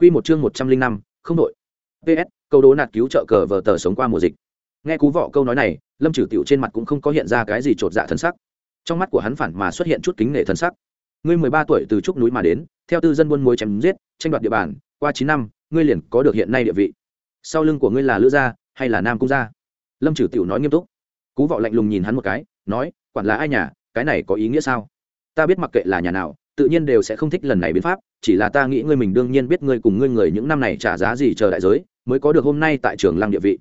Quy một chương một trăm linh năm, không đội. Ps câu đố nạt cứu trợ cờ vờ tờ sống qua mùa dịch. Nghe cú vọ câu nói này, lâm trừ tiểu trên mặt cũng không có hiện ra cái gì trột dạ thân sắc. Trong mắt của hắn phản mà xuất hiện chút kính nể thân sắc. Ngươi mười ba tuổi từ trúc núi mà đến, theo tư dân buôn muối chém giết, tranh đoạt địa bàn, qua chín năm, ngươi liền có được hiện nay địa vị. Sau lưng của ngươi là lữ gia, hay là nam cung gia? Lâm trừ tiểu nói nghiêm túc. Cú vọ lạnh lùng nhìn hắn một cái, nói, quản là ai nhà, cái này có ý nghĩa sao? Ta biết mặc kệ là nhà nào tự nhiên đều sẽ không thích lần này biến pháp, chỉ là ta nghĩ ngươi mình đương nhiên biết ngươi cùng ngươi người những năm này trả giá gì chờ đại giới, mới có được hôm nay tại trường lăng địa vị.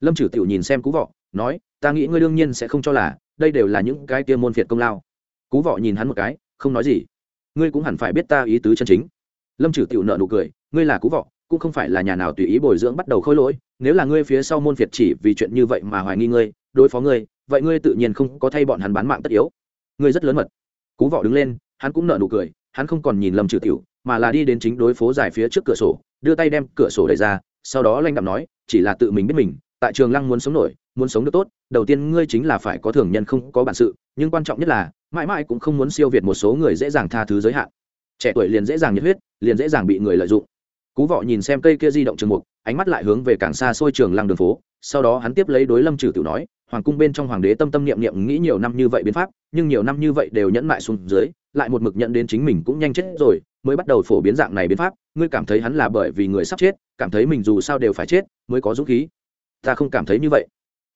Lâm trừ tiểu nhìn xem cú vọ nói, ta nghĩ ngươi đương nhiên sẽ không cho là, đây đều là những cái kia môn phiệt công lao. Cú vọ nhìn hắn một cái, không nói gì. Ngươi cũng hẳn phải biết ta ý tứ chân chính. Lâm trừ tiểu nợ nụ cười, ngươi là cú vọ cũng không phải là nhà nào tùy ý bồi dưỡng bắt đầu khôi lỗi, nếu là ngươi phía sau môn phiệt chỉ vì chuyện như vậy mà hoài nghi ngươi, đối phó ngươi, vậy ngươi tự nhiên không có thay bọn hắn bán mạng tất yếu. Ngươi rất lớn mật. Cú vọ đứng lên hắn cũng nở nụ cười, hắn không còn nhìn lâm trừ tiểu, mà là đi đến chính đối phố dài phía trước cửa sổ, đưa tay đem cửa sổ đẩy ra, sau đó lanh đạm nói, chỉ là tự mình biết mình, tại trường lăng muốn sống nổi, muốn sống được tốt, đầu tiên ngươi chính là phải có thường nhân không có bản sự, nhưng quan trọng nhất là, mãi mãi cũng không muốn siêu việt một số người dễ dàng tha thứ giới hạn. Trẻ tuổi liền dễ dàng nhiệt huyết, liền dễ dàng bị người lợi dụng. Cú vọ nhìn xem cây kia di động trường mục, ánh mắt lại hướng về càng xa xôi trường lăng đường phố, sau đó hắn tiếp lấy đối lâm trừ tiểu nói, hoàng cung bên trong hoàng đế tâm tâm niệm niệm nghĩ nhiều năm như vậy biến pháp, nhưng nhiều năm như vậy đều nhẫn mại xuống dưới lại một mực nhận đến chính mình cũng nhanh chết rồi, mới bắt đầu phổ biến dạng này biến pháp, ngươi cảm thấy hắn là bởi vì người sắp chết, cảm thấy mình dù sao đều phải chết, mới có dũng khí. Ta không cảm thấy như vậy.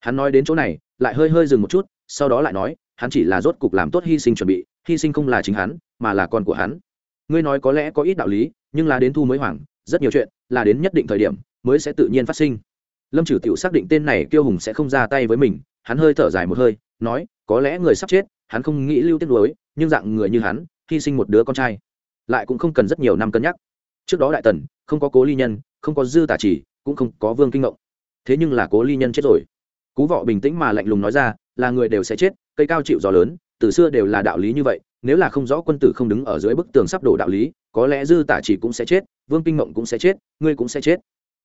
Hắn nói đến chỗ này, lại hơi hơi dừng một chút, sau đó lại nói, hắn chỉ là rốt cục làm tốt hy sinh chuẩn bị, hy sinh không là chính hắn, mà là con của hắn. Ngươi nói có lẽ có ít đạo lý, nhưng là đến thu mới hoảng, rất nhiều chuyện, là đến nhất định thời điểm, mới sẽ tự nhiên phát sinh. Lâm trừ tiểu xác định tên này kiêu hùng sẽ không ra tay với mình, hắn hơi thở dài một hơi, nói, có lẽ người sắp chết, hắn không nghĩ lưu tiết lối nhưng dạng người như hắn, hy sinh một đứa con trai, lại cũng không cần rất nhiều năm cân nhắc. Trước đó đại tần, không có cố ly nhân, không có dư tả chỉ, cũng không có vương kinh ngộng. Thế nhưng là cố ly nhân chết rồi. Cú vọ bình tĩnh mà lạnh lùng nói ra, là người đều sẽ chết, cây cao chịu gió lớn, từ xưa đều là đạo lý như vậy, nếu là không rõ quân tử không đứng ở dưới bức tường sắp đổ đạo lý, có lẽ dư tả chỉ cũng sẽ chết, vương kinh ngộng cũng sẽ chết, ngươi cũng sẽ chết.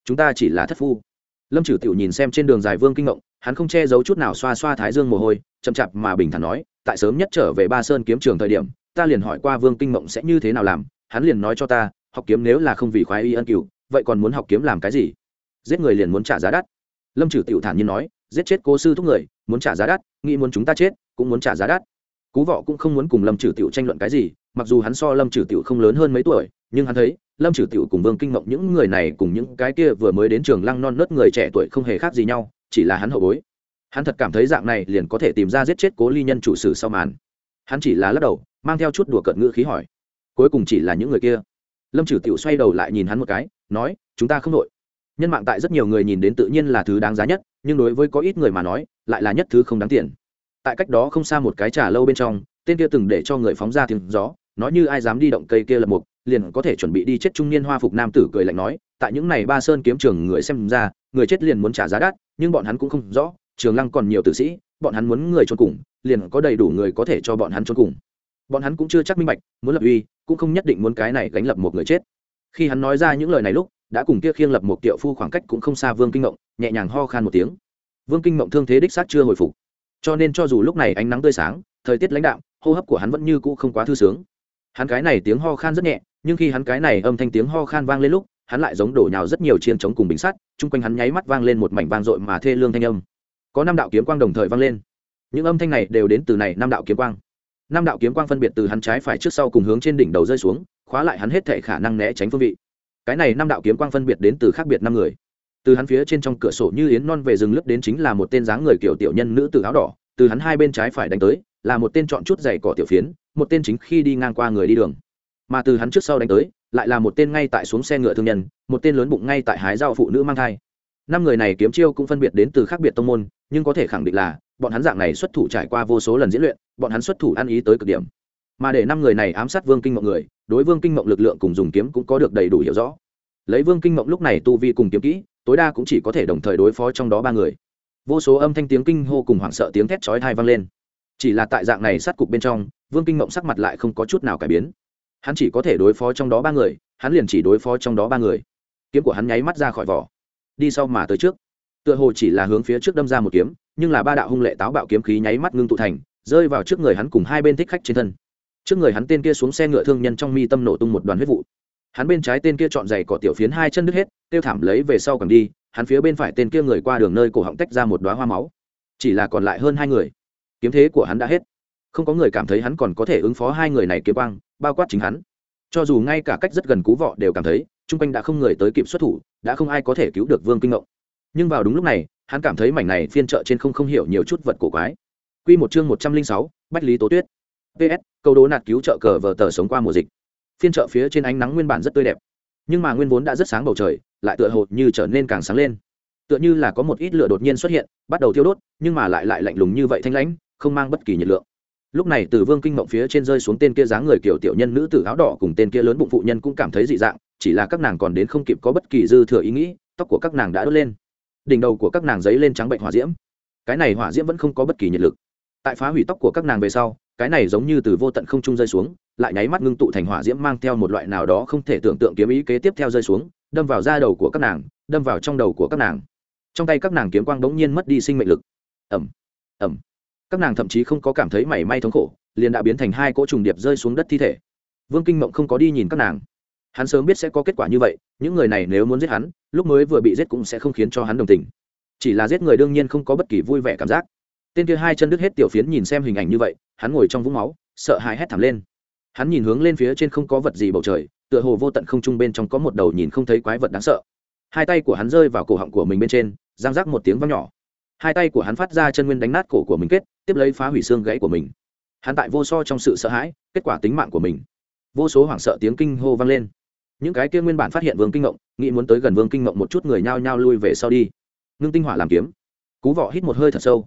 Chúng ta chỉ là thất phu. Lâm trừ tiểu nhìn xem trên đường dài vương kinh ngộng, hắn không che giấu chút nào xoa xoa thái dương mồ hôi, chậm chạp mà bình thản nói tại sớm nhất trở về ba sơn kiếm trường thời điểm, ta liền hỏi qua vương kinh mộng sẽ như thế nào làm, hắn liền nói cho ta, học kiếm nếu là không vì khoái y ân cửu, vậy còn muốn học kiếm làm cái gì? Giết người liền muốn trả giá đắt. Lâm trừ tiểu thản nhiên nói, giết chết cố sư thúc người, muốn trả giá đắt, nghĩ muốn chúng ta chết, cũng muốn trả giá đắt. Cú vọ cũng không muốn cùng lâm trừ tiểu tranh luận cái gì, mặc dù hắn so lâm trừ tiểu không lớn hơn mấy tuổi, nhưng hắn thấy, lâm trừ tiểu cùng vương kinh mộng những người này cùng những cái kia vừa mới đến trường lăng non nớt người trẻ tuổi không hề khác gì nhau, chỉ là hắn hậu bối hắn thật cảm thấy dạng này liền có thể tìm ra giết chết cố ly nhân chủ sử sau màn. Hắn chỉ là lắc đầu, mang theo chút đùa cợt ngữ khí hỏi. Cuối cùng chỉ là những người kia. Lâm trừ tiểu xoay đầu lại nhìn hắn một cái, nói, chúng ta không đội. Nhân mạng tại rất nhiều người nhìn đến tự nhiên là thứ đáng giá nhất, nhưng đối với có ít người mà nói, lại là nhất thứ không đáng tiền. Tại cách đó không xa một cái trà lâu bên trong, tên kia từng để cho người phóng ra tiếng gió, nói như ai dám đi động cây kia lập mục, liền có thể chuẩn bị đi chết trung niên hoa phục nam tử cười lạnh nói, tại những này ba sơn kiếm trường người xem ra, người chết liền muốn trả giá đắt, nhưng bọn hắn cũng không rõ trường lăng còn nhiều tử sĩ, bọn hắn muốn người trốn cùng, liền có đầy đủ người có thể cho bọn hắn trốn cùng. Bọn hắn cũng chưa chắc minh bạch, muốn lập uy, cũng không nhất định muốn cái này gánh lập một người chết. Khi hắn nói ra những lời này lúc, đã cùng kia khiêng lập một tiệu phu khoảng cách cũng không xa vương kinh mộng, nhẹ nhàng ho khan một tiếng. Vương kinh mộng thương thế đích xác chưa hồi phục. Cho nên cho dù lúc này ánh nắng tươi sáng, thời tiết lãnh đạm, hô hấp của hắn vẫn như cũ không quá thư sướng. Hắn cái này tiếng ho khan rất nhẹ, nhưng khi hắn cái này âm thanh tiếng ho khan vang lên lúc, hắn lại giống đổ nhào rất nhiều chiên chống cùng bình sắt, chung quanh hắn nháy mắt vang lên một mảnh vang dội mà thê lương thanh âm có năm đạo kiếm quang đồng thời vang lên. Những âm thanh này đều đến từ này năm đạo kiếm quang. Năm đạo kiếm quang phân biệt từ hắn trái phải trước sau cùng hướng trên đỉnh đầu rơi xuống, khóa lại hắn hết thể khả năng né tránh phương vị. Cái này năm đạo kiếm quang phân biệt đến từ khác biệt năm người. Từ hắn phía trên trong cửa sổ như yến non về rừng lướt đến chính là một tên dáng người kiểu tiểu nhân nữ từ áo đỏ, từ hắn hai bên trái phải đánh tới, là một tên chọn chút giày cỏ tiểu phiến, một tên chính khi đi ngang qua người đi đường. Mà từ hắn trước sau đánh tới, lại là một tên ngay tại xuống xe ngựa thương nhân, một tên lớn bụng ngay tại hái rau phụ nữ mang thai. Năm người này kiếm chiêu cũng phân biệt đến từ khác biệt tông môn nhưng có thể khẳng định là, bọn hắn dạng này xuất thủ trải qua vô số lần diễn luyện, bọn hắn xuất thủ ăn ý tới cực điểm. Mà để năm người này ám sát vương kinh mộng người, đối vương kinh mộng lực lượng cùng dùng kiếm cũng có được đầy đủ hiểu rõ. Lấy vương kinh mộng lúc này tu vi cùng kiếm kỹ, tối đa cũng chỉ có thể đồng thời đối phó trong đó ba người. Vô số âm thanh tiếng kinh hô cùng hoảng sợ tiếng thét chói thai vang lên. Chỉ là tại dạng này sát cục bên trong, vương kinh mộng sắc mặt lại không có chút nào cải biến. Hắn chỉ có thể đối phó trong đó ba người, hắn liền chỉ đối phó trong đó ba người. Kiếm của hắn nháy mắt ra khỏi vỏ. Đi sau mà tới trước tựa hồ chỉ là hướng phía trước đâm ra một kiếm, nhưng là ba đạo hung lệ táo bạo kiếm khí nháy mắt ngưng tụ thành, rơi vào trước người hắn cùng hai bên thích khách trên thân. Trước người hắn tên kia xuống xe ngựa thương nhân trong mi tâm nổ tung một đoàn huyết vụ. Hắn bên trái tên kia chọn giày cỏ tiểu phiến hai chân đứt hết, tiêu thảm lấy về sau cầm đi, hắn phía bên phải tên kia người qua đường nơi cổ họng tách ra một đoá hoa máu. Chỉ là còn lại hơn hai người. Kiếm thế của hắn đã hết. Không có người cảm thấy hắn còn có thể ứng phó hai người này kiếm quang, bao quát chính hắn. Cho dù ngay cả cách rất gần cú vọ đều cảm thấy, chung quanh đã không người tới kịp xuất thủ, đã không ai có thể cứu được vương kinh ngộng nhưng vào đúng lúc này, hắn cảm thấy mảnh này phiên chợ trên không không hiểu nhiều chút vật cổ quái. Quy một chương một trăm linh sáu, bách lý tố tuyết. Ps câu đố nạt cứu trợ cờ vờ tờ sống qua mùa dịch. Phiên chợ phía trên ánh nắng nguyên bản rất tươi đẹp, nhưng mà nguyên vốn đã rất sáng bầu trời, lại tựa hồ như trở nên càng sáng lên. Tựa như là có một ít lửa đột nhiên xuất hiện, bắt đầu thiêu đốt, nhưng mà lại lại lạnh lùng như vậy thanh lãnh, không mang bất kỳ nhiệt lượng. Lúc này từ vương kinh mộng phía trên rơi xuống tên kia dáng người kiểu tiểu nhân nữ tử áo đỏ cùng tên kia lớn bụng phụ nhân cũng cảm thấy dị dạng, chỉ là các nàng còn đến không kịp có bất kỳ dư thừa ý nghĩ, tóc của các nàng đã đốt lên đỉnh đầu của các nàng giấy lên trắng bệnh hỏa diễm. Cái này hỏa diễm vẫn không có bất kỳ nhiệt lực. Tại phá hủy tóc của các nàng về sau, cái này giống như từ vô tận không trung rơi xuống, lại nháy mắt ngưng tụ thành hỏa diễm mang theo một loại nào đó không thể tưởng tượng kiếm ý kế tiếp theo rơi xuống, đâm vào da đầu của các nàng, đâm vào trong đầu của các nàng. Trong tay các nàng kiếm quang bỗng nhiên mất đi sinh mệnh lực. Ẩm ẩm các nàng thậm chí không có cảm thấy mảy may thống khổ, liền đã biến thành hai cỗ trùng điệp rơi xuống đất thi thể. Vương kinh mộng không có đi nhìn các nàng hắn sớm biết sẽ có kết quả như vậy, những người này nếu muốn giết hắn, lúc mới vừa bị giết cũng sẽ không khiến cho hắn đồng tình. Chỉ là giết người đương nhiên không có bất kỳ vui vẻ cảm giác. Tên kia hai chân đứt hết tiểu phiến nhìn xem hình ảnh như vậy, hắn ngồi trong vũng máu, sợ hãi hét thảm lên. Hắn nhìn hướng lên phía trên không có vật gì bầu trời, tựa hồ vô tận không trung bên trong có một đầu nhìn không thấy quái vật đáng sợ. Hai tay của hắn rơi vào cổ họng của mình bên trên giang rác một tiếng vang nhỏ. Hai tay của hắn phát ra chân nguyên đánh nát cổ của mình kết, tiếp lấy phá hủy xương gãy của mình. Hắn tại vô so trong sự sợ hãi, kết quả tính mạng của mình. Vô số hoảng sợ tiếng kinh hô vang lên những cái kia nguyên bản phát hiện vương kinh ngộng, nghĩ muốn tới gần vương kinh ngộng một chút người nhao nhao lui về sau đi. Ngưng tinh hỏa làm kiếm. Cú vỏ hít một hơi thật sâu.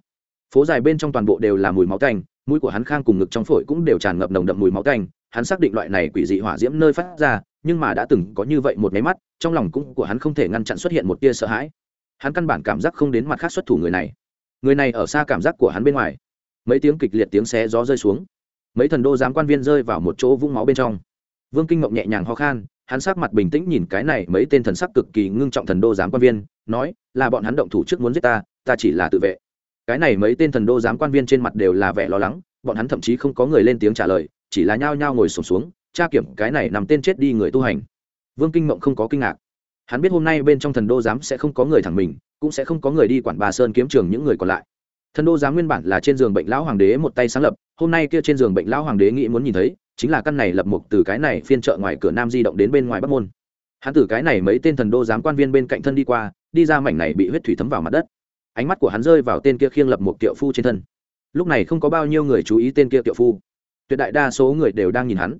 Phố dài bên trong toàn bộ đều là mùi máu canh mũi của hắn khang cùng ngực trong phổi cũng đều tràn ngập nồng đậm mùi máu canh hắn xác định loại này quỷ dị hỏa diễm nơi phát ra, nhưng mà đã từng có như vậy một máy mắt, trong lòng cũng của hắn không thể ngăn chặn xuất hiện một tia sợ hãi. Hắn căn bản cảm giác không đến mặt khác xuất thủ người này. Người này ở xa cảm giác của hắn bên ngoài. Mấy tiếng kịch liệt tiếng xé gió rơi xuống. Mấy thần đô giám quan viên rơi vào một chỗ vũng máu bên trong. Vương kinh ngộng nhẹ nhàng ho khan hắn sắc mặt bình tĩnh nhìn cái này mấy tên thần sắc cực kỳ ngưng trọng thần đô giám quan viên nói là bọn hắn động thủ trước muốn giết ta ta chỉ là tự vệ. Cái này mấy tên thần đô giám quan viên trên mặt đều là vẻ lo lắng bọn hắn thậm chí không có người lên tiếng trả lời chỉ là nhao nhao ngồi xổm xuống, xuống tra kiểm cái này nằm tên chết đi người tu hành. Vương kinh mộng không có kinh ngạc. Hắn biết hôm nay bên trong thần đô giám sẽ không có người thẳng mình cũng sẽ không có người đi quản bà sơn kiếm trường những người còn lại. Thần đô giám nguyên bản là trên giường bệnh lão hoàng đế một tay sáng lập hôm nay kia trên giường bệnh lão hoàng đế nghĩ muốn nhìn thấy chính là căn này lập mục từ cái này phiên chợ ngoài cửa nam di động đến bên ngoài bắc môn. Hắn từ cái này mấy tên thần đô giám quan viên bên cạnh thân đi qua, đi ra mảnh này bị huyết thủy thấm vào mặt đất. Ánh mắt của hắn rơi vào tên kia khiêng lập mục tiệu phu trên thân. Lúc này không có bao nhiêu người chú ý tên kia tiệu phu. Tuyệt đại đa số người đều đang nhìn hắn.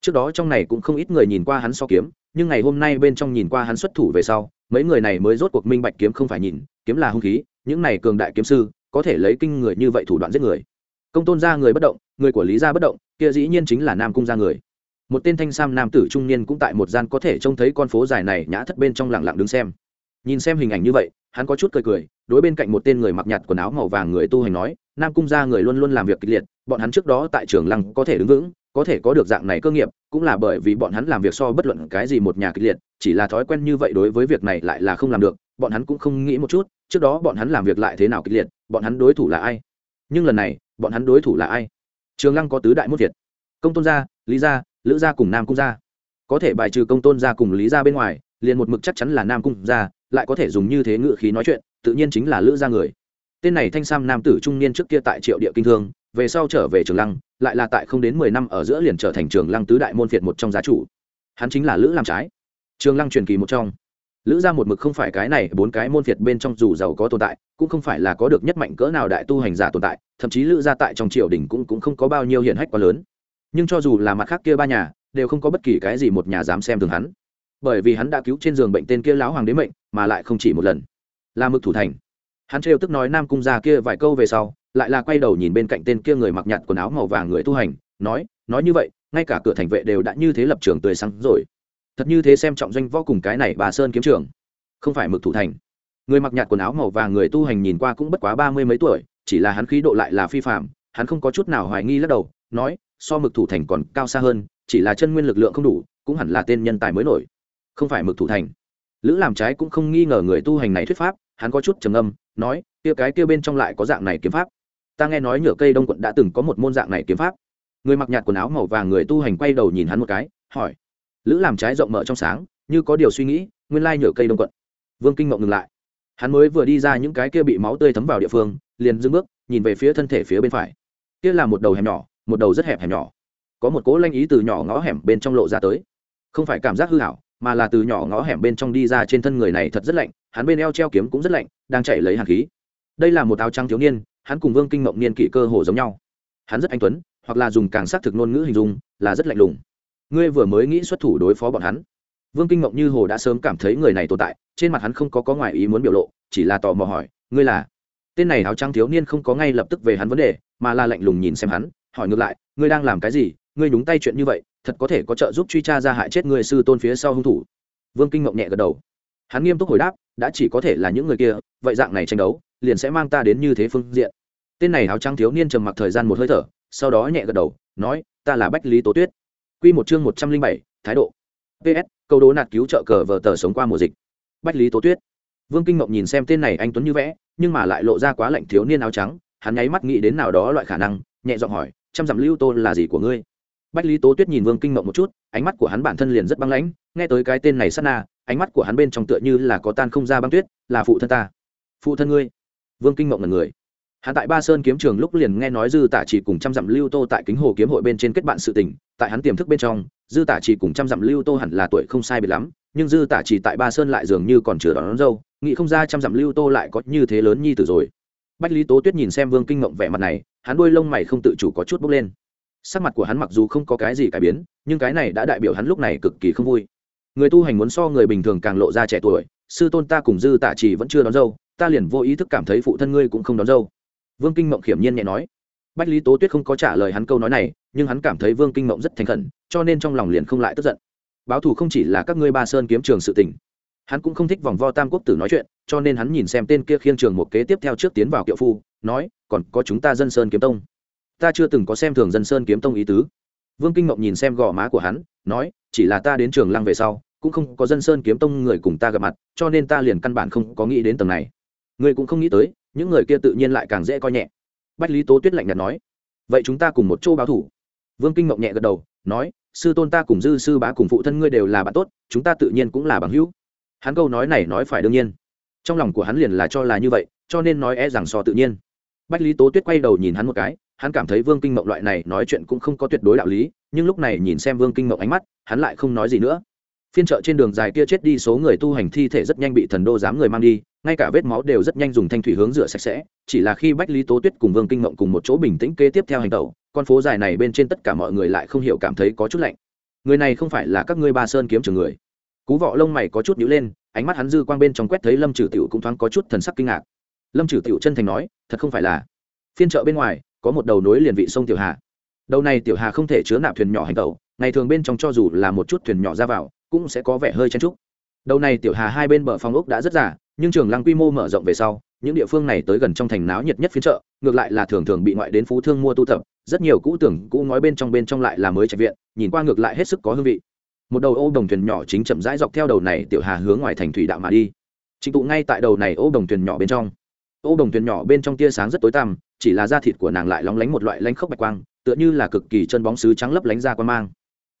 Trước đó trong này cũng không ít người nhìn qua hắn so kiếm, nhưng ngày hôm nay bên trong nhìn qua hắn xuất thủ về sau, mấy người này mới rốt cuộc minh bạch kiếm không phải nhìn, kiếm là hung khí, những này cường đại kiếm sư, có thể lấy kinh người như vậy thủ đoạn giết người. Công tôn gia người bất động, người của lý gia bất động kia dĩ nhiên chính là nam cung ra người. Một tên thanh sam nam tử trung niên cũng tại một gian có thể trông thấy con phố dài này nhã thất bên trong lặng lặng đứng xem. Nhìn xem hình ảnh như vậy, hắn có chút cười cười, đối bên cạnh một tên người mặc nhạt quần áo màu vàng người tu hành nói, nam cung ra người luôn luôn làm việc kịch liệt, bọn hắn trước đó tại trường lăng có thể đứng vững, có thể có được dạng này cơ nghiệp, cũng là bởi vì bọn hắn làm việc so bất luận cái gì một nhà kịch liệt, chỉ là thói quen như vậy đối với việc này lại là không làm được, bọn hắn cũng không nghĩ một chút, trước đó bọn hắn làm việc lại thế nào kịch liệt, bọn hắn đối thủ là ai? Nhưng lần này, bọn hắn đối thủ là ai? Trường lăng có tứ đại môn việt. Công tôn gia, lý gia, lữ gia cùng nam cung gia. Có thể bài trừ công tôn gia cùng lý gia bên ngoài, liền một mực chắc chắn là nam cung gia, lại có thể dùng như thế ngự khí nói chuyện, tự nhiên chính là lữ gia người. Tên này thanh sam nam tử trung niên trước kia tại triệu địa kinh thương, về sau trở về trường lăng, lại là tại không đến mười năm ở giữa liền trở thành trường lăng tứ đại môn phiệt một trong gia chủ. Hắn chính là lữ làm trái. Trường lăng truyền kỳ một trong lữ ra một mực không phải cái này bốn cái môn phiệt bên trong dù giàu có tồn tại cũng không phải là có được nhất mạnh cỡ nào đại tu hành giả tồn tại thậm chí lữ ra tại trong triều đình cũng, cũng không có bao nhiêu hiển hách quá lớn. Nhưng cho dù là mặt khác kia ba nhà đều không có bất kỳ cái gì một nhà dám xem thường hắn. Bởi vì hắn đã cứu trên giường bệnh tên kia lão hoàng đế mệnh mà lại không chỉ một lần. Là mực thủ thành. Hắn trêu tức nói nam cung ra kia vài câu về sau lại là quay đầu nhìn bên cạnh tên kia người mặc nhạt quần áo màu vàng người tu hành nói nói như vậy ngay cả cửa thành vệ đều đã như thế lập trường tươi sáng rồi thật như thế xem trọng doanh võ cùng cái này bà sơn kiếm trường. Không phải mực thủ thành. Người mặc nhạt quần áo màu vàng người tu hành nhìn qua cũng bất quá ba mươi mấy tuổi, chỉ là hắn khí độ lại là phi phạm hắn không có chút nào hoài nghi lắc đầu, nói, so mực thủ thành còn cao xa hơn, chỉ là chân nguyên lực lượng không đủ, cũng hẳn là tên nhân tài mới nổi. Không phải mực thủ thành. Lữ làm trái cũng không nghi ngờ người tu hành này thuyết pháp, hắn có chút trầm âm nói, kia cái kia bên trong lại có dạng này kiếm pháp. Ta nghe nói nhựa cây đông quận đã từng có một môn dạng này kiếm pháp. Người mặc nhạt quần áo màu vàng người tu hành quay đầu nhìn hắn một cái, hỏi lữ làm trái rộng mở trong sáng, như có điều suy nghĩ, nguyên lai nhựa cây đông quận. Vương kinh mộng ngừng lại. Hắn mới vừa đi ra những cái kia bị máu tươi thấm vào địa phương, liền dưng bước, nhìn về phía thân thể phía bên phải. Kia là một đầu hẻm nhỏ, một đầu rất hẹp hẻm nhỏ. Có một cỗ lanh ý từ nhỏ ngõ hẻm bên trong lộ ra tới. Không phải cảm giác hư hảo mà là từ nhỏ ngõ hẻm bên trong đi ra trên thân người này thật rất lạnh, hắn bên eo treo kiếm cũng rất lạnh, đang chạy lấy hàn khí. Đây là một áo trắng thiếu niên, hắn cùng vương kinh mộng niên kỷ cơ hồ giống nhau. Hắn rất anh tuấn, hoặc là dùng càng xác thực ngôn ngữ hình dung, là rất lạnh lùng ngươi vừa mới nghĩ xuất thủ đối phó bọn hắn. Vương kinh mộng như hồ đã sớm cảm thấy người này tồn tại, trên mặt hắn không có có ngoài ý muốn biểu lộ, chỉ là tò mò hỏi, ngươi là? Tên này áo trắng thiếu niên không có ngay lập tức về hắn vấn đề, mà là lạnh lùng nhìn xem hắn, hỏi ngược lại, ngươi đang làm cái gì? Ngươi nhúng tay chuyện như vậy, thật có thể có trợ giúp truy tra ra hại chết người sư tôn phía sau hung thủ? Vương kinh mộng nhẹ gật đầu. Hắn nghiêm túc hồi đáp, đã chỉ có thể là những người kia, vậy dạng này tranh đấu, liền sẽ mang ta đến như thế phương diện. Tên này áo trắng thiếu niên trầm mặc thời gian một hơi thở, sau đó nhẹ gật đầu, nói, ta là bách lý tố tuyết. Quy một chương một trăm linh bảy, thái độ. Ps câu đố nạt cứu trợ cờ vờ tờ sống qua mùa dịch. Bách lý tố tuyết. Vương kinh mộng nhìn xem tên này anh tuấn như vẽ, nhưng mà lại lộ ra quá lạnh thiếu niên áo trắng, hắn nháy mắt nghĩ đến nào đó loại khả năng, nhẹ giọng hỏi, trăm dặm lưu tô là gì của ngươi? Bách lý tố tuyết nhìn vương kinh mộng một chút, ánh mắt của hắn bản thân liền rất băng lãnh, nghe tới cái tên này sát na, ánh mắt của hắn bên trong tựa như là có tan không ra băng tuyết, là phụ thân ta. Phụ thân ngươi? Vương kinh mộng ngẩn người. Hắn tại ba sơn kiếm trường lúc liền nghe nói dư tả chỉ cùng trăm dặm lưu tô tại kính hồ kiếm hội bên trên kết bạn sự tình tại hắn tiềm thức bên trong dư tả chỉ cùng trăm dặm lưu tô hẳn là tuổi không sai biệt lắm nhưng dư tả chỉ tại ba sơn lại dường như còn chưa đón, đón dâu nghĩ không ra trăm dặm lưu tô lại có như thế lớn nhi tử rồi. Bách lý tố tuyết nhìn xem vương kinh mộng vẻ mặt này hắn đuôi lông mày không tự chủ có chút bốc lên. Sắc mặt của hắn mặc dù không có cái gì cải biến nhưng cái này đã đại biểu hắn lúc này cực kỳ không vui. Người tu hành muốn so người bình thường càng lộ ra trẻ tuổi sư tôn ta cùng dư tả chỉ vẫn chưa đón dâu ta liền vô ý thức cảm thấy phụ thân ngươi cũng không đón dâu. Vương kinh mộng khiểm nhiên nhẹ nói bách lý tố tuyết không có trả lời hắn câu nói này, nhưng hắn cảm thấy vương kinh mộng rất thành khẩn, cho nên trong lòng liền không lại tức giận. Báo thù không chỉ là các ngươi ba sơn kiếm trường sự tình, hắn cũng không thích vòng vo tam quốc tử nói chuyện, cho nên hắn nhìn xem tên kia khiên trường một kế tiếp theo trước tiến vào kiệu phu, nói, còn có chúng ta dân sơn kiếm tông. Ta chưa từng có xem thường dân sơn kiếm tông ý tứ. Vương kinh mộng nhìn xem gò má của hắn, nói, chỉ là ta đến trường lăng về sau, cũng không có dân sơn kiếm tông người cùng ta gặp mặt, cho nên ta liền căn bản không có nghĩ đến tầng này. Người cũng không nghĩ tới, những người kia tự nhiên lại càng dễ coi nhẹ bách lý tố tuyết lạnh nhạt nói, vậy chúng ta cùng một chỗ báo thủ. Vương kinh mộng nhẹ gật đầu, nói, sư tôn ta cùng dư sư bá cùng phụ thân ngươi đều là bạn tốt, chúng ta tự nhiên cũng là bằng hữu. Hắn câu nói này nói phải đương nhiên. Trong lòng của hắn liền là cho là như vậy, cho nên nói e rằng so tự nhiên. Bách lý tố tuyết quay đầu nhìn hắn một cái, hắn cảm thấy vương kinh mộng loại này nói chuyện cũng không có tuyệt đối đạo lý, nhưng lúc này nhìn xem vương kinh mộng ánh mắt, hắn lại không nói gì nữa phiên chợ trên đường dài kia chết đi số người tu hành thi thể rất nhanh bị thần đô giám người mang đi, ngay cả vết máu đều rất nhanh dùng thanh thủy hướng rửa sạch sẽ, chỉ là khi bách lý tố tuyết cùng vương kinh mộng cùng một chỗ bình tĩnh kế tiếp theo hành tẩu, con phố dài này bên trên tất cả mọi người lại không hiểu cảm thấy có chút lạnh. Người này không phải là các ngươi ba sơn kiếm trường người. Cú vọ lông mày có chút nhíu lên, ánh mắt hắn dư quang bên trong quét thấy lâm trừ tiểu cũng thoáng có chút thần sắc kinh ngạc. Lâm trừ tiểu chân thành nói, thật không phải là. Phiên chợ bên ngoài, có một đầu nối liền vị sông tiểu hà. Đầu này tiểu hà không thể chứa nạp thuyền nhỏ hành tẩu, ngày thường bên trong cho dù là một chút thuyền nhỏ ra vào cũng sẽ có vẻ hơi chen trúc đầu này tiểu hà hai bên bờ phong ốc đã rất giả nhưng trường lăng quy mô mở rộng về sau, những địa phương này tới gần trong thành náo nhiệt nhất phiên chợ, ngược lại là thường thường bị ngoại đến phú thương mua tu tập, rất nhiều cũ tưởng, cũ ngói bên trong bên trong lại là mới trạch viện, nhìn qua ngược lại hết sức có hương vị. Một đầu ô đồng thuyền nhỏ chính chậm rãi dọc theo đầu này tiểu hà hướng ngoài thành thủy đạo mà đi. Trịnh tụ ngay tại đầu này ô đồng thuyền nhỏ bên trong. Ô đồng thuyền nhỏ bên trong tia sáng rất tối tăm, chỉ là da thịt của nàng lại lóng lánh một loại lánh khốc bạch quang, tựa như là cực kỳ chân bóng sứ trắng lấp lánh ra quan mang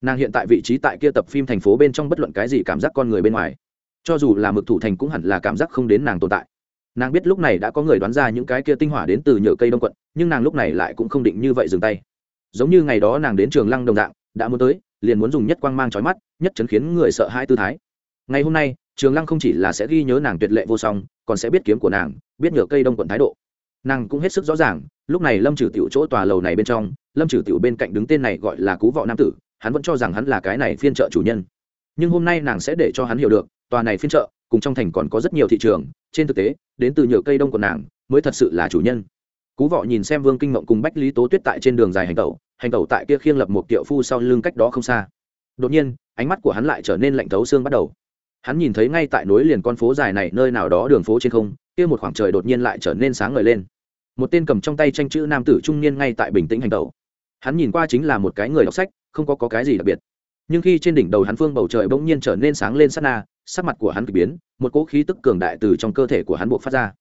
nàng hiện tại vị trí tại kia tập phim thành phố bên trong bất luận cái gì cảm giác con người bên ngoài. Cho dù là mực thủ thành cũng hẳn là cảm giác không đến nàng tồn tại. Nàng biết lúc này đã có người đoán ra những cái kia tinh hỏa đến từ nhựa cây đông quận, nhưng nàng lúc này lại cũng không định như vậy dừng tay. Giống như ngày đó nàng đến trường lăng đồng dạng, đã muốn tới, liền muốn dùng nhất quang mang trói mắt, nhất chấn khiến người sợ hai tư thái. Ngày hôm nay, trường lăng không chỉ là sẽ ghi nhớ nàng tuyệt lệ vô song, còn sẽ biết kiếm của nàng, biết nhựa cây đông quận thái độ. Nàng cũng hết sức rõ ràng, lúc này lâm trừ tiểu chỗ tòa lầu này bên trong, lâm trừ tiểu bên cạnh đứng tên này gọi là cú vọ nam tử hắn vẫn cho rằng hắn là cái này phiên trợ chủ nhân. Nhưng hôm nay nàng sẽ để cho hắn hiểu được, tòa này phiên trợ cùng trong thành còn có rất nhiều thị trường, trên thực tế, đến từ nhựa cây đông của nàng, mới thật sự là chủ nhân. Cú vọ nhìn xem vương kinh mộng cùng bách lý tố tuyết tại trên đường dài hành tẩu hành tẩu tại kia khiêng lập một tiệu phu sau lưng cách đó không xa. Đột nhiên, ánh mắt của hắn lại trở nên lạnh thấu xương bắt đầu. Hắn nhìn thấy ngay tại nối liền con phố dài này nơi nào đó đường phố trên không, kia một khoảng trời đột nhiên lại trở nên sáng ngời lên. Một tên cầm trong tay tranh chữ nam tử trung niên ngay tại bình tĩnh hành tẩu. Hắn nhìn qua chính là một cái người đọc sách không có, có cái gì đặc biệt. Nhưng khi trên đỉnh đầu hắn phương bầu trời bỗng nhiên trở nên sáng lên sát na sắc mặt của hắn k ỳ biến một cỗ khí tức cường đại từ trong cơ thể của hắn buộc phát ra.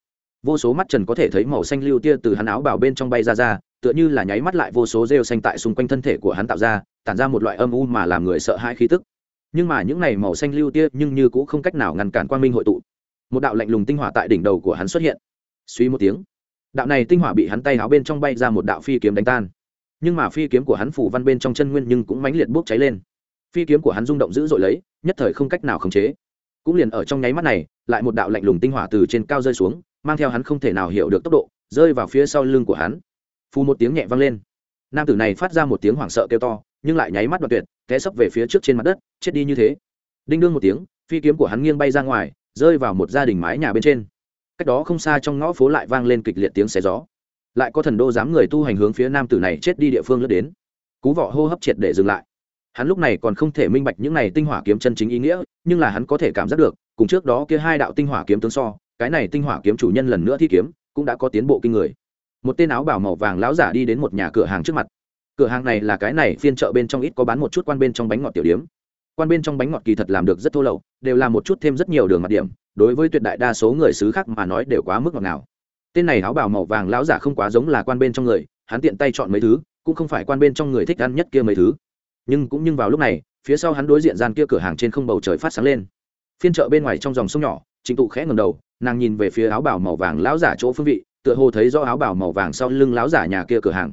Vô số mắt trần có thể thấy màu xanh lưu tia từ hắn áo bào bên trong bay ra ra tựa như là nháy mắt lại vô số rêu xanh tại xung quanh thân thể của hắn tạo ra tản ra một loại âm u mà làm người sợ hãi khí tức. Nhưng mà những này màu xanh lưu tia nhưng như cũng không cách nào ngăn cản quang minh hội tụ. Một đạo lạnh lùng tinh hỏa tại đỉnh đầu của hắn xuất hiện. Suy một tiếng đạo này tinh hỏa bị hắn tay áo bên trong bay ra một đạo phi kiếm đánh tan nhưng mà phi kiếm của hắn phủ văn bên trong chân nguyên nhưng cũng mãnh liệt bốc cháy lên. Phi kiếm của hắn rung động dữ dội lấy, nhất thời không cách nào khống chế. Cũng liền ở trong nháy mắt này, lại một đạo lạnh lùng tinh hỏa từ trên cao rơi xuống, mang theo hắn không thể nào hiểu được tốc độ, rơi vào phía sau lưng của hắn. Phù một tiếng nhẹ vang lên. Nam tử này phát ra một tiếng hoảng sợ kêu to, nhưng lại nháy mắt đoạt tuyệt, té sấp về phía trước trên mặt đất, chết đi như thế. Đinh đương một tiếng, phi kiếm của hắn nghiêng bay ra ngoài, rơi vào một gia đình mái nhà bên trên. Cách đó không xa trong ngõ phố lại vang lên kịch liệt tiếng xé gió lại có thần đô dám người tu hành hướng phía nam tử này chết đi địa phương lướt đến. Cú vọ hô hấp triệt để dừng lại. Hắn lúc này còn không thể minh bạch những này tinh hỏa kiếm chân chính ý nghĩa, nhưng là hắn có thể cảm giác được, cùng trước đó kia hai đạo tinh hỏa kiếm tướng so, cái này tinh hỏa kiếm chủ nhân lần nữa thi kiếm, cũng đã có tiến bộ kinh người. Một tên áo bảo màu vàng lão giả đi đến một nhà cửa hàng trước mặt. Cửa hàng này là cái này, phiên chợ bên trong ít có bán một chút quan bên trong bánh ngọt tiểu điếm. Quan bên trong bánh ngọt kỳ thật làm được rất thô lậu, đều là một chút thêm rất nhiều đường mặt điểm, đối với tuyệt đại đa số người xứ khác mà nói đều quá mức ngọt nào tên này áo bảo màu vàng lão giả không quá giống là quan bên trong người, hắn tiện tay chọn mấy thứ, cũng không phải quan bên trong người thích ăn nhất kia mấy thứ. Nhưng cũng nhưng vào lúc này, phía sau hắn đối diện gian kia cửa hàng trên không bầu trời phát sáng lên. Phiên chợ bên ngoài trong dòng sông nhỏ, trịnh tụ khẽ ngầm đầu, nàng nhìn về phía áo bảo màu vàng lão giả chỗ phương vị, tựa hồ thấy do áo bảo màu vàng sau lưng lão giả nhà kia cửa hàng.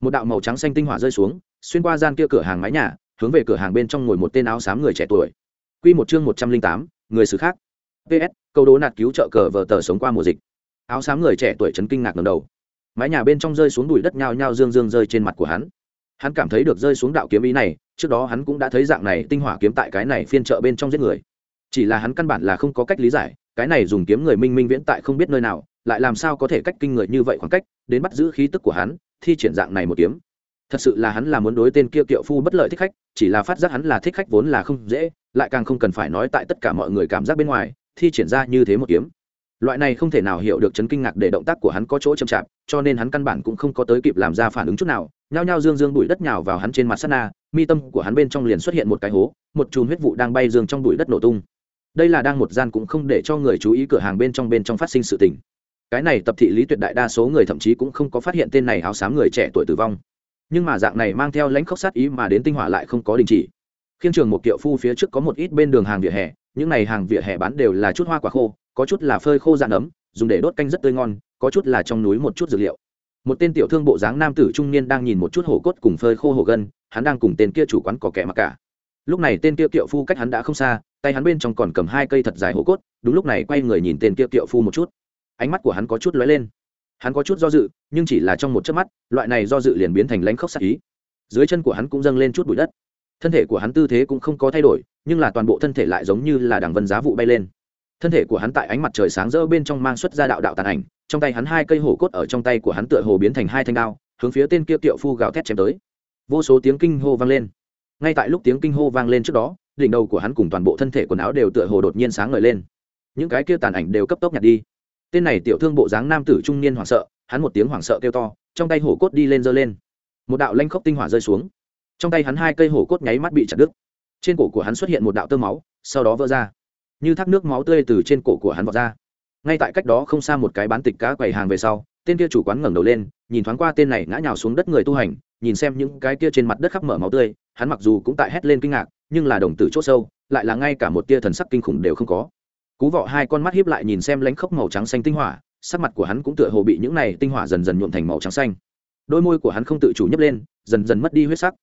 Một đạo màu trắng xanh tinh hỏa rơi xuống, xuyên qua gian kia cửa hàng mái nhà, hướng về cửa hàng bên trong ngồi một tên áo xám người trẻ tuổi. Q một chương một trăm linh tám, người xứ khác. Ps câu đố nạt cứu trợ cờ vờ tờ sống qua mùa dịch áo xám người trẻ tuổi chấn kinh ngạc ngầm đầu. Mái nhà bên trong rơi xuống bụi đất nhao nhao dương dương rơi trên mặt của hắn. Hắn cảm thấy được rơi xuống đạo kiếm ý này, trước đó hắn cũng đã thấy dạng này tinh hỏa kiếm tại cái này phiên chợ bên trong giết người. Chỉ là hắn căn bản là không có cách lý giải, cái này dùng kiếm người minh minh viễn tại không biết nơi nào, lại làm sao có thể cách kinh người như vậy khoảng cách, đến bắt giữ khí tức của hắn, thi triển dạng này một kiếm. Thật sự là hắn là muốn đối tên kia kiệu phu bất lợi thích khách, chỉ là phát giác hắn là thích khách vốn là không dễ, lại càng không cần phải nói tại tất cả mọi người cảm giác bên ngoài, thi triển ra như thế một kiếm loại này không thể nào hiểu được chấn kinh ngạc để động tác của hắn có chỗ chậm chạp, cho nên hắn căn bản cũng không có tới kịp làm ra phản ứng chút nào. Nhao nhao dương dương bụi đất nhào vào hắn trên mặt sắt na, mi tâm của hắn bên trong liền xuất hiện một cái hố, một chùm huyết vụ đang bay dương trong bụi đất nổ tung. Đây là đang một gian cũng không để cho người chú ý cửa hàng bên trong bên trong phát sinh sự tình. Cái này tập thị lý tuyệt đại đa số người thậm chí cũng không có phát hiện tên này áo xám người trẻ tuổi tử vong. Nhưng mà dạng này mang theo lãnh khốc sát ý mà đến tinh hỏa lại không có đình chỉ. Khiên trường một kiệu phu phía trước có một ít bên đường hàng vỉa hè, những này hàng vỉa hè bán đều là chút hoa quả khô có chút là phơi khô dạn ấm, dùng để đốt canh rất tươi ngon, có chút là trong núi một chút dược liệu. Một tên tiểu thương bộ dáng nam tử trung niên đang nhìn một chút hổ cốt cùng phơi khô hổ gân, hắn đang cùng tên kia chủ quán có kẻ mặc cả. Lúc này tên kia kiệu phu cách hắn đã không xa, tay hắn bên trong còn cầm hai cây thật dài hổ cốt, đúng lúc này quay người nhìn tên kia kiệu phu một chút. Ánh mắt của hắn có chút lóe lên. Hắn có chút do dự, nhưng chỉ là trong một chớp mắt, loại này do dự liền biến thành lãnh khốc sắc ý. Dưới chân của hắn cũng dâng lên chút bụi đất. Thân thể của hắn tư thế cũng không có thay đổi, nhưng là toàn bộ thân thể lại giống như là đằng vân giá vụ bay lên thân thể của hắn tại ánh mặt trời sáng rỡ bên trong mang xuất ra đạo đạo tàn ảnh, trong tay hắn hai cây hổ cốt ở trong tay của hắn tựa hồ biến thành hai thanh đao, hướng phía tên kia tiệu phu gào thét chém tới. Vô số tiếng kinh hô vang lên. Ngay tại lúc tiếng kinh hô vang lên trước đó, đỉnh đầu của hắn cùng toàn bộ thân thể quần áo đều tựa hồ đột nhiên sáng ngời lên. Những cái kia tàn ảnh đều cấp tốc nhặt đi. Tên này tiểu thương bộ dáng nam tử trung niên hoảng sợ, hắn một tiếng hoảng sợ kêu to, trong tay hổ cốt đi lên giơ lên. Một đạo lanh khốc tinh hỏa rơi xuống. Trong tay hắn hai cây hổ cốt nháy mắt bị chặt đứt. Trên cổ của hắn xuất hiện một đạo tơ máu, sau đó vỡ ra như thác nước máu tươi từ trên cổ của hắn vọt ra. Ngay tại cách đó không xa một cái bán tịch cá quầy hàng về sau, tên kia chủ quán ngẩng đầu lên, nhìn thoáng qua tên này ngã nhào xuống đất người tu hành, nhìn xem những cái kia trên mặt đất khắp mở máu tươi, hắn mặc dù cũng tại hét lên kinh ngạc, nhưng là đồng tử c h ỗ sâu, lại là ngay cả một tia thần sắc kinh khủng đều không có. Cú vọ hai con mắt hiếp lại nhìn xem lánh khốc màu trắng xanh tinh hỏa, sắc mặt của hắn cũng tựa hồ bị những này tinh hỏa dần dần nhuộm thành màu trắng xanh. Đôi môi của hắn không tự chủ nhấp lên, dần dần mất đi huyết sắc.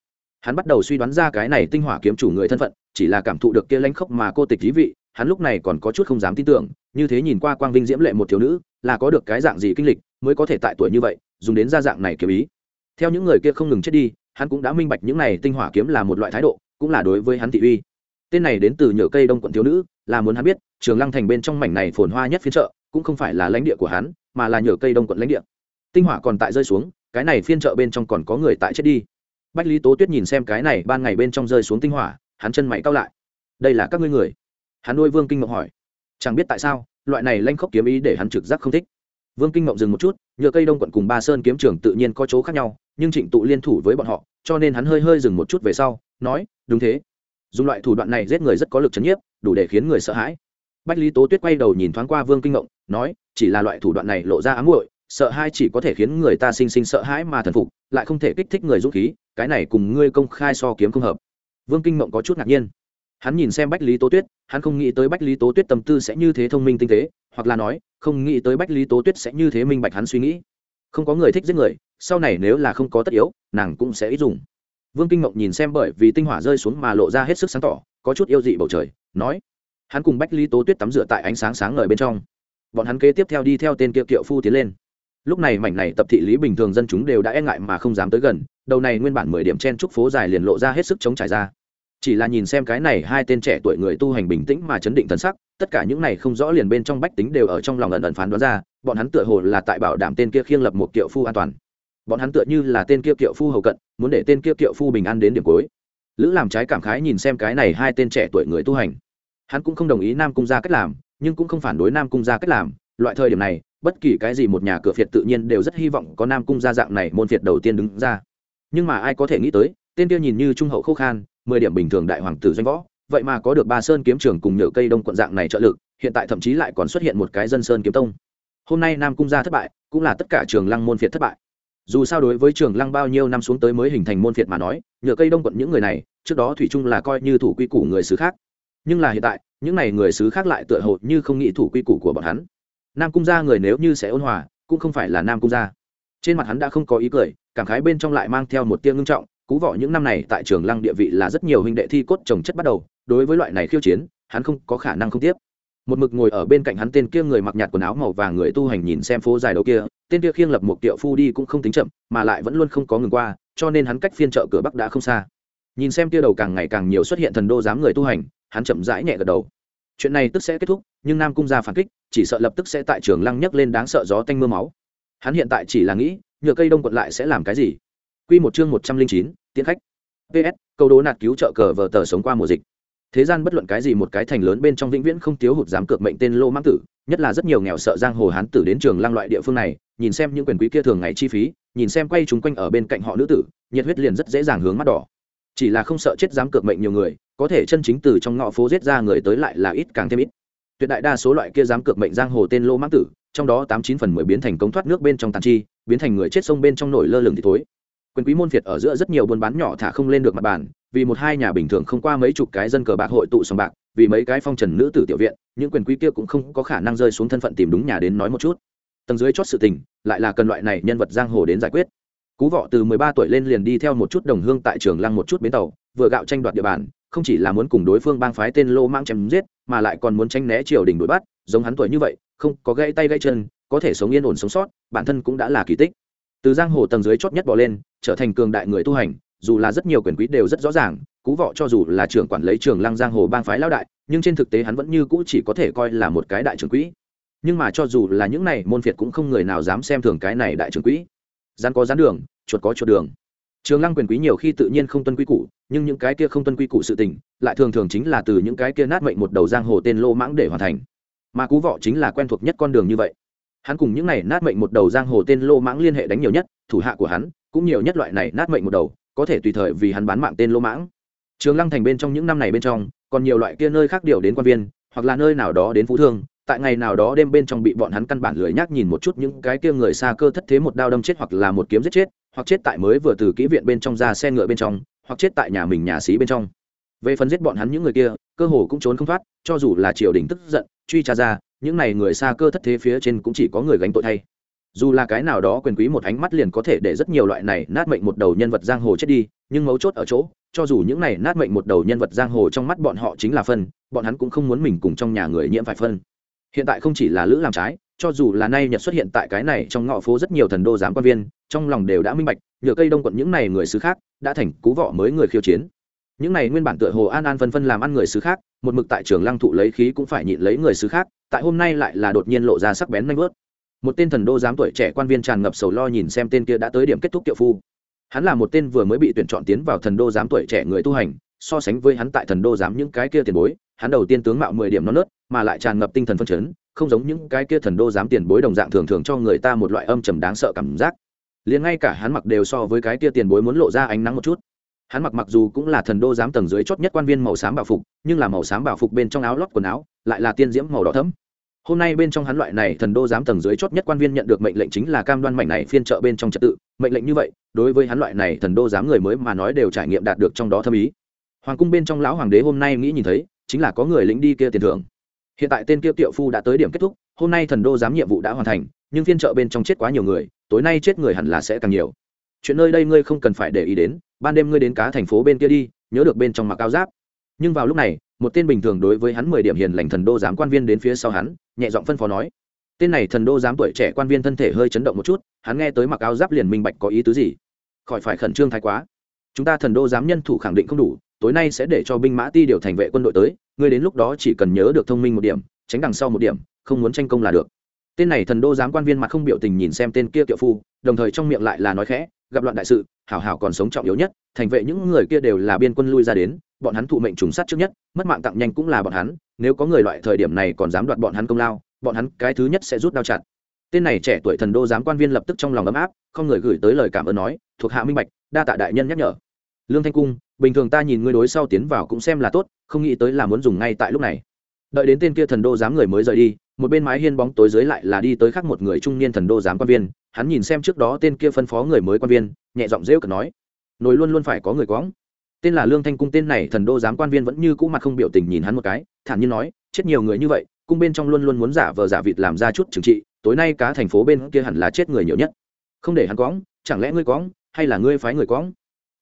Hắn bắt đầu suy đoán ra cái này tinh hỏa kiếm chủ người thân phận, chỉ là cảm thụ được kia lánh khốc mà cô tịch thí vị hắn lúc này còn có chút không dám tin tưởng, như thế nhìn qua quang vinh diễm lệ một thiếu nữ, là có được cái dạng gì kinh lịch, mới có thể tại tuổi như vậy, dùng đến gia dạng này kiếm ý. Theo những người kia không ngừng chết đi, hắn cũng đã minh bạch những này tinh hỏa kiếm là một loại thái độ, cũng là đối với hắn thị uy. Tên này đến từ nhựa cây đông quận thiếu nữ, là muốn hắn biết, trường lăng thành bên trong mảnh này phồn hoa nhất phiên chợ, cũng không phải là lãnh địa của hắn, mà là nhựa cây đông quận lãnh địa. Tinh hỏa còn tại rơi xuống, cái này phiên chợ bên trong còn có người tại chết đi. Bách lý tố tuyết nhìn xem cái này ban ngày bên trong rơi xuống tinh hỏa, hắn chân mày cao lại. Đây là các ngươi người hắn nuôi vương kinh mộng hỏi, chẳng biết tại sao, loại này lanh khốc kiếm ý để hắn trực giác không thích. Vương kinh mộng dừng một chút, nhựa cây đông quận cùng ba sơn kiếm trường tự nhiên có chỗ khác nhau, nhưng trịnh tụ liên thủ với bọn họ, cho nên hắn hơi hơi dừng một chút về sau, nói, đúng thế. Dùng loại thủ đoạn này giết người rất có lực chấn nhiếp, đủ để khiến người sợ hãi. Bách lý tố tuyết quay đầu nhìn thoáng qua vương kinh ngộng nói, chỉ là loại thủ đoạn này lộ ra ám hội sợ hai chỉ có thể khiến người ta sinh sinh sợ hãi mà thần phục, lại không thể kích thích người dũng khí, cái này cùng ngươi công khai so kiếm không hợp. Vương kinh ngộng có chút ngạc nhiên hắn nhìn xem bách lý tố tuyết, hắn không nghĩ tới bách lý tố tuyết tâm tư sẽ như thế thông minh tinh tế, hoặc là nói, không nghĩ tới bách lý tố tuyết sẽ như thế minh bạch hắn suy nghĩ. Không có người thích giết người, sau này nếu là không có tất yếu, nàng cũng sẽ ít dùng. Vương kinh mộng nhìn xem bởi vì tinh hỏa rơi xuống mà lộ ra hết sức sáng tỏ, có chút yêu dị bầu trời, nói. Hắn cùng bách lý tố tuyết tắm rửa tại ánh sáng sáng ngời bên trong. Bọn hắn kế tiếp theo đi theo tên kia kiệu phu tiến lên. Lúc này mảnh này tập thị lý bình thường dân chúng đều đã e ngại mà không dám tới gần, đầu này nguyên bản mười điểm chen trúc phố dài liền lộ ra hết sức chống trải ra chỉ là nhìn xem cái này hai tên trẻ tuổi người tu hành bình tĩnh mà chấn định thần sắc, tất cả những này không rõ liền bên trong bách tính đều ở trong lòng ẩn ẩn phán đoán ra, bọn hắn tựa hồ là tại bảo đảm tên kia khiêng lập một kiệu phu an toàn. Bọn hắn tựa như là tên kia kiệu phu hầu cận, muốn để tên kia kiệu phu bình an đến điểm cuối. Lữ làm trái cảm khái nhìn xem cái này hai tên trẻ tuổi người tu hành. Hắn cũng không đồng ý nam cung ra cách làm, nhưng cũng không phản đối nam cung ra cách làm. Loại thời điểm này, bất kỳ cái gì một nhà cửa phiệt tự nhiên đều rất hy vọng có nam cung gia dạng này môn phiệt đầu tiên đứng ra. Nhưng mà ai có thể nghĩ tới tên kia nhìn như trung hậu khô khan, mười điểm bình thường đại hoàng tử doanh võ, vậy mà có được ba sơn kiếm trường cùng nhựa cây đông quận dạng này trợ lực, hiện tại thậm chí lại còn xuất hiện một cái dân sơn kiếm tông. Hôm nay nam cung gia thất bại, cũng là tất cả trường lăng môn phiệt thất bại. Dù sao đối với trường lăng bao nhiêu năm xuống tới mới hình thành môn phiệt mà nói, nhựa cây đông quận những người này, trước đó thủy chung là coi như thủ quy củ người xứ khác. Nhưng là hiện tại, những n à y người xứ khác lại tựa hồ như không nghĩ thủ quy củ của bọn hắn. Nam cung gia người nếu như sẽ ôn hòa, cũng không phải là nam cung gia. Trên mặt hắn đã không có ý cười, cảm khái bên trong lại mang theo một tia ngưng trọng cú vọ những năm này tại trường lăng địa vị là rất nhiều huynh đệ thi cốt trồng chất bắt đầu, đối với loại này khiêu chiến, hắn không có khả năng không tiếp. Một mực ngồi ở bên cạnh hắn tên kia người mặc nhạt quần áo màu vàng người tu hành nhìn xem phố dài đầu kia, tên kia khiêng lập một tiệu phu đi cũng không tính chậm, mà lại vẫn luôn không có ngừng qua, cho nên hắn cách phiên chợ cửa bắc đã không xa. Nhìn xem kia đầu càng ngày càng nhiều xuất hiện thần đô giám người tu hành, hắn chậm rãi nhẹ gật đầu. Chuyện này tức sẽ kết thúc, nhưng nam cung ra phản kích, chỉ sợ lập tức sẽ tại trường lăng nhấc lên đáng sợ gió tanh mưa máu. Hắn hiện tại chỉ là nghĩ, nhựa cây đông quận lại sẽ làm cái gì? Quy một chương một trăm linh chín tiến khách. Ps câu đố nạt cứu trợ cờ vở tờ sống qua mùa dịch. Thế gian bất luận cái gì một cái thành lớn bên trong vĩnh viễn không thiếu hụt dám cược mệnh tên lô mãng tử, nhất là rất nhiều nghèo sợ giang hồ hán tử đến trường lăng loại địa phương này, nhìn xem những quyền quý kia thường ngày chi phí, nhìn xem quay chúng quanh ở bên cạnh họ nữ tử, nhiệt huyết liền rất dễ dàng hướng mắt đỏ. Chỉ là không sợ chết dám cược mệnh nhiều người, có thể chân chính từ trong ngõ phố giết ra người tới lại là ít càng thêm ít. Tuyệt đại đa số loại kia dám cược mệnh giang hồ tên lô mãng tử, trong đó tám chín phần mười biến thành cống thoát nước bên trong tàn chi, biến thành người chết sông bên trong nổi lơ lửng thì thối quyền quý môn phiệt ở giữa rất nhiều buôn bán nhỏ thả không lên được mặt bàn, vì một hai nhà bình thường không qua mấy chục cái dân cờ bạc hội tụ sòng bạc, vì mấy cái phong trần nữ tử tiểu viện, những quyền quý kia cũng không có khả năng rơi xuống thân phận tìm đúng nhà đến nói một chút. Tầng dưới chót sự tình, lại là cần loại này nhân vật giang hồ đến giải quyết. Cú vọ từ mười ba tuổi lên liền đi theo một chút đồng hương tại trường lăng một chút bến tàu, vừa gạo tranh đoạt địa bàn, không chỉ là muốn cùng đối phương bang phái tên lô mang chém giết, mà lại còn muốn tranh né triều đình đuổi bắt, giống hắn tuổi như vậy, không có gãy tay gãy chân, có thể sống yên ổn sống sót, bản thân cũng đã là kỳ tích. Từ giang hồ tầng dưới chót nhất bỏ lên trở thành cường đại người tu hành, dù là rất nhiều quyền quý đều rất rõ ràng, cú vọ cho dù là trưởng quản lý trường lăng giang hồ bang phái lao đại, nhưng trên thực tế hắn vẫn như cũ chỉ có thể coi là một cái đại trưởng quỹ. Nhưng mà cho dù là những này, môn phiệt cũng không người nào dám xem thường cái này đại trưởng quỹ. Rắn có rắn đường, chuột có chuột đường. Trường lăng quyền quý nhiều khi tự nhiên không tuân quy củ, nhưng những cái kia không tuân quy củ sự tình, lại thường thường chính là từ những cái kia nát mệnh một đầu giang hồ tên lô mãng để hoàn thành. Mà cú vọ chính là quen thuộc nhất con đường như vậy. Hắn cùng những này nát mệnh một đầu giang hồ tên lô mãng liên hệ đánh nhiều nhất, thủ hạ của hắn cũng nhiều nhất loại này nát mệnh một đầu, có thể tùy thời vì hắn bán mạng tên lô mãng. Trường lăng thành bên trong những năm này bên trong, còn nhiều loại kia nơi khác điều đến quan viên, hoặc là nơi nào đó đến phú thương, tại ngày nào đó đêm bên trong bị bọn hắn căn bản lười nhác nhìn một chút những cái kia người xa cơ thất thế một đao đâm chết hoặc là một kiếm giết chết, hoặc chết tại mới vừa từ kỹ viện bên trong ra xe ngựa bên trong, hoặc chết tại nhà mình nhà xí bên trong. Về phần giết bọn hắn những người kia, cơ hồ cũng trốn không thoát, cho dù là triều đình tức giận, truy tra ra, những này người xa cơ thất thế phía trên cũng chỉ có người gánh tội thay dù là cái nào đó quyền quý một ánh mắt liền có thể để rất nhiều loại này nát mệnh một đầu nhân vật giang hồ chết đi, nhưng mấu chốt ở chỗ, cho dù những này nát mệnh một đầu nhân vật giang hồ trong mắt bọn họ chính là phân, bọn hắn cũng không muốn mình cùng trong nhà người nhiễm phải phân. Hiện tại không chỉ là lữ làm trái, cho dù là nay nhật xuất hiện tại cái này trong ngõ phố rất nhiều thần đô giám quan viên, trong lòng đều đã minh bạch, nhờ cây đông quận những này người xứ khác, đã thành cú vọ mới người khiêu chiến. Những này nguyên bản tựa hồ an an phân phân làm ăn người xứ khác, một mực tại trường lăng thụ lấy khí cũng phải nhịn lấy người xứ khác, tại hôm nay lại là đột nhiên lộ ra sắc bén nanh bớt một tên thần đô giám tuổi trẻ quan viên tràn ngập sầu lo nhìn xem tên kia đã tới điểm kết thúc tiệu phu. Hắn là một tên vừa mới bị tuyển chọn tiến vào thần đô giám tuổi trẻ người tu hành, so sánh với hắn tại thần đô giám những cái kia tiền bối, hắn đầu tiên tướng mạo mười điểm non nớt, mà lại tràn ngập tinh thần phân chấn, không giống những cái kia thần đô giám tiền bối đồng dạng thường thường cho người ta một loại âm trầm đáng sợ cảm giác. Liền ngay cả hắn mặc đều so với cái kia tiền bối muốn lộ ra ánh nắng một chút. Hắn mặc mặc dù cũng là thần đô giám tầng dưới chót nhất quan viên màu xám bảo phục, nhưng là màu xám bảo phục bên trong áo lót quần áo, lại là tiên diễm màu đỏ thẫm hôm nay bên trong hắn loại này thần đô giám tầng dưới chót nhất quan viên nhận được mệnh lệnh chính là cam đoan mảnh này phiên trợ bên trong trật tự. Mệnh lệnh như vậy, đối với hắn loại này thần đô giám người mới mà nói đều trải nghiệm đạt được trong đó thâm ý. Hoàng cung bên trong lão hoàng đế hôm nay nghĩ nhìn thấy, chính là có người lính đi kia tiền thưởng. Hiện tại tên kia tiệu phu đã tới điểm kết thúc, hôm nay thần đô giám nhiệm vụ đã hoàn thành, nhưng phiên chợ bên trong chết quá nhiều người, tối nay chết người hẳn là sẽ càng nhiều. Chuyện nơi đây ngươi không cần phải để ý đến, ban đêm ngươi đến cá thành phố bên kia đi, nhớ được bên trong mặc áo giáp. Nhưng vào lúc này một tên bình thường đối với hắn mười điểm hiền lành thần đô giám quan viên đến phía sau hắn, nhẹ giọng phân phó nói. Tên này thần đô giám tuổi trẻ quan viên thân thể hơi chấn động một chút, hắn nghe tới mặc áo giáp liền minh bạch có ý tứ gì. Khỏi phải khẩn trương thái quá. Chúng ta thần đô giám nhân thủ khẳng định không đủ, tối nay sẽ để cho binh mã ti điều thành vệ quân đội tới, ngươi đến lúc đó chỉ cần nhớ được thông minh một điểm, tránh đằng sau một điểm, không muốn tranh công là được. Tên này thần đô giám quan viên mặt không biểu tình nhìn xem tên kia kiệu phu, đồng thời trong miệng lại là nói khẽ gặp loạn đại sự, hảo hảo còn sống trọng yếu nhất, thành vệ những người kia đều là biên quân lui ra đến, bọn hắn thụ mệnh trùng sát trước nhất, mất mạng tặng nhanh cũng là bọn hắn, nếu có người loại thời điểm này còn dám đoạt bọn hắn công lao, bọn hắn cái thứ nhất sẽ rút đao chặt. Tên này trẻ tuổi thần đô giám quan viên lập tức trong lòng ấm áp, không người gửi tới lời cảm ơn nói, thuộc hạ minh bạch, đa tạ đại nhân nhắc nhở. Lương thanh cung, bình thường ta nhìn ngươi đối sau tiến vào cũng xem là tốt, không nghĩ tới là muốn dùng ngay tại lúc này. Đợi đến tên kia thần đô giám người mới rời đi, một bên mái hiên bóng tối dưới lại là đi tới khác một người trung niên thần đô giám quan viên hắn nhìn xem trước đó tên kia phân phó người mới quan viên, nhẹ giọng rêu cực nói, nồi luôn luôn phải có người quõng. Tên là lương thanh cung tên này thần đô giám quan viên vẫn như cũ mặt không biểu tình nhìn hắn một cái, thản nhiên nói, chết nhiều người như vậy, cung bên trong luôn luôn muốn giả vờ giả vịt làm ra chút trừng trị, tối nay cá thành phố bên kia hẳn là chết người nhiều nhất. Không để hắn quõng, chẳng lẽ ngươi quõng, hay là ngươi phái người quõng?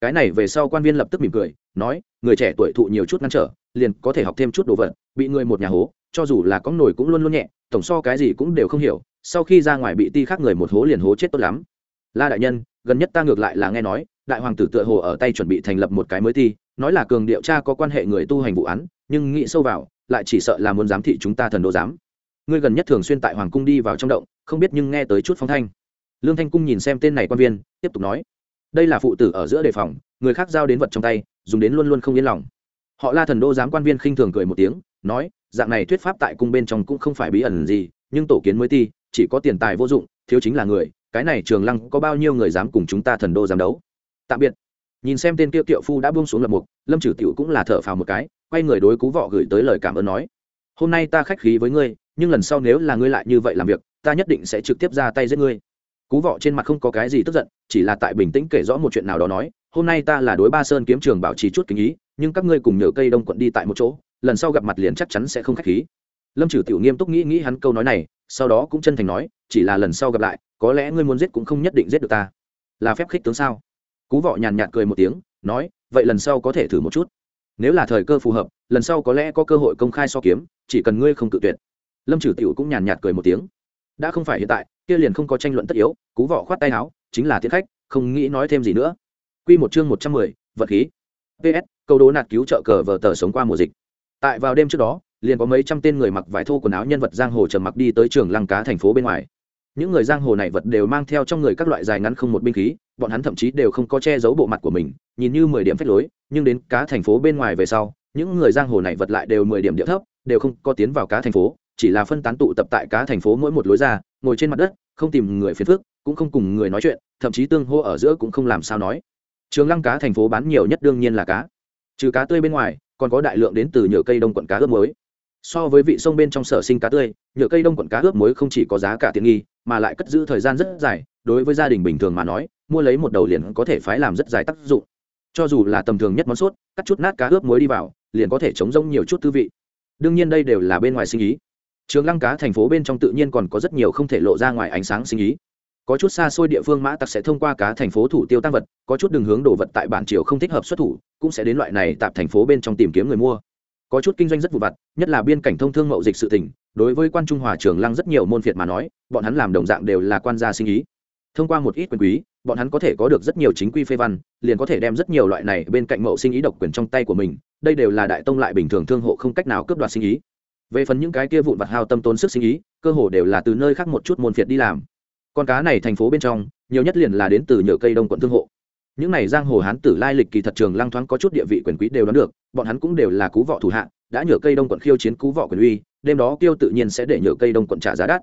Cái này về sau quan viên lập tức mỉm cười, nói, người trẻ tuổi thụ nhiều chút ngăn trở, liền có thể học thêm chút đồ vật, bị người một nhà hố, cho dù là có nổi cũng luôn luôn nhẹ, tổng so cái gì cũng đều không hiểu sau khi ra ngoài bị ti khác người một hố liền hố chết tốt lắm. La đại nhân, gần nhất ta ngược lại là nghe nói, đại hoàng tử tựa hồ ở tay chuẩn bị thành lập một cái mới ti, nói là cường điệu tra có quan hệ người tu hành vụ án, nhưng nghĩ sâu vào, lại chỉ sợ là muốn giám thị chúng ta thần đô giám. Ngươi gần nhất thường xuyên tại hoàng cung đi vào trong động, không biết nhưng nghe tới chút phong thanh. Lương thanh cung nhìn xem tên này quan viên, tiếp tục nói, đây là phụ tử ở giữa đề phòng, người khác giao đến vật trong tay, dùng đến luôn luôn không yên lòng. Họ la thần đô giám quan viên khinh thường cười một tiếng, nói, dạng này thuyết pháp tại cung bên trong cũng không phải bí ẩn gì, nhưng tổ kiến mới ti chỉ có tiền tài vô dụng, thiếu chính là người, cái này trường lăng có bao nhiêu người dám cùng chúng ta thần đô dám đấu? Tạm biệt. Nhìn xem tên kia kiệu phu đã buông xuống lập mục, lâm trừ tiểu cũng là thở phào một cái, quay người đối cú vọ gửi tới lời cảm ơn nói. Hôm nay ta khách khí với ngươi, nhưng lần sau nếu là ngươi lại như vậy làm việc, ta nhất định sẽ trực tiếp ra tay giết ngươi. Cú vọ trên mặt không có cái gì tức giận, chỉ là tại bình tĩnh kể rõ một chuyện nào đó nói, hôm nay ta là đối ba sơn kiếm trường bảo trì chút kính ý, nhưng các ngươi cùng nhờ cây đông quận đi tại một chỗ, lần sau gặp mặt liền chắc chắn sẽ không khách khí. Lâm trừ tiểu nghiêm túc nghĩ nghĩ hắn câu nói này sau đó cũng chân thành nói chỉ là lần sau gặp lại có lẽ ngươi muốn giết cũng không nhất định giết được ta. Là phép khích tướng sao? Cú vọ nhàn nhạt cười một tiếng nói vậy lần sau có thể thử một chút. Nếu là thời cơ phù hợp lần sau có lẽ có cơ hội công khai so kiếm chỉ cần ngươi không cự tuyệt. Lâm trừ tiểu cũng nhàn nhạt cười một tiếng. Đã không phải hiện tại kia liền không có tranh luận tất yếu cú vọ khoát tay áo chính là tiến khách không nghĩ nói thêm gì nữa. Quy một chương một trăm mười, vật khí. PS, câu đố nạt cứu trợ cờ vờ tờ sống qua mùa dịch. Tại vào đêm trước đó, liền có mấy trăm tên người mặc vải thô quần áo nhân vật giang hồ trầm mặc đi tới trường lăng cá thành phố bên ngoài. Những người giang hồ này vật đều mang theo trong người các loại dài ngắn không một binh khí, bọn hắn thậm chí đều không có che giấu bộ mặt của mình, nhìn như mười điểm phép lối, nhưng đến cá thành phố bên ngoài về sau, những người giang hồ này vật lại đều mười điểm địa thấp, đều không có tiến vào cá thành phố, chỉ là phân tán tụ tập tại cá thành phố mỗi một lối ra, ngồi trên mặt đất, không tìm người phiền phức, cũng không cùng người nói chuyện, thậm chí tương hô ở giữa cũng không làm sao nói. Trường lăng cá thành phố bán nhiều nhất đương nhiên là cá. Trừ cá tươi bên ngoài, còn có đại lượng đến từ nhựa cây đông quận cá ướp mới so với vị sông bên trong sở sinh cá tươi, nhựa cây đông quận cá ướp muối không chỉ có giá cả tiện nghi, mà lại cất giữ thời gian rất dài, đối với gia đình bình thường mà nói, mua lấy một đầu liền có thể phái làm rất dài tác dụng. Cho dù là tầm thường nhất món sốt, cắt chút nát cá ướp muối đi vào, liền có thể chống rông nhiều chút tư vị. Đương nhiên đây đều là bên ngoài sinh ý. Trường lăng cá thành phố bên trong tự nhiên còn có rất nhiều không thể lộ ra ngoài ánh sáng sinh ý. Có chút xa xôi địa phương mã tặc sẽ thông qua cá thành phố thủ tiêu tăng vật, có chút đường hướng đồ vật tại bản triều không thích hợp xuất thủ, cũng sẽ đến loại này tạp thành phố bên trong tìm kiếm người mua có chút kinh doanh rất vụ vặt, nhất là biên cảnh thông thương mậu dịch sự tỉnh đối với quan trung hòa trường lăng rất nhiều môn phiệt mà nói, bọn hắn làm đồng dạng đều là quan gia sinh ý. Thông qua một ít quyền quý, bọn hắn có thể có được rất nhiều chính quy phê văn, liền có thể đem rất nhiều loại này bên cạnh mậu sinh ý độc quyền trong tay của mình, đây đều là đại tông lại bình thường thương hộ không cách nào cướp đoạt sinh ý. Về phần những cái kia vụn vặt hao tâm tốn sức sinh ý, cơ hồ đều là từ nơi khác một chút môn phiệt đi làm. Con cá này thành phố bên trong, nhiều nhất liền là đến từ nhựa cây đông quận thương hộ những này giang hồ hán tử lai lịch kỳ thật trường lăng thoáng có chút địa vị quyền quý đều đoán được, bọn hắn cũng đều là cú vọ thủ hạ, đã nhờ cây đông quận khiêu chiến cú vọ quyền uy, đêm đó kiêu tự nhiên sẽ để nhờ cây đông quận trả giá đắt.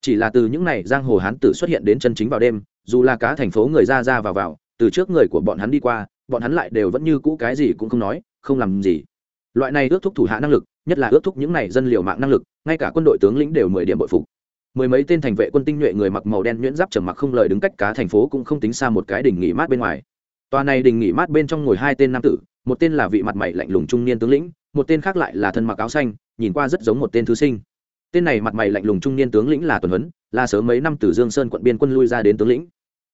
Chỉ là từ những này giang hồ hán tử xuất hiện đến chân chính vào đêm, dù là cá thành phố người ra ra vào vào, từ trước người của bọn hắn đi qua, bọn hắn lại đều vẫn như cũ cái gì cũng không nói, không làm gì. Loại này ước thúc thủ hạ năng lực, nhất là ước thúc những này dân liều mạng năng lực, ngay cả quân đội tướng lĩnh đều mười điểm bội phục. Mười mấy tên thành vệ quân tinh nhuệ người mặc màu đen nhuyễn giáp trầm mặc không lời đứng cách cá thành phố cũng không tính xa một cái đỉnh nghỉ mát bên ngoài tòa này đình nghỉ mát bên trong ngồi hai tên nam tử, một tên là vị mặt mày lạnh lùng trung niên tướng lĩnh, một tên khác lại là thân mặc áo xanh, nhìn qua rất giống một tên thư sinh. Tên này mặt mày lạnh lùng trung niên tướng lĩnh là tuần huấn, là sớm mấy năm từ dương sơn quận biên quân lui ra đến tướng lĩnh.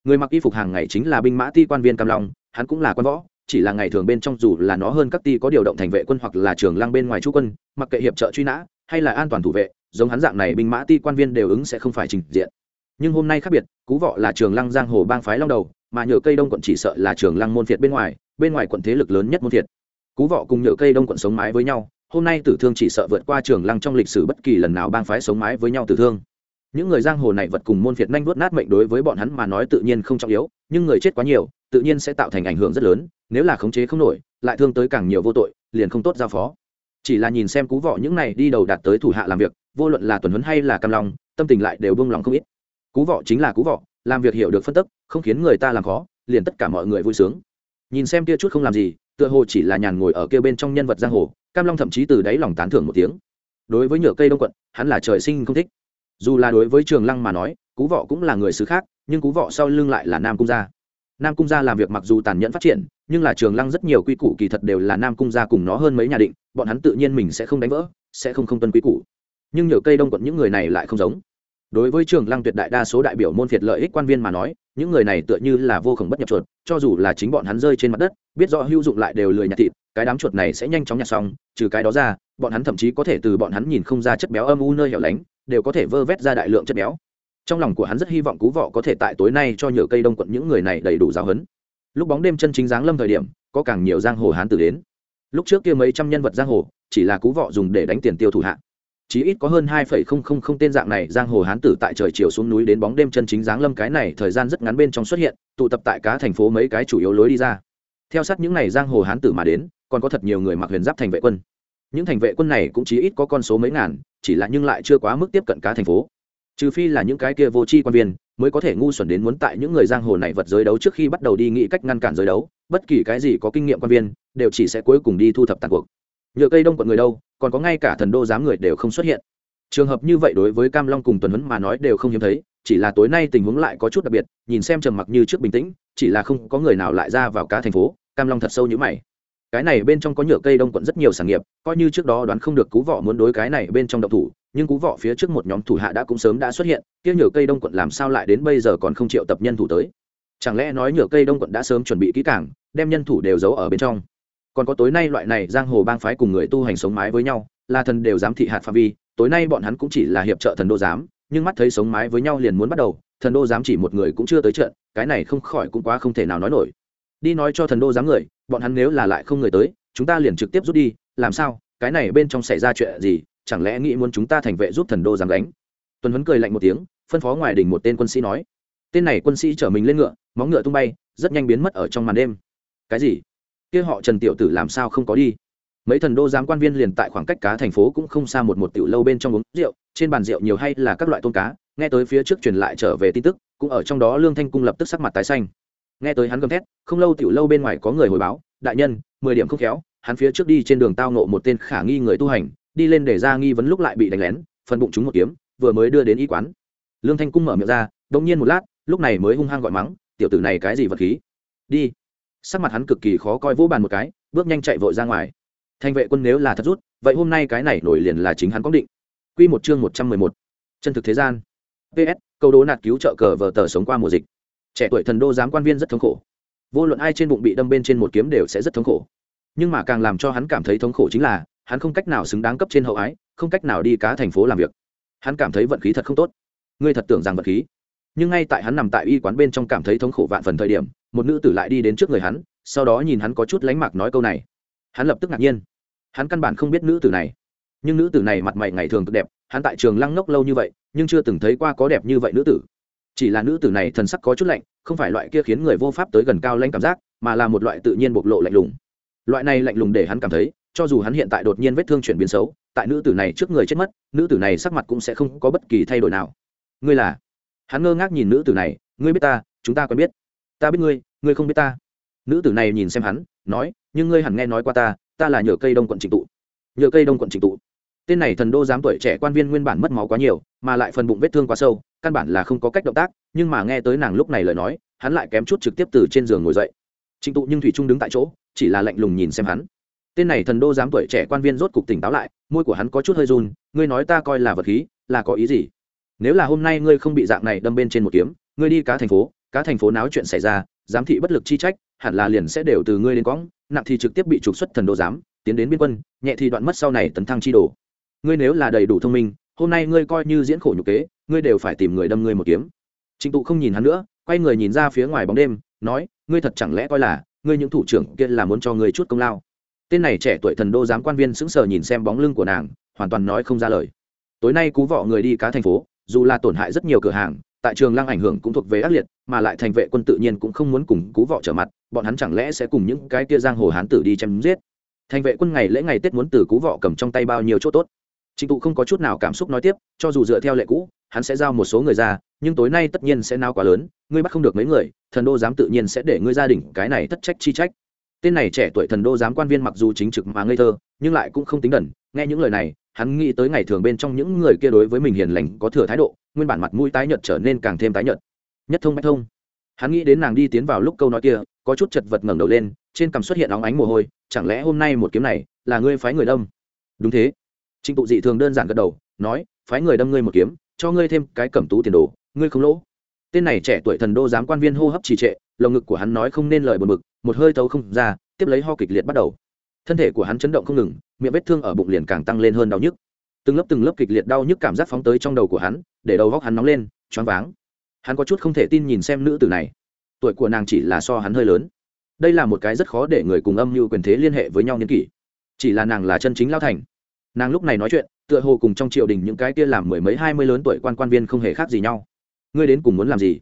Người mặc y phục hàng ngày chính là binh mã ti quan viên cam long, hắn cũng là quan võ, chỉ là ngày thường bên trong dù là nó hơn các ti có điều động thành vệ quân hoặc là trường lang bên ngoài chú quân, mặc kệ hiệp trợ truy nã hay là an toàn thủ vệ, giống hắn dạng này binh mã ti quan viên đều ứng sẽ không phải trình diện. Nhưng hôm nay khác biệt, cú vọ là trường lăng giang hồ bang phái long đầu mà nhờ cây đông quận chỉ sợ là trường lăng môn phiệt bên ngoài bên ngoài quận thế lực lớn nhất môn phiệt. Cú vọ cùng nhựa cây đông quận sống mái với nhau, hôm nay tử thương chỉ sợ vượt qua trường lăng trong lịch sử bất kỳ lần nào bang phái sống mái với nhau tử thương. Những người giang hồ này vật cùng môn phiệt nhanh vuốt nát mệnh đối với bọn hắn mà nói tự nhiên không trọng yếu, nhưng người chết quá nhiều, tự nhiên sẽ tạo thành ảnh hưởng rất lớn, nếu là khống chế không nổi, lại thương tới càng nhiều vô tội, liền không tốt giao phó. Chỉ là nhìn xem cú vọ những này đi đầu đạt tới thủ hạ làm việc, vô luận là tuần huấn hay là cam lòng tâm tình lại đều buông lòng không ít. Cú vọ chính là cú vọ làm việc hiểu được phân tức, không khiến người ta làm khó, liền tất cả mọi người vui sướng. Nhìn xem kia chút không làm gì, tựa hồ chỉ là nhàn ngồi ở kia bên trong nhân vật giang hồ, cam long thậm chí từ đáy lòng tán thưởng một tiếng. Đối với nhựa cây đông quận, hắn là trời sinh không thích. Dù là đối với trường lăng mà nói, cú vọ cũng là người xứ khác, nhưng cú vọ sau lưng lại là nam cung gia. Nam cung gia làm việc mặc dù tàn nhẫn phát triển, nhưng là trường lăng rất nhiều quy củ kỳ thật đều là nam cung gia cùng nó hơn mấy nhà định, bọn hắn tự nhiên mình sẽ không đánh vỡ, sẽ không không tuân quy củ. Nhưng nhựa cây đông quận những người này lại không giống đối với trường lăng tuyệt đại đa số đại biểu môn phiệt lợi ích quan viên mà nói, những người này tựa như là vô khổng bất nhập chuột, cho dù là chính bọn hắn rơi trên mặt đất, biết rõ hữu dụng lại đều lười nhặt thịt, cái đám chuột này sẽ nhanh chóng nhặt xong, trừ cái đó ra, bọn hắn thậm chí có thể từ bọn hắn nhìn không ra chất béo âm u nơi hẻo lánh, đều có thể vơ vét ra đại lượng chất béo. Trong lòng của hắn rất hy vọng cú vọ có thể tại tối nay cho nhựa cây đông quận những người này đầy đủ giáo hấn lúc bóng đêm chân chính giáng lâm thời điểm, có càng nhiều giang hồ hán tử đến. Lúc trước kia mấy trăm nhân vật giang hồ, chỉ là cú vọ dùng để đánh tiền tiêu thủ hạ chí ít có hơn hai phẩy không không không tên dạng này giang hồ hán tử tại trời chiều xuống núi đến bóng đêm chân chính giáng lâm cái này thời gian rất ngắn bên trong xuất hiện, tụ tập tại cá thành phố mấy cái chủ yếu lối đi ra. Theo sát những này giang hồ hán tử mà đến, còn có thật nhiều người mặc huyền giáp thành vệ quân. Những thành vệ quân này cũng chí ít có con số mấy ngàn, chỉ là nhưng lại chưa quá mức tiếp cận cá thành phố. Trừ phi là những cái kia vô tri quan viên, mới có thể ngu xuẩn đến muốn tại những người giang hồ này vật giới đấu trước khi bắt đầu đi nghĩ cách ngăn cản giới đấu, bất kỳ cái gì có kinh nghiệm quan viên, đều chỉ sẽ cuối cùng đi thu thập tàn cuộc. Nhựa cây đông quận người đâu còn có ngay cả thần đô giám người đều không xuất hiện. Trường hợp như vậy đối với cam long cùng tuần huấn mà nói đều không hiếm thấy, chỉ là tối nay tình huống lại có chút đặc biệt, nhìn xem trầm mặc như trước bình tĩnh, chỉ là không có người nào lại ra vào cá thành phố, cam long thật sâu như mày. Cái này bên trong có nhựa cây đông quận rất nhiều sản nghiệp, coi như trước đó đoán không được cú vọ muốn đối cái này bên trong độc thủ, nhưng cú vọ phía trước một nhóm thủ hạ đã cũng sớm đã xuất hiện, kia nhựa cây đông quận làm sao lại đến bây giờ còn không triệu tập nhân thủ tới? Chẳng lẽ nói nhựa cây đông quận đã sớm chuẩn bị kỹ càng, đem nhân thủ đều giấu ở bên trong? Còn có tối nay loại này giang hồ bang phái cùng người tu hành sống mái với nhau là thần đều dám thị hạt phạm vi, tối nay bọn hắn cũng chỉ là hiệp trợ thần đô giám, nhưng mắt thấy sống mái với nhau liền muốn bắt đầu, thần đô giám chỉ một người cũng chưa tới trận, cái này không khỏi cũng quá không thể nào nói nổi. Đi nói cho thần đô giám người, bọn hắn nếu là lại không người tới, chúng ta liền trực tiếp rút đi, làm sao, cái này bên trong xảy ra chuyện gì, chẳng lẽ nghĩ muốn chúng ta thành vệ giúp thần đô giám đánh tuần huấn cười lạnh một tiếng, phân phó ngoài đỉnh một tên quân sĩ nói. Tên này quân sĩ chở mình lên ngựa, móng ngựa tung bay, rất nhanh biến mất ở trong màn đêm. Cái gì? Kia họ trần tiểu tử làm sao không có đi? Mấy thần đô giám quan viên liền tại khoảng cách cá thành phố cũng không xa một một tiểu lâu bên trong uống rượu, trên bàn rượu nhiều hay là các loại tôm cá, nghe tới phía trước truyền lại trở về tin tức, cũng ở trong đó lương thanh cung lập tức sắc mặt tái xanh. Nghe tới hắn gầm thét, không lâu tiểu lâu bên ngoài có người hồi báo, đại nhân, mười điểm không khéo, hắn phía trước đi trên đường tao nộ một tên khả nghi người tu hành, đi lên để ra nghi vấn lúc lại bị đánh lén, phần bụng chúng một kiếm, vừa mới đưa đến y quán. Lương thanh cung mở miệng ra đông nhiên một lát, lúc này mới hung hăng gọi mắng, tiểu tử này cái gì vật khí? Đi sắc mặt hắn cực kỳ khó coi, vỗ bàn một cái, bước nhanh chạy vội ra ngoài. Thành vệ quân nếu là thật rút, vậy hôm nay cái này nổi liền là chính hắn có định. Quy một chương một trăm mười một. Chân thực thế gian. Ps câu đố nạt cứu trợ cờ vờ tờ sống qua mùa dịch. Trẻ tuổi thần đô giám quan viên rất thống khổ. Vô luận ai trên bụng bị đâm bên trên một kiếm đều sẽ rất thống khổ. Nhưng mà càng làm cho hắn cảm thấy thống khổ chính là, hắn không cách nào xứng đáng cấp trên hậu ái, không cách nào đi cá thành phố làm việc. Hắn cảm thấy vận khí thật không tốt. Ngươi thật tưởng rằng vận khí. Nhưng ngay tại hắn nằm tại y quán bên trong cảm thấy thống khổ vạn phần thời điểm một nữ tử lại đi đến trước người hắn, sau đó nhìn hắn có chút lánh mạc nói câu này. Hắn lập tức ngạc nhiên. Hắn căn bản không biết nữ tử này. Nhưng nữ tử này mặt mày ngày thường cực đẹp, hắn tại trường lăng ngốc lâu như vậy, nhưng chưa từng thấy qua có đẹp như vậy nữ tử. Chỉ là nữ tử này thần sắc có chút lạnh, không phải loại kia khiến người vô pháp tới gần cao lanh cảm giác, mà là một loại tự nhiên bộc lộ lạnh lùng. Loại này lạnh lùng để hắn cảm thấy, cho dù hắn hiện tại đột nhiên vết thương chuyển biến xấu, tại nữ tử này trước người chết mất, nữ tử này sắc mặt cũng sẽ không có bất kỳ thay đổi nào. Ngươi là? Hắn ngơ ngác nhìn nữ tử này, ngươi biết ta, chúng ta quen biết ta biết ngươi ngươi không biết ta. Nữ tử này nhìn xem hắn, nói, nhưng ngươi hẳn nghe nói qua ta ta là nhờ cây đông quận trịnh tụ. Nhờ cây đông quận trịnh tụ. Tên này thần đô giám tuổi trẻ quan viên nguyên bản mất máu quá nhiều, mà lại phần bụng vết thương quá sâu, căn bản là không có cách động tác, nhưng mà nghe tới nàng lúc này lời nói, hắn lại kém chút trực tiếp từ trên giường ngồi dậy. Trịnh tụ nhưng thủy trung đứng tại chỗ, chỉ là lạnh lùng nhìn xem hắn. Tên này thần đô giám tuổi trẻ quan viên rốt cục tỉnh táo lại, môi của hắn có chút hơi run, ngươi nói ta coi là vật khí, là có ý gì? Nếu là hôm nay ngươi không bị dạng này đâm bên trên một kiếm, ngươi đi cá thành phố cá thành phố náo chuyện xảy ra giám thị bất lực chi trách hẳn là liền sẽ đều từ ngươi đến quãng, nặng thì trực tiếp bị trục xuất thần đô giám tiến đến biên quân nhẹ thì đoạn mất sau này tấn thăng chi đồ. Ngươi nếu là đầy đủ thông minh hôm nay ngươi coi như diễn khổ nhục kế ngươi đều phải tìm người đâm ngươi một kiếm. Trịnh tụ không nhìn hắn nữa quay người nhìn ra phía ngoài bóng đêm nói ngươi thật chẳng lẽ coi là ngươi những thủ trưởng kia là muốn cho ngươi chút công lao. Tên này trẻ tuổi thần đô giám quan viên sững sờ nhìn xem bóng lưng của nàng hoàn toàn nói không ra lời. Tối nay cú vọ người đi cá thành phố dù là tổn hại rất nhiều cửa hàng tại trường lăng ảnh hưởng cũng thuộc về ác liệt, mà lại thành vệ quân tự nhiên cũng không muốn cùng cú vọ trở mặt, bọn hắn chẳng lẽ sẽ cùng những cái kia giang hồ hán tử đi chém giết? Thành vệ quân ngày lễ ngày tết muốn từ cú vọ cầm trong tay bao nhiêu chỗ tốt? Trịnh tụ không có chút nào cảm xúc nói tiếp, cho dù dựa theo lệ cũ, hắn sẽ giao một số người ra, nhưng tối nay tất nhiên sẽ nao quá lớn, ngươi bắt không được mấy người, thần đô giám tự nhiên sẽ để ngươi gia đình cái này thất trách chi trách. Tên này trẻ tuổi thần đô giám quan viên mặc dù chính trực mà ngây thơ, nhưng lại cũng không tính đần nghe những lời này, hắn nghĩ tới ngày thường bên trong những người kia đối với mình hiền lành có thừa thái độ, nguyên bản mặt mũi tái nhợt trở nên càng thêm tái nhợt. Nhất thông bách thông. Hắn nghĩ đến nàng đi tiến vào lúc câu nói kia, có chút chật vật ngẩng đầu lên, trên cằm xuất hiện óng ánh mồ hôi, chẳng lẽ hôm nay một kiếm này là ngươi phái người đâm? Đúng thế. Trịnh tụ dị thường đơn giản gật đầu, nói, phái người đâm ngươi một kiếm, cho ngươi thêm cái cẩm tú tiền đồ, ngươi không lỗ. Tên này trẻ tuổi thần đô giám quan viên hô hấp trì trệ, lồng ngực của hắn nói không nên lời buồn bực, một hơi thấu không ra, tiếp lấy ho kịch liệt bắt đầu thân thể của hắn chấn động không ngừng, miệng vết thương ở bụng liền càng tăng lên hơn đau nhức. Từng lớp từng lớp kịch liệt đau nhức cảm giác phóng tới trong đầu của hắn, để đầu góc hắn nóng lên, choáng váng. Hắn có chút không thể tin nhìn xem nữ tử này. Tuổi của nàng chỉ là so hắn hơi lớn. Đây là một cái rất khó để người cùng âm mưu quyền thế liên hệ với nhau niên kỷ. Chỉ là nàng là chân chính lao thành. Nàng lúc này nói chuyện, tựa hồ cùng trong triều đình những cái kia làm mười mấy hai mươi lớn tuổi quan quan viên không hề khác gì nhau. Ngươi đến cùng muốn làm gì?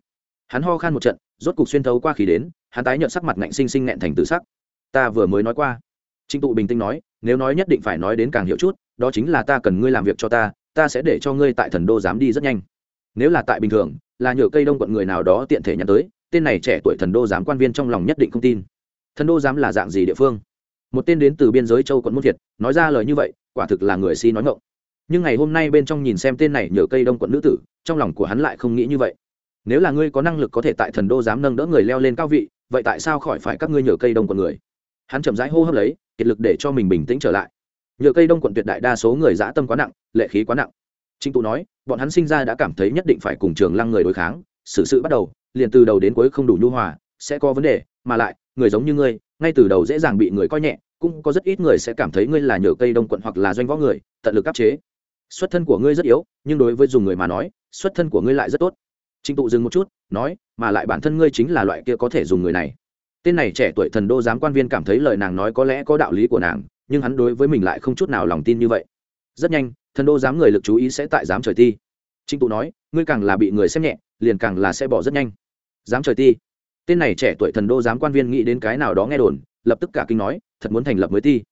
Hắn ho khan một trận, rốt cục xuyên thấu qua khí đến, hắn tái nhợt sắc mặt ngạnh sinh sinh nghẹn thành tự sắc. Ta vừa mới nói qua trịnh tụ bình tĩnh nói nếu nói nhất định phải nói đến càng hiểu chút đó chính là ta cần ngươi làm việc cho ta ta sẽ để cho ngươi tại thần đô dám đi rất nhanh. Nếu là tại bình thường là nhờ cây đông quận người nào đó tiện thể nhắn tới tên này trẻ tuổi thần đô giám quan viên trong lòng nhất định không tin. Thần đô giám là dạng gì địa phương? Một tên đến từ biên giới châu quận muôn thiệt, nói ra lời như vậy quả thực là người si nói ngộng nhưng ngày hôm nay bên trong nhìn xem tên này nhờ cây đông quận nữ tử trong lòng của hắn lại không nghĩ như vậy. Nếu là ngươi có năng lực có thể tại thần đô dám nâng đỡ người leo lên cao vị vậy tại sao khỏi phải các ngươi nhờ cây đông quận người? Hắn chậm rãi hô hấp lấy kiệt lực để cho mình bình tĩnh trở lại. Nhờ cây đông quận tuyệt đại đa số người dã tâm quá nặng, lệ khí quá nặng. Trinh tụ nói, bọn hắn sinh ra đã cảm thấy nhất định phải cùng trường lăng người đối kháng, xử sự bắt đầu, liền từ đầu đến cuối không đủ nhu hòa, sẽ có vấn đề, mà lại, người giống như ngươi, ngay từ đầu dễ dàng bị người coi nhẹ, cũng có rất ít người sẽ cảm thấy ngươi là nhờ cây đông quận hoặc là doanh võ người, tận lực áp chế. Xuất thân của ngươi rất yếu, nhưng đối với dùng người mà nói, xuất thân của ngươi lại rất tốt. Trịnh tụ dừng một chút, nói, mà lại bản thân ngươi chính là loại kia có thể dùng người này tên này trẻ tuổi thần đô giám quan viên cảm thấy lời nàng nói có lẽ có đạo lý của nàng, nhưng hắn đối với mình lại không chút nào lòng tin như vậy. Rất nhanh, thần đô giám người lực chú ý sẽ tại giám trời ti. Trinh tụ nói, ngươi càng là bị người xem nhẹ, liền càng là sẽ bỏ rất nhanh. Giám trời ti. Tên này trẻ tuổi thần đô giám quan viên nghĩ đến cái nào đó nghe đồn, lập tức cả kinh nói, thật muốn thành lập mới ti.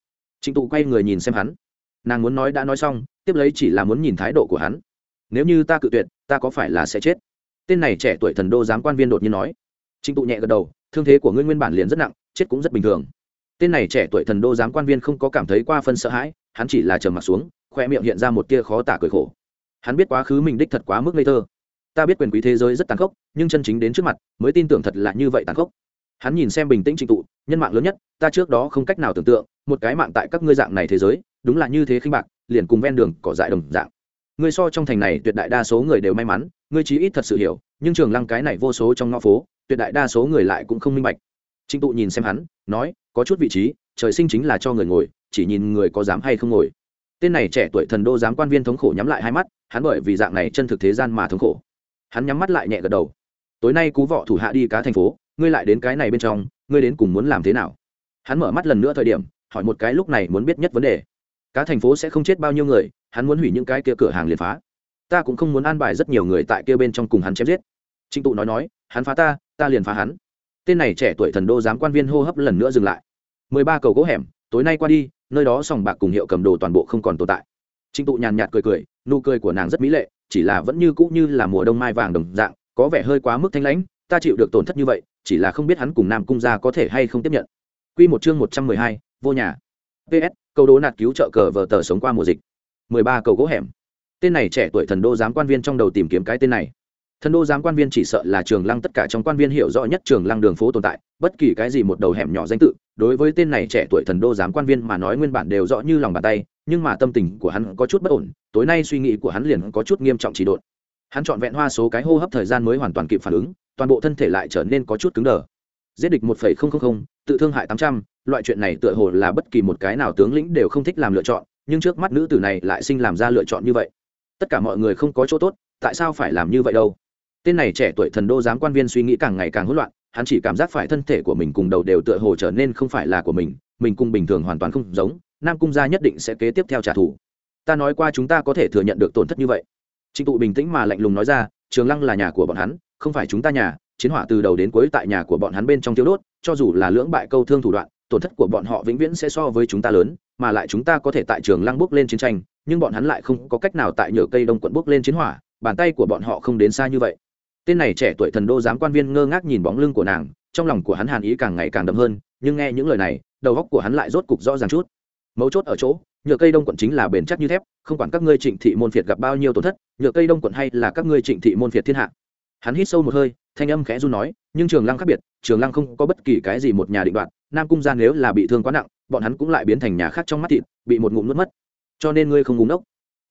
Trinh tụ quay người nhìn xem hắn. Nàng muốn nói đã nói xong, tiếp lấy chỉ là muốn nhìn thái độ của hắn. Nếu như ta cự tuyệt, ta có phải là sẽ chết? Tên này trẻ tuổi thần đô giám quan viên đột nhiên nói. Trinh tụ nhẹ gật đầu thương thế của ngươi nguyên bản liền rất nặng, chết cũng rất bình thường. Tên này trẻ tuổi thần đô giám quan viên không có cảm thấy qua phân sợ hãi, hắn chỉ là trầm m ặ t xuống, khoe miệng hiện ra một tia khó tả cười khổ. Hắn biết quá khứ mình đích thật quá mức ngây thơ. Ta biết quyền quý thế giới rất tàn khốc, nhưng chân chính đến trước mặt, mới tin tưởng thật là như vậy tàn khốc. Hắn nhìn xem bình tĩnh trình tụ, nhân mạng lớn nhất, ta trước đó không cách nào tưởng tượng, một cái mạng tại các ngươi dạng này thế giới, đúng là như thế khinh bạc, liền cùng ven đường cỏ dại đồng dạng ngươi so trong thành này tuyệt đại đa số người đều may mắn, ngươi chí ít thật sự hiểu, nhưng trường lăng cái này vô số trong ngõ phố, tuyệt đại đa số người lại cũng không minh bạch. Trịnh tụ nhìn xem hắn, nói, có chút vị trí, trời sinh chính là cho người ngồi, chỉ nhìn người có dám hay không ngồi. Tên này trẻ tuổi thần đô dám quan viên thống khổ nhắm lại hai mắt, hắn bởi vì dạng này chân thực thế gian mà thống khổ. Hắn nhắm mắt lại nhẹ gật đầu. Tối nay cú vọ thủ hạ đi cá thành phố, ngươi lại đến cái này bên trong, ngươi đến cùng muốn làm thế nào? Hắn mở mắt lần nữa thời điểm, hỏi một cái lúc này muốn biết nhất vấn đề cá thành phố sẽ không chết bao nhiêu người hắn muốn hủy những cái kia cửa hàng liền phá. Ta cũng không muốn an bài rất nhiều người tại kia bên trong cùng hắn chém giết. Trịnh tụ nói nói hắn phá ta ta liền phá hắn. Tên này trẻ tuổi thần đô giám quan viên hô hấp lần nữa dừng lại. Mười ba cầu gỗ hẻm tối nay qua đi nơi đó sòng bạc cùng hiệu cầm đồ toàn bộ không còn tồn tại. Trịnh tụ nhàn nhạt cười cười nụ cười của nàng rất mỹ lệ chỉ là vẫn như cũ như là mùa đông mai vàng đồng dạng có vẻ hơi quá mức thanh lãnh ta chịu được tổn thất như vậy chỉ là không biết hắn cùng nam cung gia có thể hay không tiếp nhận. Quy một chương một trăm mười hai, vô nhà. PS, câu đố nạt cứu trợ cờ vờ tờ sống qua mùa dịch. mười ba cầu gỗ hẻm. Tên này trẻ tuổi thần đô giám quan viên trong đầu tìm kiếm cái tên này. thần đô giám quan viên chỉ sợ là trường lăng tất cả trong quan viên hiểu rõ nhất trường lăng đường phố tồn tại, bất kỳ cái gì một đầu hẻm nhỏ danh tự, đối với tên này trẻ tuổi thần đô giám quan viên mà nói nguyên bản đều rõ như lòng bàn tay, nhưng mà tâm tình của hắn có chút bất ổn, tối nay suy nghĩ của hắn liền có chút nghiêm trọng chỉ độn hắn chọn vẹn hoa số cái hô hấp thời gian mới hoàn toàn kịp phản ứng, toàn bộ thân thể lại trở nên có chút cứng đờ giết địch một phẩy không không không, tự thương hại tám trăm, loại chuyện này tựa hồ là bất kỳ một cái nào tướng lĩnh đều không thích làm lựa chọn, nhưng trước mắt nữ tử này lại sinh làm ra lựa chọn như vậy. Tất cả mọi người không có chỗ tốt, tại sao phải làm như vậy đâu? Tên này trẻ tuổi thần đô giám quan viên suy nghĩ càng ngày càng hỗn loạn, hắn chỉ cảm giác phải thân thể của mình cùng đầu đều tựa hồ trở nên không phải là của mình mình cùng bình thường hoàn toàn không giống, nam cung gia nhất định sẽ kế tiếp theo trả thù. Ta nói qua chúng ta có thể thừa nhận được tổn thất như vậy. Trịnh tụ bình tĩnh mà lạnh lùng nói ra, trường lăng là nhà của bọn hắn, không phải chúng ta nhà chiến hỏa từ đầu đến cuối tại nhà của bọn hắn bên trong thiếu đốt, cho dù là lưỡng bại câu thương thủ đoạn, tổn thất của bọn họ vĩnh viễn sẽ so với chúng ta lớn, mà lại chúng ta có thể tại trường lăng bước lên chiến tranh, nhưng bọn hắn lại không có cách nào tại nhựa cây đông quận bước lên chiến hỏa, bàn tay của bọn họ không đến xa như vậy. Tên này trẻ tuổi thần đô giám quan viên ngơ ngác nhìn bóng lưng của nàng, trong lòng của hắn hàn ý càng ngày càng đậm hơn, nhưng nghe những lời này, đầu óc của hắn lại rốt cục rõ ràng chút. Mấu chốt ở chỗ nhựa cây đông quận chính là bền chắc như thép, không quản các ngươi trịnh thị môn phiệt gặp bao nhiêu tổn thất nhựa cây đông quận hay là các ngươi trịnh thị môn phiệt thiên hạ hắn hít sâu một hơi, thanh âm khẽ run nói, nhưng trường lăng khác biệt, trường lăng không có bất kỳ cái gì một nhà định đoạt, nam cung ra nếu là bị thương quá nặng, bọn hắn cũng lại biến thành nhà khác trong mắt thịt, bị một ngụm nuốt mất. Cho nên ngươi không ngúng ốc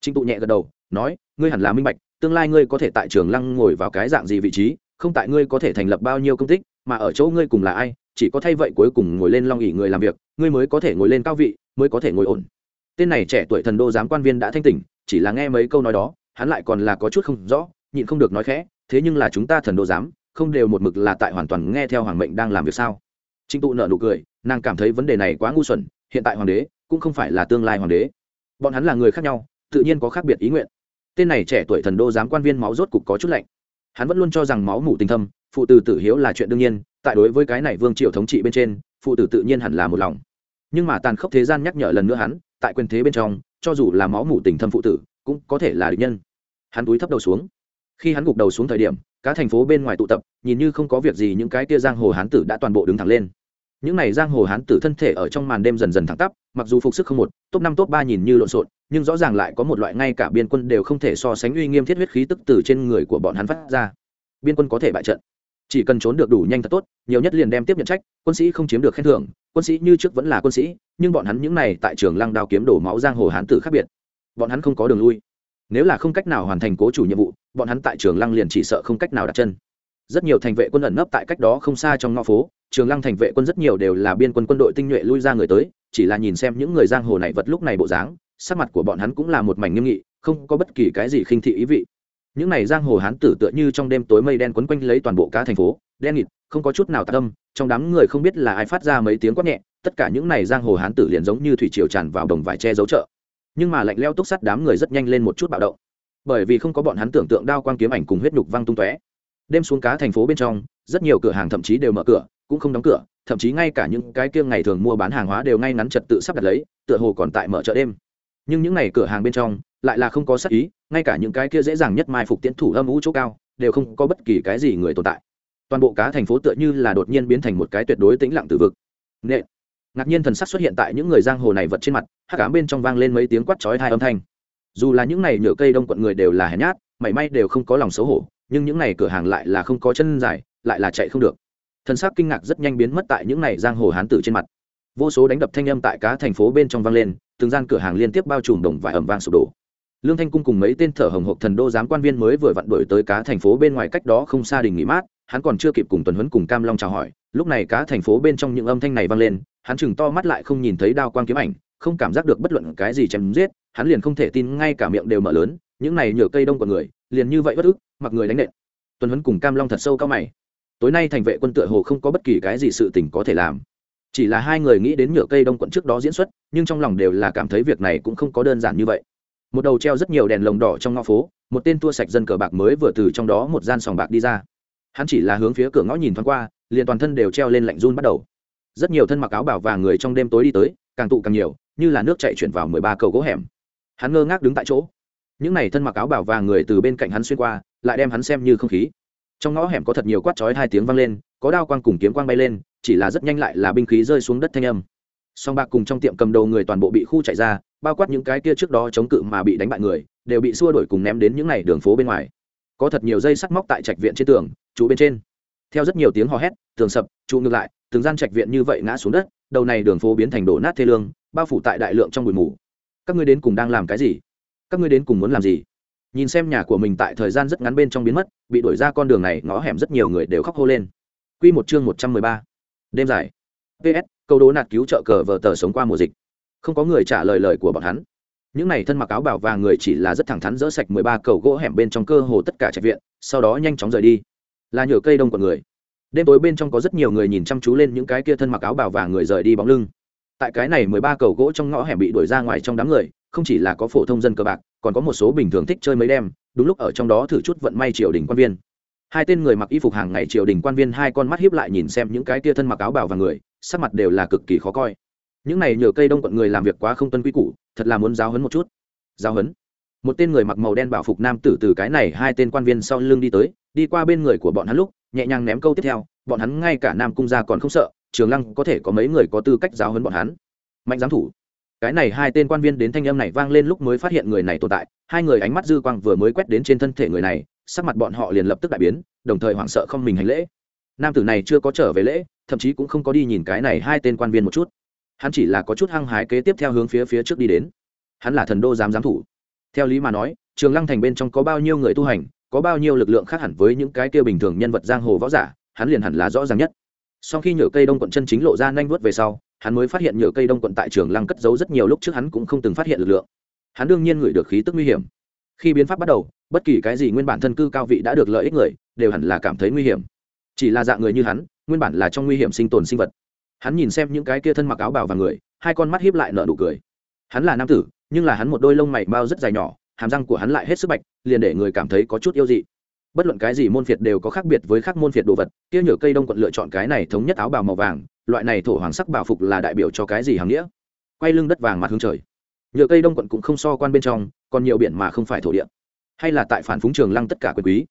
trịnh tụ nhẹ gật đầu, nói, ngươi hẳn là minh bạch, tương lai ngươi có thể tại trường lăng ngồi vào cái dạng gì vị trí, không tại ngươi có thể thành lập bao nhiêu công tích, mà ở chỗ ngươi cùng là ai, chỉ có thay vậy cuối cùng ngồi lên long ỉ người làm việc, ngươi mới có thể ngồi lên cao vị, mới có thể ngồi ổn. Tên này trẻ tuổi thần đô giám quan viên đã thanh tỉnh, chỉ là nghe mấy câu nói đó, hắn lại còn là có chút không rõ, nhịn không được nói khẽ thế nhưng là chúng ta thần đô giám, không đều một mực là tại hoàn toàn nghe theo hoàng mệnh đang làm việc sao? Trịnh tụ nợ nụ cười, nàng cảm thấy vấn đề này quá ngu xuẩn, hiện tại hoàng đế cũng không phải là tương lai hoàng đế. Bọn hắn là người khác nhau, tự nhiên có khác biệt ý nguyện. Tên này trẻ tuổi thần đô giám quan viên máu rốt cục có chút lạnh. Hắn vẫn luôn cho rằng máu mủ tình thâm, phụ tử tử hiếu là chuyện đương nhiên, tại đối với cái này vương triều thống trị bên trên, phụ tử tự nhiên hẳn là một lòng. Nhưng mà tàn khốc thế gian nhắc nhở lần nữa hắn, tại quyền thế bên trong, cho dù là máu mủ tình thâm phụ tử, cũng có thể là địch nhân. Hắn túi thấp đầu xuống khi hắn gục đầu xuống thời điểm các thành phố bên ngoài tụ tập, nhìn như không có việc gì những cái tia giang hồ hán tử đã toàn bộ đứng thẳng lên. Những này giang hồ hán tử thân thể ở trong màn đêm dần dần thẳng tắp, mặc dù phục sức không một, top năm, top ba nhìn như lộn xộn, nhưng rõ ràng lại có một loại ngay cả biên quân đều không thể so sánh uy nghiêm thiết huyết khí tức từ trên người của bọn hắn phát ra. Biên quân có thể bại trận. Chỉ cần trốn được đủ nhanh thật tốt, nhiều nhất liền đem tiếp nhận trách, quân sĩ không chiếm được khen thưởng, quân sĩ như trước vẫn là quân sĩ, nhưng bọn hắn những này tại trường lăng đao kiếm đổ máu giang hồ hán tử khác biệt. Bọn hắn không có đường lui nếu là không cách nào hoàn thành cố chủ nhiệm vụ, bọn hắn tại trường lăng liền chỉ sợ không cách nào đặt chân. Rất nhiều thành vệ quân ẩn nấp tại cách đó không xa trong ngõ phố, trường lăng thành vệ quân rất nhiều đều là biên quân quân đội tinh nhuệ lui ra người tới, chỉ là nhìn xem những người giang hồ này vật lúc này bộ dáng, sắc mặt của bọn hắn cũng là một mảnh nghiêm nghị, không có bất kỳ cái gì khinh thị ý vị. Những này giang hồ hán tử tựa như trong đêm tối mây đen quấn quanh lấy toàn bộ cá thành phố, đen nghịt, không có chút nào tạ tâm trong đám người không biết là ai phát ra mấy tiếng quát nhẹ, tất cả những này giang hồ hán tử liền giống như thủy triều tràn vào đồng vải che giấu chợ nhưng mà lạnh leo túc sắt đám người rất nhanh lên một chút bạo động. Bởi vì không có bọn hắn tưởng tượng đao quang kiếm ảnh cùng huyết nhục văng tung tóe. Đêm xuống cá thành phố bên trong, rất nhiều cửa hàng thậm chí đều mở cửa, cũng không đóng cửa, thậm chí ngay cả những cái kia ngày thường mua bán hàng hóa đều ngay ngắn trật tự sắp đặt lấy, tựa hồ còn tại mở chợ đêm. Nhưng những ngày cửa hàng bên trong, lại là không có sắc ý, ngay cả những cái kia dễ dàng nhất mai phục tiến thủ âm ú chỗ cao, đều không có bất kỳ cái gì người tồn tại. Toàn bộ cá thành phố tựa như là đột nhiên biến thành một cái tuyệt đối tĩnh lặng từ vực. Nện ngạc nhiên thần sắc xuất hiện tại những người giang hồ này vật trên mặt, hắc ám bên trong vang lên mấy tiếng quát chói hai âm thanh. Dù là những này nhựa cây đông quận người đều là hèn nhát, mảy may đều không có lòng xấu hổ, nhưng những này cửa hàng lại là không có chân dài, lại là chạy không được. Thần sắc kinh ngạc rất nhanh biến mất tại những này giang hồ hán tử trên mặt. Vô số đánh đập thanh âm tại cá thành phố bên trong vang lên, từng gian cửa hàng liên tiếp bao trùm đồng vải ẩm vang sụp đổ. Lương thanh cung cùng mấy tên thở hồng hộc thần đô giám quan viên mới vừa vặn đổi tới cá thành phố bên ngoài cách đó không xa đình nghỉ mát hắn còn chưa kịp cùng tuần huấn cùng cam long chào hỏi, lúc này cá thành phố bên trong những âm thanh này vang lên, hắn chừng to mắt lại không nhìn thấy đao quang kiếm ảnh, không cảm giác được bất luận cái gì chém giết, hắn liền không thể tin ngay cả miệng đều mở lớn, những này nhựa cây đông của người, liền như vậy bất ức, mặc người đánh nện. Tuần huấn cùng cam long thật sâu cao mày. Tối nay thành vệ quân tựa hồ không có bất kỳ cái gì sự tình có thể làm. Chỉ là hai người nghĩ đến nhựa cây đông quận trước đó diễn xuất, nhưng trong lòng đều là cảm thấy việc này cũng không có đơn giản như vậy. Một đầu treo rất nhiều đèn lồng đỏ trong ngõ phố, một tên tua sạch dân cờ bạc mới vừa từ trong đó một gian sòng bạc đi ra hắn chỉ là hướng phía cửa ngõ nhìn thoáng qua, liền toàn thân đều treo lên lạnh run bắt đầu. Rất nhiều thân mặc áo bảo và người trong đêm tối đi tới, càng tụ càng nhiều, như là nước chạy chuyển vào mười ba cầu gỗ hẻm. Hắn ngơ ngác đứng tại chỗ. Những n à y thân mặc áo bảo và người từ bên cạnh hắn xuyên qua, lại đem hắn xem như không khí. Trong ngõ hẻm có thật nhiều quát chói hai tiếng vang lên, có đao quang cùng kiếm quang bay lên, chỉ là rất nhanh lại là binh khí rơi xuống đất thanh âm. Song bạc cùng trong tiệm cầm đầu người toàn bộ bị khu chạy ra, bao quát những cái kia trước đó chống cự mà bị đánh bại người, đều bị xua đuổi cùng ném đến những n à y đường phố bên ngoài có thật nhiều dây sắt móc tại trạch viện trên tường, trụ bên trên. Theo rất nhiều tiếng hò hét, tường sập, trụ ngược lại, từng gian trạch viện như vậy ngã xuống đất, đầu này đường phố biến thành đổ nát thê lương, bao phủ tại đại lượng trong bụi mù. Các ngươi đến cùng đang làm cái gì? Các ngươi đến cùng muốn làm gì? Nhìn xem nhà của mình tại thời gian rất ngắn bên trong biến mất, bị đuổi ra con đường này, ngõ hẻm rất nhiều người đều khóc hô lên. Q một chương một trăm mười ba. Đêm dài. Ps câu đố nạt cứu trợ cờ vờ tờ sống qua mùa dịch. Không có người trả lời lời của bọn hắn những này thân mặc áo bảo và người chỉ là rất thẳng thắn dỡ sạch mười ba cầu gỗ hẻm bên trong cơ hồ tất cả trạch viện, sau đó nhanh chóng rời đi. Là nhựa cây đông của người. Đêm tối bên trong có rất nhiều người nhìn chăm chú lên những cái kia thân mặc áo bảo và người rời đi bóng lưng. Tại cái này mười ba cầu gỗ trong ngõ hẻm bị đuổi ra ngoài trong đám người, không chỉ là có phổ thông dân cơ bạc, còn có một số bình thường thích chơi mấy đêm, đúng lúc ở trong đó thử chút vận may triều đình quan viên. Hai tên người mặc y phục hàng ngày triều đình quan viên hai con mắt hiếp lại nhìn xem những cái tia thân mặc áo bảo và người, sắc mặt đều là cực kỳ khó coi những này nhờ cây đông quận người làm việc quá không tuân quy củ, thật là muốn giáo hấn một chút. Giáo hấn một tên người mặc màu đen bảo phục nam tử từ cái này hai tên quan viên sau lưng đi tới, đi qua bên người của bọn hắn lúc, nhẹ nhàng ném câu tiếp theo, bọn hắn ngay cả nam cung gia còn không sợ, trường lăng có thể có mấy người có tư cách giáo hấn bọn hắn. Mạnh giám thủ. Cái này hai tên quan viên đến thanh âm này vang lên lúc mới phát hiện người này tồn tại, hai người ánh mắt dư quang vừa mới quét đến trên thân thể người này, sắc mặt bọn họ liền lập tức đại biến, đồng thời hoảng sợ không mình hành lễ. Nam tử này chưa có trở về lễ, thậm chí cũng không có đi nhìn cái này hai tên quan viên một chút hắn chỉ là có chút hăng hái kế tiếp theo hướng phía phía trước đi đến. Hắn là thần đô giám giám thủ. Theo lý mà nói, trường lăng thành bên trong có bao nhiêu người tu hành, có bao nhiêu lực lượng khác hẳn với những cái kia bình thường nhân vật giang hồ võ giả, hắn liền hẳn là rõ ràng nhất. Sau khi nhựa cây đông quận chân chính lộ ra nhanh vớt về sau, hắn mới phát hiện nhựa cây đông quận tại trường lăng cất giấu rất nhiều lúc trước hắn cũng không từng phát hiện lực lượng. Hắn đương nhiên ngửi được khí tức nguy hiểm. Khi biến pháp bắt đầu, bất kỳ cái gì nguyên bản thân cư cao vị đã được lợi ích người, đều hẳn là cảm thấy nguy hiểm. Chỉ là dạng người như hắn, nguyên bản là trong nguy hiểm sinh tồn sinh vật hắn nhìn xem những cái kia thân mặc áo bào và người, hai con mắt hiếp lại nở nụ cười. Hắn là nam tử, nhưng là hắn một đôi lông mày bao rất dài nhỏ, hàm răng của hắn lại hết sức bạch, liền để người cảm thấy có chút yêu dị. Bất luận cái gì môn phiệt đều có khác biệt với khác môn phiệt đồ vật, kia nhựa cây đông quận lựa chọn cái này thống nhất áo bào màu vàng, loại này thổ hoàng sắc bảo phục là đại biểu cho cái gì hàng nghĩa? Quay lưng đất vàng mặt hướng trời. Nhựa cây đông quận cũng không so quan bên trong, còn nhiều biển mà không phải thổ địa. Hay là tại phản phúng trường lăng tất cả quyền quý.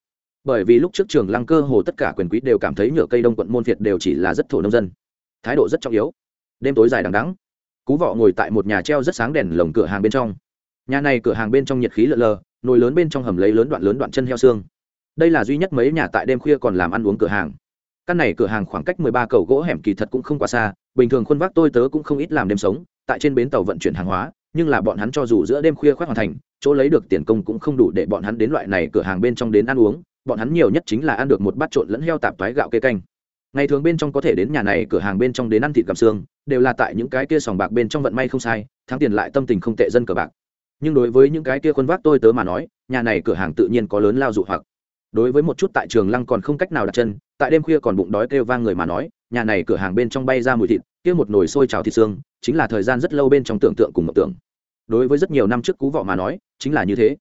Bởi vì lúc trước trường lăng cơ hồ tất cả quyền quý đều cảm thấy nhựa cây đông quận môn việt đều chỉ là rất thổ nông dân thái độ rất trọng yếu. Đêm tối dài đằng đắng cú vọ ngồi tại một nhà treo rất sáng đèn lồng cửa hàng bên trong. Nhà này cửa hàng bên trong nhiệt khí lợn lờ, nồi lớn bên trong hầm lấy lớn đoạn lớn đoạn chân heo xương. Đây là duy nhất mấy nhà tại đêm khuya còn làm ăn uống cửa hàng. Căn này cửa hàng khoảng cách mười ba cầu gỗ hẻm kỳ thật cũng không quá xa, bình thường khuôn vác tôi tớ cũng không ít làm đêm sống, tại trên bến tàu vận chuyển hàng hóa, nhưng là bọn hắn cho dù giữa đêm khuya khoác hoàn thành, chỗ lấy được tiền công cũng không đủ để bọn hắn đến loại này cửa hàng bên trong đến ăn uống. Bọn hắn nhiều nhất chính là ăn được một bát trộn lẫn heo tạp thoái gạo kê canh ngày thường bên trong có thể đến nhà này, cửa hàng bên trong đến ăn thịt cầm xương, đều là tại những cái kia sòng bạc bên trong vận may không sai, thắng tiền lại tâm tình không tệ dân cờ bạc. Nhưng đối với những cái kia khuôn vác tôi tớ mà nói, nhà này cửa hàng tự nhiên có lớn lao dụ hoặc. Đối với một chút tại trường lăng còn không cách nào đặt chân, tại đêm khuya còn bụng đói kêu vang người mà nói, nhà này cửa hàng bên trong bay ra mùi thịt, kia một nồi sôi trào thịt xương, chính là thời gian rất lâu bên trong tưởng tượng cùng mộng tưởng. Đối với rất nhiều năm trước cú vọ mà nói, chính là như thế.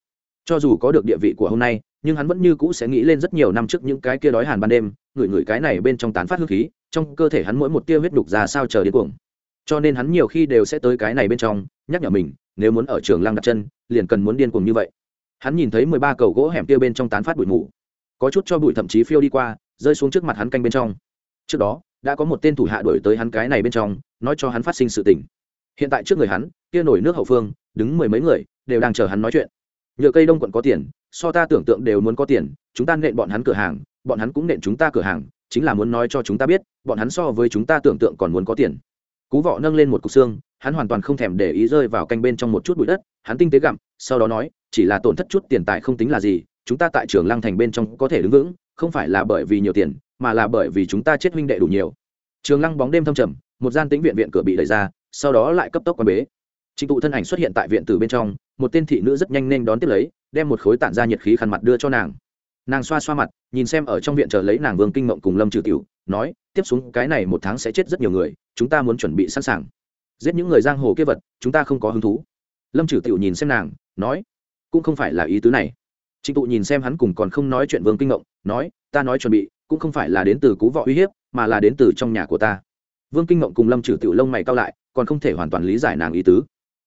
Cho dù có được địa vị của hôm nay nhưng hắn vẫn như cũ sẽ nghĩ lên rất nhiều năm trước những cái kia đói hàn ban đêm, ngửi ngửi cái này bên trong tán phát hương khí, trong cơ thể hắn mỗi một tia huyết đục ra sao chờ đến cuồng. Cho nên hắn nhiều khi đều sẽ tới cái này bên trong, nhắc nhở mình, nếu muốn ở trường lăng đặt chân, liền cần muốn điên cuồng như vậy. Hắn nhìn thấy mười ba cầu gỗ hẻm kia bên trong tán phát bụi mù. Có chút cho bụi thậm chí phiêu đi qua, rơi xuống trước mặt hắn canh bên trong. Trước đó, đã có một tên thủ hạ đuổi tới hắn cái này bên trong, nói cho hắn phát sinh sự tình. Hiện tại trước người hắn, kia nổi nước hậu phương, đứng mười mấy người, đều đang chờ hắn nói chuyện. Nhựa cây đông quận có tiền so ta tưởng tượng đều muốn có tiền, chúng ta nện bọn hắn cửa hàng, bọn hắn cũng nện chúng ta cửa hàng, chính là muốn nói cho chúng ta biết, bọn hắn so với chúng ta tưởng tượng còn muốn có tiền. Cú vọ nâng lên một cục xương, hắn hoàn toàn không thèm để ý rơi vào canh bên trong một chút bụi đất, hắn tinh tế gặm, sau đó nói, chỉ là tổn thất chút tiền tài không tính là gì, chúng ta tại trường lăng thành bên trong có thể đứng vững, không phải là bởi vì nhiều tiền, mà là bởi vì chúng ta chết huynh đệ đủ nhiều. Trường lăng bóng đêm thâm trầm, một gian tĩnh viện viện cửa bị đẩy ra, sau đó lại cấp tốc quan bế. Trịnh tụ thân ảnh xuất hiện tại viện tử bên trong một tên thị nữ rất nhanh nên đón tiếp lấy, đem một khối tản ra nhiệt khí khăn mặt đưa cho nàng. Nàng xoa xoa mặt, nhìn xem ở trong viện chờ lấy nàng vương kinh mộng cùng lâm trừ tiểu, nói, tiếp xuống, cái này một tháng sẽ chết rất nhiều người, chúng ta muốn chuẩn bị sẵn sàng. Giết những người giang hồ kia vật, chúng ta không có hứng thú. Lâm trừ tiểu nhìn xem nàng, nói, cũng không phải là ý tứ này. Trịnh tụ nhìn xem hắn cùng còn không nói chuyện vương kinh mộng, nói, ta nói chuẩn bị, cũng không phải là đến từ cú vọ uy hiếp, mà là đến từ trong nhà của ta. Vương kinh mộng cùng lâm trừ tiểu lông mày cao lại, còn không thể hoàn toàn lý giải nàng ý tứ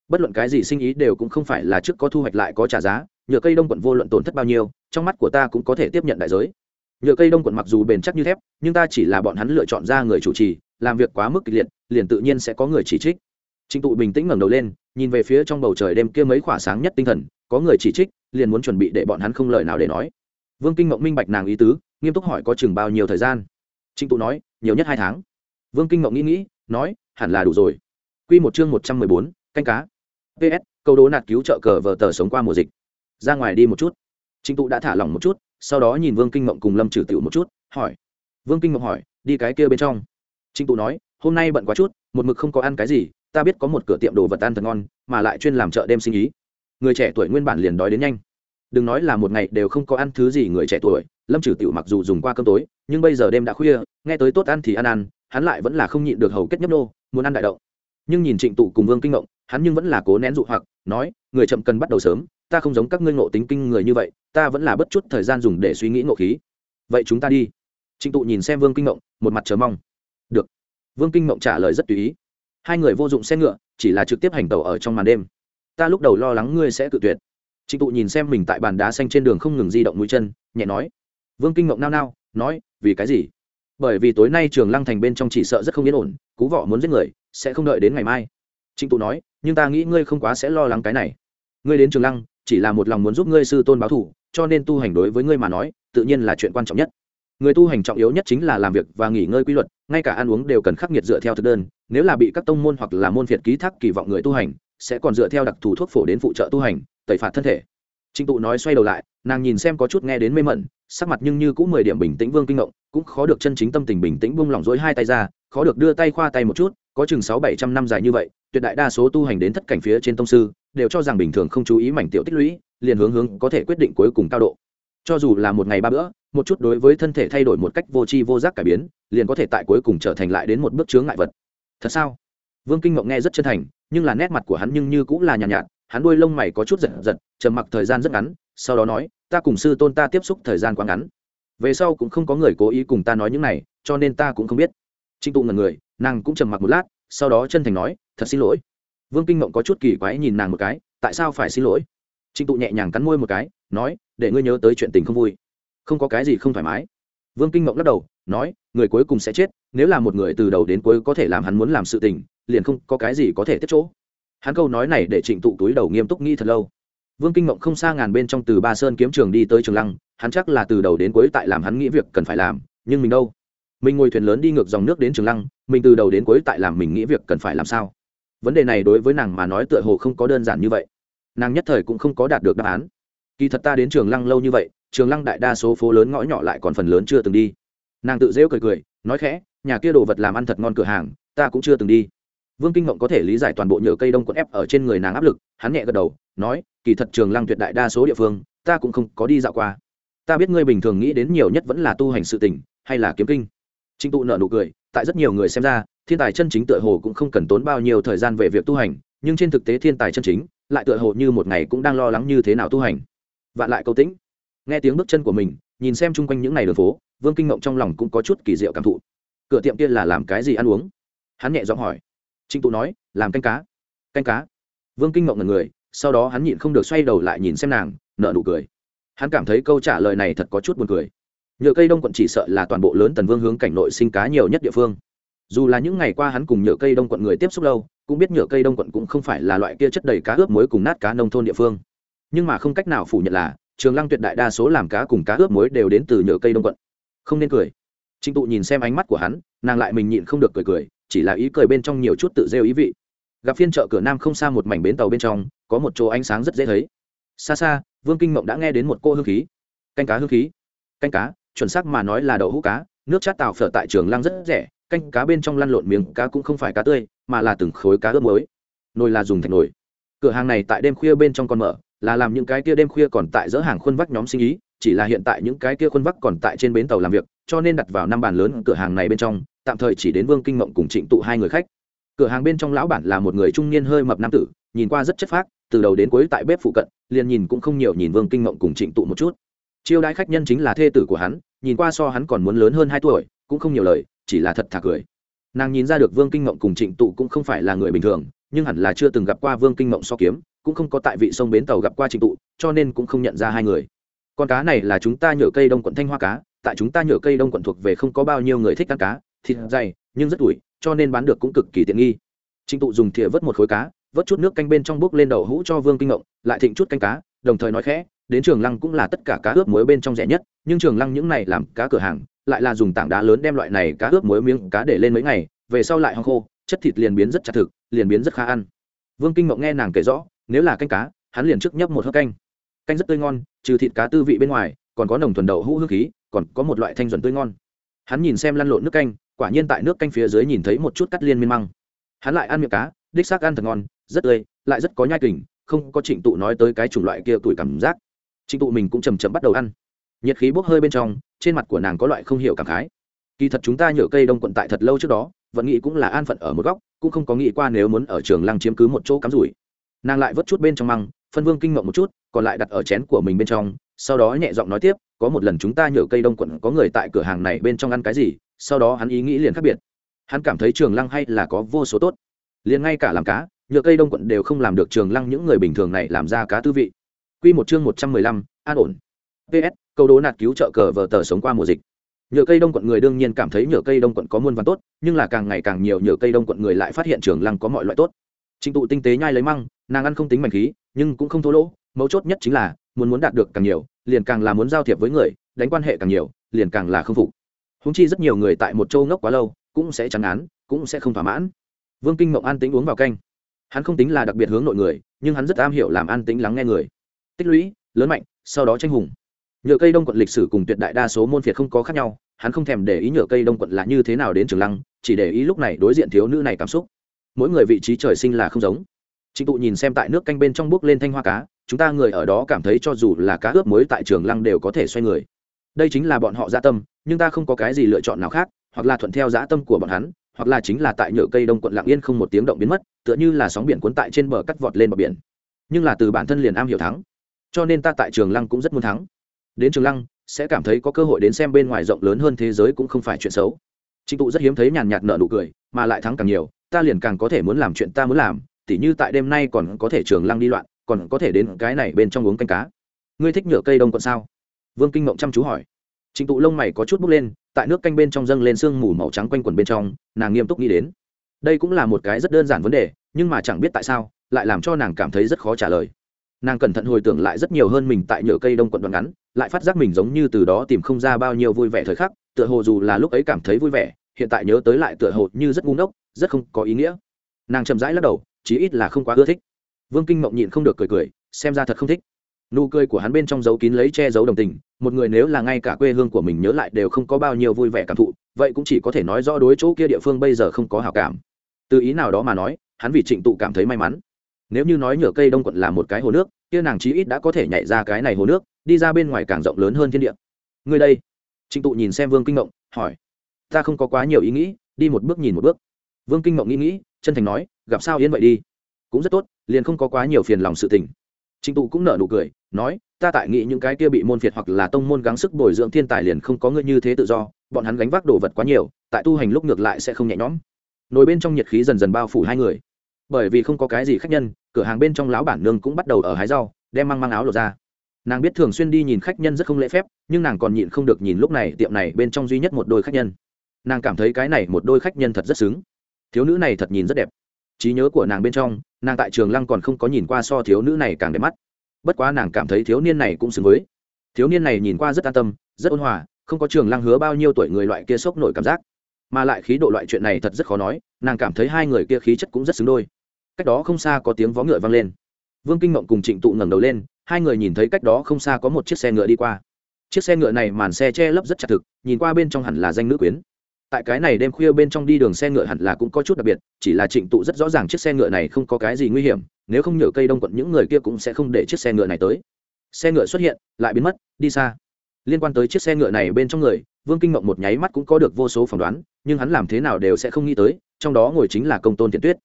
bất luận cái gì sinh ý đều cũng không phải là trước có thu hoạch lại có trả giá, nhựa cây đông quận vô luận tổn thất bao nhiêu, trong mắt của ta cũng có thể tiếp nhận đại giới. Nhựa cây đông quận mặc dù bền chắc như thép, nhưng ta chỉ là bọn hắn lựa chọn ra người chủ trì, làm việc quá mức kịch liệt, liền tự nhiên sẽ có người chỉ trích. Trịnh tụ bình tĩnh ngẩng đầu lên, nhìn về phía trong bầu trời đêm kia mấy khỏa sáng nhất tinh thần, có người chỉ trích, liền muốn chuẩn bị để bọn hắn không lời nào để nói. Vương kinh mộng minh bạch nàng ý tứ, nghiêm túc hỏi có chừng bao nhiêu thời gian? Trịnh tụ nói, nhiều nhất hai tháng. Vương kinh mộng nghĩ nghĩ, nói, hẳn là đủ rồi. Q một chương một trăm mười bốn, canh cá ps câu đố nạt cứu trợ cờ vờ tờ sống qua mùa dịch. Ra ngoài đi một chút. Trịnh tụ đã thả lỏng một chút, sau đó nhìn vương kinh mộng cùng lâm trừ tiểu một chút, hỏi. Vương kinh mộng hỏi, đi cái kia bên trong. Trịnh tụ nói, hôm nay bận quá chút, một mực không có ăn cái gì, ta biết có một cửa tiệm đồ vật ăn thật ngon, mà lại chuyên làm chợ đêm sinh ý. Người trẻ tuổi nguyên bản liền đói đến nhanh. Đừng nói là một ngày đều không có ăn thứ gì người trẻ tuổi, lâm trừ tiểu mặc dù dùng qua cơm tối, nhưng bây giờ đêm đã khuya, nghe tới tốt ăn thì ăn ăn, hắn lại vẫn là không nhịn được hầu kết nhấp nô, muốn ăn đại động nhưng nhìn trịnh tụ cùng vương kinh ngộng hắn nhưng vẫn là cố nén dụ hoặc, nói, người chậm cần bắt đầu sớm, ta không giống các ngươi ngộ tính kinh người như vậy, ta vẫn là bất chút thời gian dùng để suy nghĩ ngộ khí. Vậy chúng ta đi. Trịnh tụ nhìn xem vương kinh ngộng một mặt chờ mong. Được. Vương kinh ngộng trả lời rất tùy ý. Hai người vô dụng xe ngựa, chỉ là trực tiếp hành tàu ở trong màn đêm. Ta lúc đầu lo lắng ngươi sẽ cự tuyệt. Trịnh tụ nhìn xem mình tại bàn đá xanh trên đường không ngừng di động mũi chân, nhẹ nói. Vương kinh ngộng nao nao, nói, vì cái gì? Bởi vì tối nay trường lăng thành bên trong chỉ sợ rất không yên ổn, cú võ muốn giết người, sẽ không đợi đến ngày mai. Trịnh tụ nói nhưng ta nghĩ ngươi không quá sẽ lo lắng cái này. Ngươi đến trường lăng, chỉ là một lòng muốn giúp ngươi sư tôn báo thủ, cho nên tu hành đối với ngươi mà nói, tự nhiên là chuyện quan trọng nhất. Người tu hành trọng yếu nhất chính là làm việc và nghỉ ngơi quy luật, ngay cả ăn uống đều cần khắc nghiệt dựa theo thực đơn, nếu là bị các tông môn hoặc là môn phiệt ký thác kỳ vọng người tu hành, sẽ còn dựa theo đặc thù thuốc phổ đến phụ trợ tu hành, tẩy phạt thân thể. Trịnh tụ nói xoay đầu lại, nàng nhìn xem có chút nghe đến mê mẩn, sắc mặt nhưng như cũng mười điểm bình tĩnh vương kinh ngộng, cũng khó được chân chính tâm tình bình tĩnh buông lỏng dối hai tay ra, khó được đưa tay khoa tay một chút, có chừng sáu bảy trăm năm dài như vậy tuyệt đại đa số tu hành đến thất cảnh phía trên tông sư đều cho rằng bình thường không chú ý mảnh tiểu tích lũy liền hướng hướng có thể quyết định cuối cùng cao độ. Cho dù là một ngày ba bữa một chút đối với thân thể thay đổi một cách vô tri vô giác cải biến liền có thể tại cuối cùng trở thành lại đến một bước chướng ngại vật. Thật sao? Vương kinh ngộng nghe rất chân thành nhưng là nét mặt của hắn nhưng như cũng là nhàn nhạt, nhạt hắn đuôi lông mày có chút giật giật trầm mặc thời gian rất ngắn sau đó nói ta cùng sư tôn ta tiếp xúc thời gian quá ngắn. Về sau cũng không có người cố ý cùng ta nói những này cho nên ta cũng không biết. Trinh tụ ngần người nàng cũng trầm mặc một lát sau đó chân thành nói, thật xin lỗi. Vương kinh mộng có chút kỳ quái nhìn nàng một cái, tại sao phải xin lỗi? Trịnh tụ nhẹ nhàng cắn môi một cái, nói, để ngươi nhớ tới chuyện tình không vui. Không có cái gì không thoải mái. Vương kinh mộng lắc đầu, nói, người cuối cùng sẽ chết, nếu là một người từ đầu đến cuối có thể làm hắn muốn làm sự tình, liền không có cái gì có thể tiết chỗ. Hắn câu nói này để trịnh tụ túi đầu nghiêm túc nghĩ thật lâu. Vương kinh mộng không xa ngàn bên trong từ ba sơn kiếm trường đi tới trường lăng, hắn chắc là từ đầu đến cuối tại làm hắn nghĩ việc cần phải làm, nhưng mình đâu? Mình ngồi thuyền lớn đi ngược dòng nước đến trường lăng, mình từ đầu đến cuối tại làm mình nghĩ việc cần phải làm sao. Vấn đề này đối với nàng mà nói tựa hồ không có đơn giản như vậy. Nàng nhất thời cũng không có đạt được đáp án. Kỳ thật ta đến trường lăng lâu như vậy, trường lăng đại đa số phố lớn ngõ nhỏ lại còn phần lớn chưa từng đi. Nàng tự rêu cười cười, nói khẽ, nhà kia đồ vật làm ăn thật ngon cửa hàng, ta cũng chưa từng đi. Vương kinh ngộng có thể lý giải toàn bộ nhựa cây đông quận ép ở trên người nàng áp lực, hắn nhẹ gật đầu, nói, kỳ thật trường lăng tuyệt đại đa số địa phương, ta cũng không có đi dạo qua. Ta biết ngươi bình thường nghĩ đến nhiều nhất vẫn là tu hành sự tỉnh hay là kiếm kinh. Trình tụ nở nụ cười, tại rất nhiều người xem ra, thiên tài chân chính tựa hồ cũng không cần tốn bao nhiêu thời gian về việc tu hành, nhưng trên thực tế thiên tài chân chính, lại tựa hồ như một ngày cũng đang lo lắng như thế nào tu hành. Vạn lại câu tĩnh. Nghe tiếng bước chân của mình, nhìn xem chung quanh những ngày đường phố, vương kinh ngộng trong lòng cũng có chút kỳ diệu cảm thụ. Cửa tiệm kia là làm cái gì ăn uống? Hắn nhẹ giọng hỏi. Trình tụ nói, làm canh cá. Canh cá. Vương kinh ngộng ngẩn người, sau đó hắn nhịn không được xoay đầu lại nhìn xem nàng, nở nụ cười. Hắn cảm thấy câu trả lời này thật có chút buồn cười nhựa cây đông quận chỉ sợ là toàn bộ lớn tần vương hướng cảnh nội sinh cá nhiều nhất địa phương. Dù là những ngày qua hắn cùng nhựa cây đông quận người tiếp xúc lâu, cũng biết nhựa cây đông quận cũng không phải là loại kia chất đầy cá ướp muối cùng nát cá nông thôn địa phương. Nhưng mà không cách nào phủ nhận là, trường lăng tuyệt đại đa số làm cá cùng cá ướp muối đều đến từ nhựa cây đông quận. Không nên cười. Trịnh tụ nhìn xem ánh mắt của hắn, nàng lại mình nhịn không được cười cười, chỉ là ý cười bên trong nhiều chút tự rêu ý vị. Gặp phiên chợ cửa nam không xa một mảnh bến tàu bên trong, có một chỗ ánh sáng rất dễ thấy. Xa xa, vương kinh mộng đã nghe đến một cô hương khí. Canh cá hương khí. Canh cá chuẩn xác mà nói là đậu hũ cá, nước chát tàu phở tại trường lăng rất rẻ, canh cá bên trong lăn lộn miếng cá cũng không phải cá tươi, mà là từng khối cá ướp muối. Nồi là dùng thành nồi. Cửa hàng này tại đêm khuya bên trong còn mở, là làm những cái kia đêm khuya còn tại dỡ hàng khuôn vắc nhóm sinh ý, chỉ là hiện tại những cái kia khuôn vắc còn tại trên bến tàu làm việc, cho nên đặt vào năm bàn lớn cửa hàng này bên trong, tạm thời chỉ đến vương kinh mộng cùng trịnh tụ hai người khách. Cửa hàng bên trong lão bản là một người trung niên hơi mập nam tử, nhìn qua rất chất phác, từ đầu đến cuối tại bếp phụ cận, liền nhìn cũng không nhiều nhìn vương kinh mộng cùng trịnh tụ một chút. Chiêu đãi khách nhân chính là thê tử của hắn nhìn qua so hắn còn muốn lớn hơn hai tuổi, cũng không nhiều lời, chỉ là thật thà cười. Nàng nhìn ra được vương kinh ngộng cùng trịnh tụ cũng không phải là người bình thường, nhưng hẳn là chưa từng gặp qua vương kinh ngộng so kiếm, cũng không có tại vị sông bến tàu gặp qua trịnh tụ, cho nên cũng không nhận ra hai người. Con cá này là chúng ta nhựa cây đông quận thanh hoa cá, tại chúng ta nhựa cây đông quận thuộc về không có bao nhiêu người thích ăn cá, thịt dày, nhưng rất ủi cho nên bán được cũng cực kỳ tiện nghi. Trịnh tụ dùng thìa vớt một khối cá, vớt chút nước canh bên trong bốc lên đầu hũ cho vương kinh ngộng, lại thịnh chút canh cá, đồng thời nói khẽ đến trường lăng cũng là tất cả cá ướp muối bên trong rẻ nhất, nhưng trường lăng những này làm cá cửa hàng, lại là dùng tảng đá lớn đem loại này cá ướp muối miếng cá để lên mấy ngày, về sau lại hong khô, chất thịt liền biến rất chặt thực, liền biến rất khá ăn. Vương kinh mộng nghe nàng kể rõ, nếu là canh cá, hắn liền trước nhấp một hớp canh. Canh rất tươi ngon, trừ thịt cá tư vị bên ngoài, còn có nồng thuần đậu hũ hương khí, còn có một loại thanh duẩn tươi ngon. Hắn nhìn xem lăn lộn nước canh, quả nhiên tại nước canh phía dưới nhìn thấy một chút cắt liên miên măng. Hắn lại ăn miệng cá, đích xác ăn thật ngon, rất tươi, lại rất có nhai kình, không có trịnh tụ nói tới cái chủng loại kia tuổi cảm giác trịnh tụ mình cũng chầm chậm bắt đầu ăn. Nhiệt khí bốc hơi bên trong, trên mặt của nàng có loại không hiểu cảm khái. Kỳ thật chúng ta nhựa cây đông quận tại thật lâu trước đó, vẫn nghĩ cũng là an phận ở một góc, cũng không có nghĩ qua nếu muốn ở trường lăng chiếm cứ một chỗ cắm rủi. Nàng lại vớt chút bên trong măng, phân vương kinh ngộng một chút, còn lại đặt ở chén của mình bên trong, sau đó nhẹ giọng nói tiếp, có một lần chúng ta nhựa cây đông quận có người tại cửa hàng này bên trong ăn cái gì, sau đó hắn ý nghĩ liền khác biệt. Hắn cảm thấy trường lăng hay là có vô số tốt. Liền ngay cả làm cá, nhựa cây đông quận đều không làm được trường lăng những người bình thường này làm ra cá tư vị. Quy một chương một trăm mười lăm, an ổn. PS, câu đố nạt cứu trợ cờ vờ tờ sống qua mùa dịch. Nhựa cây đông quận người đương nhiên cảm thấy nhựa cây đông quận có muôn vàn tốt, nhưng là càng ngày càng nhiều nhựa cây đông quận người lại phát hiện trường lăng có mọi loại tốt. Trình tụ tinh tế nhai lấy măng, nàng ăn không tính mảnh khí, nhưng cũng không thua lỗ, mấu chốt nhất chính là muốn muốn đạt được càng nhiều, liền càng là muốn giao thiệp với người, đánh quan hệ càng nhiều, liền càng là không phục. Huống chi rất nhiều người tại một châu ngốc quá lâu, cũng sẽ chán án, cũng sẽ không thỏa mãn. Vương Kinh Mộng an tĩnh uống vào canh. Hắn không tính là đặc biệt hướng nội người, nhưng hắn rất am hiểu làm an tĩnh lắng nghe người tích lũy, lớn mạnh, sau đó tranh hùng. Nhựa cây đông quận lịch sử cùng tuyệt đại đa số môn phiệt không có khác nhau, hắn không thèm để ý nhựa cây đông quận là như thế nào đến trường lăng, chỉ để ý lúc này đối diện thiếu nữ này cảm xúc. Mỗi người vị trí trời sinh là không giống. Trịnh tụ nhìn xem tại nước canh bên trong bước lên thanh hoa cá, chúng ta người ở đó cảm thấy cho dù là cá ướp mới tại trường lăng đều có thể xoay người. Đây chính là bọn họ gia tâm, nhưng ta không có cái gì lựa chọn nào khác, hoặc là thuận theo dã tâm của bọn hắn, hoặc là chính là tại nhựa cây đông quận lạng yên không một tiếng động biến mất, tựa như là sóng biển cuốn tại trên bờ cắt vọt lên bờ biển. Nhưng là từ bản thân liền am hiểu thắng cho nên ta tại trường lăng cũng rất muốn thắng. Đến trường lăng, sẽ cảm thấy có cơ hội đến xem bên ngoài rộng lớn hơn thế giới cũng không phải chuyện xấu. Trịnh tụ rất hiếm thấy nhàn nhạt nợ nụ cười, mà lại thắng càng nhiều, ta liền càng có thể muốn làm chuyện ta muốn làm, tỉ như tại đêm nay còn có thể trường lăng đi loạn, còn có thể đến cái này bên trong uống canh cá. Ngươi thích nhựa cây đông còn sao? Vương kinh mộng chăm chú hỏi. Trịnh tụ lông mày có chút bốc lên, tại nước canh bên trong dâng lên sương mù màu trắng quanh quần bên trong, nàng nghiêm túc nghĩ đến. Đây cũng là một cái rất đơn giản vấn đề, nhưng mà chẳng biết tại sao, lại làm cho nàng cảm thấy rất khó trả lời nàng cẩn thận hồi tưởng lại rất nhiều hơn mình tại nhựa cây đông quận đoạn ngắn, lại phát giác mình giống như từ đó tìm không ra bao nhiêu vui vẻ thời khắc, tựa hồ dù là lúc ấy cảm thấy vui vẻ, hiện tại nhớ tới lại tựa hồ như rất ngu ngốc, rất không có ý nghĩa. Nàng chậm rãi lắc đầu, chí ít là không quá ưa thích. Vương kinh mộng nhịn không được cười cười, xem ra thật không thích. Nụ cười của hắn bên trong dấu kín lấy che giấu đồng tình, một người nếu là ngay cả quê hương của mình nhớ lại đều không có bao nhiêu vui vẻ cảm thụ, vậy cũng chỉ có thể nói rõ đối chỗ kia địa phương bây giờ không có hào cảm. Từ ý nào đó mà nói, hắn vì trịnh tụ cảm thấy may mắn nếu như nói nhựa cây đông quận là một cái hồ nước, kia nàng chí ít đã có thể nhảy ra cái này hồ nước, đi ra bên ngoài càng rộng lớn hơn thiên địa. Người đây. Trịnh tụ nhìn xem vương kinh mộng hỏi. Ta không có quá nhiều ý nghĩ, đi một bước nhìn một bước. Vương kinh mộng nghĩ nghĩ, chân thành nói, gặp sao yên vậy đi. Cũng rất tốt, liền không có quá nhiều phiền lòng sự tình. Trịnh tụ cũng nở nụ cười, nói, ta tại nghĩ những cái kia bị môn phiệt hoặc là tông môn gắng sức bồi dưỡng thiên tài liền không có người như thế tự do, bọn hắn gánh vác đồ vật quá nhiều, tại tu hành lúc ngược lại sẽ không nhẹ nhõm. Nồi bên trong nhiệt khí dần dần bao phủ hai người bởi vì không có cái gì khách nhân, cửa hàng bên trong lão bản nương cũng bắt đầu ở hái rau, đem mang mang áo lột ra. Nàng biết thường xuyên đi nhìn khách nhân rất không lễ phép, nhưng nàng còn nhịn không được nhìn lúc này tiệm này bên trong duy nhất một đôi khách nhân. Nàng cảm thấy cái này một đôi khách nhân thật rất xứng. Thiếu nữ này thật nhìn rất đẹp. Trí nhớ của nàng bên trong, nàng tại trường lăng còn không có nhìn qua so thiếu nữ này càng đẹp mắt. Bất quá nàng cảm thấy thiếu niên này cũng xứng với. Thiếu niên này nhìn qua rất an tâm, rất ôn hòa, không có trường lăng hứa bao nhiêu tuổi người loại kia sốc nổi cảm giác. Mà lại khí độ loại chuyện này thật rất khó nói, nàng cảm thấy hai người kia khí chất cũng rất xứng đôi cách đó không xa có tiếng vó ngựa vang lên. Vương kinh mộng cùng trịnh tụ ngẩng đầu lên, hai người nhìn thấy cách đó không xa có một chiếc xe ngựa đi qua. Chiếc xe ngựa này màn xe che lấp rất chặt thực, nhìn qua bên trong hẳn là danh nữ quyến. Tại cái này đêm khuya bên trong đi đường xe ngựa hẳn là cũng có chút đặc biệt, chỉ là trịnh tụ rất rõ ràng chiếc xe ngựa này không có cái gì nguy hiểm, nếu không nhờ cây đông quận những người kia cũng sẽ không để chiếc xe ngựa này tới. Xe ngựa xuất hiện, lại biến mất, đi xa. Liên quan tới chiếc xe ngựa này bên trong người, vương kinh mộng một nháy mắt cũng có được vô số phỏng đoán, nhưng hắn làm thế nào đều sẽ không nghĩ tới, trong đó ngồi chính là công tôn thiện tuyết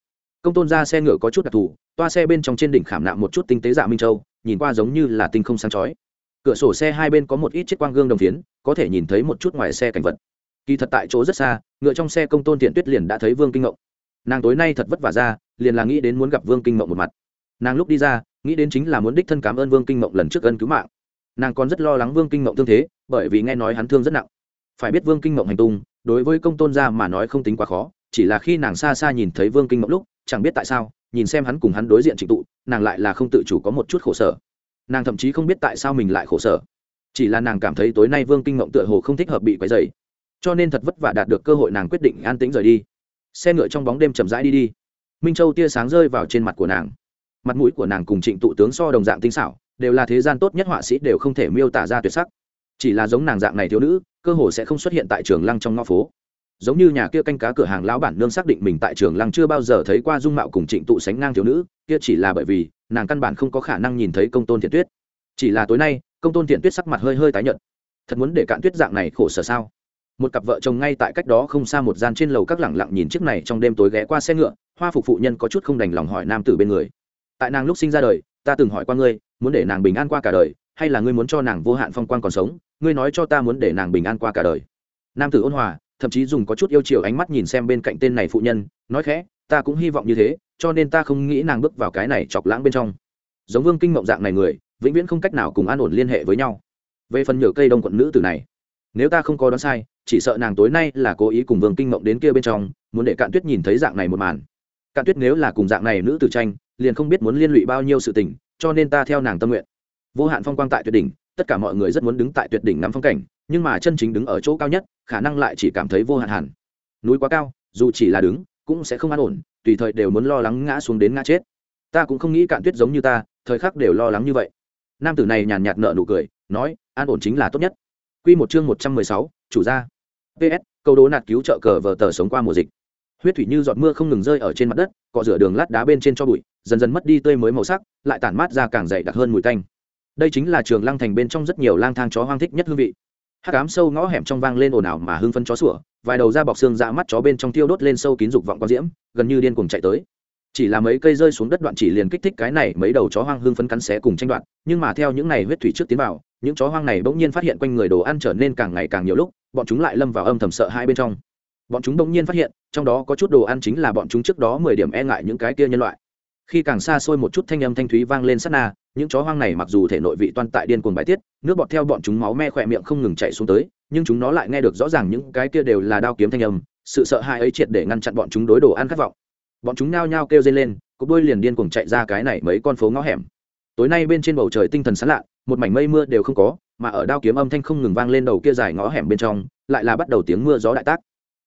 công tôn ra xe ngựa có chút đặc thù, toa xe bên trong trên đỉnh khảm nạm một chút tinh tế dạ minh châu, nhìn qua giống như là tinh không sáng chói. Cửa sổ xe hai bên có một ít chiếc quang gương đồng phiến, có thể nhìn thấy một chút ngoài xe cảnh vật. Kỳ thật tại chỗ rất xa, ngựa trong xe công tôn tiện tuyết liền đã thấy vương kinh ngộng. Nàng tối nay thật vất vả ra, liền là nghĩ đến muốn gặp vương kinh ngộng một mặt. Nàng lúc đi ra, nghĩ đến chính là muốn đích thân cảm ơn vương kinh ngộng lần trước ân cứu mạng. Nàng còn rất lo lắng vương kinh ngộng thương thế, bởi vì nghe nói hắn thương rất nặng. Phải biết vương kinh ngộng hành tung, đối với công tôn gia mà nói không tính quá khó, chỉ là khi nàng xa xa nhìn thấy vương kinh ngộng lúc chẳng biết tại sao, nhìn xem hắn cùng hắn đối diện trịnh tụ, nàng lại là không tự chủ có một chút khổ sở. Nàng thậm chí không biết tại sao mình lại khổ sở. Chỉ là nàng cảm thấy tối nay vương kinh mộng tựa hồ không thích hợp bị quấy dày cho nên thật vất vả đạt được cơ hội nàng quyết định an tĩnh rời đi. Xe ngựa trong bóng đêm chậm rãi đi đi. Minh châu tia sáng rơi vào trên mặt của nàng. Mặt mũi của nàng cùng trịnh tụ tướng so đồng dạng tinh xảo, đều là thế gian tốt nhất họa sĩ đều không thể miêu tả ra tuyệt sắc. Chỉ là giống nàng dạng này thiếu nữ, cơ hồ sẽ không xuất hiện tại trường lăng trong ngõ phố giống như nhà kia canh cá cửa hàng lão bản nương xác định mình tại trường lăng chưa bao giờ thấy qua dung mạo cùng trịnh tụ sánh ngang thiếu nữ, kia chỉ là bởi vì nàng căn bản không có khả năng nhìn thấy công tôn thiện tuyết. Chỉ là tối nay, công tôn thiện tuyết sắc mặt hơi hơi tái nhợt. Thật muốn để cạn tuyết dạng này khổ sở sao? Một cặp vợ chồng ngay tại cách đó không xa một gian trên lầu các lẳng lặng nhìn chiếc này trong đêm tối ghé qua xe ngựa, hoa phục phụ nhân có chút không đành lòng hỏi nam tử bên người. Tại nàng lúc sinh ra đời, ta từng hỏi qua ngươi, muốn để nàng bình an qua cả đời, hay là ngươi muốn cho nàng vô hạn phong quan còn sống, ngươi nói cho ta muốn để nàng bình an qua cả đời. Nam tử ôn hòa thậm chí dùng có chút yêu chiều ánh mắt nhìn xem bên cạnh tên này phụ nhân, nói khẽ, ta cũng hy vọng như thế, cho nên ta không nghĩ nàng bước vào cái này chọc lãng bên trong. Giống vương kinh mộng dạng này người, vĩnh viễn không cách nào cùng an ổn liên hệ với nhau. Về phần nhựa cây đông quận nữ tử này, nếu ta không có đoán sai, chỉ sợ nàng tối nay là cố ý cùng vương kinh mộng đến kia bên trong, muốn để cạn tuyết nhìn thấy dạng này một màn. Cạn tuyết nếu là cùng dạng này nữ tử tranh, liền không biết muốn liên lụy bao nhiêu sự tình, cho nên ta theo nàng tâm nguyện. Vô hạn phong quang tại tuyệt đỉnh, tất cả mọi người rất muốn đứng tại tuyệt đỉnh ngắm phong cảnh nhưng mà chân chính đứng ở chỗ cao nhất, khả năng lại chỉ cảm thấy vô hạn hẳn. Núi quá cao, dù chỉ là đứng, cũng sẽ không an ổn, tùy thời đều muốn lo lắng ngã xuống đến ngã chết. Ta cũng không nghĩ cạn tuyết giống như ta, thời khắc đều lo lắng như vậy. Nam tử này nhàn nhạt nợ nụ cười, nói, an ổn chính là tốt nhất. Q một chương một trăm mười sáu, chủ gia. Ps câu đố nạt cứu trợ cờ vờ tờ sống qua mùa dịch. Huyết thủy như giọt mưa không ngừng rơi ở trên mặt đất, cọ rửa đường lát đá bên trên cho bụi, dần dần mất đi tươi mới màu sắc, lại tản mát ra càng dày đặc hơn mùi tanh. Đây chính là trường lang thành bên trong rất nhiều lang thang chó hoang thích nhất hương vị hắc ám sâu ngõ hẻm trong vang lên ồn ào mà hưng phân chó sủa, vài đầu da bọc xương dạ mắt chó bên trong tiêu đốt lên sâu kín dục vọng quang diễm, gần như điên cuồng chạy tới. Chỉ là mấy cây rơi xuống đất đoạn chỉ liền kích thích cái này, mấy đầu chó hoang hưng phấn cắn xé cùng tranh đoạn nhưng mà theo những này huyết thủy trước tiến vào, những chó hoang này bỗng nhiên phát hiện quanh người đồ ăn trở nên càng ngày càng nhiều lúc, bọn chúng lại lâm vào âm thầm sợ hai bên trong. Bọn chúng bỗng nhiên phát hiện, trong đó có chút đồ ăn chính là bọn chúng trước đó mười điểm e ngại những cái kia nhân loại khi càng xa xôi một chút thanh âm thanh thúy vang lên sát na, những chó hoang này mặc dù thể nội vị toan tại điên cuồng bài tiết, nước bọt theo bọn chúng máu me khỏe miệng không ngừng chạy xuống tới, nhưng chúng nó lại nghe được rõ ràng những cái kia đều là đao kiếm thanh âm, sự sợ hãi ấy triệt để ngăn chặn bọn chúng đối đồ ăn khát vọng. Bọn chúng nao nhao kêu dây lên, cục đôi liền điên cuồng chạy ra cái này mấy con phố ngõ hẻm. Tối nay bên trên bầu trời tinh thần sán lạ, một mảnh mây mưa đều không có, mà ở đao kiếm âm thanh không ngừng vang lên đầu kia dài ngõ hẻm bên trong, lại là bắt đầu tiếng mưa gió đại tác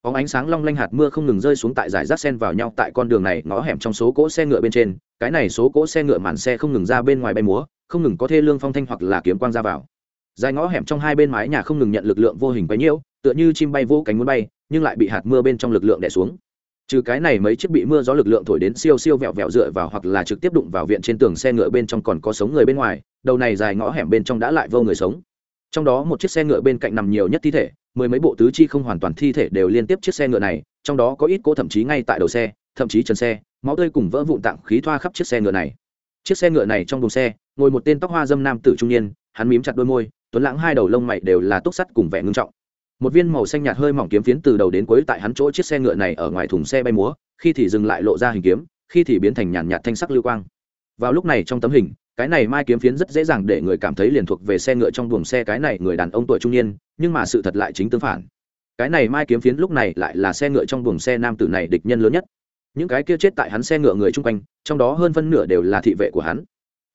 có ánh sáng long lanh hạt mưa không ngừng rơi xuống tại giải rác sen vào nhau tại con đường này, ngõ hẻm trong số cỗ xe ngựa bên trên. Cái này số cỗ xe ngựa màn xe không ngừng ra bên ngoài bay múa, không ngừng có thê lương phong thanh hoặc là kiếm quang ra vào. Dài ngõ hẻm trong hai bên mái nhà không ngừng nhận lực lượng vô hình quấy nhiễu, tựa như chim bay vô cánh muốn bay, nhưng lại bị hạt mưa bên trong lực lượng đè xuống. Trừ cái này mấy chiếc bị mưa gió lực lượng thổi đến siêu siêu vẹo vẹo dựa vào hoặc là trực tiếp đụng vào viện trên tường xe ngựa bên trong còn có sống người bên ngoài, đầu này dài ngõ hẻm bên trong đã lại vô người sống. Trong đó một chiếc xe ngựa bên cạnh nằm nhiều nhất thi thể mười mấy bộ tứ chi không hoàn toàn thi thể đều liên tiếp chiếc xe ngựa này, trong đó có ít cỗ thậm chí ngay tại đầu xe, thậm chí trần xe, máu tươi cùng vỡ vụn tạng khí thoa khắp chiếc xe ngựa này. Chiếc xe ngựa này trong đồn xe, ngồi một tên tóc hoa dâm nam tử trung niên, hắn mím chặt đôi môi, tuấn lãng hai đầu lông mày đều là túc sắt cùng vẻ ngưng trọng. Một viên màu xanh nhạt hơi mỏng kiếm phiến từ đầu đến cuối tại hắn chỗ chiếc xe ngựa này ở ngoài thùng xe bay múa, khi thì dừng lại lộ ra hình kiếm, khi thì biến thành nhàn nhạt thanh sắc lưu quang. Vào lúc này trong tấm hình cái này mai kiếm phiến rất dễ dàng để người cảm thấy liền thuộc về xe ngựa trong buồng xe cái này người đàn ông tuổi trung niên, nhưng mà sự thật lại chính tương phản. Cái này mai kiếm phiến lúc này lại là xe ngựa trong buồng xe nam tử này địch nhân lớn nhất. Những cái kia chết tại hắn xe ngựa người chung quanh, trong đó hơn phân nửa đều là thị vệ của hắn.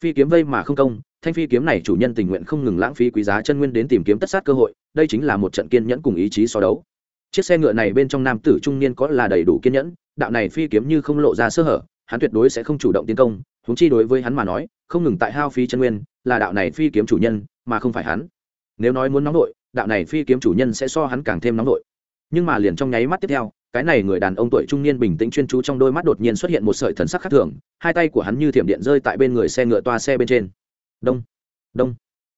Phi kiếm vây mà không công, thanh phi kiếm này chủ nhân tình nguyện không ngừng lãng phí quý giá chân nguyên đến tìm kiếm tất sát cơ hội, đây chính là một trận kiên nhẫn cùng ý chí so đấu. Chiếc xe ngựa này bên trong nam tử trung niên có là đầy đủ kiên nhẫn, đạo này phi kiếm như không lộ ra sơ hở, hắn tuyệt đối sẽ không chủ động tiến công huống chi đối với hắn mà nói, không ngừng tại hao phí chân nguyên, là đạo này phi kiếm chủ nhân, mà không phải hắn. Nếu nói muốn nóng nội đạo này phi kiếm chủ nhân sẽ so hắn càng thêm nóng nội nhưng mà liền trong nháy mắt tiếp theo, cái này người đàn ông tuổi trung niên bình tĩnh chuyên chú trong đôi mắt đột nhiên xuất hiện một sợi thần sắc khác thường, hai tay của hắn như thiểm điện rơi tại bên người xe ngựa toa xe bên trên. Đông đông.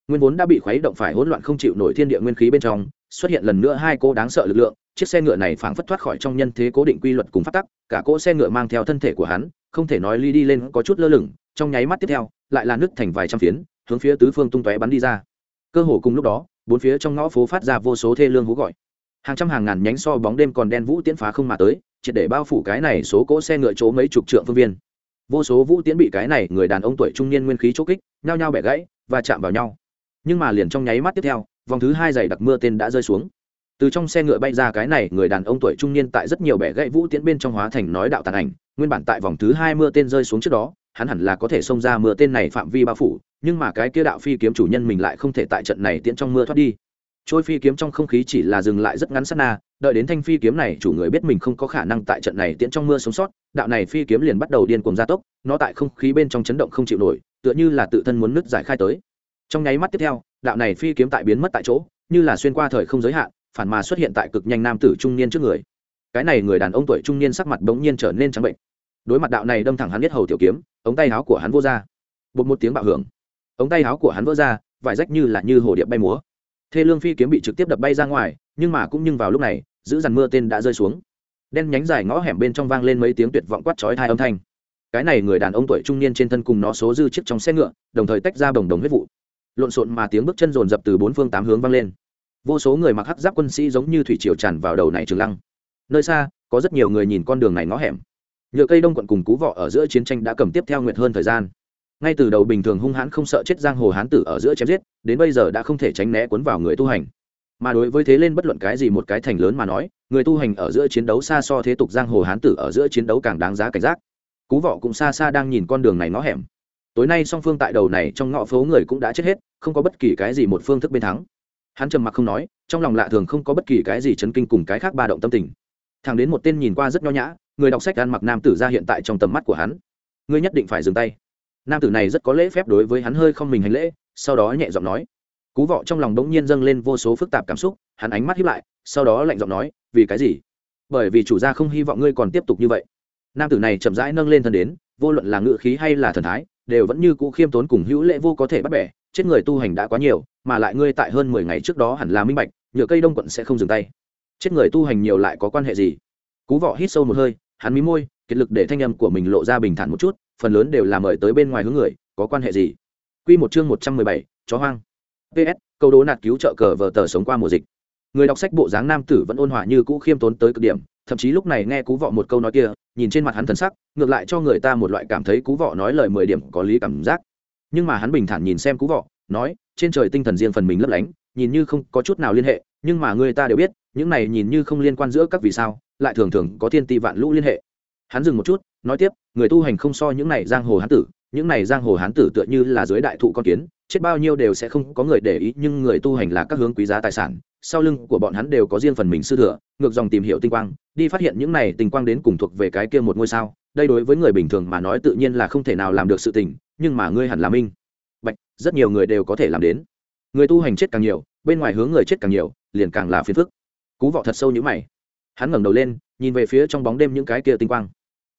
Nguyên vốn đã bị khuấy động phải hỗn loạn không chịu nổi thiên địa nguyên khí bên trong, xuất hiện lần nữa hai cô đáng sợ lực lượng, chiếc xe ngựa này phảng phất thoát khỏi trong nhân thế cố định quy luật cùng phát tắc, cả cỗ xe ngựa mang theo thân thể của hắn không thể nói ly đi lên có chút lơ lửng, trong nháy mắt tiếp theo, lại là nứt thành vài trăm phiến, hướng phía tứ phương tung tóe bắn đi ra. Cơ hồ cùng lúc đó, bốn phía trong ngõ phố phát ra vô số thê lương hú gọi. Hàng trăm hàng ngàn nhánh so bóng đêm còn đen vũ tiễn phá không mà tới, triệt để bao phủ cái này số cỗ xe ngựa chỗ mấy chục trượng phương viên. Vô số vũ tiễn bị cái này người đàn ông tuổi trung niên nguyên khí chỗ kích, nhao nhao bẻ gãy và chạm vào nhau. Nhưng mà liền trong nháy mắt tiếp theo, vòng thứ hai giày đặc mưa tên đã rơi xuống từ trong xe ngựa bay ra cái này người đàn ông tuổi trung niên tại rất nhiều bẻ gãy vũ tiễn bên trong hóa thành nói đạo tàn ảnh, nguyên bản tại vòng thứ hai mưa tên rơi xuống trước đó, hắn hẳn là có thể xông ra mưa tên này phạm vi bao phủ, nhưng mà cái kia đạo phi kiếm chủ nhân mình lại không thể tại trận này tiễn trong mưa thoát đi. Trôi phi kiếm trong không khí chỉ là dừng lại rất ngắn sát na, đợi đến thanh phi kiếm này chủ người biết mình không có khả năng tại trận này tiễn trong mưa sống sót, đạo này phi kiếm liền bắt đầu điên cuồng gia tốc, nó tại không khí bên trong chấn động không chịu nổi, tựa như là tự thân muốn nứt giải khai tới. Trong nháy mắt tiếp theo, đạo này phi kiếm tại biến mất tại chỗ, như là xuyên qua thời không giới hạn phản mà xuất hiện tại cực nhanh nam tử trung niên trước người. Cái này người đàn ông tuổi trung niên sắc mặt bỗng nhiên trở nên trắng bệnh. Đối mặt đạo này đâm thẳng hắn biết hầu tiểu kiếm, ống tay áo của hắn vô ra. Bột một tiếng bạo hưởng. Ống tay áo của hắn vỡ ra, vải rách như là như hồ điệp bay múa. Thê lương phi kiếm bị trực tiếp đập bay ra ngoài, nhưng mà cũng nhưng vào lúc này, giữ dằn mưa tên đã rơi xuống. Đen nhánh dài ngõ hẻm bên trong vang lên mấy tiếng tuyệt vọng quát chói thai âm thanh. Cái này người đàn ông tuổi trung niên trên thân cùng nó số dư chiếc trong xe ngựa, đồng thời tách ra bồng đồng huyết vụ. Lộn xộn mà tiếng bước chân rồn rập từ bốn phương tám hướng vang lên vô số người mặc hắc giáp quân sĩ giống như thủy triều tràn vào đầu này trường lăng. Nơi xa, có rất nhiều người nhìn con đường này ngõ hẻm. Nhựa cây đông quận cùng cú vọ ở giữa chiến tranh đã cầm tiếp theo nguyệt hơn thời gian. Ngay từ đầu bình thường hung hãn không sợ chết giang hồ hán tử ở giữa chém giết, đến bây giờ đã không thể tránh né cuốn vào người tu hành. Mà đối với thế lên bất luận cái gì một cái thành lớn mà nói, người tu hành ở giữa chiến đấu xa so thế tục giang hồ hán tử ở giữa chiến đấu càng đáng giá cảnh giác. Cú vọ cũng xa xa đang nhìn con đường này ngõ hẻm. Tối nay song phương tại đầu này trong ngõ phố người cũng đã chết hết, không có bất kỳ cái gì một phương thức bên thắng hắn trầm mặc không nói, trong lòng lạ thường không có bất kỳ cái gì chấn kinh cùng cái khác ba động tâm tình. Thằng đến một tên nhìn qua rất nho nhã, người đọc sách ăn mặc nam tử ra hiện tại trong tầm mắt của hắn. Ngươi nhất định phải dừng tay. Nam tử này rất có lễ phép đối với hắn hơi không mình hành lễ, sau đó nhẹ giọng nói. Cú vọ trong lòng đống nhiên dâng lên vô số phức tạp cảm xúc, hắn ánh mắt hiếp lại, sau đó lạnh giọng nói, vì cái gì? Bởi vì chủ gia không hy vọng ngươi còn tiếp tục như vậy. Nam tử này chậm rãi nâng lên thân đến, vô luận là ngự khí hay là thần thái, đều vẫn như cũ khiêm tốn cùng hữu lễ vô có thể bắt bẻ chết người tu hành đã quá nhiều, mà lại ngươi tại hơn mười ngày trước đó hẳn là minh bạch, nhựa cây đông quận sẽ không dừng tay. Chết người tu hành nhiều lại có quan hệ gì? Cú vọ hít sâu một hơi, hắn mí môi, kiệt lực để thanh âm của mình lộ ra bình thản một chút, phần lớn đều là mời tới bên ngoài hướng người, có quan hệ gì? Quy một chương một trăm mười bảy, chó hoang. Ps câu đố nạt cứu trợ cờ vờ tờ sống qua mùa dịch. Người đọc sách bộ dáng nam tử vẫn ôn hòa như cũ khiêm tốn tới cực điểm, thậm chí lúc này nghe cú vọ một câu nói kia, nhìn trên mặt hắn thần sắc, ngược lại cho người ta một loại cảm thấy cú vọ nói lời mười điểm có lý cảm giác nhưng mà hắn bình thản nhìn xem cú vọ, nói, trên trời tinh thần riêng phần mình lấp lánh, nhìn như không có chút nào liên hệ, nhưng mà người ta đều biết, những này nhìn như không liên quan giữa các vì sao, lại thường thường có thiên ti vạn lũ liên hệ. Hắn dừng một chút, nói tiếp, người tu hành không so những này giang hồ hán tử, những này giang hồ hán tử tựa như là dưới đại thụ con kiến, chết bao nhiêu đều sẽ không có người để ý, nhưng người tu hành là các hướng quý giá tài sản, sau lưng của bọn hắn đều có riêng phần mình sư thừa, ngược dòng tìm hiểu tinh quang, đi phát hiện những này tinh quang đến cùng thuộc về cái kia một ngôi sao, đây đối với người bình thường mà nói tự nhiên là không thể nào làm được sự tình nhưng mà ngươi hẳn là minh. Bạch, rất nhiều người đều có thể làm đến. Người tu hành chết càng nhiều, bên ngoài hướng người chết càng nhiều, liền càng là phiền phức. Cú vọ thật sâu như mày. Hắn ngẩng đầu lên, nhìn về phía trong bóng đêm những cái kia tinh quang.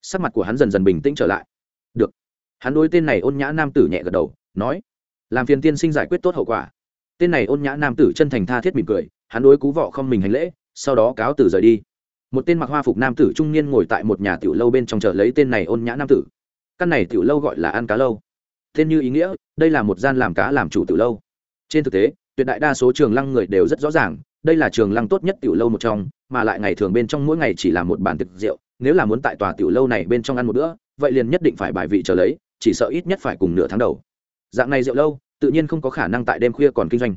Sắc mặt của hắn dần dần bình tĩnh trở lại. Được. Hắn đối tên này ôn nhã nam tử nhẹ gật đầu, nói, làm phiền tiên sinh giải quyết tốt hậu quả. Tên này ôn nhã nam tử chân thành tha thiết mỉm cười, hắn đối cú vọ không mình hành lễ, sau đó cáo tử rời đi. Một tên mặc hoa phục nam tử trung niên ngồi tại một nhà tiểu lâu bên trong chợ lấy tên này ôn nhã nam tử. Căn này tiểu lâu gọi là ăn cá lâu tên như ý nghĩa, đây là một gian làm cá làm chủ tiểu lâu. Trên thực tế, tuyệt đại đa số trường lăng người đều rất rõ ràng, đây là trường lăng tốt nhất tiểu lâu một trong, mà lại ngày thường bên trong mỗi ngày chỉ là một bàn tiệc rượu, nếu là muốn tại tòa tiểu lâu này bên trong ăn một bữa, vậy liền nhất định phải bài vị trở lấy, chỉ sợ ít nhất phải cùng nửa tháng đầu. Dạng này rượu lâu, tự nhiên không có khả năng tại đêm khuya còn kinh doanh.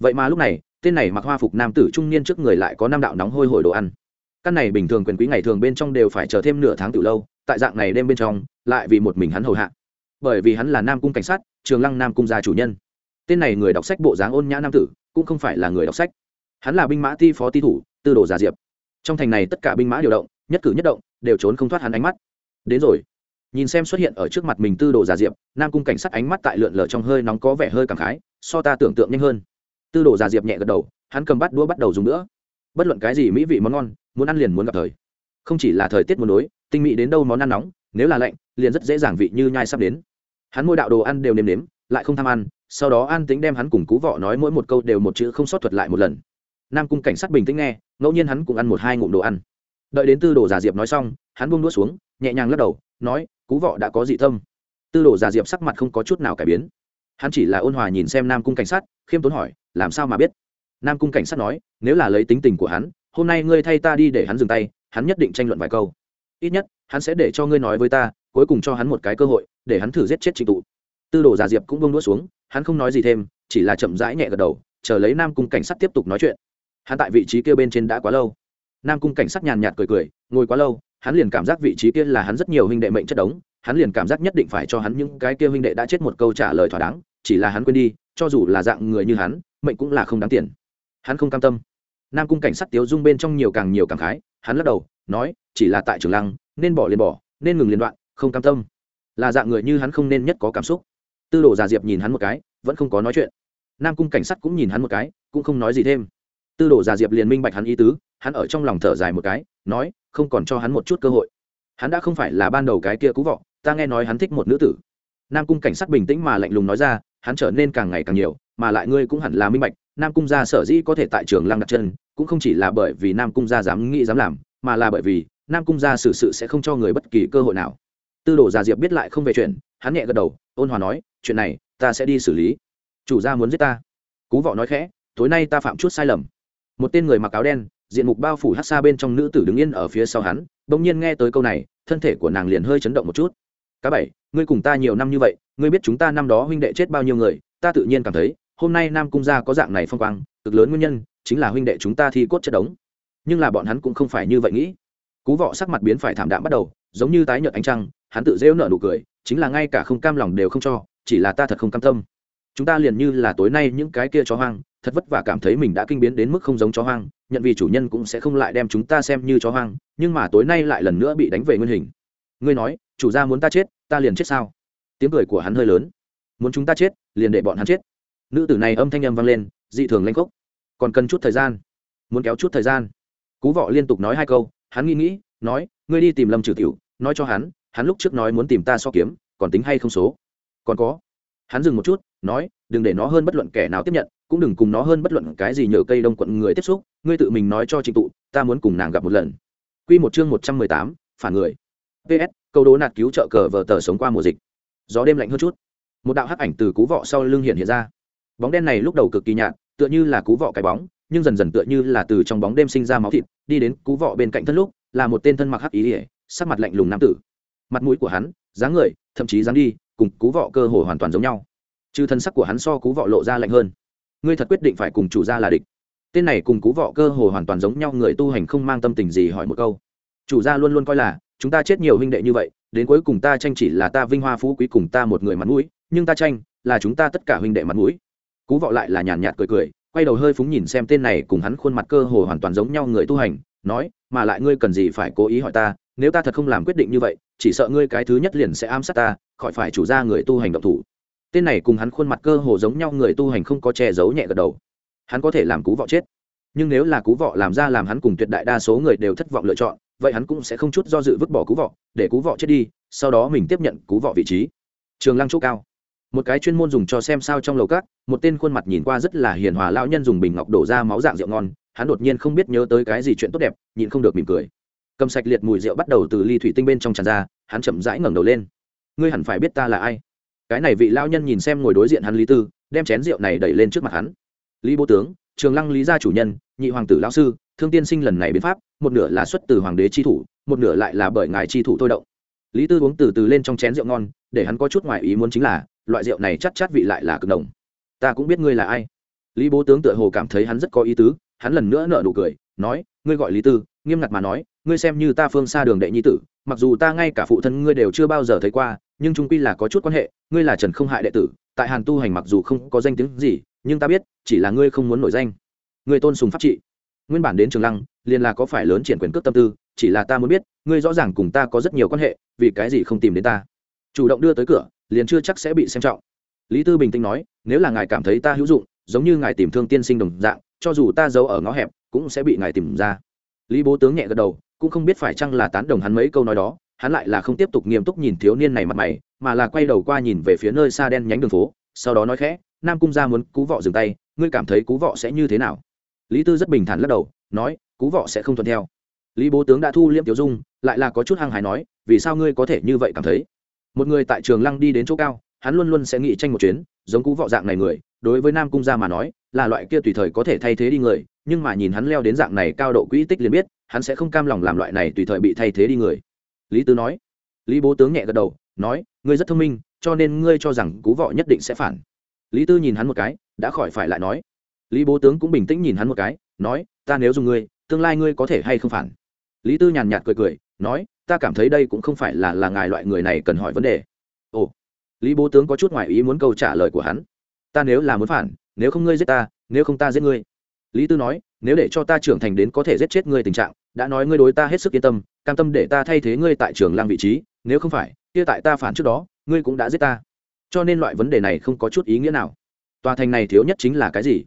Vậy mà lúc này, tên này mặc hoa phục nam tử trung niên trước người lại có năm đạo nóng hôi hổi đồ ăn. Căn này bình thường quyền quý ngày thường bên trong đều phải chờ thêm nửa tháng tiểu lâu, tại dạng này đêm bên trong, lại vì một mình hắn hầu hạ bởi vì hắn là nam cung cảnh sát, trường lăng nam cung gia chủ nhân. Tên này người đọc sách bộ dáng ôn nhã nam tử, cũng không phải là người đọc sách. Hắn là binh mã ti phó ti thủ, tư đồ giả diệp. Trong thành này tất cả binh mã điều động, nhất cử nhất động, đều trốn không thoát hắn ánh mắt. Đến rồi. Nhìn xem xuất hiện ở trước mặt mình tư đồ giả diệp, nam cung cảnh sát ánh mắt tại lượn lờ trong hơi nóng có vẻ hơi cảm khái, so ta tưởng tượng nhanh hơn. Tư đồ giả diệp nhẹ gật đầu, hắn cầm bắt đũa bắt đầu dùng nữa. Bất luận cái gì mỹ vị món ngon, muốn ăn liền muốn gặp thời. Không chỉ là thời tiết muốn đối, tinh mỹ đến đâu món ăn nóng, nếu là lạnh, liền rất dễ dàng vị như nhai sắp đến hắn mỗi đạo đồ ăn đều nếm nếm, lại không tham ăn, sau đó an tính đem hắn cùng cú vọ nói mỗi một câu đều một chữ không sót thuật lại một lần. Nam cung cảnh sát bình tĩnh nghe, ngẫu nhiên hắn cũng ăn một hai ngụm đồ ăn. Đợi đến tư đồ giả diệp nói xong, hắn buông đũa xuống, nhẹ nhàng lắc đầu, nói, cú vọ đã có dị tâm. Tư đồ giả diệp sắc mặt không có chút nào cải biến. Hắn chỉ là ôn hòa nhìn xem nam cung cảnh sát, khiêm tốn hỏi, làm sao mà biết? Nam cung cảnh sát nói, nếu là lấy tính tình của hắn, hôm nay ngươi thay ta đi để hắn dừng tay, hắn nhất định tranh luận vài câu. Ít nhất, hắn sẽ để cho ngươi nói với ta cuối cùng cho hắn một cái cơ hội, để hắn thử giết chết trịnh tụ. Tư đồ giả diệp cũng bông đũa xuống, hắn không nói gì thêm, chỉ là chậm rãi nhẹ gật đầu, chờ lấy nam cung cảnh sát tiếp tục nói chuyện. Hắn tại vị trí kia bên trên đã quá lâu. Nam cung cảnh sát nhàn nhạt cười cười, ngồi quá lâu, hắn liền cảm giác vị trí kia là hắn rất nhiều huynh đệ mệnh chất đống, hắn liền cảm giác nhất định phải cho hắn những cái kia huynh đệ đã chết một câu trả lời thỏa đáng, chỉ là hắn quên đi, cho dù là dạng người như hắn, mệnh cũng là không đáng tiền. Hắn không cam tâm. Nam cung cảnh sát tiếu dung bên trong nhiều càng nhiều càng khái, hắn lắc đầu, nói, chỉ là tại trường lăng, nên bỏ liền bỏ, nên ngừng liền đoạn không cam tâm. Là dạng người như hắn không nên nhất có cảm xúc. Tư đồ già diệp nhìn hắn một cái, vẫn không có nói chuyện. Nam cung cảnh sát cũng nhìn hắn một cái, cũng không nói gì thêm. Tư đồ già diệp liền minh bạch hắn ý tứ, hắn ở trong lòng thở dài một cái, nói, không còn cho hắn một chút cơ hội. Hắn đã không phải là ban đầu cái kia cú vọ, ta nghe nói hắn thích một nữ tử. Nam cung cảnh sát bình tĩnh mà lạnh lùng nói ra, hắn trở nên càng ngày càng nhiều, mà lại ngươi cũng hẳn là minh bạch, nam cung gia sở dĩ có thể tại trường lăng đặt chân, cũng không chỉ là bởi vì nam cung gia dám nghĩ dám làm, mà là bởi vì nam cung gia xử sự sẽ không cho người bất kỳ cơ hội nào tư đồ già diệp biết lại không về chuyện, hắn nhẹ gật đầu, ôn hòa nói, chuyện này, ta sẽ đi xử lý. Chủ gia muốn giết ta. Cú vọ nói khẽ, tối nay ta phạm chút sai lầm. Một tên người mặc áo đen, diện mục bao phủ hát xa bên trong nữ tử đứng yên ở phía sau hắn đ ỗ n g nhiên nghe tới câu này, thân thể của nàng liền hơi chấn động một chút. Cá bảy, ngươi cùng ta nhiều năm như vậy, ngươi biết chúng ta năm đó huynh đệ chết bao nhiêu người, ta tự nhiên cảm thấy, hôm nay nam cung gia có dạng này phong quang, cực lớn nguyên nhân, chính là huynh đệ chúng ta thi cốt chất đống. Nhưng là bọn hắn cũng không phải như vậy nghĩ. Cú vọ sắc mặt biến phải thảm đạm bắt đầu, giống như tái nhợt ánh trăng hắn tự rêu nợ nụ cười, chính là ngay cả không cam lòng đều không cho, chỉ là ta thật không cam tâm. Chúng ta liền như là tối nay những cái kia chó hoang, thật vất vả cảm thấy mình đã kinh biến đến mức không giống chó hoang, nhận vì chủ nhân cũng sẽ không lại đem chúng ta xem như chó hoang, nhưng mà tối nay lại lần nữa bị đánh về nguyên hình. Ngươi nói, chủ gia muốn ta chết, ta liền chết sao? Tiếng cười của hắn hơi lớn. Muốn chúng ta chết, liền để bọn hắn chết. Nữ tử này âm thanh âm vang lên, dị thường lanh khốc. Còn cần chút thời gian. Muốn kéo chút thời gian. Cú vọ liên tục nói hai câu, hắn nghĩ nghĩ, nói, ngươi đi tìm lâm trừ tiểu, nói cho hắn hắn lúc trước nói muốn tìm ta so kiếm, còn tính hay không số? Còn có. Hắn dừng một chút, nói, đừng để nó hơn bất luận kẻ nào tiếp nhận, cũng đừng cùng nó hơn bất luận cái gì nhờ cây đông quận người tiếp xúc, ngươi tự mình nói cho trình tụ, ta muốn cùng nàng gặp một lần. Q một chương một trăm mười tám, phản người. Ps câu đố nạt cứu trợ cờ vờ tờ sống qua mùa dịch. Gió đêm lạnh hơn chút. Một đạo hắc ảnh từ cú vọ sau lưng hiện hiện ra. Bóng đen này lúc đầu cực kỳ nhạt, tựa như là cú vọ cái bóng, nhưng dần dần tựa như là từ trong bóng đêm sinh ra máu thịt, đi đến cú vọ bên cạnh thân lúc, là một tên thân mặc hắc ý ỉa sắc mặt lạnh lùng nam tử mặt mũi của hắn, dáng người, thậm chí dáng đi, cùng cú vọ cơ hồ hoàn toàn giống nhau. Trừ thân sắc của hắn so cú vọ lộ ra lạnh hơn. Ngươi thật quyết định phải cùng chủ gia là địch. Tên này cùng cú vọ cơ hồ hoàn toàn giống nhau, người tu hành không mang tâm tình gì hỏi một câu. Chủ gia luôn luôn coi là, chúng ta chết nhiều huynh đệ như vậy, đến cuối cùng ta tranh chỉ là ta vinh hoa phú quý cùng ta một người mặt mũi, nhưng ta tranh là chúng ta tất cả huynh đệ mặt mũi. Cú vọ lại là nhàn nhạt cười cười, quay đầu hơi phúng nhìn xem tên này cùng hắn khuôn mặt cơ hồ hoàn toàn giống nhau người tu hành, nói, mà lại ngươi cần gì phải cố ý hỏi ta nếu ta thật không làm quyết định như vậy, chỉ sợ ngươi cái thứ nhất liền sẽ ám sát ta, khỏi phải chủ ra người tu hành động thủ. Tên này cùng hắn khuôn mặt cơ hồ giống nhau, người tu hành không có che giấu nhẹ gật đầu. Hắn có thể làm cú vọ chết. Nhưng nếu là cú vọ làm ra làm hắn cùng tuyệt đại đa số người đều thất vọng lựa chọn, vậy hắn cũng sẽ không chút do dự vứt bỏ cú vọ, để cú vọ chết đi, sau đó mình tiếp nhận cú vọ vị trí. Trường lăng chỗ cao. Một cái chuyên môn dùng cho xem sao trong lầu cát một tên khuôn mặt nhìn qua rất là hiền hòa lão nhân dùng bình ngọc đổ ra máu dạng rượu ngon, hắn đột nhiên không biết nhớ tới cái gì chuyện tốt đẹp, nhịn không được mỉm cười cầm sạch liệt mùi rượu bắt đầu từ ly thủy tinh bên trong tràn ra, hắn chậm rãi ngẩng đầu lên. Ngươi hẳn phải biết ta là ai. Cái này vị lão nhân nhìn xem ngồi đối diện hắn lý tư, đem chén rượu này đẩy lên trước mặt hắn. Lý bố tướng, trường lăng lý gia chủ nhân, nhị hoàng tử lão sư, thương tiên sinh lần này biến pháp, một nửa là xuất từ hoàng đế chi thủ, một nửa lại là bởi ngài chi thủ thôi động. Lý tư uống từ từ lên trong chén rượu ngon, để hắn có chút ngoài ý muốn chính là, loại rượu này chắc chát vị lại là cực đồng ta cũng biết ngươi là ai. Lý bố tướng tựa hồ cảm thấy hắn rất có ý tứ, hắn lần nữa nợ nụ cười, nói, ngươi gọi lý tư, nghiêm ngặt mà nói ngươi xem như ta phương xa đường đệ nhi tử, mặc dù ta ngay cả phụ thân ngươi đều chưa bao giờ thấy qua, nhưng trung quy là có chút quan hệ, ngươi là trần không hại đệ tử, tại hàn tu hành mặc dù không có danh tiếng gì, nhưng ta biết, chỉ là ngươi không muốn nổi danh. Ngươi tôn sùng pháp trị. Nguyên bản đến trường lăng, liền là có phải lớn triển quyền cước tâm tư, chỉ là ta muốn biết, ngươi rõ ràng cùng ta có rất nhiều quan hệ, vì cái gì không tìm đến ta? Chủ động đưa tới cửa, liền chưa chắc sẽ bị xem trọng. Lý tư bình tĩnh nói, nếu là ngài cảm thấy ta hữu dụng, giống như ngài tìm thương tiên sinh đồng dạng, cho dù ta giấu ở ngõ hẹp, cũng sẽ bị ngài tìm ra. Lý bố tướng nhẹ gật đầu cũng không biết phải chăng là tán đồng hắn mấy câu nói đó, hắn lại là không tiếp tục nghiêm túc nhìn thiếu niên này mặt mày, mà là quay đầu qua nhìn về phía nơi xa đen nhánh đường phố, sau đó nói khẽ, nam cung ra muốn cú vọ dừng tay, ngươi cảm thấy cú vọ sẽ như thế nào? Lý tư rất bình thản lắc đầu, nói, cú vọ sẽ không thuận theo. Lý bố tướng đã thu liêm tiểu dung, lại là có chút hăng hái nói, vì sao ngươi có thể như vậy cảm thấy? Một người tại trường lăng đi đến chỗ cao, hắn luôn luôn sẽ nghĩ tranh một chuyến, giống cú vọ dạng này người, đối với nam cung gia mà nói, là loại kia tùy thời có thể thay thế đi người, nhưng mà nhìn hắn leo đến dạng này cao độ quỹ tích liền biết hắn sẽ không cam lòng làm loại này tùy thời bị thay thế đi người. Lý tứ nói. Lý bố tướng nhẹ gật đầu, nói, ngươi rất thông minh, cho nên ngươi cho rằng cú vọ nhất định sẽ phản. Lý tư nhìn hắn một cái, đã khỏi phải lại nói. Lý bố tướng cũng bình tĩnh nhìn hắn một cái, nói, ta nếu dùng ngươi, tương lai ngươi có thể hay không phản? Lý tư nhàn nhạt cười cười, nói, ta cảm thấy đây cũng không phải là là ngài loại người này cần hỏi vấn đề. Ồ. Lý bố tướng có chút ngoại ý muốn câu trả lời của hắn. Ta nếu là muốn phản, nếu không ngươi giết ta, nếu không ta giết ngươi. Lý tư nói, nếu để cho ta trưởng thành đến có thể giết chết ngươi tình trạng đã nói ngươi đối ta hết sức yên tâm, cam tâm để ta thay thế ngươi tại trường lang vị trí, nếu không phải, kia tại ta phản trước đó, ngươi cũng đã giết ta. Cho nên loại vấn đề này không có chút ý nghĩa nào. Tòa thành này thiếu nhất chính là cái gì?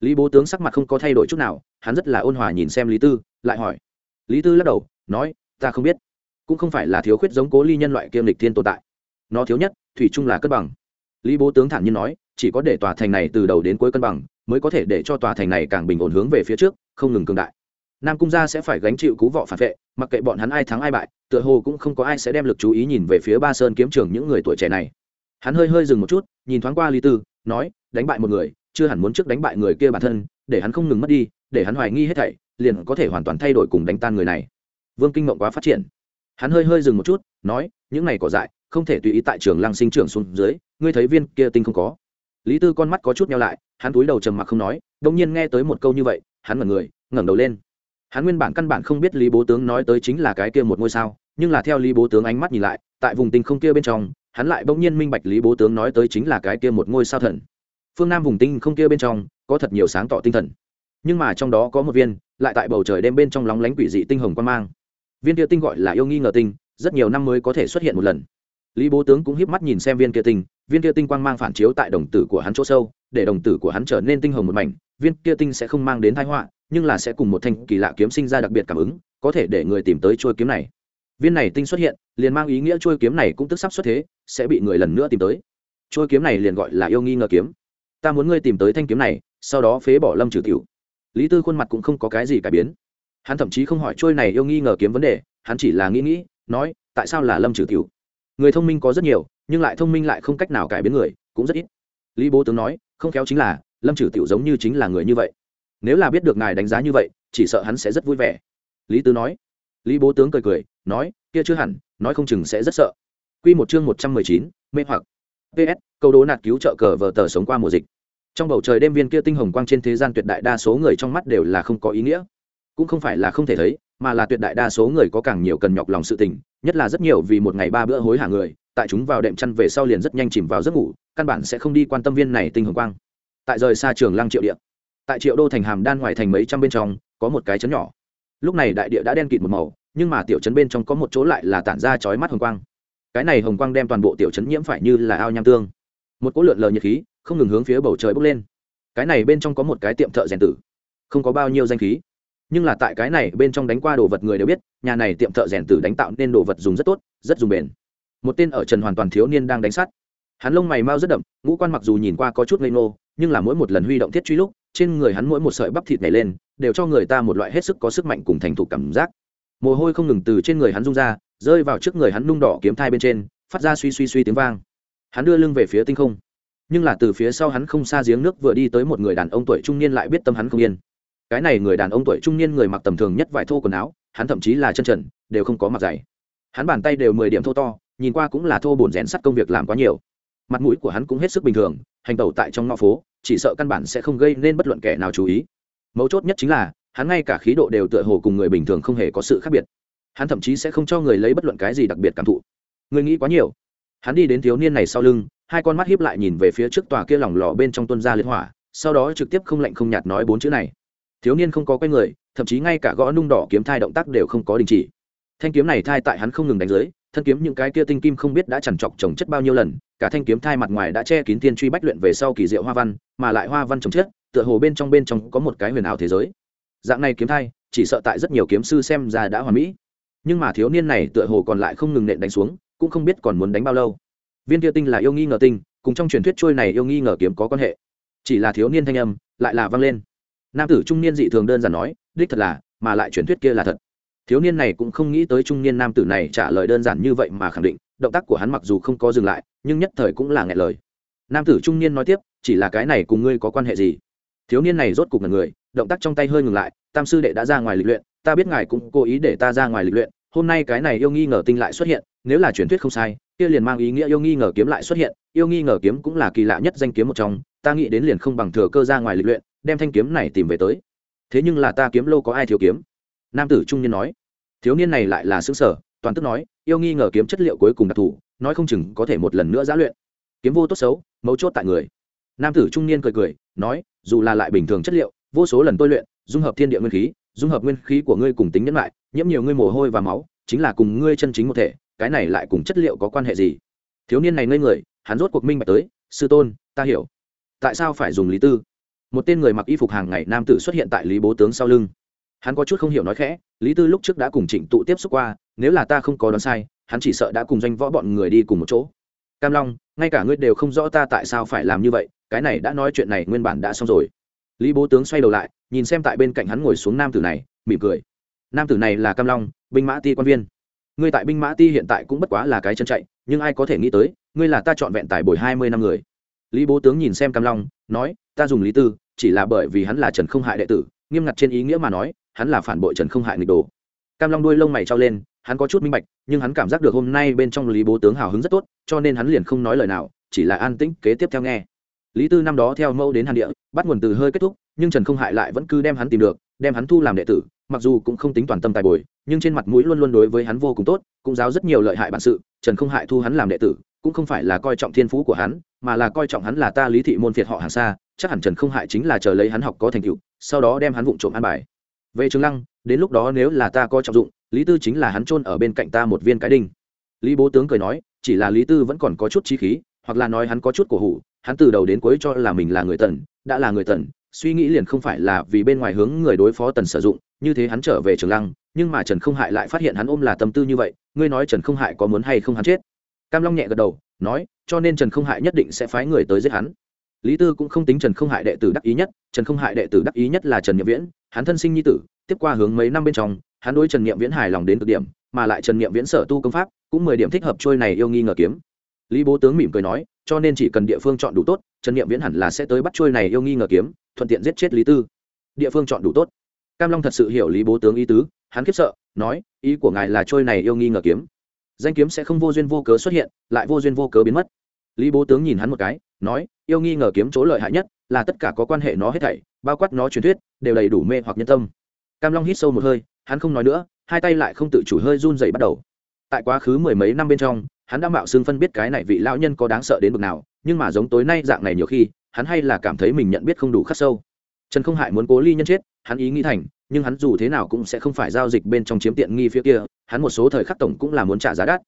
Lý bố tướng sắc mặt không có thay đổi chút nào, hắn rất là ôn hòa nhìn xem lý tư, lại hỏi. Lý tư lắc đầu, nói, ta không biết. Cũng không phải là thiếu khuyết giống cố ly nhân loại kiêm lịch thiên tồn tại. Nó thiếu nhất, thủy chung là cân bằng. Lý bố tướng thản nhiên nói, chỉ có để tòa thành này từ đầu đến cuối cân bằng, mới có thể để cho tòa thành này càng bình ổn hướng về phía trước, không ngừng cường đại nam cung gia sẽ phải gánh chịu cú vọ phản vệ, mặc kệ bọn hắn ai thắng ai bại, tựa hồ cũng không có ai sẽ đem lực chú ý nhìn về phía ba sơn kiếm trường những người tuổi trẻ này. Hắn hơi hơi dừng một chút, nhìn thoáng qua lý tư, nói, đánh bại một người, chưa hẳn muốn trước đánh bại người kia bản thân, để hắn không ngừng mất đi, để hắn hoài nghi hết thảy, liền có thể hoàn toàn thay đổi cùng đánh tan người này. Vương kinh mộng quá phát triển. Hắn hơi hơi dừng một chút, nói, những này cỏ dại, không thể tùy ý tại trường lăng sinh trưởng xuống dưới, ngươi thấy viên kia tinh không có? Lý tư con mắt có chút nhau lại, hắn túi đầu trầm mặc không nói, đông nhiên nghe tới một câu như vậy, hắn ngẩn người, ngẩng đầu lên hắn nguyên bản căn bản không biết lý bố tướng nói tới chính là cái kia một ngôi sao, nhưng là theo lý bố tướng ánh mắt nhìn lại, tại vùng tinh không kia bên trong, hắn lại bỗng nhiên minh bạch lý bố tướng nói tới chính là cái kia một ngôi sao thần. Phương nam vùng tinh không kia bên trong, có thật nhiều sáng tỏ tinh thần. Nhưng mà trong đó có một viên, lại tại bầu trời đêm bên trong lóng lánh quỷ dị tinh hồng quan mang. Viên kia tinh gọi là yêu nghi ngờ tinh, rất nhiều năm mới có thể xuất hiện một lần. Lý bố tướng cũng hiếp mắt nhìn xem viên kia tinh, viên kia tinh quang mang phản chiếu tại đồng tử của hắn chỗ sâu, để đồng tử của hắn trở nên tinh hồng một mảnh, viên kia tinh sẽ không mang đến thái họa nhưng là sẽ cùng một thanh kỳ lạ kiếm sinh ra đặc biệt cảm ứng, có thể để người tìm tới trôi kiếm này. Viên này tinh xuất hiện, liền mang ý nghĩa trôi kiếm này cũng tức sắp xuất thế, sẽ bị người lần nữa tìm tới. Trôi kiếm này liền gọi là yêu nghi ngờ kiếm. Ta muốn ngươi tìm tới thanh kiếm này, sau đó phế bỏ lâm trừ tiểu. Lý tư khuôn mặt cũng không có cái gì cải biến. Hắn thậm chí không hỏi trôi này yêu nghi ngờ kiếm vấn đề, hắn chỉ là nghĩ nghĩ, nói, tại sao là lâm trừ tiểu? Người thông minh có rất nhiều, nhưng lại thông minh lại không cách nào cải biến người, cũng rất ít. Lý bố tướng nói, không khéo chính là, lâm trừ tiểu giống như chính là người như vậy nếu là biết được ngài đánh giá như vậy, chỉ sợ hắn sẽ rất vui vẻ. Lý tứ nói. Lý bố tướng cười cười, nói, kia chưa hẳn, nói không chừng sẽ rất sợ. Q một chương một trăm mười chín, mê hoặc. Ps câu đố nạt cứu trợ cờ vờ tờ sống qua mùa dịch. Trong bầu trời đêm viên kia tinh hồng quang trên thế gian tuyệt đại đa số người trong mắt đều là không có ý nghĩa. Cũng không phải là không thể thấy, mà là tuyệt đại đa số người có càng nhiều cần nhọc lòng sự tình, nhất là rất nhiều vì một ngày ba bữa hối hả người, tại chúng vào đệm chăn về sau liền rất nhanh chìm vào giấc ngủ, căn bản sẽ không đi quan tâm viên này tinh hồng quang. Tại rời xa trường lăng triệu địa tại triệu đô thành hàm đan ngoài thành mấy trăm bên trong, có một cái chấn nhỏ. Lúc này đại địa đã đen kịt một màu, nhưng mà tiểu chấn bên trong có một chỗ lại là tản ra chói mắt hồng quang. Cái này hồng quang đem toàn bộ tiểu chấn nhiễm phải như là ao nham tương. Một cỗ lượn lờ nhiệt khí, không ngừng hướng phía bầu trời bốc lên. Cái này bên trong có một cái tiệm thợ rèn tử. Không có bao nhiêu danh khí. Nhưng là tại cái này bên trong đánh qua đồ vật người đều biết, nhà này tiệm thợ rèn tử đánh tạo nên đồ vật dùng rất tốt, rất dùng bền. Một tên ở trần hoàn toàn thiếu niên đang đánh sắt. Hắn lông mày mau rất đậm, ngũ quan mặc dù nhìn qua có chút ngây ngô, nhưng là mỗi một lần huy động thiết truy lúc trên người hắn mỗi một sợi bắp thịt nhảy lên, đều cho người ta một loại hết sức có sức mạnh cùng thành thục cảm giác. Mồ hôi không ngừng từ trên người hắn rung ra, rơi vào trước người hắn nung đỏ kiếm thai bên trên, phát ra suy suy suy tiếng vang. Hắn đưa lưng về phía tinh không. Nhưng là từ phía sau hắn không xa giếng nước vừa đi tới một người đàn ông tuổi trung niên lại biết tâm hắn không yên. Cái này người đàn ông tuổi trung niên người mặc tầm thường nhất vải thô quần áo, hắn thậm chí là chân trần, đều không có mặc giày. hắn bàn tay đều mười điểm thô to, nhìn qua cũng là thô bổn rèn sắt công việc làm quá nhiều mặt mũi của hắn cũng hết sức bình thường, hành tẩu tại trong ngõ phố, chỉ sợ căn bản sẽ không gây nên bất luận kẻ nào chú ý. Mấu chốt nhất chính là, hắn ngay cả khí độ đều tựa hồ cùng người bình thường không hề có sự khác biệt. Hắn thậm chí sẽ không cho người lấy bất luận cái gì đặc biệt cảm thụ. Người nghĩ quá nhiều. Hắn đi đến thiếu niên này sau lưng, hai con mắt hiếp lại nhìn về phía trước tòa kia lỏng lò bên trong tuân ra liên hỏa, sau đó trực tiếp không lạnh không nhạt nói bốn chữ này. Thiếu niên không có quay người, thậm chí ngay cả gõ nung đỏ kiếm thai động tác đều không có đình chỉ. Thanh kiếm này thai tại hắn không ngừng đánh dưới thân kiếm những cái kia tinh kim không biết đã chằn trọc trồng chất bao nhiêu lần, cả thanh kiếm thai mặt ngoài đã che kín tiên truy bách luyện về sau kỳ diệu hoa văn, mà lại hoa văn trồng chất, tựa hồ bên trong bên trong có một cái huyền ảo thế giới. Dạng này kiếm thai, chỉ sợ tại rất nhiều kiếm sư xem ra đã hoàn mỹ. Nhưng mà thiếu niên này tựa hồ còn lại không ngừng nện đánh xuống, cũng không biết còn muốn đánh bao lâu. Viên kia tinh là yêu nghi ngờ tinh cùng trong truyền thuyết trôi này yêu nghi ngờ kiếm có quan hệ. Chỉ là thiếu niên thanh âm, lại là vang lên. Nam tử trung niên dị thường đơn giản nói, đích thật là, mà lại truyền thuyết kia là thật thiếu niên này cũng không nghĩ tới trung niên nam tử này trả lời đơn giản như vậy mà khẳng định, động tác của hắn mặc dù không có dừng lại, nhưng nhất thời cũng là ngại lời. Nam tử trung niên nói tiếp, chỉ là cái này cùng ngươi có quan hệ gì? Thiếu niên này rốt cục là người, động tác trong tay hơi ngừng lại, tam sư đệ đã ra ngoài lịch luyện, ta biết ngài cũng cố ý để ta ra ngoài lịch luyện, hôm nay cái này yêu nghi ngờ tinh lại xuất hiện, nếu là truyền thuyết không sai, kia liền mang ý nghĩa yêu nghi ngờ kiếm lại xuất hiện, yêu nghi ngờ kiếm cũng là kỳ lạ nhất danh kiếm một trong, ta nghĩ đến liền không bằng thừa cơ ra ngoài lịch luyện, đem thanh kiếm này tìm về tới. Thế nhưng là ta kiếm lô có ai thiếu kiếm? Nam tử trung niên nói thiếu niên này lại là xứ sở toàn tức nói, yêu nghi ngờ kiếm chất liệu cuối cùng đặc thù, nói không chừng có thể một lần nữa giã luyện. Kiếm vô tốt xấu, mấu chốt tại người. Nam tử trung niên cười cười, nói, dù là lại bình thường chất liệu, vô số lần tôi luyện, dung hợp thiên địa nguyên khí, dung hợp nguyên khí của ngươi cùng tính nhẫn lại, nhiễm nhiều ngươi mồ hôi và máu, chính là cùng ngươi chân chính một thể, cái này lại cùng chất liệu có quan hệ gì? Thiếu niên này ngây người, hắn rốt cuộc minh bạch tới, sư tôn, ta hiểu. Tại sao phải dùng lý tư? Một tên người mặc y phục hàng ngày nam tử xuất hiện tại lý bố tướng sau lưng hắn có chút không hiểu nói khẽ, lý tư lúc trước đã cùng trịnh tụ tiếp xúc qua, nếu là ta không có đoán sai, hắn chỉ sợ đã cùng doanh võ bọn người đi cùng một chỗ. Cam long, ngay cả ngươi đều không rõ ta tại sao phải làm như vậy, cái này đã nói chuyện này nguyên bản đã xong rồi. Lý bố tướng xoay đầu lại, nhìn xem tại bên cạnh hắn ngồi xuống nam tử này, mỉm cười. Nam tử này là cam long, binh mã ti quan viên. Ngươi tại binh mã ti hiện tại cũng bất quá là cái chân chạy, nhưng ai có thể nghĩ tới, ngươi là ta trọn vẹn tại bồi hai mươi năm người. Lý bố tướng nhìn xem cam long, nói, ta dùng lý tư, chỉ là bởi vì hắn là trần không hại đệ tử, nghiêm ngặt trên ý nghĩa mà nói hắn là phản bội trần không hại nghịch đồ. Cam long đuôi lông mày trao lên, hắn có chút minh bạch, nhưng hắn cảm giác được hôm nay bên trong lý bố tướng hào hứng rất tốt, cho nên hắn liền không nói lời nào, chỉ là an tĩnh, kế tiếp theo nghe. Lý tư năm đó theo mẫu đến hàn địa, bắt nguồn từ hơi kết thúc, nhưng trần không hại lại vẫn cứ đem hắn tìm được, đem hắn thu làm đệ tử, mặc dù cũng không tính toàn tâm tài bồi, nhưng trên mặt mũi luôn luôn đối với hắn vô cùng tốt, cũng giáo rất nhiều lợi hại bản sự, trần không hại thu hắn làm đệ tử, cũng không phải là coi trọng thiên phú của hắn, mà là coi trọng hắn là ta lý thị môn phiệt họ hàng xa chắc hẳn trần không hại chính là chờ lấy hắn học có thành tựu, sau đó đem hắn vụng trộm an bài về trường lăng, đến lúc đó nếu là ta coi trọng dụng, lý tư chính là hắn chôn ở bên cạnh ta một viên cái đinh. Lý bố tướng cười nói, chỉ là lý tư vẫn còn có chút trí khí, hoặc là nói hắn có chút cổ hủ, hắn từ đầu đến cuối cho là mình là người tần, đã là người tần, suy nghĩ liền không phải là vì bên ngoài hướng người đối phó tần sử dụng, như thế hắn trở về trường lăng, nhưng mà trần không hại lại phát hiện hắn ôm là tâm tư như vậy, ngươi nói trần không hại có muốn hay không hắn chết? Cam long nhẹ gật đầu, nói, cho nên trần không hại nhất định sẽ phái người tới giết hắn lý tư cũng không tính trần không hại đệ tử đắc ý nhất, trần không hại đệ tử đắc ý nhất là trần nhậm viễn, hắn thân sinh nhi tử, tiếp qua hướng mấy năm bên trong, hắn đối trần nhậm viễn hài lòng đến cực điểm, mà lại trần nhậm viễn sở tu công pháp, cũng mười điểm thích hợp trôi này yêu nghi ngờ kiếm. Lý bố tướng mỉm cười nói, cho nên chỉ cần địa phương chọn đủ tốt, trần nhậm viễn hẳn là sẽ tới bắt trôi này yêu nghi ngờ kiếm, thuận tiện giết chết lý tư. Địa phương chọn đủ tốt. Cam long thật sự hiểu lý bố tướng ý tứ, hắn khiếp sợ, nói, ý của ngài là trôi này yêu nghi ngờ kiếm. Danh kiếm sẽ không vô duyên vô cớ xuất hiện, lại vô duyên vô cớ biến mất. Lý bố tướng nhìn hắn một cái nói, yêu nghi ngờ kiếm chỗ lợi hại nhất là tất cả có quan hệ nó hết thảy, bao quát nó truyền thuyết, đều đầy đủ mê hoặc nhân tâm. Cam long hít sâu một hơi, hắn không nói nữa, hai tay lại không tự chủ hơi run dày bắt đầu. Tại quá khứ mười mấy năm bên trong, hắn đã mạo xương phân biết cái này vị lão nhân có đáng sợ đến bực nào, nhưng mà giống tối nay dạng này nhiều khi, hắn hay là cảm thấy mình nhận biết không đủ khắc sâu. Trần không hại muốn cố ly nhân chết, hắn ý nghĩ thành, nhưng hắn dù thế nào cũng sẽ không phải giao dịch bên trong chiếm tiện nghi phía kia, hắn một số thời khắc tổng cũng là muốn trả giá đắt.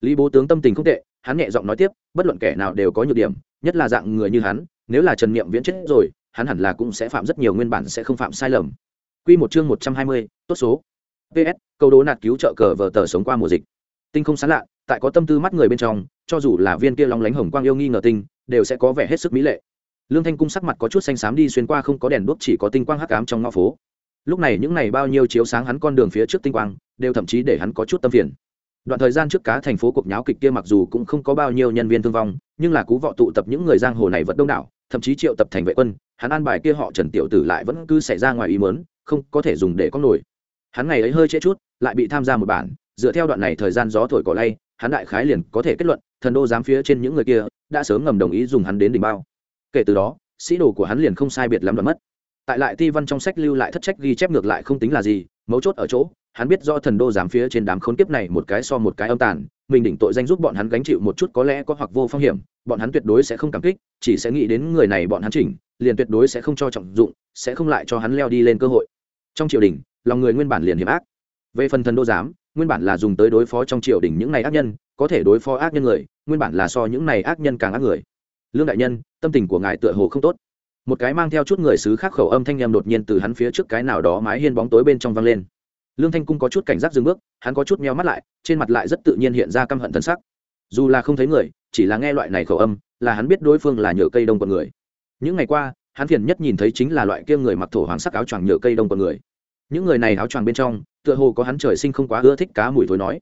Lý bố tướng tâm tình không tệ, hắn nhẹ giọng nói tiếp, bất luận kẻ nào đều có nhược điểm nhất là dạng người như hắn nếu là trần niệm viễn chết rồi hắn hẳn là cũng sẽ phạm rất nhiều nguyên bản sẽ không phạm sai lầm Quy một chương một trăm hai mươi, tốt số. PS, câu đố nạt cứu trợ cờ vở tờ sống qua mùa dịch. Tinh không sáng lạ, tại có tâm tư mắt người bên trong, cho dù là viên kia long lánh hồng quang yêu nghi ngờ tinh, đều sẽ có vẻ hết sức mỹ lệ. Lương Thanh cung sắc mặt có chút xanh xám đi xuyên qua không có đèn đuốc chỉ có tinh quang hắc ám trong ngõ phố. Lúc này những này bao nhiêu chiếu sáng hắn con đường phía trước tinh quang, đều thậm chí để hắn có chút tâm phiền đoạn thời gian trước cá thành phố cuộc nháo kịch kia mặc dù cũng không có bao nhiêu nhân viên thương vong, nhưng là cú vọ tụ tập những người giang hồ này vẫn đông đảo, thậm chí triệu tập thành vệ quân, hắn an bài kia họ trần tiểu tử lại vẫn cứ xảy ra ngoài ý mớn không có thể dùng để có nổi. Hắn ngày ấy hơi chết chút, lại bị tham gia một bản, dựa theo đoạn này thời gian gió thổi cỏ lay, hắn đại khái liền có thể kết luận, thần đô giám phía trên những người kia đã sớm ngầm đồng ý dùng hắn đến đỉnh bao. Kể từ đó, sĩ đồ của hắn liền không sai biệt lắm đoạn mất. Tại lại ti văn trong sách lưu lại thất trách ghi chép ngược lại không tính là gì mấu chốt ở chỗ, hắn biết do thần đô giám phía trên đám khốn kiếp này một cái so một cái âm tàn, mình đỉnh tội danh giúp bọn hắn gánh chịu một chút có lẽ có hoặc vô phong hiểm, bọn hắn tuyệt đối sẽ không cảm kích, chỉ sẽ nghĩ đến người này bọn hắn chỉnh, liền tuyệt đối sẽ không cho trọng dụng, sẽ không lại cho hắn leo đi lên cơ hội. Trong triều đình, lòng người nguyên bản liền hiểm ác. Về phần thần đô giám, nguyên bản là dùng tới đối phó trong triều đình những này ác nhân, có thể đối phó ác nhân người, nguyên bản là so những này ác nhân càng ác người. Lương đại nhân, tâm tình của ngài tựa hồ không tốt một cái mang theo chút người xứ khác khẩu âm thanh em đột nhiên từ hắn phía trước cái nào đó mái hiên bóng tối bên trong vang lên. Lương thanh cung có chút cảnh giác dừng bước, hắn có chút meo mắt lại, trên mặt lại rất tự nhiên hiện ra căm hận thân sắc. Dù là không thấy người, chỉ là nghe loại này khẩu âm, là hắn biết đối phương là nhựa cây đông con người. Những ngày qua, hắn phiền nhất nhìn thấy chính là loại kia người mặc thổ hoàng sắc áo choàng nhựa cây đông con người. Những người này áo choàng bên trong, tựa hồ có hắn trời sinh không quá ưa thích cá mùi thối nói.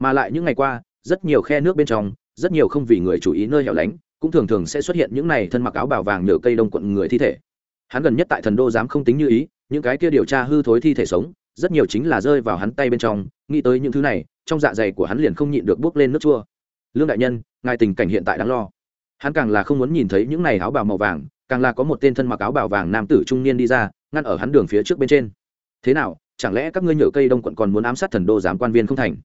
Mà lại những ngày qua, rất nhiều khe nước bên trong, rất nhiều không vì người chủ ý nơi hẻo lánh cũng thường thường sẽ xuất hiện những này thân mặc áo bào vàng nhựa cây đông quận người thi thể. Hắn gần nhất tại thần đô dám không tính như ý, những cái kia điều tra hư thối thi thể sống, rất nhiều chính là rơi vào hắn tay bên trong, nghĩ tới những thứ này, trong dạ dày của hắn liền không nhịn được bước lên nước chua. Lương đại nhân, ngài tình cảnh hiện tại đáng lo. Hắn càng là không muốn nhìn thấy những này áo bào màu vàng, càng là có một tên thân mặc áo bào vàng nam tử trung niên đi ra, ngăn ở hắn đường phía trước bên trên. Thế nào, chẳng lẽ các ngươi nhở cây đông quận còn muốn ám sát thần đô giám quan viên không thành?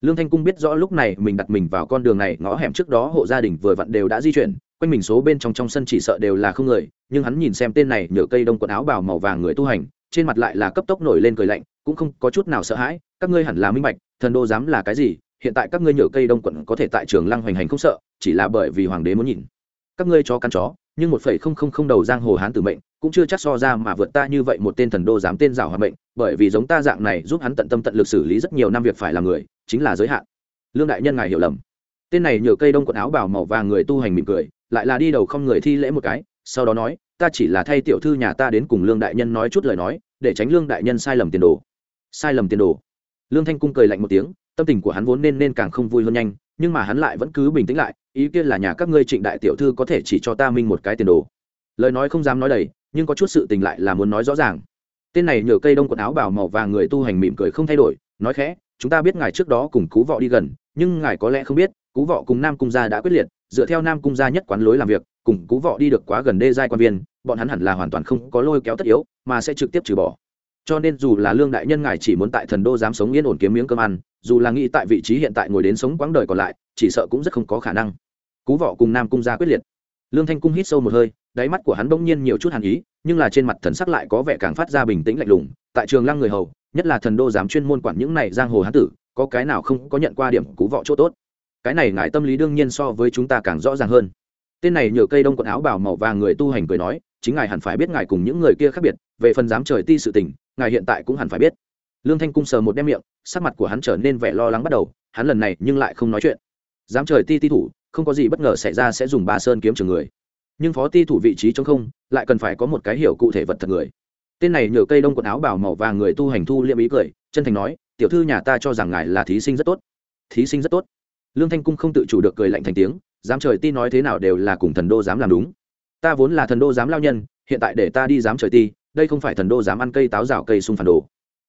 Lương thanh cung biết rõ lúc này mình đặt mình vào con đường này, ngõ hẻm trước đó hộ gia đình vừa vặn đều đã di chuyển, quanh mình số bên trong trong sân chỉ sợ đều là không người, nhưng hắn nhìn xem tên này nhựa cây đông quần áo bào màu vàng người tu hành, trên mặt lại là cấp tốc nổi lên cười lạnh, cũng không có chút nào sợ hãi, các ngươi hẳn là minh bạch, thần đô dám là cái gì, hiện tại các ngươi nhựa cây đông quận có thể tại trường lăng hoành hành không sợ, chỉ là bởi vì hoàng đế muốn nhìn. Các ngươi chó căn chó, nhưng một phẩy không không không đầu giang hồ hán tử mệnh, cũng chưa chắc so ra mà vượt ta như vậy một tên thần đô dám tên giảo hòa mệnh, bởi vì giống ta dạng này giúp hắn tận tâm tận lực xử lý rất nhiều năm việc phải làm người chính là giới hạn. Lương đại nhân ngài hiểu lầm. Tên này nhờ cây đông quần áo bảo màu vàng người tu hành mỉm cười, lại là đi đầu không người thi lễ một cái, sau đó nói, ta chỉ là thay tiểu thư nhà ta đến cùng lương đại nhân nói chút lời nói, để tránh lương đại nhân sai lầm tiền đồ. Sai lầm tiền đồ. Lương thanh cung cười lạnh một tiếng, tâm tình của hắn vốn nên nên càng không vui hơn nhanh, nhưng mà hắn lại vẫn cứ bình tĩnh lại, ý kiến là nhà các ngươi trịnh đại tiểu thư có thể chỉ cho ta minh một cái tiền đồ. Lời nói không dám nói đầy, nhưng có chút sự tình lại là muốn nói rõ ràng. Tên này nhờ cây đông quần áo bảo màu vàng người tu hành mỉm cười không thay đổi, nói khẽ chúng ta biết ngài trước đó cùng cú vọ đi gần, nhưng ngài có lẽ không biết, cú vọ cùng nam cung gia đã quyết liệt, dựa theo nam cung gia nhất quán lối làm việc, cùng cú vọ đi được quá gần đê giai quan viên, bọn hắn hẳn là hoàn toàn không có lôi kéo tất yếu, mà sẽ trực tiếp trừ bỏ. Cho nên dù là lương đại nhân ngài chỉ muốn tại thần đô dám sống yên ổn kiếm miếng cơm ăn, dù là nghĩ tại vị trí hiện tại ngồi đến sống quãng đời còn lại, chỉ sợ cũng rất không có khả năng. Cú vọ cùng nam cung gia quyết liệt. Lương thanh cung hít sâu một hơi, đáy mắt của hắn bỗng nhiên nhiều chút hàn ý, nhưng là trên mặt thần sắc lại có vẻ càng phát ra bình tĩnh lạnh lùng. Tại trường lăng người hầu nhất là thần đô dám chuyên môn quản những này giang hồ hán tử, có cái nào không có nhận qua điểm cú vọ chỗ tốt? Cái này ngài tâm lý đương nhiên so với chúng ta càng rõ ràng hơn. Tên này nhờ cây đông quần áo bảo màu vàng người tu hành cười nói, chính ngài hẳn phải biết ngài cùng những người kia khác biệt, về phần dám trời ti sự tình, ngài hiện tại cũng hẳn phải biết. Lương thanh cung sờ một đem miệng, sắc mặt của hắn trở nên vẻ lo lắng bắt đầu, hắn lần này nhưng lại không nói chuyện. Dám trời ti ti thủ, không có gì bất ngờ xảy ra sẽ dùng ba sơn kiếm trường người. Nhưng phó ti thủ vị trí trong không, lại cần phải có một cái hiểu cụ thể vật thật người tên này nhờ cây đông quần áo bảo màu và người tu hành thu liêm ý cười, chân thành nói, tiểu thư nhà ta cho rằng ngài là thí sinh rất tốt. Thí sinh rất tốt? Lương thanh cung không tự chủ được cười lạnh thành tiếng dám trời ti nói thế nào đều là cùng thần đô dám làm đúng. Ta vốn là thần đô dám lao nhân, hiện tại để ta đi dám trời ti, đây không phải thần đô dám ăn cây táo rào cây sung phản đồ.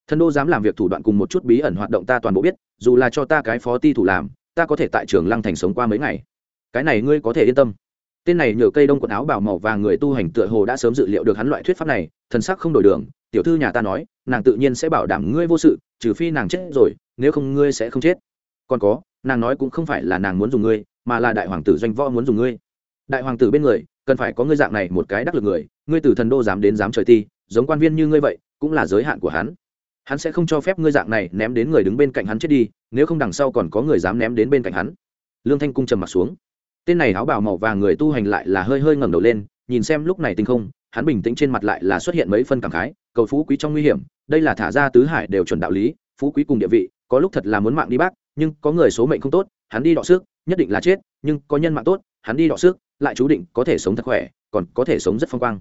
Thần đô dám làm việc thủ đoạn cùng một chút bí ẩn hoạt động ta toàn bộ biết, dù là cho ta cái phó ti thủ làm, ta có thể tại trường lăng thành sống qua mấy ngày. Cái này ngươi có thể yên tâm tên này nhờ cây đông quần áo bảo màu và người tu hành tựa hồ đã sớm dự liệu được hắn loại thuyết pháp này, thần sắc không đổi đường, tiểu thư nhà ta nói, nàng tự nhiên sẽ bảo đảm ngươi vô sự, trừ phi nàng chết rồi, nếu không ngươi sẽ không chết. Còn có, nàng nói cũng không phải là nàng muốn dùng ngươi, mà là đại hoàng tử doanh võ muốn dùng ngươi. Đại hoàng tử bên người, cần phải có ngươi dạng này một cái đắc lực người, ngươi từ thần đô dám đến dám trời ti, giống quan viên như ngươi vậy, cũng là giới hạn của hắn. Hắn sẽ không cho phép ngươi dạng này ném đến người đứng bên cạnh hắn chết đi, nếu không đằng sau còn có người dám ném đến bên cạnh hắn. Lương thanh cung trầm m ặ t xuống tên này áo bào màu vàng người tu hành lại là hơi hơi ngẩng đầu lên, nhìn xem lúc này tinh không, hắn bình tĩnh trên mặt lại là xuất hiện mấy phân cảm khái, cầu phú quý trong nguy hiểm, đây là thả ra tứ hải đều chuẩn đạo lý, phú quý cùng địa vị, có lúc thật là muốn mạng đi bác, nhưng có người số mệnh không tốt, hắn đi đọ xước nhất định là chết, nhưng có nhân mạng tốt, hắn đi đọ xước lại chú định có thể sống thật khỏe, còn có thể sống rất phong quang.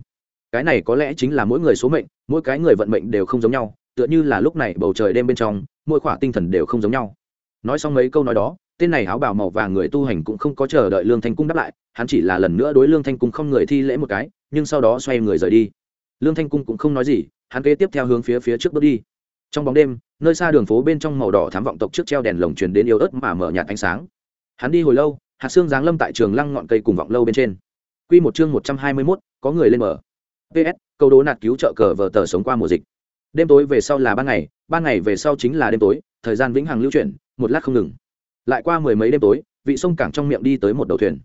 Cái này có lẽ chính là mỗi người số mệnh, mỗi cái người vận mệnh đều không giống nhau, tựa như là lúc này bầu trời đêm bên trong, mỗi khỏa tinh thần đều không giống nhau. Nói xong mấy câu nói đó tên này áo bào màu vàng người tu hành cũng không có chờ đợi lương thanh cung đáp lại, hắn chỉ là lần nữa đối lương thanh cung không người thi lễ một cái, nhưng sau đó xoay người rời đi. Lương thanh cung cũng không nói gì, hắn kế tiếp theo hướng phía phía trước bước đi. Trong bóng đêm, nơi xa đường phố bên trong màu đỏ thám vọng tộc trước treo đèn lồng truyền đến yếu ớt mà mở nhạt ánh sáng. Hắn đi hồi lâu, hạt xương giáng lâm tại trường lăng ngọn cây cùng vọng lâu bên trên. Q một chương một trăm hai mươi mốt, có người lên mở. Ps câu đố nạt cứu trợ cờ vờ tờ sống qua mùa dịch. Đêm tối về sau là ban ngày ban ngày về sau chính là đêm tối, thời gian vĩnh hằng lưu chuyển, một lát không ngừng lại qua mười mấy đêm tối, vị sông cảng trong miệng đi tới một đầu thuyền.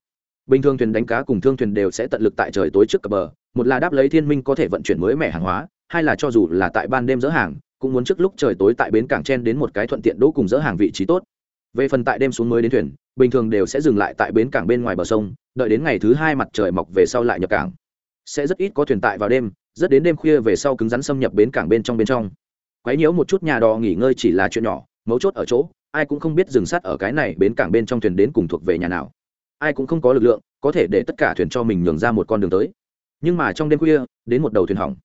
Bình thường thuyền đánh cá cùng thương thuyền đều sẽ tận lực tại trời tối trước cập bờ, một là đáp lấy thiên minh có thể vận chuyển mới mẻ hàng hóa, hai là cho dù là tại ban đêm dỡ hàng, cũng muốn trước lúc trời tối tại bến cảng chen đến một cái thuận tiện đỗ cùng dỡ hàng vị trí tốt. Về phần tại đêm xuống mới đến thuyền, bình thường đều sẽ dừng lại tại bến cảng bên ngoài bờ sông, đợi đến ngày thứ hai mặt trời mọc về sau lại nhập cảng. Sẽ rất ít có thuyền tại vào đêm, rất đến đêm khuya về sau cứng rắn xâm nhập bến cảng bên trong bên trong. Quấy nhiễu một chút nhà đò nghỉ ngơi chỉ là chuyện nhỏ, mấu chốt ở chỗ ai cũng không biết dừng sát ở cái này bến cảng bên trong thuyền đến cùng thuộc về nhà nào. Ai cũng không có lực lượng, có thể để tất cả thuyền cho mình nhường ra một con đường tới. Nhưng mà trong đêm khuya, đến một đầu thuyền hỏng.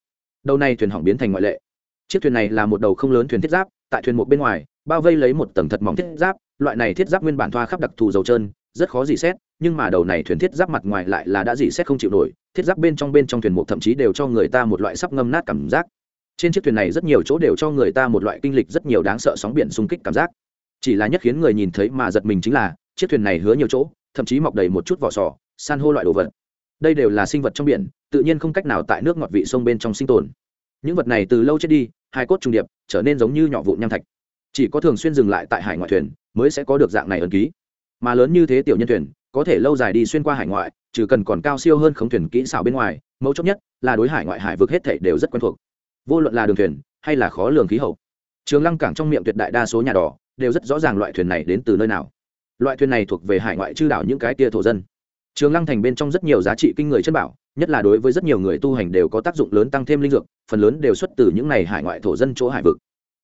Đầu này thuyền hỏng biến thành ngoại lệ. Chiếc thuyền này là một đầu không lớn thuyền thiết giáp, tại thuyền một bên ngoài, bao vây lấy một tầng thật mỏng thiết giáp. Loại này thiết giáp nguyên bản thoa khắp đặc thù dầu trơn, rất khó dỉ xét, nhưng mà đầu này thuyền thiết giáp mặt ngoài lại là đã dỉ xét không chịu nổi. Thiết giáp bên trong bên trong thuyền một thậm chí đều cho người ta một loại sắp ngâm nát cảm giác. Trên chiếc thuyền này rất nhiều chỗ đều cho người ta một loại kinh lịch, rất nhiều đáng sợ sóng biển xung kích cảm giác chỉ là nhất khiến người nhìn thấy mà giật mình chính là, chiếc thuyền này hứa nhiều chỗ, thậm chí mọc đầy một chút vỏ sò, san hô loại đồ vật. Đây đều là sinh vật trong biển, tự nhiên không cách nào tại nước ngọt vị sông bên trong sinh tồn. Những vật này từ lâu chết đi, hai cốt trùng điệp, trở nên giống như nhỏ vụn nham thạch. Chỉ có thường xuyên dừng lại tại hải ngoại thuyền, mới sẽ có được dạng này ẩn ký. Mà lớn như thế tiểu nhân thuyền, có thể lâu dài đi xuyên qua hải ngoại, trừ cần còn cao siêu hơn khống thuyền kỹ xảo bên ngoài, mấu chốt nhất là đối hải ngoại hải vực hết thể đều rất quen thuộc. Vô luận là đường thuyền, hay là khó lường khí hậu. Trường lăng cảng trong miệng tuyệt đại đa số nhà đỏ đều rất rõ ràng loại thuyền này đến từ nơi nào. Loại thuyền này thuộc về hải ngoại chư đảo những cái tia thổ dân. Trường lăng thành bên trong rất nhiều giá trị kinh người chân bảo, nhất là đối với rất nhiều người tu hành đều có tác dụng lớn tăng thêm linh dược, phần lớn đều xuất từ những này hải ngoại thổ dân chỗ hải vực.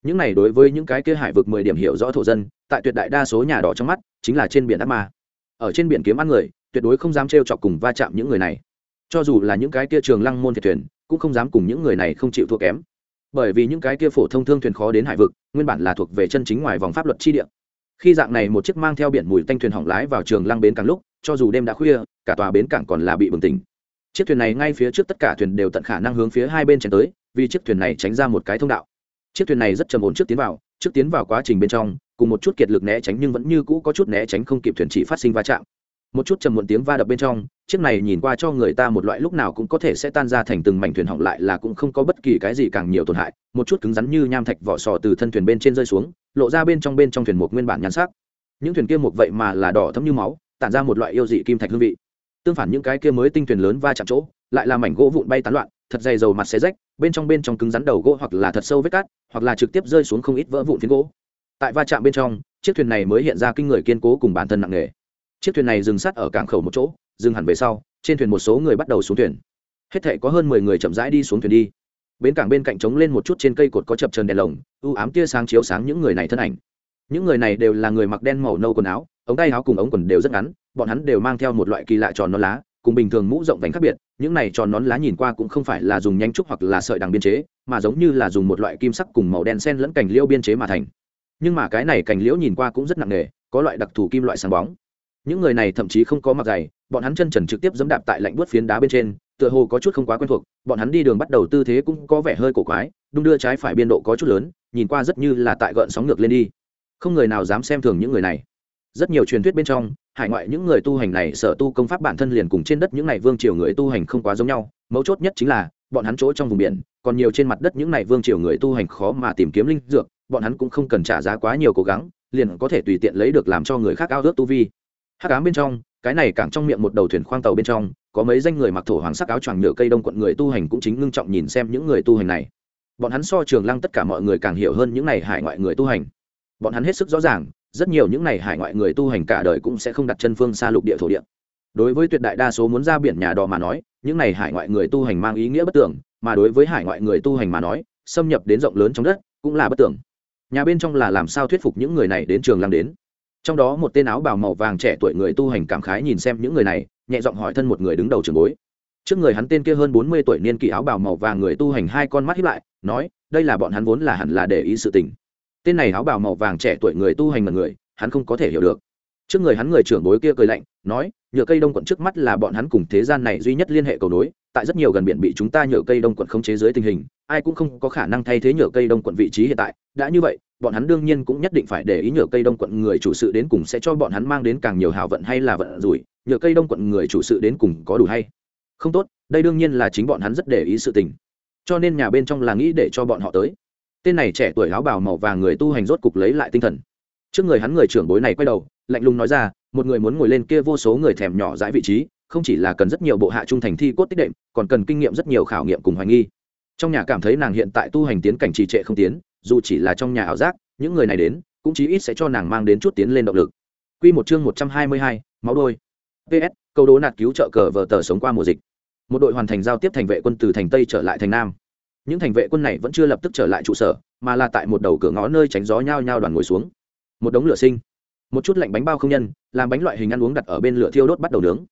Những này đối với những cái kia hải vực mười điểm hiểu rõ thổ dân, tại tuyệt đại đa số nhà đỏ trong mắt, chính là trên biển ác ma. Ở trên biển kiếm ăn người, tuyệt đối không dám trêu chọc cùng va chạm những người này. Cho dù là những cái kia trường lăng môn thiệt thuyền, cũng không dám cùng những người này không chịu thua kém bởi vì những cái kia phổ thông thương thuyền khó đến hải vực, nguyên bản là thuộc về chân chính ngoài vòng pháp luật chi địa. Khi dạng này một chiếc mang theo biển mùi tanh thuyền hỏng lái vào trường lăng bến càng lúc, cho dù đêm đã khuya, cả tòa bến cảng còn là bị bừng tỉnh. Chiếc thuyền này ngay phía trước tất cả thuyền đều tận khả năng hướng phía hai bên chèn tới, vì chiếc thuyền này tránh ra một cái thông đạo. Chiếc thuyền này rất trầm ổn trước tiến vào, trước tiến vào quá trình bên trong, cùng một chút kiệt lực né tránh nhưng vẫn như cũ có chút né tránh không kịp thuyền chỉ phát sinh va chạm một chút trầm muộn tiếng va đập bên trong, chiếc này nhìn qua cho người ta một loại lúc nào cũng có thể sẽ tan ra thành từng mảnh thuyền hỏng lại là cũng không có bất kỳ cái gì càng nhiều tổn hại, một chút cứng rắn như nham thạch vỏ sò từ thân thuyền bên trên rơi xuống, lộ ra bên trong bên trong thuyền một nguyên bản nhan sắc. Những thuyền kia một vậy mà là đỏ thấm như máu, tản ra một loại yêu dị kim thạch hương vị. Tương phản những cái kia mới tinh thuyền lớn va chạm chỗ, lại là mảnh gỗ vụn bay tán loạn, thật dày dầu mặt xé rách, bên trong bên trong cứng rắn đầu gỗ hoặc là thật sâu vết cát, hoặc là trực tiếp rơi xuống không ít vỡ vụn phiến gỗ. Tại va chạm bên trong, chiếc thuyền này mới hiện ra kinh người kiên cố cùng bản thân nặng nề chiếc thuyền này dừng sát ở cảng khẩu một chỗ, dừng hẳn về sau, trên thuyền một số người bắt đầu xuống thuyền. Hết thể có hơn mười người chậm rãi đi xuống thuyền đi. Bến cảng bên cạnh trống lên một chút trên cây cột có chập trần đèn lồng, u ám tia sáng chiếu sáng những người này thân ảnh. Những người này đều là người mặc đen màu nâu quần áo, ống tay áo cùng ống quần đều rất ngắn, bọn hắn đều mang theo một loại kỳ lạ tròn nón lá, cùng bình thường mũ rộng vành khác biệt, những này tròn nón lá nhìn qua cũng không phải là dùng nhánh trúc hoặc là sợi đằng biên chế, mà giống như là dùng một loại kim sắc cùng màu đen sen lẫn cành liễu biên chế mà thành. Nhưng mà cái này cành liễu nhìn qua cũng rất nặng nề, có loại đặc thù kim loại sáng bóng những người này thậm chí không có mặc giày bọn hắn chân trần trực tiếp dẫm đạp tại lạnh buốt phiến đá bên trên, tựa hồ có chút không quá quen thuộc, bọn hắn đi đường bắt đầu tư thế cũng có vẻ hơi cổ quái, đung đưa trái phải biên độ có chút lớn, nhìn qua rất như là tại gợn sóng ngược lên đi. Không người nào dám xem thường những người này. Rất nhiều truyền thuyết bên trong, hải ngoại những người tu hành này sở tu công pháp bản thân liền cùng trên đất những này vương triều người tu hành không quá giống nhau, mấu chốt nhất chính là, bọn hắn chỗ trong vùng biển, còn nhiều trên mặt đất những này vương triều người tu hành khó mà tìm kiếm linh dược, bọn hắn cũng không cần trả giá quá nhiều cố gắng, liền có thể tùy tiện lấy được làm cho người khác ao ước tu vi hắc ám bên trong, cái này càng trong miệng một đầu thuyền khoang tàu bên trong, có mấy danh người mặc thổ hoàng sắc áo choàng nhựa cây đông quận người tu hành cũng chính ngưng trọng nhìn xem những người tu hành này. Bọn hắn so trường lăng tất cả mọi người càng hiểu hơn những này hải ngoại người tu hành. Bọn hắn hết sức rõ ràng, rất nhiều những này hải ngoại người tu hành cả đời cũng sẽ không đặt chân phương xa lục địa thổ địa. Đối với tuyệt đại đa số muốn ra biển nhà đò mà nói, những này hải ngoại người tu hành mang ý nghĩa bất tưởng mà đối với hải ngoại người tu hành mà nói, xâm nhập đến rộng lớn trong đất cũng là bất tưởng nhà bên trong là làm sao thuyết phục những người này đến trường lăng đến? Trong đó một tên áo bào màu vàng trẻ tuổi người tu hành cảm khái nhìn xem những người này, nhẹ giọng hỏi thân một người đứng đầu trường bối. Trước người hắn tên kia hơn bốn mươi tuổi niên kỷ áo bào màu vàng người tu hành hai con mắt hiếp lại, nói, đây là bọn hắn vốn là hẳn là để ý sự tình. Tên này áo bào màu vàng trẻ tuổi người tu hành mật người, hắn không có thể hiểu được. Trước người hắn người trưởng bối kia cười lạnh, nói, nhựa cây đông quận trước mắt là bọn hắn cùng thế gian này duy nhất liên hệ cầu nối, tại rất nhiều gần biển bị chúng ta nhựa cây đông quận không chế dưới tình hình, ai cũng không có khả năng thay thế nhựa cây đông quận vị trí hiện tại, đã như vậy bọn hắn đương nhiên cũng nhất định phải để ý nhựa cây đông quận người chủ sự đến cùng sẽ cho bọn hắn mang đến càng nhiều hảo vận hay là vận rủi, nhựa cây đông quận người chủ sự đến cùng có đủ hay. Không tốt, đây đương nhiên là chính bọn hắn rất để ý sự tình. Cho nên nhà bên trong là nghĩ để cho bọn họ tới. Tên này trẻ tuổi áo bào màu và người tu hành rốt cục lấy lại tinh thần. Trước người hắn người trưởng bối này quay đầu, lạnh lùng nói ra, một người muốn ngồi lên kia vô số người thèm nhỏ dãi vị trí, không chỉ là cần rất nhiều bộ hạ trung thành thi cốt tích đệm, còn cần kinh nghiệm rất nhiều khảo nghiệm cùng hoài nghi. Trong nhà cảm thấy nàng hiện tại tu hành tiến cảnh trì trệ không tiến dù chỉ là trong nhà ảo giác những người này đến cũng chí ít sẽ cho nàng mang đến chút tiến lên động lực Quy một chương một trăm hai mươi hai, máu đôi. PS, câu đố nạt cứu trợ cờ vờ tờ sống qua mùa dịch. Một đội hoàn thành giao tiếp thành vệ quân từ thành Tây trở lại thành Nam. Những thành vệ quân này vẫn chưa lập tức trở lại trụ sở, mà là tại một đầu cửa ngõ nơi tránh gió nhao nhao đoàn ngồi xuống một đống lửa sinh một chút lạnh bánh bao không nhân làm bánh loại hình ăn uống đặt ở bên lửa thiêu đốt bắt đầu nướng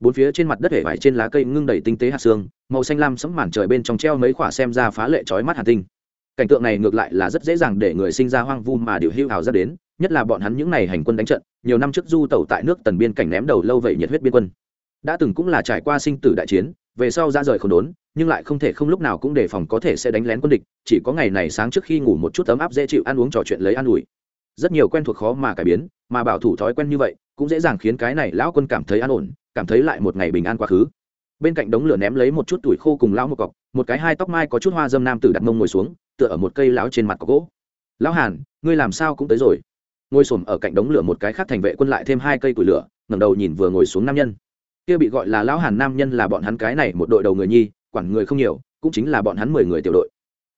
bốn phía trên mặt đất hể vải trên lá cây ngưng đầy tinh tế hạt xương màu xanh lam sẫm màn trời bên trong treo mấy quả xem ra phá lệ chói mắt hàn tinh cảnh tượng này ngược lại là rất dễ dàng để người sinh ra hoang vu mà điều hưu hào ra đến, nhất là bọn hắn những ngày hành quân đánh trận, nhiều năm trước du tẩu tại nước tần biên cảnh ném đầu lâu vậy nhiệt huyết biên quân. Đã từng cũng là trải qua sinh tử đại chiến, về sau ra rời không đốn, nhưng lại không thể không lúc nào cũng đề phòng có thể sẽ đánh lén quân địch, chỉ có ngày này sáng trước khi ngủ một chút ấm áp dễ chịu ăn uống trò chuyện lấy an ủi. Rất nhiều quen thuộc khó mà cải biến, mà bảo thủ thói quen như vậy, cũng dễ dàng khiến cái này lão quân cảm thấy an ổn, cảm thấy lại một ngày bình an quá khứ. Bên cạnh đống lửa ném lấy một chút tuổi khô cùng lão một cọc, một cái hai tóc mai có chút hoa dâm nam tử đặt mông ngồi xuống tựa ở một cây lão trên mặt có gỗ. Lão hàn, ngươi làm sao cũng tới rồi. Ngồi xổm ở cạnh đống lửa một cái khác thành vệ quân lại thêm hai cây củi lửa, ngẩng đầu nhìn vừa ngồi xuống nam nhân. Kia bị gọi là lão hàn nam nhân là bọn hắn cái này một đội đầu người nhi, quản người không nhiều, cũng chính là bọn hắn mười người tiểu đội.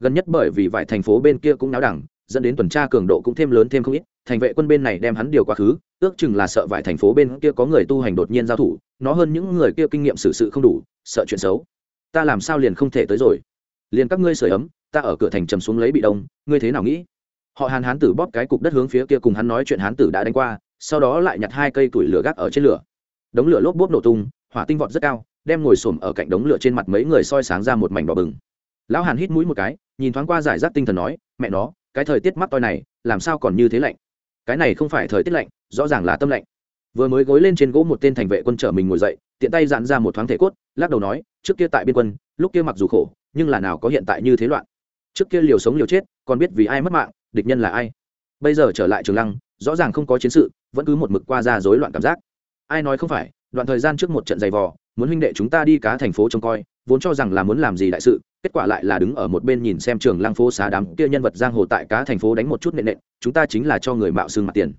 Gần nhất bởi vì vài thành phố bên kia cũng náo đẳng, dẫn đến tuần tra cường độ cũng thêm lớn thêm không ít, thành vệ quân bên này đem hắn điều quá khứ, ước chừng là sợ vài thành phố bên kia có người tu hành đột nhiên giao thủ, nó hơn những người kia kinh nghiệm xử sự không đủ, sợ chuyện xấu. Ta làm sao liền không thể tới rồi? Liền các ngươi sửa ấm ta ở cửa thành trầm xuống lấy bị đông, ngươi thế nào nghĩ? Họ hàn hán tử bóp cái cục đất hướng phía kia cùng hắn nói chuyện hán tử đã đánh qua, sau đó lại nhặt hai cây củi lửa gác ở trên lửa. Đống lửa lốp bốp nổ tung, hỏa tinh vọt rất cao, đem ngồi xổm ở cạnh đống lửa trên mặt mấy người soi sáng ra một mảnh đỏ bừng. Lão hàn hít mũi một cái, nhìn thoáng qua giải rác tinh thần nói, mẹ nó, cái thời tiết mắc toi này, làm sao còn như thế lạnh? Cái này không phải thời tiết lạnh, rõ ràng là tâm lạnh. Vừa mới gối lên trên gỗ một tên thành vệ quân trở mình ngồi dậy, tiện tay dạn ra một thoáng thể cốt, lắc đầu nói, trước kia tại biên quân, lúc kia mặc dù khổ, nhưng là nào có hiện tại như thế loạn trước kia liều sống liều chết còn biết vì ai mất mạng địch nhân là ai. Bây giờ trở lại trường lăng rõ ràng không có chiến sự vẫn cứ một mực qua ra rối loạn cảm giác. Ai nói không phải đoạn thời gian trước một trận giày vò muốn huynh đệ chúng ta đi cá thành phố trông coi vốn cho rằng là muốn làm gì đại sự kết quả lại là đứng ở một bên nhìn xem trường lăng phố xá đám kia nhân vật giang hồ tại cá thành phố đánh một chút nệ nệ, chúng ta chính là cho người mạo xương mặt tiền.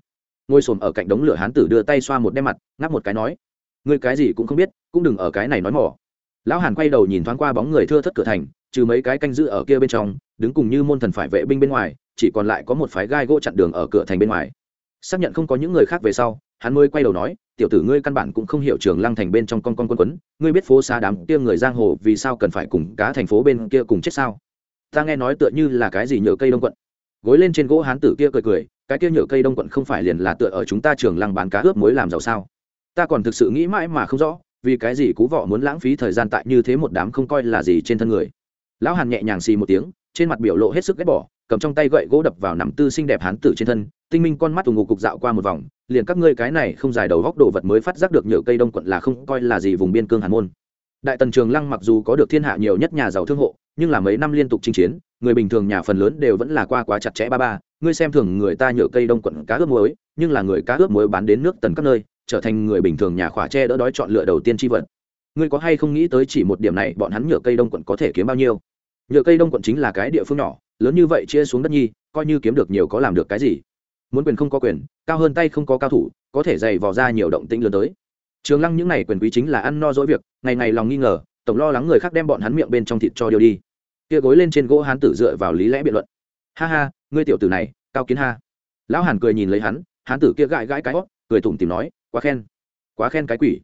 Ngồi xổm ở cạnh đống lửa hán tử đưa tay xoa một đem mặt ngáp một cái nói người cái gì cũng không biết cũng đừng ở cái này nói mỏ. Lão hàn quay đầu nhìn thoáng qua bóng người thưa thất cửa thành trừ mấy cái canh giữ ở kia bên trong, đứng cùng như môn thần phải vệ binh bên ngoài, chỉ còn lại có một phái gai gỗ chặn đường ở cửa thành bên ngoài. Xác nhận không có những người khác về sau, hắn mới quay đầu nói, tiểu tử ngươi căn bản cũng không hiểu trường lăng thành bên trong con con quân quấn, ngươi biết phố xa đám kia người giang hồ vì sao cần phải cùng cá thành phố bên kia cùng chết sao? Ta nghe nói tựa như là cái gì nhựa cây đông quận. Gối lên trên gỗ hán tử kia cười cười, cái kia nhựa cây đông quận không phải liền là tựa ở chúng ta trường lăng bán cá ướp muối làm giàu sao? Ta còn thực sự nghĩ mãi mà không rõ, vì cái gì cú vọ muốn lãng phí thời gian tại như thế một đám không coi là gì trên thân người lão hàn nhẹ nhàng xì một tiếng, trên mặt biểu lộ hết sức ghét bỏ, cầm trong tay gậy gỗ đập vào nằm tư xinh đẹp hán tử trên thân, tinh minh con mắt ù ngục cục dạo qua một vòng, liền các ngươi cái này không dài đầu góc đồ vật mới phát giác được nhựa cây đông quận là không coi là gì vùng biên cương hàn môn. Đại tần trường lăng mặc dù có được thiên hạ nhiều nhất nhà giàu thương hộ, nhưng là mấy năm liên tục chinh chiến, người bình thường nhà phần lớn đều vẫn là qua quá chặt chẽ ba ba, ngươi xem thường người ta nhựa cây đông quận cá ướp muối, nhưng là người cá ướp muối bán đến nước tần các nơi, trở thành người bình thường nhà khỏa tre đỡ đói chọn lựa đầu tiên tri vật. Ngươi có hay không nghĩ tới chỉ một điểm này, bọn hắn nhựa cây đông quận có thể kiếm bao nhiêu? Nhựa cây đông quận chính là cái địa phương nhỏ, lớn như vậy chia xuống đất nhi, coi như kiếm được nhiều có làm được cái gì. Muốn quyền không có quyền, cao hơn tay không có cao thủ, có thể dày vò ra nhiều động tĩnh lớn tới. Trường lăng những n à y quyền quý chính là ăn no dỗi việc, ngày ngày lòng nghi ngờ, tổng lo lắng người khác đem bọn hắn miệng bên trong thịt cho điều đi. Kia gối lên trên gỗ hán tử dựa vào lý lẽ biện luận. Ha ha, ngươi tiểu tử này, cao kiến ha. Lão hàn cười nhìn lấy hắn, hán tử kia gãi gãi cái hót, cười tủm tìm nói, quá khen quá khen cái quỷ.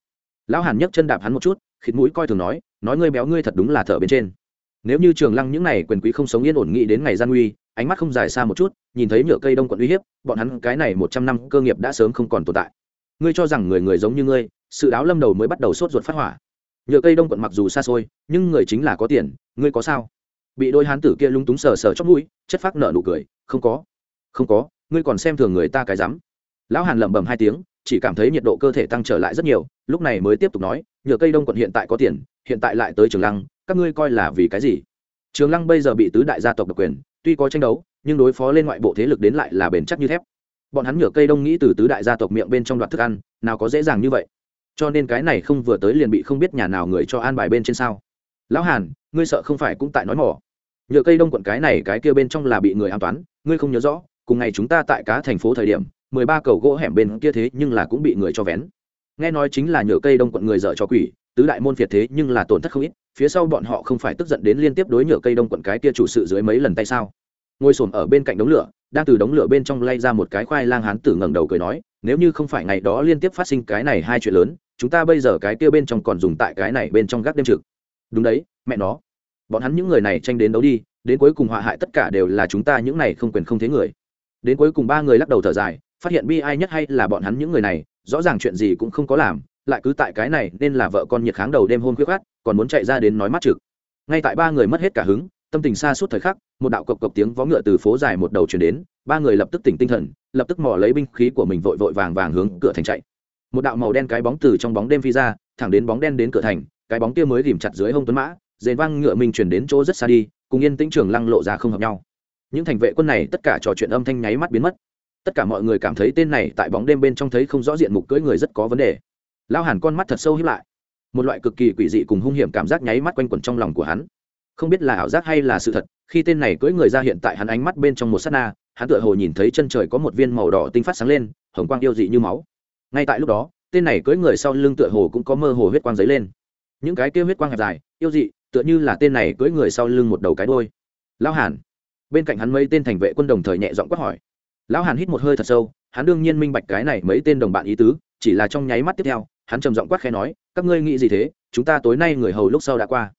Lão hàn nhấc chân đạp hắn một chút, khịt mũi coi thường nói nói ngươi béo ngươi thật đúng là thở bên trên nếu như trường lăng những n à y quyền quý không sống yên ổn nghĩ đến ngày gian nguy, ánh mắt không dài xa một chút, nhìn thấy nhựa cây đông quận uy hiếp, bọn hắn cái này một trăm năm cơ nghiệp đã sớm không còn tồn tại. Ngươi cho rằng người người giống như ngươi, sự đáo lâm đầu mới bắt đầu sốt ruột phát hỏa. Nhựa cây đông quận mặc dù xa xôi, nhưng người chính là có tiền, ngươi có sao? Bị đôi hán tử kia lung túng sờ sờ chót mũi, chất phác nợ nụ cười, không có không có, ngươi còn xem thường người ta cái rắm. Lão hàn lẩm bẩm hai tiếng, chỉ cảm thấy nhiệt độ cơ thể tăng trở lại rất nhiều, lúc này mới tiếp tục nói, nhựa cây đông quận hiện tại có tiền, hiện tại lại tới trường lăng các ngươi coi là vì cái gì? Trường lăng bây giờ bị tứ đại gia tộc độc quyền, tuy có tranh đấu, nhưng đối phó lên ngoại bộ thế lực đến lại là bền chắc như thép. Bọn hắn nhựa cây đông nghĩ từ tứ đại gia tộc miệng bên trong đoạt thức ăn, nào có dễ dàng như vậy. Cho nên cái này không vừa tới liền bị không biết nhà nào người cho an bài bên trên sao. Lão hàn, ngươi sợ không phải cũng tại nói mỏ. Nhựa cây đông quận cái này, cái kia bên trong là bị người an toán, ngươi không nhớ rõ, cùng ngày chúng ta tại cá thành phố thời điểm, mười ba cầu gỗ hẻm bên kia thế nhưng là cũng bị người cho vén. Nghe nói chính là nhựa cây đông quận người dợ cho quỷ tứ đại môn phiệt thế nhưng là tổn thất không ít, phía sau bọn họ không phải tức giận đến liên tiếp đối nhựa cây đông quận cái kia chủ sự dưới mấy lần tay sao? Ngồi xổm ở bên cạnh đống lửa, đang từ đống lửa bên trong lay ra một cái khoai lang hán tử ngẩng đầu cười nói, nếu như không phải ngày đó liên tiếp phát sinh cái này hai chuyện lớn, chúng ta bây giờ cái kia bên trong còn dùng tại cái này bên trong gác đêm trực. Đúng đấy, mẹ nó. Bọn hắn những người này tranh đến đấu đi, đến cuối cùng họa hại tất cả đều là chúng ta những này không quyền không thế người. Đến cuối cùng ba người lắc đầu thở dài, phát hiện bi ai nhất hay là bọn hắn những người này, rõ ràng chuyện gì cũng không có làm lại cứ tại cái này nên là vợ con nhiệt kháng đầu đêm hôm khuyết khát còn muốn chạy ra đến nói mắt trực. Ngay tại ba người mất hết cả hứng, tâm tình xa suốt thời khắc, một đạo cộc cộc tiếng vó ngựa từ phố dài một đầu chuyển đến, ba người lập tức tỉnh tinh thần, lập tức mò lấy binh khí của mình vội vội vàng vàng hướng cửa thành chạy. Một đạo màu đen cái bóng từ trong bóng đêm phi ra, thẳng đến bóng đen đến cửa thành, cái bóng kia mới ghìm chặt dưới hông tuấn mã dền vang ngựa mình chuyển đến chỗ rất xa đi, cùng yên tĩnh trường lăng lộ ra không hợp nhau. Những thành vệ quân này tất cả trò chuyện âm thanh nháy mắt biến mất. Tất cả mọi người cảm thấy tên này tại bóng đêm bên trong thấy không rõ diện mục cưỡi người rất có vấn đề lao hàn con mắt thật sâu hiếp lại. Một loại cực kỳ quỷ dị cùng hung hiểm cảm giác nháy mắt quanh quẩn trong lòng của hắn. Không biết là ảo giác hay là sự thật, khi tên này cưỡi người ra hiện tại hắn ánh mắt bên trong một s á t na, hắn tựa hồ nhìn thấy chân trời có một viên màu đỏ tinh phát sáng lên, hồng quang yêu dị như máu. Ngay tại lúc đó, tên này cưỡi người sau lưng tựa hồ cũng có mơ hồ huyết quang dấy lên. Những cái kia huyết quang hẹp dài, yêu dị, tựa như là tên này cưỡi người sau lưng một đầu cái đôi lão hàn. Bên cạnh hắn mấy tên thành vệ quân đồng thời nhẹ giọng quát hỏi. Lão hàn hít một hơi thật sâu, hắn đương nhiên minh bạch cái này mấy tên đồng bạn ý tứ, chỉ là trong nháy mắt tiếp theo hắn trầm giọng quát khẽ nói các ngươi nghĩ gì thế chúng ta tối nay người hầu lúc sau đã qua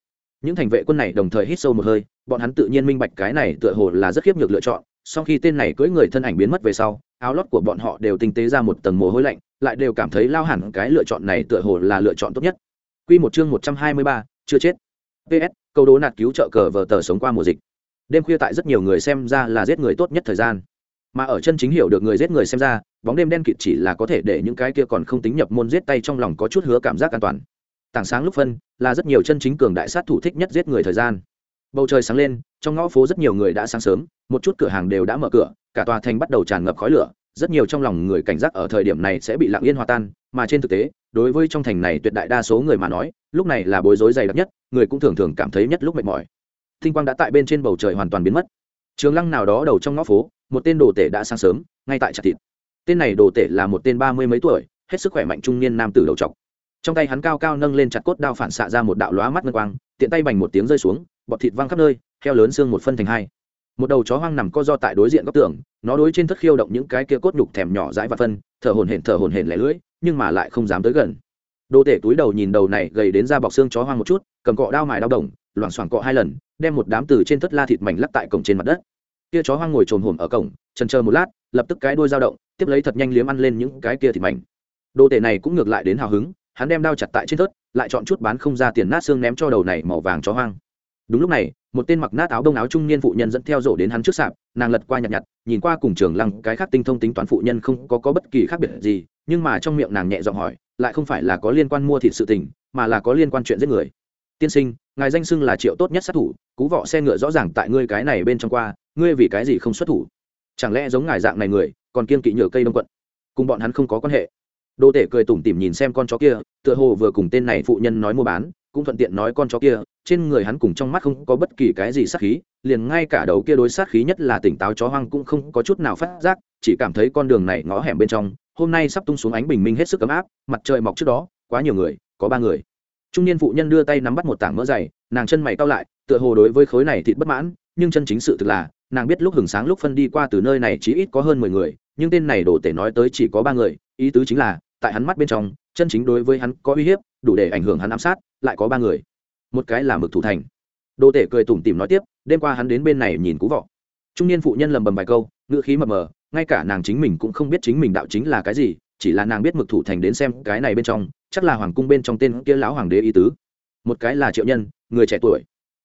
những thành vệ quân này đồng thời hít sâu một hơi bọn hắn tự nhiên minh bạch cái này tựa hồ là rất khiếp nhược lựa chọn sau khi tên này cưỡi người thân ảnh biến mất về sau áo lót của bọn họ đều tinh tế ra một tầng mồ hôi lạnh lại đều cảm thấy lao hẳn cái lựa chọn này tựa hồ là lựa chọn tốt nhất Quy một chương một trăm hai mươi ba, chưa chết. PS, câu đố nạt cứu trợ cờ vờ tờ sống qua mùa dịch. Đêm khuya tại rất nhiều người xem ra là giết người tốt nhất thời gian. Mà ở chân chính hiểu được người giết người xem ra, bóng đêm đen kịt chỉ là có thể để những cái kia còn không tính nhập môn giết tay trong lòng có chút hứa cảm giác an toàn. Tảng sáng lúc phân, là rất nhiều chân chính cường đại sát thủ thích nhất giết người thời gian. Bầu trời sáng lên, trong ngõ phố rất nhiều người đã sáng sớm, một chút cửa hàng đều đã mở cửa, cả tòa thành bắt đầu tràn ngập khói lửa, rất nhiều trong lòng người cảnh giác ở thời điểm này sẽ bị lặng yên hòa tan, mà trên thực tế, đối với trong thành này tuyệt đại đa số người mà nói, lúc này là bối rối dày đặc nhất, người cũng thường thường cảm thấy nhất lúc mệt mỏi. Tinh quang đã tại bên trên bầu trời hoàn toàn biến mất. Trường Lăng nào đó đầu trong ngõ phố, một tên đồ tể đã sáng sớm, ngay tại chặt thịt. Tên này đồ tể là một tên ba mươi mấy tuổi, hết sức khỏe mạnh trung niên nam tử đầu trọc. Trong tay hắn cao cao nâng lên chặt cốt đao phản xạ ra một đạo lóa mắt ngân quang, tiện tay bành một tiếng rơi xuống, bọt thịt văng khắp nơi, heo lớn xương một phân thành hai. Một đầu chó hoang nằm co do tại đối diện góc tường nó đối trên thất khiêu động những cái kia cốt nhục thèm nhỏ dãi và phân thở hồn hển thở hồn hển lẻ lưỡi nhưng mà lại không dám tới gần. Đồ tể túi đầu nhìn đầu này gầy đến ra bọc xương chó hoang một chút cầm cọ đao mài đao đồng loảng xoảng cọ hai lần đem một đám từ trên thất la thịt mảnh lắc tại cổng trên mặt đất. Kia chó hoang ngồi trồm hồn ở cổng trần chờ một lát lập tức cái đuôi dao động tiếp lấy thật nhanh liếm ăn lên những cái kia thịt mảnh. Đồ tể này cũng ngược lại đến hào hứng hắn đem đao chặt tại trên thớt lại chọn chút bán không ra tiền nát xương ném cho đầu này màu vàng chó hoang. Đúng lúc này một tên mặc nát áo đông áo trung niên phụ nhân dẫn theo rổ đến hắn trước sạp nàng lật qua nhặt nhặt nhìn qua cùng trường lăng cái khác tinh thông tính toán phụ nhân không có, có bất kỳ khác biệt gì nhưng mà trong miệng nàng nhẹ giọng hỏi lại không phải là có liên quan mua thịt sự tình mà là có liên quan chuyện giết người. Tiên sinh ngài danh xưng là triệu tốt nhất sát thủ cú vọ xe ngựa rõ ràng tại ngươi cái này bên trong qua ngươi vì cái gì không xuất thủ? Chẳng lẽ giống ngài dạng này người, còn kiên kỵ nhựa cây đông quận? Cùng bọn hắn không có quan hệ. Đô tể cười tủm tỉm nhìn xem con chó kia, tựa hồ vừa cùng tên này phụ nhân nói mua bán, cũng thuận tiện nói con chó kia, trên người hắn cùng trong mắt không có bất kỳ cái gì sát khí, liền ngay cả đầu kia đối sát khí nhất là tỉnh táo chó hoang cũng không có chút nào phát giác, chỉ cảm thấy con đường này ngõ hẻm bên trong, hôm nay sắp tung xuống ánh bình minh hết sức ấm áp, mặt trời mọc trước đó, quá nhiều người, có ba người. Trung niên phụ nhân đưa tay nắm bắt một tảng mỡ dày, nàng chân mày cao lại, tựa hồ đối với khối này thịt bất mãn, nhưng chân chính sự thực là nàng biết lúc hừng sáng lúc phân đi qua từ nơi này chỉ ít có hơn mười người, nhưng tên này đổ tể nói tới chỉ có ba người, ý tứ chính là, tại hắn mắt bên trong, chân chính đối với hắn có uy hiếp, đủ để ảnh hưởng hắn ám sát, lại có ba người. Một cái là mực thủ thành. Đồ tể cười tủm tỉm nói tiếp, đêm qua hắn đến bên này nhìn cú vọ. Trung niên phụ nhân lầm bầm vài câu, ngữ khí mờ mờ, ngay cả nàng chính mình cũng không biết chính mình đạo chính là cái gì, chỉ là nàng biết mực thủ thành đến xem cái này bên trong, chắc là hoàng cung bên trong tên kia lão hoàng đế ý tứ. Một cái là triệu nhân, người trẻ tuổi.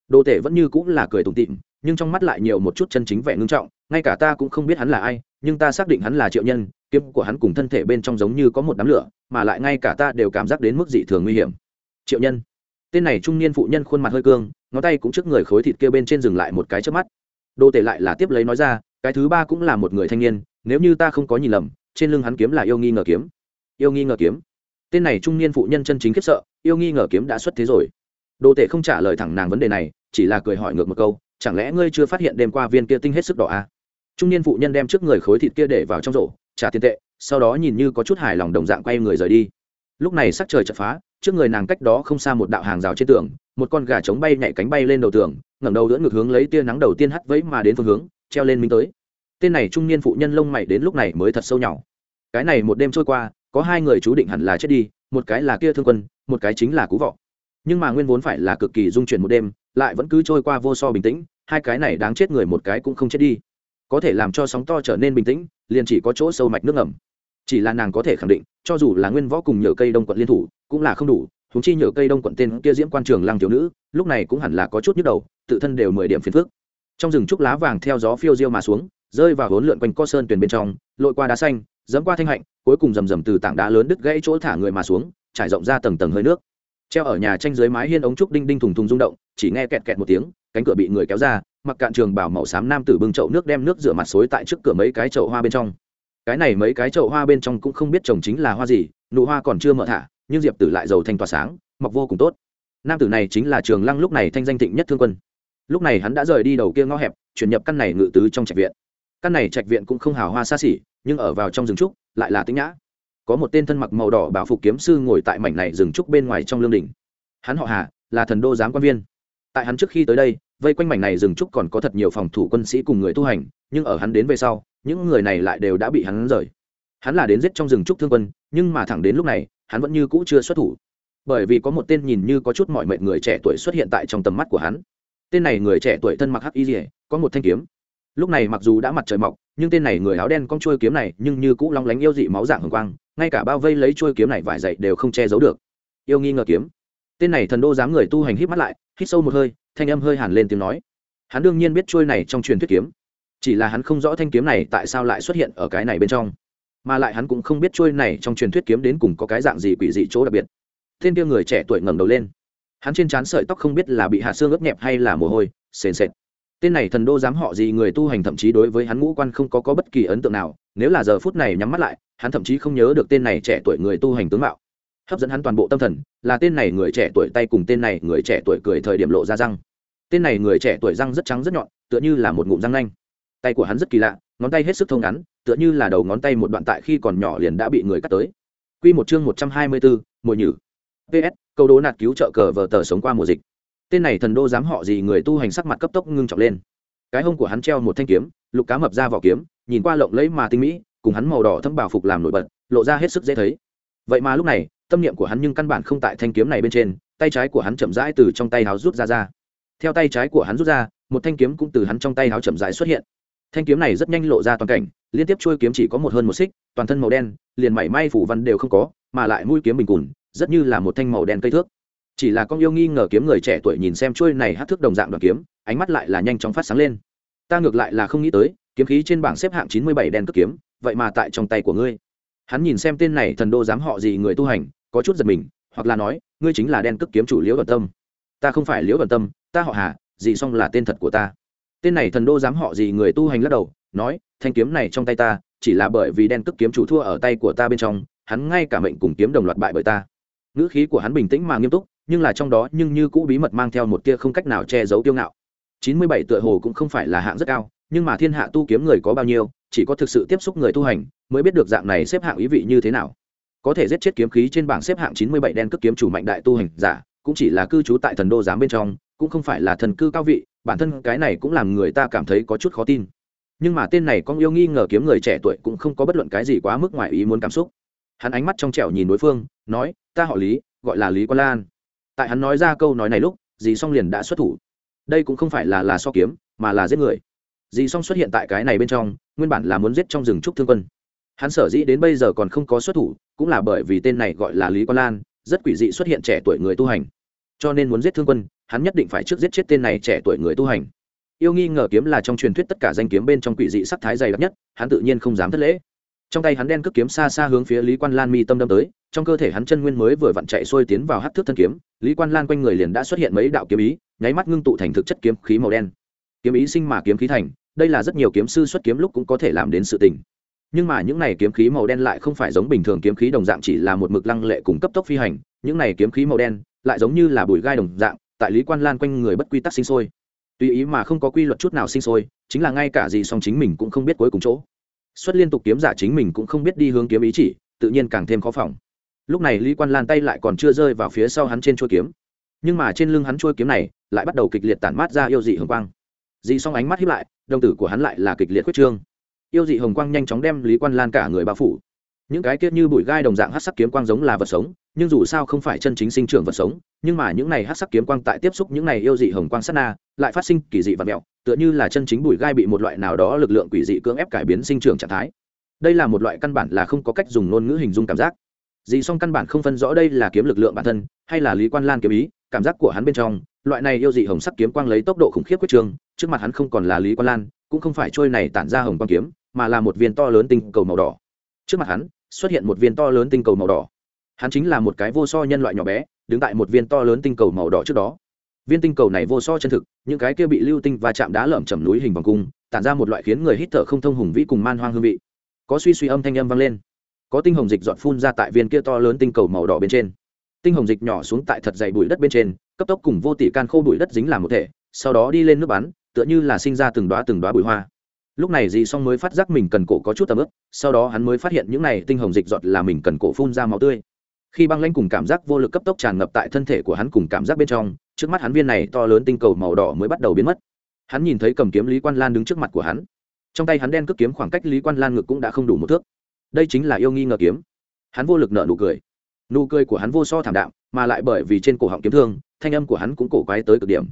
Đồ tể vẫn như cũng là cười tủm tỉm nhưng trong mắt lại nhiều một chút chân chính vẻ ngưng trọng, ngay cả ta cũng không biết hắn là ai, nhưng ta xác định hắn là triệu nhân, kiếm của hắn cùng thân thể bên trong giống như có một đám lửa, mà lại ngay cả ta đều cảm giác đến mức dị thường nguy hiểm. Triệu nhân. Tên này trung niên phụ nhân khuôn mặt hơi cương, ngón tay cũng trước người khối thịt kia bên trên dừng lại một cái trước mắt. Đô tể lại là tiếp lấy nói ra, cái thứ ba cũng là một người thanh niên, nếu như ta không có nhìn lầm, trên lưng hắn kiếm là yêu nghi ngờ kiếm. Yêu nghi ngờ kiếm. Tên này trung niên phụ nhân chân chính khiếp sợ, yêu nghi ngờ kiếm đã xuất thế rồi. Đô tể không trả lời thẳng nàng vấn đề này, chỉ là cười hỏi ngược một câu chẳng lẽ ngươi chưa phát hiện đêm qua viên kia tinh hết sức đỏ à? trung niên phụ nhân đem trước người khối thịt kia để vào trong rổ, trả tiền tệ, sau đó nhìn như có chút hài lòng đồng dạng quay người rời đi. Lúc này sắc trời chợt phá, trước người nàng cách đó không xa một đạo hàng rào trên tường, một con gà trống bay nhảy cánh bay lên đầu tường, ngẩng đầu đỡ ngược hướng lấy tia nắng đầu tiên hắt vẫy mà đến phương hướng, treo lên minh tới. Tên này trung niên phụ nhân lông mày đến lúc này mới thật sâu nhỏ cái này một đêm trôi qua, có hai người chú định hẳn là chết đi, một cái là kia thương quân, một cái chính là cú vọ. Nhưng mà nguyên vốn phải là cực kỳ dung chuyển một đêm, lại vẫn cứ trôi qua vô so bình tĩnh hai cái này đáng chết người một cái cũng không chết đi. Có thể làm cho sóng to trở nên bình tĩnh, liền chỉ có chỗ sâu mạch nước ngầm. Chỉ là nàng có thể khẳng định, cho dù là nguyên võ cùng nhờ cây đông quận liên thủ, cũng là không đủ thúng chi nhờ cây đông quận tên kia diễm quan trường lăng thiếu nữ, lúc này cũng hẳn là có chút nhức đầu, tự thân đều mười điểm phiền phước trong rừng trúc lá vàng theo gió phiêu diêu mà xuống, rơi vào hốn lượn quanh co sơn tuyền bên trong, lội qua đá xanh, dẫm qua thanh hạnh, cuối cùng rầm rầm từ tảng đá lớn đứt gãy chỗ thả người mà xuống, trải rộng ra tầng tầng hơi nước treo ở nhà tranh dưới mái hiên ống trúc đinh đinh thùng thùng rung động, chỉ nghe kẹt kẹt một tiếng, cánh cửa bị người kéo ra, mặc cạn trường bảo màu xám nam tử bưng chậu nước đem nước rửa mặt xối tại trước cửa mấy cái chậu hoa bên trong. Cái này mấy cái chậu hoa bên trong cũng không biết trồng chính là hoa gì, nụ hoa còn chưa mở thả, nhưng diệp tử lại giàu thanh tỏa sáng mọc vô cùng tốt. Nam tử này chính là trường lăng lúc này thanh danh thịnh nhất thương quân. Lúc này hắn đã rời đi đầu kia ngõ hẹp, chuyển nhập căn này ngự tứ trong trạch viện. Căn này trạch viện cũng không hào hoa xa xỉ, nhưng ở vào trong rừng trúc, lại là tĩnh nhã có một tên thân mặc màu đỏ bảo phục kiếm sư ngồi tại mảnh này rừng trúc bên ngoài trong lương đình hắn họ hà, là thần đô giám quan viên. Tại hắn trước khi tới đây, vây quanh mảnh này rừng trúc còn có thật nhiều phòng thủ quân sĩ cùng người tu hành, nhưng ở hắn đến về sau, những người này lại đều đã bị hắn rời. Hắn là đến giết trong rừng trúc thương quân, nhưng mà thẳng đến lúc này, hắn vẫn như cũ chưa xuất thủ. Bởi vì có một tên nhìn như có chút mọi mệnh người trẻ tuổi xuất hiện tại trong tầm mắt của hắn. Tên này người trẻ tuổi thân mặc hắc y dỉa có một thanh kiếm. Lúc này mặc dù đã mặt trời mọc, nhưng tên này người áo đen con chuôi kiếm này nhưng như cũ long lánh yêu dị máu dạng hồng quang ngay cả bao vây lấy chuôi kiếm này vải dậy đều không che giấu được. Yêu nghi ngờ kiếm. Tên này thần đô dám người tu hành hít mắt lại, hít sâu một hơi, thanh âm hơi hàn lên tiếng nói. Hắn đương nhiên biết chuôi này trong truyền thuyết kiếm. Chỉ là hắn không rõ thanh kiếm này tại sao lại xuất hiện ở cái này bên trong. Mà lại hắn cũng không biết chuôi này trong truyền thuyết kiếm đến cùng có cái dạng gì quỷ dị chỗ đặc biệt. Tên kia người trẻ tuổi ngẩng đầu lên. Hắn trên trán sợi tóc không biết là bị hạ xương ướt nhẹp hay là mồ hôi, sền sệt tên này thần đô dám họ gì người tu hành thậm chí đối với hắn ngũ quan không có, có bất kỳ ấn tượng nào. Nếu là giờ phút này nhắm mắt lại hắn thậm chí không nhớ được tên này trẻ tuổi người tu hành tướng mạo. Hấp dẫn hắn toàn bộ tâm thần là tên này người trẻ tuổi tay cùng tên này người trẻ tuổi cười thời điểm lộ ra răng. Tên này người trẻ tuổi răng rất trắng rất nhọn tựa như là một ngụm răng nanh. Tay của hắn rất kỳ lạ ngón tay hết sức thông ngắn tựa như là đầu ngón tay một đoạn tại khi còn nhỏ liền đã bị người cắt tới. Quy một chương một trăm hai mươi bốn, mùi nhử. PS, câu đố nạt cứu trợ cờ vờ tờ sống qua mùa dịch. Tên này thần đô dám họ gì người tu hành sắc mặt cấp tốc ngưng trọng lên. Cái hông của hắn treo một thanh kiếm, lục cá mập ra vỏ kiếm, nhìn qua lộng lẫy mà tinh mỹ, cùng hắn màu đỏ thâm bảo phục làm nổi bật, lộ ra hết sức dễ thấy. Vậy mà lúc này, tâm niệm của hắn nhưng căn bản không tại thanh kiếm này bên trên, tay trái của hắn chậm rãi từ trong tay háo rút ra ra. Theo tay trái của hắn rút ra, một thanh kiếm cũng từ hắn trong tay háo chậm rãi xuất hiện thanh kiếm này rất nhanh lộ ra toàn cảnh liên tiếp chuôi kiếm chỉ có một hơn một xích toàn thân màu đen liền mảy may phủ văn đều không có mà lại mũi kiếm bình cùn rất như là một thanh màu đen cây thước chỉ là con yêu nghi ngờ kiếm người trẻ tuổi nhìn xem chuôi này hát thước đồng dạng đoàn kiếm, ánh mắt lại là nhanh chóng phát sáng lên. Ta ngược lại là không nghĩ tới, kiếm khí trên bảng xếp hạng chín mươi bảy đen cất kiếm, vậy mà tại trong tay của ngươi. Hắn nhìn xem tên này thần đô dám họ gì người tu hành, có chút giật mình, hoặc là nói, ngươi chính là đen cất kiếm chủ liễu đoàn tâm. Ta không phải liễu đoàn tâm, ta họ hà, gì xong là tên thật của ta. Tên này thần đô dám họ gì người tu hành lắc đầu, nói, thanh kiếm này trong tay ta, chỉ là bởi vì đen cước kiếm chủ thua ở tay của ta bên trong, hắn ngay cả mệnh cùng kiếm đồng loạt bại bởi ta. Ngữ khí của hắn bình tĩnh mà nghiêm túc nhưng là trong đó nhưng như cũ bí mật mang theo một tia không cách nào che giấu tiêu ngạo. Chín mươi bảy tựa hồ cũng không phải là hạng rất cao, nhưng mà thiên hạ tu kiếm người có bao nhiêu, chỉ có thực sự tiếp xúc người tu hành mới biết được dạng này xếp hạng ý vị như thế nào. Có thể giết chết kiếm khí trên bảng xếp hạng chín mươi bảy đen cước kiếm chủ mạnh đại tu hành giả, cũng chỉ là cư trú tại thần đô giám bên trong, cũng không phải là thần cư cao vị, bản thân cái này cũng làm người ta cảm thấy có chút khó tin. Nhưng mà tên này con yêu nghi ngờ kiếm người trẻ tuổi cũng không có bất luận cái gì quá mức ngoài ý muốn cảm xúc. Hắn ánh mắt trong trẻo nhìn đối phương, nói, ta họ lý, gọi là lý quan lan tại hắn nói ra câu nói này lúc, dì song liền đã xuất thủ. Đây cũng không phải là là so kiếm, mà là giết người. Dì song xuất hiện tại cái này bên trong, nguyên bản là muốn giết trong rừng trúc thương quân. Hắn sở dĩ đến bây giờ còn không có xuất thủ, cũng là bởi vì tên này gọi là lý quan lan, rất quỷ dị xuất hiện trẻ tuổi người tu hành. Cho nên muốn giết thương quân, hắn nhất định phải trước giết chết tên này trẻ tuổi người tu hành. Yêu nghi ngờ kiếm là trong truyền thuyết tất cả danh kiếm bên trong quỷ dị sắc thái dày đặc nhất, hắn tự nhiên không dám thất lễ trong tay hắn đen cước kiếm xa xa hướng phía lý quan lan mi tâm đâm tới, trong cơ thể hắn chân nguyên mới vừa vặn chạy xuôi tiến vào hát thước thân kiếm, lý quan lan quanh người liền đã xuất hiện mấy đạo kiếm ý, nháy mắt ngưng tụ thành thực chất kiếm khí màu đen. Kiếm ý sinh mà kiếm khí thành, đây là rất nhiều kiếm sư xuất kiếm lúc cũng có thể làm đến sự tình. Nhưng mà những này kiếm khí màu đen lại không phải giống bình thường kiếm khí đồng dạng chỉ là một mực lăng lệ cùng cấp tốc phi hành, những này kiếm khí màu đen lại giống như là bụi gai đồng dạng, tại lý quan lan quanh người bất quy tắc sinh sôi. Tùy ý mà không có quy luật chút nào sinh sôi, chính là ngay cả gì song chính mình cũng không biết cuối cùng chỗ xuất liên tục kiếm giả chính mình cũng không biết đi hướng kiếm ý chỉ, tự nhiên càng thêm khó phòng. Lúc này lý quan lan tay lại còn chưa rơi vào phía sau hắn trên chuôi kiếm. Nhưng mà trên lưng hắn chuôi kiếm này lại bắt đầu kịch liệt tản mát ra yêu dị hồng quang. Dị xong ánh mắt hiếp lại, đồng tử của hắn lại là kịch liệt quyết trương. Yêu dị hồng quang nhanh chóng đem lý quan lan cả người bao phủ những cái kia như bụi gai đồng dạng hát sắc kiếm quang giống là vật sống, nhưng dù sao không phải chân chính sinh trưởng vật sống, nhưng mà những này hát sắc kiếm quang tại tiếp xúc những này yêu dị hồng quang sát na, lại phát sinh kỳ dị và mẹo, tựa như là chân chính bụi gai bị một loại nào đó lực lượng quỷ dị cưỡng ép cải biến sinh trưởng trạng thái. Đây là một loại căn bản là không có cách dùng ngôn ngữ hình dung cảm giác. Dị song căn bản không phân rõ đây là kiếm lực lượng bản thân, hay là lý quan lan kiếm ý, cảm giác của hắn bên trong, loại này yêu dị hồng sắc kiếm quang lấy tốc độ khủng khiếp quyết trường, trước mặt hắn không còn là lý quan lan, cũng không phải trôi này tản ra hồng quang kiếm, mà là một viên to lớn tinh cầu màu đỏ. Trước mặt hắn xuất hiện một viên to lớn tinh cầu màu đỏ. Hắn chính là một cái vô so nhân loại nhỏ bé, đứng tại một viên to lớn tinh cầu màu đỏ trước đó. Viên tinh cầu này vô so chân thực, những cái kia bị lưu tinh và chạm đá lởm chầm núi hình vòng cung, tản ra một loại khiến người hít thở không thông hùng vĩ cùng man hoang hương vị. Có suy suy âm thanh âm vang lên. Có tinh hồng dịch dọn phun ra tại viên kia to lớn tinh cầu màu đỏ bên trên. Tinh hồng dịch nhỏ xuống tại thật dày bụi đất bên trên, cấp tốc cùng vô tỷ can khô bụi đất dính làm một thể, sau đó đi lên nước bắn, tựa như là sinh ra từng đoá từng đoá bụi hoa lúc này dì xong mới phát giác mình cần cổ có chút tầm ướp sau đó hắn mới phát hiện những này tinh hồng dịch giọt là mình cần cổ phun ra máu tươi. Khi băng lãnh cùng cảm giác vô lực cấp tốc tràn ngập tại thân thể của hắn cùng cảm giác bên trong, trước mắt hắn viên này to lớn tinh cầu màu đỏ mới bắt đầu biến mất. Hắn nhìn thấy cầm kiếm lý quan lan đứng trước mặt của hắn. Trong tay hắn đen cướp kiếm khoảng cách lý quan lan ngực cũng đã không đủ một thước. Đây chính là yêu nghi ngờ kiếm. Hắn vô lực nợ nụ cười. Nụ cười của hắn vô so thảm đạm, mà lại bởi vì trên cổ họng kiếm thương, thanh âm của hắn cũng cổ quái tới cực điểm.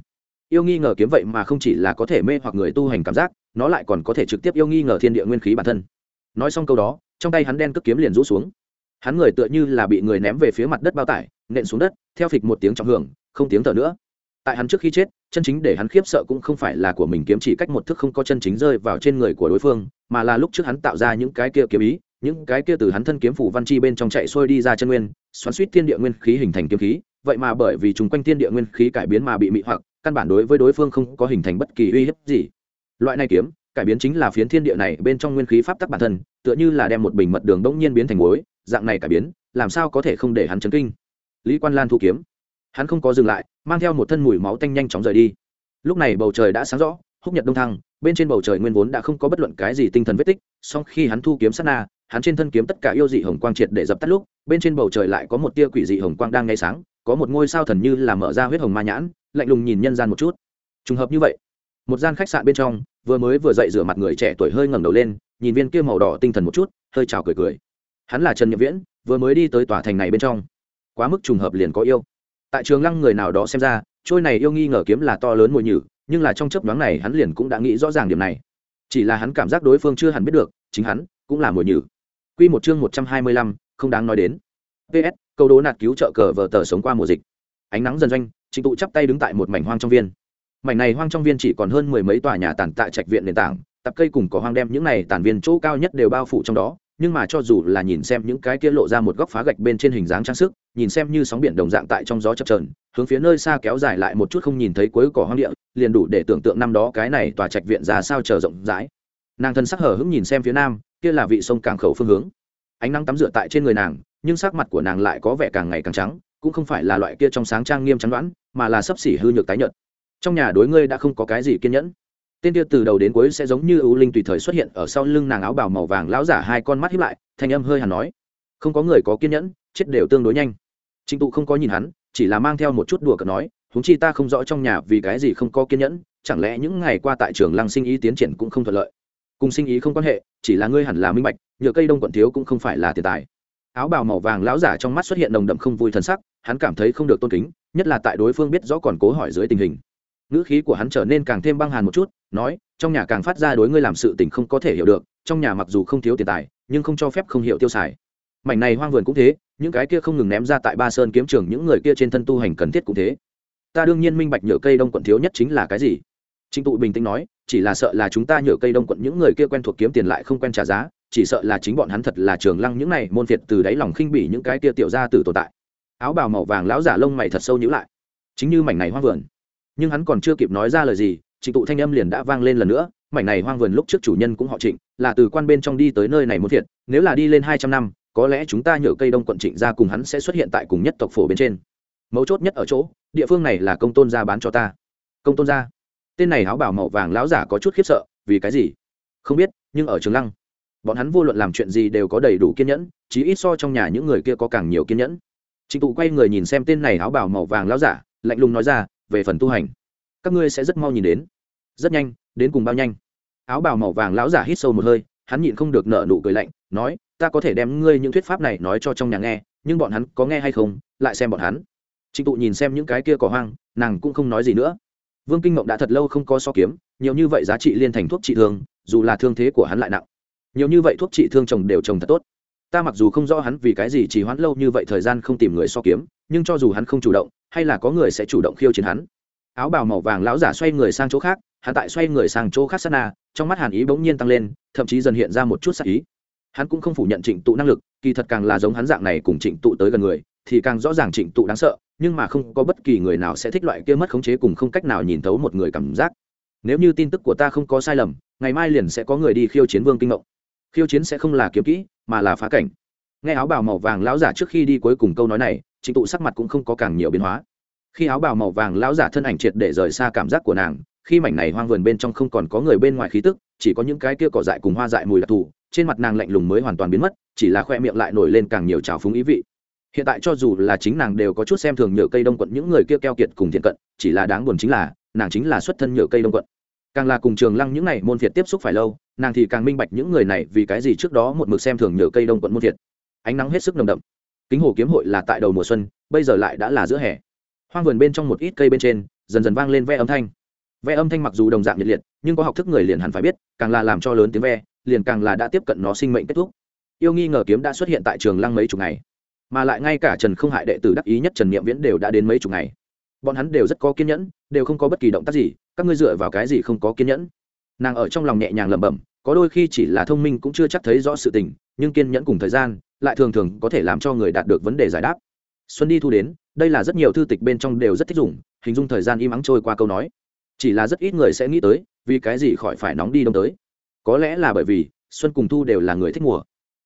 Yêu nghi ngờ kiếm vậy mà không chỉ là có thể mê hoặc người tu hành cảm giác nó lại còn có thể trực tiếp yêu nghi ngờ thiên địa nguyên khí bản thân. Nói xong câu đó, trong tay hắn đen cước kiếm liền rũ xuống. Hắn người tựa như là bị người ném về phía mặt đất bao tải, nện xuống đất, theo phịch một tiếng trọng hưởng, không tiếng thở nữa. Tại hắn trước khi chết, chân chính để hắn khiếp sợ cũng không phải là của mình kiếm chỉ cách một thức không có chân chính rơi vào trên người của đối phương, mà là lúc trước hắn tạo ra những cái kia kiếm ý, những cái kia từ hắn thân kiếm phủ văn chi bên trong chạy xuôi đi ra chân nguyên, xoắn suýt thiên địa nguyên khí hình thành kiếm khí. Vậy mà bởi vì chúng quanh thiên địa nguyên khí cải biến mà bị mị hoặc, căn bản đối với đối phương không có hình thành bất kỳ uy hiếp gì loại này kiếm, cải biến chính là phiến thiên địa này bên trong nguyên khí pháp tắc bản thân, tựa như là đem một bình mật đường bỗng nhiên biến thành muối, dạng này cải biến, làm sao có thể không để hắn chấn kinh? Lý quan lan thu kiếm. Hắn không có dừng lại, mang theo một thân mùi máu tanh nhanh chóng rời đi. Lúc này bầu trời đã sáng rõ, húc nhật đông thăng, bên trên bầu trời nguyên vốn đã không có bất luận cái gì tinh thần vết tích, song khi hắn thu kiếm sát na, hắn trên thân kiếm tất cả yêu dị hồng quang triệt để dập tắt lúc, bên trên bầu trời lại có một tia quỷ dị hồng quang đang ngay sáng, có một ngôi sao thần như là mở ra huyết hồng ma nhãn, lạnh lùng nhìn nhân gian một chút. Trùng hợp như vậy một gian khách sạn bên trong, vừa mới vừa dậy rửa mặt người trẻ tuổi hơi ngẩng đầu lên, nhìn viên kia màu đỏ tinh thần một chút, hơi chào cười cười. Hắn là trần nhậm viễn, vừa mới đi tới tòa thành này bên trong. Quá mức trùng hợp liền có yêu. Tại trường lăng người nào đó xem ra, trôi này yêu nghi ngờ kiếm là to lớn mùi nhử, nhưng là trong chấp đoán này hắn liền cũng đã nghĩ rõ ràng điểm này. Chỉ là hắn cảm giác đối phương chưa hẳn biết được, chính hắn cũng là mùi nhử. Q một chương một trăm hai mươi lăm, không đáng nói đến. Ps câu đố nạt cứu trợ cờ vờ tờ sống qua mùa dịch. Ánh nắng dần doanh, trịnh tụ chắp tay đứng tại một mảnh hoang trong viên mảnh này hoang trong viên chỉ còn hơn mười mấy tòa nhà tàn tại trạch viện nền tảng, tập cây cùng cỏ hoang đem những này tàn viên chỗ cao nhất đều bao phủ trong đó, nhưng mà cho dù là nhìn xem những cái kia lộ ra một góc phá gạch bên trên hình dáng trang sức, nhìn xem như sóng biển đồng dạng tại trong gió chập trờn hướng phía nơi xa kéo dài lại một chút không nhìn thấy cuối cỏ hoang địa, liền đủ để tưởng tượng năm đó cái này tòa trạch viện ra sao chờ rộng rãi. Nàng thân sắc hở hững nhìn xem phía nam, kia là vị sông càng khẩu phương hướng. Ánh nắng tắm rửa tại trên người nàng, nhưng sắc mặt của nàng lại có vẻ càng ngày càng trắng, cũng không phải là loại kia trong sáng trang nghiêm chắn đoán, mà là sấp xỉ hư nhược tái nhợt trong nhà đối ngươi đã không có cái gì kiên nhẫn. Tên kia từ đầu đến cuối sẽ giống như ưu linh tùy thời xuất hiện ở sau lưng nàng áo bào màu vàng lão giả hai con mắt hiếp lại, thanh âm hơi hẳn nói. Không có người có kiên nhẫn, chết đều tương đối nhanh. Trịnh tụ không có nhìn hắn, chỉ là mang theo một chút đùa cợt nói, huống chi ta không rõ trong nhà vì cái gì không có kiên nhẫn, chẳng lẽ những ngày qua tại trường lăng sinh ý tiến triển cũng không thuận lợi? Cùng sinh ý không quan hệ, chỉ là ngươi hẳn là minh bạch, nhựa cây đông quận thiếu cũng không phải là tiền tài. Áo bào màu vàng lão giả trong mắt xuất hiện nồng đậm không vui thân sắc, hắn cảm thấy không được tôn kính, nhất là tại đối phương biết rõ còn cố hỏi dưới tình hình ngữ khí của hắn trở nên càng thêm băng hàn một chút, nói, trong nhà càng phát ra đối ngươi làm sự tình không có thể hiểu được, trong nhà mặc dù không thiếu tiền tài, nhưng không cho phép không hiểu tiêu xài. Mảnh này hoang vườn cũng thế, những cái kia không ngừng ném ra tại ba sơn kiếm trường những người kia trên thân tu hành cần thiết cũng thế. Ta đương nhiên minh bạch nhựa cây đông quận thiếu nhất chính là cái gì. Trịnh tụ bình tĩnh nói, chỉ là sợ là chúng ta nhựa cây đông quận những người kia quen thuộc kiếm tiền lại không quen trả giá, chỉ sợ là chính bọn hắn thật là trường lăng những này môn phiệt từ đáy lòng khinh bỉ những cái kia tiểu ra từ tồn tại. Áo bào màu vàng lão giả lông mày thật sâu nhữ lại. Chính như mảnh này hoang vườn nhưng hắn còn chưa kịp nói ra lời gì, trịnh tụ thanh âm liền đã vang lên lần nữa, mảnh này hoang vườn lúc trước chủ nhân cũng họ trịnh, là từ quan bên trong đi tới nơi này muốn thiệt, nếu là đi lên hai trăm năm, có lẽ chúng ta nhờ cây đông quận trịnh ra cùng hắn sẽ xuất hiện tại cùng nhất tộc phổ bên trên. Mấu chốt nhất ở chỗ, địa phương này là công tôn gia bán cho ta. Công tôn gia. Tên này áo bảo màu vàng lão giả có chút khiếp sợ, vì cái gì? Không biết, nhưng ở trường lăng, bọn hắn vô luận làm chuyện gì đều có đầy đủ kiên nhẫn, chí ít so trong nhà những người kia có càng nhiều kiên nhẫn. Trịnh tụ quay người nhìn xem tên này áo bảo màu vàng lão giả, lạnh lùng nói ra về phần tu hành. Các ngươi sẽ rất mau nhìn đến. Rất nhanh, đến cùng bao nhanh? Áo bào màu vàng lão giả hít sâu một hơi, hắn nhịn không được nợ nụ cười lạnh, nói, ta có thể đem ngươi những thuyết pháp này nói cho trong nhà nghe, nhưng bọn hắn có nghe hay không, lại xem bọn hắn. Trịnh tụ nhìn xem những cái kia cỏ hoang, nàng cũng không nói gì nữa. Vương kinh mộng đã thật lâu không có so kiếm, nhiều như vậy giá trị liên thành thuốc trị thương, dù là thương thế của hắn lại nặng. Nhiều như vậy thuốc trị thương trồng đều trồng thật tốt. Ta mặc dù không rõ hắn vì cái gì chỉ hoãn lâu như vậy thời gian không tìm người so kiếm, nhưng cho dù hắn không chủ động hay là có người sẽ chủ động khiêu chiến hắn? Áo bào màu vàng lão giả xoay người sang chỗ khác, hắn tại xoay người sang chỗ khác sát na, trong mắt hàn ý bỗng nhiên tăng lên, thậm chí dần hiện ra một chút sắc ý. Hắn cũng không phủ nhận trịnh tụ năng lực, kỳ thật càng là giống hắn dạng này cùng trịnh tụ tới gần người, thì càng rõ ràng trịnh tụ đáng sợ, nhưng mà không có bất kỳ người nào sẽ thích loại kia mất khống chế cùng không cách nào nhìn thấu một người cảm giác. Nếu như tin tức của ta không có sai lầm, ngày mai liền sẽ có người đi khiêu chiến vương kinh mộng. Khiêu chiến sẽ không là kiếm kỹ, mà là phá cảnh. Nghe áo bào màu vàng lão giả trước khi đi cuối cùng câu nói này trịnh tụ sắc mặt cũng không có càng nhiều biến hóa. Khi áo bào màu vàng lão giả thân ảnh triệt để rời xa cảm giác của nàng, khi mảnh này hoang vườn bên trong không còn có người bên ngoài khí tức, chỉ có những cái kia cỏ dại cùng hoa dại mùi đặc thù, trên mặt nàng lạnh lùng mới hoàn toàn biến mất, chỉ là khoe miệng lại nổi lên càng nhiều trào phúng ý vị. Hiện tại cho dù là chính nàng đều có chút xem thường nhựa cây đông quận những người kia keo kiệt cùng thiện cận, chỉ là đáng buồn chính là, nàng chính là xuất thân nhựa cây đông quận. Càng là cùng trường lăng những n à y môn phiệt tiếp xúc phải lâu, nàng thì càng minh bạch những người này vì cái gì trước đó một mực xem thường nhựa cây đông quận môn phiệt. Ánh nắng hết sức nồng đậm kính hồ kiếm hội là tại đầu mùa xuân, bây giờ lại đã là giữa hè. Hoang vườn bên trong một ít cây bên trên, dần dần vang lên ve âm thanh. Ve âm thanh mặc dù đồng dạng nhiệt liệt, nhưng có học thức người liền hẳn phải biết, càng là làm cho lớn tiếng ve, liền càng là đã tiếp cận nó sinh mệnh kết thúc. Yêu nghi ngờ kiếm đã xuất hiện tại trường lăng mấy chục ngày, mà lại ngay cả trần không hại đệ tử đắc ý nhất trần niệm viễn đều đã đến mấy chục ngày. Bọn hắn đều rất có kiên nhẫn, đều không có bất kỳ động tác gì, các ngươi dựa vào cái gì không có kiên nhẫn. Nàng ở trong lòng nhẹ nhàng lẩm bẩm, có đôi khi chỉ là thông minh cũng chưa chắc thấy rõ sự tình, nhưng kiên nhẫn cùng thời gian lại thường thường có thể làm cho người đạt được vấn đề giải đáp. Xuân đi thu đến, đây là rất nhiều thư tịch bên trong đều rất thích dùng, hình dung thời gian im ắng trôi qua câu nói. Chỉ là rất ít người sẽ nghĩ tới, vì cái gì khỏi phải nóng đi đông tới. Có lẽ là bởi vì, xuân cùng thu đều là người thích mùa.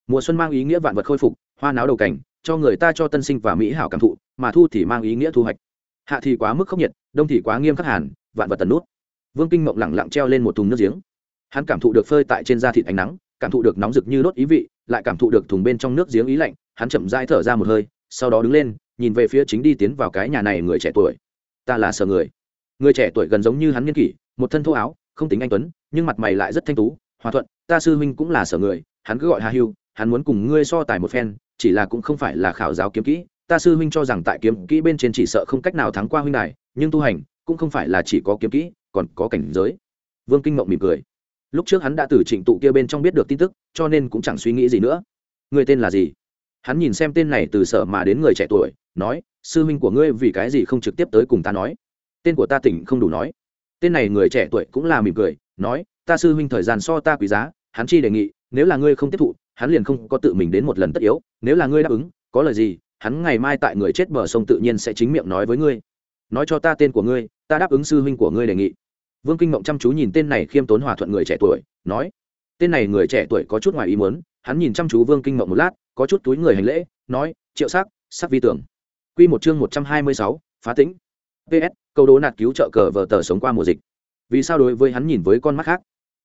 Mùa xuân mang ý nghĩa vạn vật khôi phục, hoa náo đầu cảnh, cho người ta cho tân sinh và mỹ hảo cảm thụ, mà thu thì mang ý nghĩa thu hoạch. Hạ thì quá mức khốc nhiệt, đông thì quá nghiêm khắc hàn, vạn vật tần nút. Vương kinh mộng lẳng lặng treo lên một thùng nước giếng. Hắn cảm thụ được phơi tại trên da thịt ánh nắng, cảm thụ được nóng rực như đốt ý vị lại cảm thụ được thùng bên trong nước giếng ý lạnh, hắn chậm dai thở ra một hơi, sau đó đứng lên, nhìn về phía chính đi tiến vào cái nhà này người trẻ tuổi. Ta là sở người. Người trẻ tuổi gần giống như hắn nghiên kỷ, một thân thô áo, không tính anh tuấn, nhưng mặt mày lại rất thanh tú, hòa thuận, ta sư huynh cũng là sở người, hắn cứ gọi hà hưu, hắn muốn cùng ngươi so tài một phen, chỉ là cũng không phải là khảo giáo kiếm kỹ. Ta sư huynh cho rằng tại kiếm kỹ bên trên chỉ sợ không cách nào thắng qua huynh này nhưng tu hành cũng không phải là chỉ có kiếm kỹ, còn có cảnh giới. Vương kinh mộng mỉm cười lúc trước hắn đã từ trịnh tụ kia bên trong biết được tin tức, cho nên cũng chẳng suy nghĩ gì nữa. Người tên là gì? Hắn nhìn xem tên này từ sở mà đến người trẻ tuổi, nói, sư huynh của ngươi vì cái gì không trực tiếp tới cùng ta nói? Tên của ta tỉnh không đủ nói. Tên này người trẻ tuổi cũng là mỉm cười, nói, ta sư huynh thời gian so ta quý giá, hắn chi đề nghị, nếu là ngươi không tiếp thụ, hắn liền không có tự mình đến một lần tất yếu, nếu là ngươi đáp ứng, có lời gì, hắn ngày mai tại người chết bờ sông tự nhiên sẽ chính miệng nói với ngươi. Nói cho ta tên của ngươi, ta đáp ứng sư huynh của ngươi đề nghị vương kinh mộng chăm chú nhìn tên này khiêm tốn hòa thuận người trẻ tuổi, nói, tên này người trẻ tuổi có chút ngoài ý muốn. Hắn nhìn chăm chú vương kinh mộng một lát, có chút túi người hành lễ, nói, triệu sắc sắc vi tưởng. Q một chương một trăm hai mươi sáu, phá tĩnh. Ps câu đố nạt cứu trợ cờ vờ tờ sống qua mùa dịch. Vì sao đối với hắn nhìn với con mắt khác?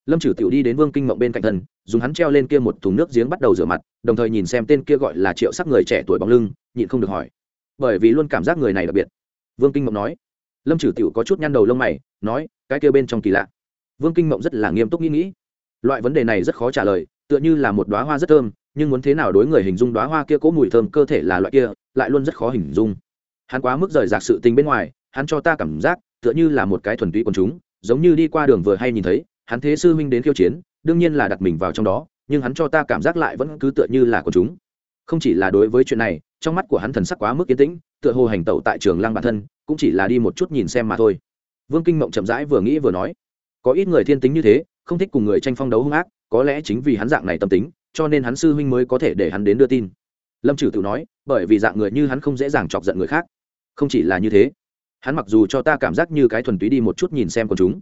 Lâm trừ tiểu đi đến vương kinh mộng bên cạnh thần, dùng hắn treo lên kia một thùng nước giếng bắt đầu rửa mặt, đồng thời nhìn xem tên kia gọi là triệu sắc người trẻ tuổi bóng lưng, nhịn không được hỏi, bởi vì luôn cảm giác người này đặc biệt. Vương kinh mộng nói. Lâm trừ tiểu có chút nhăn đầu lông mày, nói cái kia bên trong kỳ lạ. Vương kinh mộng rất là nghiêm túc nghĩ nghĩ. Loại vấn đề này rất khó trả lời, tựa như là một đoá hoa rất thơm, nhưng muốn thế nào đối người hình dung đoá hoa kia cố mùi thơm cơ thể là loại kia, lại luôn rất khó hình dung. Hắn quá mức rời rạc sự tình bên ngoài, hắn cho ta cảm giác, tựa như là một cái thuần túy quần chúng, giống như đi qua đường vừa hay nhìn thấy, hắn thế sư huynh đến khiêu chiến, đương nhiên là đặt mình vào trong đó, nhưng hắn cho ta cảm giác lại vẫn cứ tựa như là quần chúng. Không chỉ là đối với chuyện này, trong mắt của hắn thần sắc quá mức yên tĩnh, tựa hồ hành tẩu tại trường lang bản thân, cũng chỉ là đi một chút nhìn xem mà thôi vương kinh mộng chậm rãi vừa nghĩ vừa nói, có ít người thiên tính như thế, không thích cùng người tranh phong đấu hung ác, có lẽ chính vì hắn dạng này tâm tính, cho nên hắn sư huynh mới có thể để hắn đến đưa tin. Lâm trừ tự nói, bởi vì dạng người như hắn không dễ dàng chọc giận người khác. Không chỉ là như thế, hắn mặc dù cho ta cảm giác như cái thuần túy đi một chút nhìn xem con chúng.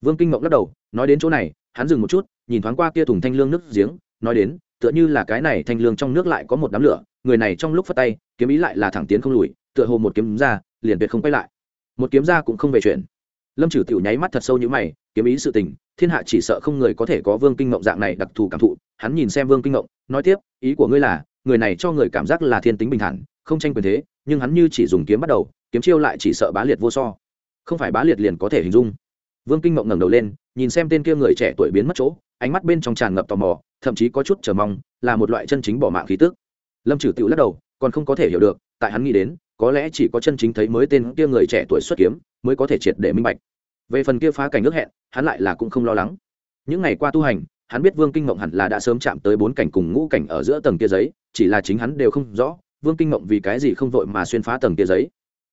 Vương kinh mộng lắc đầu, nói đến chỗ này, hắn dừng một chút, nhìn thoáng qua kia thùng thanh lương nước giếng, nói đến, tựa như là cái này thanh lương trong nước lại có một đám lửa, người này trong lúc phát tay, kiếm ý lại là thẳng tiến không lùi, tựa hồ một kiếm ra, liền tuyệt không quay lại. Một kiếm ra cũng không về chuyện lâm trừ tiểu nháy mắt thật sâu như mày, kiếm ý sự tình, thiên hạ chỉ sợ không người có thể có vương kinh ngộng dạng này đặc thù cảm thụ. Hắn nhìn xem vương kinh ngộng, nói tiếp, ý của ngươi là, người này cho người cảm giác là thiên tính bình thản, không tranh quyền thế, nhưng hắn như chỉ dùng kiếm bắt đầu, kiếm chiêu lại chỉ sợ bá liệt vô so. Không phải bá liệt liền có thể hình dung. Vương kinh ngộng ngẩng đầu lên, nhìn xem tên kia người trẻ tuổi biến mất chỗ, ánh mắt bên trong tràn ngập tò mò, thậm chí có chút chờ mong, là một loại chân chính bỏ mạng khí tức. Lâm trừ tự lắc đầu, còn không có thể hiểu được, tại hắn nghĩ đến có lẽ chỉ có chân chính thấy mới tên kia người trẻ tuổi xuất kiếm mới có thể triệt để minh bạch. Về phần kia phá cảnh ước hẹn, hắn lại là cũng không lo lắng. Những ngày qua tu hành, hắn biết vương kinh mộng hẳn là đã sớm chạm tới bốn cảnh cùng ngũ cảnh ở giữa tầng kia giấy, chỉ là chính hắn đều không rõ vương kinh mộng vì cái gì không vội mà xuyên phá tầng kia giấy.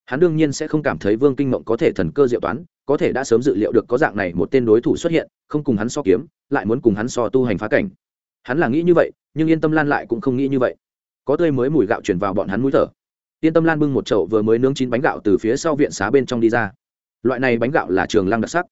Hắn đương nhiên sẽ không cảm thấy vương kinh mộng có thể thần cơ diệu toán, có thể đã sớm dự liệu được có dạng này một tên đối thủ xuất hiện, không cùng hắn so kiếm, lại muốn cùng hắn so tu hành phá cảnh. Hắn là nghĩ như vậy, nhưng yên tâm lan lại cũng không nghĩ như vậy. Có tươi mới mùi gạo chuyển vào bọn hắn mũi thở yên tâm lan bưng một chậu vừa mới nướng chín bánh gạo từ phía sau viện xá bên trong đi ra. Loại này bánh gạo là trường lăng đặc sắc.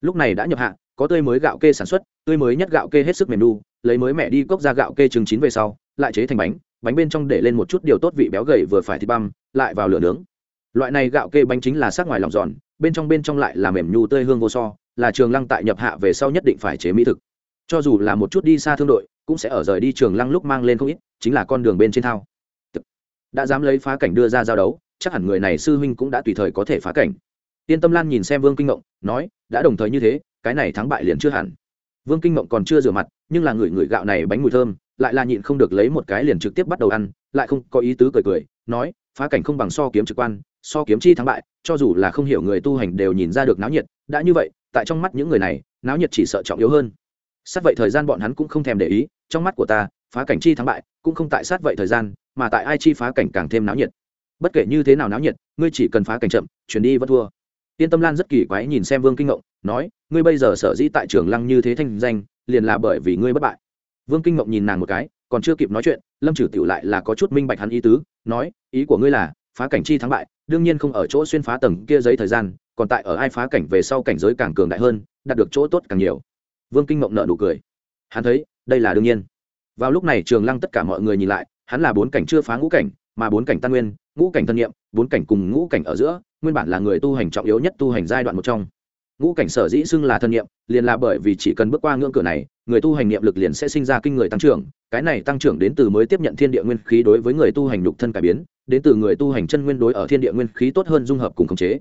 Lúc này đã nhập hạ, có tươi mới gạo kê sản xuất, tươi mới nhất gạo kê hết sức mềm đu lấy mới mẹ đi cốc ra gạo kê trứng chín về sau, lại chế thành bánh bánh bên trong để lên một chút điều tốt vị béo gầy vừa phải thịt băm, lại vào lửa nướng. Loại này gạo kê bánh chính là sắc ngoài lòng giòn, bên trong bên trong lại là mềm nhu tươi hương vô so, là trường lăng tại nhập hạ về sau nhất định phải chế mỹ thực. Cho dù là một chút đi xa thương đội, cũng sẽ ở rời đi trường lăng lúc mang lên không ít, chính là con đường bên trên thao đã dám lấy phá cảnh đưa ra giao đấu, chắc hẳn người này sư huynh cũng đã tùy thời có thể phá cảnh. Tiên tâm lan nhìn xem vương kinh ngộng nói, đã đồng thời như thế, cái này thắng bại liền chưa hẳn. Vương kinh ngộng còn chưa rửa mặt, nhưng là người người gạo này bánh mùi thơm, lại là nhịn không được lấy một cái liền trực tiếp bắt đầu ăn, lại không có ý tứ cười cười, nói, phá cảnh không bằng so kiếm trực quan, so kiếm chi thắng bại, cho dù là không hiểu người tu hành đều nhìn ra được náo nhiệt, đã như vậy, tại trong mắt những người này, náo nhiệt chỉ sợ trọng yếu hơn. Sát vậy thời gian bọn hắn cũng không thèm để ý, trong mắt của ta, phá cảnh chi thắng bại, cũng không tại sát vậy thời gian mà tại ai chi phá cảnh càng thêm náo nhiệt. Bất kể như thế nào náo nhiệt, ngươi chỉ cần phá cảnh chậm, chuyển đi vẫn thua. Tiên tâm lan rất kỳ quái nhìn xem vương kinh ngộng, nói, ngươi bây giờ sở dĩ tại trường lăng như thế thanh danh, liền là bởi vì ngươi bất bại. Vương kinh ngộng nhìn nàng một cái, còn chưa kịp nói chuyện, lâm trừ tiểu lại là có chút minh bạch hắn ý tứ, nói, ý của ngươi là, phá cảnh chi thắng bại, đương nhiên không ở chỗ xuyên phá tầng kia giấy thời gian, còn tại ở ai phá cảnh về sau cảnh giới càng cường đại hơn, đạt được chỗ tốt càng nhiều. Vương kinh mộng nợ nụ cười. Hắn thấy, đây là đương nhiên. Vào lúc này trường lăng tất cả mọi người nhìn lại hắn là bốn cảnh chưa phá ngũ cảnh, mà bốn cảnh tan nguyên, ngũ cảnh tân nhiệm bốn cảnh cùng ngũ cảnh ở giữa, nguyên bản là người tu hành trọng yếu nhất tu hành giai đoạn một trong. Ngũ cảnh sở dĩ xưng là thân nhiệm liền là bởi vì chỉ cần bước qua ngưỡng cửa này, người tu hành niệm lực liền sẽ sinh ra kinh người tăng trưởng, cái này tăng trưởng đến từ mới tiếp nhận thiên địa nguyên khí đối với người tu hành nhục thân cải biến, đến từ người tu hành chân nguyên đối ở thiên địa nguyên khí tốt hơn dung hợp cùng khống chế.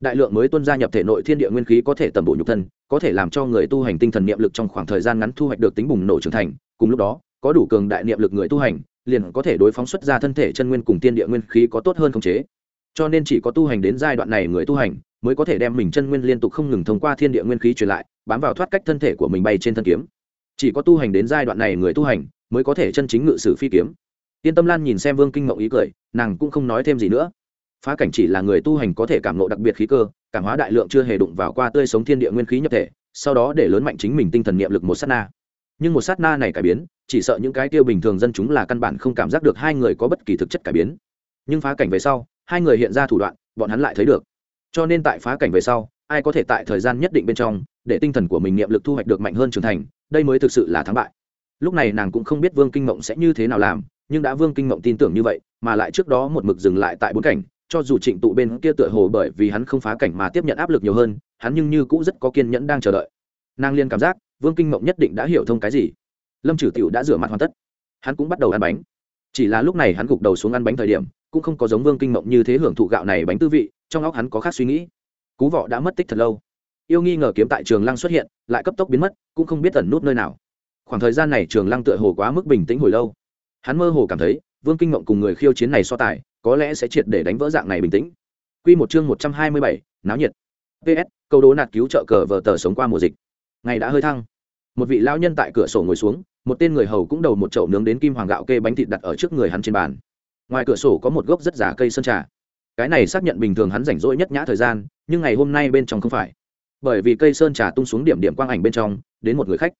Đại lượng mới tuân gia nhập thể nội thiên địa nguyên khí có thể tầm bổ nhục thân, có thể làm cho người tu hành tinh thần niệm lực trong khoảng thời gian ngắn thu hoạch được tính bùng nổ trưởng thành, cùng lúc đó, có đủ cường đại niệm lực người tu hành liền có thể đối phóng xuất ra thân thể chân nguyên cùng tiên địa nguyên khí có tốt hơn khống chế. Cho nên chỉ có tu hành đến giai đoạn này người tu hành, mới có thể đem mình chân nguyên liên tục không ngừng thông qua thiên địa nguyên khí truyền lại, bám vào thoát cách thân thể của mình bay trên thân kiếm. Chỉ có tu hành đến giai đoạn này người tu hành, mới có thể chân chính ngự sử phi kiếm. Yên tâm lan nhìn xem vương kinh mộng ý cười, nàng cũng không nói thêm gì nữa. Phá cảnh chỉ là người tu hành có thể cảm nộ đặc biệt khí cơ, cảm hóa đại lượng chưa hề đụng vào qua tươi sống thiên địa nguyên khí nhập thể, sau đó để lớn mạnh chính mình tinh thần niệm lực một sát na. Nhưng một sát na này cải biến chỉ sợ những cái tiêu bình thường dân chúng là căn bản không cảm giác được hai người có bất kỳ thực chất cải biến. Nhưng phá cảnh về sau, hai người hiện ra thủ đoạn, bọn hắn lại thấy được. Cho nên tại phá cảnh về sau, ai có thể tại thời gian nhất định bên trong, để tinh thần của mình niệm lực thu hoạch được mạnh hơn trưởng thành, đây mới thực sự là thắng bại. Lúc này nàng cũng không biết vương kinh mộng sẽ như thế nào làm, nhưng đã vương kinh mộng tin tưởng như vậy, mà lại trước đó một mực dừng lại tại bốn cảnh, cho dù trịnh tụ bên kia tựa hồ bởi vì hắn không phá cảnh mà tiếp nhận áp lực nhiều hơn, hắn nhưng như cũng rất có kiên nhẫn đang chờ đợi. Nàng liên cảm giác, vương kinh mộng nhất định đã hiểu thông cái gì lâm trừ tiểu đã rửa mặt hoàn tất. Hắn cũng bắt đầu ăn bánh. Chỉ là lúc này hắn gục đầu xuống ăn bánh thời điểm, cũng không có giống vương kinh mộng như thế hưởng thụ gạo này bánh tư vị, trong óc hắn có khác suy nghĩ. Cú vọ đã mất tích thật lâu. Yêu nghi ngờ kiếm tại trường lăng xuất hiện, lại cấp tốc biến mất, cũng không biết ẩn nút nơi nào. Khoảng thời gian này trường lăng tựa hồ quá mức bình tĩnh hồi lâu. Hắn mơ hồ cảm thấy, vương kinh mộng cùng người khiêu chiến này so tài, có lẽ sẽ triệt để đánh vỡ dạng này bình tĩnh. Q một chương một trăm hai mươi bảy, náo nhiệt. Ps câu đố nạt cứu trợ cờ vờ tờ sống qua mùa dịch. Ngày đã hơi thăng. Một vị lao nhân tại cửa sổ ngồi xuống một tên người hầu cũng đầu một chậu nướng đến kim hoàng gạo kê bánh thịt đặt ở trước người hắn trên bàn. Ngoài cửa sổ có một gốc rất giả cây sơn trà. Cái này xác nhận bình thường hắn rảnh rỗi nhất nhã thời gian, nhưng ngày hôm nay bên trong không phải. Bởi vì cây sơn trà tung xuống điểm điểm quang ảnh bên trong, đến một người khách.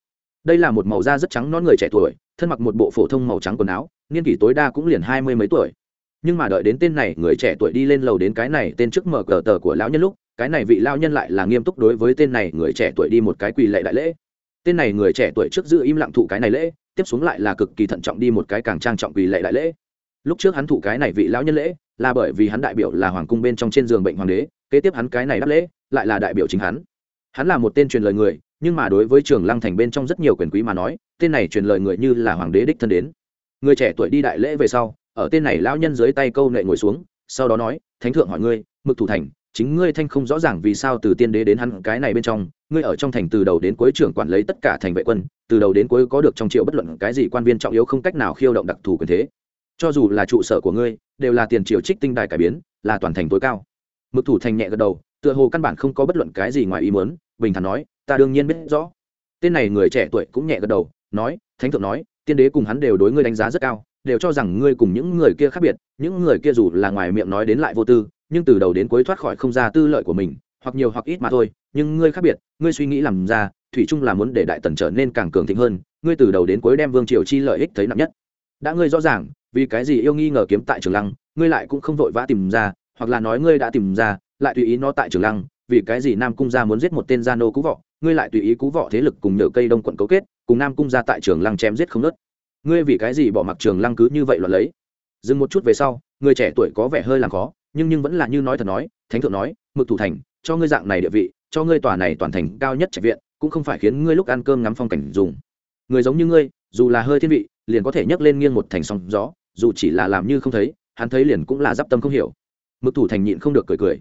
Đây là một màu da rất trắng non người trẻ tuổi, thân mặc một bộ phổ thông màu trắng quần áo, niên kỷ tối đa cũng liền hai mươi mấy tuổi. Nhưng mà đợi đến tên này người trẻ tuổi đi lên lầu đến cái này tên trước mở cờ tờ của lão nhân lúc, cái này vị lao nhân lại là nghiêm túc đối với tên này người trẻ tuổi đi một cái quỳ lệ đại lễ tên này người trẻ tuổi trước giữ im lặng thụ cái này lễ, tiếp xuống lại là cực kỳ thận trọng đi một cái càng trang trọng quỳ lệ đại lễ. Lúc trước hắn thụ cái này vị lão nhân lễ, là bởi vì hắn đại biểu là hoàng cung bên trong trên giường bệnh hoàng đế, kế tiếp hắn cái này đáp lễ, lại là đại biểu chính hắn. Hắn là một tên truyền lời người, nhưng mà đối với trường lăng thành bên trong rất nhiều quyền quý mà nói, tên này truyền lời người như là hoàng đế đích thân đến. Người trẻ tuổi đi đại lễ về sau, ở tên này lão nhân dưới tay câu nệ ngồi xuống, sau đó nói, thánh thượng hỏi ngươi, mực thủ thành chính ngươi thanh không rõ ràng vì sao từ tiên đế đến hắn cái này bên trong, ngươi ở trong thành từ đầu đến cuối trưởng quản lấy tất cả thành vệ quân, từ đầu đến cuối có được trong triệu bất luận cái gì quan viên trọng yếu không cách nào khiêu động đặc thù quyền thế. Cho dù là trụ sở của ngươi, đều là tiền triều trích tinh đài cải biến, là toàn thành tối cao. Mực thủ thành nhẹ gật đầu, tựa hồ căn bản không có bất luận cái gì ngoài ý muốn, bình thản nói, ta đương nhiên biết rõ. Tên này người trẻ tuổi cũng nhẹ gật đầu, nói, thánh thượng nói, tiên đế cùng hắn đều đối ngươi đánh giá rất cao, đều cho rằng ngươi cùng những người kia khác biệt, những người kia dù là ngoài miệng nói đến lại vô tư nhưng từ đầu đến cuối thoát khỏi không ra tư lợi của mình, hoặc nhiều hoặc ít mà thôi, nhưng ngươi khác biệt, ngươi suy nghĩ làm ra, thủy chung là muốn để đại tần trở nên càng cường thịnh hơn, ngươi từ đầu đến cuối đem vương triều chi lợi ích thấy nặng nhất. Đã ngươi rõ ràng, vì cái gì yêu nghi ngờ kiếm tại trường lăng, ngươi lại cũng không vội vã tìm ra, hoặc là nói ngươi đã tìm ra, lại tùy ý nó tại trường lăng, vì cái gì nam cung gia muốn giết một tên gia nô cú vọ, ngươi lại tùy ý cú vọ thế lực cùng nhờ cây đông quận cấu kết, cùng nam cung gia tại trường lăng chém giết không nớt. Ngươi vì cái gì bỏ mặc trường lăng cứ như vậy loạn lấy? Dừng một chút về sau, người trẻ tuổi có vẻ hơi làm khó nhưng nhưng vẫn là như nói thật nói, thánh thượng nói, mực thủ thành, cho ngươi dạng này địa vị, cho ngươi tòa này toàn thành cao nhất trạch viện, cũng không phải khiến ngươi lúc ăn cơm ngắm phong cảnh dùng. Người giống như ngươi, dù là hơi thiên vị, liền có thể nhấc lên nghiêng một thành sóng gió, dù chỉ là làm như không thấy, hắn thấy liền cũng là d tâm không hiểu. Mực thủ thành nhịn không được cười cười.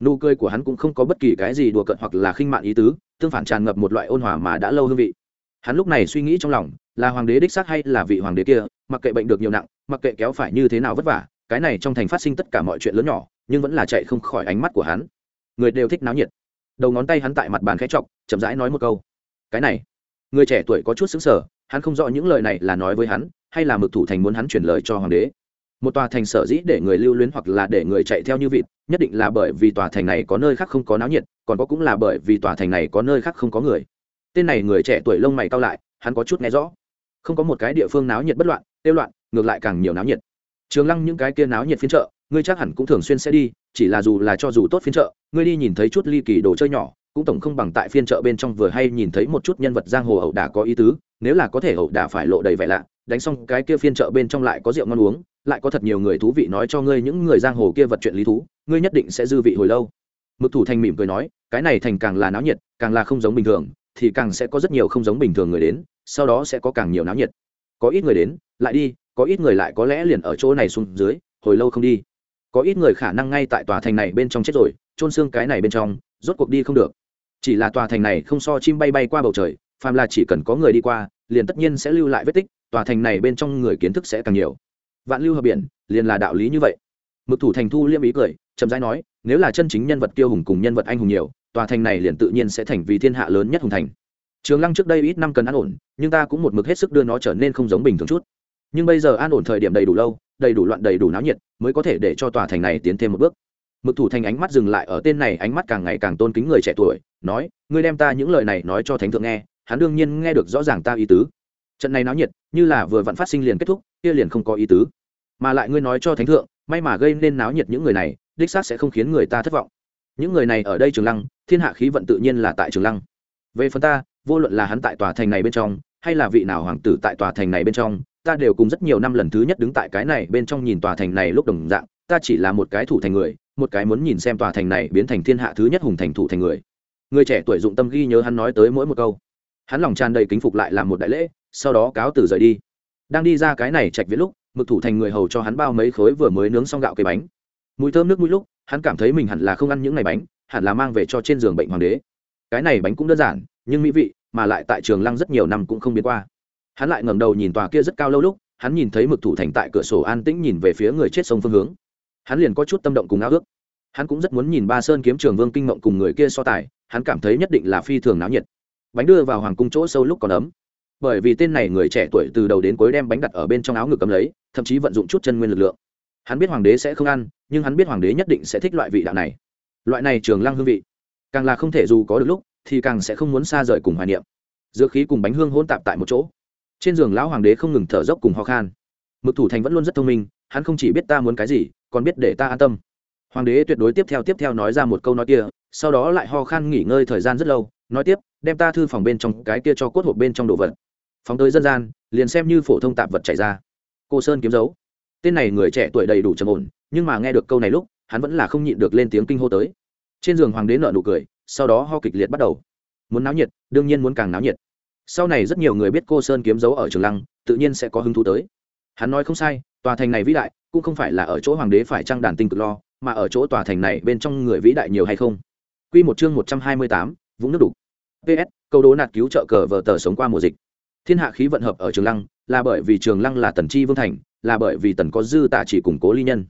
Nụ cười của hắn cũng không có bất kỳ cái gì đùa cợt hoặc là khinh mạn ý tứ, tương phản tràn ngập một loại ôn hòa mà đã lâu hương vị. Hắn lúc này suy nghĩ trong lòng, là hoàng đế đích xác hay là vị hoàng đế kia, mặc kệ bệnh được nhiều nặng, mặc kệ kéo phải như thế nào vất vả cái này trong thành phát sinh tất cả mọi chuyện lớn nhỏ, nhưng vẫn là chạy không khỏi ánh mắt của hắn. Người đều thích náo nhiệt. Đầu ngón tay hắn tại mặt bàn khẽ chọc, chậm rãi nói một câu. Cái này, người trẻ tuổi có chút xứng sở hắn không rõ những lời này là nói với hắn, hay là mực thủ thành muốn hắn chuyển lời cho hoàng đế. Một tòa thành sở dĩ để người lưu luyến hoặc là để người chạy theo như vịt, nhất định là bởi vì tòa thành này có nơi khác không có náo nhiệt, còn có cũng là bởi vì tòa thành này có nơi khác không có người. Tên này người trẻ tuổi lông mày cao lại, hắn có chút nghe rõ. Không có một cái địa phương náo nhiệt bất loạn, tiêu loạn, ngược lại càng nhiều náo nhiệt trường lăng những cái kia náo nhiệt phiên chợ, ngươi chắc hẳn cũng thường xuyên sẽ đi, chỉ là dù là cho dù tốt phiên chợ, ngươi đi nhìn thấy chút ly kỳ đồ chơi nhỏ, cũng tổng không bằng tại phiên chợ bên trong vừa hay nhìn thấy một chút nhân vật giang hồ ẩu đả có ý tứ, nếu là có thể ẩu đả phải lộ đầy vẻ lạ, đánh xong cái kia phiên chợ bên trong lại có rượu ngon uống, lại có thật nhiều người thú vị nói cho ngươi những người giang hồ kia vật chuyện lý thú, ngươi nhất định sẽ dư vị hồi lâu. Mực thủ thành mỉm cười nói, cái này thành càng là náo nhiệt, càng là không giống bình thường, thì càng sẽ có rất nhiều không giống bình thường người đến, sau đó sẽ có càng nhiều náo nhiệt. Có ít người đến, lại đi có ít người lại có lẽ liền ở chỗ này xuống dưới, hồi lâu không đi. Có ít người khả năng ngay tại tòa thành này bên trong chết rồi trôn xương cái này bên trong, rốt cuộc đi không được. Chỉ là tòa thành này không so chim bay bay qua bầu trời, phàm là chỉ cần có người đi qua, liền tất nhiên sẽ lưu lại vết tích, tòa thành này bên trong người kiến thức sẽ càng nhiều. Vạn lưu hợp biển, liền là đạo lý như vậy. Mực thủ thành thu liêm ý cười, chậm rãi nói, nếu là chân chính nhân vật kiêu hùng cùng nhân vật anh hùng nhiều, tòa thành này liền tự nhiên sẽ thành vì thiên hạ lớn nhất hùng thành. Trường lăng trước đây ít năm cần an ổn, nhưng ta cũng một mực hết sức đưa nó trở nên không giống bình thường chút nhưng bây giờ an ổn thời điểm đầy đủ lâu, đầy đủ loạn, đầy đủ náo nhiệt, mới có thể để cho tòa thành này tiến thêm một bước. Mực thủ thành ánh mắt dừng lại ở tên này, ánh mắt càng ngày càng tôn kính người trẻ tuổi, nói, ngươi đem ta những lời này nói cho thánh thượng nghe, hắn đương nhiên nghe được rõ ràng ta ý tứ. Trận này náo nhiệt, như là vừa vặn phát sinh liền kết thúc, kia liền không có ý tứ. Mà lại ngươi nói cho thánh thượng, may mà gây nên náo nhiệt những người này, đích xác sẽ không khiến người ta thất vọng. Những người này ở đây trường lăng, thiên hạ khí vận tự nhiên là tại trường lăng. Về phần ta, vô luận là hắn tại tòa thành này bên trong, hay là vị nào hoàng tử tại tòa thành này bên trong ta đều cùng rất nhiều năm lần thứ nhất đứng tại cái này bên trong nhìn tòa thành này lúc đồng dạng, ta chỉ là một cái thủ thành người, một cái muốn nhìn xem tòa thành này biến thành thiên hạ thứ nhất hùng thành thủ thành người. Người trẻ tuổi dụng tâm ghi nhớ hắn nói tới mỗi một câu. Hắn lòng tràn đầy kính phục lại làm một đại lễ, sau đó cáo từ rời đi. Đang đi ra cái này chạch viết lúc, mực thủ thành người hầu cho hắn bao mấy khối vừa mới nướng xong gạo cây bánh. Mùi thơm nước mũi lúc, hắn cảm thấy mình hẳn là không ăn những ngày bánh, hẳn là mang về cho trên giường bệnh hoàng đế. Cái này bánh cũng đơn giản, nhưng mỹ vị, mà lại tại trường lăng rất nhiều năm cũng không biến qua hắn lại ngẩng đầu nhìn tòa kia rất cao lâu lúc, hắn nhìn thấy mực thủ thành tại cửa sổ an tĩnh nhìn về phía người chết sông phương hướng. Hắn liền có chút tâm động cùng ao ước. Hắn cũng rất muốn nhìn ba sơn kiếm trường vương kinh mộng cùng người kia so tài, hắn cảm thấy nhất định là phi thường náo nhiệt. Bánh đưa vào hoàng cung chỗ sâu lúc còn ấm. Bởi vì tên này người trẻ tuổi từ đầu đến cuối đem bánh đặt ở bên trong áo ngực cầm lấy, thậm chí vận dụng chút chân nguyên lực lượng. Hắn biết hoàng đế sẽ không ăn, nhưng hắn biết hoàng đế nhất định sẽ thích loại vị đạo này. Loại này trường lăng hương vị, càng là không thể dù có được lúc, thì càng sẽ không muốn xa rời cùng hoài niệm. Dược khí cùng bánh hương hôn tạp tại một chỗ trên giường lão hoàng đế không ngừng thở dốc cùng ho khan. Mực thủ thành vẫn luôn rất thông minh, hắn không chỉ biết ta muốn cái gì, còn biết để ta an tâm. Hoàng đế tuyệt đối tiếp theo tiếp theo nói ra một câu nói kia, sau đó lại ho khan nghỉ ngơi thời gian rất lâu, nói tiếp, đem ta thư phòng bên trong cái kia cho cốt hộp bên trong đồ vật. Phóng tới dân gian, liền xem như phổ thông tạp vật chạy ra. Cô sơn kiếm dấu. Tên này người trẻ tuổi đầy đủ trầm ổn, nhưng mà nghe được câu này lúc, hắn vẫn là không nhịn được lên tiếng kinh hô tới. Trên giường hoàng đế nợ nụ cười, sau đó ho kịch liệt bắt đầu. Muốn náo nhiệt, đương nhiên muốn càng náo nhiệt sau này rất nhiều người biết cô sơn kiếm dấu ở trường lăng tự nhiên sẽ có hứng thú tới hắn nói không sai tòa thành này vĩ đại cũng không phải là ở chỗ hoàng đế phải trăng đàn tinh cực lo mà ở chỗ tòa thành này bên trong người vĩ đại nhiều hay không Quy một chương một trăm hai mươi tám, vũng nước đục. PS, câu đố nạt cứu trợ cờ vở tờ sống qua mùa dịch. Thiên hạ khí vận hợp ở Trường Lăng, là bởi vì Trường Lăng là tần chi vương thành, là bởi vì tần có dư tạ chỉ củng cố ly nhân.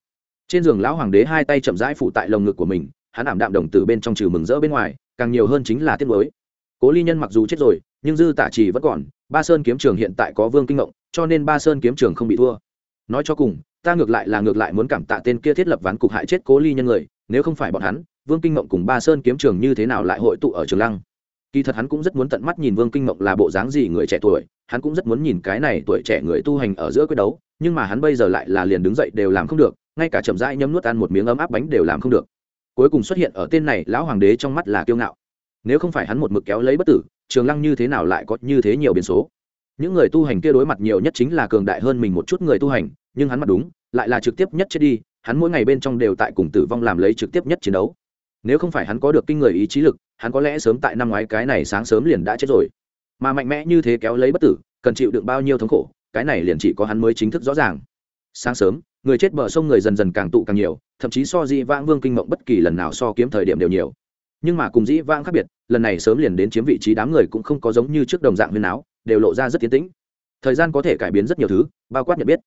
Trên giường lão hoàng đế hai tay chậm rãi phụ tại lồng ngực của mình, hắn ảm đạm đồng từ bên trong trừ mừng rỡ bên ngoài, càng nhiều hơn chính là tiếc nuối. Cố ly nhân mặc dù chết rồi, nhưng dư tả chỉ vẫn còn, Ba Sơn kiếm trường hiện tại có Vương Kinh Ngộng, cho nên Ba Sơn kiếm trường không bị thua. Nói cho cùng, ta ngược lại là ngược lại muốn cảm tạ tên kia thiết lập ván cục hại chết Cố ly nhân người, nếu không phải bọn hắn, Vương Kinh Ngộng cùng Ba Sơn kiếm trường như thế nào lại hội tụ ở Trường Lăng? Kỳ thật hắn cũng rất muốn tận mắt nhìn vương kinh ngộng là bộ dáng gì người trẻ tuổi hắn cũng rất muốn nhìn cái này tuổi trẻ người tu hành ở giữa quyết đấu nhưng mà hắn bây giờ lại là liền đứng dậy đều làm không được ngay cả chậm rãi nhấm nuốt ăn một miếng ấm áp bánh đều làm không được. Cuối cùng xuất hiện ở tên này lão hoàng đế trong mắt là kiêu ngạo. Nếu không phải hắn một mực kéo lấy bất tử trường lăng như thế nào lại có như thế nhiều biến số. Những người tu hành kia đối mặt nhiều nhất chính là cường đại hơn mình một chút người tu hành, nhưng hắn mặt đúng, lại là trực tiếp nhất chết đi, hắn mỗi ngày bên trong đều tại cùng tử vong làm lấy trực tiếp nhất chiến đấu. Nếu không phải hắn có được kinh người ý chí lực, hắn có lẽ sớm tại năm ngoái cái này sáng sớm liền đã chết rồi. Mà mạnh mẽ như thế kéo lấy bất tử, cần chịu đựng bao nhiêu thống khổ, cái này liền chỉ có hắn mới chính thức rõ ràng. Sáng sớm, người chết bờ sông người dần dần càng tụ càng nhiều, thậm chí so di vãng vương kinh mộng bất kỳ lần nào so kiếm thời điểm đều nhiều nhưng mà cùng dĩ vãng khác biệt, lần này sớm liền đến chiếm vị trí đám người cũng không có giống như trước đồng dạng huyền áo, đều lộ ra rất tiến tĩnh. Thời gian có thể cải biến rất nhiều thứ, bao quát nhận biết.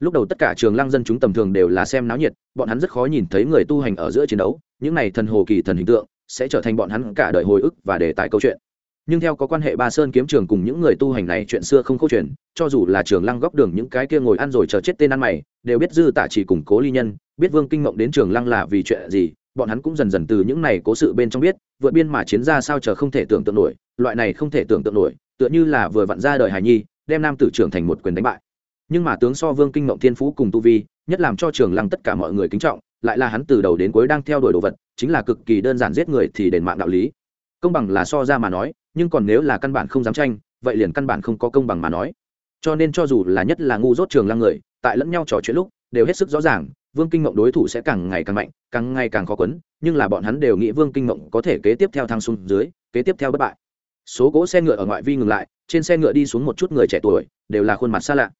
Lúc đầu tất cả trường lăng dân chúng tầm thường đều là xem náo nhiệt, bọn hắn rất khó nhìn thấy người tu hành ở giữa chiến đấu, những này thần hồ kỳ thần hình tượng, sẽ trở thành bọn hắn cả đời hồi ức và đề tài câu chuyện. Nhưng theo có quan hệ ba sơn kiếm trường cùng những người tu hành này, chuyện xưa không câu chuyện, cho dù là trường lăng góc đường những cái kia ngồi ăn rồi chờ chết tên ăn mày, đều biết dư tả chỉ củng cố ly nhân, biết vương kinh mộng đến trường lăng là vì chuyện gì bọn hắn cũng dần dần từ những này cố sự bên trong biết, vượt biên mà chiến ra sao chờ không thể tưởng tượng nổi, loại này không thể tưởng tượng nổi, tựa như là vừa vặn ra đời hài nhi, đem nam tử trưởng thành một quyền đánh bại. Nhưng mà tướng so vương kinh mộng thiên phú cùng tu vi, nhất làm cho trường lăng tất cả mọi người kính trọng, lại là hắn từ đầu đến cuối đang theo đuổi đồ vật, chính là cực kỳ đơn giản giết người thì đền mạng đạo lý. Công bằng là so ra mà nói, nhưng còn nếu là căn bản không dám tranh, vậy liền căn bản không có công bằng mà nói. Cho nên cho dù là nhất là ngu dốt trường lăng người, tại lẫn nhau trò chuyện lúc, đều hết sức rõ ràng vương kinh mộng đối thủ sẽ càng ngày càng mạnh, càng ngày càng khó quấn, nhưng là bọn hắn đều nghĩ vương kinh mộng có thể kế tiếp theo thang xuống dưới, kế tiếp theo bất bại. Số gỗ xe ngựa ở ngoại vi ngừng lại, trên xe ngựa đi xuống một chút người trẻ tuổi, đều là khuôn mặt xa lạ.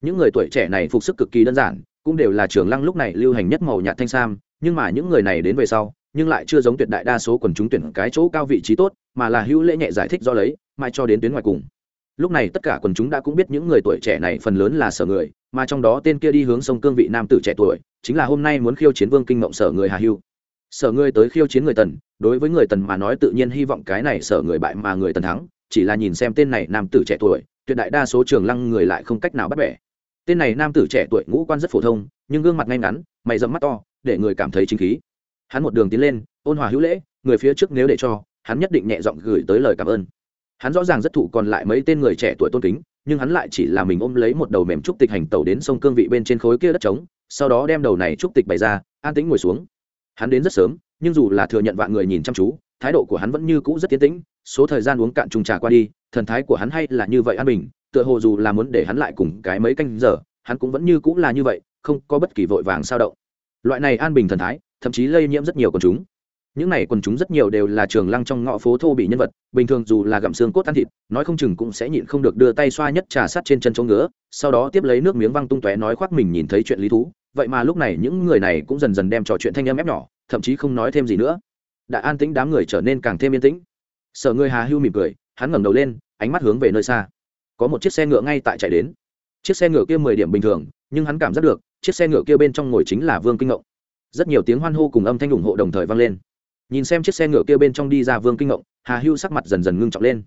Những người tuổi trẻ này phục sức cực kỳ đơn giản, cũng đều là trường lăng lúc này lưu hành nhất màu nhạt thanh sam, nhưng mà những người này đến về sau, nhưng lại chưa giống tuyệt đại đa số quần chúng tuyển cái chỗ cao vị trí tốt, mà là hữu lễ nhẹ giải thích do lấy, mai cho đến tuyến ngoài cùng. Lúc này tất cả quần chúng đã cũng biết những người tuổi trẻ này phần lớn là sở người, mà trong đó tên kia đi hướng sông cương vị nam tử trẻ tuổi chính là hôm nay muốn khiêu chiến vương kinh mộng sở người hà hưu. Sở người tới khiêu chiến người tần, đối với người tần mà nói tự nhiên hy vọng cái này sở người bại mà người tần thắng, chỉ là nhìn xem tên này nam tử trẻ tuổi, tuyệt đại đa số trường lăng người lại không cách nào bắt bẻ. Tên này nam tử trẻ tuổi ngũ quan rất phổ thông, nhưng gương mặt ngay ngắn, mày dẫm mắt to, để người cảm thấy chính khí. Hắn một đường tiến lên, ôn hòa hữu lễ, người phía trước nếu để cho, hắn nhất định nhẹ giọng gửi tới lời cảm ơn. Hắn rõ ràng rất thụ còn lại mấy tên người trẻ tuổi tôn kính, nhưng hắn lại chỉ là mình ôm lấy một đầu mềm trúc tịch hành tàu đến sông cương vị bên trên khối kia đất trống sau đó đem đầu này trúc tịch bày ra, an tĩnh ngồi xuống. Hắn đến rất sớm, nhưng dù là thừa nhận vạn người nhìn chăm chú, thái độ của hắn vẫn như cũ rất tiến tĩnh, số thời gian uống cạn trùng trà qua đi, thần thái của hắn hay là như vậy an bình, tựa hồ dù là muốn để hắn lại cùng cái mấy canh giờ, hắn cũng vẫn như cũng là như vậy, không có bất kỳ vội vàng sao động. Loại này an bình thần thái, thậm chí lây nhiễm rất nhiều quần chúng. Những này quần chúng rất nhiều đều là trường lăng trong ngõ phố thô bị nhân vật, bình thường dù là gặm xương cốt ăn thịt, nói không chừng cũng sẽ nhịn không được đưa tay xoa nhất trà sắt trên chân chỗ ngứa, sau đó tiếp lấy nước miếng văng tung tóe nói khoác mình nhìn thấy chuyện lý thú vậy mà lúc này những người này cũng dần dần đem trò chuyện thanh âm ép nhỏ, thậm chí không nói thêm gì nữa. Đã an tĩnh đám người trở nên càng thêm yên tĩnh. Sở người hà hưu mỉm cười, hắn ngẩng đầu lên, ánh mắt hướng về nơi xa. Có một chiếc xe ngựa ngay tại chạy đến. Chiếc xe ngựa kia mười điểm bình thường, nhưng hắn cảm giác được, chiếc xe ngựa kia bên trong ngồi chính là vương kinh ngộng. Rất nhiều tiếng hoan hô cùng âm thanh ủng hộ đồng thời vang lên. Nhìn xem chiếc xe ngựa kia bên trong đi ra vương kinh ngộng, hà hưu sắc mặt dần dần ngưng trọng lên.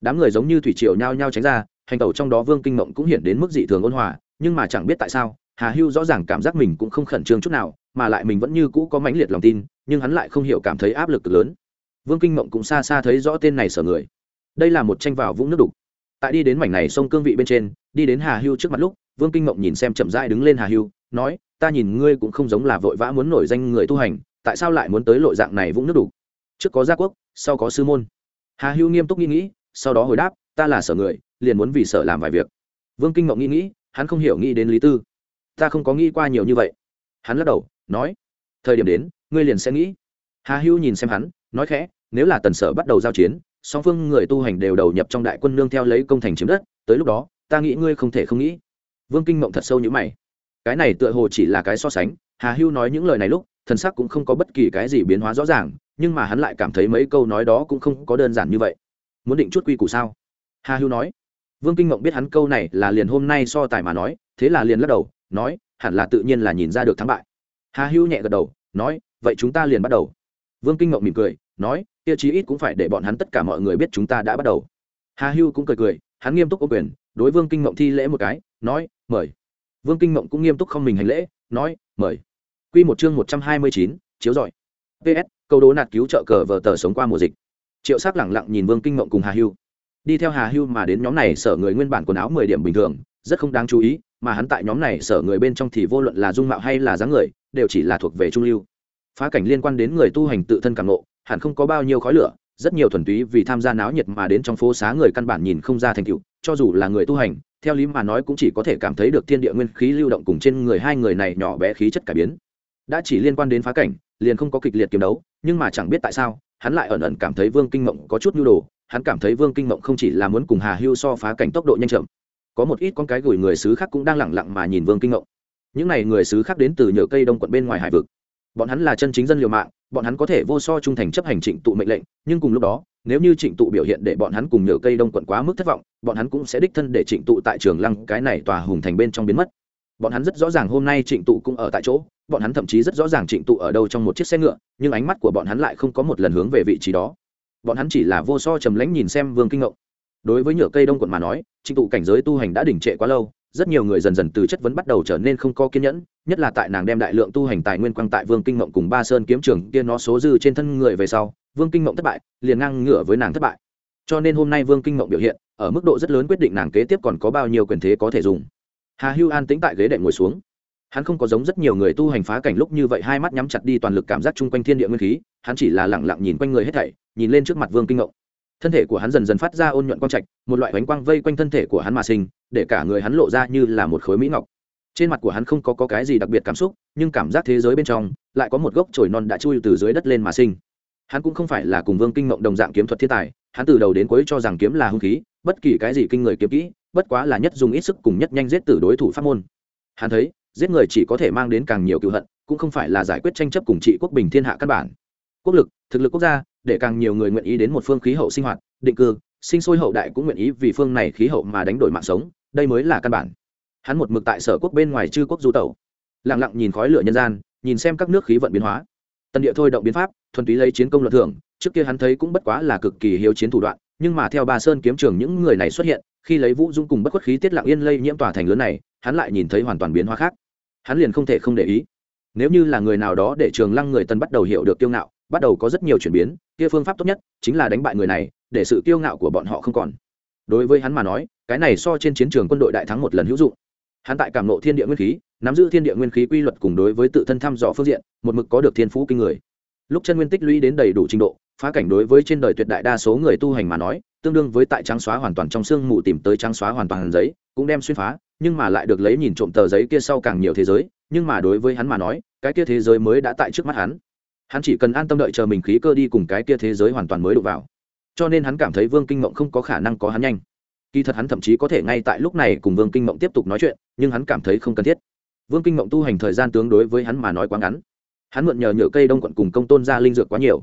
Đám người giống như thủy triều nhao nhao tránh ra, hành tẩu trong đó vương kinh ngộng cũng hiện đến mức dị thường ôn hòa, nhưng mà chẳng biết tại sao hà hưu rõ ràng cảm giác mình cũng không khẩn trương chút nào, mà lại mình vẫn như cũ có mãnh liệt lòng tin, nhưng hắn lại không hiểu cảm thấy áp lực lớn. Vương kinh mộng cũng xa xa thấy rõ tên này sở người. Đây là một tranh vào vũng nước đục. Tại đi đến mảnh này sông cương vị bên trên, đi đến hà hưu trước mặt lúc, vương kinh mộng nhìn xem chậm rãi đứng lên hà hưu, nói, ta nhìn ngươi cũng không giống là vội vã muốn nổi danh người tu hành, tại sao lại muốn tới lội dạng này vũng nước đục? Trước có gia quốc, sau có sư môn. Hà hưu nghiêm túc nghĩ nghĩ, sau đó hồi đáp, ta là sở người, liền muốn vì sở làm vài việc. Vương kinh mộng nghĩ nghĩ, hắn không hiểu nghĩ đến lý tư ta không có nghĩ qua nhiều như vậy. Hắn lắc đầu, nói, thời điểm đến, ngươi liền sẽ nghĩ. Hà hưu nhìn xem hắn, nói khẽ, nếu là tần sở bắt đầu giao chiến, song phương người tu hành đều đầu nhập trong đại quân nương theo lấy công thành chiếm đất, tới lúc đó, ta nghĩ ngươi không thể không nghĩ. Vương kinh mộng thật sâu như mày. Cái này tựa hồ chỉ là cái so sánh, hà hưu nói những lời này lúc, thần sắc cũng không có bất kỳ cái gì biến hóa rõ ràng, nhưng mà hắn lại cảm thấy mấy câu nói đó cũng không có đơn giản như vậy. Muốn định chút quy củ sao? Hà hưu nói. Vương kinh mộng biết hắn câu này là liền hôm nay so tài mà nói, thế là liền lắc đầu nói, hẳn là tự nhiên là nhìn ra được thắng bại. Hà hưu nhẹ gật đầu, nói, vậy chúng ta liền bắt đầu. Vương kinh mộng mỉm cười, nói tiêu chí ít cũng phải để bọn hắn tất cả mọi người biết chúng ta đã bắt đầu. Hà hưu cũng cười cười, hắn nghiêm túc ô quyền, đối vương kinh mộng thi lễ một cái, nói, mời. Vương kinh mộng cũng nghiêm túc không mình hành lễ, nói, mời. Q một chương một trăm hai mươi chín, chiếu giỏi ps câu đố nạt cứu trợ cờ vờ tờ sống qua mùa dịch. Triệu s á c lẳng lặng nhìn vương kinh mộng cùng hà hưu. Đi theo hà hưu mà đến nhóm này sở người nguyên bản quần áo mười điểm bình thường, rất không đáng chú ý mà hắn tại nhóm này sở người bên trong thì vô luận là dung mạo hay là dáng người, đều chỉ là thuộc về trung lưu. Phá cảnh liên quan đến người tu hành tự thân cảm nộ hẳn không có bao nhiêu khói lửa, rất nhiều thuần túy vì tham gia náo nhiệt mà đến trong phố xá người căn bản nhìn không ra thành tựu, cho dù là người tu hành, theo lý mà nói cũng chỉ có thể cảm thấy được thiên địa nguyên khí lưu động cùng trên người hai người này nhỏ bé khí chất cải biến. Đã chỉ liên quan đến phá cảnh, liền không có kịch liệt kiếm đấu, nhưng mà chẳng biết tại sao, hắn lại ẩn ẩn cảm thấy vương kinh mộng có chút nhu đồ, hắn cảm thấy vương kinh mộng không chỉ là muốn cùng hà hưu so phá cảnh tốc độ nhanh chậm có một ít con cái gửi người xứ khác cũng đang lẳng lặng mà nhìn vương kinh ngộng. Những n à y người xứ khác đến từ nhựa cây đông quận bên ngoài hải vực. Bọn hắn là chân chính dân liều mạng, bọn hắn có thể vô so trung thành chấp hành trịnh tụ mệnh lệnh, nhưng cùng lúc đó, nếu như trịnh tụ biểu hiện để bọn hắn cùng nhựa cây đông quận quá mức thất vọng, bọn hắn cũng sẽ đích thân để trịnh tụ tại trường lăng cái này tòa hùng thành bên trong biến mất. Bọn hắn rất rõ ràng hôm nay trịnh tụ cũng ở tại chỗ, bọn hắn thậm chí rất rõ ràng trịnh tụ ở đâu trong một chiếc xe ngựa, nhưng ánh mắt của bọn hắn lại không có một lần hướng về vị trí đó. Bọn hắn chỉ là vô so trầm lãnh nhìn xem vương kinh ngộng đối với nhựa cây đông quận mà nói trình tụ cảnh giới tu hành đã đỉnh trệ quá lâu, rất nhiều người dần dần từ chất vấn bắt đầu trở nên không có kiên nhẫn, nhất là tại nàng đem đại lượng tu hành tài nguyên quang tại vương kinh mộng cùng ba sơn kiếm trường kia nó số dư trên thân người về sau, vương kinh mộng thất bại, liền ngang ngửa với nàng thất bại. Cho nên hôm nay vương kinh mộng biểu hiện, ở mức độ rất lớn quyết định nàng kế tiếp còn có bao nhiêu quyền thế có thể dùng. Hà hưu an tĩnh tại ghế đệm ngồi xuống. Hắn không có giống rất nhiều người tu hành phá cảnh lúc như vậy hai mắt nhắm chặt đi toàn lực cảm giác chung quanh thiên địa nguyên khí, hắn chỉ là lẳng lặng nhìn quanh người hết thảy, nhìn lên trước mặt vương kinh ngộng thân thể của hắn dần dần phát ra ôn nhuận quang trạch một loại bánh quang vây quanh thân thể của hắn mà sinh để cả người hắn lộ ra như là một khối mỹ ngọc. Trên mặt của hắn không có, có cái gì đặc biệt cảm xúc nhưng cảm giác thế giới bên trong lại có một gốc chồi non đã chui từ dưới đất lên mà sinh. Hắn cũng không phải là cùng vương kinh mộng đồng dạng kiếm thuật thiên tài hắn từ đầu đến cuối cho rằng kiếm là hung khí bất kỳ cái gì kinh người kiếm kỹ bất quá là nhất dùng ít sức cùng nhất nhanh giết từ đối thủ pháp môn. Hắn thấy giết người chỉ có thể mang đến càng nhiều cựu hận cũng không phải là giải quyết tranh chấp cùng trị quốc bình thiên hạ căn bản. Quốc lực thực lực quốc gia để càng nhiều người nguyện ý đến một phương khí hậu sinh hoạt, định cư, sinh sôi hậu đại cũng nguyện ý vì phương này khí hậu mà đánh đổi mạng sống, đây mới là căn bản. Hắn một mực tại sở quốc bên ngoài chư quốc du tẩu. Lẳng lặng nhìn khói lửa nhân gian, nhìn xem các nước khí vận biến hóa. Tần địa thôi động biến pháp, thuần túy lấy chiến công luận thưởng, trước kia hắn thấy cũng bất quá là cực kỳ hiếu chiến thủ đoạn, nhưng mà theo ba sơn kiếm trường những người này xuất hiện, khi lấy vũ dung cùng bất khuất khí tiết lặng yên lây nhiễm tòa thành lớn này, hắn lại nhìn thấy hoàn toàn biến hóa khác. Hắn liền không thể không để ý. Nếu như là người nào đó để trường lăng người tân bắt đầu hiểu được kiêu ngạo bắt đầu có rất nhiều chuyển biến, kia phương pháp tốt nhất chính là đánh bại người này, để sự kiêu ngạo của bọn họ không còn. Đối với hắn mà nói, cái này so trên chiến trường quân đội đại thắng một lần hữu dụng. Hắn tại cảm nộ thiên địa nguyên khí, nắm giữ thiên địa nguyên khí quy luật cùng đối với tự thân thăm dò phương diện, một mực có được thiên phú kinh người. Lúc chân nguyên tích lũy đến đầy đủ trình độ, phá cảnh đối với trên đời tuyệt đại đa số người tu hành mà nói, tương đương với tại trắng xóa hoàn toàn trong xương mù tìm tới trắng xóa hoàn toàn giấy, cũng đem xuyên phá, nhưng mà lại được lấy nhìn trộm tờ giấy kia sau càng nhiều thế giới, nhưng mà đối với hắn mà nói, cái kia thế giới mới đã tại trước mắt hắn hắn chỉ cần an tâm đợi chờ mình khí cơ đi cùng cái kia thế giới hoàn toàn mới đụng vào. Cho nên hắn cảm thấy vương kinh mộng không có khả năng có hắn nhanh. Kỳ thật hắn thậm chí có thể ngay tại lúc này cùng vương kinh mộng tiếp tục nói chuyện, nhưng hắn cảm thấy không cần thiết. Vương kinh mộng tu hành thời gian tương đối với hắn mà nói quá ngắn. Hắn mượn nhờ nhựa cây đông quận cùng công tôn ra linh dược quá nhiều.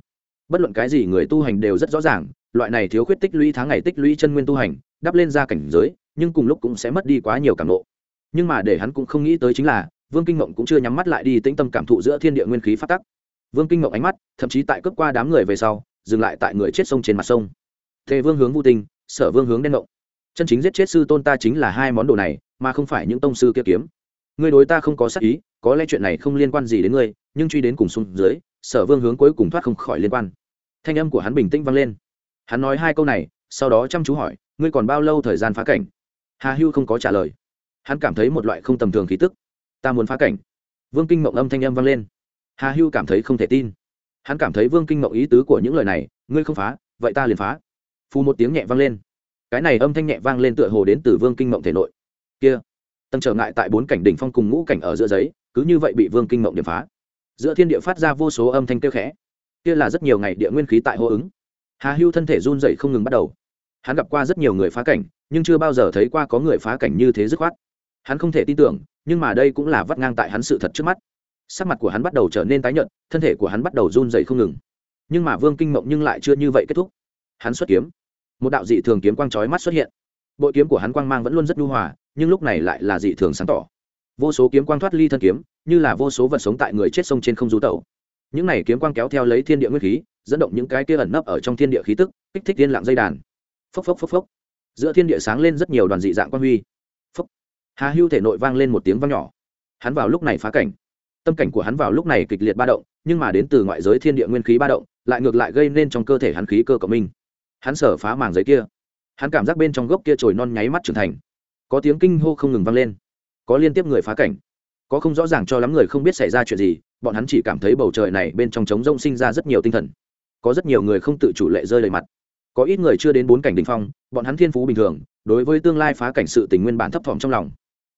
Bất luận cái gì người tu hành đều rất rõ ràng, loại này thiếu khuyết tích lũy tháng ngày tích lũy chân nguyên tu hành, đắp lên ra cảnh giới, nhưng cùng lúc cũng sẽ mất đi quá nhiều cảm nộ nhưng mà để hắn cũng không nghĩ tới chính là, vương kinh mộng cũng chưa nhắm mắt lại đi tĩnh tâm cảm thụ giữa thiên địa nguyên khí phát tắc vương kinh mộng ánh mắt, thậm chí tại cướp qua đám người về sau, dừng lại tại người chết sông trên mặt sông. Thề vương hướng vô tình sở vương hướng đen ngộng chân chính giết chết sư tôn ta chính là hai món đồ này, mà không phải những tông sư kia kiếm. Ngươi đối ta không có sắc ý, có lẽ chuyện này không liên quan gì đến ngươi, nhưng truy đến cùng xuống dưới, sở vương hướng cuối cùng thoát không khỏi liên quan. Thanh âm của hắn bình tĩnh vang lên. Hắn nói hai câu này, sau đó chăm chú hỏi, ngươi còn bao lâu thời gian phá cảnh? Hà hưu không có trả lời. Hắn cảm thấy một loại không tầm thường khí tức. Ta muốn phá cảnh. Vương kinh mộng âm thanh âm vang lên hà hưu cảm thấy không thể tin. Hắn cảm thấy vương kinh mậu ý tứ của những lời này, ngươi không phá, vậy ta liền phá. Phù một tiếng nhẹ vang lên. Cái này âm thanh nhẹ vang lên tựa hồ đến từ vương kinh mộng thể nội. Kia. Tầng trở ngại tại bốn cảnh đỉnh phong cùng ngũ cảnh ở giữa giấy, cứ như vậy bị vương kinh mộng điểm phá. Giữa thiên địa phát ra vô số âm thanh kêu khẽ. Kia là rất nhiều ngày địa nguyên khí tại hô ứng. Hà hưu thân thể run dậy không ngừng bắt đầu. Hắn gặp qua rất nhiều người phá cảnh, nhưng chưa bao giờ thấy qua có người phá cảnh như thế dứt khoát. Hắn không thể tin tưởng, nhưng mà đây cũng là vắt ngang tại hắn sự thật trước mắt sắc mặt của hắn bắt đầu trở nên tái nhợt, thân thể của hắn bắt đầu run rẩy không ngừng. Nhưng mà vương kinh mộng nhưng lại chưa như vậy kết thúc. Hắn xuất kiếm. Một đạo dị thường kiếm quang trói mắt xuất hiện. Bội kiếm của hắn quang mang vẫn luôn rất nhu hòa, nhưng lúc này lại là dị thường sáng tỏ. Vô số kiếm quang thoát ly thân kiếm, như là vô số vật sống tại người chết sông trên không du tẩu. Những này kiếm quang kéo theo lấy thiên địa nguyên khí, dẫn động những cái kia ẩn nấp ở trong thiên địa khí tức, kích thích thiên lặng dây đàn. Phốc phốc phốc phốc. Giữa thiên địa sáng lên rất nhiều đoàn dị dạng quang huy. Phốc. Hà hưu thể nội vang lên một tiếng vang nhỏ. Hắn vào lúc này phá cảnh tâm cảnh của hắn vào lúc này kịch liệt ba động, nhưng mà đến từ ngoại giới thiên địa nguyên khí ba động, lại ngược lại gây nên trong cơ thể hắn khí cơ của mình hắn sở phá màng giấy kia. Hắn cảm giác bên trong gốc kia trồi non nháy mắt trưởng thành. Có tiếng kinh hô không ngừng vang lên. Có liên tiếp người phá cảnh. Có không rõ ràng cho lắm người không biết xảy ra chuyện gì, bọn hắn chỉ cảm thấy bầu trời này bên trong trống rông sinh ra rất nhiều tinh thần. Có rất nhiều người không tự chủ lệ rơi đầy mặt. Có ít người chưa đến bốn cảnh đ ỉ n h phong, bọn hắn thiên phú bình thường, đối với tương lai phá cảnh sự tình nguyên bản thấp thỏm trong lòng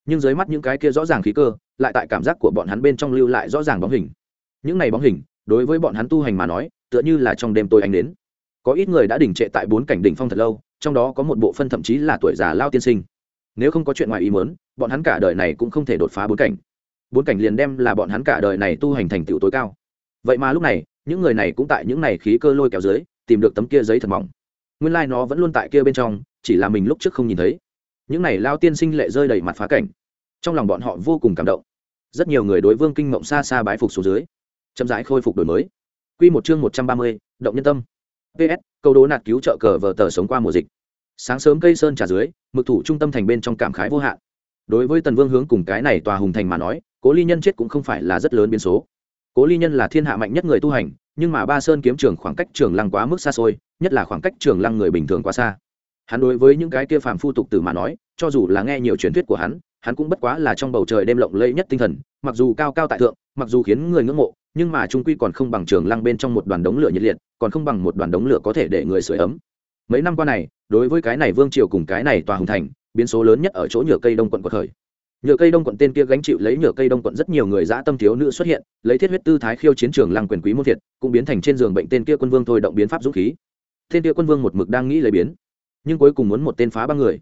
nhưng dưới mắt những cái kia rõ ràng khí cơ, lại tại cảm giác của bọn hắn bên trong lưu lại rõ ràng bóng hình. Những này bóng hình, đối với bọn hắn tu hành mà nói, tựa như là trong đêm tôi anh đến. Có ít người đã đỉnh trệ tại bốn cảnh đỉnh phong thật lâu, trong đó có một bộ phân thậm chí là tuổi già lao tiên sinh. Nếu không có chuyện ngoài ý muốn, bọn hắn cả đời này cũng không thể đột phá bốn cảnh. Bốn cảnh liền đem là bọn hắn cả đời này tu hành thành tựu tối cao. Vậy mà lúc này, những người này cũng tại những này khí cơ lôi kéo dưới, tìm được tấm kia giấy thật mỏng. Nguyên lai、like、nó vẫn luôn tại kia bên trong, chỉ là mình lúc trước không nhìn thấy. Những này lao tiên sinh lệ rơi đầy mặt phá cảnh trong lòng bọn họ vô cùng cảm động. Rất nhiều người đối vương kinh mộng xa xa bái phục xuống dưới, chậm rãi khôi phục đổi mới. Q một chương một trăm ba mươi, động nhân tâm. Ps câu đố nạt cứu trợ cờ vờ tờ sống qua mùa dịch. Sáng sớm cây sơn trà dưới, mực thủ trung tâm thành bên trong cảm khái vô hạn. Đối với tần vương hướng cùng cái này tòa hùng thành mà nói, cố ly nhân chết cũng không phải là rất lớn biến số. Cố ly nhân là thiên hạ mạnh nhất người tu hành, nhưng mà ba sơn kiếm trường khoảng cách trường lăng quá mức xa xôi, nhất là khoảng cách trường lăng người bình thường quá xa. Hắn đối với những cái kia phàm phu tục tử mà nói, cho dù là nghe nhiều truyền thuyết của hắn hắn cũng bất quá là trong bầu trời đêm lộng lẫy nhất tinh thần, mặc dù cao cao tại thượng, mặc dù khiến người ngưỡng mộ, nhưng mà trung quy còn không bằng trường lăng bên trong một đoàn đống lửa nhiệt liệt, còn không bằng một đoàn đống lửa có thể để người sưởi ấm. Mấy năm qua này, đối với cái này vương triều cùng cái này tòa hùng thành, biến số lớn nhất ở chỗ nhựa cây đông quận quật khởi nhựa cây đông quận tên kia gánh chịu lấy nhựa cây đông quận rất nhiều người dã tâm thiếu nữ xuất hiện, lấy thiết huyết tư thái khiêu chiến trường lăng quyền quý môn thiệt, cũng biến thành trên giường bệnh tên kia quân vương thôi động biến pháp dũng khí. Tên kia quân vương một mực đang nghĩ lấy biến, nhưng cuối cùng muốn một tên phá ba người.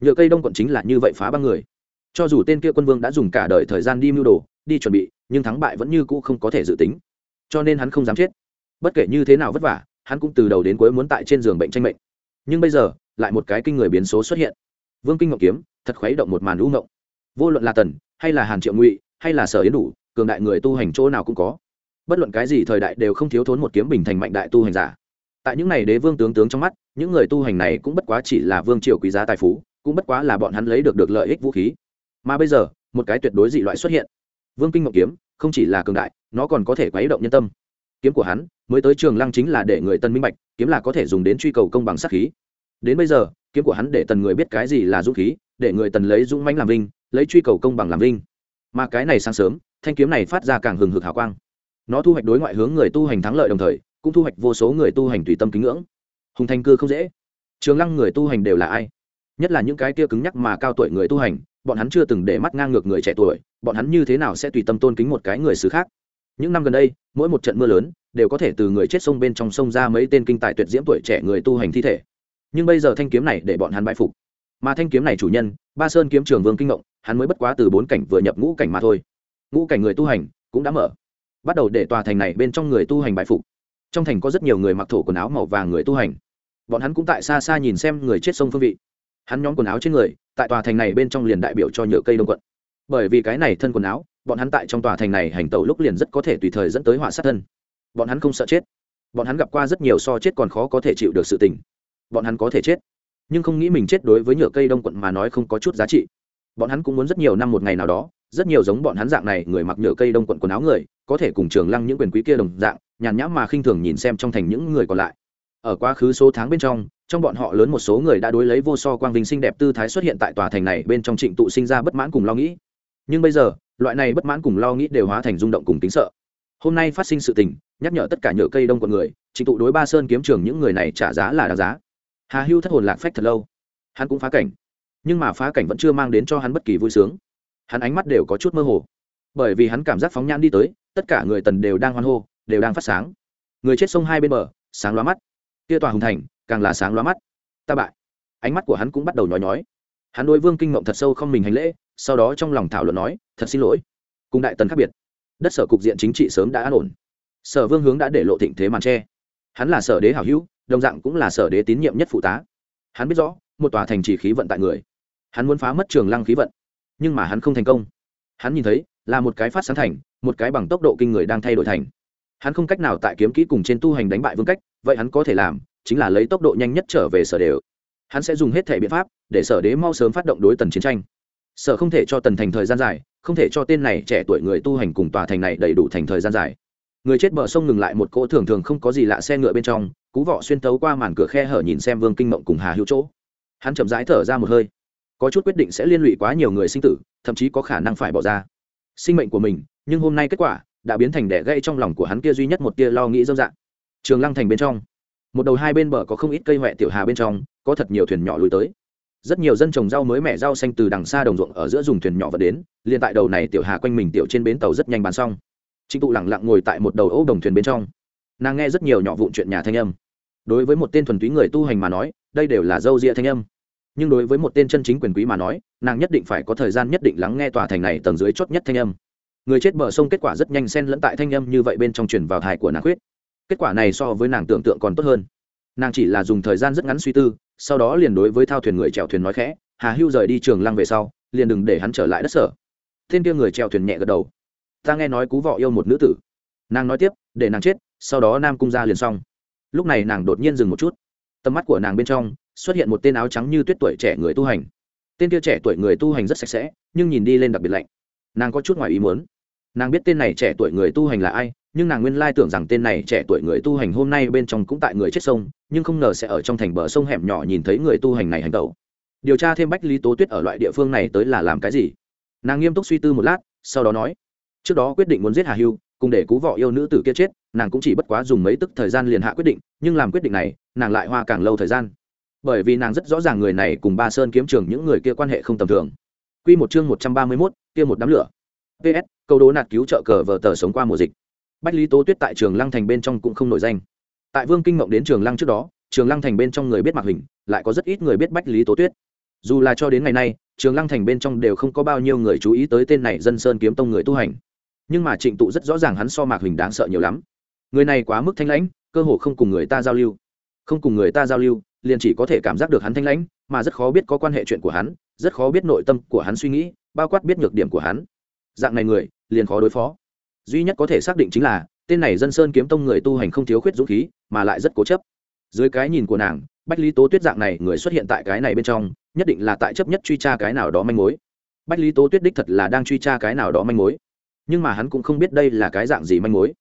Nhựa cây đông quận chính là như vậy phá ba người cho dù tên kia quân vương đã dùng cả đời thời gian đi mưu đồ, đi chuẩn bị, nhưng thắng bại vẫn như cũ không có thể dự tính. Cho nên hắn không dám chết. Bất kể như thế nào vất vả, hắn cũng từ đầu đến cuối muốn tại trên giường bệnh tranh mệnh. Nhưng bây giờ, lại một cái kinh người biến số xuất hiện. Vương kinh ngọc kiếm, thật khuấy động một màn lũ ngộng vô luận là tần, hay là hàn triệu ngụy, hay là sở yến đủ, cường đại người tu hành chỗ nào cũng có. Bất luận cái gì thời đại đều không thiếu thốn một kiếm bình thành mạnh đại tu hành giả. Tại những này đế vương tướng tướng trong mắt, những người tu hành này cũng bất quá chỉ là vương triều quý giá tài phú, cũng bất quá là bọn hắn lấy được được lợi ích vũ khí mà bây giờ, một cái tuyệt đối dị loại xuất hiện. Vương kinh ngọc kiếm, không chỉ là cường đại, nó còn có thể quấy động nhân tâm. Kiếm của hắn, mới tới trường lăng chính là để người tân minh bạch, kiếm là có thể dùng đến truy cầu công bằng sát khí. Đến bây giờ, kiếm của hắn để tần người biết cái gì là dũng khí, để người tần lấy dũng mãnh làm vinh, lấy truy cầu công bằng làm vinh. Mà cái này sáng sớm, thanh kiếm này phát ra càng hừng hực hào quang. Nó thu hoạch đối ngoại hướng người tu hành thắng lợi đồng thời, cũng thu hoạch vô số người tu hành tùy tâm kính ngưỡng. Hùng thanh cư không dễ. Trường lăng người tu hành đều là ai? Nhất là những cái kia cứng nhắc mà cao tuổi người tu hành, bọn hắn chưa từng để mắt ngang ngược người trẻ tuổi, bọn hắn như thế nào sẽ tùy tâm tôn kính một cái người xứ khác? Những năm gần đây, mỗi một trận mưa lớn, đều có thể từ người chết sông bên trong sông ra mấy tên kinh tài tuyệt diễm tuổi trẻ người tu hành thi thể. Nhưng bây giờ thanh kiếm này để bọn hắn bãi phục. Mà thanh kiếm này chủ nhân, ba sơn kiếm trường vương kinh ngộng, hắn mới bất quá từ bốn cảnh vừa nhập ngũ cảnh mà thôi. Ngũ cảnh người tu hành cũng đã mở. Bắt đầu để tòa thành này bên trong người tu hành bại phục. Trong thành có rất nhiều người mặc thổ quần áo màu vàng người tu hành. Bọn hắn cũng tại xa xa nhìn xem người chết sông phương vị hắn nhóm quần áo trên người, tại tòa thành này bên trong liền đại biểu cho nhựa cây đông quận. Bởi vì cái này thân quần áo, bọn hắn tại trong tòa thành này hành tẩu lúc liền rất có thể tùy thời dẫn tới họa sát thân. Bọn hắn không sợ chết. Bọn hắn gặp qua rất nhiều so chết còn khó có thể chịu được sự tình. Bọn hắn có thể chết. Nhưng không nghĩ mình chết đối với nhựa cây đông quận mà nói không có chút giá trị. Bọn hắn cũng muốn rất nhiều năm một ngày nào đó, rất nhiều giống bọn hắn dạng này người mặc nhựa cây đông quận quần áo người, có thể cùng trường lăng những quyền quý kia đồng dạng, nhàn nhã mà khinh thường nhìn xem trong thành những người còn lại. Ở quá khứ số tháng bên trong trong bọn họ lớn một số người đã đối lấy vô so quang vinh xinh đẹp tư thái xuất hiện tại tòa thành này bên trong trịnh tụ sinh ra bất mãn cùng lo nghĩ. Nhưng bây giờ, loại này bất mãn cùng lo nghĩ đều hóa thành rung động cùng tính sợ. Hôm nay phát sinh sự tình, nhắc nhở tất cả nhựa cây đông quận người, trịnh tụ đối ba sơn kiếm trường những người này trả giá là đáng giá. Hà hưu thất hồn lạc phách thật lâu. Hắn cũng phá cảnh. Nhưng mà phá cảnh vẫn chưa mang đến cho hắn bất kỳ vui sướng. Hắn ánh mắt đều có chút mơ hồ. Bởi vì hắn cảm giác phóng nhãn đi tới, tất cả người tần đều đang hoan hô, đều đang phát sáng. Người chết sông hai bên bờ, sáng loa mắt. Kia tòa hùng thành càng là sáng loa mắt. Ta bại. Ánh mắt của hắn cũng bắt đầu nhói nhói. Hắn đôi vương kinh mộng thật sâu không mình hành lễ, sau đó trong lòng thảo luận nói, thật xin lỗi. Cùng đại tần khác biệt. Đất sở cục diện chính trị sớm đã an ổn. Sở vương hướng đã để lộ thịnh thế màn tre. Hắn là sở đế hảo hữu, đồng dạng cũng là sở đế tín nhiệm nhất phụ tá. Hắn biết rõ, một tòa thành trì khí vận tại người. Hắn muốn phá mất trường lăng khí vận. Nhưng mà hắn không thành công. Hắn nhìn thấy, là một cái phát sáng thành, một cái bằng tốc độ kinh người đang thay đổi thành. Hắn không cách nào tại kiếm kỹ cùng trên tu hành đánh bại vương cách, vậy hắn có thể làm chính là lấy tốc độ nhanh nhất trở về sở đều. Hắn sẽ dùng hết thể biện pháp để sở đế mau sớm phát động đối tần chiến tranh. Sở không thể cho tần thành thời gian dài, không thể cho tên này trẻ tuổi người tu hành cùng tòa thành này đầy đủ thành thời gian dài. Người chết bờ sông ngừng lại một cỗ thường thường không có gì lạ xe ngựa bên trong, cú vọ xuyên tấu qua màn cửa khe hở nhìn xem vương kinh mộng cùng hà hữu chỗ. Hắn chậm rãi thở ra một hơi. Có chút quyết định sẽ liên lụy quá nhiều người sinh tử, thậm chí có khả năng phải bỏ ra. Sinh mệnh của mình, nhưng hôm nay kết quả, đã biến thành đẻ gây trong lòng của hắn kia duy nhất một tia lo nghĩ dâm dạng. Trường lăng thành bên trong một đầu hai bên bờ có không ít cây huệ tiểu hà bên trong, có thật nhiều thuyền nhỏ lùi tới. Rất nhiều dân trồng rau mới mẻ rau xanh từ đằng xa đồng ruộng ở giữa dùng thuyền nhỏ vật đến, liền tại đầu này tiểu hà quanh mình tiểu trên bến tàu rất nhanh bán xong. Trịnh tụ lẳng lặng ngồi tại một đầu ấu đồng thuyền bên trong. Nàng nghe rất nhiều nhỏ vụn chuyện nhà thanh âm. Đối với một tên thuần túy người tu hành mà nói, đây đều là dâu ria thanh âm. Nhưng đối với một tên chân chính quyền quý mà nói, nàng nhất định phải có thời gian nhất định lắng nghe tòa thành này tầng dưới chót nhất thanh âm. Người chết bờ sông kết quả rất nhanh xen lẫn tại thanh âm như vậy bên trong truyền vào thai của nàng quyết kết quả này so với nàng tưởng tượng còn tốt hơn. Nàng chỉ là dùng thời gian rất ngắn suy tư, sau đó liền đối với thao thuyền người chèo thuyền nói khẽ, hà hưu rời đi trường lăng về sau, liền đừng để hắn trở lại đất sở. Tên kia người chèo thuyền nhẹ gật đầu. Ta nghe nói cú vọ yêu một nữ tử. Nàng nói tiếp, để nàng chết, sau đó nam cung ra liền xong. Lúc này nàng đột nhiên dừng một chút. Tầm mắt của nàng bên trong xuất hiện một tên áo trắng như tuyết tuổi trẻ người tu hành. Tên kia trẻ tuổi người tu hành rất sạch sẽ, nhưng nhìn đi lên đặc biệt lạnh. Nàng có chút ngoài ý muốn. Nàng biết tên này trẻ tuổi người tu hành là ai nhưng nàng nguyên lai tưởng rằng tên này trẻ tuổi người tu hành hôm nay bên trong cũng tại người chết sông, nhưng không ngờ sẽ ở trong thành bờ sông hẻm nhỏ nhìn thấy người tu hành này hành tẩu. Điều tra thêm bách lý tố tuyết ở loại địa phương này tới là làm cái gì? Nàng nghiêm túc suy tư một lát, sau đó nói, trước đó quyết định muốn giết hà hưu, cùng để cứu vợ yêu nữ tử kia chết, nàng cũng chỉ bất quá dùng mấy tức thời gian liền hạ quyết định, nhưng làm quyết định này, nàng lại hoa càng lâu thời gian. Bởi vì nàng rất rõ ràng người này cùng ba sơn kiếm trường những người kia quan hệ không tầm thường. Q một chương một trăm ba mươi mốt, kia một đám lửa. Ps câu đố nạt cứu trợ cờ vờ tờ sống qua mùa dịch bách lý tố tuyết tại trường lăng thành bên trong cũng không nổi danh. Tại vương kinh mộng đến trường lăng trước đó, trường lăng thành bên trong người biết mạc hình lại có rất ít người biết bách lý tố tuyết. Dù là cho đến ngày nay, trường lăng thành bên trong đều không có bao nhiêu người chú ý tới tên này dân sơn kiếm tông người tu hành. Nhưng mà trịnh tụ rất rõ ràng hắn so mạc hình đáng sợ nhiều lắm. Người này quá mức thanh lãnh, cơ hồ không cùng người ta giao lưu. Không cùng người ta giao lưu, liền chỉ có thể cảm giác được hắn thanh lãnh, mà rất khó biết có quan hệ chuyện của hắn, rất khó biết nội tâm của hắn suy nghĩ, bao quát biết nhược điểm của hắn. Dạng này người, liền khó đối phó duy nhất có thể xác định chính là, tên này dân sơn kiếm tông người tu hành không thiếu khuyết dũng khí, mà lại rất cố chấp. Dưới cái nhìn của nàng, bách lý tố tuyết dạng này người xuất hiện tại cái này bên trong, nhất định là tại chấp nhất truy tra cái nào đó manh mối. Bách lý tố tuyết đích thật là đang truy tra cái nào đó manh mối. Nhưng mà hắn cũng không biết đây là cái dạng gì manh mối.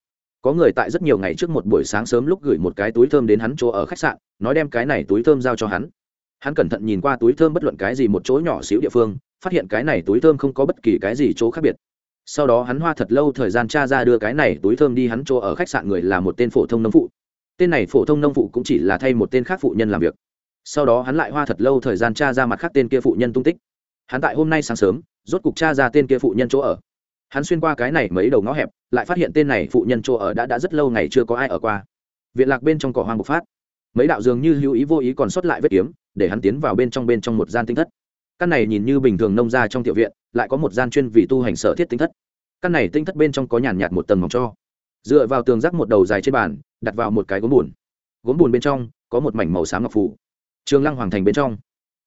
Có người tại rất nhiều ngày trước một buổi sáng sớm lúc gửi một cái túi thơm đến hắn chỗ ở khách sạn, nói đem cái này túi thơm giao cho hắn. Hắn cẩn thận nhìn qua túi thơm bất luận cái gì một chỗ nhỏ xíu địa phương, phát hiện cái này túi thơm không có bất kỳ cái gì chỗ khác biệt sau đó hắn hoa thật lâu thời gian tra ra đưa cái này túi thơm đi, hắn chỗ ở khách sạn người là một tên phổ thông nông phụ. Tên này phổ thông nông phụ cũng chỉ là thay một tên khác phụ nhân làm việc. Sau đó hắn lại hoa thật lâu thời gian tra ra mặt khác tên kia phụ nhân tung tích. Hắn tại hôm nay sáng sớm, rốt cục tra ra tên kia phụ nhân chỗ ở. Hắn xuyên qua cái này mấy đầu ngõ hẹp, lại phát hiện tên này phụ nhân chỗ ở đã đã rất lâu ngày chưa có ai ở qua. Viện lạc bên trong cỏ hoang bộc phát. Mấy đạo dường như hữu ý vô ý còn sót lại vết kiếm, để hắn tiến vào bên trong bên trong một gian tinh thất căn này nhìn như bình thường nông ra trong tiểu viện, lại có một gian chuyên vì tu hành sở thiết tinh thất. Căn này tinh thất bên trong có nhàn nhạt một tầng mỏng cho. Dựa vào tường rác một đầu dài trên bàn, đặt vào một cái gốm bùn. Gốm bùn bên trong có một mảnh màu xám ngọc phủ trường lăng hoàng thành bên trong.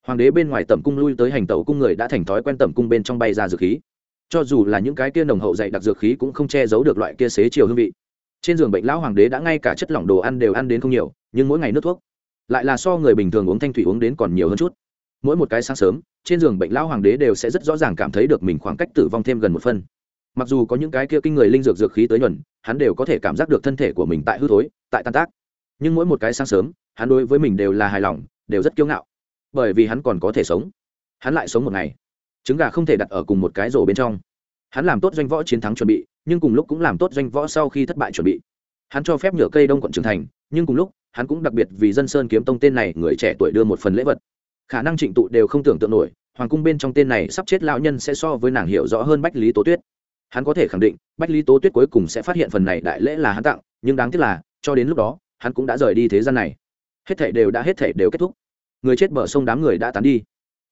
Hoàng đế bên ngoài tẩm cung lui tới hành tẩu cung người đã thành thói quen tẩm cung bên trong bay ra dược khí. Cho dù là những cái kia nồng hậu dạy đặc dược khí cũng không che giấu được loại kia xế chiều hương vị. Trên giường bệnh lão hoàng đế đã ngay cả chất lỏng đồ ăn đều ăn đến không nhiều, nhưng mỗi ngày nước thuốc. Lại là so người bình thường uống thanh thủy uống đến còn nhiều hơn chút. Mỗi một cái sáng sớm trên giường bệnh lão hoàng đế đều sẽ rất rõ ràng cảm thấy được mình khoảng cách tử vong thêm gần một phân. Mặc dù có những cái kia kinh người linh dược dược khí tới nhuần, hắn đều có thể cảm giác được thân thể của mình tại hư thối, tại tan tác. Nhưng mỗi một cái sáng sớm, hắn đối với mình đều là hài lòng, đều rất kiêu ngạo. Bởi vì hắn còn có thể sống. Hắn lại sống một ngày. Trứng gà không thể đặt ở cùng một cái rổ bên trong. Hắn làm tốt doanh võ chiến thắng chuẩn bị, nhưng cùng lúc cũng làm tốt doanh võ sau khi thất bại chuẩn bị. Hắn cho phép nhựa cây đông quận trưởng thành, nhưng cùng lúc, hắn cũng đặc biệt vì dân sơn kiếm tông tên này, người trẻ tuổi đưa một phần lễ vật khả năng trịnh tụ đều không tưởng tượng nổi, hoàng cung bên trong tên này sắp chết lão nhân sẽ so với nàng hiểu rõ hơn bách lý tố tuyết. Hắn có thể khẳng định, bách lý tố tuyết cuối cùng sẽ phát hiện phần này đại lễ là hắn tặng, nhưng đáng tiếc là, cho đến lúc đó, hắn cũng đã rời đi thế gian này. Hết thể đều đã, hết thể đều kết thúc. Người chết bờ sông đám người đã tán đi.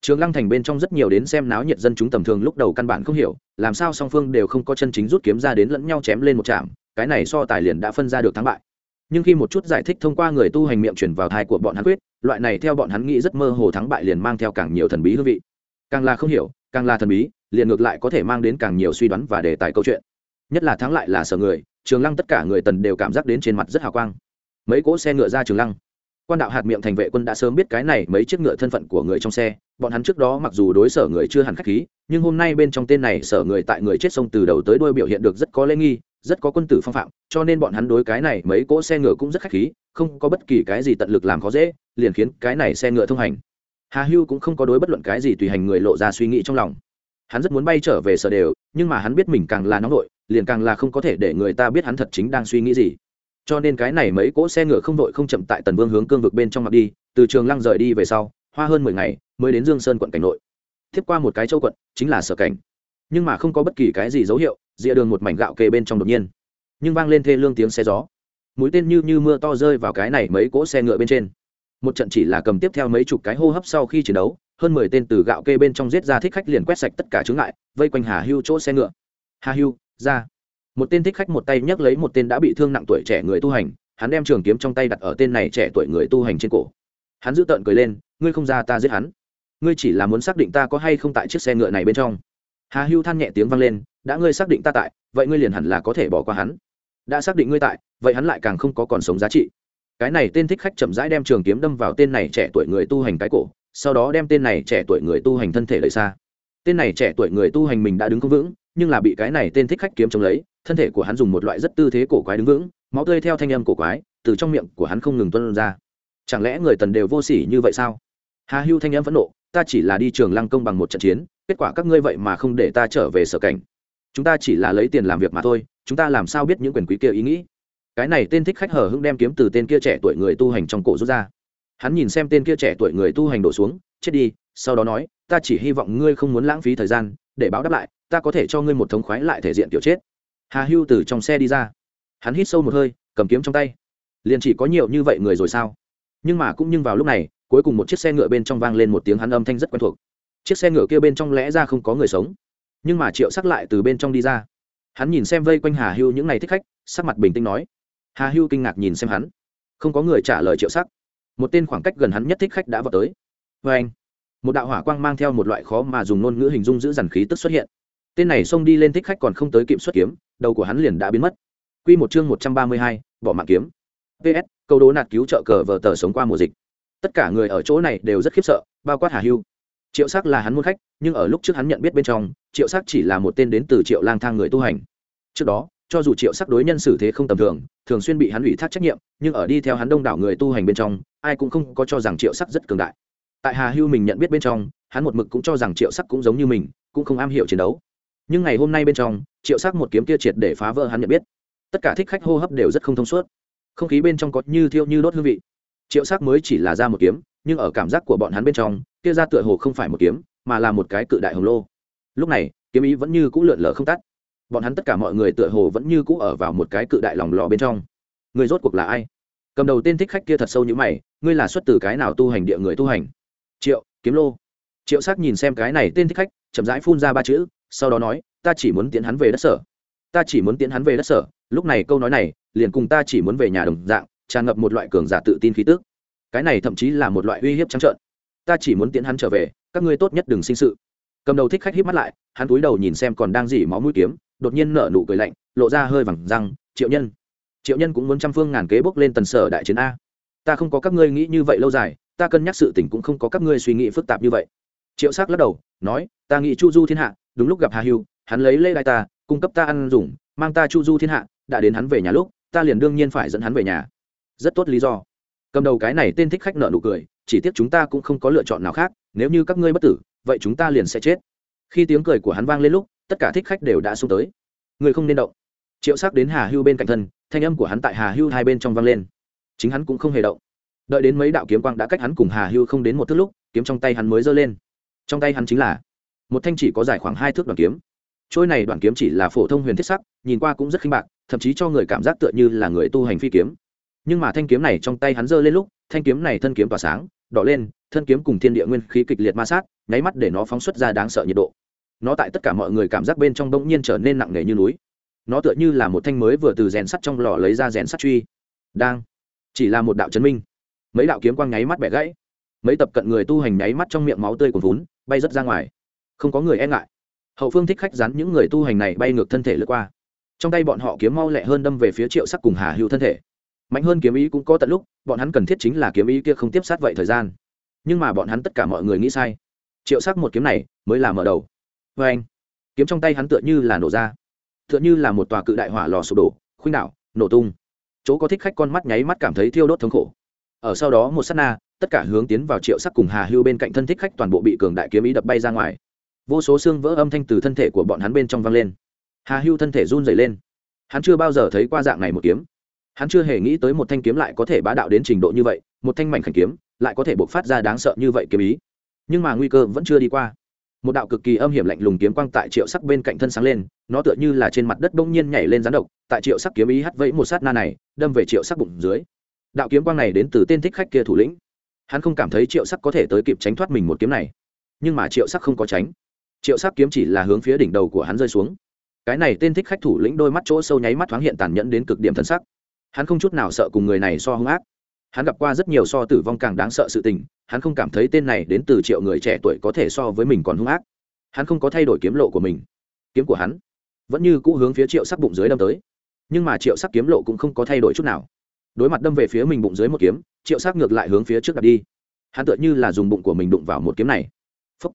Trường lăng thành bên trong rất nhiều đến xem náo nhiệt dân chúng tầm thường lúc đầu căn bản không hiểu, làm sao song phương đều không có chân chính rút kiếm ra đến lẫn nhau chém lên một trạm cái này so tài liền đã phân ra được thắng bại nhưng khi một chút giải thích thông qua người tu hành miệng chuyển vào thai của bọn hắn quyết, loại này theo bọn hắn nghĩ rất mơ hồ thắng bại liền mang theo càng nhiều thần bí hương vị. Càng là không hiểu, càng là thần bí, liền ngược lại có thể mang đến càng nhiều suy đoán và đề tài câu chuyện. Nhất là thắng lại là sở người, trường lăng tất cả người tần đều cảm giác đến trên mặt rất hào quang. Mấy cỗ xe ngựa ra trường lăng. Quan đạo hạt miệng thành vệ quân đã sớm biết cái này mấy chiếc ngựa thân phận của người trong xe, bọn hắn trước đó mặc dù đối sở người chưa hẳn khách khí, nhưng hôm nay bên trong tên này sở người tại người chết sông từ đầu tới đuôi biểu hiện được rất có lễ nghi rất có quân tử phong phạm, cho nên bọn hắn đối cái này mấy cỗ xe ngựa cũng rất khách khí, không có bất kỳ cái gì tận lực làm khó dễ, liền khiến cái này xe ngựa thông hành. Hà hưu cũng không có đối bất luận cái gì tùy hành người lộ ra suy nghĩ trong lòng. Hắn rất muốn bay trở về sở đều, nhưng mà hắn biết mình càng là nóng nội, liền càng là không có thể để người ta biết hắn thật chính đang suy nghĩ gì. Cho nên cái này mấy cỗ xe ngựa không đội không chậm tại tần vương hướng cương vực bên trong mặt đi, từ trường lăng rời đi về sau, hoa hơn mười ngày, mới đến dương sơn quận cảnh nội. Tiếp qua một cái châu quận, chính là sở cảnh. Nhưng mà không có bất kỳ cái gì dấu hiệu rìa đường một mảnh gạo kề bên trong đột nhiên. Nhưng vang lên thê lương tiếng xe gió. Mũi tên như như mưa to rơi vào cái này mấy cỗ xe ngựa bên trên. Một trận chỉ là cầm tiếp theo mấy chục cái hô hấp sau khi chiến đấu, hơn mười tên từ gạo kê bên trong giết ra thích khách liền quét sạch tất cả chướng ngại, vây quanh hà hưu chỗ xe ngựa. Hà hưu, ra. Một tên thích khách một tay nhấc lấy một tên đã bị thương nặng tuổi trẻ người tu hành, hắn đem trường kiếm trong tay đặt ở tên này trẻ tuổi người tu hành trên cổ. Hắn giữ tợn cười lên, ngươi không ra ta giết hắn. Ngươi chỉ là muốn xác định ta có hay không tại chiếc xe ngựa này bên trong. Hà hưu than nhẹ tiếng vang lên đã ngươi xác định ta tại, vậy ngươi liền hẳn là có thể bỏ qua hắn. Đã xác định ngươi tại, vậy hắn lại càng không có còn sống giá trị. Cái này tên thích khách chậm rãi đem trường kiếm đâm vào tên này trẻ tuổi người tu hành cái cổ, sau đó đem tên này trẻ tuổi người tu hành thân thể lấy xa. Tên này trẻ tuổi người tu hành mình đã đứng không vững, nhưng là bị cái này tên thích khách kiếm chống lấy, thân thể của hắn dùng một loại rất tư thế cổ quái đứng vững, máu tươi theo thanh âm cổ quái, từ trong miệng của hắn không ngừng tuân ra. Chẳng lẽ người tần đều vô sỉ như vậy sao? Hà hưu thanh âm phẫn nộ, ta chỉ là đi trường lăng công bằng một trận chiến, kết quả các ngươi vậy mà không để ta trở về sở cảnh chúng ta chỉ là lấy tiền làm việc mà thôi, chúng ta làm sao biết những quyền quý kia ý nghĩ? Cái này tên thích khách hở hưng đem kiếm từ tên kia trẻ tuổi người tu hành trong cổ rút ra. Hắn nhìn xem tên kia trẻ tuổi người tu hành đổ xuống, chết đi, sau đó nói, ta chỉ hy vọng ngươi không muốn lãng phí thời gian, để báo đáp lại, ta có thể cho ngươi một thống khoái lại thể diện kiểu chết. Hà hưu từ trong xe đi ra. Hắn hít sâu một hơi, cầm kiếm trong tay. Liền chỉ có nhiều như vậy người rồi sao? Nhưng mà cũng nhưng vào lúc này, cuối cùng một chiếc xe ngựa bên trong vang lên một tiếng hắn âm thanh rất quen thuộc. Chiếc xe ngựa kia bên trong lẽ ra không có người sống nhưng mà triệu sắc lại từ bên trong đi ra. Hắn nhìn xem vây quanh hà hưu những n à y thích khách, sắc mặt bình tĩnh nói. Hà hưu kinh ngạc nhìn xem hắn. Không có người trả lời triệu sắc. Một tên khoảng cách gần hắn nhất thích khách đã vào tới. Vê anh, một đạo hỏa quang mang theo một loại khó mà dùng ngôn ngữ hình dung giữ dằn khí tức xuất hiện. Tên này xông đi lên thích khách còn không tới kịp xuất kiếm, đầu của hắn liền đã biến mất. Q một chương một trăm ba mươi hai, bỏ mạng kiếm. Ps câu đố nạt cứu trợ cờ vờ tờ sống qua mùa dịch. Tất cả người ở chỗ này đều rất khiếp sợ, bao quát hà hưu. Triệu sắc là hắn muôn khách nhưng ở lúc trước hắn nhận biết bên trong, triệu sắc chỉ là một tên đến từ triệu lang thang người tu hành. Trước đó, cho dù triệu sắc đối nhân xử thế không tầm thường thường xuyên bị hắn ủy thác trách nhiệm, nhưng ở đi theo hắn đông đảo người tu hành bên trong, ai cũng không có cho rằng triệu sắc rất cường đại. Tại hà hưu mình nhận biết bên trong, hắn một mực cũng cho rằng triệu sắc cũng giống như mình, cũng không am hiểu chiến đấu. Nhưng ngày hôm nay bên trong, triệu sắc một kiếm kia triệt để phá vỡ hắn nhận biết. Tất cả thích khách hô hấp đều rất không thông suốt. Không khí bên trong có như thiêu như đốt hương vị. Triệu sắc mới chỉ là ra một kiếm, nhưng ở cảm giác của bọn hắn bên trong, kia ra tựa hồ không phải một kiếm mà là một cái cự đại hồng lô. Lúc này, kiếm ý vẫn như cũ lượn lờ không tắt. Bọn hắn tất cả mọi người tựa hồ vẫn như cũ ở vào một cái cự đại lòng lò bên trong. Người rốt cuộc là ai? Cầm đầu tên thích khách kia thật sâu như mày, ngươi là xuất từ cái nào tu hành địa người tu hành? Triệu, kiếm lô. Triệu sắc nhìn xem cái này tên thích khách, chậm rãi phun ra ba chữ, sau đó nói, ta chỉ muốn tiến hắn về đất sở. Ta chỉ muốn tiến hắn về đất sở. Lúc này câu nói này, liền cùng ta chỉ muốn về nhà đồng dạng, tràn ngập một loại cường giả tự tin khí tức. Cái này thậm chí là một loại uy hiếp trắng trợn. Ta chỉ muốn tiến hắn trở về các ngươi tốt nhất đừng sinh sự. Cầm đầu thích khách hít mắt lại, hắn túi đầu nhìn xem còn đang dỉ máu mũi kiếm, đột nhiên nở nụ cười lạnh, lộ ra hơi vẳng răng, triệu nhân triệu nhân cũng muốn trăm phương ngàn kế bốc lên tần sở đại chiến a. Ta không có các ngươi nghĩ như vậy lâu dài, ta cân nhắc sự tình cũng không có các ngươi suy nghĩ phức tạp như vậy. Triệu sắc lắc đầu, nói, ta nghĩ chu du thiên hạ, đúng lúc gặp hà hưu, hắn lấy lê đại ta, cung cấp ta ăn dùng, mang ta chu du thiên hạ, đã đến hắn về nhà lúc, ta liền đương nhiên phải dẫn hắn về nhà. Rất tốt lý do. Cầm đầu cái này tên thích khách nợ nụ cười chỉ tiếc chúng ta cũng không có lựa chọn nào khác, nếu như các ngươi bất tử, vậy chúng ta liền sẽ chết. Khi tiếng cười của hắn vang lên lúc, tất cả thích khách đều đã xuống tới. Người không nên động. Triệu sắc đến hà hưu bên cạnh thân, thanh âm của hắn tại hà hưu hai bên trong vang lên. Chính hắn cũng không hề động. Đợi đến mấy đạo kiếm quang đã cách hắn cùng hà hưu không đến một thước lúc, kiếm trong tay hắn mới giơ lên. Trong tay hắn chính là một thanh chỉ có dài khoảng hai thước đoàn kiếm. Trôi này đoàn kiếm chỉ là phổ thông huyền thiết sắc, nhìn qua cũng rất khinh bạc, thậm chí cho người cảm giác tựa như là người tu hành phi kiếm. Nhưng mà thanh kiếm này trong tay hắn giơ lên lúc, thanh kiếm này thân kiếm tỏa sáng đỏ lên, thân kiếm cùng thiên địa nguyên khí kịch liệt ma sát, nháy mắt để nó phóng xuất ra đáng sợ nhiệt độ. Nó tại tất cả mọi người cảm giác bên trong bỗng nhiên trở nên nặng nề như núi. Nó tựa như là một thanh mới vừa từ rèn sắt trong lò lấy ra rèn sắt truy. Đang, chỉ là một đạo chấn minh. Mấy đạo kiếm quang nháy mắt bẻ gãy. Mấy tập cận người tu hành nháy mắt trong miệng máu tươi còn vốn bay rất ra ngoài. Không có người e ngại. Hậu phương thích khách rắn những người tu hành này bay ngược thân thể lướt qua. Trong tay bọn họ kiếm mau lẹ hơn đâm về phía triệu sắc cùng hà hữu thân thể mạnh hơn kiếm ý cũng có tận lúc, bọn hắn cần thiết chính là kiếm ý kia không tiếp sát vậy thời gian. Nhưng mà bọn hắn tất cả mọi người nghĩ sai. Triệu sắc một kiếm này mới là mở đầu. Vê anh, kiếm trong tay hắn tựa như là nổ ra. Tựa như là một tòa cự đại hỏa lò sụp đổ, khuynh đảo, nổ tung. Chỗ có thích khách con mắt nháy mắt cảm thấy thiêu đốt thống khổ. Ở sau đó một s á t na, tất cả hướng tiến vào triệu sắc cùng hà hưu bên cạnh thân thích khách toàn bộ bị cường đại kiếm ý đập bay ra ngoài. Vô số xương vỡ âm thanh từ thân thể của bọn hắn bên trong vang lên. Hà hưu thân thể run dày lên. Hắn chưa bao giờ thấy qua dạng này một kiếm hắn chưa hề nghĩ tới một thanh kiếm lại có thể bá đạo đến trình độ như vậy, một thanh mảnh khảnh kiếm lại có thể bộc phát ra đáng sợ như vậy kiếm ý. Nhưng mà nguy cơ vẫn chưa đi qua. Một đạo cực kỳ âm hiểm lạnh lùng kiếm quang tại triệu sắc bên cạnh thân sáng lên, nó tựa như là trên mặt đất bỗng nhiên nhảy lên rán độc, tại triệu sắc kiếm ý hắt vẫy một sát na này, đâm về triệu sắc bụng dưới. Đạo kiếm quang này đến từ tên thích khách kia thủ lĩnh. Hắn không cảm thấy triệu sắc có thể tới kịp tránh thoát mình một kiếm này. Nhưng mà triệu sắc không có tránh. Triệu sắc kiếm chỉ là hướng phía đỉnh đầu của hắn rơi xuống. Cái này tên thích khách thủ lĩnh đôi mắt chỗ sâu nháy mắt thoáng hiện tàn nhẫn đến cực điểm thân sắc hắn không chút nào sợ cùng người này so hung ác. Hắn gặp qua rất nhiều so tử vong càng đáng sợ sự tình, hắn không cảm thấy tên này đến từ triệu người trẻ tuổi có thể so với mình còn hung ác. Hắn không có thay đổi kiếm lộ của mình. Kiếm của hắn vẫn như cũ hướng phía triệu sắc bụng dưới đâm tới. Nhưng mà triệu sắc kiếm lộ cũng không có thay đổi chút nào. Đối mặt đâm về phía mình bụng dưới một kiếm, triệu sắc ngược lại hướng phía trước đặt đi. Hắn tựa như là dùng bụng của mình đụng vào một kiếm này. Phúc.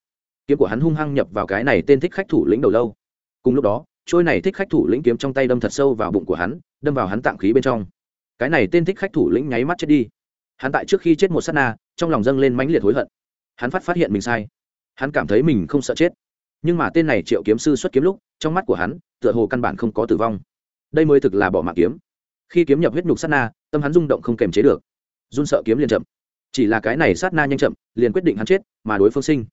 kiếm của hắn hung hăng nhập vào cái này tên thích khách thủ lĩnh đầu lâu. Cùng lúc đó trôi này thích khách thủ lĩnh kiếm trong tay đâm thật sâu vào bụng của hắn, đâm vào hắn tạng khí bên trong. Cái này tên thích khách thủ lĩnh nháy mắt chết đi. Hắn tại trước khi chết một s á t na, trong lòng dâng lên mãnh liệt hối hận. Hắn phát phát hiện mình sai. Hắn cảm thấy mình không sợ chết. Nhưng mà tên này triệu kiếm sư xuất kiếm lúc, trong mắt của hắn, tựa hồ căn bản không có tử vong. Đây mới thực là bỏ mạng kiếm. Khi kiếm nhập huyết nhục sát na, tâm hắn rung động không kềm chế được. Run sợ kiếm liền chậm. Chỉ là cái này sát na nhanh chậm, liền quyết định hắn chết, mà đối phương sinh.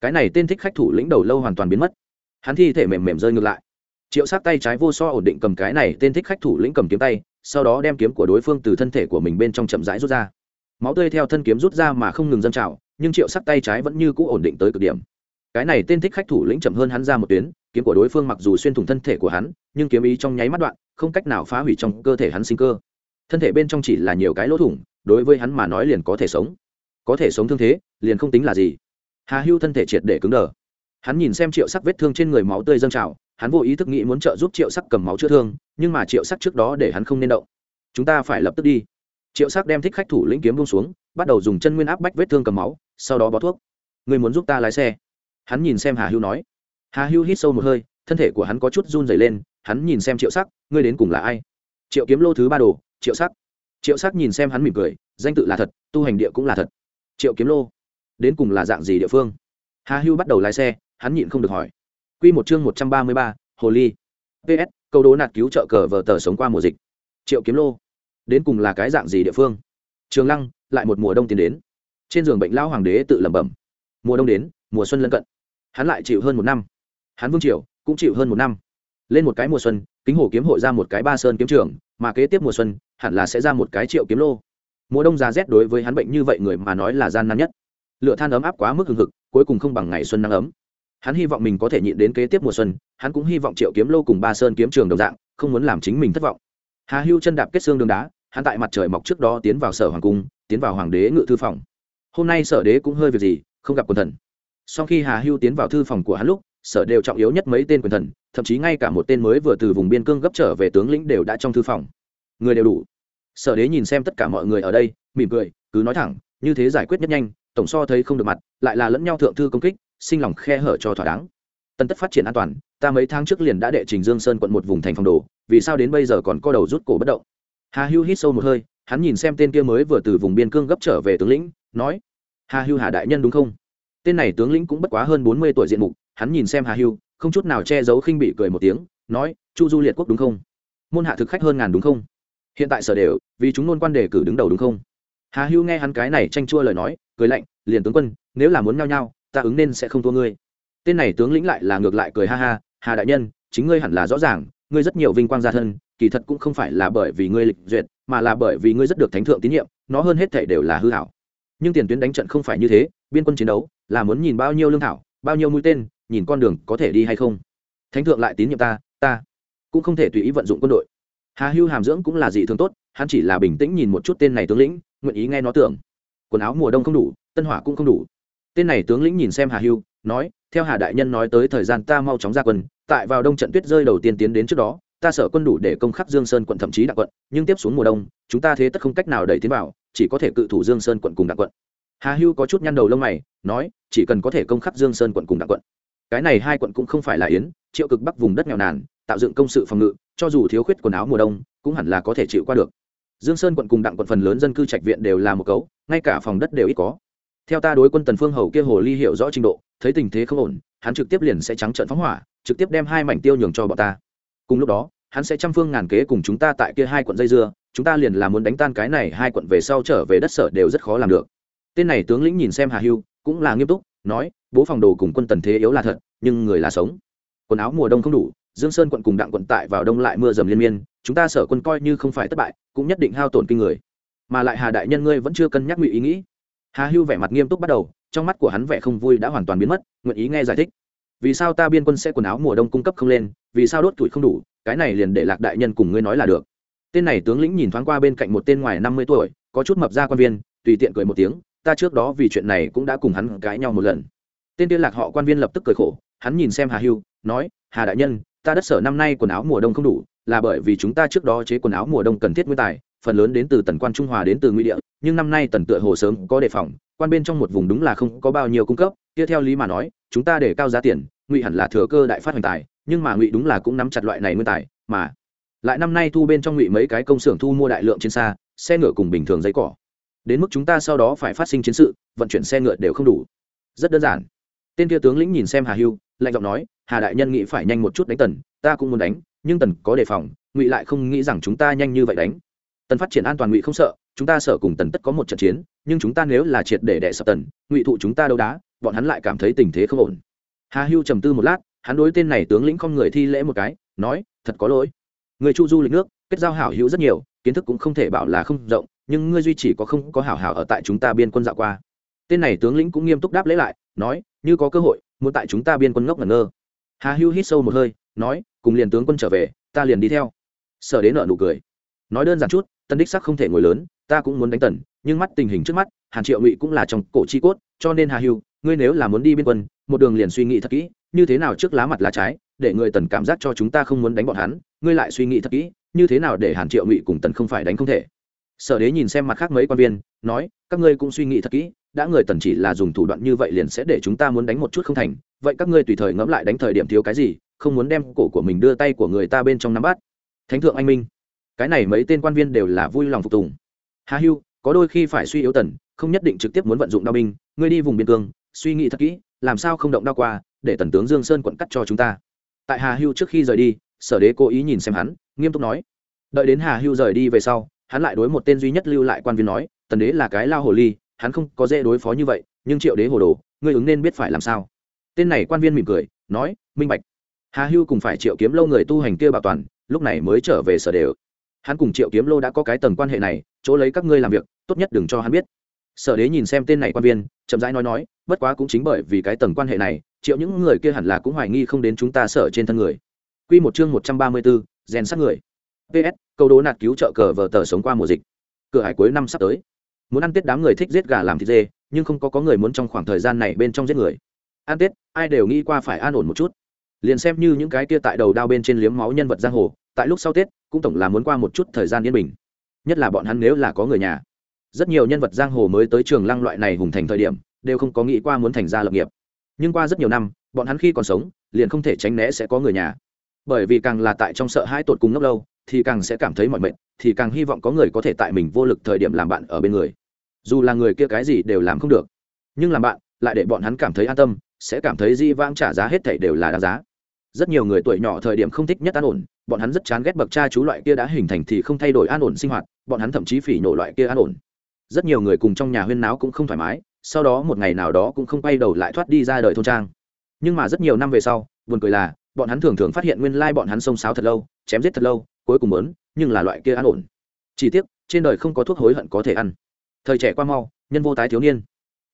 Cái này tên thích khách thủ lĩnh đầu lâu hoàn toàn biến mất. Hắn thi thể mềm mềm rơi ngược lại triệu sát tay trái vô so ổn định cầm cái này, tên thích khách thủ lĩnh cầm kiếm tay, sau đó đem kiếm của đối phương từ thân thể của mình bên trong chậm rãi rút ra. Máu tươi theo thân kiếm rút ra mà không ngừng dâng trào, nhưng triệu sắc tay trái vẫn như cũ ổn định tới cực điểm. Cái này tên thích khách thủ lĩnh chậm hơn hắn ra một tuyến, kiếm của đối phương mặc dù xuyên thủng thân thể của hắn, nhưng kiếm ý trong nháy mắt đoạn, không cách nào phá hủy trong cơ thể hắn sinh cơ. Thân thể bên trong chỉ là nhiều cái lỗ thủng, đối với hắn mà nói liền có thể sống. Có thể sống thương thế, liền không tính là gì. Hà hưu thân thể triệt để cứng đờ. Hắn nhìn xem triệu sắc vết thương trên người máu tươi dâng trào hắn vô ý thức nghĩ muốn trợ giúp triệu sắc cầm máu chữa thương, nhưng mà triệu sắc trước đó để hắn không nên động. Chúng ta phải lập tức đi. Triệu sắc đem thích khách thủ lĩnh kiếm bông xuống, bắt đầu dùng chân nguyên áp bách vết thương cầm máu, sau đó bó thuốc. Người muốn giúp ta lái xe? Hắn nhìn xem hà hưu nói. Hà hưu hít sâu một hơi, thân thể của hắn có chút run dày lên, hắn nhìn xem triệu sắc, ngươi đến cùng là ai? Triệu kiếm lô thứ ba đồ, triệu sắc. Triệu sắc nhìn xem hắn mỉm cười, danh tự là thật, tu hành địa cũng là thật. Triệu kiếm lô, đến cùng là dạng gì địa phương? Hà hưu bắt đầu lái xe, hắn nhịn không được hỏi. Quy một chương một trăm ba mươi ba, hồ ly. Ps câu đố nạt cứu trợ cờ vở tờ sống qua mùa dịch. Triệu kiếm lô. Đến cùng là cái dạng gì địa phương? Trường lăng, lại một mùa đông tiến đến. Trên giường bệnh lao hoàng đế tự lẩm bẩm. Mùa đông đến, mùa xuân lân cận. Hắn lại chịu hơn một năm. Hắn vương triều, cũng chịu hơn một năm. Lên một cái mùa xuân, kính hồ kiếm hội ra một cái ba sơn kiếm trường, mà kế tiếp mùa xuân, hẳn là sẽ ra một cái triệu kiếm lô. Mùa đông giá rét đối với hắn bệnh như vậy người mà nói là gian nan nhất. Lựa than ấm áp quá mức hừng hực, cuối cùng không bằng ngày xuân nắng ấm hắn hy vọng mình có thể nhịn đến kế tiếp mùa xuân, hắn cũng hy vọng triệu kiếm lô cùng ba sơn kiếm trường đồng dạng, không muốn làm chính mình thất vọng. Hà hưu chân đạp kết xương đường đá, hắn tại mặt trời mọc trước đó tiến vào sở hoàng cung, tiến vào hoàng đế ngự thư phòng. Hôm nay sở đế cũng hơi việc gì, không gặp quần thần. Sau khi hà hưu tiến vào thư phòng của hắn lúc, sở đều trọng yếu nhất mấy tên quyền thần, thậm chí ngay cả một tên mới vừa từ vùng biên cương gấp trở về tướng lĩnh đều đã trong thư phòng. Người đều đủ. Sở đế nhìn xem tất cả mọi người ở đây, mỉm cười, cứ nói thẳng, như thế giải quyết nhất nhanh, tổng so thấy không được mặt, lại là lẫn nhau thượng thư công kích sinh lòng khe hở cho thỏa đáng. Tân tất phát triển an toàn, ta mấy tháng trước liền đã đệ trình dương sơn quận một vùng thành phòng đồ, vì sao đến bây giờ còn co đầu rút cổ bất động? Hà hưu hít sâu một hơi, hắn nhìn xem tên kia mới vừa từ vùng biên cương gấp trở về tướng lĩnh, nói, hà hưu hà đại nhân đúng không? Tên này tướng lĩnh cũng bất quá hơn bốn mươi tuổi diện mục, hắn nhìn xem hà hưu, không chút nào che giấu khinh bị cười một tiếng, nói, chu du liệt quốc đúng không? Môn hạ thực khách hơn ngàn đúng không? Hiện tại sở đều, vì chúng nôn quan đề cử đứng đầu đúng không? Hà hưu nghe hắn cái này tranh chua lời nói, cười lạnh, liền tướng quân, nếu là muốn nhau nhau ta ứng nên sẽ không thua ngươi. Tên này tướng lĩnh lại là ngược lại cười ha ha, hà đại nhân, chính ngươi hẳn là rõ ràng, ngươi rất nhiều vinh quang gia thân, kỳ thật cũng không phải là bởi vì ngươi lịch duyệt, mà là bởi vì ngươi rất được thánh thượng tín nhiệm, nó hơn hết thể đều là hư hảo nhưng tiền tuyến đánh trận không phải như thế, biên quân chiến đấu là muốn nhìn bao nhiêu lương thảo, bao nhiêu mũi tên, nhìn con đường có thể đi hay không. Thánh thượng lại tín nhiệm ta ta cũng không thể tùy ý vận dụng quân đội. Hà hưu hàm dưỡng cũng là dị thường tốt, hắn chỉ là bình tĩnh nhìn một chút tên này tướng lĩnh, nguyện ý nghe nó tưởng. Quần áo mùa đông không đủ, tân hỏa cũng không đủ tên này tướng lĩnh nhìn xem hà hưu, nói, theo hà đại nhân nói tới thời gian ta mau chóng ra quân, tại vào đông trận tuyết rơi đầu tiên tiến đến trước đó, ta sợ quân đủ để công khắc dương sơn quận thậm chí đặc quận, nhưng tiếp xuống mùa đông, chúng ta thế tất không cách nào đẩy tiến vào, chỉ có thể cự thủ dương sơn quận cùng đặc quận. Hà hưu có chút nhăn đầu lông mày, nói, chỉ cần có thể công khắc dương sơn quận cùng đặc quận. Cái này hai quận cũng không phải là yến, triệu cực bắc vùng đất nghèo nàn, tạo dựng công sự phòng ngự, cho dù thiếu khuyết quần áo mùa đông, cũng hẳn là có thể chịu qua được. Dương sơn quận cùng đặng quận phần lớn dân cư trạch viện đều là một cấu, ngay cả phòng đất đều ít có theo ta đối quân tần phương hầu kia hồ ly hiểu rõ trình độ, thấy tình thế không ổn, hắn trực tiếp liền sẽ trắng trận phóng hỏa, trực tiếp đem hai mảnh tiêu nhường cho bọn ta. Cùng lúc đó, hắn sẽ trăm phương ngàn kế cùng chúng ta tại kia hai quận dây dưa, chúng ta liền là muốn đánh tan cái này hai quận về sau trở về đất sở đều rất khó làm được. Tên này tướng lĩnh nhìn xem hà hưu, cũng là nghiêm túc, nói, bố phòng đồ cùng quân tần thế yếu là thật, nhưng người là sống. Quần áo mùa đông không đủ, dương sơn quận cùng đặng quận tại vào đông lại mưa dầm liên miên, chúng ta sở quân coi như không phải thất bại, cũng nhất định hao tổn kinh người. Mà lại hà đại nhân ngươi vẫn chưa cân nhắc ngụy ý nghĩ hà hưu vẻ mặt nghiêm túc bắt đầu, trong mắt của hắn vẻ không vui đã hoàn toàn biến mất, nguyện ý nghe giải thích. Vì sao ta biên quân sẽ quần áo mùa đông cung cấp không lên, vì sao đốt tuổi không đủ, cái này liền để lạc đại nhân cùng ngươi nói là được. Tên này tướng lĩnh nhìn thoáng qua bên cạnh một tên ngoài năm mươi tuổi, có chút mập ra quan viên, tùy tiện cười một tiếng, ta trước đó vì chuyện này cũng đã cùng hắn cãi nhau một lần. Tên tiên lạc họ quan viên lập tức cười khổ, hắn nhìn xem hà hưu, nói, hà đại nhân, ta đất sở năm nay quần áo mùa đông không đủ, là bởi vì chúng ta trước đó chế quần áo mùa đông cần thiết nguyên tài phần lớn đến từ tần quan trung hòa đến từ nguy địa, nhưng năm nay tần tựa hồ sớm có đề phòng, quan bên trong một vùng đúng là không có bao nhiêu cung cấp, kia theo lý mà nói, chúng ta để cao giá tiền, ngụy hẳn là thừa cơ đại phát hoành tài, nhưng mà ngụy đúng là cũng nắm chặt loại này nguyên tài, mà lại năm nay thu bên trong ngụy mấy cái công xưởng thu mua đại lượng trên xa, xe ngựa cùng bình thường giấy cỏ. Đến mức chúng ta sau đó phải phát sinh chiến sự, vận chuyển xe ngựa đều không đủ. Rất đơn giản. Tên kia tướng lĩnh nhìn xem hà hưu, lạnh giọng nói, hà đại nhân nghĩ phải nhanh một chút đánh tần, ta cũng muốn đánh, nhưng tần có đề phòng, ngụy lại không nghĩ rằng chúng ta nhanh như vậy đánh tần phát triển an toàn ngụy không sợ, chúng ta sợ cùng tần tất có một trận chiến, nhưng chúng ta nếu là triệt để đẻ sập tần, ngụy thụ chúng ta đâu đá, bọn hắn lại cảm thấy tình thế không ổn. Hà hưu trầm tư một lát, hắn đối tên này tướng lĩnh không người thi lễ một cái, nói, thật có lỗi. Người chu du lịch nước, kết giao hảo hữu rất nhiều, kiến thức cũng không thể bảo là không rộng, nhưng ngươi duy chỉ có không có hảo hảo ở tại chúng ta biên quân dạo qua. Tên này tướng lĩnh cũng nghiêm túc đáp lễ lại, nói, như có cơ hội, muốn tại chúng ta biên quân ngốc ngẩn ngơ. Hà hưu hít sâu một hơi, nói, cùng liền tướng quân trở về, ta liền đi theo. Sở đến nợ nụ cười nói đơn giản chút tân đích sắc không thể ngồi lớn, ta cũng muốn đánh tần, nhưng mắt tình hình trước mắt, hàn triệu ngụy cũng là trong cổ chi cốt, cho nên hà hưu, ngươi nếu là muốn đi biên quân, một đường liền suy nghĩ thật kỹ, như thế nào trước lá mặt lá trái, để người tần cảm giác cho chúng ta không muốn đánh bọn hắn, ngươi lại suy nghĩ thật kỹ, như thế nào để hàn triệu ngụy cùng tần không phải đánh không thể sở đế nhìn xem mặt khác mấy quan viên, nói, các ngươi cũng suy nghĩ thật kỹ, đã người tần chỉ là dùng thủ đoạn như vậy liền sẽ để chúng ta muốn đánh một chút không thành, vậy các ngươi tùy thời ngẫm lại đánh thời điểm thiếu cái gì, không muốn đem cổ của mình đưa tay của người ta bên trong nắm bắt. thánh thượng anh minh cái này mấy tên quan viên đều là vui lòng phục tùng. Hà hưu, có đôi khi phải suy yếu tần, không nhất định trực tiếp muốn vận dụng đao binh, ngươi đi vùng biên cương, suy nghĩ thật kỹ, làm sao không động đao qua, để tần tướng dương sơn quận cắt cho chúng ta. Tại hà hưu trước khi rời đi, sở đế cố ý nhìn xem hắn, nghiêm túc nói. Đợi đến hà hưu rời đi về sau, hắn lại đối một tên duy nhất lưu lại quan viên nói, tần đế là cái lao hồ ly, hắn không có dễ đối phó như vậy, nhưng triệu đế hồ đồ, ngươi ứng nên biết phải làm sao. Tên này quan viên mỉm cười, nói, minh bạch. Hà hưu cùng phải triệu kiếm lâu người tu hành kia bảo toàn, lúc này mới trở về sở đề hắn cùng triệu kiếm lô đã có cái tầng quan hệ này, chỗ lấy các ngươi làm việc, tốt nhất đừng cho hắn biết. Sở đế nhìn xem tên này quan viên, chậm rãi nói nói, bất quá cũng chính bởi vì cái tầng quan hệ này, triệu những người kia hẳn là cũng hoài nghi không đến chúng ta sở trên thân người. Q một chương một trăm ba mươi bốn, rèn sát người. Ps câu đố nạt cứu trợ cờ vờ tờ sống qua mùa dịch. Cửa hải cuối năm sắp tới. Muốn ăn tết đám người thích giết gà làm thịt dê, nhưng không có có người muốn trong khoảng thời gian này bên trong giết người. Ăn tết, ai đều nghĩ qua phải an ổn một chút. Liền xem như những cái kia tại đầu đao bên trên liếm máu nhân vật giang hồ tại lúc sau tết, cũng tổng là muốn qua một chút thời gian yên bình. Nhất là bọn hắn nếu là có người nhà. Rất nhiều nhân vật giang hồ mới tới trường lăng loại này hùng thành thời điểm, đều không có nghĩ qua muốn thành ra lập nghiệp. Nhưng qua rất nhiều năm, bọn hắn khi còn sống, liền không thể tránh né sẽ có người nhà. Bởi vì càng là tại trong sợ hãi tột cùng ngốc lâu, thì càng sẽ cảm thấy mọi mệnh thì càng hy vọng có người có thể tại mình vô lực thời điểm làm bạn ở bên người. Dù là người kia cái gì đều làm không được. Nhưng làm bạn, lại để bọn hắn cảm thấy an tâm, sẽ cảm thấy di vãng trả giá hết thảy đều là đáng giá rất nhiều người tuổi nhỏ thời điểm không thích nhất an ổn, bọn hắn rất chán ghét bậc cha chú loại kia đã hình thành thì không thay đổi an ổn sinh hoạt, bọn hắn thậm chí phỉ nổ loại kia an ổn. Rất nhiều người cùng trong nhà huyên náo cũng không thoải mái, sau đó một ngày nào đó cũng không quay đầu lại thoát đi ra đời thôn trang. Nhưng mà rất nhiều năm về sau, buồn cười là, bọn hắn thường thường phát hiện nguyên lai bọn hắn xông xáo thật lâu, chém giết thật lâu, cuối cùng lớn nhưng là loại kia an ổn. Chỉ tiếc, trên đời không có thuốc hối hận có thể ăn. Thời trẻ qua mau, nhân vô tái thiếu niên.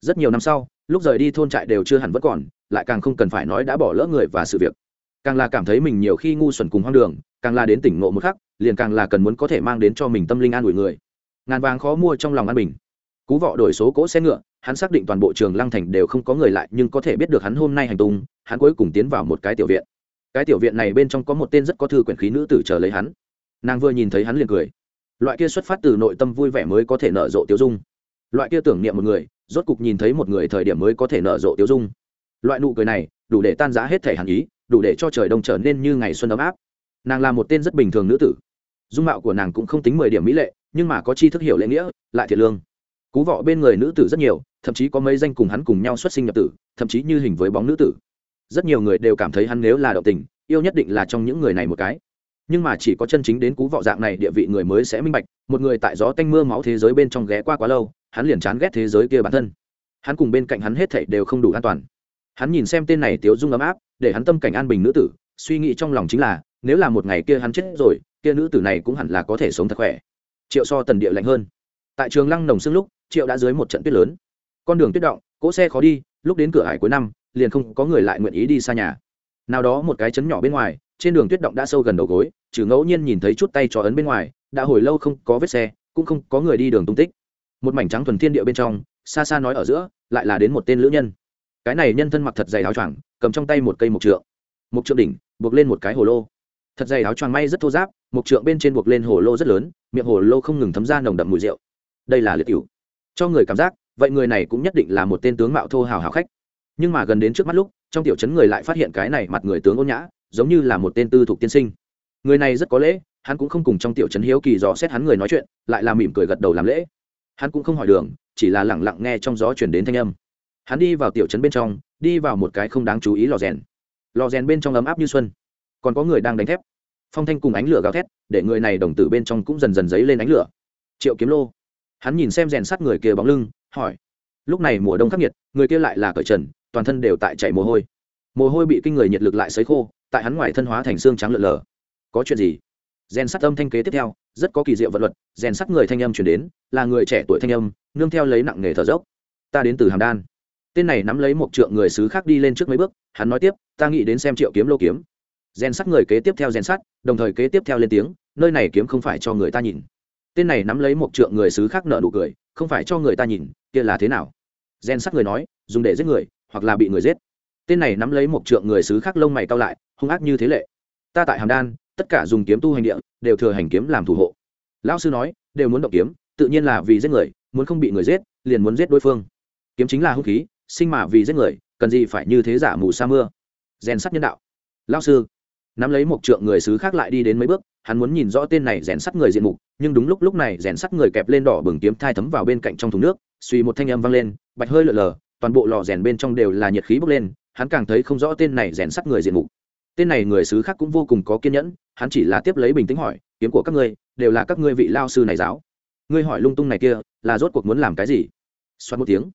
Rất nhiều năm sau, lúc rời đi thôn trại đều chưa hẳn vẫn còn, lại càng không cần phải nói đã bỏ lỡ người và sự việc càng là cảm thấy mình nhiều khi ngu xuẩn cùng hoang đường, càng là đến tỉnh ngộ một khắc, liền càng là cần muốn có thể mang đến cho mình tâm linh an ủi người. Ngàn vàng khó mua trong lòng an bình. Cú vọ đổi số cỗ xe ngựa, hắn xác định toàn bộ trường lăng thành đều không có người lại, nhưng có thể biết được hắn hôm nay hành tung, hắn cuối cùng tiến vào một cái tiểu viện. Cái tiểu viện này bên trong có một tên rất có thư quyển khí nữ tử chờ lấy hắn. Nàng vừa nhìn thấy hắn liền cười. Loại kia xuất phát từ nội tâm vui vẻ mới có thể nở rộ tiêu dung. Loại kia tưởng niệm một người, rốt cục nhìn thấy một người thời điểm mới có thể nở rộ tiêu dung. Loại nụ cười này, đủ để tan giá hết thể hàn ý đủ để cho trời đông trở nên như ngày xuân ấm áp. Nàng là một tên rất bình thường nữ tử. Dung mạo của nàng cũng không tính mười điểm mỹ lệ, nhưng mà có chi thức hiểu lễ nghĩa, lại thiệt lương. Cú vọ bên người nữ tử rất nhiều, thậm chí có mấy danh cùng hắn cùng nhau xuất sinh nhập tử, thậm chí như hình với bóng nữ tử. Rất nhiều người đều cảm thấy hắn nếu là động tình, yêu nhất định là trong những người này một cái. Nhưng mà chỉ có chân chính đến cú vọ dạng này, địa vị người mới sẽ minh bạch, một người tại gió tanh mưa máu thế giới bên trong ghé qua quá lâu, hắn liền chán ghét thế giới kia bản thân. Hắn cùng bên cạnh hắn hết thảy đều không đủ an toàn hắn nhìn xem tên này tiếu dung ấm áp, để hắn tâm cảnh an bình nữ tử, suy nghĩ trong lòng chính là, nếu là một ngày kia hắn chết rồi, kia nữ tử này cũng hẳn là có thể sống thật khỏe. Triệu so tần địa lạnh hơn. Tại trường lăng nồng xương lúc, triệu đã dưới một trận tuyết lớn. Con đường tuyết động, cỗ xe khó đi, lúc đến cửa hải cuối năm, liền không có người lại nguyện ý đi xa nhà. Nào đó một cái chấn nhỏ bên ngoài, trên đường tuyết động đã sâu gần đầu gối, trừ ngẫu nhiên nhìn thấy chút tay trò ấn bên ngoài, đã hồi lâu không có vết xe, cũng không có người đi đường tung tích. Một mảnh trắng thuần thiên địa bên trong, xa xa nói ở giữa, lại là đến một tên lữ nhân cái này nhân thân mặc thật dày áo choàng, cầm trong tay một cây mộc trượng. Mộc trượng đỉnh, buộc lên một cái hồ lô. Thật dày áo choàng may rất thô giáp mộc trượng bên trên buộc lên hồ lô rất lớn, miệng hồ lô không ngừng thấm ra nồng đậm mùi rượu. Đây là liệt cựu cho người cảm giác, vậy người này cũng nhất định là một tên tướng mạo thô hào hào khách. Nhưng mà gần đến trước mắt lúc, trong tiểu chấn người lại phát hiện cái này mặt người tướng ôn nhã, giống như là một tên tư thục tiên sinh. Người này rất có lễ, hắn cũng không cùng trong tiểu trấn hiếu kỳ dò xét hắn người nói chuyện, lại là mỉm cười gật đầu làm lễ. Hắn cũng không hỏi đường, chỉ là lẳng lặng nghe trong gió chuyển đến thanh âm hắn đi vào tiểu trấn bên trong, đi vào một cái không đáng chú ý lò rèn. Lò rèn bên trong ấm áp như xuân. Còn có người đang đánh thép. Phong thanh cùng ánh lửa gào thét, để người này đồng tử bên trong cũng dần dần dấy lên ánh lửa. Triệu kiếm lô. Hắn nhìn xem rèn sắt người kia bóng lưng, hỏi. Lúc này mùa đông khắc nghiệt, người kia lại là cởi trần, toàn thân đều tại chảy mồ hôi. Mồ hôi bị kinh người nhiệt lực lại sấy khô, tại hắn ngoài thân hóa thành xương trắng lợn lờ có chuyện gì? Rèn sắt âm thanh kế tiếp theo, rất có kỳ diệu vật luật, rèn sắt người thanh âm chuyển đến, là người trẻ tuổi thanh âm, nương theo lấy nặng nghề thở dốc. Ta đến từ hàm đan tên này nắm lấy một trượng người xứ khác đi lên trước mấy bước, hắn nói tiếp, ta nghĩ đến xem triệu kiếm lô kiếm. Rèn sắt người kế tiếp theo rèn sắt, đồng thời kế tiếp theo lên tiếng, nơi này kiếm không phải cho người ta nhìn. Tên này nắm lấy một trượng người xứ khác nợ nụ cười, không phải cho người ta nhìn, kia là thế nào? Rèn sắt người nói, dùng để giết người, hoặc là bị người giết. Tên này nắm lấy một trượng người xứ khác lông mày cao lại, hung ác như thế lệ. Ta tại hàm đan, tất cả dùng kiếm tu hành địa, đều thừa hành kiếm làm thủ hộ. Lão sư nói, đều muốn động kiếm, tự nhiên là vì giết người, muốn không bị người giết, liền muốn giết đối phương. Kiếm chính là hung khí sinh mà vì giết người, cần gì phải như thế giả mù sa mưa. Rèn sắt nhân đạo. Lão sư, nắm lấy một trượng người xứ khác lại đi đến mấy bước, hắn muốn nhìn rõ tên này rèn sắt người diện mục, nhưng đúng lúc lúc này rèn sắt người kẹp lên đỏ bừng kiếm thai thấm vào bên cạnh trong thùng nước, suy một thanh âm vang lên, bạch hơi lờ lờ, toàn bộ lò rèn bên trong đều là nhiệt khí bốc lên, hắn càng thấy không rõ tên này rèn sắt người diện mục. Tên này người xứ khác cũng vô cùng có kiên nhẫn, hắn chỉ là tiếp lấy bình tĩnh hỏi, kiếm của các ngươi đều là các ngươi vị lao sư này giáo? Ngươi hỏi lung tung này kia, là rốt cuộc muốn làm cái gì? Xoát một tiếng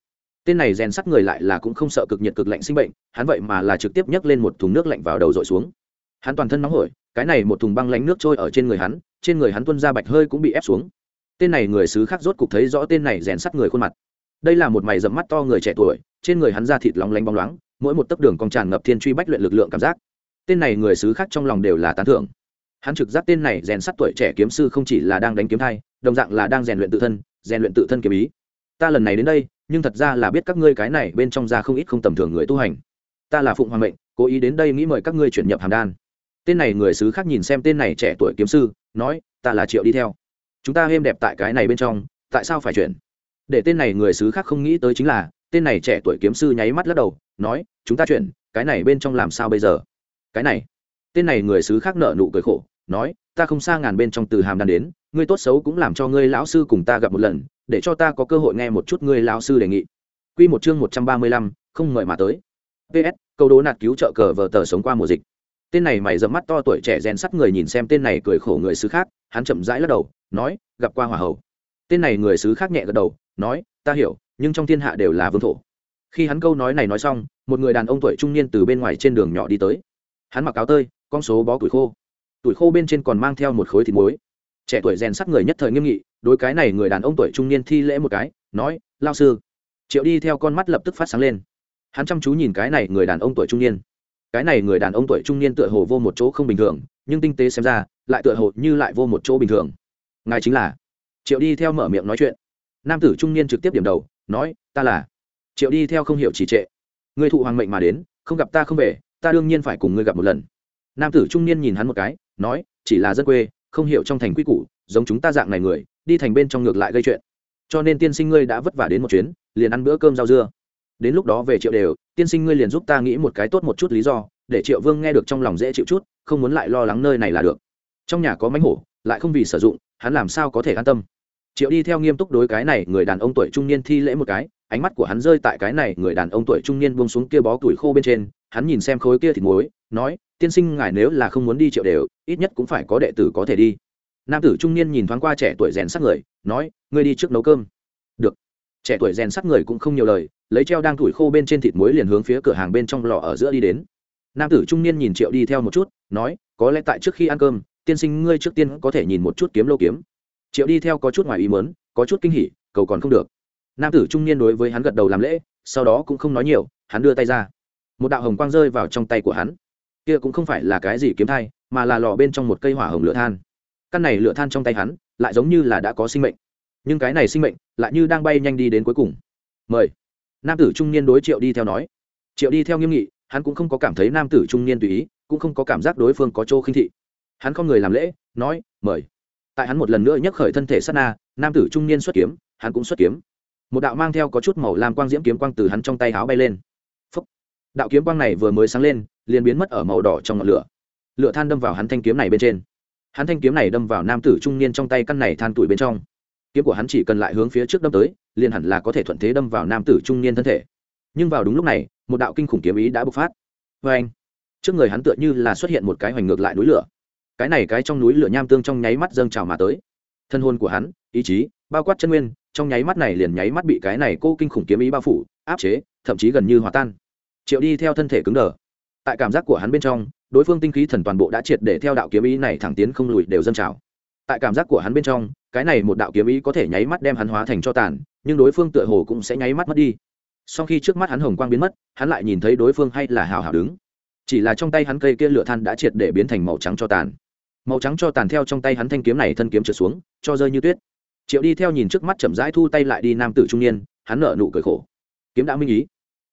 tên này rèn sắt người lại là cũng không sợ cực nhiệt cực lạnh sinh bệnh, hắn vậy mà là trực tiếp nhấc lên một thùng nước lạnh vào đầu dội xuống. Hắn toàn thân nóng hổi, cái này một thùng băng lánh nước trôi ở trên người hắn, trên người hắn tuân ra bạch hơi cũng bị ép xuống. Tên này người xứ khác rốt cục thấy rõ tên này rèn sắt người khuôn mặt. Đây là một mày dẫm mắt to người trẻ tuổi, trên người hắn da thịt lóng lánh bóng loáng, mỗi một tấc đường cong tràn ngập thiên truy bách luyện lực lượng cảm giác. Tên này người xứ khác trong lòng đều là tán thưởng. Hắn trực giác tên này rèn sắt tuổi trẻ kiếm sư không chỉ là đang đánh kiếm thai, đồng dạng là đang rèn luyện tự thân, rèn luyện tự thân kiếm ý. Ta lần này đến đây nhưng thật ra là biết các ngươi cái này bên trong ra không ít không tầm thường người tu hành. Ta là phụng hoàng mệnh, cố ý đến đây nghĩ mời các ngươi chuyển nhập hàm đan. Tên này người xứ khác nhìn xem tên này trẻ tuổi kiếm sư, nói, ta là triệu đi theo. Chúng ta êm đẹp tại cái này bên trong, tại sao phải chuyển? Để tên này người xứ khác không nghĩ tới chính là, tên này trẻ tuổi kiếm sư nháy mắt lắc đầu, nói, chúng ta chuyển, cái này bên trong làm sao bây giờ? Cái này. Tên này người xứ khác nợ nụ cười khổ, nói, ta không xa ngàn bên trong từ hàm đan đến ngươi tốt xấu cũng làm cho ngươi lão sư cùng ta gặp một lần để cho ta có cơ hội nghe một chút ngươi lão sư đề nghị Quy một chương một trăm ba mươi lăm, không mời mà tới. PS, câu đố nạt cứu trợ cờ vờ tờ sống qua mùa dịch. Tên này mày dẫm mắt to tuổi trẻ rèn sắt người nhìn xem tên này cười khổ người xứ khác, hắn chậm rãi lắc đầu, nói, gặp qua hỏa hầu. Tên này người xứ khác nhẹ gật đầu, nói, ta hiểu, nhưng trong thiên hạ đều là vương thổ. Khi hắn câu nói này nói xong, một người đàn ông tuổi trung niên từ bên ngoài trên đường nhỏ đi tới. Hắn mặc áo tơi, con số bó tuổi khô. Tuổi khô bên trên còn mang theo một khối thịt muối. Trẻ tuổi rèn sắt người nhất thời nghiêm nghị, đối cái này người đàn ông tuổi trung niên thi lễ một cái, nói, lao sư. Triệu đi theo con mắt lập tức phát sáng lên. Hắn chăm chú nhìn cái này người đàn ông tuổi trung niên. Cái này người đàn ông tuổi trung niên tựa hồ vô một chỗ không bình thường nhưng tinh tế xem ra lại tựa hồ như lại vô một chỗ bình thường. Ngài chính là. Triệu đi theo mở miệng nói chuyện. Nam tử trung niên trực tiếp điểm đầu nói ta là. Triệu đi theo không hiểu chỉ trệ. Người thụ hoàng mệnh mà đến không gặp ta không về ta đương nhiên phải cùng ngươi gặp một lần. Nam tử trung niên nhìn hắn một cái nói chỉ là dân quê không hiểu trong thành quy củ, giống chúng ta dạng này người, đi thành bên trong ngược lại gây chuyện. Cho nên tiên sinh ngươi đã vất vả đến một chuyến, liền ăn bữa cơm rau dưa. Đến lúc đó về triệu đều, tiên sinh ngươi liền giúp ta nghĩ một cái tốt một chút lý do, để triệu vương nghe được trong lòng dễ chịu chút, không muốn lại lo lắng nơi này là được. Trong nhà có mánh hổ, lại không vì sử dụng, hắn làm sao có thể an tâm? Triệu đi theo nghiêm túc đối cái này người đàn ông tuổi trung niên thi lễ một cái, ánh mắt của hắn rơi tại cái này người đàn ông tuổi trung niên buông xuống kia bó tuổi khô bên trên, hắn nhìn xem khối kia thịt muối nói, tiên sinh ngài nếu là không muốn đi triệu đều, ít nhất cũng phải có đệ tử có thể đi. Nam tử trung niên nhìn thoáng qua trẻ tuổi rèn sắc người, nói, ngươi đi trước nấu cơm. Được. Trẻ tuổi rèn sắc người cũng không nhiều lời, lấy treo đang thủi khô bên trên thịt muối liền hướng phía cửa hàng bên trong lò ở giữa đi đến. Nam tử trung niên nhìn triệu đi theo một chút, nói, có lẽ tại trước khi ăn cơm, tiên sinh ngươi trước tiên có thể nhìn một chút kiếm lô kiếm. Triệu đi theo có chút ngoài ý mớn có chút kinh hỉ, cầu còn không được. Nam tử trung niên đối với hắn gật đầu làm lễ, sau đó cũng không nói nhiều, hắn đưa tay ra. Một đạo hồng quang rơi vào trong tay của hắn kia cũng không phải là cái gì kiếm thai, mà là lò bên trong một cây hỏa hồng lửa than. Căn này lửa than trong tay hắn, lại giống như là đã có sinh mệnh. Nhưng cái này sinh mệnh, lại như đang bay nhanh đi đến cuối cùng. Mời. Nam tử trung niên đối triệu đi theo nói. Triệu đi theo nghiêm nghị, hắn cũng không có cảm thấy nam tử trung niên tùy ý, cũng không có cảm giác đối phương có chỗ khinh thị. Hắn không người làm lễ, nói, mời. Tại hắn một lần nữa nhắc khởi thân thể sát na, nam tử trung niên xuất kiếm, hắn cũng xuất kiếm. Một đạo mang theo có chút màu làm quang diễm kiếm quang từ hắn trong tay háo bay lên đạo kiếm quang này vừa mới sáng lên, liền biến mất ở màu đỏ trong ngọn lửa. Lửa than đâm vào hắn thanh kiếm này bên trên. Hắn thanh kiếm này đâm vào nam tử trung niên trong tay căn này than tuổi bên trong. Kiếm của hắn chỉ cần lại hướng phía trước đâm tới, liền hẳn là có thể thuận thế đâm vào nam tử trung niên thân thể. Nhưng vào đúng lúc này, một đạo kinh khủng kiếm ý đã bộc phát. Vê anh, trước người hắn tựa như là xuất hiện một cái hoành ngược lại núi lửa. Cái này cái trong núi lửa nham tương trong nháy mắt dâng trào mà tới. Thân hôn của hắn, ý chí, bao quát chân nguyên, trong nháy mắt này liền nháy mắt bị cái này cô kinh khủng kiếm ý bao phủ, áp chế, thậm chí gần như hòa tan triệu đi theo thân thể cứng đờ. Tại cảm giác của hắn bên trong, đối phương tinh khí thần toàn bộ đã triệt để theo đạo kiếm ý này thẳng tiến không lùi đều dâng trào. Tại cảm giác của hắn bên trong, cái này một đạo kiếm ý có thể nháy mắt đem hắn hóa thành cho tàn, nhưng đối phương tựa hồ cũng sẽ nháy mắt mất đi. Sau khi trước mắt hắn hồng quang biến mất, hắn lại nhìn thấy đối phương hay là hào hào đứng. Chỉ là trong tay hắn cây kia lửa than đã triệt để biến thành màu trắng cho tàn. Màu trắng cho tàn theo trong tay hắn thanh kiếm này thân kiếm trượt xuống, cho rơi như tuyết. Triệu đi theo nhìn trước mắt chậm rãi thu tay lại đi nam tử trung niên, hắn nở nụ cười khổ. Kiếm đã minh ý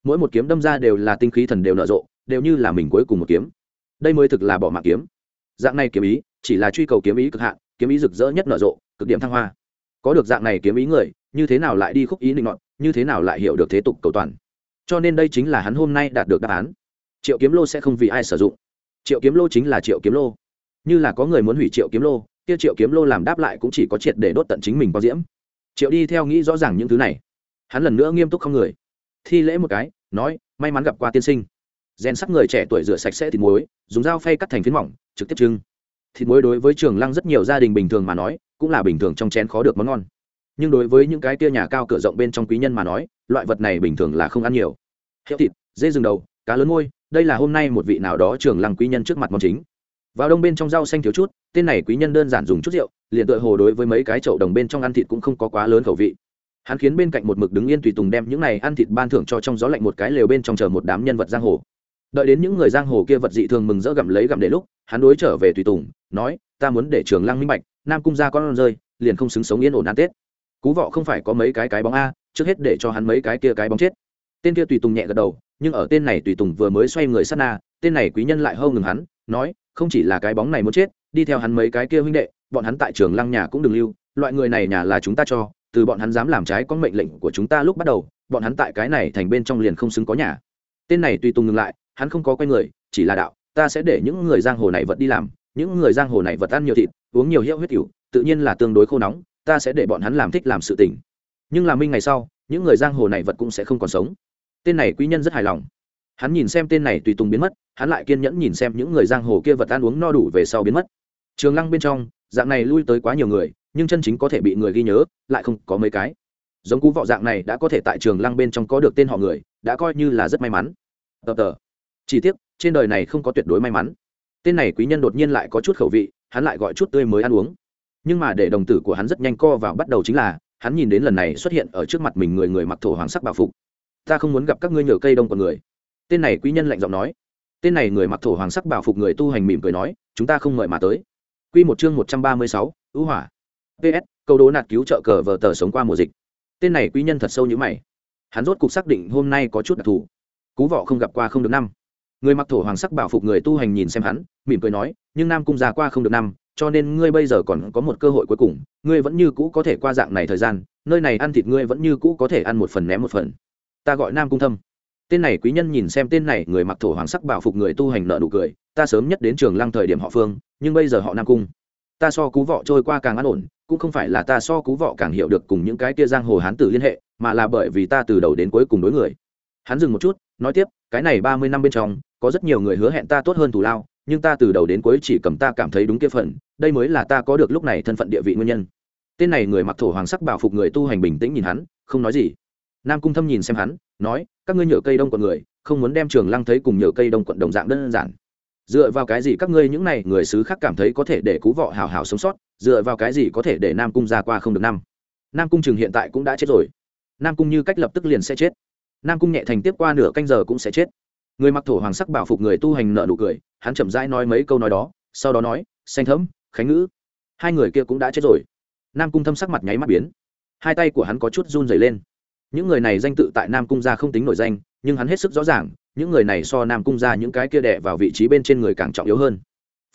mỗi một kiếm đâm ra đều là tinh khí thần đều nở rộ, đều như là mình cuối cùng một kiếm. Đây mới thực là bỏ mạng kiếm. Dạng này kiếm ý, chỉ là truy cầu kiếm ý cực hạn, kiếm ý rực rỡ nhất nở rộ, cực điểm thăng hoa. Có được dạng này kiếm ý người, như thế nào lại đi khúc ý định ngọn như thế nào lại hiểu được thế tục cầu toàn. Cho nên đây chính là hắn hôm nay đạt được đáp án. Triệu kiếm lô sẽ không vì ai sử dụng. Triệu kiếm lô chính là triệu kiếm lô. Như là có người muốn hủy triệu kiếm lô, kia triệu kiếm lô làm đáp lại cũng chỉ có triệt để đốt tận chính mình bao diễm. Triệu đi theo nghĩ rõ ràng những thứ này. Hắn lần nữa nghiêm túc không người thi lễ một cái, nói, may mắn gặp qua tiên sinh. Rèn sắc người trẻ tuổi rửa sạch sẽ thịt muối, dùng dao phay cắt thành phiến mỏng, trực tiếp trưng. Thịt muối đối với trường lăng rất nhiều gia đình bình thường mà nói, cũng là bình thường trong chén khó được món ngon. Nhưng đối với những cái tia nhà cao cửa rộng bên trong quý nhân mà nói, loại vật này bình thường là không ăn nhiều. Hiệu thịt, dê rừng đầu, cá lớn ngôi đây là hôm nay một vị nào đó trường lăng quý nhân trước mặt món chính. Vào đông bên trong rau xanh thiếu chút, tên này quý nhân đơn giản dùng chút rượu, liền tựa hồ đối với mấy cái chậu đồng bên trong ăn thịt cũng không có quá lớn khẩu vị hắn khiến bên cạnh một mực đứng yên tùy tùng đem những này ăn thịt ban thưởng cho trong gió lạnh một cái lều bên trong chờ một đám nhân vật giang hồ. Đợi đến những người giang hồ kia vật dị thường mừng rỡ gặm lấy gặm để lúc, hắn đối trở về tùy tùng, nói, ta muốn để trường lăng minh bạch, nam cung ra con rơi, liền không xứng sống yên ổn ăn tết. Cú vọ không phải có mấy cái cái bóng a, trước hết để cho hắn mấy cái kia cái bóng chết. Tên kia tùy tùng nhẹ gật đầu, nhưng ở tên này tùy tùng vừa mới xoay người sát na, tên này quý nhân lại hâu ngừng hắn, nói, không chỉ là cái bóng này muốn chết, đi theo hắn mấy cái kia huynh đệ, bọn hắn tại trường lăng nhà cũng đừng lưu, loại người này nhà là chúng ta cho từ bọn hắn dám làm trái con mệnh lệnh của chúng ta lúc bắt đầu, bọn hắn tại cái này thành bên trong liền không xứng có nhà. Tên này tùy tùng ngừng lại, hắn không có quen người, chỉ là đạo, ta sẽ để những người giang hồ này vật đi làm, những người giang hồ này vật ăn nhiều thịt, uống nhiều hiệu huyết cựu tự nhiên là tương đối khô nóng, ta sẽ để bọn hắn làm thích làm sự tình. Nhưng là minh ngày sau, những người giang hồ này vật cũng sẽ không còn sống. Tên này quý nhân rất hài lòng. Hắn nhìn xem tên này tùy tùng biến mất, hắn lại kiên nhẫn nhìn xem những người giang hồ kia vật ăn uống no đủ về sau biến mất. Trường lăng bên trong, dạng này lui tới quá nhiều người nhưng chân chính có thể bị người ghi nhớ, lại không có mấy cái. Giống cú vọ dạng này đã có thể tại trường lăng bên trong có được tên họ người, đã coi như là rất may mắn. Tờ tờ. Chỉ tiếc, trên đời này không có tuyệt đối may mắn. Tên này quý nhân đột nhiên lại có chút khẩu vị, hắn lại gọi chút tươi mới ăn uống. Nhưng mà để đồng tử của hắn rất nhanh co vào bắt đầu chính là, hắn nhìn đến lần này xuất hiện ở trước mặt mình người người mặc thổ hoàng sắc bảo phục. Ta không muốn gặp các ngươi nhờ cây đông con người. Tên này quý nhân lạnh giọng nói. Tên này người mặc thổ hoàng sắc bảo phục người tu hành mỉm cười nói, chúng ta không mời mà tới. Q một chương một trăm ba mươi sáu, ưu hỏa ps câu đố nạt cứu trợ cờ vờ tờ sống qua mùa dịch. Tên này quý nhân thật sâu như mày. Hắn rốt cục xác định hôm nay có chút đặc thù. Cú vọ không gặp qua không được năm. Người mặc thổ hoàng sắc bảo phục người tu hành nhìn xem hắn, mỉm cười nói, nhưng nam cung già qua không được năm, cho nên ngươi bây giờ còn có một cơ hội cuối cùng. Ngươi vẫn như cũ có thể qua dạng này thời gian, nơi này ăn thịt ngươi vẫn như cũ có thể ăn một phần ném một phần. Ta gọi nam cung thâm. Tên này quý nhân nhìn xem tên này, người mặc thổ hoàng sắc bảo phục người tu hành nợ nụ cười, ta sớm nhất đến trường lăng thời điểm họ phương, nhưng bây giờ họ nam cung. Ta so cú vọ trôi qua càng an ổn cũng không phải là ta so cú vọ càng hiểu được cùng những cái kia giang hồ hán tử liên hệ, mà là bởi vì ta từ đầu đến cuối cùng đối người. Hắn dừng một chút, nói tiếp, cái này ba mươi năm bên trong, có rất nhiều người hứa hẹn ta tốt hơn thù lao, nhưng ta từ đầu đến cuối chỉ cầm ta cảm thấy đúng kia phần, đây mới là ta có được lúc này thân phận địa vị nguyên nhân. Tên này người mặc thổ hoàng sắc bảo phục người tu hành bình tĩnh nhìn hắn, không nói gì. Nam cung thâm nhìn xem hắn, nói, các ngươi nhựa cây đông quận người, không muốn đem trường lăng thấy cùng nhựa cây đông quận đồng dạng đơn giản dựa vào cái gì các ngươi những này người xứ khác cảm thấy có thể để cú vọ hào hào sống sót, dựa vào cái gì có thể để nam cung ra qua không được năm? Nam cung trường hiện tại cũng đã chết rồi. Nam cung như cách lập tức liền sẽ chết. Nam cung nhẹ thành tiếp qua nửa canh giờ cũng sẽ chết. Người mặc thổ hoàng sắc bảo phục người tu hành nợ nụ cười, hắn chậm rãi nói mấy câu nói đó, sau đó nói, xanh thấm khánh ngữ. Hai người kia cũng đã chết rồi. Nam cung thâm sắc mặt nháy mắt biến. Hai tay của hắn có chút run dày lên. Những người này danh tự tại nam cung gia không tính nổi danh, nhưng hắn hết sức rõ ràng những người này so nam cung ra những cái kia đẻ vào vị trí bên trên người càng trọng yếu hơn.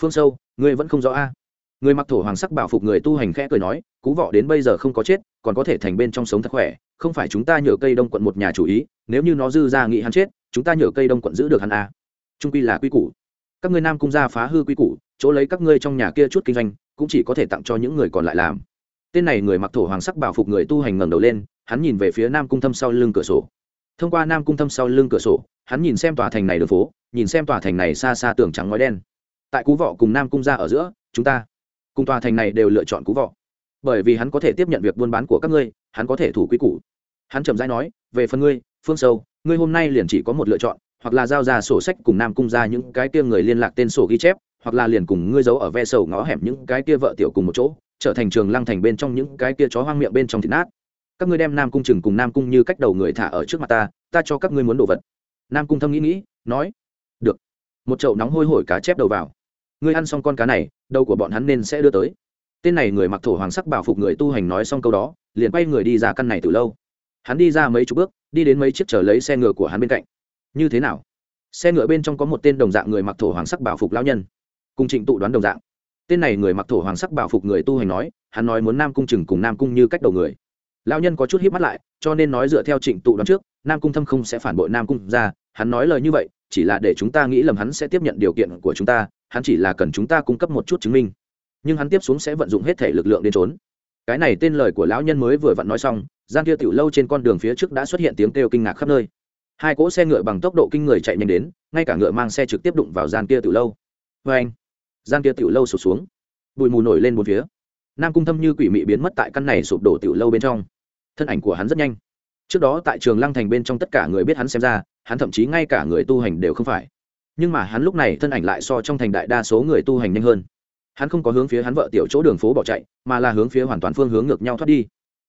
Phương sâu, ngươi vẫn không rõ a? À? Người mặc thổ hoàng sắc bảo phục người tu hành khẽ cười nói, cú vọ đến bây giờ không có chết, còn có thể thành bên trong sống thật khỏe, không phải chúng ta nhờ cây đông quận một nhà chủ ý, nếu như nó dư ra nghĩ hắn chết, chúng ta nhờ cây đông quận giữ được hắn a. Trung quy là quy củ. Các ngươi nam cung gia phá hư quy củ, chỗ lấy các ngươi trong nhà kia chút kinh doanh, cũng chỉ có thể tặng cho những người còn lại làm. Tên này người mặc thổ hoàng sắc bảo phục người tu hành ngẩng đầu lên, hắn nhìn về phía nam cung thâm sau lưng cửa sổ. Thông qua nam cung thâm sau lưng cửa sổ hắn nhìn xem tòa thành này đường phố, nhìn xem tòa thành này xa xa tường trắng ngói đen. Tại cú vọ cùng nam cung ra ở giữa, chúng ta cùng tòa thành này đều lựa chọn cú vọ. Bởi vì hắn có thể tiếp nhận việc buôn bán của các ngươi, hắn có thể thủ quy củ. Hắn chậm rãi nói, về phần ngươi, phương sâu, ngươi hôm nay liền chỉ có một lựa chọn, hoặc là giao ra sổ sách cùng nam cung ra những cái kia người liên lạc tên sổ ghi chép, hoặc là liền cùng ngươi giấu ở ve sầu ngõ hẻm những cái kia vợ tiểu cùng một chỗ, trở thành trường lăng thành bên trong những cái kia chó hoang miệng bên trong thịt nát. Các ngươi đem nam cung chừng cùng nam cung như cách đầu người thả ở trước mặt ta ta cho các ngươi muốn đồ vật nam cung thâm nghĩ nghĩ, nói, được. Một chậu nóng hôi hổi cá chép đầu vào. Ngươi ăn xong con cá này, đầu của bọn hắn nên sẽ đưa tới. Tên này người mặc thổ hoàng sắc bảo phục người tu hành nói xong câu đó, liền quay người đi ra căn này từ lâu. Hắn đi ra mấy chục bước, đi đến mấy chiếc chở lấy xe ngựa của hắn bên cạnh. Như thế nào? Xe ngựa bên trong có một tên đồng dạng người mặc thổ hoàng sắc bảo phục lão nhân. Cùng trịnh tụ đoán đồng dạng. Tên này người mặc thổ hoàng sắc bảo phục người tu hành nói, hắn nói muốn nam cung chừng cùng nam cung như cách đầu người. Lão nhân có chút hiếp mắt lại, cho nên nói dựa theo trịnh tụ đoán trước nam cung thâm không sẽ phản bội nam cung ra, hắn nói lời như vậy, chỉ là để chúng ta nghĩ lầm hắn sẽ tiếp nhận điều kiện của chúng ta, hắn chỉ là cần chúng ta cung cấp một chút chứng minh. Nhưng hắn tiếp xuống sẽ vận dụng hết thể lực lượng đến trốn. Cái này tên lời của lão nhân mới vừa vặn nói xong gian kia tiểu lâu trên con đường phía trước đã xuất hiện tiếng kêu kinh ngạc khắp nơi. Hai cỗ xe ngựa bằng tốc độ kinh người chạy nhanh đến, ngay cả ngựa mang xe trực tiếp đụng vào gian kia tiểu lâu. Vê anh gian kia tiểu lâu sụp xuống. Bụi mù nổi lên một phía. Nam cung thâm như quỷ mị biến mất tại căn này sụp đổ tiểu lâu bên trong. Thân ảnh của hắn rất nhanh trước đó tại trường lăng thành bên trong tất cả người biết hắn xem ra, hắn thậm chí ngay cả người tu hành đều không phải. Nhưng mà hắn lúc này thân ảnh lại so trong thành đại đa số người tu hành nhanh hơn. Hắn không có hướng phía hắn vợ tiểu chỗ đường phố bỏ chạy, mà là hướng phía hoàn toàn phương hướng ngược nhau thoát đi.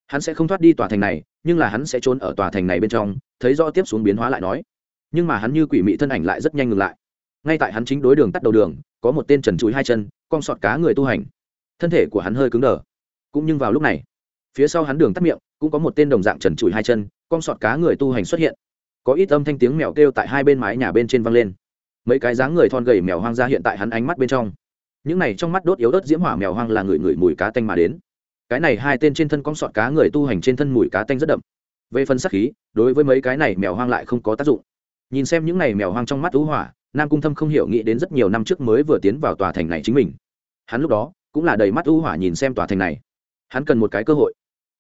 Hắn sẽ không thoát đi tòa thành này, nhưng là hắn sẽ trốn ở tòa thành này bên trong, thấy rõ tiếp xuống biến hóa lại nói. Nhưng mà hắn như quỷ mị thân ảnh lại rất nhanh ngừng lại. Ngay tại hắn chính đối đường tắt đầu đường, có một tên trần chuối hai chân, con sọt cá người tu hành. Thân thể của hắn hơi cứng đờ. Cũng nhưng vào lúc này, phía sau hắn đường tắt miệng cũng có một tên đồng dạng trần trụi hai chân, con sọt cá người tu hành xuất hiện. Có ít âm thanh tiếng mèo kêu tại hai bên mái nhà bên trên văng lên. Mấy cái dáng người thon gầy mèo hoang ra hiện tại hắn ánh mắt bên trong. Những này trong mắt đốt yếu ớt diễm hỏa mèo hoang là người người mùi cá tanh mà đến. Cái này hai tên trên thân con sọt cá người tu hành trên thân mùi cá tanh rất đậm. Về phần sắc khí, đối với mấy cái này mèo hoang lại không có tác dụng. Nhìn xem những này mèo hoang trong mắt ưu hỏa, nam cung thâm không hiểu nghĩ đến rất nhiều năm trước mới vừa tiến vào tòa thành này chính mình. Hắn lúc đó cũng là đầy mắt ưu hỏa nhìn xem tòa thành này. Hắn cần một cái cơ hội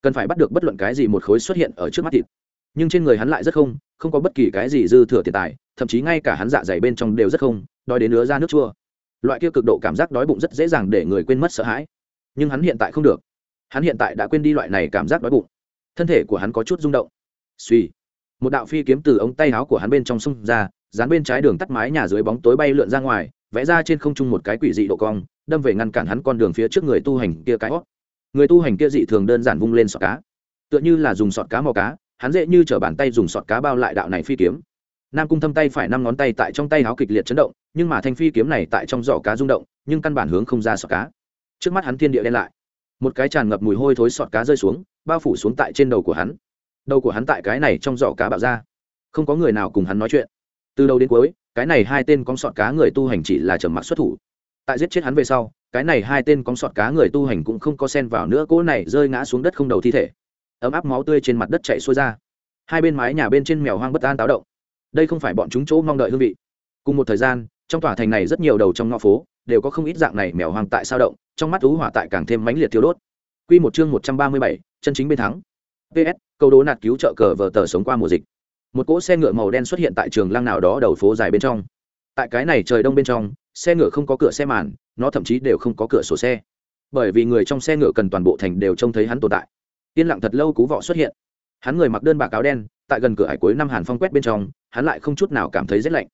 cần phải bắt được bất luận cái gì một khối xuất hiện ở trước mắt thịt. Nhưng trên người hắn lại rất không không có bất kỳ cái gì dư thừa tiền tài, thậm chí ngay cả hắn dạ dày bên trong đều rất không, đói đến nứa ra nước chua. Loại kia cực độ cảm giác đói bụng rất dễ dàng để người quên mất sợ hãi. Nhưng hắn hiện tại không được. Hắn hiện tại đã quên đi loại này cảm giác đói bụng. Thân thể của hắn có chút rung động. Suy một đạo phi kiếm từ ống tay áo của hắn bên trong sông ra, dán bên trái đường tắt mái nhà dưới bóng tối bay lượn ra ngoài, vẽ ra trên không trung một cái quỷ dị độ cong, đâm về ngăn cản hắn con đường phía trước người tu hành kia cái hót người tu hành kia dị thường đơn giản vung lên sọt cá. Tựa như là dùng sọt cá mò cá, hắn dễ như t bàn tay dùng sọt cá bao lại đạo này phi kiếm. Nam cung thâm tay phải năm ngón tay tại trong tay háo kịch liệt chấn động, nhưng mà thanh phi kiếm này tại trong giỏ cá rung động, nhưng căn bản hướng không ra sọt cá. Trước mắt hắn thiên địa đen lại. Một cái tràn ngập mùi hôi thối sọt cá rơi xuống, bao phủ xuống tại trên đầu của hắn. Đầu của hắn tại cái này trong giỏ cá bạo ra. Không có người nào cùng hắn nói chuyện. Từ đầu đến cuối, cái này hai tên con sọt cá người tu hành chỉ là trầm mặc xuất thủ tại giết chết hắn về sau cái này hai tên con sọt cá người tu hành cũng không có sen vào nữa cỗ này rơi ngã xuống đất không đầu thi thể ấm áp máu tươi trên mặt đất chạy xuôi ra hai bên mái nhà bên trên mèo hoang bất an táo động đây không phải bọn chúng chỗ mong đợi hương vị cùng một thời gian trong tòa thành này rất nhiều đầu trong ngõ phố đều có không ít dạng này mèo hoang tại sao động trong mắt thú hỏa tại càng thêm mãnh liệt thiếu đốt Quy một chương một trăm ba mươi bảy, chân chính bên thắng. PS, câu đố nạt cứu trợ cờ vở tờ sống qua mùa dịch. Một cỗ xe ngựa màu đen xuất hiện tại trường lăng nào đó đầu phố dài bên trong. Tại cái này trời đông bên trong, xe ngựa không có cửa xe màn, nó thậm chí đều không có cửa sổ xe. Bởi vì người trong xe ngựa cần toàn bộ thành đều trông thấy hắn tồn tại. yên lặng thật lâu cú vọ xuất hiện. hắn người mặc đơn bạc áo đen tại gần cửa hải cuối năm hàn phong quét bên trong hắn lại không chút nào cảm thấy rét lạnh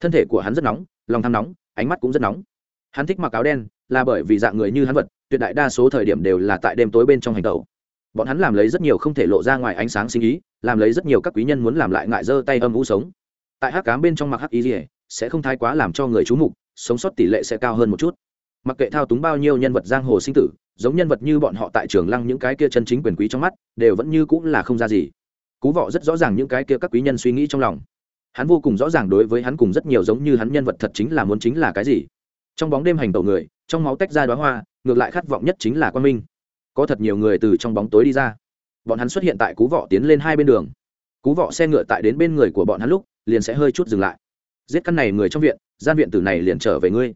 thân thể của hắn rất nóng lòng tham nóng ánh mắt cũng rất nóng hắn thích mặc áo đen là bởi vì dạng người như hắn vật tuyệt đại đa số thời điểm đều là tại đêm tối bên trong hành tẩu bọn hắn làm lấy rất nhiều không thể lộ ra ngoài ánh sáng sinh ý làm lấy rất nhiều các quý nhân muốn làm lại ngại dơ tay âm vũ sống tại hắc cám bên trong mặc hắc ý gì sẽ không thái quá làm cho người chú mục sống sót tỷ lệ sẽ cao hơn một chút. Mặc kệ thao túng bao nhiêu nhân vật giang hồ sinh tử, giống nhân vật như bọn họ tại trường lăng những cái kia chân chính quyền quý trong mắt, đều vẫn như cũng là không ra gì. Cú vọ rất rõ ràng những cái kia các quý nhân suy nghĩ trong lòng. Hắn vô cùng rõ ràng đối với hắn cùng rất nhiều giống như hắn nhân vật thật chính là muốn chính là cái gì. Trong bóng đêm hành tẩu người, trong máu tách ra đoá hoa, ngược lại khát vọng nhất chính là quan minh. Có thật nhiều người từ trong bóng tối đi ra. Bọn hắn xuất hiện tại cú vọ tiến lên hai bên đường. Cú vọ xe ngựa tại đến bên người của bọn hắn lúc, liền sẽ hơi chút dừng lại giết căn này người trong viện, gian viện tử này liền trở về ngươi.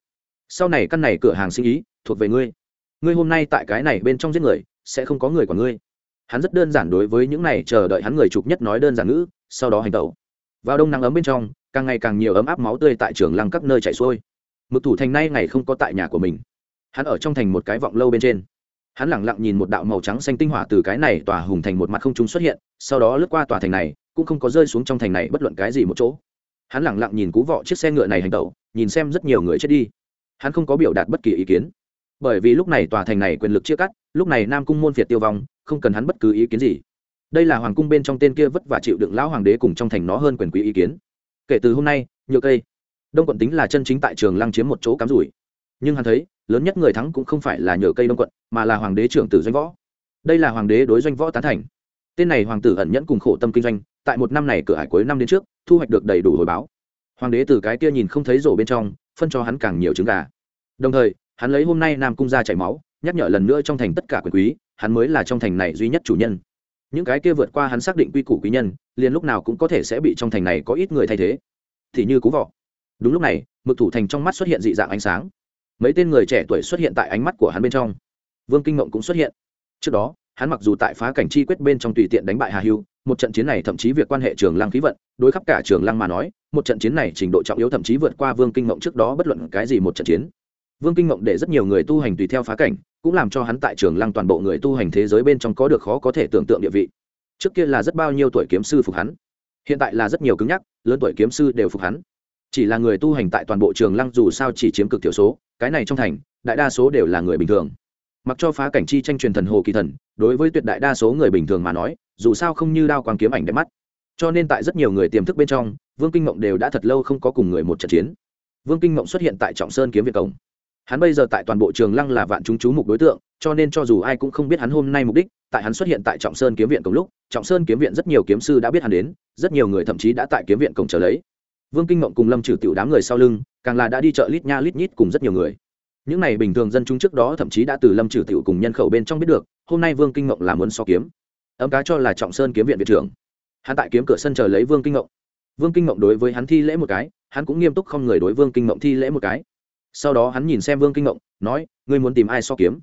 Sau này căn này cửa hàng sinh ý, thuộc về ngươi. Ngươi hôm nay tại cái này bên trong giết người, sẽ không có người của ngươi. Hắn rất đơn giản đối với những này chờ đợi hắn người chụp nhất nói đơn giản ngữ, sau đó hành tẩu. Vào đông nắng ấm bên trong, càng ngày càng nhiều ấm áp máu tươi tại trường lăng các nơi chảy xuôi. Mực thủ thành nay ngày không có tại nhà của mình. Hắn ở trong thành một cái vọng lâu bên trên. Hắn lẳng lặng nhìn một đạo màu trắng xanh tinh hỏa từ cái này tòa hùng thành một mặt không trung xuất hiện, sau đó lướt qua tòa thành này, cũng không có rơi xuống trong thành này bất luận cái gì một chỗ hắn lẳng lặng nhìn cú vọ chiếc xe ngựa này hành tẩu, nhìn xem rất nhiều người chết đi. Hắn không có biểu đạt bất kỳ ý kiến. Bởi vì lúc này tòa thành này quyền lực chia cắt, lúc này nam cung môn phiệt tiêu vong, không cần hắn bất cứ ý kiến gì. Đây là hoàng cung bên trong tên kia vất vả chịu đựng lão hoàng đế cùng trong thành nó hơn quyền quý ý kiến. Kể từ hôm nay, nhựa cây, đông quận tính là chân chính tại trường lăng chiếm một chỗ cắm rủi. Nhưng hắn thấy, lớn nhất người thắng cũng không phải là nhựa cây đông quận, mà là hoàng đế trưởng tử doanh võ. Đây là hoàng đế đối doanh võ tán thành. Tên này hoàng tử ẩn nhẫn cùng khổ tâm kinh doanh tại một năm này cửa hải cuối năm đến trước, thu hoạch được đầy đủ hồi báo. Hoàng đế từ cái kia nhìn không thấy rổ bên trong, phân cho hắn càng nhiều trứng gà. Đồng thời, hắn lấy hôm nay nam cung ra chảy máu, nhắc nhở lần nữa trong thành tất cả quyền quý, hắn mới là trong thành này duy nhất chủ nhân. Những cái kia vượt qua hắn xác định quy củ quý nhân, liền lúc nào cũng có thể sẽ bị trong thành này có ít người thay thế. Thì như cú vọ. Đúng lúc này, mực thủ thành trong mắt xuất hiện dị dạng ánh sáng. Mấy tên người trẻ tuổi xuất hiện tại ánh mắt của hắn bên trong. Vương kinh mộng cũng xuất hiện. Trước đó, hắn mặc dù tại phá cảnh chi quyết bên trong tùy tiện đánh bại hà hưu một trận chiến này thậm chí việc quan hệ trường lăng khí vận, đối khắp cả trường lăng mà nói, một trận chiến này trình độ trọng yếu thậm chí vượt qua vương kinh mộng trước đó bất luận cái gì một trận chiến. Vương kinh mộng để rất nhiều người tu hành tùy theo phá cảnh, cũng làm cho hắn tại trường lăng toàn bộ người tu hành thế giới bên trong có được khó có thể tưởng tượng địa vị. Trước kia là rất bao nhiêu tuổi kiếm sư phục hắn, hiện tại là rất nhiều cứng nhắc, lớn tuổi kiếm sư đều phục hắn. Chỉ là người tu hành tại toàn bộ trường lăng dù sao chỉ chiếm cực thiểu số, cái này trong thành, đại đa số đều là người bình thường. Mặc cho phá cảnh chi tranh truyền thần hồ kỳ thần đối với tuyệt đại đa số người bình thường mà nói, dù sao không như đao quang kiếm ảnh đẹp mắt. Cho nên tại rất nhiều người tiềm thức bên trong, vương kinh mộng đều đã thật lâu không có cùng người một trận chiến. Vương kinh mộng xuất hiện tại trọng sơn kiếm việt cổng. Hắn bây giờ tại toàn bộ trường lăng là vạn chúng chú mục đối tượng, cho nên cho dù ai cũng không biết hắn hôm nay mục đích, tại hắn xuất hiện tại trọng sơn kiếm viện cổng lúc, trọng sơn kiếm viện rất nhiều kiếm sư đã biết hắn đến, rất nhiều người thậm chí đã tại kiếm viện cổng chờ lấy. Vương kinh mộng cùng lâm trừ tiểu đám người sau lưng, càng là đã đi chợ lít nha lít nhít cùng rất nhiều người. Những này bình thường dân chúng trước đó thậm chí đã từ lâm trừ tiểu cùng nhân khẩu bên trong biết được hôm nay vương kinh ngộng là muốn so kiếm. Ấm cá cho là trọng sơn kiếm viện viện trưởng. Hắn tại kiếm cửa sân chờ lấy vương kinh ngộng. Vương kinh ngộng đối với hắn thi lễ một cái, hắn cũng nghiêm túc không người đối vương kinh ngộng thi lễ một cái. Sau đó hắn nhìn xem vương kinh ngộng, nói, ngươi muốn tìm ai so kiếm?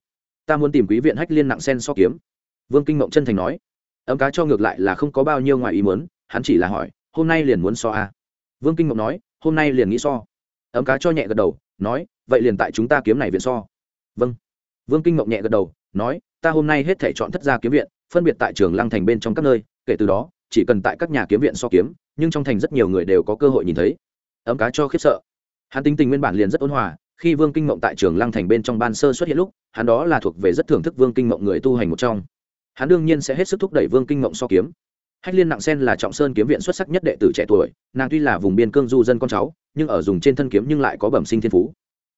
Ta muốn tìm quý viện hách liên nặng sen so kiếm. Vương kinh ngộng chân thành nói, ấm cá cho ngược lại là không có bao nhiêu ngoài ý muốn, hắn chỉ là hỏi, hôm nay liền muốn so a à? vương kinh ngộng nói, hôm nay liền nghĩ so. Ấm cá cho nhẹ gật đầu, nói, vậy liền tại chúng ta kiếm này viện so. Vâng. Vương kinh ngộng nhẹ gật đầu, nói ta hôm nay hết thể chọn thất gia kiếm viện, phân biệt tại trường lăng thành bên trong các nơi, kể từ đó, chỉ cần tại các nhà kiếm viện so kiếm, nhưng trong thành rất nhiều người đều có cơ hội nhìn thấy. Ấm cá cho khiếp sợ. Hắn tính tình nguyên bản liền rất ôn hòa, khi vương kinh mộng tại trường lăng thành bên trong ban sơ xuất hiện lúc, hắn đó là thuộc về rất thưởng thức vương kinh mộng người tu hành một trong. Hắn đương nhiên sẽ hết sức thúc đẩy vương kinh mộng so kiếm. Hách liên nặng sen là trọng sơn kiếm viện xuất sắc nhất đệ tử trẻ tuổi, nàng tuy là vùng biên cương du dân con cháu, nhưng ở dùng trên thân kiếm nhưng lại có bẩm sinh thiên phú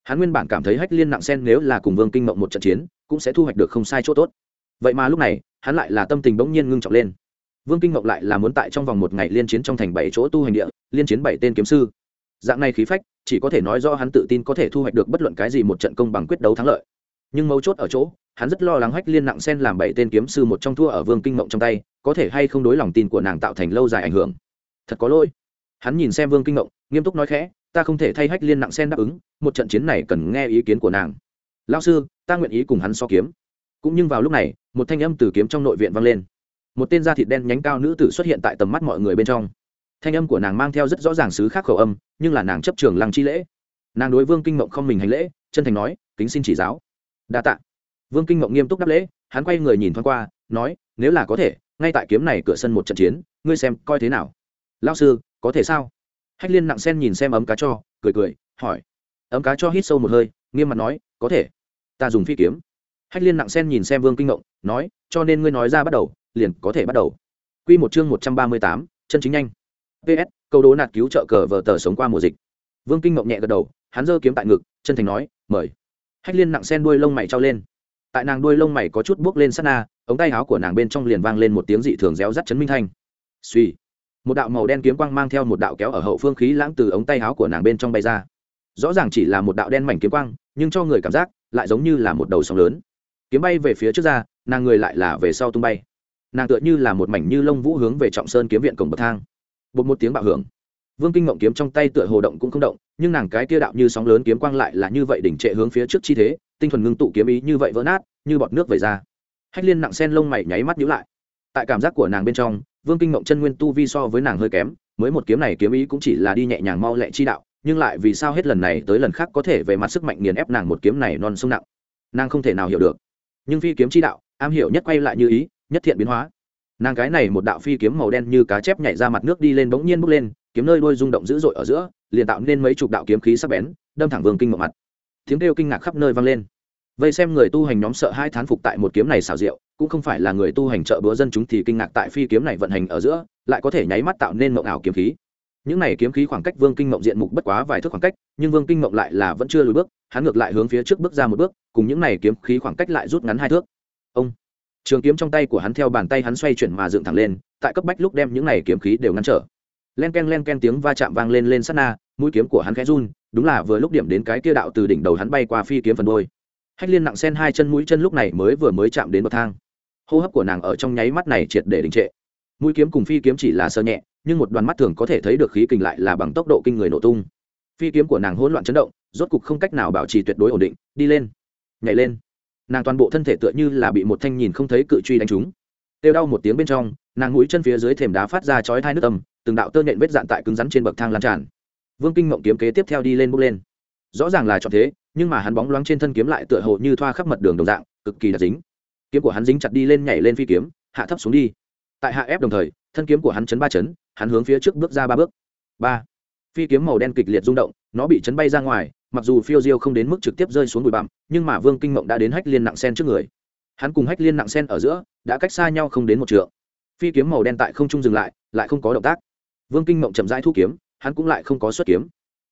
hắn nguyên bản cảm thấy hách liên nặng sen nếu là cùng vương kinh mộng một trận chiến, cũng sẽ thu hoạch được không sai chỗ tốt. Vậy mà lúc này, hắn lại là tâm tình bỗng nhiên ngưng trọng lên. Vương kinh mộng lại là muốn tại trong vòng một ngày liên chiến trong thành bảy chỗ tu hành địa, liên chiến bảy tên kiếm sư. Dạng này khí phách, chỉ có thể nói do hắn tự tin có thể thu hoạch được bất luận cái gì một trận công bằng quyết đấu thắng lợi. Nhưng mấu chốt ở chỗ, hắn rất lo lắng hách liên nặng sen làm bảy tên kiếm sư một trong thua ở vương kinh mộng trong tay, có thể hay không đối lòng tin của nàng tạo thành lâu dài ảnh hưởng. Thật có lỗi. Hắn nhìn xem vương kinh mộng, nghiêm túc nói khẽ ta không thể thay hách liên nặng sen đáp ứng, một trận chiến này cần nghe ý kiến của nàng. Lao sư, ta nguyện ý cùng hắn so kiếm. Cũng nhưng vào lúc này, một thanh âm từ kiếm trong nội viện vang lên. Một tên da thịt đen nhánh cao nữ tử xuất hiện tại tầm mắt mọi người bên trong. Thanh âm của nàng mang theo rất rõ ràng sứ khác khẩu âm, nhưng là nàng chấp trường lăng chi lễ. Nàng đối vương kinh mộng không mình hành lễ, chân thành nói, kính xin chỉ giáo. Đa tạ. Vương kinh mộng nghiêm túc đáp lễ, hắn quay người nhìn thoáng qua, nói, nếu là có thể, ngay tại kiếm này cửa sân một trận chiến, ngươi xem coi thế nào. Lao sư, có thể sao? Hách liên nặng sen nhìn xem ấm cá cho, cười cười, hỏi. Ấm cá cho hít sâu một hơi, nghiêm mặt nói, có thể. Ta dùng phi kiếm. Hách liên nặng sen nhìn xem vương kinh ngộng, nói, cho nên ngươi nói ra bắt đầu, liền có thể bắt đầu. Quy một chương một trăm ba mươi tám, chân chính nhanh. Ps câu đố nạt cứu trợ cờ vờ tờ sống qua mùa dịch. Vương kinh ngộng nhẹ gật đầu, hắn giơ kiếm tại ngực, chân thành nói, mời. Hách liên nặng sen đuôi lông mày trao lên. Tại nàng đuôi lông mày có chút buốc lên sát na, ống tay áo của nàng bên trong liền vang lên một tiếng dị thường réo rắt chấn minh thanh. Suy một đạo màu đen kiếm quang mang theo một đạo kéo ở hậu phương khí lãng từ ống tay áo của nàng bên trong bay ra. Rõ ràng chỉ là một đạo đen mảnh kiếm quang, nhưng cho người cảm giác, lại giống như là một đầu sóng lớn. Kiếm bay về phía trước ra, nàng người lại là về sau tung bay. Nàng tựa như là một mảnh như lông vũ hướng về trọng sơn kiếm viện cổng bậc thang. Bột một tiếng bạo hưởng. Vương kinh mộng kiếm trong tay tựa hồ động cũng không động, nhưng nàng cái kia đạo như sóng lớn kiếm quang lại là như vậy đỉnh trệ hướng phía trước chi thế, tinh thuần ngưng tụ kiếm ý như vậy vỡ nát, như bọt nước về ra. Hách liên nặng sen lông mày nháy mắt nhíu lại tại cảm giác của nàng bên trong, vương kinh mộng chân nguyên tu vi so với nàng hơi kém, mới một kiếm này kiếm ý cũng chỉ là đi nhẹ nhàng mau lẹ chi đạo, nhưng lại vì sao hết lần này tới lần khác có thể về mặt sức mạnh nghiền ép nàng một kiếm này non sông nặng. Nàng không thể nào hiểu được. Nhưng phi kiếm chi đạo, am hiểu nhất quay lại như ý, nhất thiện biến hóa. Nàng cái này một đạo phi kiếm màu đen như cá chép nhảy ra mặt nước đi lên bỗng nhiên bốc lên, kiếm nơi đôi rung động dữ dội ở giữa, liền tạo nên mấy chục đạo kiếm khí sắc bén, đâm thẳng vương kinh mộng mặt. Tiếng kêu kinh ngạc khắp nơi vang lên vậy xem người tu hành nhóm sợ hai thán phục tại một kiếm này xảo diệu, cũng không phải là người tu hành trợ bữa dân chúng thì kinh ngạc tại phi kiếm này vận hành ở giữa, lại có thể nháy mắt tạo nên mộng ảo kiếm khí. Những này kiếm khí khoảng cách vương kinh mộng diện mục bất quá vài thước khoảng cách, nhưng vương kinh mộng lại là vẫn chưa lùi bước, hắn ngược lại hướng phía trước bước ra một bước, cùng những này kiếm khí khoảng cách lại rút ngắn hai thước. Ông! Trường kiếm trong tay của hắn theo bàn tay hắn xoay chuyển mà dựng thẳng lên, tại cấp bách lúc đem những này kiếm khí đều ngăn trở. Len ken len ken tiếng va chạm vang lên lên sát na, mũi kiếm của hắn khẽ run, đúng là vừa lúc điểm đến cái kia đạo từ đỉnh đầu hắn bay qua phi kiếm phần đôi hách liên nặng sen hai chân mũi chân lúc này mới vừa mới chạm đến bậc thang. Hô hấp của nàng ở trong nháy mắt này triệt để đình trệ. Mũi kiếm cùng phi kiếm chỉ là sơ nhẹ, nhưng một đoàn mắt thường có thể thấy được khí kình lại là bằng tốc độ kinh người nổ tung. Phi kiếm của nàng hỗn loạn chấn động, rốt cục không cách nào bảo trì tuyệt đối ổn định, đi lên, nhảy lên. Nàng toàn bộ thân thể tựa như là bị một thanh nhìn không thấy cự truy đánh trúng. Têu đau một tiếng bên trong, nàng mũi chân phía dưới thềm đá phát ra chói thai nước tầm từng đạo tơ nhện vết dạn tại cứng rắn trên bậc thang lan tràn. Vương kinh mộng kiếm kế tiếp theo đi lên bước lên. Rõ ràng là chọn thế nhưng mà hắn bóng loáng trên thân kiếm lại tựa hồ như thoa khắp mật đường đồng dạng, cực kỳ đặc dính. Kiếm của hắn dính chặt đi lên nhảy lên phi kiếm, hạ thấp xuống đi. Tại hạ ép đồng thời, thân kiếm của hắn chấn ba chấn, hắn hướng phía trước bước ra ba bước. Ba. Phi kiếm màu đen kịch liệt rung động, nó bị chấn bay ra ngoài, mặc dù phiêu diêu không đến mức trực tiếp rơi xuống bụi bặm, nhưng mà vương kinh mộng đã đến hách liên nặng sen trước người. Hắn cùng hách liên nặng sen ở giữa, đã cách xa nhau không đến một trượng. Phi kiếm màu đen tại không trung dừng lại lại không có động tác. Vương kinh mộng chậm rãi thu kiếm, hắn cũng lại không có xuất kiếm.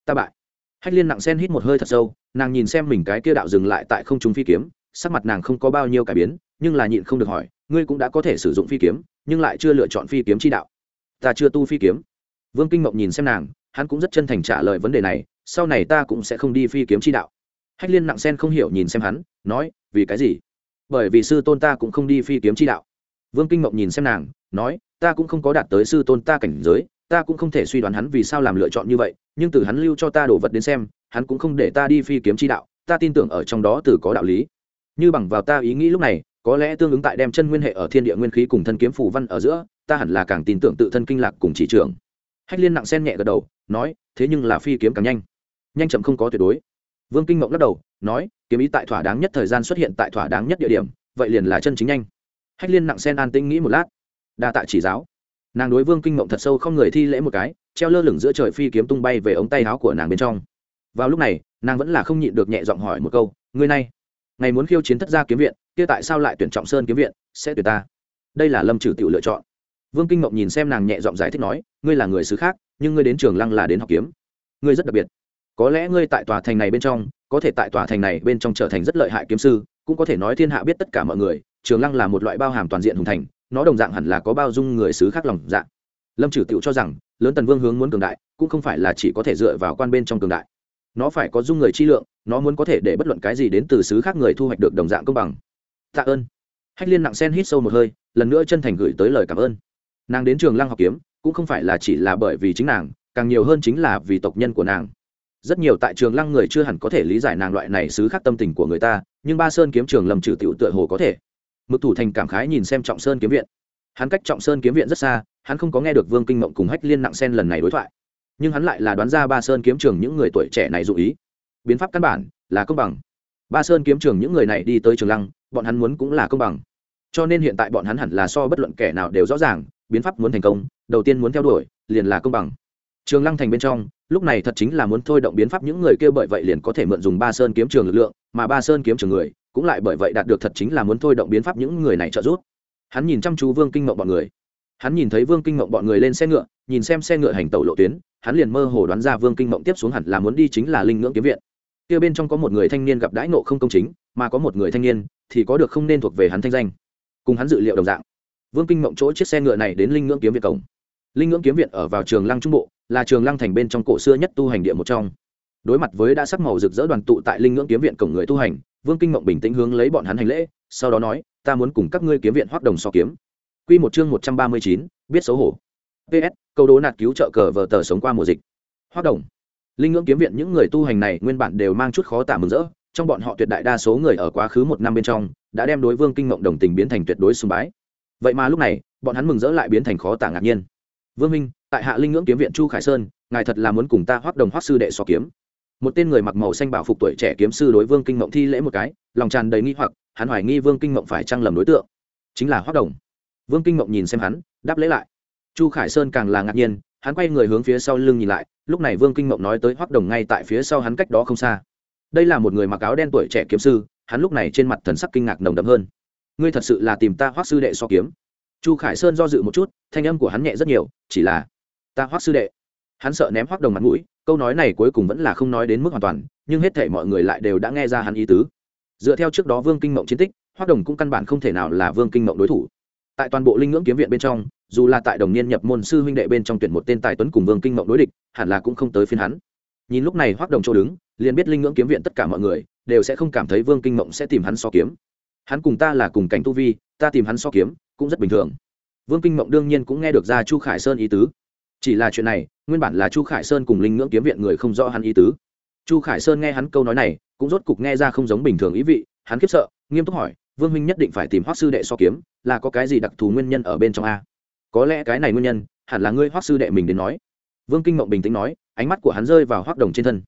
Ta bại hách liên nặng sen hít một hơi thật sâu, nàng nhìn xem mình cái kia đạo dừng lại tại không trung phi kiếm, sắc mặt nàng không có bao nhiêu cải biến, nhưng là nhịn không được hỏi, ngươi cũng đã có thể sử dụng phi kiếm, nhưng lại chưa lựa chọn phi kiếm chi đạo. Ta chưa tu phi kiếm. Vương kinh mộng nhìn xem nàng, hắn cũng rất chân thành trả lời vấn đề này, sau này ta cũng sẽ không đi phi kiếm chi đạo. Hách liên nặng sen không hiểu nhìn xem hắn, nói, vì cái gì? Bởi vì sư tôn ta cũng không đi phi kiếm chi đạo. Vương kinh mộng nhìn xem nàng, nói, ta cũng không có đạt tới sư tôn ta cảnh giới ta cũng không thể suy đoán hắn vì sao làm lựa chọn như vậy, nhưng từ hắn lưu cho ta đồ vật đến xem, hắn cũng không để ta đi phi kiếm chi đạo, ta tin tưởng ở trong đó từ có đạo lý. Như bằng vào ta ý nghĩ lúc này, có lẽ tương ứng tại đem chân nguyên hệ ở thiên địa nguyên khí cùng thân kiếm phủ văn ở giữa, ta hẳn là càng tin tưởng tự thân kinh lạc cùng chỉ trưởng hách liên nặng sen nhẹ gật đầu, nói, thế nhưng là phi kiếm càng nhanh. Nhanh chậm không có tuyệt đối. Vương kinh mộng lắc đầu, nói, kiếm ý tại thỏa đáng nhất thời gian xuất hiện tại thỏa đáng nhất địa điểm, vậy liền là chân chính nhanh. Hách liên nặng sen an tĩnh nghĩ một lát. Đa tạ chỉ giáo nàng đối vương kinh mộng thật sâu không người thi lễ một cái, treo lơ lửng giữa trời phi kiếm tung bay về ống tay áo của nàng bên trong. Vào lúc này, nàng vẫn là không nhịn được nhẹ giọng hỏi một câu, ngươi này ngày muốn khiêu chiến thất gia kiếm viện, kia tại sao lại tuyển trọng sơn kiếm viện, sẽ tuyển ta? Đây là lâm trừ tiểu lựa chọn. Vương kinh mộng nhìn xem nàng nhẹ giọng giải thích nói, ngươi là người xứ khác, nhưng ngươi đến trường lăng là đến học kiếm. Ngươi rất đặc biệt. Có lẽ ngươi tại tòa thành này bên trong, có thể tại tòa thành này bên trong trở thành rất lợi hại kiếm sư, cũng có thể nói thiên hạ biết tất cả mọi người, trường lăng là một loại bao hàm toàn diện hùng thành nó đồng dạng hẳn là có bao dung người xứ khác lòng dạ. Lâm trừ tiểu cho rằng, lớn tần vương hướng muốn cường đại, cũng không phải là chỉ có thể dựa vào quan bên trong cường đại. Nó phải có dung người chi lượng, nó muốn có thể để bất luận cái gì đến từ xứ khác người thu hoạch được đồng dạng công bằng. Tạ ơn. Hách liên nặng sen hít sâu một hơi, lần nữa chân thành gửi tới lời cảm ơn. Nàng đến trường lăng học kiếm, cũng không phải là chỉ là bởi vì chính nàng, càng nhiều hơn chính là vì tộc nhân của nàng. Rất nhiều tại trường lăng người chưa hẳn có thể lý giải nàng loại này xứ khác tâm tình của người ta, nhưng ba sơn kiếm trường lầm trừ tiểu tựa hồ có thể mực thủ thành cảm khái nhìn xem trọng sơn kiếm viện. Hắn cách trọng sơn kiếm viện rất xa, hắn không có nghe được vương kinh mộng cùng hách liên nặng sen lần này đối thoại. Nhưng hắn lại là đoán ra ba sơn kiếm trường những người tuổi trẻ này dụ ý. Biến pháp căn bản là công bằng. Ba sơn kiếm trường những người này đi tới trường lăng, bọn hắn muốn cũng là công bằng. Cho nên hiện tại bọn hắn hẳn là so bất luận kẻ nào đều rõ ràng, biến pháp muốn thành công, đầu tiên muốn theo đuổi, liền là công bằng. Trường lăng thành bên trong lúc này thật chính là muốn thôi động biến pháp, những người kia bởi vậy liền có thể mượn dùng ba sơn kiếm trường lực lượng, mà ba sơn kiếm trường người cũng lại bởi vậy đạt được thật chính là muốn thôi động biến pháp những người này trợ giúp. Hắn nhìn chăm chú vương kinh mộng bọn người. Hắn nhìn thấy vương kinh mộng bọn người lên xe ngựa, nhìn xem xe ngựa hành tẩu lộ tuyến, hắn liền mơ hồ đoán ra vương kinh mộng tiếp xuống hẳn là muốn đi chính là linh ngưỡng kiếm viện. Kia bên trong có một người thanh niên gặp đãi nộ không công chính, mà có một người thanh niên thì có được không nên thuộc về hắn thanh danh. Cùng hắn dự liệu đồng dạng, vương kinh mộng chỗ chiếc xe ngựa này đến linh ngưỡng kiếm viện cổng. Linh ngưỡng kiếm viện ở vào trường lăng trung bộ là trường lăng thành bên trong cổ xưa nhất tu hành địa một trong. Đối mặt với đã sắc màu rực rỡ đoàn tụ tại linh ngưỡng kiếm viện cổng người tu hành, vương kinh mộng bình tĩnh hướng lấy bọn hắn hành lễ, sau đó nói, ta muốn cùng các ngươi kiếm viện hoác đồng so kiếm. Q một chương một trăm ba mươi chín, biết xấu hổ. Ps câu đố nạt cứu trợ cờ vờ tờ sống qua mùa dịch. Hoác đồng. Linh ngưỡng kiếm viện những người tu hành này nguyên bản đều mang chút khó tả mừng rỡ, trong bọn họ tuyệt đại đa số người ở quá khứ một năm bên trong, đã đem đối vương kinh mộng đồng tình biến thành tuyệt đối sùng bái. Vậy mà lúc này, bọn hắn mừng rỡ lại biến thành khó tả ngạc nhiên. Vương minh tại hạ linh ngưỡng kiếm viện chu khải sơn, ngài thật là muốn cùng ta hoác đồng hoác sư đệ so kiếm. Một tên người mặc màu xanh bảo phục tuổi trẻ kiếm sư đối vương kinh mộng thi lễ một cái, lòng tràn đầy nghi hoặc, hắn hoài nghi vương kinh mộng phải trăng lầm đối tượng. Chính là hoác đồng. Vương kinh mộng nhìn xem hắn, đáp lễ lại. Chu khải sơn càng là ngạc nhiên, hắn quay người hướng phía sau lưng nhìn lại, lúc này vương kinh mộng nói tới hoác đồng ngay tại phía sau hắn cách đó không xa. Đây là một người mặc áo đen tuổi trẻ kiếm sư, hắn lúc này trên mặt thần sắc kinh ngạc nồng đậm hơn. Ngươi thật sự là tìm ta hoác sư đệ so kiếm. Chu khải sơn do dự một chút, thanh âm của hắn nhẹ rất nhiều, chỉ là ta hoắc sư đệ. Hắn sợ ném hoắc đồng mặt mũi, câu nói này cuối cùng vẫn là không nói đến mức hoàn toàn, nhưng hết thể mọi người lại đều đã nghe ra hắn ý tứ. Dựa theo trước đó vương kinh mộng chiến tích, hoắc đồng cũng căn bản không thể nào là vương kinh mộng đối thủ. Tại toàn bộ linh ngưỡng kiếm viện bên trong, dù là tại đồng niên nhập môn sư huynh đệ bên trong tuyển một tên tài tuấn cùng vương kinh mộng đối địch, hẳn là cũng không tới phiên hắn. Nhìn lúc này hoắc đồng chỗ đứng, liền biết linh ngưỡng kiếm viện tất cả mọi người đều sẽ không cảm thấy vương kinh mộng sẽ tìm hắn so kiếm. Hắn cùng ta là cùng cảnh tu vi, ta tìm hắn so kiếm cũng rất bình thường. Vương kinh mộng đương nhiên cũng nghe được ra chu khải sơn ý tứ chỉ là chuyện này, nguyên bản là chu khải sơn cùng linh ngưỡng kiếm viện người không rõ hắn ý tứ. Chu khải sơn nghe hắn câu nói này, cũng rốt cục nghe ra không giống bình thường ý vị, hắn khiếp sợ, nghiêm túc hỏi, vương minh nhất định phải tìm hoác sư đệ so kiếm, là có cái gì đặc thù nguyên nhân ở bên trong a? Có lẽ cái này nguyên nhân, hẳn là ngươi hoác sư đệ mình đến nói. Vương kinh mộng bình tĩnh nói, ánh mắt của hắn rơi vào hoác đồng trên thân.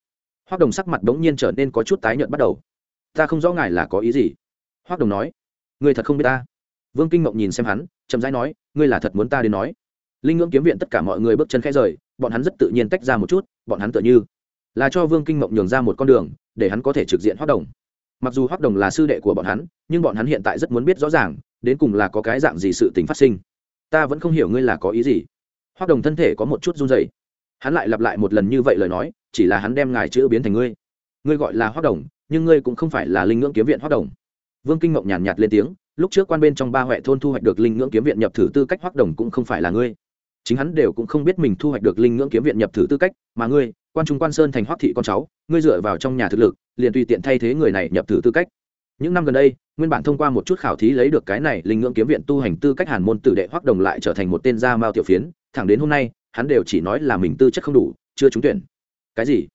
Hoác đồng sắc mặt bỗng nhiên trở nên có chút tái nhợt bắt đầu. Ta không rõ ngài là có ý gì. Hoác đồng nói, ngươi thật không biết ta. Vương kinh mộng nhìn xem hắn, chậm rãi nói, ngươi là thật muốn ta đến nói linh ngưỡng kiếm viện tất cả mọi người bước chân khẽ rời bọn hắn rất tự nhiên tách ra một chút bọn hắn tựa như là cho vương kinh mộng nhường ra một con đường để hắn có thể trực diện hoác đồng. Mặc dù hoác đồng là sư đệ của bọn hắn nhưng bọn hắn hiện tại rất muốn biết rõ ràng đến cùng là có cái dạng gì sự tình phát sinh. Ta vẫn không hiểu ngươi là có ý gì. Hoác đồng thân thể có một chút run dày hắn lại lặp lại một lần như vậy lời nói chỉ là hắn đem ngài chữ biến thành ngươi. Ngươi gọi là hoác đồng nhưng ngươi cũng không phải là linh ngưỡng kiếm viện hoác đồng. Vương kinh mộng nhàn nhạt, nhạt lên tiếng lúc trước quan bên trong ba huệ thôn thu hoạch được linh ngưỡng kiếm viện nhập thử tư cách hoác đồng cũng không phải là ngươi chính hắn đều cũng không biết mình thu hoạch được linh ngưỡng kiếm viện nhập thử tư cách, mà ngươi, quan trung quan sơn thành hoác thị con cháu, ngươi dựa vào trong nhà thực lực, liền tùy tiện thay thế người này nhập thử tư cách. Những năm gần đây, nguyên bản thông qua một chút khảo thí lấy được cái này linh ngưỡng kiếm viện tu hành tư cách hàn môn tử đệ hoác đồng lại trở thành một tên gia mao tiểu phiến, thẳng đến hôm nay, hắn đều chỉ nói là mình tư chất không đủ, chưa trúng tuyển. Cái gì?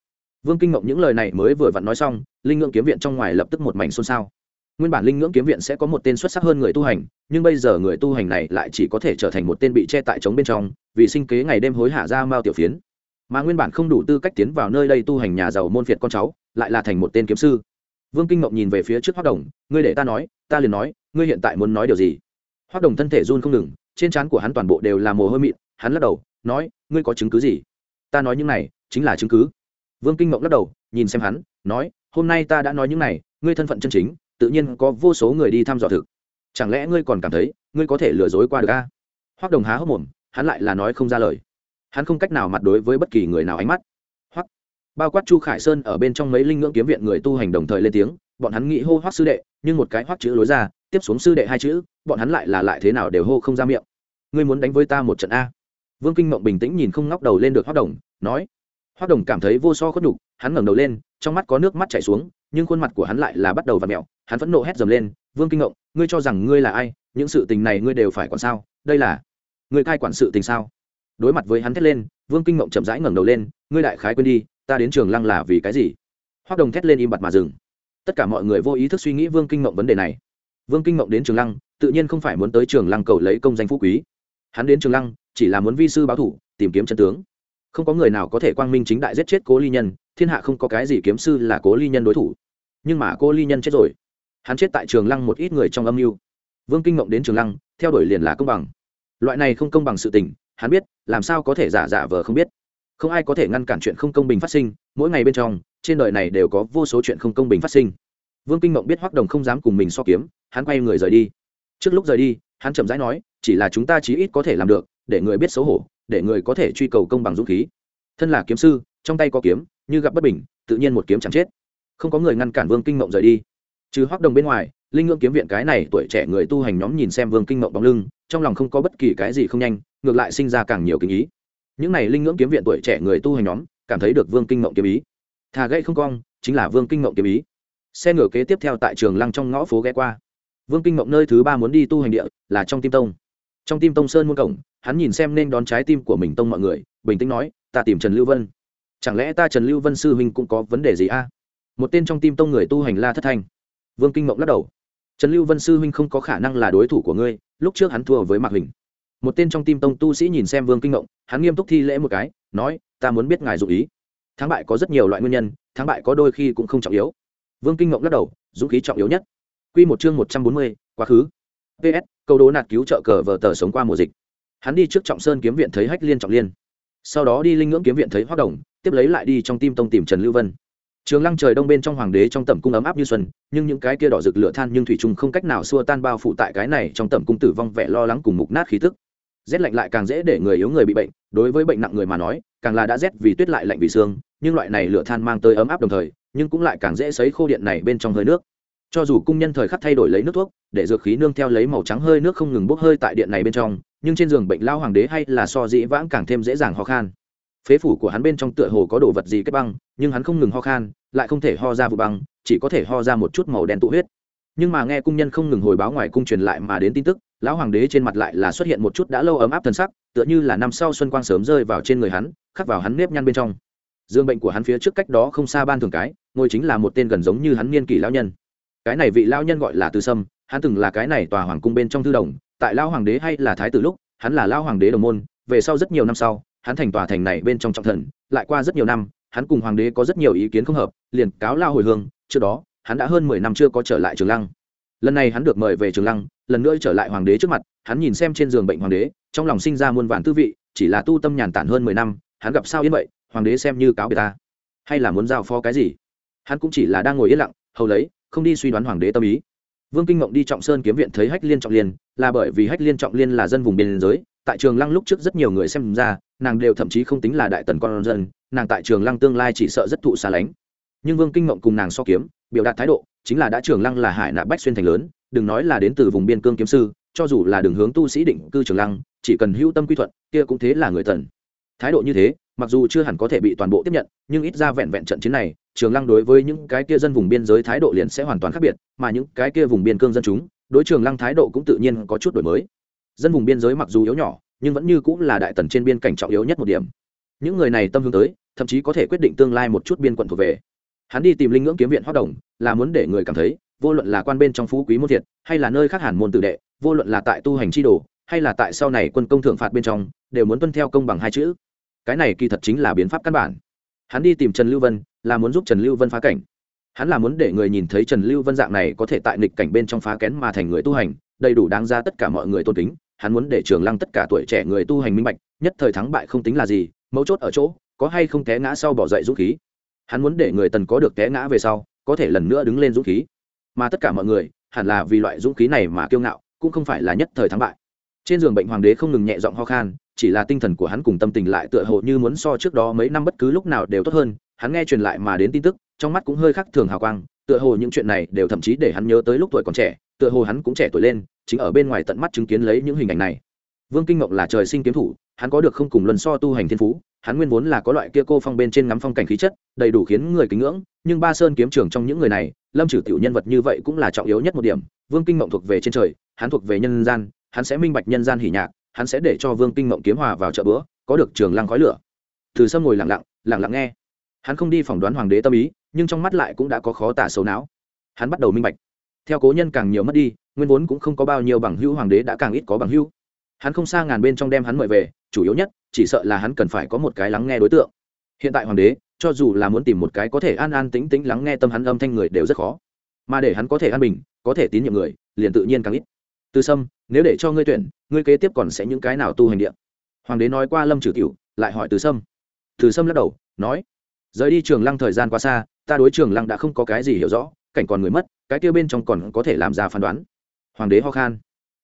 Vương kinh ngộng những lời này mới vừa vặn nói xong, linh ngưỡng kiếm viện trong ngoài lập tức một mảnh xôn xao nguyên bản linh ngưỡng kiếm viện sẽ có một tên xuất sắc hơn người tu hành, nhưng bây giờ người tu hành này lại chỉ có thể trở thành một tên bị che tại trống bên trong, vì sinh kế ngày đêm hối hả ra mao tiểu phiến. Mà nguyên bản không đủ tư cách tiến vào nơi đây tu hành nhà giàu môn phiệt con cháu, lại là thành một tên kiếm sư. Vương kinh mộng nhìn về phía trước hoác đồng, ngươi để ta nói, ta liền nói, ngươi hiện tại muốn nói điều gì? Hoác đồng thân thể run không ngừng, trên trán của hắn toàn bộ đều là mồ hôi mịn, hắn lắc đầu, nói, ngươi có chứng cứ gì? Ta nói những này, chính là chứng cứ. Vương kinh mộng lắc đầu, nhìn xem hắn, nói, hôm nay ta đã nói những này, ngươi thân phận chân chính tự nhiên có vô số người đi thăm dò thực. Chẳng lẽ ngươi còn cảm thấy ngươi có thể lừa dối qua được a? Hoắc đồng há hốc mồm, hắn lại là nói không ra lời. Hắn không cách nào mặt đối với bất kỳ người nào ánh mắt. Hoắc, bao quát chu khải sơn ở bên trong mấy linh ngưỡng kiếm viện người tu hành đồng thời lên tiếng, bọn hắn nghĩ hô hoắc sư đệ, nhưng một cái hoắc chữ lối ra, tiếp xuống sư đệ hai chữ, bọn hắn lại là lại thế nào đều hô không ra miệng. Ngươi muốn đánh với ta một trận a? Vương kinh mộng bình tĩnh nhìn không ngóc đầu lên được hoắc đồng, nói. Hoắc đồng cảm thấy vô so khuất nhục, hắn ngẩng đầu lên trong mắt có nước mắt chảy xuống, nhưng khuôn mặt của hắn lại là bắt đầu v ặ mẹo. Hắn phẫn nộ hét dầm lên, vương kinh ngộng, ngươi cho rằng ngươi là ai? Những sự tình này ngươi đều phải quản sao? Đây là ngươi cai quản sự tình sao? Đối mặt với hắn thét lên, vương kinh ngộng chậm rãi ngẩng đầu lên, ngươi đại khái quên đi, ta đến trường lăng là vì cái gì? Hoác đồng thét lên im bặt mà dừng. Tất cả mọi người vô ý thức suy nghĩ vương kinh ngộng vấn đề này. Vương kinh ngộng đến trường lăng, tự nhiên không phải muốn tới trường lăng cầu lấy công danh phú quý. Hắn đến trường lăng, chỉ là muốn vi sư báo thủ, tìm kiếm chân tướng không có người nào có thể quang minh chính đại giết chết cố ly nhân, thiên hạ không có cái gì kiếm sư là cố ly nhân đối thủ. Nhưng mà cố ly nhân chết rồi. Hắn chết tại trường lăng một ít người trong âm mưu. Vương kinh mộng đến trường lăng, theo đuổi liền là công bằng. Loại này không công bằng sự tình, hắn biết, làm sao có thể giả giả vờ không biết. Không ai có thể ngăn cản chuyện không công bình phát sinh, mỗi ngày bên trong, trên đời này đều có vô số chuyện không công bình phát sinh. Vương kinh mộng biết Hoắc đồng không dám cùng mình so kiếm, hắn quay người rời đi. Trước lúc rời đi, hắn chậm rãi nói, chỉ là chúng ta chí ít có thể làm được, để người biết xấu hổ để người có thể truy cầu công bằng dũng khí. Thân là kiếm sư, trong tay có kiếm, như gặp bất bình, tự nhiên một kiếm chẳng chết. Không có người ngăn cản vương kinh mộng rời đi. Trừ hoác đồng bên ngoài, linh ngưỡng kiếm viện cái này tuổi trẻ người tu hành nhóm nhìn xem vương kinh mộng bóng lưng, trong lòng không có bất kỳ cái gì không nhanh, ngược lại sinh ra càng nhiều kinh ý. Những này linh ngưỡng kiếm viện tuổi trẻ người tu hành nhóm, cảm thấy được vương kinh mộng kiếm ý. Thà gãy không cong, chính là vương kinh mộng kiếm ý. Xe ngựa kế tiếp theo tại trường lăng trong ngõ phố ghé qua. Vương kinh mộng nơi thứ ba muốn đi tu hành địa là trong tim tông. Trong tim tông sơn muôn cổng hắn nhìn xem nên đón trái tim của mình tông mọi người, bình tĩnh nói, ta tìm trần lưu vân. Chẳng lẽ ta trần lưu vân sư huynh cũng có vấn đề gì a? Một tên trong tim tông người tu hành la thất thanh. Vương kinh mộng lắc đầu. Trần lưu vân sư huynh không có khả năng là đối thủ của ngươi, lúc trước hắn thua với mạc hình một tên trong tim tông tu sĩ nhìn xem vương kinh mộng, hắn nghiêm túc thi lễ một cái, nói, ta muốn biết ngài dụ ý. Thắng bại có rất nhiều loại nguyên nhân, thắng bại có đôi khi cũng không trọng yếu. Vương kinh mộng lắc đầu, dũng khí trọng yếu nhất. Q một chương một trăm bốn mươi, quá khứ. Ps câu đố nạt cứu trợ cờ vờ tờ sống qua mùa dịch hắn đi trước trọng sơn kiếm viện thấy hách liên trọng liên. Sau đó đi linh ngưỡng kiếm viện thấy hoác đồng, tiếp lấy lại đi trong tim tông tìm trần lưu vân. Trường lăng trời đông bên trong hoàng đế trong tẩm cung ấm áp như xuân, nhưng những cái kia đỏ rực lửa than nhưng thủy trung không cách nào xua tan bao phủ tại cái này trong tẩm cung tử vong vẻ lo lắng cùng mục nát khí tức. Rét lạnh lại càng dễ để người yếu người bị bệnh, đối với bệnh nặng người mà nói, càng là đã rét vì tuyết lại lạnh vì xương nhưng loại này lửa than mang tới ấm áp đồng thời, nhưng cũng lại càng dễ sấy khô điện này bên trong hơi nước cho dù cung nhân thời khắc thay đổi lấy nước thuốc, để dược khí nương theo lấy màu trắng hơi nước không ngừng bốc hơi tại điện này bên trong, nhưng trên giường bệnh lao hoàng đế hay là so dĩ vãng càng thêm dễ dàng ho khan. Phế phủ của hắn bên trong tựa hồ có đồ vật gì kết băng, nhưng hắn không ngừng ho khan, lại không thể ho ra vụ băng, chỉ có thể ho ra một chút màu đen tụ huyết. Nhưng mà nghe cung nhân không ngừng hồi báo ngoài cung truyền lại mà đến tin tức, lão hoàng đế trên mặt lại là xuất hiện một chút đã lâu ấm áp thân sắc, tựa như là năm sau xuân quang sớm rơi vào trên người hắn, khắc vào hắn nếp nhăn bên trong. Dương bệnh của hắn phía trước cách đó không xa ban thường cái ngôi chính là một tên gần giống như hắn niên kỷ lão nhân cái này vị lao nhân gọi là từ sâm, hắn từng là cái này tòa hoàng cung bên trong thư đồng, tại lao hoàng đế hay là thái tử lúc, hắn là lao hoàng đế đồng môn, về sau rất nhiều năm sau, hắn thành tòa thành này bên trong trọng thần, lại qua rất nhiều năm, hắn cùng hoàng đế có rất nhiều ý kiến không hợp, liền cáo lao hồi hương, trước đó, hắn đã hơn mười năm chưa có trở lại trường lăng. Lần này hắn được mời về trường lăng, lần nữa trở lại hoàng đế trước mặt, hắn nhìn xem trên giường bệnh hoàng đế, trong lòng sinh ra muôn vàn tư vị, chỉ là tu tâm nhàn tản hơn mười năm, hắn gặp sao yên vậy, hoàng đế xem như cáo biệt ta. Hay là muốn giao phó cái gì? Hắn cũng chỉ là đang ngồi yên lặng, hầu lấy không đi suy đoán hoàng đế tâm ý. Vương kinh mộng đi trọng sơn kiếm viện thấy hách liên trọng liên, là bởi vì hách liên trọng liên là dân vùng biên giới, tại trường lăng lúc trước rất nhiều người xem ra, nàng đều thậm chí không tính là đại tần con dân, nàng tại trường lăng tương lai chỉ sợ rất thụ xa lánh. Nhưng vương kinh mộng cùng nàng so kiếm, biểu đạt thái độ, chính là đã trường lăng là hải nạ bách xuyên thành lớn, đừng nói là đến từ vùng biên cương kiếm sư, cho dù là đường hướng tu sĩ định cư trường lăng, chỉ cần hữu tâm quy thuận, kia cũng thế là người tần thái độ như thế, mặc dù chưa hẳn có thể bị toàn bộ tiếp nhận, nhưng ít ra vẹn vẹn trận chiến này trường lăng đối với những cái kia dân vùng biên giới thái độ liền sẽ hoàn toàn khác biệt, mà những cái kia vùng biên cương dân chúng, đối trường lăng thái độ cũng tự nhiên có chút đổi mới. Dân vùng biên giới mặc dù yếu nhỏ, nhưng vẫn như cũng là đại tần trên biên cảnh trọng yếu nhất một điểm. Những người này tâm hướng tới, thậm chí có thể quyết định tương lai một chút biên quận thuộc về. Hắn đi tìm linh ngưỡng kiếm viện hoạt động là muốn để người cảm thấy, vô luận là quan bên trong phú quý môn thiệt, hay là nơi khác hẳn môn tự đệ, vô luận là tại tu hành chi đồ, hay là tại sau này quân công thượng phạt bên trong, đều muốn tuân theo công bằng hai chữ. Cái này kỳ thật chính là biến pháp căn bản. Hắn đi tìm trần lưu vân là muốn giúp trần lưu vân phá cảnh. Hắn là muốn để người nhìn thấy trần lưu vân dạng này có thể tại nghịch cảnh bên trong phá kén mà thành người tu hành, đầy đủ đáng ra tất cả mọi người tôn kính. Hắn muốn để trường lăng tất cả tuổi trẻ người tu hành minh bạch, nhất thời thắng bại không tính là gì, mấu chốt ở chỗ, có hay không té ngã sau bỏ dậy dũng khí. Hắn muốn để người tần có được té ngã về sau, có thể lần nữa đứng lên dũng khí. Mà tất cả mọi người, hẳn là vì loại dũng khí này mà kiêu ngạo, cũng không phải là nhất thời thắng bại. Trên giường bệnh hoàng đế không ngừng nhẹ giọng ho khan, chỉ là tinh thần của hắn cùng tâm tình lại tựa hồ như muốn so trước đó mấy năm bất cứ lúc nào đều tốt hơn hắn nghe truyền lại mà đến tin tức, trong mắt cũng hơi khác thường hào quang, tựa hồ những chuyện này đều thậm chí để hắn nhớ tới lúc tuổi còn trẻ, tựa hồ hắn cũng trẻ tuổi lên, chính ở bên ngoài tận mắt chứng kiến lấy những hình ảnh này. Vương kinh Mộng là trời sinh kiếm thủ, hắn có được không cùng luân so tu hành thiên phú, hắn nguyên vốn là có loại kia cô phong bên trên ngắm phong cảnh khí chất, đầy đủ khiến người kính ngưỡng, nhưng ba sơn kiếm trường trong những người này, lâm trừ tiểu nhân vật như vậy cũng là trọng yếu nhất một điểm, vương kinh mộng thuộc về trên trời, hắn thuộc về nhân gian, hắn sẽ minh bạch nhân gian hỉ nhạc, hắn sẽ để cho vương kinh mộng kiếm hòa vào chợ bữa, có được trường lăng khói lửa. Từ sâm ngồi lặng lặng lặng lặng nghe hắn không đi phỏng đoán hoàng đế tâm ý, nhưng trong mắt lại cũng đã có khó tả xấu não. Hắn bắt đầu minh bạch. Theo cố nhân càng nhiều mất đi, nguyên vốn cũng không có bao nhiêu bằng hữu hoàng đế đã càng ít có bằng hữu. Hắn không xa ngàn bên trong đem hắn mời về, chủ yếu nhất, chỉ sợ là hắn cần phải có một cái lắng nghe đối tượng. Hiện tại hoàng đế, cho dù là muốn tìm một cái có thể an an tĩnh tĩnh lắng nghe tâm hắn âm thanh người đều rất khó. Mà để hắn có thể an bình, có thể tín nhiệm người, liền tự nhiên càng ít. Từ sâm, nếu để cho ngươi tuyển, ngươi kế tiếp còn sẽ những cái nào tu hành điện hoàng đế nói qua lâm trừ cựu lại hỏi từ sâm. Từ sâm lắc đầu, nói rời đi trường lăng thời gian quá xa ta đối trường lăng đã không có cái gì hiểu rõ cảnh còn người mất cái kia bên trong còn có thể làm ra phán đoán. Hoàng đế ho khan.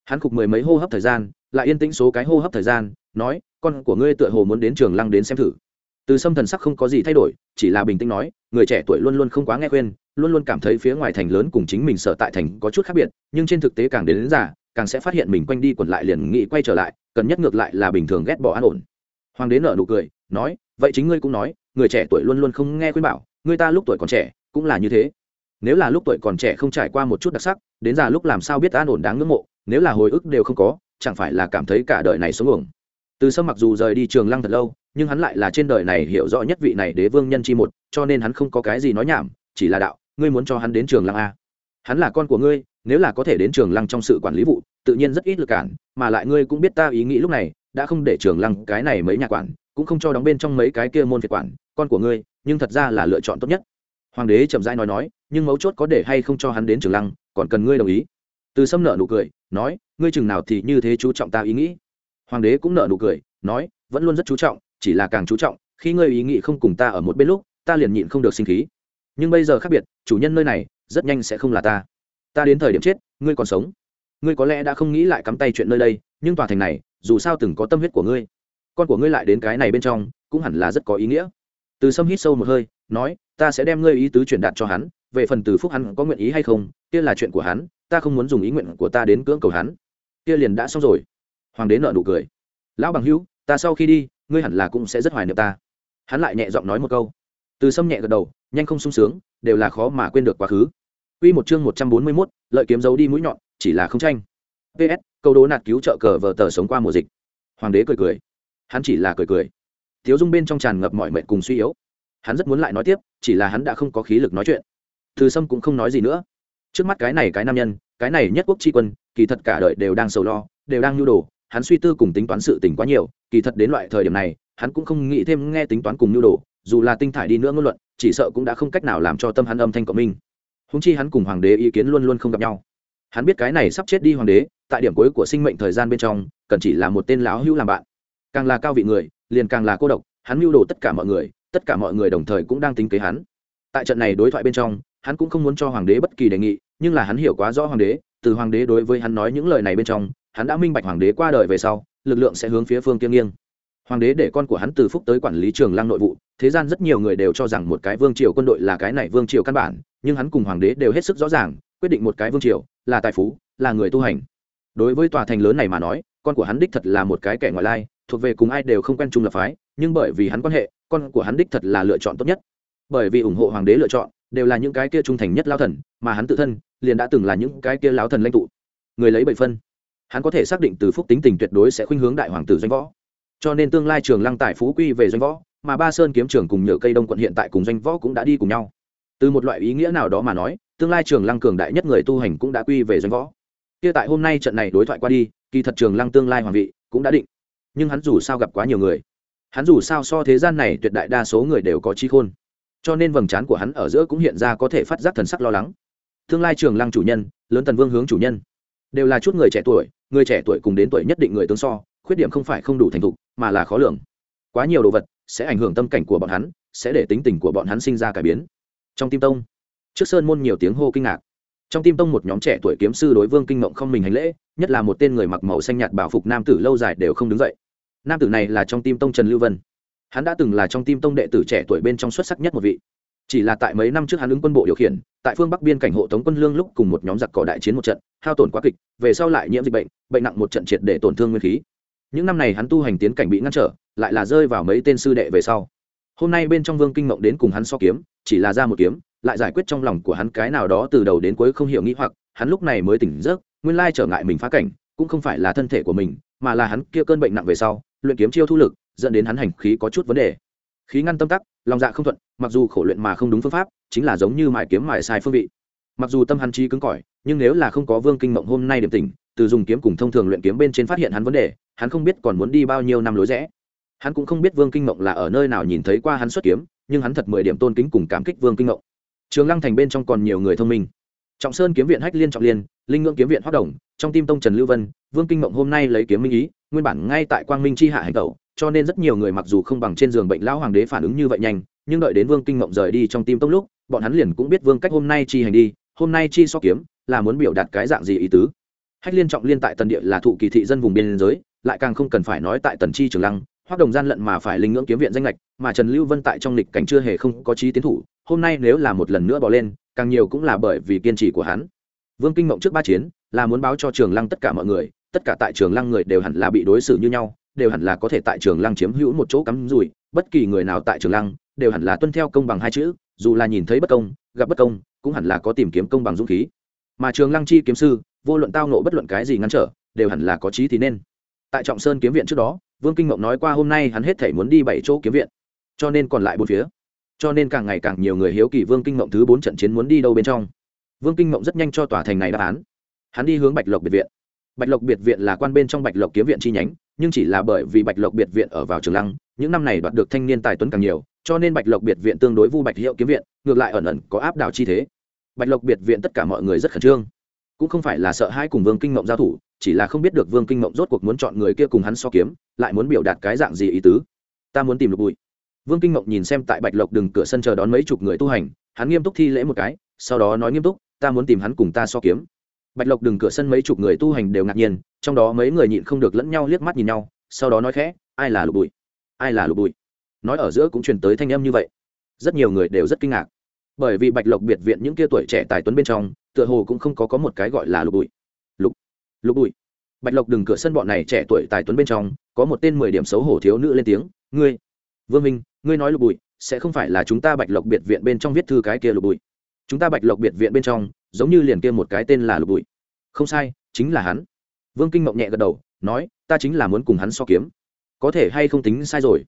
Hắn cục mười mấy hô hấp thời gian lại yên tĩnh số cái hô hấp thời gian nói con của ngươi tựa hồ muốn đến trường lăng đến xem thử. Từ sâm thần sắc không có gì thay đổi chỉ là bình tĩnh nói người trẻ tuổi luôn luôn không quá nghe khuyên luôn luôn cảm thấy phía ngoài thành lớn cùng chính mình sở tại thành có chút khác biệt nhưng trên thực tế càng đến, đến giả, càng sẽ phát hiện mình quanh đi quẩn lại liền nghĩ quay trở lại cần nhất ngược lại là bình thường ghét bỏ an ổn. Hoàng đế nợ nụ cười nói, vậy chính ngươi cũng nói, người trẻ tuổi luôn luôn không nghe khuyên bảo, người ta lúc tuổi còn trẻ cũng là như thế. Nếu là lúc tuổi còn trẻ không trải qua một chút đặc sắc, đến già lúc làm sao biết an ổn đáng ngưỡng mộ, nếu là hồi ức đều không có, chẳng phải là cảm thấy cả đời này sống uổng. Từ sâm mặc dù rời đi trường lăng thật lâu, nhưng hắn lại là trên đời này hiểu rõ nhất vị này đế vương nhân chi một, cho nên hắn không có cái gì nói nhảm, chỉ là đạo, ngươi muốn cho hắn đến trường lăng a hắn là con của ngươi, nếu là có thể đến trường lăng trong sự quản lý vụ, tự nhiên rất ít lực cản, mà lại ngươi cũng biết ta ý nghĩ lúc này, đã không để trường lăng cái này mấy nhà quản cũng không cho đóng bên trong mấy cái kia môn phiệt quản, con của ngươi, nhưng thật ra là lựa chọn tốt nhất. Hoàng đế chậm rãi nói nói, nhưng mấu chốt có để hay không cho hắn đến trường lăng, còn cần ngươi đồng ý. Từ sâm nợ nụ cười, nói, ngươi chừng nào thì như thế chú trọng ta ý nghĩ. Hoàng đế cũng nợ nụ cười, nói, vẫn luôn rất chú trọng, chỉ là càng chú trọng, khi ngươi ý nghĩ không cùng ta ở một bên lúc, ta liền nhịn không được sinh khí. Nhưng bây giờ khác biệt, chủ nhân nơi này, rất nhanh sẽ không là ta. Ta đến thời điểm chết, ngươi còn sống. Ngươi có lẽ đã không nghĩ lại cắm tay chuyện nơi đây, nhưng tòa thành này, dù sao từng có tâm huyết của ngươi con của ngươi lại đến cái này bên trong cũng hẳn là rất có ý nghĩa. Từ sâm hít sâu một hơi nói ta sẽ đem ngươi ý tứ truyền đạt cho hắn về phần từ phúc hắn có nguyện ý hay không kia là chuyện của hắn ta không muốn dùng ý nguyện của ta đến cưỡng cầu hắn. Kia liền đã xong rồi. Hoàng đế nợ nụ cười. Lão bằng hữu ta sau khi đi ngươi hẳn là cũng sẽ rất hoài niệm ta. Hắn lại nhẹ giọng nói một câu. Từ sâm nhẹ gật đầu nhanh không sung sướng đều là khó mà quên được quá khứ. Quy một chương một trăm bốn mươi 141, lợi kiếm giấu đi mũi nhọn, chỉ là không tranh. PS, câu đố nạt cứu trợ cờ vở tờ sống qua mùa dịch. Hoàng đế cười cười. Hắn chỉ là cười cười. Thiếu Dung bên trong tràn ngập mọi mệnh cùng suy yếu. Hắn rất muốn lại nói tiếp, chỉ là hắn đã không có khí lực nói chuyện. Từ Sâm cũng không nói gì nữa. Trước mắt cái này cái nam nhân, cái này nhất quốc tri quân, kỳ thật cả đời đều đang sầu lo, đều đang nhu đồ, hắn suy tư cùng tính toán sự tình quá nhiều, kỳ thật đến loại thời điểm này, hắn cũng không nghĩ thêm nghe tính toán cùng nhu đồ, dù là tinh thải đi nữa ngôn luận, chỉ sợ cũng đã không cách nào làm cho tâm hắn âm thanh cộng minh húng chi hắn cùng hoàng đế ý kiến luôn luôn không gặp nhau hắn biết cái này sắp chết đi hoàng đế tại điểm cuối của sinh mệnh thời gian bên trong cần chỉ là một tên lão hữu làm bạn càng là cao vị người, liền càng là cô độc, hắn mưu đồ tất cả mọi người, tất cả mọi người đồng thời cũng đang tính kế hắn. Tại trận này đối thoại bên trong, hắn cũng không muốn cho hoàng đế bất kỳ đề nghị, nhưng là hắn hiểu quá rõ hoàng đế, từ hoàng đế đối với hắn nói những lời này bên trong, hắn đã minh bạch hoàng đế qua đời về sau, lực lượng sẽ hướng phía phương kiêng nghiêng. Hoàng đế để con của hắn từ phúc tới quản lý trường lăng nội vụ, thế gian rất nhiều người đều cho rằng một cái vương triều quân đội là cái này vương triều căn bản, nhưng hắn cùng hoàng đế đều hết sức rõ ràng, quyết định một cái vương triều, là tài phú, là người tu hành. Đối với tòa thành lớn này mà nói, con của hắn đích thật là một cái kẻ ngoại lai thuộc về cùng ai đều không quen chung lập phái, nhưng bởi vì hắn quan hệ, con của hắn đích thật là lựa chọn tốt nhất. Bởi vì ủng hộ hoàng đế lựa chọn, đều là những cái kia trung thành nhất lao thần, mà hắn tự thân, liền đã từng là những cái kia lao thần lãnh tụ. Người lấy bảy phân. Hắn có thể xác định từ phúc tính tình tuyệt đối sẽ khuynh hướng đại hoàng tử doanh võ. Cho nên tương lai trường lăng tại phú quy về doanh võ, mà ba sơn kiếm trường cùng nhựa cây đông quận hiện tại cùng doanh võ cũng đã đi cùng nhau. Từ một loại ý nghĩa nào đó mà nói, tương lai trường lăng cường đại nhất người tu hành cũng đã quy về doanh võ. Kia tại hôm nay trận này đối thoại qua đi, kỳ thật trường lăng tương lai hoàng vị cũng đã định nhưng hắn dù sao gặp quá nhiều người, hắn dù sao so thế gian này tuyệt đại đa số người đều có trí khôn. Cho nên vầng trán của hắn ở giữa cũng hiện ra có thể phát giác thần sắc lo lắng. Tương lai trường lăng chủ nhân, lớn tần vương hướng chủ nhân, đều là chút người trẻ tuổi, người trẻ tuổi cùng đến tuổi nhất định người tương so, khuyết điểm không phải không đủ thành thục, mà là khó lường. Quá nhiều đồ vật sẽ ảnh hưởng tâm cảnh của bọn hắn, sẽ để tính tình của bọn hắn sinh ra cải biến. Trong tim tông, trước sơn môn nhiều tiếng hô kinh ngạc. Trong tim tông một nhóm trẻ tuổi kiếm sư đối vương kinh mộng không mình hành lễ, nhất là một tên người mặc màu xanh nhạt bảo phục nam tử lâu dài đều không đứng dậy nam tử này là trong tim tông trần lưu vân hắn đã từng là trong tim tông đệ tử trẻ tuổi bên trong xuất sắc nhất một vị chỉ là tại mấy năm trước hắn ứng quân bộ điều khiển tại phương bắc biên cảnh hộ tống quân lương lúc cùng một nhóm giặc cỏ đại chiến một trận hao tổn quá kịch về sau lại nhiễm dịch bệnh bệnh nặng một trận triệt để tổn thương nguyên khí những năm này hắn tu hành tiến cảnh bị ngăn trở lại là rơi vào mấy tên sư đệ về sau hôm nay bên trong vương kinh mộng đến cùng hắn so kiếm chỉ là ra một kiếm lại giải quyết trong lòng của hắn cái nào đó từ đầu đến cuối không hiểu nghĩ hoặc hắn lúc này mới tỉnh giấc nguyên lai trở ngại mình phá cảnh cũng không phải là thân thể của mình mà là hắn kia cơn bệnh nặng về sau luyện kiếm chiêu thu lực, dẫn đến hắn hành khí có chút vấn đề. Khí ngăn tâm tắc, lòng dạ không thuận, mặc dù khổ luyện mà không đúng phương pháp, chính là giống như mài kiếm mài sai phương vị. Mặc dù tâm hắn trí cứng cỏi, nhưng nếu là không có vương kinh mộng hôm nay điểm tỉnh, từ dùng kiếm cùng thông thường luyện kiếm bên trên phát hiện hắn vấn đề, hắn không biết còn muốn đi bao nhiêu năm lối rẽ. Hắn cũng không biết vương kinh mộng là ở nơi nào nhìn thấy qua hắn xuất kiếm, nhưng hắn thật mười điểm tôn kính cùng cảm kích vương kinh mộng. Trường lăng thành bên trong còn nhiều người thông minh. Trọng sơn kiếm viện hách liên trọng liên, linh ngưỡng kiếm viện hoạt đồng, trong tim tông trần lưu vân vương kinh mộng hôm nay lấy kiếm minh ý, nguyên bản ngay tại quang minh c h i hạ hành tẩu, cho nên rất nhiều người mặc dù không bằng trên giường bệnh lão hoàng đế phản ứng như vậy nhanh, nhưng đợi đến vương kinh mộng rời đi trong tim tông lúc, bọn hắn liền cũng biết vương cách hôm nay chi hành đi, hôm nay chi so kiếm, là muốn biểu đạt cái dạng gì ý tứ. Hách liên trọng liên tại tần địa là thụ kỳ thị dân vùng biên giới, lại càng không cần phải nói tại tần chi trường lăng hoặc đồng gian lận mà phải linh ngưỡng kiếm viện danh lệch mà trần lưu vân tại trong lịch cảnh chưa hề không có trí tiến thủ, hôm nay nếu là một lần nữa bỏ lên, càng nhiều cũng là bởi vì kiên trì của hắn. Vương kinh mộng trước ba chiến, là muốn báo cho trường lăng tất cả mọi người tất cả tại trường lăng người đều hẳn là bị đối xử như nhau, đều hẳn là có thể tại trường lăng chiếm hữu một chỗ cắm rủi, bất kỳ người nào tại trường lăng đều hẳn là tuân theo công bằng hai chữ, dù là nhìn thấy bất công, gặp bất công, cũng hẳn là có tìm kiếm công bằng dũng khí. Mà trường lăng chi kiếm sư, vô luận tao nộ bất luận cái gì ngăn trở, đều hẳn là có trí thì nên. Tại trọng sơn kiếm viện trước đó, vương kinh mộng nói qua hôm nay hắn hết thể muốn đi bảy chỗ kiếm viện. Cho nên còn lại bốn phía. Cho nên càng ngày càng nhiều người hiếu kỳ vương kinh mộng thứ bốn trận chiến muốn đi đâu bên trong. Vương kinh mộng rất nhanh cho tòa thành này đáp án. Hắn đi hướng bạch lộc biệt viện bạch lộc biệt viện là quan bên trong bạch lộc kiếm viện chi nhánh, nhưng chỉ là bởi vì bạch lộc biệt viện ở vào trường lăng, những năm này đoạt được thanh niên tài tuấn càng nhiều, cho nên bạch lộc biệt viện tương đối vu bạch hiệu kiếm viện, ngược lại ẩn ẩn có áp đảo chi thế. Bạch lộc biệt viện tất cả mọi người rất khẩn trương. Cũng không phải là sợ hai cùng vương kinh mộng giao thủ, chỉ là không biết được vương kinh mộng rốt cuộc muốn chọn người kia cùng hắn so kiếm, lại muốn biểu đạt cái dạng gì ý tứ. Ta muốn tìm lục bụi. Vương kinh mộng nhìn xem tại bạch lộc đừng cửa sân chờ đón mấy chục người tu hành, hắn nghiêm túc thi lễ một cái, sau đó nói nghiêm túc, ta muốn tìm hắn cùng ta so kiếm bạch lộc đừng cửa sân mấy chục người tu hành đều ngạc nhiên, trong đó mấy người nhịn không được lẫn nhau liếc mắt nhìn nhau, sau đó nói khẽ, ai là lục bụi? Ai là lục bụi? Nói ở giữa cũng truyền tới thanh âm như vậy. Rất nhiều người đều rất kinh ngạc. Bởi vì bạch lộc biệt viện những kia tuổi trẻ tài tuấn bên trong, tựa hồ cũng không có có một cái gọi là lục bụi. Lục lục bụi. Bạch lộc đừng cửa sân bọn này trẻ tuổi tài tuấn bên trong, có một tên mười điểm xấu hổ thiếu nữ lên tiếng, ngươi, vương minh, ngươi nói lục bụi, sẽ không phải là chúng ta bạch lộc biệt viện bên trong viết thư cái kia lục bụi. Chúng ta bạch lộc biệt viện bên trong giống như liền kia một cái tên là lục bụi. Không sai, chính là hắn. Vương kinh mộng nhẹ gật đầu, nói, ta chính là muốn cùng hắn so kiếm. Có thể hay không tính sai rồi?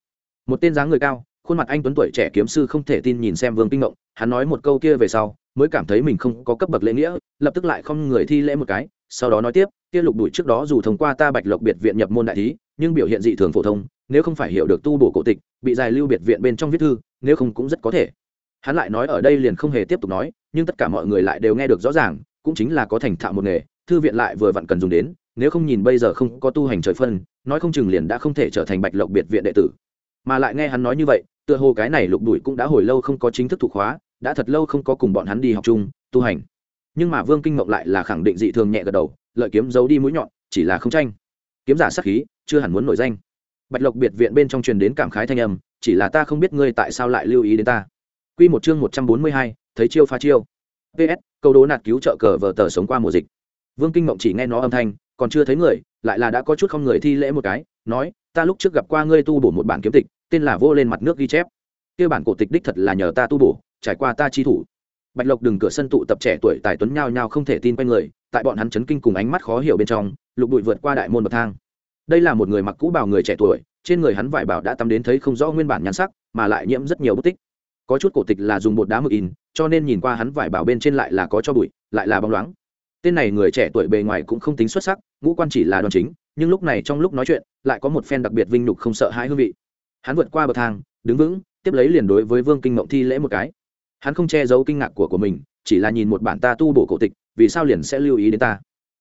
Một tên dáng người cao, khuôn mặt anh tuấn tuổi trẻ kiếm sư không thể tin nhìn xem vương kinh mộng, hắn nói một câu kia về sau, mới cảm thấy mình không có cấp bậc lễ nghĩa, lập tức lại không người thi lễ một cái, sau đó nói tiếp, kia lục đuổi trước đó dù thông qua ta bạch lộc biệt viện nhập môn đại thí, nhưng biểu hiện dị thường phổ thông, nếu không phải hiểu được tu bổ cổ tịch, bị dài lưu biệt viện bên trong viết thư, nếu không cũng rất có thể hắn lại nói ở đây liền không hề tiếp tục nói, nhưng tất cả mọi người lại đều nghe được rõ ràng, cũng chính là có thành thạo một nghề, thư viện lại vừa vặn cần dùng đến, nếu không nhìn bây giờ không có tu hành trời phân, nói không chừng liền đã không thể trở thành bạch lộc biệt viện đệ tử. Mà lại nghe hắn nói như vậy, tựa hồ cái này lục đuổi cũng đã hồi lâu không có chính thức thụ khóa, đã thật lâu không có cùng bọn hắn đi học chung, tu hành. Nhưng mà vương kinh mộng lại là khẳng định dị thường nhẹ gật đầu, lợi kiếm giấu đi mũi nhọn, chỉ là không tranh. Kiếm giả sắc khí, chưa hẳn muốn nổi danh. Bạch lộc biệt viện bên trong truyền đến cảm khái thanh âm, chỉ là ta không biết ngươi tại sao lại lưu ý đến ta quy một chương một trăm bốn mươi hai, thấy chiêu phá chiêu. Ps câu đố nạt cứu trợ cờ vờ tờ sống qua mùa dịch. Vương kinh mộng chỉ nghe nó âm thanh, còn chưa thấy người, lại là đã có chút không người thi lễ một cái, nói, ta lúc trước gặp qua ngươi tu bổ một bản kiếm tịch, tên là vô lên mặt nước ghi chép. Kia bản cổ tịch đích thật là nhờ ta tu bổ, trải qua ta chi thủ. Bạch lộc đừng cửa sân tụ tập trẻ tuổi tài tuấn nhao nhao không thể tin quanh người, tại bọn hắn chấn kinh cùng ánh mắt khó hiểu bên trong, lục bụi vượt qua đại môn bậc thang. Đây là một người mặc cũ bào người trẻ tuổi, trên người hắn vải bảo đã tắm đến thấy không rõ nguyên bản nhan sắc, mà lại nhiễm rất nhiều bút tích có chút cổ tịch là dùng bột đá mực in, cho nên nhìn qua hắn vải bảo bên trên lại là có cho bụi, lại là bóng loáng. Tên này người trẻ tuổi bề ngoài cũng không tính xuất sắc, ngũ quan chỉ là đoàn chính, nhưng lúc này trong lúc nói chuyện, lại có một phen đặc biệt vinh nhục không sợ hãi hương vị. Hắn vượt qua bậc thang, đứng vững, tiếp lấy liền đối với vương kinh mộng thi lễ một cái. Hắn không che giấu kinh ngạc của của mình, chỉ là nhìn một bản ta tu bổ cổ tịch, vì sao liền sẽ lưu ý đến ta?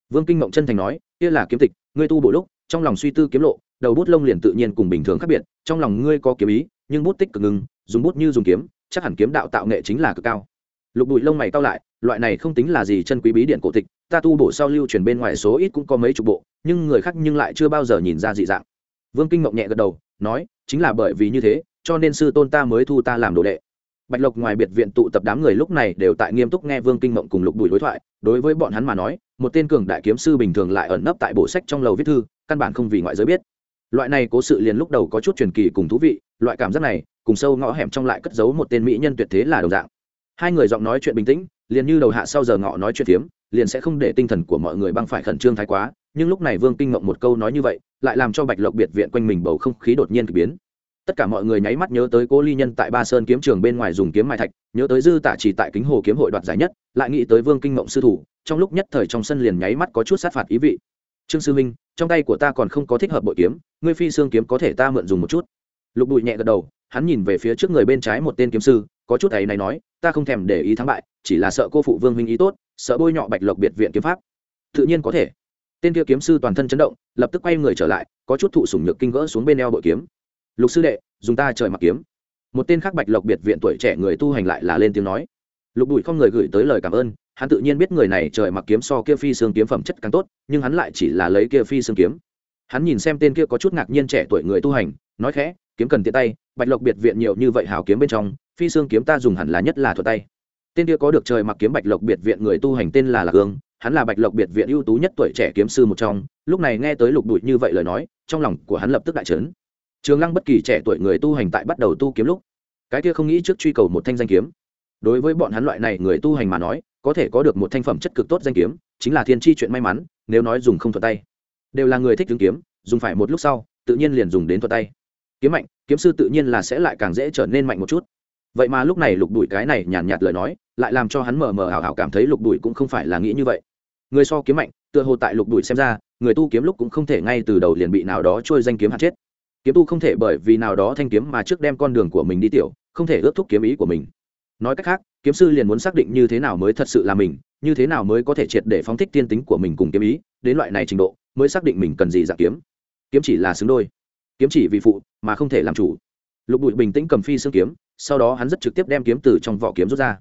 Vương kinh mộng chân thành nói, kia là kiếm tịch, ngươi tu bổ lúc, trong lòng suy tư kiếm lộ, đầu bút lông liền tự nhiên cùng bình thường khác biệt, trong lòng ngươi có kiếm ý, nhưng bút tích cực ngừng, dùng bút như dùng kiếm chắc hẳn kiếm đạo tạo nghệ chính là cực cao. Lục bụi lông mày cao lại, loại này không tính là gì chân quý bí điện cổ tịch, ta tu bổ sau lưu truyền bên ngoài số ít cũng có mấy chục bộ, nhưng người khác nhưng lại chưa bao giờ nhìn ra dị dạng. Vương kinh mộng nhẹ gật đầu, nói, chính là bởi vì như thế, cho nên sư tôn ta mới thu ta làm đồ đệ. Bạch lộc ngoài biệt viện tụ tập đám người lúc này đều tại nghiêm túc nghe vương kinh mộng cùng lục bùi đối thoại, đối với bọn hắn mà nói, một tên cường đại kiếm sư bình thường lại ẩn nấp tại bộ sách trong lầu viết thư, căn bản không vì ngoại giới biết. Loại này cố sự liền lúc đầu có chút truyền kỳ cùng thú vị, loại cảm giác này cùng sâu ngõ hẻm trong lại cất giấu một tên mỹ nhân tuyệt thế là đồng dạng. Hai người giọng nói chuyện bình tĩnh, liền như đầu hạ sau giờ ngọ nói chuyện phiếm, liền sẽ không để tinh thần của mọi người băng phải khẩn trương thái quá, nhưng lúc này vương kinh ngộng một câu nói như vậy, lại làm cho bạch lộc biệt viện quanh mình bầu không khí đột nhiên k ỳ biến. Tất cả mọi người nháy mắt nhớ tới cố ly nhân tại ba sơn kiếm trường bên ngoài dùng kiếm mai thạch, nhớ tới dư tả chỉ tại kính hồ kiếm hội đoạt giải nhất, lại nghĩ tới vương kinh ngộng sư thủ, trong lúc nhất thời trong sân liền nháy mắt có chút sát phạt ý vị. Trương sư minh trong tay của ta còn không có thích hợp bội kiếm, ngươi phi xương kiếm có thể ta mượn dùng một chút. Lục bụi nhẹ gật đầu hắn nhìn về phía trước người bên trái một tên kiếm sư, có chút ấy này nói, ta không thèm để ý thắng bại, chỉ là sợ cô phụ vương huynh ý tốt, sợ bôi nhọ bạch lộc biệt viện kiếm pháp. Tự nhiên có thể. Tên kia kiếm sư toàn thân chấn động, lập tức quay người trở lại, có chút thụ sủng nhược kinh gỡ xuống bên eo bội kiếm. Lục sư đệ, dùng ta trời mặc kiếm. Một tên khác bạch lộc biệt viện tuổi trẻ người tu hành lại là lên tiếng nói. Lục bụi không người gửi tới lời cảm ơn, hắn tự nhiên biết người này trời mặc kiếm so kia phi xương kiếm phẩm chất càng tốt, nhưng hắn lại chỉ là lấy kia phi xương kiếm. Hắn nhìn xem tên kia có chút ngạc nhiên trẻ tuổi người tu hành, nói khẽ kiếm cần tiện tay, bạch lộc biệt viện nhiều như vậy hào kiếm bên trong, phi xương kiếm ta dùng hẳn là nhất là thuật tay. Tên kia có được trời mặc kiếm bạch lộc biệt viện người tu hành tên là lạc hương, hắn là bạch lộc biệt viện ưu tú nhất tuổi trẻ kiếm sư một trong, lúc này nghe tới lục đụi như vậy lời nói, trong lòng của hắn lập tức đại trấn trường lăng bất kỳ trẻ tuổi người tu hành tại bắt đầu tu kiếm lúc, cái kia không nghĩ trước truy cầu một thanh danh kiếm. Đối với bọn hắn loại này người tu hành mà nói, có thể có được một thanh phẩm chất cực tốt danh kiếm, chính là thiên tri chuyện may mắn, nếu nói dùng không thuật tay. Đều là người thích tướng kiếm, dùng phải một lúc sau, tự nhiên liền dùng đến thuật tay kiếm mạnh kiếm sư tự nhiên là sẽ lại càng dễ trở nên mạnh một chút. Vậy mà lúc này lục đùi cái này nhàn nhạt, nhạt lời nói lại làm cho hắn mờ mờ ảo ảo cảm thấy lục đùi cũng không phải là nghĩ như vậy. Người so kiếm mạnh tựa hồ tại lục đùi xem ra người tu kiếm lúc cũng không thể ngay từ đầu liền bị nào đó trôi danh kiếm hạt chết. Kiếm tu không thể bởi vì nào đó thanh kiếm mà trước đem con đường của mình đi tiểu không thể ước thúc kiếm ý của mình. Nói cách khác kiếm sư liền muốn xác định như thế nào mới thật sự là mình như thế nào mới có thể triệt để phóng thích tiên tính của mình cùng kiếm ý đến loại này trình độ mới xác định mình cần gì dạng kiếm. Kiếm chỉ là xứng đôi kiếm chỉ vì phụ, mà không thể làm chủ. Lục bụi bình tĩnh cầm phi xương kiếm, sau đó hắn rất trực tiếp đem kiếm từ trong vỏ kiếm rút ra.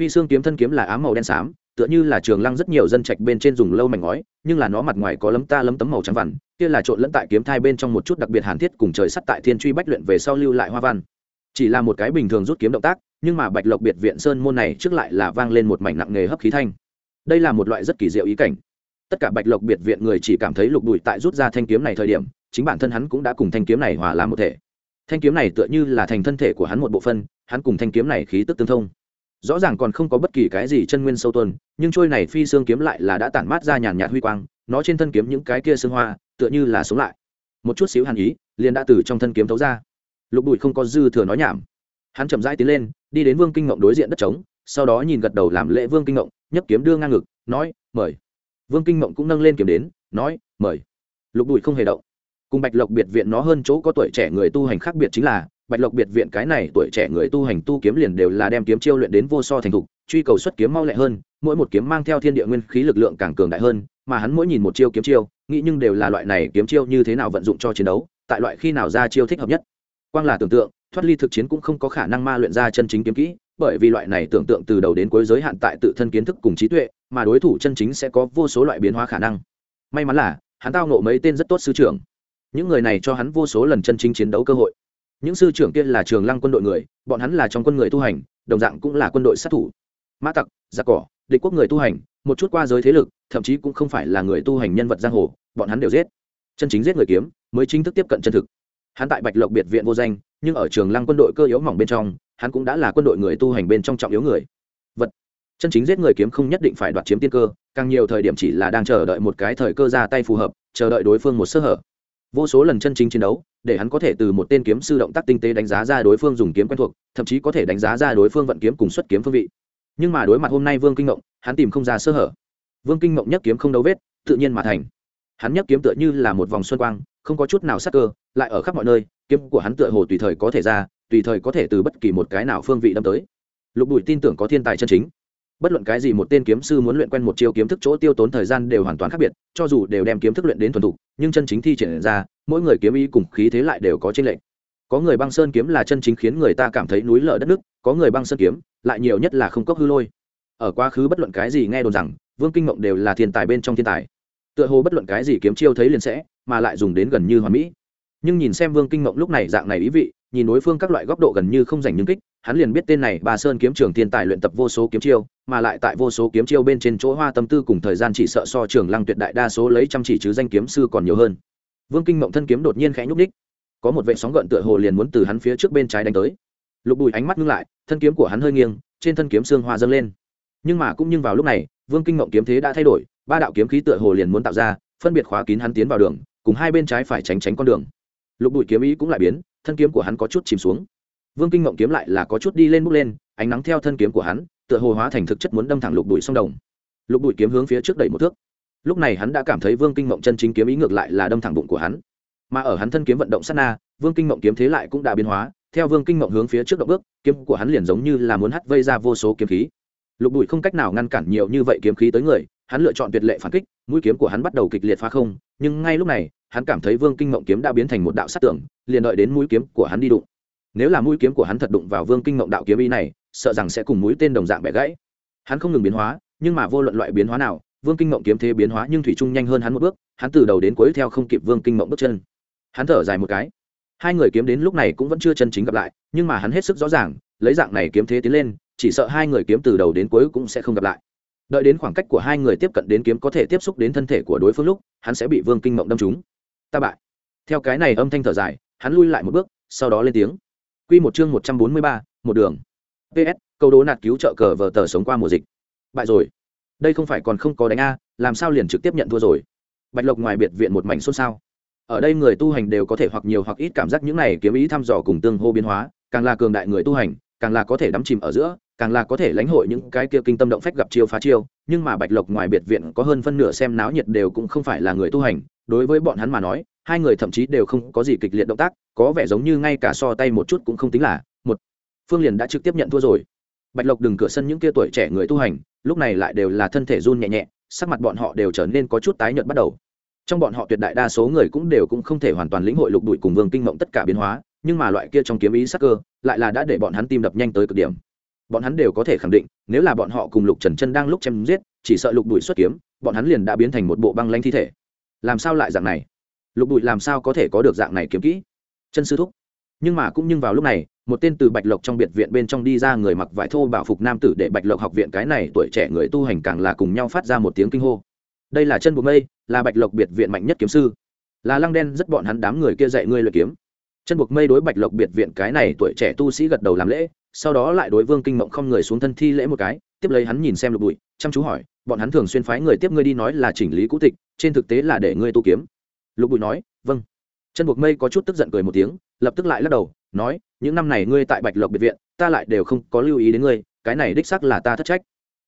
Phi xương kiếm thân kiếm là ám màu đen xám, tựa như là trường lăng rất nhiều dân trạch bên trên dùng lâu mảnh ngói, nhưng là nó mặt ngoài có lấm ta lấm tấm màu trắng vằn, kia là trộn lẫn tại kiếm thai bên trong một chút đặc biệt hàn thiết cùng trời sắt tại thiên truy bách luyện về sau lưu lại hoa văn. Chỉ là một cái bình thường rút kiếm động tác, nhưng mà bạch lộc biệt viện sơn môn này trước lại là vang lên một mảnh nặng nghề hấp khí thanh. Đây là một loại rất kỳ diệu ý cảnh. Tất cả bạch lộc biệt viện người chỉ cảm thấy lục đùi tại rút ra thanh kiếm này thời điểm chính bản thân hắn cũng đã cùng thanh kiếm này hòa làm một thể. Thanh kiếm này tựa như là thành thân thể của hắn một bộ phân hắn cùng thanh kiếm này khí tức tương thông. Rõ ràng còn không có bất kỳ cái gì chân nguyên sâu tuần nhưng trôi này phi xương kiếm lại là đã tản mát ra nhàn nhạt huy quang, nó trên thân kiếm những cái kia xương hoa, tựa như là sống lại. Một chút xíu hàn ý, liền đã từ trong thân kiếm thấu ra. Lục bụi không có dư thừa nói nhảm. Hắn chậm rãi tiến lên, đi đến vương kinh ngộng đối diện đất trống, sau đó nhìn gật đầu làm lễ vương kinh ngộng, nhấc kiếm đưa ngang ngực, nói, mời. Vương kinh ngộng cũng nâng lên kiếm đến, nói, mời. Lục bụi không hề động cùng bạch lộc biệt viện nó hơn chỗ có tuổi trẻ người tu hành khác biệt chính là, bạch lộc biệt viện cái này tuổi trẻ người tu hành tu kiếm liền đều là đem kiếm chiêu luyện đến vô so thành thục, truy cầu xuất kiếm mau lẹ hơn, mỗi một kiếm mang theo thiên địa nguyên khí lực lượng càng cường đại hơn, mà hắn mỗi nhìn một chiêu kiếm chiêu, nghĩ nhưng đều là loại này kiếm chiêu như thế nào vận dụng cho chiến đấu, tại loại khi nào ra chiêu thích hợp nhất. Quang là tưởng tượng, thoát ly thực chiến cũng không có khả năng ma luyện ra chân chính kiếm kỹ, bởi vì loại này tưởng tượng từ đầu đến cuối giới hạn tại tự thân kiến thức cùng trí tuệ, mà đối thủ chân chính sẽ có vô số loại biến hóa khả năng. May mắn là, hắn tao nộ mấy tên rất tốt sư trưởng những người này cho hắn vô số lần chân chính chiến đấu cơ hội. Những sư trưởng kia là trường lăng quân đội người, bọn hắn là trong quân người tu hành, đồng dạng cũng là quân đội sát thủ. Mã tặc, giặc cỏ, địch quốc người tu hành, một chút qua giới thế lực, thậm chí cũng không phải là người tu hành nhân vật giang hồ, bọn hắn đều giết. Chân chính giết người kiếm, mới chính thức tiếp cận chân thực. Hắn tại bạch lộc biệt viện vô danh, nhưng ở trường lăng quân đội cơ yếu mỏng bên trong, hắn cũng đã là quân đội người tu hành bên trong trọng yếu người. Vật. Chân chính giết người kiếm không nhất định phải đoạt chiếm tiên cơ, càng nhiều thời điểm chỉ là đang chờ đợi một cái thời cơ ra tay phù hợp, chờ đợi đối phương một sơ hở vô số lần chân chính chiến đấu, để hắn có thể từ một tên kiếm sư động tác tinh tế đánh giá ra đối phương dùng kiếm quen thuộc, thậm chí có thể đánh giá ra đối phương vận kiếm cùng xuất kiếm phương vị. Nhưng mà đối mặt hôm nay vương kinh ngộng, hắn tìm không ra sơ hở. Vương kinh ngộng nhất kiếm không đấu vết, tự nhiên mà thành. Hắn nhất kiếm tựa như là một vòng xuân quang, không có chút nào sắc cơ, lại ở khắp mọi nơi, kiếm của hắn tựa hồ tùy thời có thể ra, tùy thời có thể từ bất kỳ một cái nào phương vị đâm tới. Lục bụi tin tưởng có thiên tài chân chính bất luận cái gì một tên kiếm sư muốn luyện quen một chiêu kiếm thức chỗ tiêu tốn thời gian đều hoàn toàn khác biệt, cho dù đều đem kiếm thức luyện đến thuần thục, nhưng chân chính thi triển ra, mỗi người kiếm ý cùng khí thế lại đều có trên lệnh có người băng sơn kiếm là chân chính khiến người ta cảm thấy núi lở đất nước, có người băng sơn kiếm, lại nhiều nhất là không cốc hư lôi. Ở quá khứ bất luận cái gì nghe đồn rằng, vương kinh mộng đều là thiên tài bên trong thiên tài. Tựa hồ bất luận cái gì kiếm chiêu thấy liền sẽ, mà lại dùng đến gần như hoàn mỹ. Nhưng nhìn xem vương kinh mộng lúc này dạng này ý vị, nhìn đối phương các loại góc độ gần như không dành nhưng kích hắn liền biết tên này bà sơn kiếm trường thiên tài luyện tập vô số kiếm chiêu, mà lại tại vô số kiếm chiêu bên trên chỗ hoa tâm tư cùng thời gian chỉ sợ so trường lăng tuyệt đại đa số lấy chăm chỉ chứ danh kiếm sư còn nhiều hơn. Vương kinh mộng thân kiếm đột nhiên khẽ nhúc ních có một vệ sóng gợn tựa hồ liền muốn từ hắn phía trước bên trái đánh tới. Lục bùi ánh mắt ngưng lại, thân kiếm của hắn hơi nghiêng, trên thân kiếm xương hoa dâng lên. Nhưng mà cũng như vào lúc này, vương kinh mộng kiếm thế đã thay đổi, ba đạo kiếm khí tựa hồ liền muốn tạo ra, phân biệt khóa kín hắn tiến vào đường, cùng hai bên trái phải tránh tránh con đường. Lục bùi kiếm ý cũng lại biến, thân kiếm của hắn có chút chìm xuống vương kinh mộng kiếm lại là có chút đi lên bước lên, ánh nắng theo thân kiếm của hắn, tựa hồ hóa thành thực chất muốn đâm thẳng lục bụi sông đồng. Lục bụi kiếm hướng phía trước đẩy một thước. Lúc này hắn đã cảm thấy vương kinh mộng chân chính kiếm ý ngược lại là đâm thẳng bụng của hắn. Mà ở hắn thân kiếm vận động sát na, vương kinh mộng kiếm thế lại cũng đã biến hóa, theo vương kinh mộng hướng phía trước động bước, kiếm của hắn liền giống như là muốn hắt vây ra vô số kiếm khí. Lục bụi không cách nào ngăn cản nhiều như vậy kiếm khí tới người, hắn lựa chọn tuyệt lệ phản kích, mũi kiếm của hắn bắt đầu kịch liệt phá không, nhưng ngay lúc này, hắn cảm thấy vương kinh mộng kiếm đã biến thành một đạo sát tưởng liền đợi đến mũi kiếm của hắn đi đụng nếu là mũi kiếm của hắn thật đụng vào vương kinh ngộng đạo kiếm ý này, sợ rằng sẽ cùng mũi tên đồng dạng bẻ gãy. Hắn không ngừng biến hóa, nhưng mà vô luận loại biến hóa nào, vương kinh ngộng kiếm thế biến hóa nhưng thủy trung nhanh hơn hắn một bước, hắn từ đầu đến cuối theo không kịp vương kinh ngộng bước chân. Hắn thở dài một cái. Hai người kiếm đến lúc này cũng vẫn chưa chân chính gặp lại, nhưng mà hắn hết sức rõ ràng, lấy dạng này kiếm thế tiến lên, chỉ sợ hai người kiếm từ đầu đến cuối cũng sẽ không gặp lại. Đợi đến khoảng cách của hai người tiếp cận đến kiếm có thể tiếp xúc đến thân thể của đối phương lúc, hắn sẽ bị vương kinh mộng đâm trúng. Ta bại. Theo cái này âm thanh thở dài, hắn lui lại một bước, sau đó lên tiếng. Quy một chương một trăm bốn mươi ba, một đường. Ps câu đố nạt cứu trợ cờ vờ tờ sống qua mùa dịch. Bại rồi. Đây không phải còn không có đánh a, làm sao liền trực tiếp nhận thua rồi? Bạch lộc ngoài biệt viện một mảnh xôn xao. Ở đây người tu hành đều có thể hoặc nhiều hoặc ít cảm giác những này kiếm ý thăm dò cùng tương hô biến hóa, càng là cường đại người tu hành, càng là có thể đắm chìm ở giữa, càng là có thể lãnh hội những cái kia kinh tâm động phách gặp chiêu phá chiêu, nhưng mà bạch lộc ngoài biệt viện có hơn phân nửa xem náo nhiệt đều cũng không phải là người tu hành, đối với bọn hắn mà nói hai người thậm chí đều không có gì kịch liệt động tác, có vẻ giống như ngay cả so tay một chút cũng không tính là một. Phương liền đã trực tiếp nhận thua rồi. Bạch lộc đừng cửa sân những kia tuổi trẻ người tu hành, lúc này lại đều là thân thể run nhẹ nhẹ, sắc mặt bọn họ đều trở nên có chút tái nhợt bắt đầu. Trong bọn họ tuyệt đại đa số người cũng đều cũng không thể hoàn toàn lĩnh hội lục đuổi cùng vương kinh mộng tất cả biến hóa, nhưng mà loại kia trong kiếm ý sắc cơ, lại là đã để bọn hắn tim đập nhanh tới cực điểm. Bọn hắn đều có thể khẳng định, nếu là bọn họ cùng lục trần chân đang lúc chém giết, chỉ sợ lục đuổi xuất kiếm, bọn hắn liền đã biến thành một bộ băng lanh thi thể. Làm sao lại dạng này? Lục bụi làm sao có thể có được dạng này kiếm kỹ? Chân sư thúc. Nhưng mà cũng nhưng vào lúc này, một tên từ bạch lộc trong biệt viện bên trong đi ra người mặc vải thô bảo phục nam tử để bạch lộc học viện cái này tuổi trẻ người tu hành càng là cùng nhau phát ra một tiếng kinh hô. Đây là chân bộ mây, là bạch lộc biệt viện mạnh nhất kiếm sư. Là lăng đen rất bọn hắn đám người kia dạy ngươi luyện kiếm. Chân buộc mây đối bạch lộc biệt viện cái này tuổi trẻ tu sĩ gật đầu làm lễ, sau đó lại đối vương kinh mộng không người xuống thân thi lễ một cái, tiếp lấy hắn nhìn xem lục bụi, chăm chú hỏi, bọn hắn thường xuyên phái người tiếp ngươi đi nói là chỉnh lý cũ tịch, trên thực tế là để ngươi tu kiếm lục bụi nói vâng. Chân buộc mây có chút tức giận cười một tiếng, lập tức lại lắc đầu, nói, những năm này ngươi tại bạch lộc biệt viện, ta lại đều không có lưu ý đến ngươi, cái này đích xác là ta thất trách.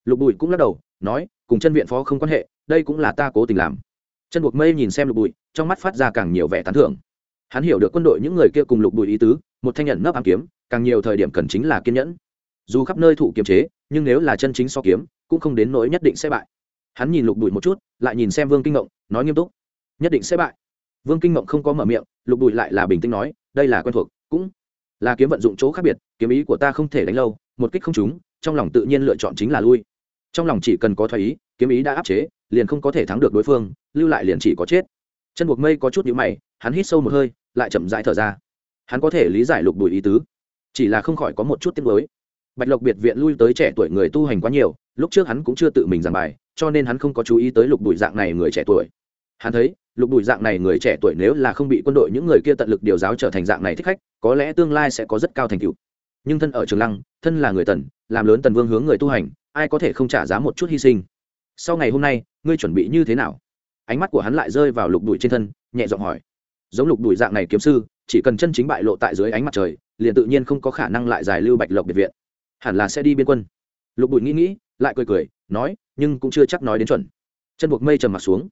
Lục bụi cũng lắc đầu, nói, cùng chân viện phó không quan hệ, đây cũng là ta cố tình làm. Chân buộc mây nhìn xem lục bụi, trong mắt phát ra càng nhiều vẻ tán thưởng. Hắn hiểu được quân đội những người kia cùng lục bụi ý tứ, một thanh nhận nấp ám kiếm, càng nhiều thời điểm cần chính là kiên nhẫn. Dù khắp nơi thụ kiềm chế, nhưng nếu là chân chính so kiếm, cũng không đến nỗi nhất định sẽ bại. Hắn nhìn lục bụi một chút, lại nhìn xem vương kinh ngộng, nói nghiêm túc nhất định sẽ bại. Vương kinh Mộng không có mở miệng, lục bụi lại là bình tĩnh nói, đây là quen thuộc, cũng là kiếm vận dụng chỗ khác biệt, kiếm ý của ta không thể đánh lâu, một kích không trúng, trong lòng tự nhiên lựa chọn chính là lui. Trong lòng chỉ cần có thoái ý, kiếm ý đã áp chế, liền không có thể thắng được đối phương, lưu lại liền chỉ có chết. Chân buộc mây có chút nhữ mày, hắn hít sâu một hơi, lại chậm rãi thở ra. Hắn có thể lý giải lục bùi ý tứ, chỉ là không khỏi có một chút tiếc nuối. bạch lộc biệt viện lui tới trẻ tuổi người tu hành quá nhiều, lúc trước hắn cũng chưa tự mình giảng bài, cho nên hắn không có chú ý tới lục bùi dạng này người trẻ tuổi. Hắn thấy lục đùi dạng này người trẻ tuổi nếu là không bị quân đội những người kia tận lực điều giáo trở thành dạng này thích khách, có lẽ tương lai sẽ có rất cao thành tựu. Nhưng thân ở trường lăng, thân là người tần, làm lớn tần vương hướng người tu hành, ai có thể không trả giá một chút hy sinh? Sau ngày hôm nay, ngươi chuẩn bị như thế nào? Ánh mắt của hắn lại rơi vào lục đùi trên thân, nhẹ giọng hỏi. Giống lục đùi dạng này kiếm sư, chỉ cần chân chính bại lộ tại dưới ánh mặt trời, liền tự nhiên không có khả năng lại giải lưu bạch lộc biệt viện. Hẳn là sẽ đi biên quân. Lục đùi nghĩ nghĩ, lại cười cười, nói, nhưng cũng chưa chắc nói đến chuẩn. Chân buộc mây trầm mặt xuống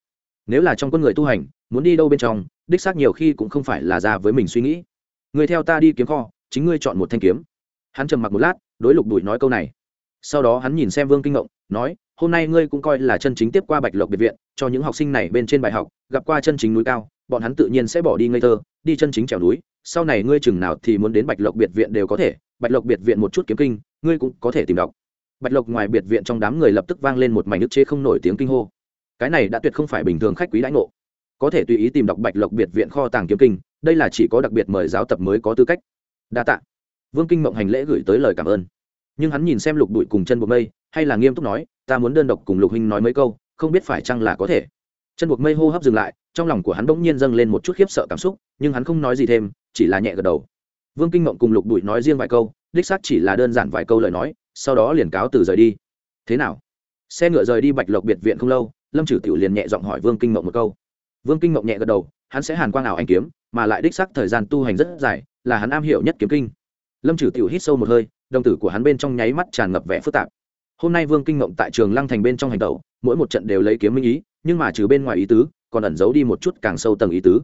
nếu là trong quân người tu hành, muốn đi đâu bên trong, đích xác nhiều khi cũng không phải là ra với mình suy nghĩ. Người theo ta đi kiếm kho, chính ngươi chọn một thanh kiếm. Hắn trầm mặc một lát, đối lục đùi nói câu này. Sau đó hắn nhìn xem vương kinh ngộng, nói, hôm nay ngươi cũng coi là chân chính tiếp qua bạch lộc biệt viện, cho những học sinh này bên trên bài học, gặp qua chân chính núi cao, bọn hắn tự nhiên sẽ bỏ đi ngây thơ, đi chân chính trèo núi, sau này ngươi chừng nào thì muốn đến bạch lộc biệt viện đều có thể, bạch lộc biệt viện một chút kiếm kinh, ngươi cũng có thể tìm đọc. Bạch lộc ngoài biệt viện trong đám người lập tức vang lên một mảnh nước chê không nổi tiếng kinh hô cái này đã tuyệt không phải bình thường khách quý đãi ngộ. Có thể tùy ý tìm đọc bạch lộc biệt viện kho tàng kiếm kinh, đây là chỉ có đặc biệt mời giáo tập mới có tư cách. Đa tạ. Vương kinh mộng hành lễ gửi tới lời cảm ơn. Nhưng hắn nhìn xem lục bụi cùng chân buộc mây, hay là nghiêm túc nói, ta muốn đơn độc cùng lục huynh nói mấy câu, không biết phải chăng là có thể. Chân buộc mây hô hấp dừng lại, trong lòng của hắn bỗng nhiên dâng lên một chút khiếp sợ cảm xúc, nhưng hắn không nói gì thêm, chỉ là nhẹ gật đầu. Vương kinh mộng cùng lục bụi nói riêng vài câu, đích xác chỉ là đơn giản vài câu lời nói, sau đó liền cáo từ rời đi. Thế nào? Xe ngựa rời đi bạch lộc biệt viện không lâu lâm trừ tiểu liền nhẹ giọng hỏi vương kinh mộng một câu vương kinh mộng nhẹ gật đầu hắn sẽ hàn quang ảo anh kiếm mà lại đích xác thời gian tu hành rất dài là hắn am hiểu nhất kiếm kinh lâm trừ tiểu hít sâu một hơi đồng tử của hắn bên trong nháy mắt tràn ngập vẻ phức tạp hôm nay vương kinh mộng tại trường lăng thành bên trong hành tẩu mỗi một trận đều lấy kiếm minh ý nhưng mà trừ bên ngoài ý tứ còn ẩn giấu đi một chút càng sâu tầng ý tứ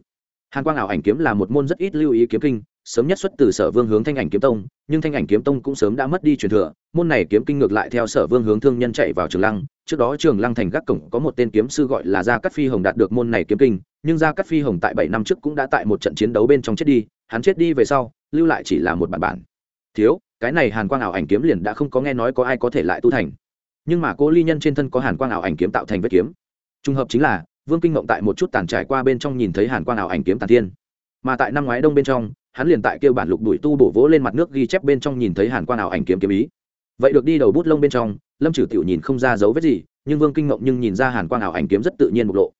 hàn quang ảo ảnh kiếm là một môn rất ít lưu ý kiếm kinh sớm nhất xuất từ sở vương hướng thanh ảnh kiếm tông nhưng thanh ảnh kiếm tông cũng sớm đã mất đi truyền thừa môn này kiếm kinh ngược lại theo sở vương hướng thương nhân chạy vào trường lăng trước đó trường lăng thành gác cổng có một tên kiếm sư gọi là gia cát phi hồng đạt được môn này kiếm kinh, nhưng gia cát phi hồng tại bảy năm trước cũng đã tại một trận chiến đấu bên trong chết đi, hắn chết đi về sau, lưu lại chỉ là một bản bản. Thiếu, cái này hàn quang ảo ảnh kiếm liền đã không có nghe nói có ai có thể lại tu thành. Nhưng mà cô ly nhân trên thân có hàn quang ảo ảnh kiếm tạo thành vết kiếm. Trùng hợp chính là, vương kinh ngộng tại một chút tàn trải qua bên trong nhìn thấy hàn quang ảo ảnh kiếm tàn thiên. Mà tại năm ngoái đông bên trong, hắn liền tại kêu bản lục đuổi tu bổ vỗ lên mặt nước ghi chép bên trong nhìn thấy hàn quang ảo ảnh kiếm kiếm ý vậy được đi đầu bút lông bên trong, lâm trừ tiểu nhìn không ra dấu vết gì, nhưng vương kinh ngộng nhưng nhìn ra hàn quang ảo ảnh kiếm rất tự nhiên bộc lộ.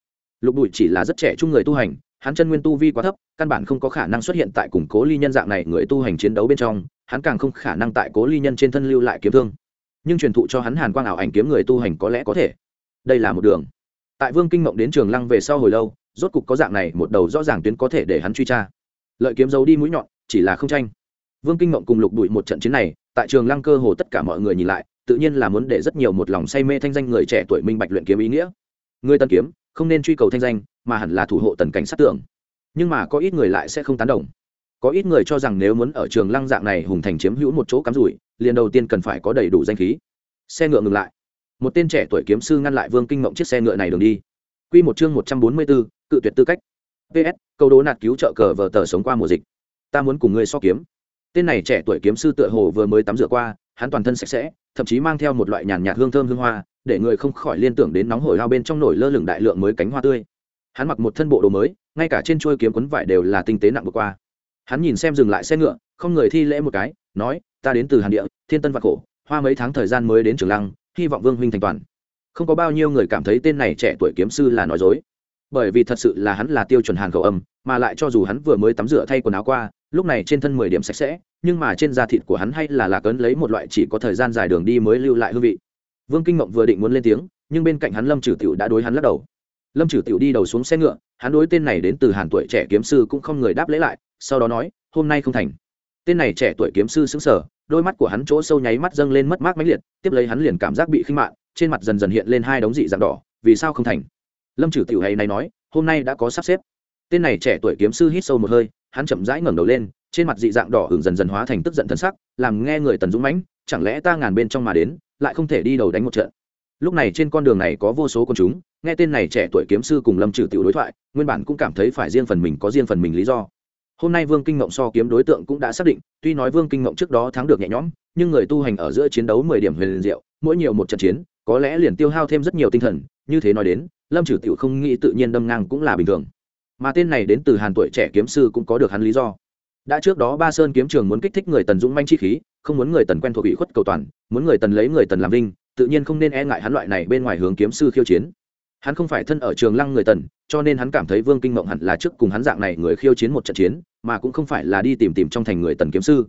Lục đuổi chỉ là rất trẻ trung người tu hành, hắn chân nguyên tu vi quá thấp, căn bản không có khả năng xuất hiện tại củng cố ly nhân dạng này người tu hành chiến đấu bên trong, hắn càng không khả năng tại cố ly nhân trên thân lưu lại kiếm thương. Nhưng truyền thụ cho hắn hàn quang ảo ảnh kiếm người tu hành có lẽ có thể. Đây là một đường. Tại vương kinh mộng đến trường lăng về sau hồi lâu, rốt cục có dạng này một đầu rõ ràng tuyến có thể để hắn truy tra. Lợi kiếm giấu đi mũi nhọn, chỉ là không tranh. Vương kinh mộng cùng lục đuổi một trận chiến này tại trường lăng cơ hồ tất cả mọi người nhìn lại, tự nhiên là muốn để rất nhiều một lòng say mê thanh danh người trẻ tuổi minh bạch luyện kiếm ý nghĩa. Người tân kiếm, không nên truy cầu thanh danh, mà hẳn là thủ hộ tần cảnh sát tưởng nhưng mà có ít người lại sẽ không tán đồng. Có ít người cho rằng nếu muốn ở trường lăng dạng này hùng thành chiếm hữu một chỗ cắm rủi, liền đầu tiên cần phải có đầy đủ danh khí. Xe ngựa ngừng lại. Một tên trẻ tuổi kiếm sư ngăn lại vương kinh mộng chiếc xe ngựa này đường đi. Q một chương một trăm bốn mươi bốn, cự tuyệt tư cách. Ps câu đố nạt cứu trợ cờ vờ tờ sống qua mùa dịch. Ta muốn cùng ngươi so kiếm tên này trẻ tuổi kiếm sư tựa hồ vừa mới tắm rửa qua hắn toàn thân sạch sẽ thậm chí mang theo một loại nhàn nhạt hương thơm hương hoa để người không khỏi liên tưởng đến nóng hổi lao bên trong nổi lơ lửng đại lượng mới cánh hoa tươi. Hắn mặc một thân bộ đồ mới ngay cả trên chuôi kiếm quấn vải đều là tinh tế nặng vừa qua. Hắn nhìn xem dừng lại xe ngựa không người thi lễ một cái nói ta đến từ hàn địa thiên tân vạc cổ, hoa mấy tháng thời gian mới đến trường lăng hy vọng vương huynh thành toàn. Không có bao nhiêu người cảm thấy tên này trẻ tuổi kiếm sư là nói dối. Bởi vì thật sự là hắn là tiêu chuẩn hàn khẩu âm mà lại cho dù hắn vừa mới tắm rửa thay quần áo qua lúc này trên thân mười điểm sạch sẽ, nhưng mà trên da thịt của hắn hay là lạc ấn lấy một loại chỉ có thời gian dài đường đi mới lưu lại hương vị. Vương kinh mộng vừa định muốn lên tiếng, nhưng bên cạnh hắn lâm trừ tiểu đã đối hắn lắc đầu. Lâm trừ tiểu đi đầu xuống xe ngựa, hắn đối tên này đến từ hàn tuổi trẻ kiếm sư cũng không người đáp lễ lại, sau đó nói, hôm nay không thành. Tên này trẻ tuổi kiếm sư xứng sở đôi mắt của hắn chỗ sâu nháy mắt dâng lên mất mát mãnh liệt, tiếp lấy hắn liền cảm giác bị khinh mạn, trên mặt dần dần hiện lên hai đống dị dạng đỏ, vì sao không thành? Lâm trừ tiểu hay này nói, hôm nay đã có sắp xếp. Tên này trẻ tuổi kiếm sư hít sâu một hơi hắn chậm rãi ngẩng đầu lên, trên mặt dị dạng đỏ hưởng dần dần hóa thành tức giận thân sắc, làm nghe người tần dũng mãnh, chẳng lẽ ta ngàn bên trong mà đến, lại không thể đi đầu đánh một trận? Lúc này trên con đường này có vô số con chúng, nghe tên này trẻ tuổi kiếm sư cùng lâm trừ tiểu đối thoại, nguyên bản cũng cảm thấy phải riêng phần mình có riêng phần mình lý do. Hôm nay vương kinh ngộng so kiếm đối tượng cũng đã xác định, tuy nói vương kinh ngộng trước đó thắng được nhẹ nhõm, nhưng người tu hành ở giữa chiến đấu mười điểm huyền liền diệu, mỗi nhiều một trận chiến, có lẽ liền tiêu hao thêm rất nhiều tinh thần, như thế nói đến, lâm trừ tiểu không nghĩ tự nhiên đâm ngang cũng là bình thường mà tên này đến từ hàn tuổi trẻ kiếm sư cũng có được hắn lý do. Đã trước đó ba sơn kiếm trường muốn kích thích người tần dũng manh chi khí, không muốn người tần quen thuộc ủy khuất cầu toàn, muốn người tần lấy người tần làm linh tự nhiên không nên e ngại hắn loại này bên ngoài hướng kiếm sư khiêu chiến. Hắn không phải thân ở trường lăng người tần, cho nên hắn cảm thấy vương kinh mộng hẳn là trước cùng hắn dạng này người khiêu chiến một trận chiến, mà cũng không phải là đi tìm tìm trong thành người tần kiếm sư.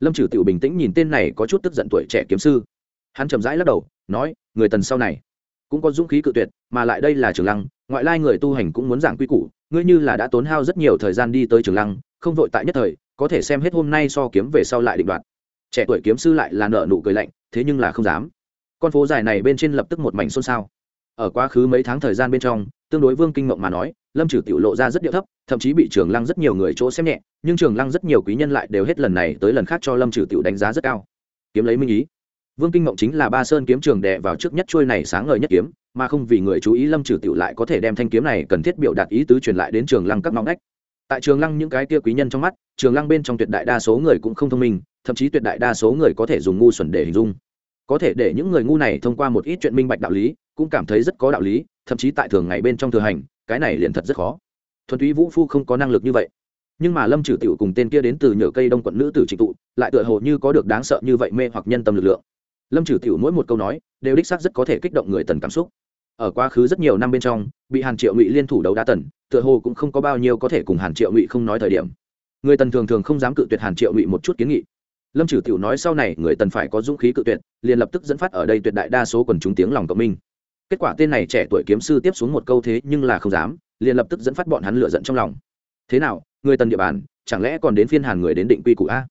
Lâm trừ tiểu bình tĩnh nhìn tên này có chút tức giận tuổi trẻ kiếm sư. Hắn chậm rãi lắc đầu, nói, người tần sau này cũng có dũng khí cự tuyệt, mà lại đây là trường lăng, ngoại lai người tu hành cũng muốn giảng quy củ ngươi như là đã tốn hao rất nhiều thời gian đi tới trường lăng, không vội tại nhất thời, có thể xem hết hôm nay so kiếm về sau lại định đoạt. Trẻ tuổi kiếm sư lại là nợ nụ cười lạnh, thế nhưng là không dám. Con phố dài này bên trên lập tức một mảnh xôn xao. Ở quá khứ mấy tháng thời gian bên trong, tương đối vương kinh mộng mà nói, lâm trừ tiểu lộ ra rất điệu thấp, thậm chí bị trường lăng rất nhiều người chỗ xem nhẹ, nhưng trường lăng rất nhiều quý nhân lại đều hết lần này tới lần khác cho lâm trừ tiểu đánh giá rất cao. Kiếm lấy minh ý. Vương kinh mộng chính là ba sơn kiếm trường đệ vào trước nhất trôi này sáng ngời nhất kiếm mà không vì người chú ý lâm trừ tiểu lại có thể đem thanh kiếm này cần thiết biểu đạt ý tứ truyền lại đến trường lăng các ngõ ngách. Tại trường lăng những cái kia quý nhân trong mắt, trường lăng bên trong tuyệt đại đa số người cũng không thông minh, thậm chí tuyệt đại đa số người có thể dùng ngu xuẩn để hình dung. Có thể để những người ngu này thông qua một ít chuyện minh bạch đạo lý, cũng cảm thấy rất có đạo lý, thậm chí tại thường ngày bên trong thừa hành, cái này liền thật rất khó. Thuần túy vũ phu không có năng lực như vậy. Nhưng mà lâm trừ tiểu cùng tên kia đến từ nhựa cây đông quận nữ tử trịnh tụ, lại tựa hồ như có được đáng sợ như vậy mê hoặc nhân tâm lực lượng. Lâm trừ tiểu mỗi một câu nói, đều đích xác rất có thể kích động người tần cảm xúc ở quá khứ rất nhiều năm bên trong, bị hàn triệu ngụy liên thủ đấu đa tần, tựa hồ cũng không có bao nhiêu có thể cùng hàn triệu ngụy không nói thời điểm. Người tần thường thường không dám cự tuyệt hàn triệu ngụy một chút kiến nghị. Lâm trừ tiểu nói sau này người tần phải có dũng khí cự tuyệt, liền lập tức dẫn phát ở đây tuyệt đại đa số quần chúng tiếng lòng cộng minh. Kết quả tên này trẻ tuổi kiếm sư tiếp xuống một câu thế nhưng là không dám, liền lập tức dẫn phát bọn hắn lựa giận trong lòng. Thế nào, người tần địa bàn, chẳng lẽ còn đến phiên hàn người đến định quy củ a?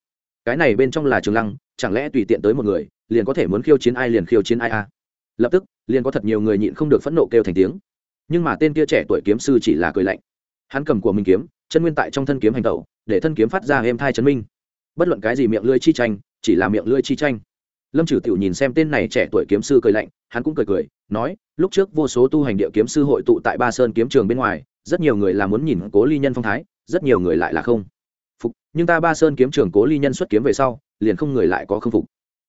Cái này bên trong là trường lăng, chẳng lẽ tùy tiện tới một người, liền có thể muốn khiêu chiến ai liền khiêu chiến ai a? Lập tức liền có thật nhiều người nhịn không được phẫn nộ kêu thành tiếng. Nhưng mà tên kia trẻ tuổi kiếm sư chỉ là cười lạnh. Hắn cầm của mình kiếm, chân nguyên tại trong thân kiếm hành tẩu, để thân kiếm phát ra êm thai chấn minh. Bất luận cái gì miệng lưỡi chi tranh, chỉ là miệng lưỡi chi tranh. Lâm trừ tiểu nhìn xem tên này trẻ tuổi kiếm sư cười lạnh, hắn cũng cười cười, nói, lúc trước vô số tu hành địa kiếm sư hội tụ tại ba sơn kiếm trường bên ngoài, rất nhiều người là muốn nhìn cố ly nhân phong thái, rất nhiều người lại là không phục. Nhưng ta ba sơn kiếm trường cố ly nhân xuất kiếm về sau, liền không người lại có không phục.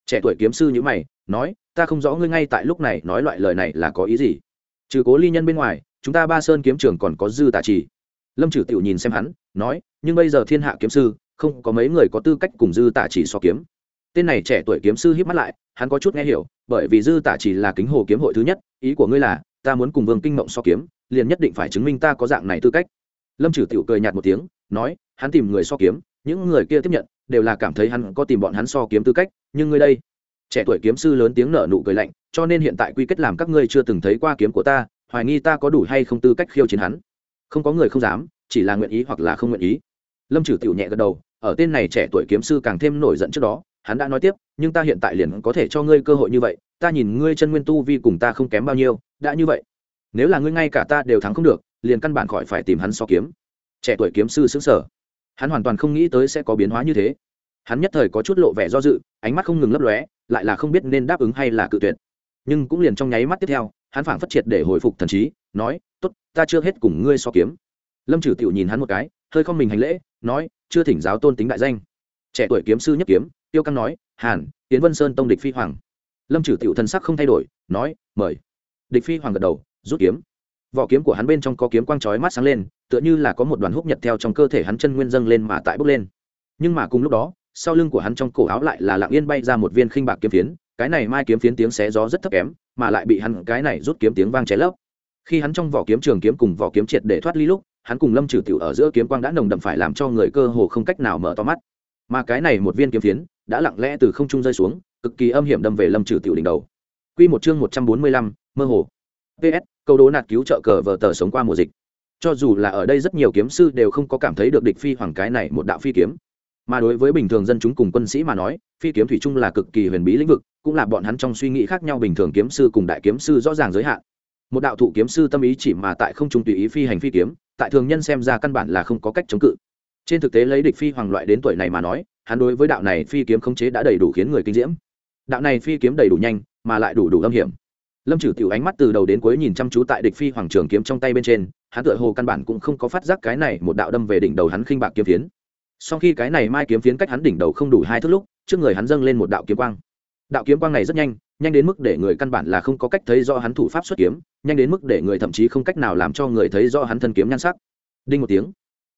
Trẻ tuổi kiếm sư như mày, nói ta không rõ ngươi ngay tại lúc này nói loại lời này là có ý gì. Trừ cố ly nhân bên ngoài, chúng ta ba sơn kiếm trường còn có dư tạ trì. Lâm trừ tiểu nhìn xem hắn, nói, nhưng bây giờ thiên hạ kiếm sư, không có mấy người có tư cách cùng dư tạ trì so kiếm. Tên này trẻ tuổi kiếm sư hít mắt lại, hắn có chút nghe hiểu, bởi vì dư tạ chỉ là kính hồ kiếm hội thứ nhất, ý của ngươi là, ta muốn cùng vương kinh mộng so kiếm, liền nhất định phải chứng minh ta có dạng này tư cách. Lâm trừ tiểu cười nhạt một tiếng, nói, hắn tìm người so kiếm, những người kia tiếp nhận, đều là cảm thấy hắn có tìm bọn hắn so kiếm tư cách, nhưng ngươi đây trẻ tuổi kiếm sư lớn tiếng nở nụ cười lạnh, cho nên hiện tại quy kết làm các ngươi chưa từng thấy qua kiếm của ta, hoài nghi ta có đủ hay không tư cách khiêu chiến hắn. Không có người không dám, chỉ là nguyện ý hoặc là không nguyện ý. Lâm trừ tiểu nhẹ gật đầu, ở tên này trẻ tuổi kiếm sư càng thêm nổi giận trước đó, hắn đã nói tiếp, nhưng ta hiện tại liền có thể cho ngươi cơ hội như vậy, ta nhìn ngươi chân nguyên tu vi cùng ta không kém bao nhiêu, đã như vậy. Nếu là ngươi ngay cả ta đều thắng không được, liền căn bản khỏi phải tìm hắn so kiếm. Trẻ tuổi kiếm sư xứng sở hắn hoàn toàn không nghĩ tới sẽ có biến hóa như thế hắn nhất thời có chút lộ vẻ do dự, ánh mắt không ngừng lấp lóe, lại là không biết nên đáp ứng hay là cự tuyệt. Nhưng cũng liền trong nháy mắt tiếp theo, hắn phảng phất triệt để hồi phục thần trí, nói, tốt, ta chưa hết cùng ngươi so kiếm. Lâm trừ tiểu nhìn hắn một cái, hơi không mình hành lễ, nói, chưa thỉnh giáo tôn tính đại danh. Trẻ tuổi kiếm sư nhất kiếm, tiêu căng nói, hàn tiến vân sơn tông địch phi hoàng. Lâm trừ tiểu thân sắc không thay đổi, nói, mời. Địch phi hoàng gật đầu, rút kiếm. Vỏ kiếm của hắn bên trong có kiếm quang chói mắt sáng lên, tựa như là có một đoàn húc nhật theo trong cơ thể hắn chân nguyên dâng lên mà tại bốc lên. Nhưng mà cùng lúc đó sau lưng của hắn trong cổ áo lại là lặng yên bay ra một viên khinh bạc kiếm phiến cái này mai kiếm phiến tiếng xé gió rất thấp kém mà lại bị hắn cái này rút kiếm tiếng vang cháy lấp khi hắn trong vỏ kiếm trường kiếm cùng vỏ kiếm triệt để thoát ly lúc hắn cùng lâm trừ tiểu ở giữa kiếm quang đã nồng đậm phải làm cho người cơ hồ không cách nào mở to mắt mà cái này một viên kiếm phiến đã lặng lẽ từ không trung rơi xuống cực kỳ âm hiểm đâm về lâm trừ tiểu đỉnh đầu Quy một chương một trăm bốn mươi lăm, mơ hồ. PS, câu đố nạt cứu trợ cờ vở tờ sống qua mùa dịch. Cho dù là ở đây rất nhiều kiếm sư đều không có cảm thấy được địch phi hoàng cái này một đạo phi kiếm. Mà đối với bình thường dân chúng cùng quân sĩ mà nói, phi kiếm thủy chung là cực kỳ huyền bí lĩnh vực, cũng là bọn hắn trong suy nghĩ khác nhau bình thường kiếm sư cùng đại kiếm sư rõ ràng giới hạn. Một đạo thụ kiếm sư tâm ý chỉ mà tại không trung tùy ý phi hành phi kiếm, tại thường nhân xem ra căn bản là không có cách chống cự. Trên thực tế lấy địch phi hoàng loại đến tuổi này mà nói, hắn đối với đạo này phi kiếm khống chế đã đầy đủ khiến người kinh diễm đạo này phi kiếm đầy đủ nhanh mà lại đủ đủ âm hiểm lâm trừ tiểu ánh mắt từ đầu đến cuối nhìn chăm chú tại địch phi hoàng trường kiếm trong tay bên trên hắn tựa hồ căn bản cũng không có phát giác cái này một đạo đâm về đỉnh đầu hắn khinh bạc kiếm phiến sau khi cái này mai kiếm phiến cách hắn đỉnh đầu không đủ hai thước lúc, trước người hắn dâng lên một đạo kiếm quang. Đạo kiếm quang này rất nhanh nhanh đến mức để người căn bản là không có cách thấy do hắn thủ pháp xuất kiếm, nhanh đến mức để người thậm chí không cách nào làm cho người thấy do hắn thân kiếm nhan sắc. Đinh một tiếng,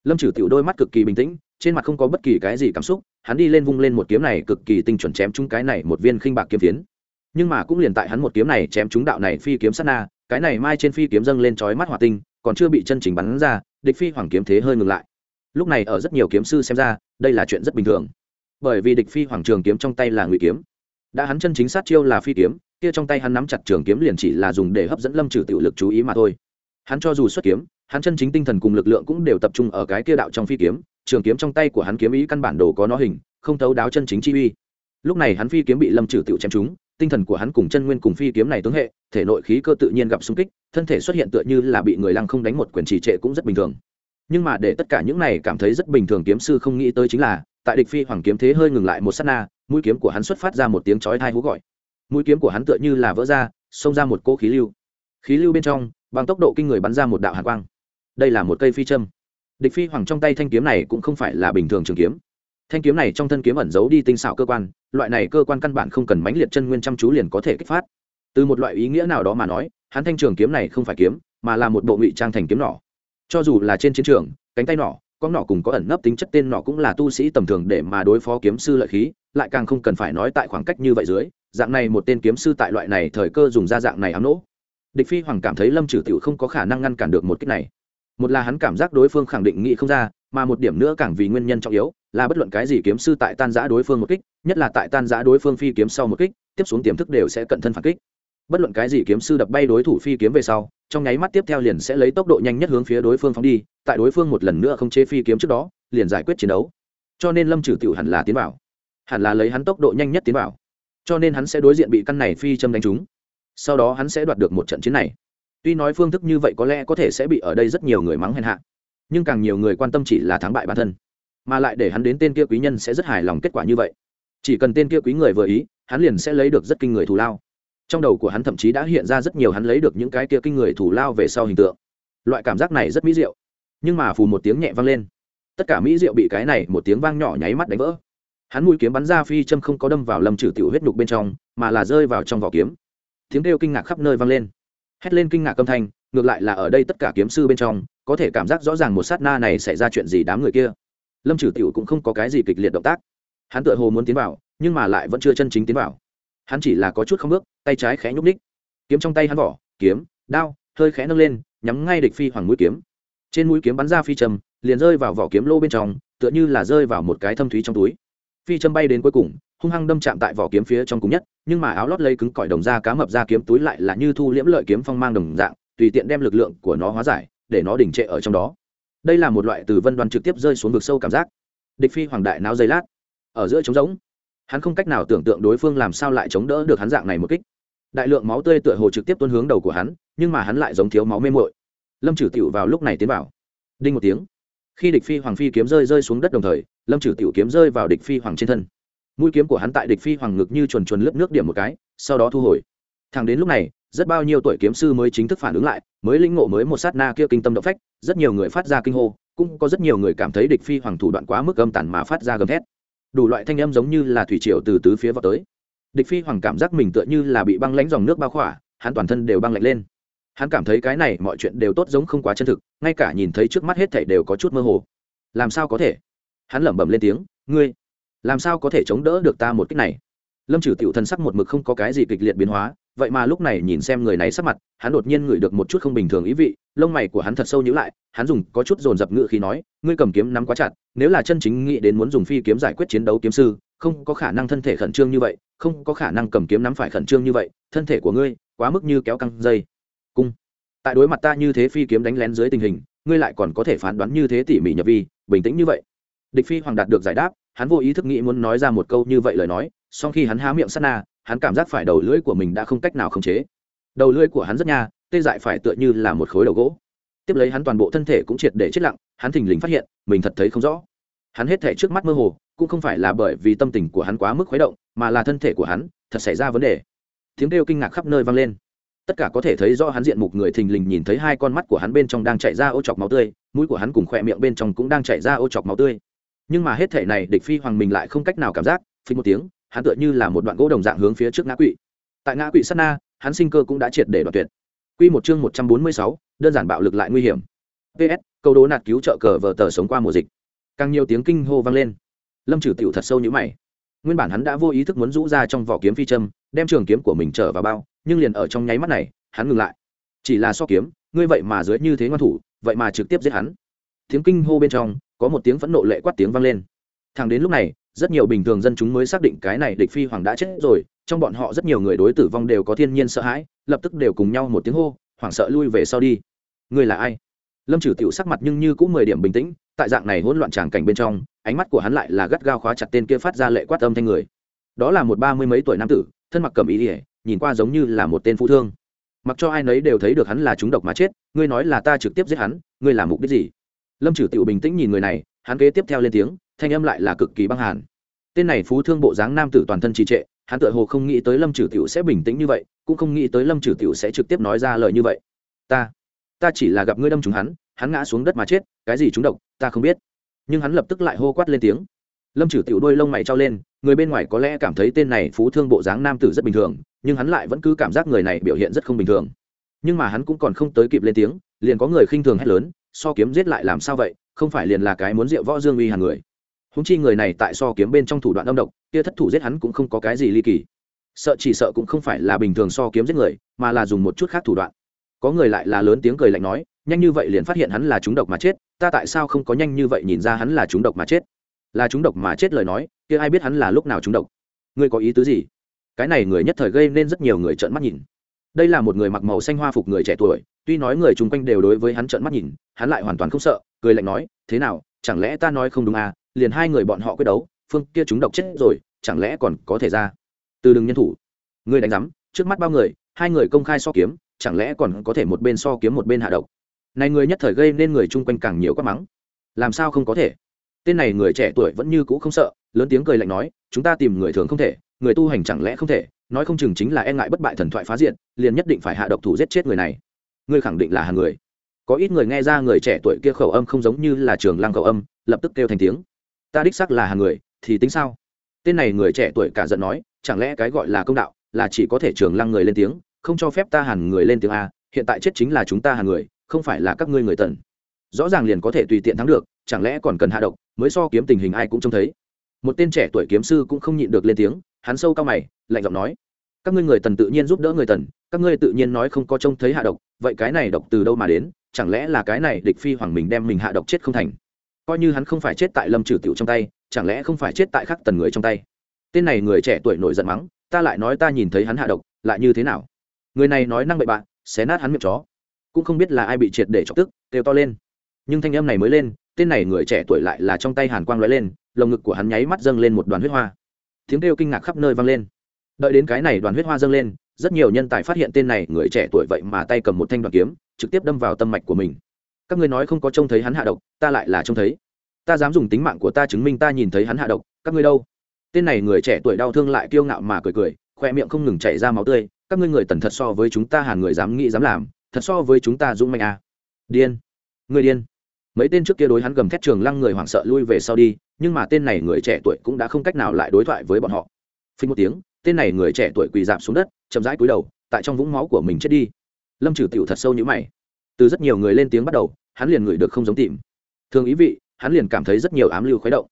lâm trừ tiểu đôi mắt cực kỳ bình tĩnh, trên mặt không có bất kỳ cái gì cảm xúc, hắn đi lên vung lên một kiếm này cực kỳ tinh chuẩn chém trúng cái này một viên khinh bạc kiếm phiến. Nhưng mà cũng liền tại hắn một kiếm này chém trúng đạo này phi kiếm sát na, cái này mai trên phi kiếm dâng lên chói mắt hỏa tinh, còn chưa bị chân chính bắn ra, địch phi hoàng kiếm thế hơi ngừng lại lúc này ở rất nhiều kiếm sư xem ra, đây là chuyện rất bình thường. Bởi vì địch phi hoàng trường kiếm trong tay là ngụy kiếm. Đã hắn chân chính sát chiêu là phi kiếm, kia trong tay hắn nắm chặt trường kiếm liền chỉ là dùng để hấp dẫn lâm trừ tiểu lực chú ý mà thôi. Hắn cho dù xuất kiếm, hắn chân chính tinh thần cùng lực lượng cũng đều tập trung ở cái kia đạo trong phi kiếm, trường kiếm trong tay của hắn kiếm ý căn bản đồ có nó hình, không thấu đáo chân chính chi uy. Lúc này hắn phi kiếm bị lâm trừ tiểu chém trúng, tinh thần của hắn cùng chân nguyên cùng phi kiếm này tướng hệ, thể nội khí cơ tự nhiên gặp xung kích, thân thể xuất hiện tựa như là bị người lăng không đánh một quyền trì trệ cũng rất bình thường nhưng mà để tất cả những này cảm thấy rất bình thường kiếm sư không nghĩ tới chính là, tại địch phi hoàng kiếm thế hơi ngừng lại một sát na, mũi kiếm của hắn xuất phát ra một tiếng chói thai hú gọi. Mũi kiếm của hắn tựa như là vỡ ra, xông ra một cỗ khí lưu. Khí lưu bên trong, bằng tốc độ kinh người bắn ra một đạo hàn quang. Đây là một cây phi châm. Địch phi hoàng trong tay thanh kiếm này cũng không phải là bình thường trường kiếm. Thanh kiếm này trong thân kiếm ẩn giấu đi tinh xảo cơ quan, loại này cơ quan căn bản không cần mãnh liệt chân nguyên chăm chú liền có thể kích phát. Từ một loại ý nghĩa nào đó mà nói, hắn thanh trường kiếm này không phải kiếm, mà là một bộ ngụy trang thành kiếm nỏ cho dù là trên chiến trường, cánh tay nỏ con nỏ cùng có ẩn nấp tính chất tên nỏ cũng là tu sĩ tầm thường để mà đối phó kiếm sư lợi khí, lại càng không cần phải nói tại khoảng cách như vậy dưới, dạng này một tên kiếm sư tại loại này thời cơ dùng ra dạng này ám nỗ. Địch phi hoàng cảm thấy lâm trừ tiểu không có khả năng ngăn cản được một cách này. Một là hắn cảm giác đối phương khẳng định nghĩ không ra, mà một điểm nữa càng vì nguyên nhân trọng yếu, là bất luận cái gì kiếm sư tại tan giã đối phương một kích, nhất là tại tan giã đối phương phi kiếm sau một kích, tiếp xuống tiềm thức đều sẽ cận thân phản kích bất luận cái gì kiếm sư đập bay đối thủ phi kiếm về sau, trong nháy mắt tiếp theo liền sẽ lấy tốc độ nhanh nhất hướng phía đối phương phóng đi, tại đối phương một lần nữa không chế phi kiếm trước đó, liền giải quyết chiến đấu. Cho nên lâm trừ tiểu hẳn là tiến vào. Hẳn là lấy hắn tốc độ nhanh nhất tiến vào. Cho nên hắn sẽ đối diện bị căn này phi châm đánh trúng. Sau đó hắn sẽ đoạt được một trận chiến này. Tuy nói phương thức như vậy có lẽ có thể sẽ bị ở đây rất nhiều người mắng hèn hạ, nhưng càng nhiều người quan tâm chỉ là thắng bại bản thân. Mà lại để hắn đến tên kia quý nhân sẽ rất hài lòng kết quả như vậy. Chỉ cần tên kia quý người vừa ý, hắn liền sẽ lấy được rất kinh người thù lao trong đầu của hắn thậm chí đã hiện ra rất nhiều hắn lấy được những cái kia kinh người thủ lao về sau hình tượng. Loại cảm giác này rất mỹ diệu. Nhưng mà phù một tiếng nhẹ vang lên. Tất cả mỹ diệu bị cái này một tiếng vang nhỏ nháy mắt đánh vỡ. Hắn mũi kiếm bắn ra phi châm không có đâm vào lâm trừ tiểu huyết nhục bên trong, mà là rơi vào trong vỏ kiếm. Tiếng kêu kinh ngạc khắp nơi vang lên. Hét lên kinh ngạc âm thanh, ngược lại là ở đây tất cả kiếm sư bên trong, có thể cảm giác rõ ràng một sát na này xảy ra chuyện gì đám người kia. Lâm trừ tiểu cũng không có cái gì kịch liệt động tác. Hắn tựa hồ muốn tiến vào, nhưng mà lại vẫn chưa chân chính tiến vào hắn chỉ là có chút không bước, tay trái khẽ nhúc ních kiếm trong tay hắn vỏ, kiếm, đao, hơi khẽ nâng lên, nhắm ngay địch phi hoàng mũi kiếm. Trên mũi kiếm bắn ra phi châm liền rơi vào vỏ kiếm lô bên trong, tựa như là rơi vào một cái thâm thúy trong túi. Phi châm bay đến cuối cùng, hung hăng đâm chạm tại vỏ kiếm phía trong cùng nhất, nhưng mà áo lót lấy cứng cỏi đồng ra cá mập ra kiếm túi lại là như thu liễm lợi kiếm phong mang đồng dạng, tùy tiện đem lực lượng của nó hóa giải, để nó đỉnh trệ ở trong đó. Đây là một loại từ vân đoàn trực tiếp rơi xuống vực sâu cảm giác. Địch phi hoàng đại náo dây lát, ở giữa trống rỗng hắn không cách nào tưởng tượng đối phương làm sao lại chống đỡ được hắn dạng này một kích. Đại lượng máu tươi tựa hồ trực tiếp tuôn hướng đầu của hắn, nhưng mà hắn lại giống thiếu máu mê mội lâm trừ tiểu vào lúc này tiến vào. Đinh một tiếng. Khi địch phi hoàng phi kiếm rơi rơi xuống đất đồng thời, lâm trừ tiểu kiếm rơi vào địch phi hoàng trên thân. Mũi kiếm của hắn tại địch phi hoàng ngực như chuồn chuồn lướt nước điểm một cái, sau đó thu hồi. Thằng đến lúc này, rất bao nhiêu tuổi kiếm sư mới chính thức phản ứng lại, mới linh ngộ mới một sát na kia kinh tâm động phách, rất nhiều người phát ra kinh hô, cũng có rất nhiều người cảm thấy địch phi hoàng thủ đoạn quá mức âm tàn mà phát ra gầm thét đủ loại thanh âm giống như là thủy triều từ tứ phía vào tới. Địch phi hoàng cảm giác mình tựa như là bị băng lãnh dòng nước bao khỏa, hắn toàn thân đều băng lạnh lên. Hắn cảm thấy cái này mọi chuyện đều tốt giống không quá chân thực, ngay cả nhìn thấy trước mắt hết thảy đều có chút mơ hồ. Làm sao có thể? Hắn lẩm bẩm lên tiếng, ngươi, làm sao có thể chống đỡ được ta một cách này? Lâm trừ tiểu thân sắc một mực không có cái gì kịch liệt biến hóa vậy mà lúc này nhìn xem người này sắc mặt, hắn đột nhiên ngửi được một chút không bình thường ý vị, lông mày của hắn thật sâu nhữ lại, hắn dùng có chút dồn dập ngự khi nói, ngươi cầm kiếm nắm quá chặt, nếu là chân chính nghĩ đến muốn dùng phi kiếm giải quyết chiến đấu kiếm sư, không có khả năng thân thể khẩn trương như vậy, không có khả năng cầm kiếm nắm phải khẩn trương như vậy, thân thể của ngươi quá mức như kéo căng dây. Cung. Tại đối mặt ta như thế phi kiếm đánh lén dưới tình hình, ngươi lại còn có thể phán đoán như thế tỉ mỉ nhập vi, bình tĩnh như vậy. Địch phi hoàng đạt được giải đáp, hắn vô ý thức nghĩ muốn nói ra một câu như vậy lời nói, song khi hắn há miệng sát na hắn cảm giác phải đầu lưỡi của mình đã không cách nào khống chế. Đầu lưỡi của hắn rất nha, tê dại phải tựa như là một khối đầu gỗ. Tiếp lấy hắn toàn bộ thân thể cũng triệt để chết lặng, hắn thình lình phát hiện, mình thật thấy không rõ. Hắn hết thể trước mắt mơ hồ, cũng không phải là bởi vì tâm tình của hắn quá mức khuấy động, mà là thân thể của hắn, thật xảy ra vấn đề. Tiếng kêu kinh ngạc khắp nơi vang lên. Tất cả có thể thấy rõ hắn diện mục người thình lình nhìn thấy hai con mắt của hắn bên trong đang chạy ra ô chọc máu tươi, mũi của hắn cùng khỏe miệng bên trong cũng đang chạy ra ô chọc máu tươi. Nhưng mà hết thể này, địch phi hoàng mình lại không cách nào cảm giác phí một tiếng hắn tựa như là một đoạn gỗ đồng dạng hướng phía trước ngã quỵ tại ngã quỵ sát na hắn sinh cơ cũng đã triệt để đoạt tuyệt Quy một chương 146, đơn giản bạo lực lại nguy hiểm. PS, câu đố nạt cứu trợ cờ vở tờ sống qua mùa dịch. Càng nhiều tiếng kinh hô vang lên. Lâm Trử tiểu thật sâu như mày. Nguyên bản hắn đã vô ý thức muốn rũ ra trong vỏ kiếm phi châm, đem trường kiếm của mình trở vào bao, nhưng liền ở trong nháy mắt này, hắn ngừng lại. Chỉ là so kiếm, ngươi vậy mà dưới như thế ngoan thủ, vậy mà trực tiếp giết hắn. Tiếng kinh hô bên trong, có một tiếng phẫn nộ lệ quát tiếng vang lên. Thẳng đến lúc này, rất nhiều bình thường dân chúng mới xác định cái này địch phi hoàng đã chết rồi, trong bọn họ rất nhiều người đối tử vong đều có thiên nhiên sợ hãi, lập tức đều cùng nhau một tiếng hô, hoảng sợ lui về sau đi. Ngươi là ai? Lâm trừ tiểu sắc mặt nhưng như cũng mười điểm bình tĩnh, tại dạng này hỗn loạn tràng cảnh bên trong, ánh mắt của hắn lại là gắt gao khóa chặt tên kia phát ra lệ quát âm thanh người. Đó là một ba mươi mấy tuổi nam tử, thân mặc cẩm y ỉa nhìn qua giống như là một tên phụ thương. Mặc cho ai nấy đều thấy được hắn là chúng độc mà chết, ngươi nói là ta trực tiếp giết hắn, ngươi làm mục đích gì? Lâm trừ tiểu bình tĩnh nhìn người này, hắn kế tiếp theo lên tiếng, thanh âm lại là cực kỳ băng hàn. Tên này phú thương bộ dáng nam tử toàn thân trì trệ, hắn tựa hồ không nghĩ tới lâm trừ tiểu sẽ bình tĩnh như vậy, cũng không nghĩ tới lâm trừ tiểu sẽ trực tiếp nói ra lời như vậy. Ta ta chỉ là gặp ngươi đâm trúng hắn hắn ngã xuống đất mà chết, cái gì trúng độc, ta không biết. Nhưng hắn lập tức lại hô quát lên tiếng. Lâm trừ tiểu đôi lông mày trao lên, người bên ngoài có lẽ cảm thấy tên này phú thương bộ dáng nam tử rất bình thường, nhưng hắn lại vẫn cứ cảm giác người này biểu hiện rất không bình thường. Nhưng mà hắn cũng còn không tới kịp lên tiếng, liền có người khinh thường hét lớn, so kiếm giết lại làm sao vậy, không phải liền là cái muốn rượu võ dương uy hàng người húng chi người này tại so kiếm bên trong thủ đoạn âm độc, kia thất thủ giết hắn cũng không có cái gì ly kỳ. Sợ chỉ sợ cũng không phải là bình thường so kiếm giết người, mà là dùng một chút khác thủ đoạn. Có người lại là lớn tiếng cười lạnh nói, nhanh như vậy liền phát hiện hắn là chúng độc mà chết, ta tại sao không có nhanh như vậy nhìn ra hắn là chúng độc mà chết? Là chúng độc mà chết lời nói, kia ai biết hắn là lúc nào chúng độc? Ngươi có ý tứ gì? Cái này người nhất thời gây nên rất nhiều người trợn mắt nhìn. Đây là một người mặc màu xanh hoa phục người trẻ tuổi, tuy nói người chung quanh đều đối với hắn trợn mắt nhìn, hắn lại hoàn toàn không sợ, cười lạnh nói, thế nào, chẳng lẽ ta nói không đúng à? Liền hai người bọn họ quyết đấu, phương kia chúng độc chết rồi, chẳng lẽ còn có thể ra? Từ đừng nhân thủ. Ngươi đánh giám, trước mắt bao người, hai người công khai so kiếm, chẳng lẽ còn có thể một bên so kiếm một bên hạ độc? Này người nhất thời gây nên người chung quanh càng nhiều quát mắng. Làm sao không có thể? Tên này người trẻ tuổi vẫn như cũ không sợ, lớn tiếng cười lạnh nói, chúng ta tìm người thường không thể, người tu hành chẳng lẽ không thể? Nói không chừng chính là e ngại bất bại thần thoại phá diện, liền nhất định phải hạ độc thủ giết chết người này. Ngươi khẳng định là hàng người. Có ít người nghe ra người trẻ tuổi kia khẩu âm không giống như là trường lăng khẩu âm, lập tức kêu thành tiếng ta đích xác là hàng người, thì tính sao? Tên này người trẻ tuổi cả giận nói, chẳng lẽ cái gọi là công đạo, là chỉ có thể trường lăng người lên tiếng, không cho phép ta hàn người lên tiếng a, hiện tại chết chính là chúng ta hàn người, không phải là các ngươi người tần. Rõ ràng liền có thể tùy tiện thắng được, chẳng lẽ còn cần hạ độc, mới so kiếm tình hình ai cũng trông thấy. Một tên trẻ tuổi kiếm sư cũng không nhịn được lên tiếng, hắn sâu cao mày, lạnh giọng nói, các ngươi người tần tự nhiên giúp đỡ người tần, các ngươi tự nhiên nói không có trông thấy hạ độc, vậy cái này độc từ đâu mà đến, chẳng lẽ là cái này địch phi hoàng mình đem mình hạ độc chết không thành? Coi như hắn không phải chết tại lâm trừ tiểu trong tay chẳng lẽ không phải chết tại khắc tần người trong tay? Tên này người trẻ tuổi nổi giận mắng ta lại nói ta nhìn thấy hắn hạ độc lại như thế nào? Người này nói năng bậy bạ, xé nát hắn miệng chó. Cũng không biết là ai bị triệt để chọc tức kêu to lên. Nhưng thanh âm này mới lên tên này người trẻ tuổi lại là trong tay hàn quang lóe lên lồng ngực của hắn nháy mắt dâng lên một đoàn huyết hoa. Tiếng kêu kinh ngạc khắp nơi vang lên. Đợi đến cái này đoàn huyết hoa dâng lên rất nhiều nhân tài phát hiện tên này người trẻ tuổi vậy mà tay cầm một thanh đoàn kiếm trực tiếp đâm vào tâm mạch của mình các ngươi nói không có trông thấy hắn hạ độc, ta lại là trông thấy. Ta dám dùng tính mạng của ta chứng minh ta nhìn thấy hắn hạ độc, các ngươi đâu? Tên này người trẻ tuổi đau thương lại kiêu ngạo mà cười cười, khoe miệng không ngừng chảy ra máu tươi, các ngươi người tần thật so với chúng ta hàn người dám nghĩ dám làm, thật so với chúng ta dũng mạnh à. điên. Người điên. Mấy tên trước kia đối hắn gầm thét trường lăng người hoảng sợ lui về sau đi, nhưng mà tên này người trẻ tuổi cũng đã không cách nào lại đối thoại với bọn họ. Phí một tiếng, tên này người trẻ tuổi quỳ dạp xuống đất, chậm rãi cúi đầu, tại trong vũng máu của mình chết đi. Lâm trừ tiểu thật sâu như mày. Từ rất nhiều người lên tiếng bắt đầu hắn liền ngửi được không giống tìm. Thường ý vị, hắn liền cảm thấy rất nhiều ám lưu khuấy động.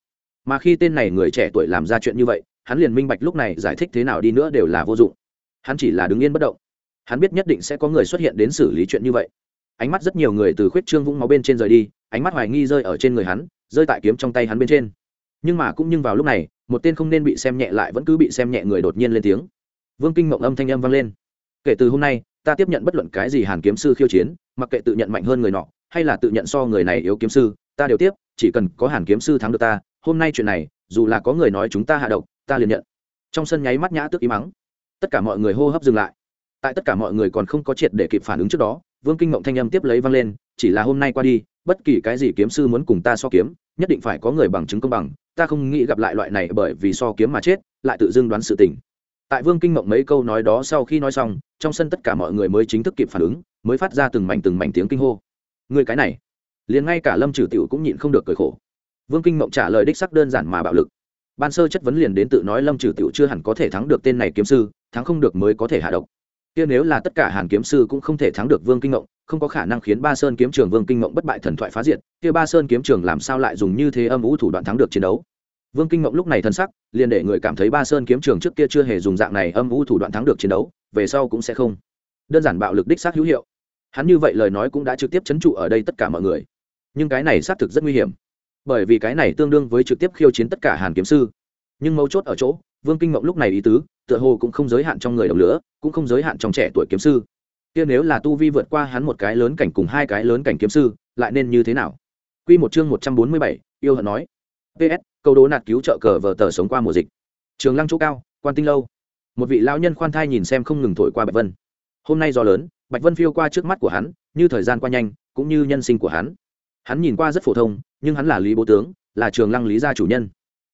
Mà khi tên này người trẻ tuổi làm ra chuyện như vậy, hắn liền minh bạch lúc này giải thích thế nào đi nữa đều là vô dụng. Hắn chỉ là đứng yên bất động. Hắn biết nhất định sẽ có người xuất hiện đến xử lý chuyện như vậy. Ánh mắt rất nhiều người từ khuyết trương vũng máu bên trên rời đi, ánh mắt hoài nghi rơi ở trên người hắn, rơi tại kiếm trong tay hắn bên trên. Nhưng mà cũng nhưng vào lúc này, một tên không nên bị xem nhẹ lại vẫn cứ bị xem nhẹ người đột nhiên lên tiếng. Vương kinh mộng âm thanh âm vang lên. Kể từ hôm nay, ta tiếp nhận bất luận cái gì hàn kiếm sư khiêu chiến, mặc kệ tự nhận mạnh hơn người nọ hay là tự nhận so người này yếu kiếm sư, ta đều tiếp, chỉ cần có hàn kiếm sư thắng được ta, hôm nay chuyện này, dù là có người nói chúng ta hạ độc, ta liền nhận. Trong sân nháy mắt nhã tức ý mắng. Tất cả mọi người hô hấp dừng lại. Tại tất cả mọi người còn không có triệt để kịp phản ứng trước đó, vương kinh mộng thanh âm tiếp lấy vang lên, chỉ là hôm nay qua đi, bất kỳ cái gì kiếm sư muốn cùng ta so kiếm, nhất định phải có người bằng chứng công bằng, ta không nghĩ gặp lại loại này bởi vì so kiếm mà chết, lại tự dưng đoán sự tình. Tại vương kinh mộng mấy câu nói đó sau khi nói xong, trong sân tất cả mọi người mới chính thức kịp phản ứng, mới phát ra từng mảnh từng mảnh tiếng kinh hô người cái này. Liền ngay cả lâm trừ tiểu cũng nhịn không được cười khổ. Vương kinh mộng trả lời đích sắc đơn giản mà bạo lực. Ban sơ chất vấn liền đến tự nói lâm trừ tiểu chưa hẳn có thể thắng được tên này kiếm sư, thắng không được mới có thể hạ độc. Kia nếu là tất cả hàn kiếm sư cũng không thể thắng được vương kinh mộng, không có khả năng khiến ba sơn kiếm trường vương kinh mộng bất bại thần thoại phá diệt, kia ba sơn kiếm trường làm sao lại dùng như thế âm ủ thủ đoạn thắng được chiến đấu? Vương kinh mộng lúc này thân sắc, liền để người cảm thấy ba sơn kiếm trường trước kia chưa hề dùng dạng này âm ủ thủ đoạn thắng được chiến đấu, về sau cũng sẽ không. Đơn giản bạo lực đích xác hữu hiệu hắn như vậy lời nói cũng đã trực tiếp chấn trụ ở đây tất cả mọi người nhưng cái này xác thực rất nguy hiểm bởi vì cái này tương đương với trực tiếp khiêu chiến tất cả hàn kiếm sư nhưng mấu chốt ở chỗ vương kinh mộng lúc này ý tứ tựa hồ cũng không giới hạn trong người đồng lửa cũng không giới hạn trong trẻ tuổi kiếm sư kia nếu là tu vi vượt qua hắn một cái lớn cảnh cùng hai cái lớn cảnh kiếm sư lại nên như thế nào Quy một chương một trăm bốn mươi bảy, yêu hận nói. PS, câu đố nạt cứu trợ cờ vở tờ sống qua mùa dịch. Trường Lăng chỗ cao, quan tinh lâu. Một vị lão nhân khoan thai nhìn xem không ngừng thổi qua Bạch Vân. Hôm nay gió lớn, Bạch Vân phiêu qua trước mắt của hắn, như thời gian qua nhanh, cũng như nhân sinh của hắn. Hắn nhìn qua rất phổ thông, nhưng hắn là Lý Bố tướng, là Trường Lăng Lý gia chủ nhân.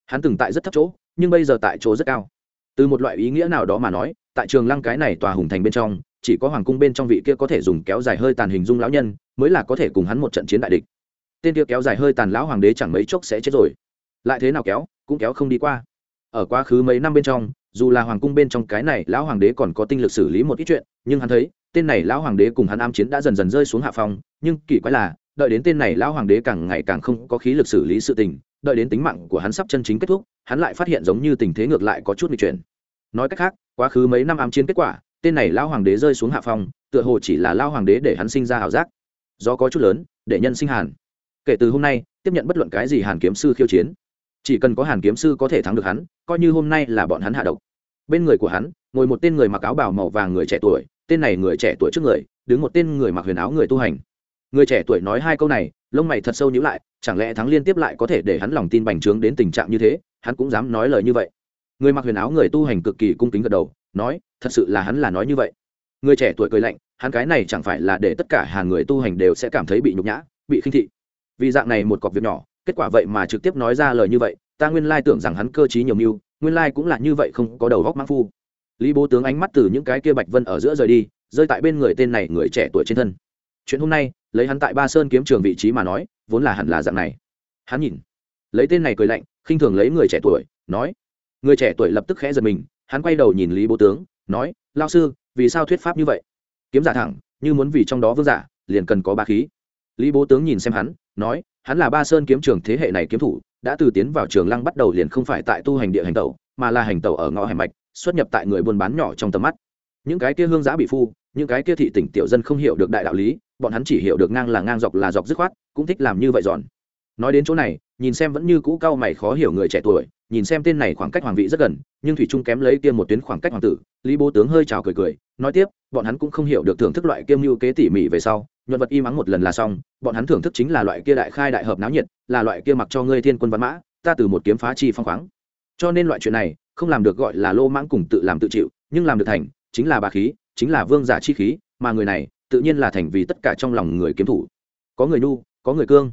Hắn từng tại rất thấp chỗ, nhưng bây giờ tại chỗ rất cao. Từ một loại ý nghĩa nào đó mà nói, tại Trường Lăng cái này tòa hùng thành bên trong, chỉ có hoàng cung bên trong vị kia có thể dùng kéo dài hơi tàn hình dung lão nhân mới là có thể cùng hắn một trận chiến đại địch tên kia kéo dài hơi tàn lão hoàng đế chẳng mấy chốc sẽ chết rồi lại thế nào kéo cũng kéo không đi qua ở quá khứ mấy năm bên trong dù là hoàng cung bên trong cái này lão hoàng đế còn có tinh lực xử lý một ít chuyện nhưng hắn thấy tên này lão hoàng đế cùng hắn am chiến đã dần dần rơi xuống hạ phong, nhưng kỳ quái là, đợi đến tên này lão hoàng đế càng ngày càng không có khí lực xử lý sự tình, đợi đến tính mạng của hắn sắp chân chính kết thúc, hắn lại phát hiện giống như tình thế ngược lại có chút nghịch chuyển. Nói cách khác, quá khứ mấy năm am chiến kết quả, tên này Lão hoàng đế rơi xuống hạ phong, tựa hồ chỉ là Lão hoàng đế để hắn sinh ra ảo giác. Do có chút lớn, để nhân sinh hàn. Kể từ hôm nay, tiếp nhận bất luận cái gì hàn kiếm sư khiêu chiến, chỉ cần có hàn kiếm sư có thể thắng được hắn, coi như hôm nay là bọn hắn hạ độc. Bên người của hắn, ngồi một tên người mặc áo bào màu vàng người trẻ tuổi tên này người trẻ tuổi trước người, đứng một tên người mặc huyền áo người tu hành. Người trẻ tuổi nói hai câu này, lông mày thật sâu nhữ lại, chẳng lẽ thắng liên tiếp lại có thể để hắn lòng tin bành trướng đến tình trạng như thế, hắn cũng dám nói lời như vậy. Người mặc huyền áo người tu hành cực kỳ cung kính gật đầu, nói, thật sự là hắn là nói như vậy. Người trẻ tuổi cười lạnh, hắn cái này chẳng phải là để tất cả hàng người tu hành đều sẽ cảm thấy bị nhục nhã, bị khinh thị. Vì dạng này một cọc việc nhỏ, kết quả vậy mà trực tiếp nói ra lời như vậy, ta nguyên lai tưởng rằng hắn cơ t nhiều mưu, nguyên lai cũng là như vậy không có đầu góc mãn phu lý bố tướng ánh mắt từ những cái kia bạch vân ở giữa rời đi, rơi tại bên người tên này người trẻ tuổi trên thân. Chuyện hôm nay, lấy hắn tại ba sơn kiếm trường vị trí mà nói, vốn là hẳn là dạng này. Hắn nhìn, lấy tên này cười lạnh, khinh thường lấy người trẻ tuổi, nói. Người trẻ tuổi lập tức khẽ giật mình, hắn quay đầu nhìn lý bố tướng, nói lao sư, vì sao thuyết pháp như vậy? Kiếm giả thẳng, như muốn vì trong đó vương giả, liền cần có ba khí. Lý bố tướng nhìn xem hắn, nói, hắn là ba sơn kiếm trường thế hệ này kiếm thủ, đã từ tiến vào trường lăng bắt đầu liền không phải tại tu hành địa hành tẩu, mà là hành tẩu ở ngõ hẻm mạch xuất nhập tại người buôn bán nhỏ trong tầm mắt. Những cái kia hương giã bị phu, những cái kia thị tỉnh tiểu dân không hiểu được đại đạo lý, bọn hắn chỉ hiểu được ngang là ngang dọc là dọc dứt khoát, cũng thích làm như vậy giòn nói đến chỗ này, nhìn xem vẫn như cũ cao mày khó hiểu người trẻ tuổi, nhìn xem tên này khoảng cách hoàng vị rất gần, nhưng thủy trung kém lấy kia một tuyến khoảng cách hoàng tử, lý bố tướng hơi chào cười cười, nói tiếp, bọn hắn cũng không hiểu được thưởng thức loại kiêm mưu kế tỉ mỉ về sau, nhuận vật y mắng một lần là xong, bọn hắn thưởng thức chính là loại kia đại khai đại hợp náo nhiệt, là loại kia mặc cho ngươi thiên quân văn mã, ta từ một kiếm phá chi phong khoáng. Cho nên loại chuyện này không làm được gọi là lô mãng cùng tự làm tự chịu, nhưng làm được thành, chính là bà khí, chính là vương giả chi khí, mà người này, tự nhiên là thành vì tất cả trong lòng người kiếm thủ. Có người nhu, có người cương.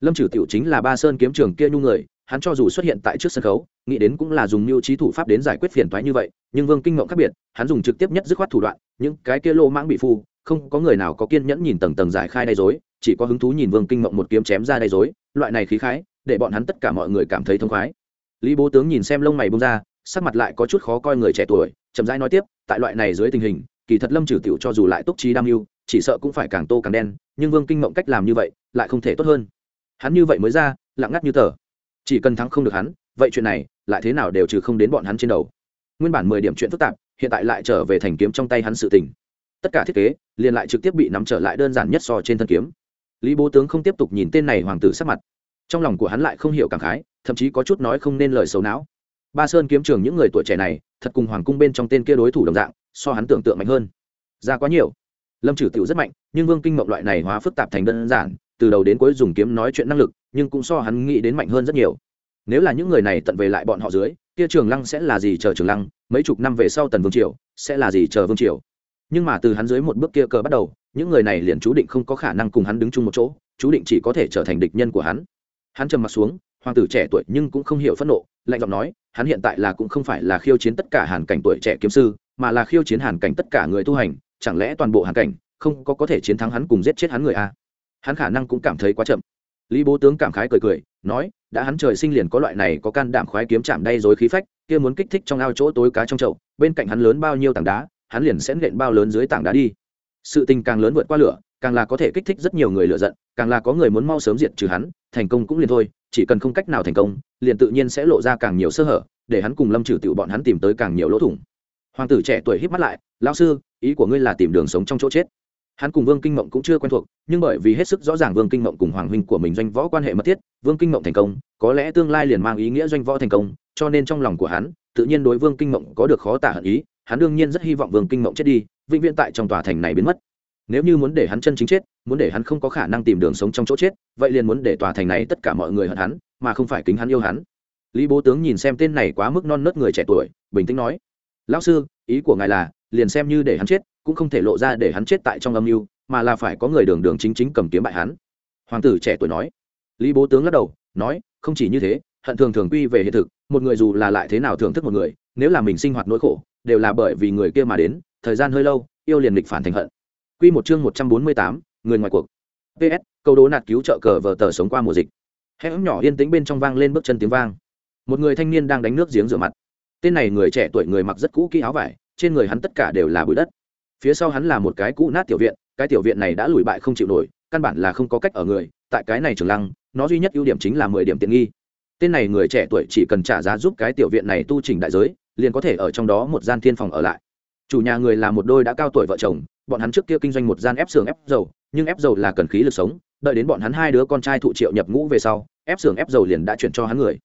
Lâm trừ tiểu chính là ba sơn kiếm trường kia nhu người, hắn cho dù xuất hiện tại trước sân khấu, nghĩ đến cũng là dùng mưu trí thủ pháp đến giải quyết phiền toái như vậy, nhưng vương kinh ngộng khác biệt, hắn dùng trực tiếp nhất dứt khoát thủ đoạn, những cái kia lô mãng bị phu, không có người nào có kiên nhẫn nhìn tầng tầng giải khai đay dối chỉ có hứng thú nhìn vương kinh ngộng một kiếm chém ra đay dối loại này khí khái, để bọn hắn tất cả mọi người cảm thấy thông khoái. Lý bố tướng nhìn xem lông mày bông ra sắc mặt lại có chút khó coi người trẻ tuổi, chậm rãi nói tiếp, tại loại này dưới tình hình, kỳ thật lâm trừ tiểu cho dù lại túc trí đam mưu, chỉ sợ cũng phải càng tô càng đen, nhưng vương kinh mộng cách làm như vậy, lại không thể tốt hơn. Hắn như vậy mới ra, lặng ngắt như tờ. Chỉ cần thắng không được hắn, vậy chuyện này, lại thế nào đều trừ không đến bọn hắn trên đầu. Nguyên bản mười điểm chuyện phức tạp, hiện tại lại trở về thành kiếm trong tay hắn sự tình. Tất cả thiết kế, liền lại trực tiếp bị nắm trở lại đơn giản nhất so trên thân kiếm. Lý bố tướng không tiếp tục nhìn tên này hoàng tử sắc mặt. Trong lòng của hắn lại không hiểu cảm khái, thậm chí có chút nói không nên lời xấu não ba sơn kiếm trường những người tuổi trẻ này, thật cùng hoàng cung bên trong tên kia đối thủ đồng dạng, so hắn tưởng tượng mạnh hơn. Ra quá nhiều. Lâm trừ tiểu rất mạnh, nhưng vương kinh mộng loại này hóa phức tạp thành đơn giản, từ đầu đến cuối dùng kiếm nói chuyện năng lực, nhưng cũng so hắn nghĩ đến mạnh hơn rất nhiều. Nếu là những người này tận về lại bọn họ dưới, kia trường lăng sẽ là gì chờ trường lăng, mấy chục năm về sau tần vương triều sẽ là gì chờ vương triều. Nhưng mà từ hắn dưới một bước kia cờ bắt đầu, những người này liền chú định không có khả năng cùng hắn đứng chung một chỗ, chú định chỉ có thể trở thành địch nhân của hắn. Hắn trầm m ặ t xuống, hoàng tử trẻ tuổi nhưng cũng không hiểu phẫn nộ lạnh giọng nói, hắn hiện tại là cũng không phải là khiêu chiến tất cả hàn cảnh tuổi trẻ kiếm sư, mà là khiêu chiến hàn cảnh tất cả người tu hành, chẳng lẽ toàn bộ hàn cảnh không có có thể chiến thắng hắn cùng giết chết hắn người a? Hắn khả năng cũng cảm thấy quá chậm. Lý bố tướng cảm khái cười cười, nói, đã hắn trời sinh liền có loại này có can đảm khoái kiếm chạm đay dối khí phách, kia muốn kích thích trong ao chỗ tối cá trong chậu, bên cạnh hắn lớn bao nhiêu tảng đá, hắn liền sẽ nện bao lớn dưới tảng đá đi. Sự tình càng lớn vượt qua lửa càng là có thể kích thích rất nhiều người lựa giận, càng là có người muốn mau sớm diệt trừ hắn, thành công cũng liền thôi, chỉ cần không cách nào thành công, liền tự nhiên sẽ lộ ra càng nhiều sơ hở, để hắn cùng lâm trừ tiểu bọn hắn tìm tới càng nhiều lỗ thủng. Hoàng tử trẻ tuổi hít mắt lại, lão sư, ý của ngươi là tìm đường sống trong chỗ chết. Hắn cùng vương kinh mộng cũng chưa quen thuộc, nhưng bởi vì hết sức rõ ràng vương kinh mộng cùng hoàng huynh của mình doanh võ quan hệ mật thiết, vương kinh mộng thành công, có lẽ tương lai liền mang ý nghĩa doanh võ thành công, cho nên trong lòng của hắn, tự nhiên đối vương kinh mộng có được khó tả hận ý, hắn đương nhiên rất hy vọng vương kinh mộng chết đi, vĩnh viễn tại trong tòa thành này biến mất nếu như muốn để hắn chân chính chết, muốn để hắn không có khả năng tìm đường sống trong chỗ chết, vậy liền muốn để tòa thành này tất cả mọi người hận hắn, mà không phải kính hắn yêu hắn. Lý bố tướng nhìn xem tên này quá mức non nớt người trẻ tuổi, bình tĩnh nói, lão sư, ý của ngài là, liền xem như để hắn chết, cũng không thể lộ ra để hắn chết tại trong âm mưu, mà là phải có người đường đường chính chính cầm kiếm bại hắn. Hoàng tử trẻ tuổi nói. Lý bố tướng lắc đầu, nói, không chỉ như thế, hận thường thường quy về hiện thực, một người dù là lại thế nào thưởng thức một người, nếu là mình sinh hoạt nỗi khổ, đều là bởi vì người kia mà đến, thời gian hơi lâu, yêu liền lịch phản thành hận quy một chương một trăm bốn mươi tám, người ngoài cuộc. Ps câu đố nạt cứu trợ cờ vở tờ sống qua mùa dịch. Hẻm nhỏ yên tĩnh bên trong vang lên bước chân tiếng vang. Một người thanh niên đang đánh nước giếng rửa mặt. Tên này người trẻ tuổi, người mặc rất cũ kỹ áo vải, trên người hắn tất cả đều là bụi đất. Phía sau hắn là một cái cũ nát tiểu viện, cái tiểu viện này đã lùi bại không chịu nổi, căn bản là không có cách ở người, tại cái này trường lăng, nó duy nhất ưu điểm chính là mười điểm tiện nghi. Tên này người trẻ tuổi chỉ cần trả giá giúp cái tiểu viện này tu chỉnh đại giới, liền có thể ở trong đó một gian thiên phòng ở lại. Chủ nhà người là một đôi đã cao tuổi vợ chồng bọn hắn trước kia kinh doanh một gian ép xưởng ép dầu, nhưng ép dầu là cần khí lực sống, đợi đến bọn hắn hai đứa con trai thụ triệu nhập ngũ về sau, ép xưởng ép dầu liền đã chuyển cho hắn người.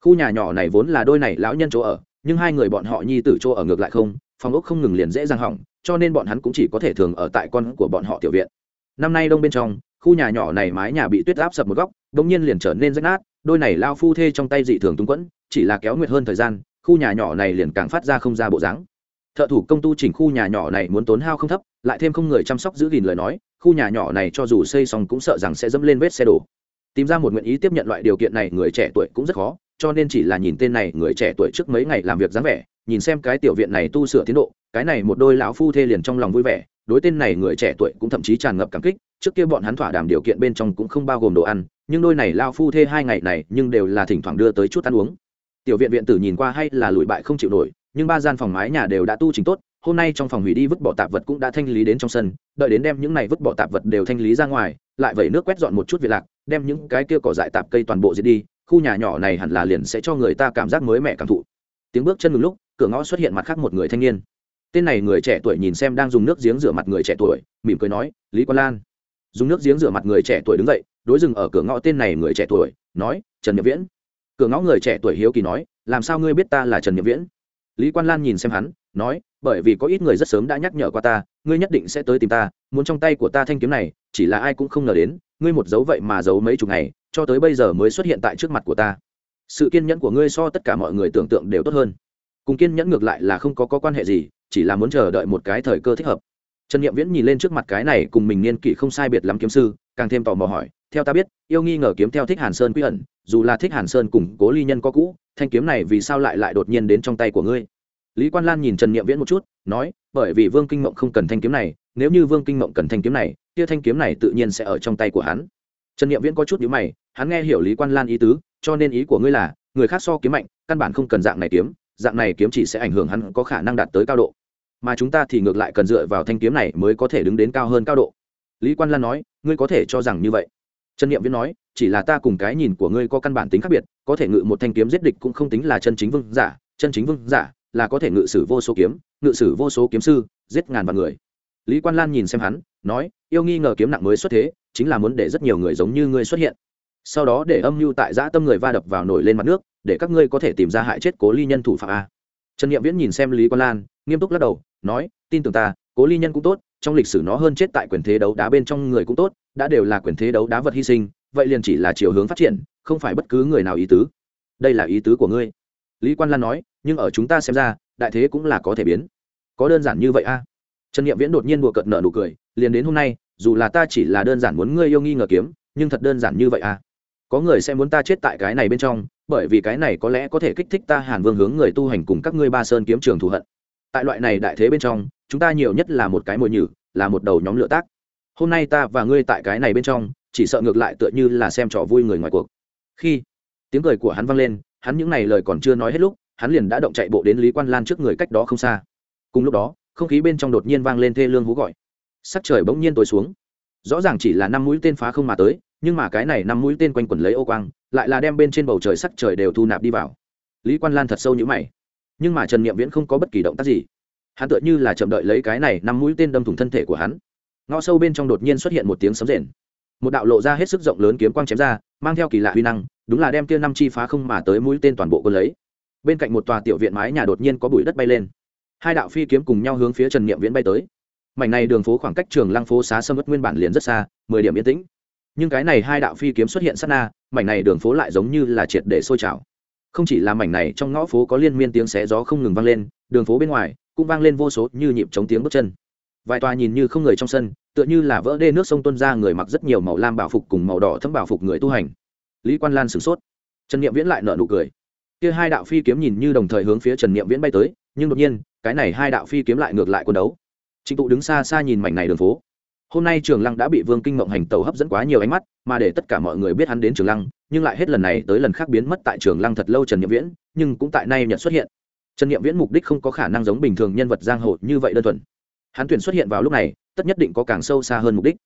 Khu nhà nhỏ này vốn là đôi này lão nhân chỗ ở, nhưng hai người bọn họ nhi tử chỗ ở ngược lại không, phòng ốc không ngừng liền dễ dàng hỏng, cho nên bọn hắn cũng chỉ có thể thường ở tại con của bọn họ tiểu viện. Năm nay đông bên trong, khu nhà nhỏ này mái nhà bị tuyết áp sập một góc đ ỗ n g nhiên liền trở nên rách nát, đôi này lao phu thê trong tay dị thường túng quẫn, chỉ là kéo nguyệt hơn thời gian, khu nhà nhỏ này liền càng phát ra không ra bộ dáng thợ thủ công tu chỉnh khu nhà nhỏ này muốn tốn hao không thấp, lại thêm không người chăm sóc giữ gìn lời nói, khu nhà nhỏ này cho dù xây xong cũng sợ rằng sẽ dẫm lên vết xe đổ. Tìm ra một nguyện ý tiếp nhận loại điều kiện này, người trẻ tuổi cũng rất khó, cho nên chỉ là nhìn tên này, người trẻ tuổi trước mấy ngày làm việc dáng vẻ, nhìn xem cái tiểu viện này tu sửa tiến độ, cái này một đôi lão phu thê liền trong lòng vui vẻ, đối tên này người trẻ tuổi cũng thậm chí tràn ngập cảm kích, trước kia bọn hắn thỏa đàm điều kiện bên trong cũng không bao gồm đồ ăn, nhưng đôi này lao phu thê hai ngày này nhưng đều là thỉnh thoảng đưa tới chút ăn uống. Tiểu viện viện tử nhìn qua hay là lụi bại không chịu nổi nhưng ba gian phòng mái nhà đều đã tu chỉnh tốt, hôm nay trong phòng hủy đi vứt bỏ tạp vật cũng đã thanh lý đến trong sân, đợi đến đem những này vứt bỏ tạp vật đều thanh lý ra ngoài, lại vẩy nước quét dọn một chút việc lạc, đem những cái kia cỏ dại tạp cây toàn bộ diệt đi, khu nhà nhỏ này hẳn là liền sẽ cho người ta cảm giác mới mẻ cảm thụ. Tiếng bước chân ngừng lúc, cửa ngõ xuất hiện mặt khác một người thanh niên. Tên này người trẻ tuổi nhìn xem đang dùng nước giếng rửa mặt người trẻ tuổi, mỉm cười nói, lý quan lan. Dùng nước giếng rửa mặt người trẻ tuổi đứng dậy, đối dừng ở cửa ngõ tên này người trẻ tuổi, nói, trần nhật viễn. Cửa ngõ người trẻ tuổi hiếu kỳ nói, làm sao ngươi biết ta là trần nhật viễn? Lý quan lan nhìn xem hắn nói bởi vì có ít người rất sớm đã nhắc nhở qua ta ngươi nhất định sẽ tới tìm ta muốn trong tay của ta thanh kiếm này chỉ là ai cũng không ngờ đến ngươi một dấu vậy mà giấu mấy chục ngày cho tới bây giờ mới xuất hiện tại trước mặt của ta. Sự kiên nhẫn của ngươi so tất cả mọi người tưởng tượng đều tốt hơn. Cùng kiên nhẫn ngược lại là không có, có quan hệ gì chỉ là muốn chờ đợi một cái thời cơ thích hợp. Trần n i ệ m viễn nhìn lên trước mặt cái này cùng mình niên kỷ không sai biệt lắm kiếm sư càng thêm tò mò hỏi theo ta biết, yêu nghi ngờ kiếm theo thích hàn sơn quy ẩn, dù là thích hàn sơn cùng cố ly nhân có cũ, thanh kiếm này vì sao lại lại đột nhiên đến trong tay của ngươi? Lý quan lan nhìn trần n i ệ m viễn một chút, nói, bởi vì vương kinh mộng không cần thanh kiếm này, nếu như vương kinh mộng cần thanh kiếm này, kia thanh kiếm này tự nhiên sẽ ở trong tay của hắn. Trần n i ệ m viễn có chút nhữ mày, hắn nghe hiểu lý quan lan ý tứ, cho nên ý của ngươi là, người khác so kiếm mạnh, căn bản không cần dạng này kiếm, dạng này kiếm chỉ sẽ ảnh hưởng hắn có khả năng đạt tới cao độ. Mà chúng ta thì ngược lại cần dựa vào thanh kiếm này mới có thể đứng đến cao hơn cao độ. Lý quan lan nói, ngươi có thể cho rằng như vậy trần n i ệ m viễn nói, chỉ là ta cùng cái nhìn của ngươi có căn bản tính khác biệt, có thể ngự một thanh kiếm giết địch cũng không tính là chân chính vương giả, chân chính vương giả là có thể ngự sử vô số kiếm, ngự sử vô số kiếm sư, giết ngàn vạn người. Lý quan lan nhìn xem hắn, nói, yêu nghi ngờ kiếm nặng mới xuất thế, chính là muốn để rất nhiều người giống như ngươi xuất hiện. Sau đó để âm mưu tại giã tâm người va đập vào nổi lên mặt nước, để các ngươi có thể tìm ra hại chết cố ly nhân thủ phạm a. Trần n i ệ m viễn nhìn xem lý quan lan, nghiêm túc lắc đầu, nói, tin tưởng ta, cố ly nhân cũng tốt, trong lịch sử nó hơn chết tại quyền thế đấu đá bên trong người cũng tốt đã đều là quyền thế đấu đá vật hy sinh, vậy liền chỉ là chiều hướng phát triển, không phải bất cứ người nào ý tứ. Đây là ý tứ của ngươi. Lý quan lan nói, nhưng ở chúng ta xem ra, đại thế cũng là có thể biến. Có đơn giản như vậy a? À? trần nghiệm viễn đột nhiên đùa cợt nợ nụ cười, liền đến hôm nay, dù là ta chỉ là đơn giản muốn ngươi yêu nghi ngờ kiếm, nhưng thật đơn giản như vậy à có người sẽ muốn ta chết tại cái này bên trong, bởi vì cái này có lẽ có thể kích thích ta hàn vương hướng người tu hành cùng các ngươi ba sơn kiếm trường thù hận. Tại loại này đại thế bên trong, chúng ta nhiều nhất là một cái mồi nhử, là một đầu nhóm lựa tác hôm nay ta và ngươi tại cái này bên trong, chỉ sợ ngược lại tựa như là xem trò vui người ngoài cuộc. Khi tiếng cười của hắn vang lên, hắn những n à y lời còn chưa nói hết lúc, hắn liền đã động chạy bộ đến lý quan lan trước người cách đó không xa. Cùng lúc đó, không khí bên trong đột nhiên vang lên thê lương hú gọi. Sắc trời bỗng nhiên tối xuống. Rõ ràng chỉ là năm mũi tên phá không mà tới, nhưng mà cái này năm mũi tên quanh quẩn lấy ô quang, lại là đem bên trên bầu trời sắc trời đều thu nạp đi vào. Lý quan lan thật sâu như mày. Nhưng mà trần n i ệ m viễn không có bất kỳ động tác gì. Hắn tựa như là chậm đợi lấy cái này năm mũi tên đâm thủng thân thể của hắn ngõ sâu bên trong đột nhiên xuất hiện một tiếng sấm rền. Một đạo lộ ra hết sức rộng lớn kiếm quang chém ra, mang theo kỳ lạ huy năng, đúng là đem tia năm chi phá không mà tới mũi tên toàn bộ quân lấy. Bên cạnh một tòa tiểu viện mái nhà đột nhiên có bụi đất bay lên. Hai đạo phi kiếm cùng nhau hướng phía trần n i ệ m viễn bay tới. Mảnh này đường phố khoảng cách trường lăng phố xá sâm ất nguyên bản liền rất xa, mười điểm yên tĩnh. Nhưng cái này hai đạo phi kiếm xuất hiện sát na, mảnh này đường phố lại giống như là triệt để sôi trào. Không chỉ là mảnh này, trong ngõ phố có liên miên tiếng xé gió không ngừng vang lên, đường phố bên ngoài cũng vang lên vô số như nhịp chống tiếng bước chân vài tòa nhìn như không người trong sân, tựa như là vỡ đê nước sông tuân ra người mặc rất nhiều màu lam bảo phục cùng màu đỏ thấm bảo phục người tu hành. Lý quan lan sửng sốt. Trần n i ệ m viễn lại nợ nụ cười. Kia hai đạo phi kiếm nhìn như đồng thời hướng phía trần n i ệ m viễn bay tới, nhưng đột nhiên, cái này hai đạo phi kiếm lại ngược lại quân đấu. Trịnh tụ đứng xa xa nhìn mảnh này đường phố. Hôm nay trường lăng đã bị vương kinh mộng hành tàu hấp dẫn quá nhiều ánh mắt, mà để tất cả mọi người biết hắn đến trường lăng, nhưng lại hết lần này tới lần khác biến mất tại trường lăng thật lâu trần nhiệm viễn, nhưng cũng tại nay nhận xuất hiện. Trần nhiệm viễn mục đích không có khả năng giống bình thường nhân vật giang hồ như vậy đơn thuần hắn tuyển xuất hiện vào lúc này tất nhất định có càng sâu xa hơn mục đích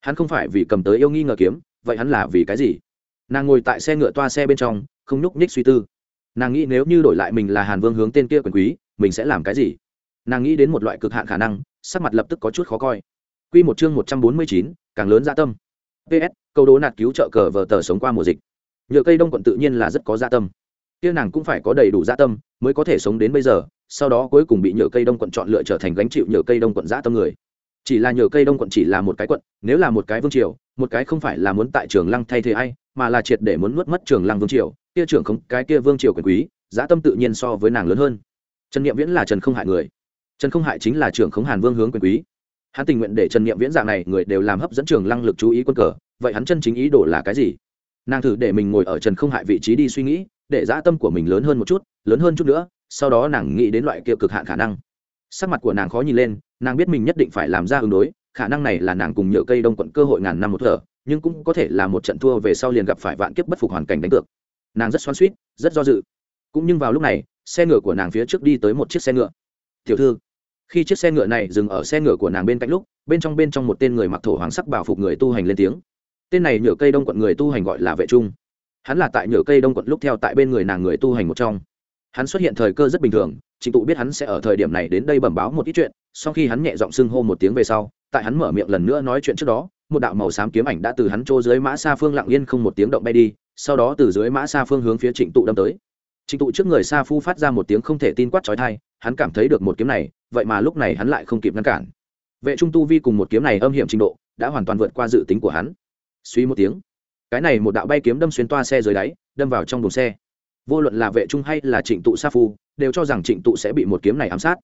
hắn không phải vì cầm tới yêu nghi ngờ kiếm vậy hắn là vì cái gì nàng ngồi tại xe ngựa toa xe bên trong không nhúc nhích suy tư nàng nghĩ nếu như đổi lại mình là hàn vương hướng tên kia quyền quý mình sẽ làm cái gì nàng nghĩ đến một loại cực hạn khả năng sắc mặt lập tức có chút khó coi Quy một chương 149, càng lớn gia tâm. PS, câu đố nạt cứu trợ cờ vờ tờ sống qua mùa dịch. Nhựa cây đông quận tự nhiên là rất có gia tâm. Kia nàng cũng phải có đầy đủ gia tâm, mới có thể sống đến bây giờ, sau đó cuối cùng bị nhựa cây đông quận chọn lựa trở thành gánh chịu nhựa cây đông quận dạ tâm người. Chỉ là nhựa cây đông quận chỉ là một cái quận, nếu là một cái vương triều, một cái không phải là muốn tại trường lăng thay thế ai, mà là triệt để muốn nuốt mất trường lăng vương triều, kia trưởng không cái kia vương triều quyền quý, dạ tâm tự nhiên so với nàng lớn hơn. Trần Niệm Viễn là Trần không hại người trần không hại chính là trưởng khống hàn vương hướng quyền quý hắn tình nguyện để trần niệm viễn dạng này người đều làm hấp dẫn trường lăng lực chú ý quân cờ vậy hắn chân chính ý đồ là cái gì nàng thử để mình ngồi ở trần không hại vị trí đi suy nghĩ để dã tâm của mình lớn hơn một chút lớn hơn chút nữa, sau đó nàng nghĩ đến loại kia cực hạn khả năng. Sắc mặt của nàng khó nhìn lên, nàng biết mình nhất định phải làm ra ứng đối, khả năng này là nàng cùng nhựa cây đông quận cơ hội ngàn năm một thở, nhưng cũng có thể là một trận thua về sau liền gặp phải vạn kiếp bất phục hoàn cảnh đánh cược. Nàng rất xoan suýt rất do dự. Cũng nhưng vào lúc này, xe ngựa của nàng phía trước đi tới một chiếc xe ngựa. Tiểu thư. Khi chiếc xe ngựa này dừng ở xe ngựa của nàng bên cạnh lúc, bên trong bên trong một tên người mặc thổ hoàng sắc bảo phục người tu hành lên tiếng. Tên này nhựa cây đông quận người tu hành gọi là vệ trung. Hắn là tại nhựa cây đông quận lúc theo tại bên người nàng người tu hành một trong hắn xuất hiện thời cơ rất bình thường, trịnh tụ biết hắn sẽ ở thời điểm này đến đây bẩm báo một ít chuyện, sau khi hắn nhẹ giọng xưng hô một tiếng về sau, tại hắn mở miệng lần nữa nói chuyện trước đó, một đạo màu xám kiếm ảnh đã từ hắn chỗ dưới mã xa phương lặng yên không một tiếng động bay đi, sau đó từ dưới mã xa phương hướng phía trịnh tụ đâm tới. Trịnh tụ trước người xa phu phát ra một tiếng không thể tin quát trói thai hắn cảm thấy được một kiếm này, vậy mà lúc này hắn lại không kịp ngăn cản. Vệ trung tu vi cùng một kiếm này âm hiểm trình độ, đã hoàn toàn vượt qua dự tính của hắn. Suy một tiếng, cái này một đạo bay kiếm đâm xuyên toa xe dưới đáy, đâm vào trong đồn xe vô luận là vệ trung hay là trịnh tụ sa phu, đều cho rằng trịnh tụ sẽ bị một kiếm này ám sát.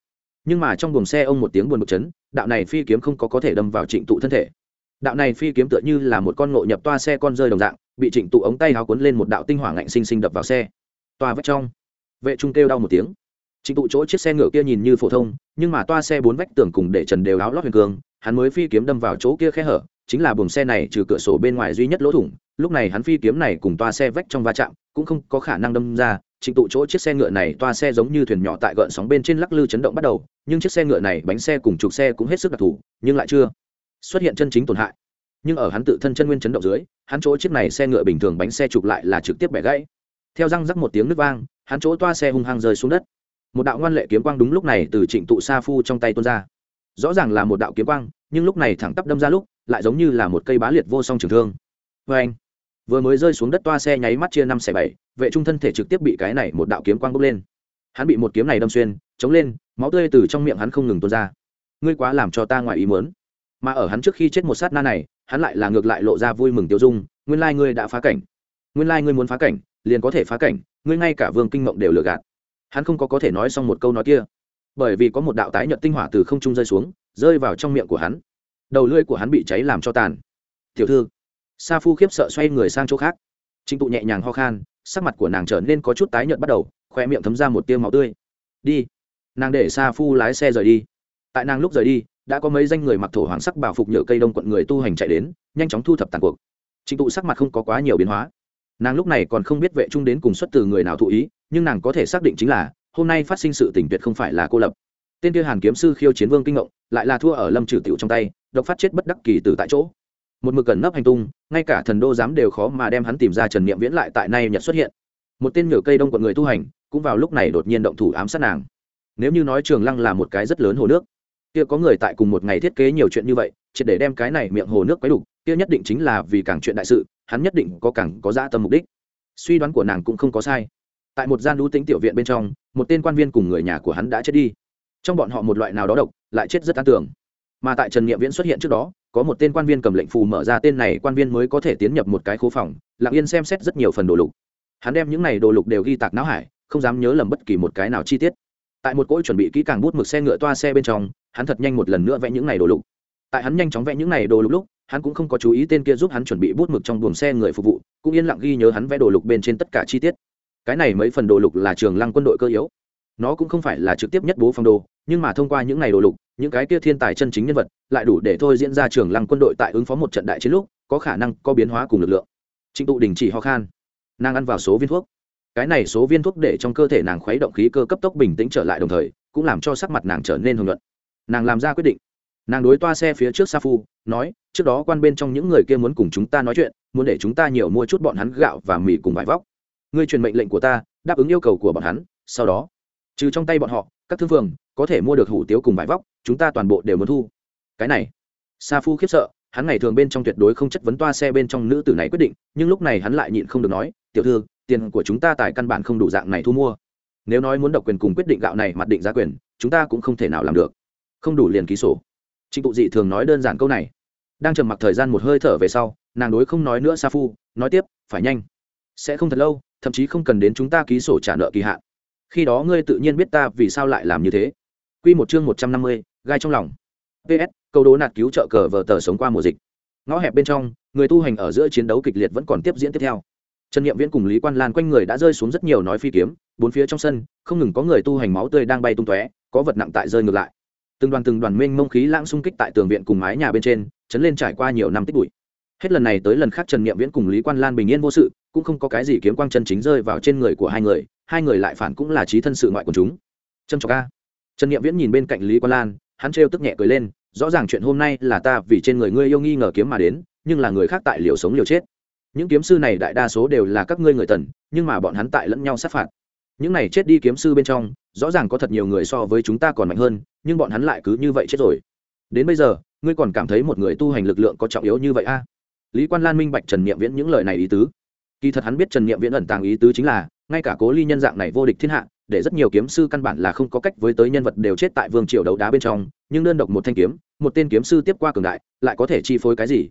Nhưng mà trong buồng xe ông một tiếng buồn bực chấn, đạo này phi kiếm không có có thể đâm vào trịnh tụ thân thể. Đạo này phi kiếm tựa như là một con ngộ nhập toa xe con rơi đồng dạng, bị trịnh tụ ống tay háo cuốn lên một đạo tinh hỏa ngạnh xinh xinh đập vào xe. Toa vách trong, vệ trung kêu đau một tiếng. Trịnh tụ chỗ chiếc xe ngựa kia nhìn như phổ thông, nhưng mà toa xe bốn vách tường cùng để trần đều áo lót huyền cường, hắn mới phi kiếm đâm vào chỗ kia khe hở chính là buồng xe này trừ cửa sổ bên ngoài duy nhất lỗ thủng, lúc này hắn phi kiếm này cùng toa xe vách trong va chạm, cũng không có khả năng đâm ra, trịnh tụ chỗ chiếc xe ngựa này toa xe giống như thuyền nhỏ tại gợn sóng bên trên lắc lư chấn động bắt đầu, nhưng chiếc xe ngựa này bánh xe cùng trục xe cũng hết sức đặc thù, nhưng lại chưa xuất hiện chân chính tổn hại. Nhưng ở hắn tự thân chân nguyên chấn động dưới, hắn chỗ chiếc này xe ngựa bình thường bánh xe trục lại là trực tiếp bẻ gãy. Theo răng rắc một tiếng nước vang, hắn chỗ toa xe hung hăng rơi xuống đất. Một đạo ngoan lệ kiếm quang đúng lúc này từ trịnh tụ sa phu trong tay tuôn ra. Rõ ràng là một đạo kiếm quang, nhưng lúc này thẳng tắp đâm ra lúc lại giống như là một cây bá liệt vô song trường thương. Vê anh, vừa mới rơi xuống đất toa xe nháy mắt chia năm xẻ bảy, vệ trung thân thể trực tiếp bị cái này một đạo kiếm quang bốc lên. Hắn bị một kiếm này đâm xuyên, chống lên, máu tươi từ trong miệng hắn không ngừng tuôn ra. Ngươi quá làm cho ta ngoài ý muốn. Mà ở hắn trước khi chết một sát na này, hắn lại là ngược lại lộ ra vui mừng tiêu dung, nguyên lai ngươi đã phá cảnh. Nguyên lai ngươi muốn phá cảnh, liền có thể phá cảnh, ngươi ngay cả vương kinh mộng đều lừa gạt. Hắn không có có thể nói xong một câu nói kia. Bởi vì có một đạo tái nhợt tinh hỏa từ không trung rơi xuống, rơi vào trong miệng của hắn đầu lưỡi của hắn bị cháy làm cho tàn. Tiểu thư, sa phu khiếp sợ xoay người sang chỗ khác. Trịnh tụ nhẹ nhàng ho khan, sắc mặt của nàng trở nên có chút tái nhợt bắt đầu khoe miệng thấm ra một tiêu máu tươi. Đi, nàng để sa phu lái xe rời đi. Tại nàng lúc rời đi, đã có mấy danh người mặc thổ hoàng sắc bảo phục nhựa cây đông quận người tu hành chạy đến, nhanh chóng thu thập tàn cuộc. Trịnh tụ sắc mặt không có quá nhiều biến hóa. Nàng lúc này còn không biết vệ trung đến cùng xuất từ người nào thụ ý, nhưng nàng có thể xác định chính là, hôm nay phát sinh sự tình tuyệt không phải là cô lập tên kia hàn kiếm sư khiêu chiến vương kinh ngộng, lại là thua ở lâm trừ tiểu trong tay, độc phát chết bất đắc kỳ từ tại chỗ. Một mực cẩn nấp hành tung, ngay cả thần đô giám đều khó mà đem hắn tìm ra trần niệm viễn lại tại nay nhật xuất hiện. Một tên nhựa cây đông quận người tu hành, cũng vào lúc này đột nhiên động thủ ám sát nàng. Nếu như nói trường lăng là một cái rất lớn hồ nước, kia có người tại cùng một ngày thiết kế nhiều chuyện như vậy chỉ để đem cái này miệng hồ nước quấy đục, kia nhất định chính là vì càng chuyện đại sự, hắn nhất định có càng có dã tâm mục đích. Suy đoán của nàng cũng không có sai. Tại một gian đũ tính tiểu viện bên trong, một tên quan viên cùng người nhà của hắn đã chết đi trong bọn họ một loại nào đó độc, lại chết rất an tưởng mà tại trần nghiệm viễn xuất hiện trước đó, có một tên quan viên cầm lệnh phù mở ra tên này, quan viên mới có thể tiến nhập một cái khố phòng, lặng yên xem xét rất nhiều phần đồ lục. Hắn đem những này đồ lục đều ghi tạc não hải, không dám nhớ lầm bất kỳ một cái nào chi tiết. Tại một cỗ chuẩn bị kỹ càng bút mực xe ngựa toa xe bên trong, hắn thật nhanh một lần nữa vẽ những này đồ lục. Tại hắn nhanh chóng vẽ những này đồ lục lúc, hắn cũng không có chú ý tên kia giúp hắn chuẩn bị bút mực trong buồng xe người phục vụ, cũng yên lặng ghi nhớ hắn vẽ đồ lục bên trên tất cả chi tiết. Cái này mấy phần đồ lục là trường lăng quân đội cơ yếu nó cũng không phải là trực tiếp nhất bố phong đồ nhưng mà thông qua những ngày đồ lục, những cái kia thiên tài chân chính nhân vật, lại đủ để thôi diễn ra trường lăng quân đội tại ứng phó một trận đại chiến lúc, có khả năng có biến hóa cùng lực lượng. Trịnh tụ đình chỉ ho khan. Nàng ăn vào số viên thuốc. Cái này số viên thuốc để trong cơ thể nàng khuấy động khí cơ cấp tốc bình tĩnh trở lại đồng thời, cũng làm cho sắc mặt nàng trở nên hưởng luận nàng làm ra quyết định. Nàng đối toa xe phía trước sa phu, nói, trước đó quan bên trong những người kia muốn cùng chúng ta nói chuyện, muốn để chúng ta nhiều mua chút bọn hắn gạo và mì cùng vải vóc. Ngươi truyền mệnh lệnh của ta, đáp ứng yêu cầu của bọn hắn, sau đó trừ trong tay bọn họ, các thương phường có thể mua được hủ tiếu cùng vải vóc, chúng ta toàn bộ đều muốn thu. Cái này, sa phu khiếp sợ, hắn ngày thường bên trong tuyệt đối không chất vấn toa xe bên trong nữ tử này quyết định, nhưng lúc này hắn lại nhịn không được nói, tiểu thư, tiền của chúng ta tại căn bản không đủ dạng này thu mua. Nếu nói muốn độc quyền cùng quyết định gạo này mặt định giá quyền, chúng ta cũng không thể nào làm được. Không đủ liền ký sổ. Trịnh tụ dị thường nói đơn giản câu này. Đang trầm mặc thời gian một hơi thở về sau, nàng đối không nói nữa sa phu, nói tiếp, phải nhanh. Sẽ không thật lâu, thậm chí không cần đến chúng ta ký sổ trả nợ kỳ hạn khi đó ngươi tự nhiên biết ta vì sao lại làm như thế Quy một chương một trăm năm mươi, gai trong lòng. PS, câu đố nạt cứu trợ cờ vở tờ sống qua mùa dịch. Ngõ hẹp bên trong, người tu hành ở giữa chiến đấu kịch liệt vẫn còn tiếp diễn tiếp theo. Trần Niệm Viễn cùng Lý Quan Lan quanh người đã rơi xuống rất nhiều nói phi kiếm, bốn phía trong sân, không ngừng có người tu hành máu tươi đang bay tung tóe, có vật nặng tại rơi ngược lại. Từng đoàn từng đoàn mênh mông khí lãng xung kích tại tường viện cùng mái nhà bên trên, chấn lên trải qua nhiều năm tích bụi. Hết lần này tới lần khác Trần Niệm Viễn cùng Lý Quan Lan bình yên vô sự, cũng không có cái gì kiếm quang chân chính rơi vào trên người của hai người, hai người lại phản cũng là trí thân sự ngoại của chúng. Trâm Trọc a. Trần Niệm Viễn nhìn bên cạnh Lý Quan Lan, hắn trêu tức nhẹ cười lên, rõ ràng chuyện hôm nay là ta vì trên người ngươi yêu nghi ngờ kiếm mà đến, nhưng là người khác tại liều sống liều chết những kiếm sư này đại đa số đều là các ngươi người tần nhưng mà bọn hắn tại lẫn nhau sát phạt những này chết đi kiếm sư bên trong rõ ràng có thật nhiều người so với chúng ta còn mạnh hơn nhưng bọn hắn lại cứ như vậy chết rồi đến bây giờ ngươi còn cảm thấy một người tu hành lực lượng có trọng yếu như vậy a à? lý quan lan minh bạch trần niệm viễn những lời này ý tứ kỳ thật hắn biết trần niệm viễn ẩn tàng ý tứ chính là, ngay cả cố ly nhân dạng này vô địch thiên hạ, để rất nhiều kiếm sư căn bản là không có cách với tới nhân vật đều chết tại vương triều đấu đá bên trong, nhưng đơn độc một thanh kiếm, một tên kiếm sư tiếp qua cường đại, lại có thể chi phối cái gì?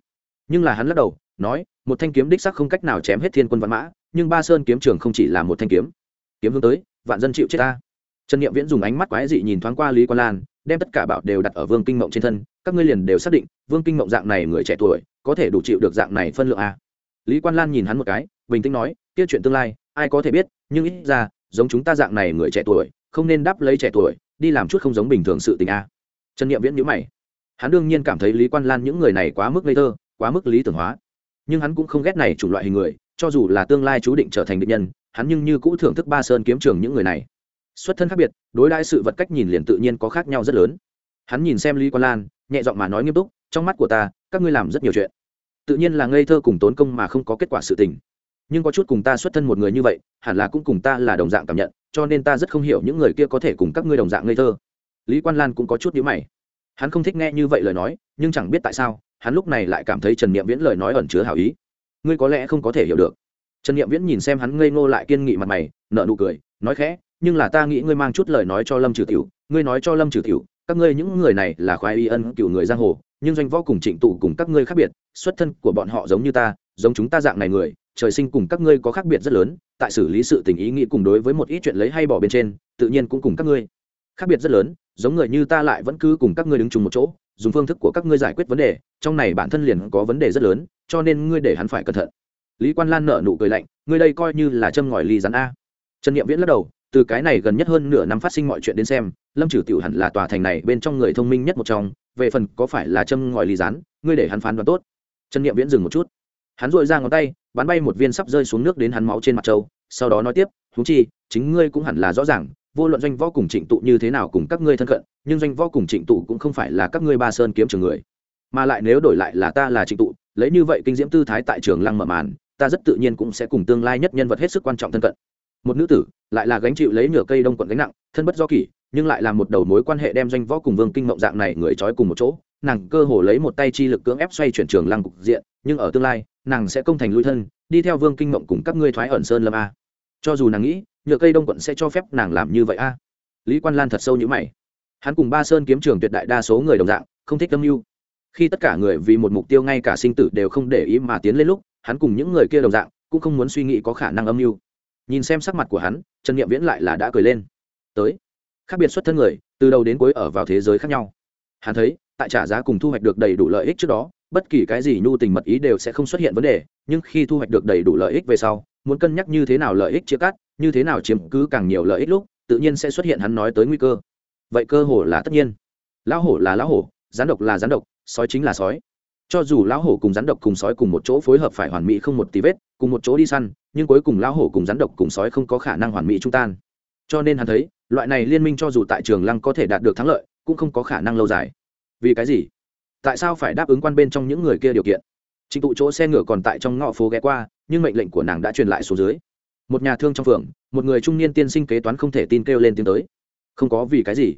Nhưng là hắn lắc đầu, nói, một thanh kiếm đích sắc không cách nào chém hết thiên quân văn mã, nhưng ba sơn kiếm trường không chỉ là một thanh kiếm. Kiếm hướng tới, vạn dân chịu chết ta. Trần n i ệ m viễn dùng ánh mắt quái dị nhìn thoáng qua lý quan lan, đem tất cả bảo đều đặt ở vương kinh mộng trên thân, các ngươi liền đều xác định, vương kinh mộng dạng này người trẻ tuổi, có thể đủ chịu được dạng này phân lượng a. Lý quan lan nhìn hắn một cái bình tĩnh nói tiết chuyện tương lai, ai có thể biết, nhưng ít ra, giống chúng ta dạng này người trẻ tuổi, không nên đáp lấy trẻ tuổi, đi làm chút không giống bình thường sự tình a. Trần n viễn nhữ mày. Hắn đương nhiên cảm thấy lý quan lan những người này quá mức ngây thơ, quá mức lý tưởng hóa. Nhưng hắn cũng không ghét này chủng loại hình người, cho dù là tương lai chú định trở thành định nhân, hắn nhưng như cũ thưởng thức ba sơn kiếm trường những người này. Xuất thân khác biệt, đối đãi sự vật cách nhìn liền tự nhiên có khác nhau rất lớn. Hắn nhìn xem lý quan lan, nhẹ giọng mà nói nghiêm túc, trong mắt của ta, các ngươi làm rất nhiều chuyện. Tự nhiên là ngây thơ cùng tốn công mà không có kết quả sự tình nhưng có chút cùng ta xuất thân một người như vậy, hẳn là cũng cùng ta là đồng dạng cảm nhận, cho nên ta rất không hiểu những người kia có thể cùng các ngươi đồng dạng ngây thơ. Lý quan lan cũng có chút nhữ mày. Hắn không thích nghe như vậy lời nói, nhưng chẳng biết tại sao, hắn lúc này lại cảm thấy trần niệm viễn lời nói ẩn chứa hảo ý. Ngươi có lẽ không có thể hiểu được. Trần niệm viễn nhìn xem hắn ngây ngô lại kiên nghị mặt mày nợ nụ cười, nói khẽ, nhưng là ta nghĩ ngươi mang chút lời nói cho lâm trừ tiểu, ngươi nói cho lâm trừ tiểu, các ngươi những người này là khoái y ân cựu người giang hồ, nhưng doanh võ cùng trịnh tụ cùng các ngươi khác biệt, xuất thân của bọn họ giống như ta, giống chúng ta dạng này người trời sinh cùng các ngươi có khác biệt rất lớn, tại xử lý sự tình ý nghĩ cùng đối với một ít chuyện lấy hay bỏ bên trên, tự nhiên cũng cùng các ngươi khác biệt rất lớn, giống người như ta lại vẫn cứ cùng các ngươi đứng chung một chỗ, dùng phương thức của các ngươi giải quyết vấn đề, trong này bản thân liền có vấn đề rất lớn, cho nên ngươi để hắn phải cẩn thận. Lý quan lan nợ nụ cười lạnh, ngươi đây coi như là châm ngòi ly rắn a. Trần nghiệm viễn lắc đầu, từ cái này gần nhất hơn nửa năm phát sinh mọi chuyện đến xem, lâm trừ tiểu hẳn là tòa thành này bên trong người thông minh nhất một trong, về phần có phải là châm ngòi ly rắn, ngươi để hắn phán đoán tốt. Trần nghiệm viễn dừng một chút hắn dội ra ngón tay, bắn bay một viên sắp rơi xuống nước đến hắn máu trên mặt trâu, sau đó nói tiếp thú chi, chính ngươi cũng hẳn là rõ ràng, vô luận doanh võ cùng trịnh tụ như thế nào cùng các ngươi thân cận, nhưng doanh võ cùng trịnh tụ cũng không phải là các ngươi ba sơn kiếm trường người. Mà lại nếu đổi lại là ta là trịnh tụ, lấy như vậy kinh diễm tư thái tại trường lăng mở màn, ta rất tự nhiên cũng sẽ cùng tương lai nhất nhân vật hết sức quan trọng thân cận. Một nữ tử, lại là gánh chịu lấy nửa cây đông quận gánh nặng, thân bất do kỷ, nhưng lại là một đầu mối quan hệ đem doanh võ cùng vương kinh mộng dạng này người trói cùng một chỗ nàng cơ hồ lấy một tay chi lực cưỡng ép xoay chuyển trường lăng cục diện, nhưng ở tương lai, nàng sẽ công thành lui thân, đi theo vương kinh mộng cùng các ngươi thoái ẩn sơn lâm a. Cho dù nàng nghĩ, nhựa cây đông quận sẽ cho phép nàng làm như vậy a. Lý quan lan thật sâu như mày. Hắn cùng ba sơn kiếm trường tuyệt đại đa số người đồng dạng, không thích âm mưu. Khi tất cả người vì một mục tiêu ngay cả sinh tử đều không để ý mà tiến lên lúc, hắn cùng những người kia đồng dạng, cũng không muốn suy nghĩ có khả năng âm mưu. Nhìn xem sắc mặt của hắn, trần nghiệm viễn lại là đã cười lên. Tới. Khác biệt xuất thân người, từ đầu đến cuối ở vào thế giới khác nhau hắn thấy, tại trả giá cùng thu hoạch được đầy đủ lợi ích trước đó, bất kỳ cái gì nhu tình mật ý đều sẽ không xuất hiện vấn đề, nhưng khi thu hoạch được đầy đủ lợi ích về sau, muốn cân nhắc như thế nào lợi ích chia cắt, như thế nào chiếm cứ càng nhiều lợi ích lúc, tự nhiên sẽ xuất hiện hắn nói tới nguy cơ. Vậy cơ hồ là tất nhiên. Lão hổ là lão hổ rắn độc là rắn độc, sói chính là sói. Cho dù lão hổ cùng rắn độc cùng sói cùng một chỗ phối hợp phải hoàn mỹ không một tí vết, cùng một chỗ đi săn, nhưng cuối cùng lão hổ cùng rắn độc cùng sói không có khả năng hoàn mỹ trung tan. Cho nên hắn thấy, loại này liên minh cho dù tại trường lăng có thể đạt được thắng lợi cũng không có khả năng lâu dài. Vì cái gì? Tại sao phải đáp ứng quan bên trong những người kia điều kiện? Trịnh tụ chỗ xe ngựa còn tại trong ngõ phố ghé qua, nhưng mệnh lệnh của nàng đã truyền lại xuống dưới. Một nhà thương trong phường, một người trung niên tiên sinh kế toán không thể tin kêu lên tiếng tới. Không có vì cái gì.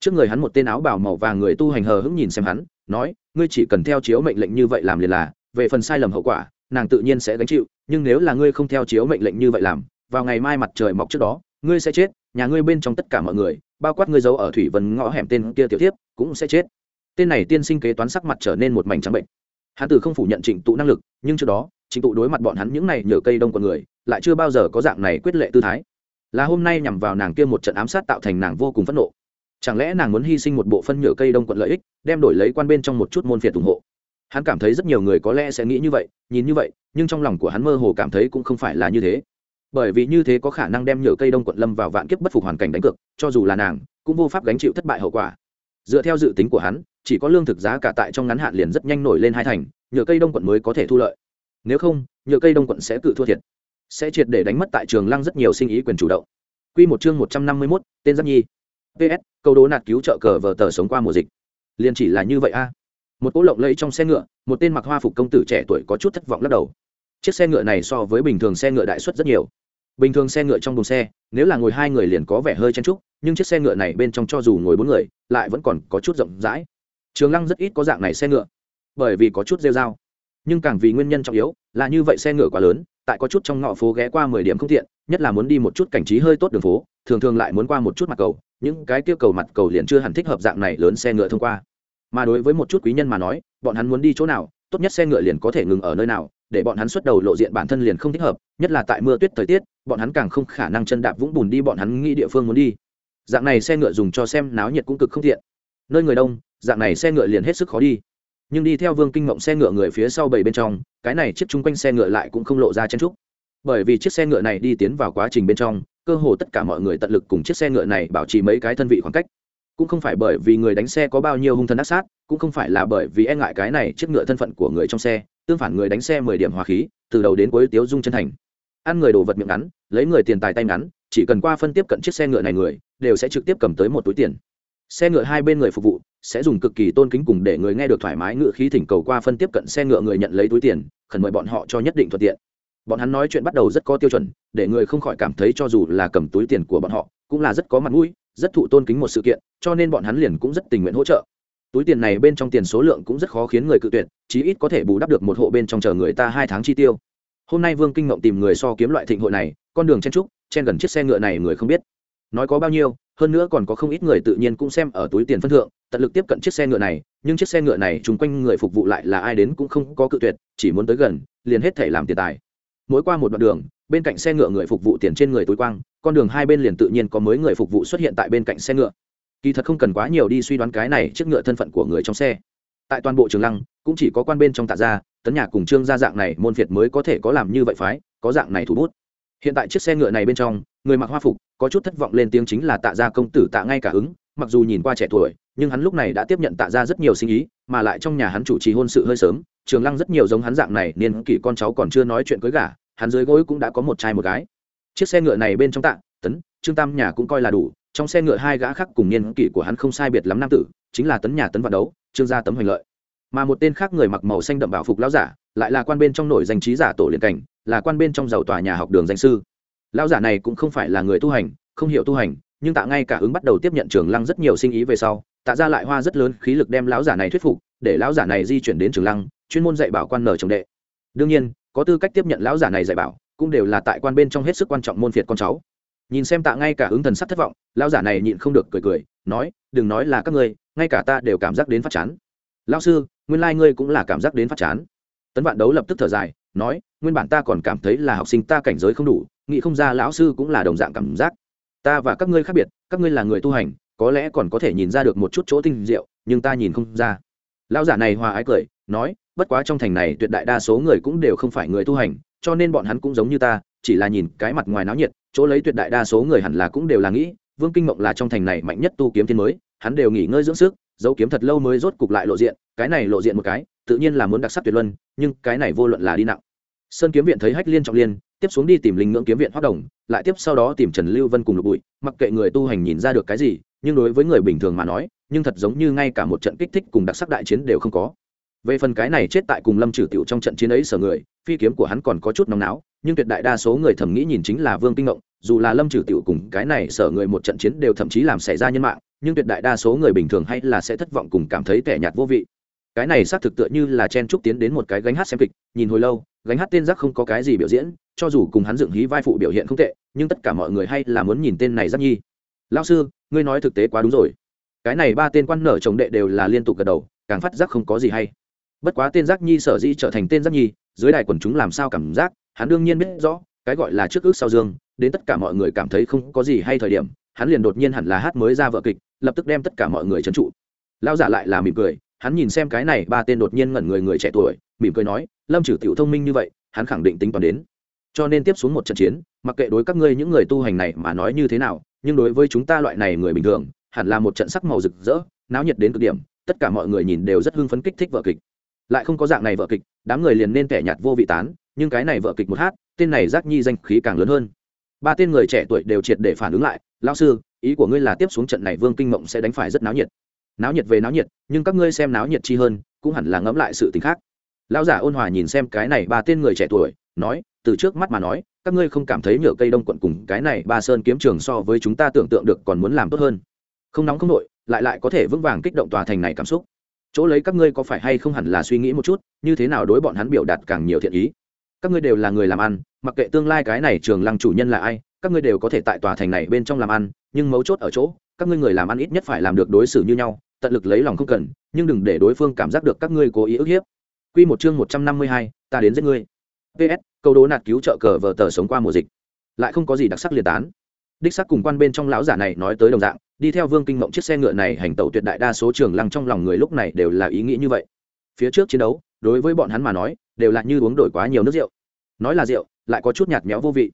Trước người hắn một tên áo bảo màu vàng người tu hành hờ hững nhìn xem hắn, nói, ngươi chỉ cần theo chiếu mệnh lệnh như vậy làm liền là, về phần sai lầm hậu quả, nàng tự nhiên sẽ gánh chịu, nhưng nếu là ngươi không theo chiếu mệnh lệnh như vậy làm, vào ngày mai mặt trời mọc trước đó, ngươi sẽ chết, nhà ngươi bên trong tất cả mọi người bao quát ngươi giấu ở thủy vân ngõ hẻm tên kia tiểu tiếp cũng sẽ chết. Tên này tiên sinh kế toán sắc mặt trở nên một mảnh trắng bệnh. Hắn từ không phủ nhận trịnh tụ năng lực, nhưng trước đó, trịnh tụ đối mặt bọn hắn những này nhờ cây đông con người, lại chưa bao giờ có dạng này quyết lệ tư thái. Là hôm nay nhằm vào nàng kia một trận ám sát tạo thành nàng vô cùng phẫn nộ. Chẳng lẽ nàng muốn hy sinh một bộ phân nhựa cây đông quận lợi ích, đem đổi lấy quan bên trong một chút môn phiệt ủng hộ? Hắn cảm thấy rất nhiều người có lẽ sẽ nghĩ như vậy, nhìn như vậy, nhưng trong lòng của hắn mơ hồ cảm thấy cũng không phải là như thế bởi vì như thế có khả năng đem nhựa cây đông quận lâm vào vạn kiếp bất phục hoàn cảnh đánh cược cho dù là nàng cũng vô pháp gánh chịu thất bại hậu quả dựa theo dự tính của hắn chỉ có lương thực giá cả tại trong ngắn hạn liền rất nhanh nổi lên hai thành nhựa cây đông quận mới có thể thu lợi nếu không nhựa cây đông quận sẽ tự thua thiệt sẽ triệt để đánh mất tại trường lăng rất nhiều sinh ý quyền chủ động Quy một chương một trăm năm mươi 151, tên Giáp Nhi. PS, câu đố nạt cứu trợ cờ vờ tờ sống qua mùa dịch. Liên chỉ là như vậy a. Một cỗ lộng lẫy trong xe ngựa, một tên mặc hoa phục công tử trẻ tuổi có chút thất vọng lắc đầu. Chiếc xe ngựa này so với bình thường xe ngựa đại suất rất nhiều. Bình thường xe ngựa trong đồn xe, nếu là ngồi hai người liền có vẻ hơi chen chúc, nhưng chiếc xe ngựa này bên trong cho dù ngồi bốn người, lại vẫn còn có chút rộng rãi. Trường Lăng rất ít có dạng này xe ngựa, bởi vì có chút rêu rao. Nhưng càng vì nguyên nhân trọng yếu, là như vậy xe ngựa quá lớn, tại có chút trong ngõ phố ghé qua mười điểm không tiện, nhất là muốn đi một chút cảnh trí hơi tốt đường phố, thường thường lại muốn qua một chút mặt cầu, những cái tiêu cầu mặt cầu liền chưa hẳn thích hợp dạng này lớn xe ngựa thông qua. Mà đối với một chút quý nhân mà nói, bọn hắn muốn đi chỗ nào, tốt nhất xe ngựa liền có thể ngừng ở nơi nào, để bọn hắn xuất đầu lộ diện bản thân liền không thích hợp, nhất là tại mưa tuyết thời tiết, bọn hắn càng không khả năng chân đạp vũng bùn đi bọn hắn nghĩ địa phương muốn đi. Dạng này xe ngựa dùng cho xem náo nhiệt cũng cực không tiện. Nơi người đông, dạng này xe ngựa liền hết sức khó đi nhưng đi theo vương kinh mộng xe ngựa người phía sau bảy bên trong cái này chiếc chung quanh xe ngựa lại cũng không lộ ra chen trúc bởi vì chiếc xe ngựa này đi tiến vào quá trình bên trong cơ hồ tất cả mọi người tận lực cùng chiếc xe ngựa này bảo trì mấy cái thân vị khoảng cách cũng không phải bởi vì người đánh xe có bao nhiêu hung thần ác sát, cũng không phải là bởi vì e ngại cái này chiếc ngựa thân phận của người trong xe, tương phản người đánh xe mười điểm hòa khí, từ đầu đến cuối tiếu dung chân thành. Ăn người đồ vật miệng ngắn, lấy người tiền tài tay ngắn, chỉ cần qua phân tiếp cận chiếc xe ngựa này người, đều sẽ trực tiếp cầm tới một túi tiền. Xe ngựa hai bên người phục vụ, sẽ dùng cực kỳ tôn kính cùng để người nghe được thoải mái ngựa khí thỉnh cầu qua phân tiếp cận xe ngựa người nhận lấy túi tiền, khẩn mời bọn họ cho nhất định thuận tiện. Bọn hắn nói chuyện bắt đầu rất có tiêu chuẩn, để người không khỏi cảm thấy cho dù là cầm túi tiền của bọn họ, cũng là rất có mặt mũi rất thụ tôn kính một sự kiện, cho nên bọn hắn liền cũng rất tình nguyện hỗ trợ. Túi tiền này bên trong tiền số lượng cũng rất khó khiến người cự tuyệt, chí ít có thể bù đắp được một hộ bên trong chờ người ta hai tháng chi tiêu. Hôm nay vương kinh ngộng tìm người so kiếm loại thịnh hội này, con đường chen trúc, chen gần chiếc xe ngựa này người không biết. Nói có bao nhiêu, hơn nữa còn có không ít người tự nhiên cũng xem ở túi tiền phân thượng, tận lực tiếp cận chiếc xe ngựa này, nhưng chiếc xe ngựa này chung quanh người phục vụ lại là ai đến cũng không có cự tuyệt, chỉ muốn tới gần, liền hết thể làm tiền tài. Mỗi qua một đoạn đường, bên cạnh xe ngựa người phục vụ tiền trên người túi quang con đường hai bên liền tự nhiên có mới người phục vụ xuất hiện tại bên cạnh xe ngựa. Kỳ thật không cần quá nhiều đi suy đoán cái này chiếc ngựa thân phận của người trong xe. Tại toàn bộ trường lăng, cũng chỉ có quan bên trong tạ gia, tấn nhà cùng trương gia dạng này, môn phiệt mới có thể có làm như vậy phái, có dạng này thủ bút. Hiện tại chiếc xe ngựa này bên trong, người mặc hoa phục, có chút thất vọng lên tiếng chính là tạ gia công tử tạ ngay cả ứng mặc dù nhìn qua trẻ tuổi, nhưng hắn lúc này đã tiếp nhận tạ gia rất nhiều sinh ý, mà lại trong nhà hắn chủ trì hôn sự hơi sớm, trường lăng rất nhiều giống hắn dạng này, nên kỷ con cháu còn chưa nói chuyện cưới gả, hắn dưới gối cũng đã có một trai một gái chiếc xe ngựa này bên trong tạ, tấn, trương tam nhà cũng coi là đủ. Trong xe ngựa hai gã khác cùng niên kỷ của hắn không sai biệt lắm nam tử, chính là tấn nhà tấn vạn đấu, trương gia tấm hoành lợi. Mà một tên khác người mặc màu xanh đậm bảo phục lão giả, lại là quan bên trong nổi danh trí giả tổ liên cảnh, là quan bên trong giàu tòa nhà học đường danh sư. Lão giả này cũng không phải là người tu hành, không hiểu tu hành, nhưng tạ ngay cả ứng bắt đầu tiếp nhận trường lăng rất nhiều sinh ý về sau, tạ ra lại hoa rất lớn khí lực đem lão giả này thuyết phục, để lão giả này di chuyển đến trường lăng, chuyên môn dạy bảo quan nở trồng đệ. Đương nhiên, có tư cách tiếp nhận lão giả này dạy bảo cũng đều là tại quan bên trong hết sức quan trọng môn phiệt con cháu. Nhìn xem tạ ngay cả ứng thần sắc thất vọng, lão giả này nhịn không được cười cười, nói, đừng nói là các ngươi, ngay cả ta đều cảm giác đến phát chán. Lão sư, nguyên lai ngươi cũng là cảm giác đến phát chán. Tấn vạn đấu lập tức thở dài, nói, nguyên bản ta còn cảm thấy là học sinh ta cảnh giới không đủ, nghĩ không ra lão sư cũng là đồng dạng cảm giác. Ta và các ngươi khác biệt, các ngươi là người tu hành, có lẽ còn có thể nhìn ra được một chút chỗ tinh diệu, nhưng ta nhìn không ra. Lão giả này hòa ái cười, nói, bất quá trong thành này tuyệt đại đa số người cũng đều không phải người tu hành cho nên bọn hắn cũng giống như ta, chỉ là nhìn cái mặt ngoài náo nhiệt, chỗ lấy tuyệt đại đa số người hẳn là cũng đều là nghĩ, vương kinh mộng là trong thành này mạnh nhất tu kiếm thiên mới, hắn đều nghỉ ngơi dưỡng sức dấu kiếm thật lâu mới rốt cục lại lộ diện, cái này lộ diện một cái, tự nhiên là muốn đặc sắc tuyệt luân, nhưng cái này vô luận là đi nặng. Sơn kiếm viện thấy hách liên trọng liên, tiếp xuống đi tìm linh ngưỡng kiếm viện hoạt động lại tiếp sau đó tìm trần lưu vân cùng lục bụi, mặc kệ người tu hành nhìn ra được cái gì, nhưng đối với người bình thường mà nói, nhưng thật giống như ngay cả một trận kích thích cùng đặc sắc đại chiến đều không có về phần cái này chết tại cùng lâm trừ tiểu trong trận chiến ấy sở người, phi kiếm của hắn còn có chút nóng náo, nhưng tuyệt đại đa số người thầm nghĩ nhìn chính là vương kinh ngộng, dù là lâm trừ tiểu cùng cái này sở người một trận chiến đều thậm chí làm xảy ra nhân mạng, nhưng tuyệt đại đa số người bình thường hay là sẽ thất vọng cùng cảm thấy tẻ nhạt vô vị. Cái này xác thực tựa như là chen trúc tiến đến một cái gánh hát xem kịch, nhìn hồi lâu, gánh hát tên giác không có cái gì biểu diễn, cho dù cùng hắn dựng hí vai phụ biểu hiện không tệ, nhưng tất cả mọi người hay là muốn nhìn tên này giác nhi. Lao sư, ngươi nói thực tế quá đúng rồi. Cái này ba tên quan nở chồng đệ đều là liên tục gật đầu, càng phát giác không có gì hay bất quá tên giác nhi sở dĩ trở thành tên giác nhi, dưới đài quần chúng làm sao cảm giác, hắn đương nhiên biết rõ, cái gọi là trước ước sau dương, đến tất cả mọi người cảm thấy không có gì hay thời điểm, hắn liền đột nhiên hẳn là hát mới ra vợ kịch, lập tức đem tất cả mọi người trấn trụ. Lao giả lại là mỉm cười, hắn nhìn xem cái này ba tên đột nhiên ngẩn người người trẻ tuổi, mỉm cười nói, lâm trừ tiểu thông minh như vậy, hắn khẳng định tính toán đến. Cho nên tiếp xuống một trận chiến, mặc kệ đối các ngươi những người tu hành này mà nói như thế nào, nhưng đối với chúng ta loại này người bình thường, hẳn là một trận sắc màu rực rỡ, náo nhiệt đến cực điểm, tất cả mọi người nhìn đều rất hưng phấn kích thích vợ kịch lại không có dạng này vợ kịch, đám người liền nên kẻ nhạt vô vị tán, nhưng cái này vợ kịch một hát, tên này giác nhi danh khí càng lớn hơn. Ba tên người trẻ tuổi đều triệt để phản ứng lại, lão sư, ý của ngươi là tiếp xuống trận này vương kinh mộng sẽ đánh phải rất náo nhiệt. Náo nhiệt về náo nhiệt, nhưng các ngươi xem náo nhiệt chi hơn, cũng hẳn là ngẫm lại sự tình khác. Lão giả ôn hòa nhìn xem cái này ba tên người trẻ tuổi, nói, từ trước mắt mà nói, các ngươi không cảm thấy nhựa cây đông quận cùng cái này ba sơn kiếm trường so với chúng ta tưởng tượng được còn muốn làm tốt hơn. Không nóng không nội lại lại có thể vững vàng kích động tòa thành này cảm xúc chỗ lấy các ngươi có phải hay không hẳn là suy nghĩ một chút như thế nào đối bọn hắn biểu đạt càng nhiều thiện ý các ngươi đều là người làm ăn mặc kệ tương lai cái này trường lăng chủ nhân là ai các ngươi đều có thể tại tòa thành này bên trong làm ăn nhưng mấu chốt ở chỗ các ngươi người làm ăn ít nhất phải làm được đối xử như nhau tận lực lấy lòng không cần nhưng đừng để đối phương cảm giác được các ngươi cố ý ức hiếp Quy một chương một trăm năm mươi hai, ta đến giết ngươi. PS, câu đố nạt cứu trợ cờ vờ tờ sống qua mùa dịch. Lại không có gì đặc sắc liệt tán. Đích sắc cùng quan bên trong lão giả này nói tới đồng dạng, đi theo Vương Kinh Mộng chiếc xe ngựa này hành tẩu tuyệt đại đa số trường lăng trong lòng người lúc này đều là ý nghĩ như vậy. Phía trước chiến đấu, đối với bọn hắn mà nói, đều là như uống đổi quá nhiều nước rượu. Nói là rượu, lại có chút nhạt nhẽo vô vị.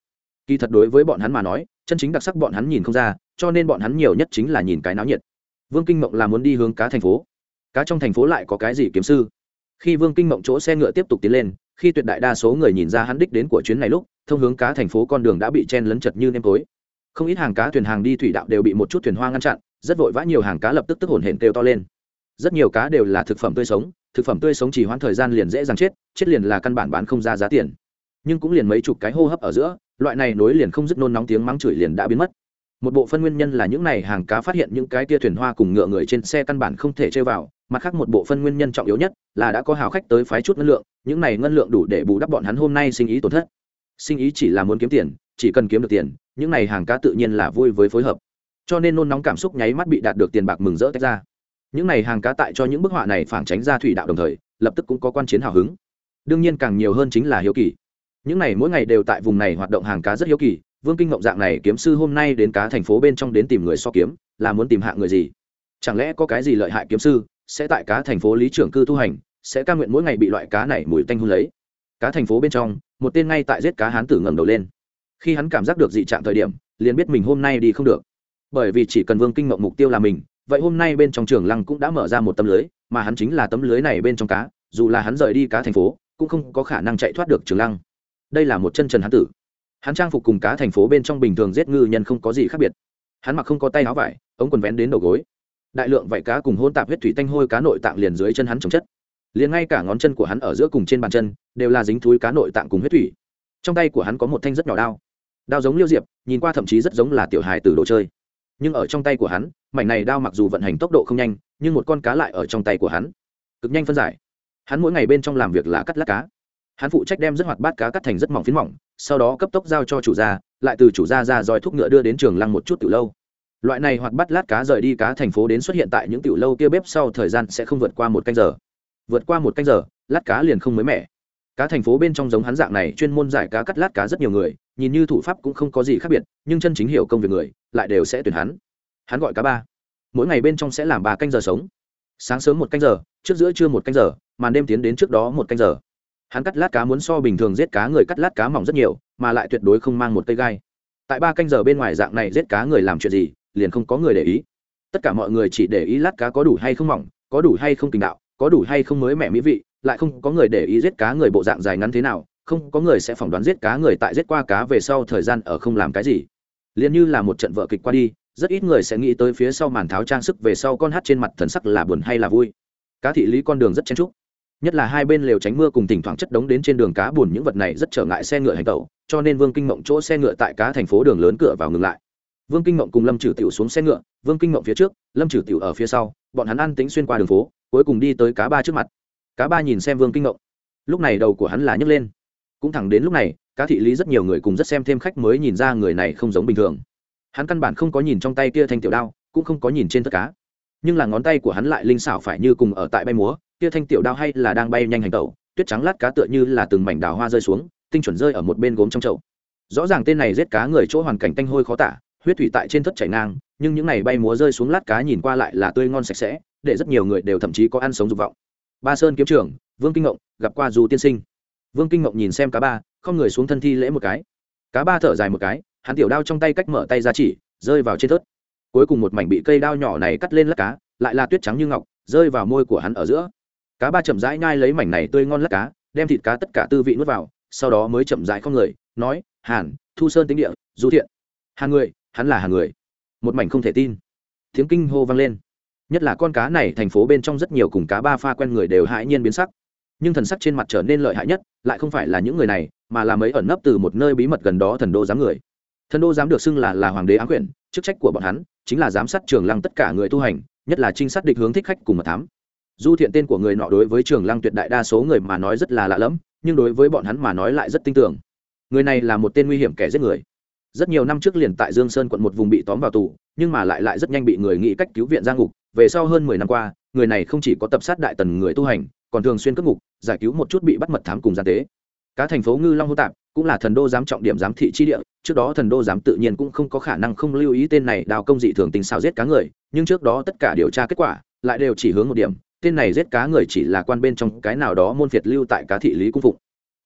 Kỳ thật đối với bọn hắn mà nói, chân chính đặc sắc bọn hắn nhìn không ra, cho nên bọn hắn nhiều nhất chính là nhìn cái náo nhiệt. Vương Kinh Mộng là muốn đi hướng cá thành phố. Cá trong thành phố lại có cái gì kiếm sư? khi vương kinh mộng chỗ xe ngựa tiếp tục tiến lên khi tuyệt đại đa số người nhìn ra hắn đích đến của chuyến này lúc thông hướng cá thành phố con đường đã bị chen lấn chật như nêm tối không ít hàng cá thuyền hàng đi thủy đạo đều bị một chút thuyền hoa ngăn chặn, rất vội vã nhiều hàng cá lập tức tức hổn hển kêu to lên. Rất nhiều cá đều là thực phẩm tươi sống, thực phẩm tươi sống chỉ hoãn thời gian liền dễ dàng chết chết liền là căn bản bán không ra giá tiền. Nhưng cũng liền mấy chục cái hô hấp ở giữa, loại này nối liền không dứt nôn nóng tiếng mắng chửi liền đã biến mất. Một bộ phân nguyên nhân là những này hàng cá phát hiện những cái tia thuyền hoa cùng ngựa người trên xe căn bản không thể chơi vào, mặt khác một bộ phân nguyên nhân trọng yếu nhất là đã có hào khách tới phái chút ngân lượng, những này ngân lượng đủ để bù đắp bọn hắn hôm nay sinh ý tổn thất. Sinh ý chỉ là muốn kiếm tiền, chỉ cần kiếm được tiền những này hàng cá tự nhiên là vui với phối hợp. Cho nên nôn nóng cảm xúc nháy mắt bị đạt được tiền bạc mừng rỡ tách ra. Những này hàng cá tại cho những bức họa này phản tránh ra thủy đạo đồng thời, lập tức cũng có quan chiến hào hứng. Đương nhiên càng nhiều hơn chính là hiếu kỳ. Những này mỗi ngày đều tại vùng này hoạt động hàng cá rất hiếu kỳ, vương kinh ngộng dạng này kiếm sư hôm nay đến cá thành phố bên trong đến tìm người so kiếm, là muốn tìm hạ người gì? Chẳng lẽ có cái gì lợi hại kiếm sư sẽ tại cá thành phố lý trưởng cư tu hành, sẽ ca nguyện mỗi ngày bị loại cá này mùi tanh hôn lấy? Cá thành phố bên trong, một tên ngay tại giết cá hán tử ngẩng đầu lên khi hắn cảm giác được dị trạng thời điểm, liền biết mình hôm nay đi không được. Bởi vì chỉ cần vương kinh mộng mục tiêu là mình, vậy hôm nay bên trong trường lăng cũng đã mở ra một tấm lưới, mà hắn chính là tấm lưới này bên trong cá, dù là hắn rời đi cá thành phố, cũng không có khả năng chạy thoát được trường lăng. Đây là một chân trần hán tử. Hắn trang phục cùng cá thành phố bên trong bình thường giết ngư nhân không có gì khác biệt. Hắn mặc không có tay áo vải, ống quần vén đến đầu gối. Đại lượng vải cá cùng hôn tạp huyết thủy tanh hôi cá nội tạng liền dưới chân hắn trồng chất. Liền ngay cả ngón chân của hắn ở giữa cùng trên bàn chân, đều là dính túi cá nội tạng cùng huyết thủy. Trong tay của hắn có một thanh rất nhỏ đao đao giống liêu diệp nhìn qua thậm chí rất giống là tiểu hài từ đồ chơi nhưng ở trong tay của hắn mảnh này đao mặc dù vận hành tốc độ không nhanh nhưng một con cá lại ở trong tay của hắn cực nhanh phân giải hắn mỗi ngày bên trong làm việc là cắt lát cá hắn phụ trách đem rất hoạt bát cá cắt thành rất mỏng phiến mỏng sau đó cấp tốc giao cho chủ gia lại từ chủ gia ra roi thuốc ngựa đưa đến trường lăng một chút từ lâu loại này hoạt bắt lát cá rời đi cá thành phố đến xuất hiện tại những tiểu lâu kia bếp sau thời gian sẽ không vượt qua một canh giờ vượt qua một canh giờ lát cá liền không mới mẻ cá thành phố bên trong giống hắn dạng này chuyên môn giải cá cắt lát cá rất nhiều người nhìn như thủ pháp cũng không có gì khác biệt, nhưng chân chính hiểu công việc người, lại đều sẽ tuyển hắn. Hắn gọi cá ba. Mỗi ngày bên trong sẽ làm ba canh giờ sống. Sáng sớm một canh giờ, trước giữa trưa một canh giờ, màn đêm tiến đến trước đó một canh giờ. Hắn cắt lát cá muốn so bình thường giết cá người cắt lát cá mỏng rất nhiều, mà lại tuyệt đối không mang một cây gai. Tại ba canh giờ bên ngoài dạng này giết cá người làm chuyện gì, liền không có người để ý. Tất cả mọi người chỉ để ý lát cá có đủ hay không mỏng, có đủ hay không tình đạo, có đủ hay không mới mẻ mỹ vị, lại không có người để ý giết cá người bộ dạng dài ngắn thế nào không có người sẽ phỏng đoán giết cá người tại giết qua cá về sau thời gian ở không làm cái gì. Liền như là một trận vợ kịch qua đi, rất ít người sẽ nghĩ tới phía sau màn tháo trang sức về sau con hát trên mặt thần sắc là buồn hay là vui. Cá thị lý con đường rất chen trúc nhất là hai bên lều tránh mưa cùng thỉnh thoảng chất đống đến trên đường cá buồn những vật này rất trở ngại xe ngựa hành tẩu, cho nên vương kinh mộng chỗ xe ngựa tại cá thành phố đường lớn cửa vào ngừng lại. Vương kinh mộng cùng lâm trừ tiểu xuống xe ngựa, vương kinh mộng phía trước, lâm trừ tiểu ở phía sau, bọn hắn ăn tính xuyên qua đường phố, cuối cùng đi tới cá ba trước mặt. Cá ba nhìn xem vương kinh mộng. Lúc này đầu của hắn là nhấc lên cũng thẳng đến lúc này, cá thị lý rất nhiều người cùng rất xem thêm khách mới nhìn ra người này không giống bình thường. Hắn căn bản không có nhìn trong tay kia thanh tiểu đao, cũng không có nhìn trên tất cá. Nhưng là ngón tay của hắn lại linh xảo phải như cùng ở tại bay múa, kia thanh tiểu đao hay là đang bay nhanh hành tẩu, tuyết trắng lát cá tựa như là từng mảnh đào hoa rơi xuống, tinh chuẩn rơi ở một bên gốm trong chậu. Rõ ràng tên này giết cá người chỗ hoàn cảnh tanh hôi khó tả, huyết thủy tại trên thất chảy ngang, nhưng những này bay múa rơi xuống lát cá nhìn qua lại là tươi ngon sạch sẽ, để rất nhiều người đều thậm chí có ăn sống dục vọng. Ba sơn kiếm trưởng vương kinh ngộng, gặp qua du tiên sinh vương kinh Ngọc nhìn xem cá ba, không người xuống thân thi lễ một cái. Cá ba thở dài một cái, hắn tiểu đao trong tay cách mở tay ra chỉ, rơi vào trên thớt. Cuối cùng một mảnh bị cây đao nhỏ này cắt lên lát cá, lại là tuyết trắng như ngọc, rơi vào môi của hắn ở giữa. Cá ba chậm rãi nhai lấy mảnh này tươi ngon lát cá, đem thịt cá tất cả tư vị nuốt vào, sau đó mới chậm rãi không người, nói, hàn, thu sơn tính địa, du thiện. Hàn người, hắn là hàn người. Một mảnh không thể tin. Tiếng kinh hô vang lên. Nhất là con cá này thành phố bên trong rất nhiều cùng cá ba pha quen người đều hãi nhiên biến sắc nhưng thần sắc trên mặt trở nên lợi hại nhất, lại không phải là những người này, mà là mấy ẩn nấp từ một nơi bí mật gần đó thần đô giám người. Thần đô giám được xưng là là hoàng đế ám quyền, chức trách của bọn hắn chính là giám sát trường lăng tất cả người tu hành, nhất là trinh sát địch hướng thích khách cùng mật thám. Du thiện tên của người nọ đối với trường lăng tuyệt đại đa số người mà nói rất là lạ lẫm, nhưng đối với bọn hắn mà nói lại rất tin tưởng. Người này là một tên nguy hiểm kẻ giết người. Rất nhiều năm trước liền tại dương sơn quận một vùng bị tóm vào tù, nhưng mà lại lại rất nhanh bị người nghĩ cách cứu viện ra ngục. Về sau hơn mười năm qua, người này không chỉ có tập sát đại tần người tu hành còn thường xuyên cất ngục, giải cứu một chút bị bắt mật thám cùng gian tế. Cá thành phố ngư long hô tạp, cũng là thần đô giám trọng điểm giám thị chi địa, trước đó thần đô giám tự nhiên cũng không có khả năng không lưu ý tên này đào công dị thường tình xào giết cá người, nhưng trước đó tất cả điều tra kết quả, lại đều chỉ hướng một điểm, tên này giết cá người chỉ là quan bên trong cái nào đó môn phiệt lưu tại cá thị lý cung phụng.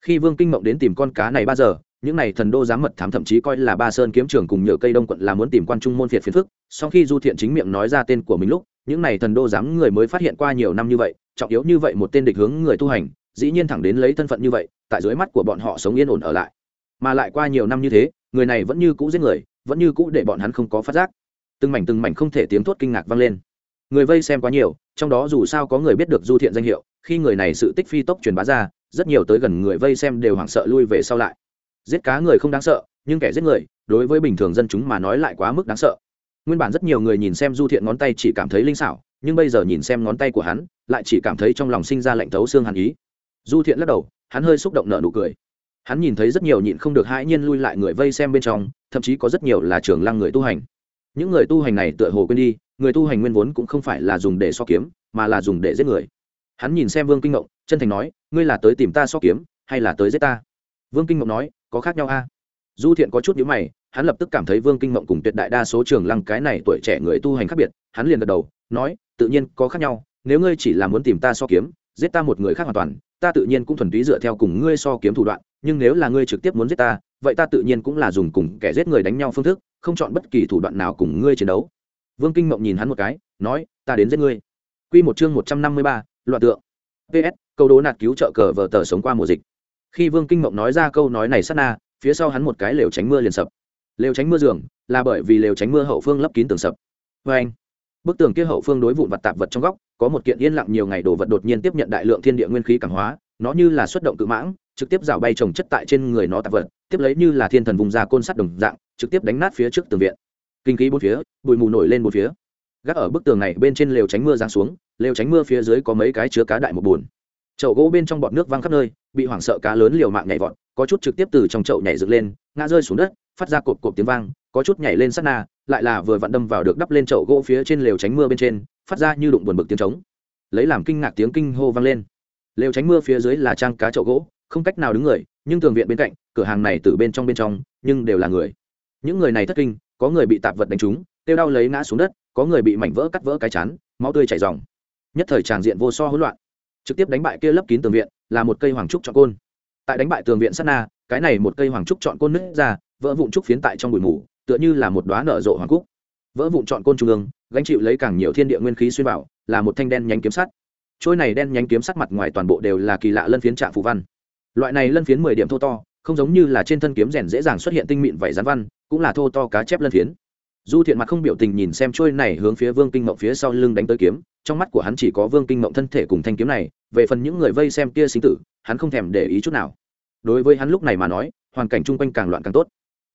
Khi vương kinh mộng đến tìm con cá này ba giờ những này thần đô giám mật thám thậm chí coi là ba sơn kiếm trường cùng nhựa cây đông quận là muốn tìm quan trung môn phiệt phiền phức. Sau khi du thiện chính miệng nói ra tên của mình lúc, những này thần đô giám người mới phát hiện qua nhiều năm như vậy, trọng yếu như vậy một tên địch hướng người tu hành, dĩ nhiên thẳng đến lấy thân phận như vậy, tại dưới mắt của bọn họ sống yên ổn ở lại. Mà lại qua nhiều năm như thế, người này vẫn như cũ giết người, vẫn như cũ để bọn hắn không có phát giác. Từng mảnh từng mảnh không thể tiếng thốt kinh ngạc vang lên. Người vây xem quá nhiều, trong đó dù sao có người biết được du thiện danh hiệu, khi người này sự tích phi tốc truyền bá ra, rất nhiều tới gần người vây xem đều hoảng sợ lui về sau lại giết cá người không đáng sợ, nhưng kẻ giết người, đối với bình thường dân chúng mà nói lại quá mức đáng sợ. Nguyên bản rất nhiều người nhìn xem du thiện ngón tay chỉ cảm thấy linh xảo, nhưng bây giờ nhìn xem ngón tay của hắn, lại chỉ cảm thấy trong lòng sinh ra lạnh thấu xương hàn ý. Du thiện lắc đầu, hắn hơi xúc động nợ nụ cười. Hắn nhìn thấy rất nhiều nhịn không được hãi nhiên lui lại người vây xem bên trong, thậm chí có rất nhiều là trường lăng người tu hành. Những người tu hành này tựa hồ quên đi, người tu hành nguyên vốn cũng không phải là dùng để so kiếm, mà là dùng để giết người. Hắn nhìn xem vương kinh ngộng, chân thành nói, ngươi là tới tìm ta so kiếm, hay là tới giết ta? Vương kinh ngộng nói có khác nhau a? Du thiện có chút nhữ mày, hắn lập tức cảm thấy vương kinh Mộng cùng tuyệt đại đa số trường lăng cái này tuổi trẻ người tu hành khác biệt, hắn liền gật đầu, nói, tự nhiên có khác nhau, nếu ngươi chỉ là muốn tìm ta so kiếm, giết ta một người khác hoàn toàn, ta tự nhiên cũng thuần túy dựa theo cùng ngươi so kiếm thủ đoạn, nhưng nếu là ngươi trực tiếp muốn giết ta, vậy ta tự nhiên cũng là dùng cùng kẻ giết người đánh nhau phương thức, không chọn bất kỳ thủ đoạn nào cùng ngươi chiến đấu. Vương kinh mộng nhìn hắn một cái, nói, ta đến giết ngươi. Q một chương một trăm năm mươi ba, loạn tượng. Ps câu đố nạt cứu trợ cờ vờ tờ sống qua mùa dịch khi vương kinh mộng nói ra câu nói này sát na, phía sau hắn một cái lều tránh mưa liền sập. Lều tránh mưa giường là bởi vì lều tránh mưa hậu phương lấp kín tường sập. Vê anh, bức tường kia hậu phương đối vụn vật tạp vật trong góc, có một kiện yên lặng nhiều ngày đồ vật đột nhiên tiếp nhận đại lượng thiên địa nguyên khí cảm hóa, nó như là xuất động cự mãng, trực tiếp rào bay trồng chất tại trên người nó tạp vật, tiếp lấy như là thiên thần vùng ra côn sắt đồng dạng, trực tiếp đánh nát phía trước tường viện. Kinh khí bốn phía, bụi mù nổi lên bốn phía. Gác ở bức tường này bên trên lều tránh mưa giáng xuống, lều tránh mưa phía dưới có mấy cái chứa cá đại một bùn chậu gỗ bên trong bọt nước văng khắp nơi bị hoảng sợ cá lớn liều mạng nhảy vọt có chút trực tiếp từ trong chậu nhảy dựng lên ngã rơi xuống đất phát ra cột cột tiếng vang có chút nhảy lên sát na lại là vừa vặn đâm vào được đắp lên chậu gỗ phía trên lều tránh mưa bên trên phát ra như đụng buồn bực tiếng trống. Lấy làm kinh ngạc tiếng kinh hô vang lên. Lều tránh mưa phía dưới là trang cá chậu gỗ không cách nào đứng người nhưng tường viện bên cạnh cửa hàng này từ bên trong bên trong nhưng đều là người. Những người này thất kinh có người bị tạp vật đánh trúng tiêu đau lấy ngã xuống đất có người bị mảnh vỡ cắt vỡ cái chán máu tươi chảy ròng, nhất thời tràng diện vô so hỗn loạn trực tiếp đánh bại kia lấp kín tường viện, là một cây hoàng trúc chọn côn. Tại đánh bại tường viện sát na, cái này một cây hoàng trúc chọn côn nứt ra, vỡ vụn trúc phiến tại trong bụi mù, tựa như là một đoá nở rộ hoàng cúc. Vỡ vụn chọn côn trung ương, gánh chịu lấy càng nhiều thiên địa nguyên khí xuyên vào, là một thanh đen nhánh kiếm sắt. Trôi này đen nhánh kiếm sắt mặt ngoài toàn bộ đều là kỳ lạ lân phiến trạng phù văn. Loại này lân phiến mười điểm thô to, không giống như là trên thân kiếm rèn dễ dàng xuất hiện tinh mịn vảy rán văn, cũng là thô to cá chép lân phiến du thiện mặt không biểu tình nhìn xem trôi này hướng phía vương kinh mộng phía sau lưng đánh tới kiếm, trong mắt của hắn chỉ có vương kinh mộng thân thể cùng thanh kiếm này, về phần những người vây xem kia sinh tử, hắn không thèm để ý chút nào. Đối với hắn lúc này mà nói, hoàn cảnh chung quanh càng loạn càng tốt.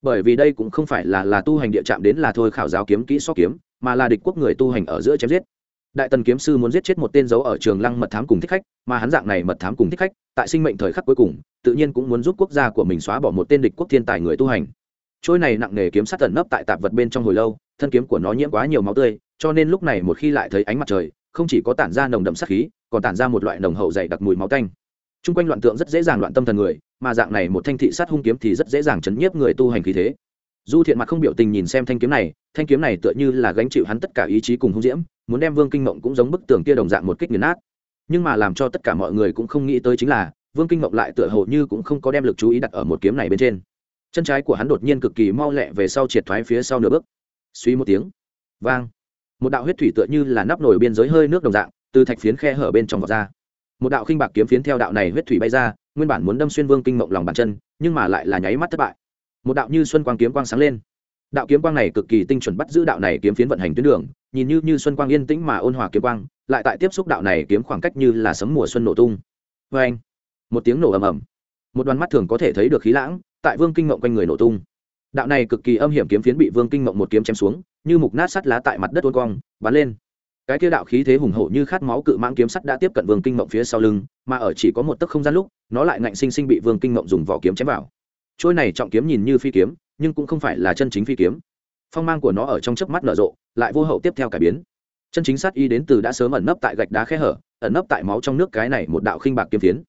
Bởi vì đây cũng không phải là là tu hành địa chạm đến là thôi khảo giáo kiếm, kỹ so kiếm, mà là địch quốc người tu hành ở giữa chém giết. Đại tần kiếm sư muốn giết chết một tên dấu ở trường lăng mật thám cùng thích khách, mà hắn dạng này mật thám cùng thích khách, tại sinh mệnh thời khắc cuối cùng, tự nhiên cũng muốn giúp quốc gia của mình xóa bỏ một tên địch quốc thiên tài người tu hành trôi này nặng nề kiếm sát tận nấp tại tạp vật bên trong hồi lâu, thân kiếm của nó nhiễm quá nhiều máu tươi, cho nên lúc này một khi lại thấy ánh mặt trời, không chỉ có tản ra nồng đậm sát khí, còn tản ra một loại nồng hậu dày đặc mùi máu tanh. T r u n g quanh loạn tượng rất dễ dàng loạn tâm thần người, mà dạng này một thanh thị sát hung kiếm thì rất dễ dàng chấn nhiếp người tu hành khí thế. Du thiện mặt không biểu tình nhìn xem thanh kiếm này, thanh kiếm này tựa như là gánh chịu hắn tất cả ý chí cùng hung diễm, muốn đem vương kinh mộng cũng giống bức tường kia đồng dạng một kích nghiền nát. Nhưng mà làm cho tất cả mọi người cũng không nghĩ tới chính là, vương kinh mộng lại tựa hồ như cũng không có đem lực chú ý đặt ở một kiếm này bên trên chân trái của hắn đột nhiên cực kỳ mau lẹ về sau triệt thoái phía sau nửa bước. Suy một tiếng. Vang. Một đạo huyết thủy tựa như là nắp nổi biên giới hơi nước đồng dạng, từ thạch phiến khe hở bên trong vọt ra. Một đạo khinh bạc kiếm phiến theo đạo này huyết thủy bay ra, nguyên bản muốn đâm xuyên vương kinh mộng lòng bàn chân, nhưng mà lại là nháy mắt thất bại. Một đạo như xuân quang kiếm quang sáng lên. Đạo kiếm quang này cực kỳ tinh chuẩn bắt giữ đạo này kiếm phiến vận hành tuyến đường, nhìn như như xuân quang yên tĩnh mà ôn hòa kiếm quang, lại tại tiếp xúc đạo này kiếm khoảng cách như là sấm mùa xuân nổ tung. Vê anh một tiếng nổ ầm ầm. Một đoàn mắt thường có thể thấy được khí lãng tại vương kinh mộng quanh người nổ tung. Đạo này cực kỳ âm hiểm kiếm phiến bị vương kinh mộng một kiếm chém xuống, như mục nát sắt lá tại mặt đất ôn cong, bắn lên. Cái kia đạo khí thế hùng hổ như khát máu cự mãng kiếm sắt đã tiếp cận vương kinh mộng phía sau lưng, mà ở chỉ có một tấc không gian lúc, nó lại ngạnh sinh sinh bị vương kinh mộng dùng vỏ kiếm chém vào. Trôi này trọng kiếm nhìn như phi kiếm, nhưng cũng không phải là chân chính phi kiếm. Phong mang của nó ở trong chớp mắt nở rộ, lại vô hậu tiếp theo cải biến. Chân chính sát y đến từ đã sớm ẩn nấp tại gạch đá khe hở, ẩn nấp tại máu trong nước cái này một đạo khinh bạc kiếm phiến.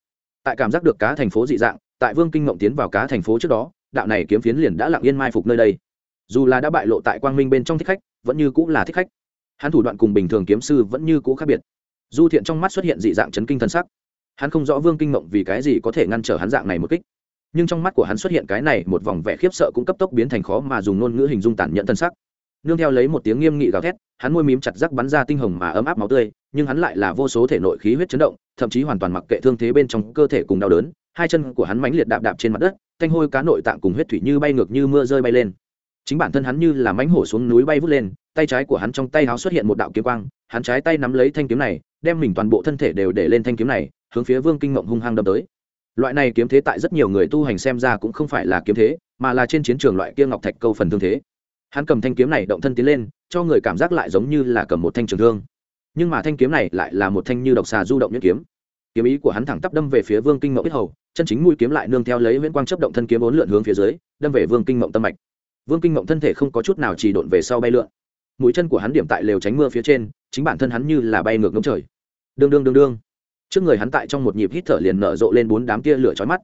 Tại cảm giác được cá thành phố dị dạng tại vương kinh mộng tiến vào cá thành phố trước đó, đạo này kiếm phiến liền đã lặng yên mai phục nơi đây. Dù là đã bại lộ tại quang minh bên trong thích khách, vẫn như cũng là thích khách. Hắn thủ đoạn cùng bình thường kiếm sư vẫn như cũ khác biệt. Du thiện trong mắt xuất hiện dị dạng chấn kinh thân sắc. Hắn không rõ vương kinh mộng vì cái gì có thể ngăn trở hắn dạng này một kích. Nhưng trong mắt của hắn xuất hiện cái này một vòng vẻ khiếp sợ cũng cấp tốc biến thành khó mà dùng ngôn ngữ hình dung tản nhận thân sắc nương theo lấy một tiếng nghiêm nghị gào thét, hắn môi mím chặt rắc bắn ra tinh hồng mà ấm áp máu tươi, nhưng hắn lại là vô số thể nội khí huyết chấn động, thậm chí hoàn toàn mặc kệ thương thế bên trong cơ thể cùng đau đớn, hai chân của hắn mãnh liệt đạp đạp trên mặt đất, thanh hôi cá nội tạng cùng huyết thủy như bay ngược như mưa rơi bay lên. Chính bản thân hắn như là mánh hổ xuống núi bay vút lên, tay trái của hắn trong tay háo xuất hiện một đạo kiếm quang, hắn trái tay nắm lấy thanh kiếm này, đem mình toàn bộ thân thể đều để lên thanh kiếm này, hướng phía vương kinh mộng hung hăng đâm tới. Loại này kiếm thế tại rất nhiều người tu hành xem ra cũng không phải là kiếm thế, mà là trên chiến trường loại kia ngọc thạch câu phần thương thế hắn cầm thanh kiếm này động thân tiến lên, cho người cảm giác lại giống như là cầm một thanh trường thương. Nhưng mà thanh kiếm này lại là một thanh như độc xà du động nhuyễn kiếm. Kiếm ý của hắn thẳng tắp đâm về phía vương kinh mộng biết hầu, chân chính mũi kiếm lại nương theo lấy viễn quang chấp động thân kiếm bốn lượn hướng phía dưới, đâm về vương kinh mộng tâm mạch. Vương kinh mộng thân thể không có chút nào chỉ độn về sau bay lượn. Mũi chân của hắn điểm tại lều tránh mưa phía trên, chính bản thân hắn như là bay ngược ngống trời. Đương đương đương đương. Trước người hắn tại trong một nhịp hít thở liền nở rộ lên bốn đám tia lửa chói mắt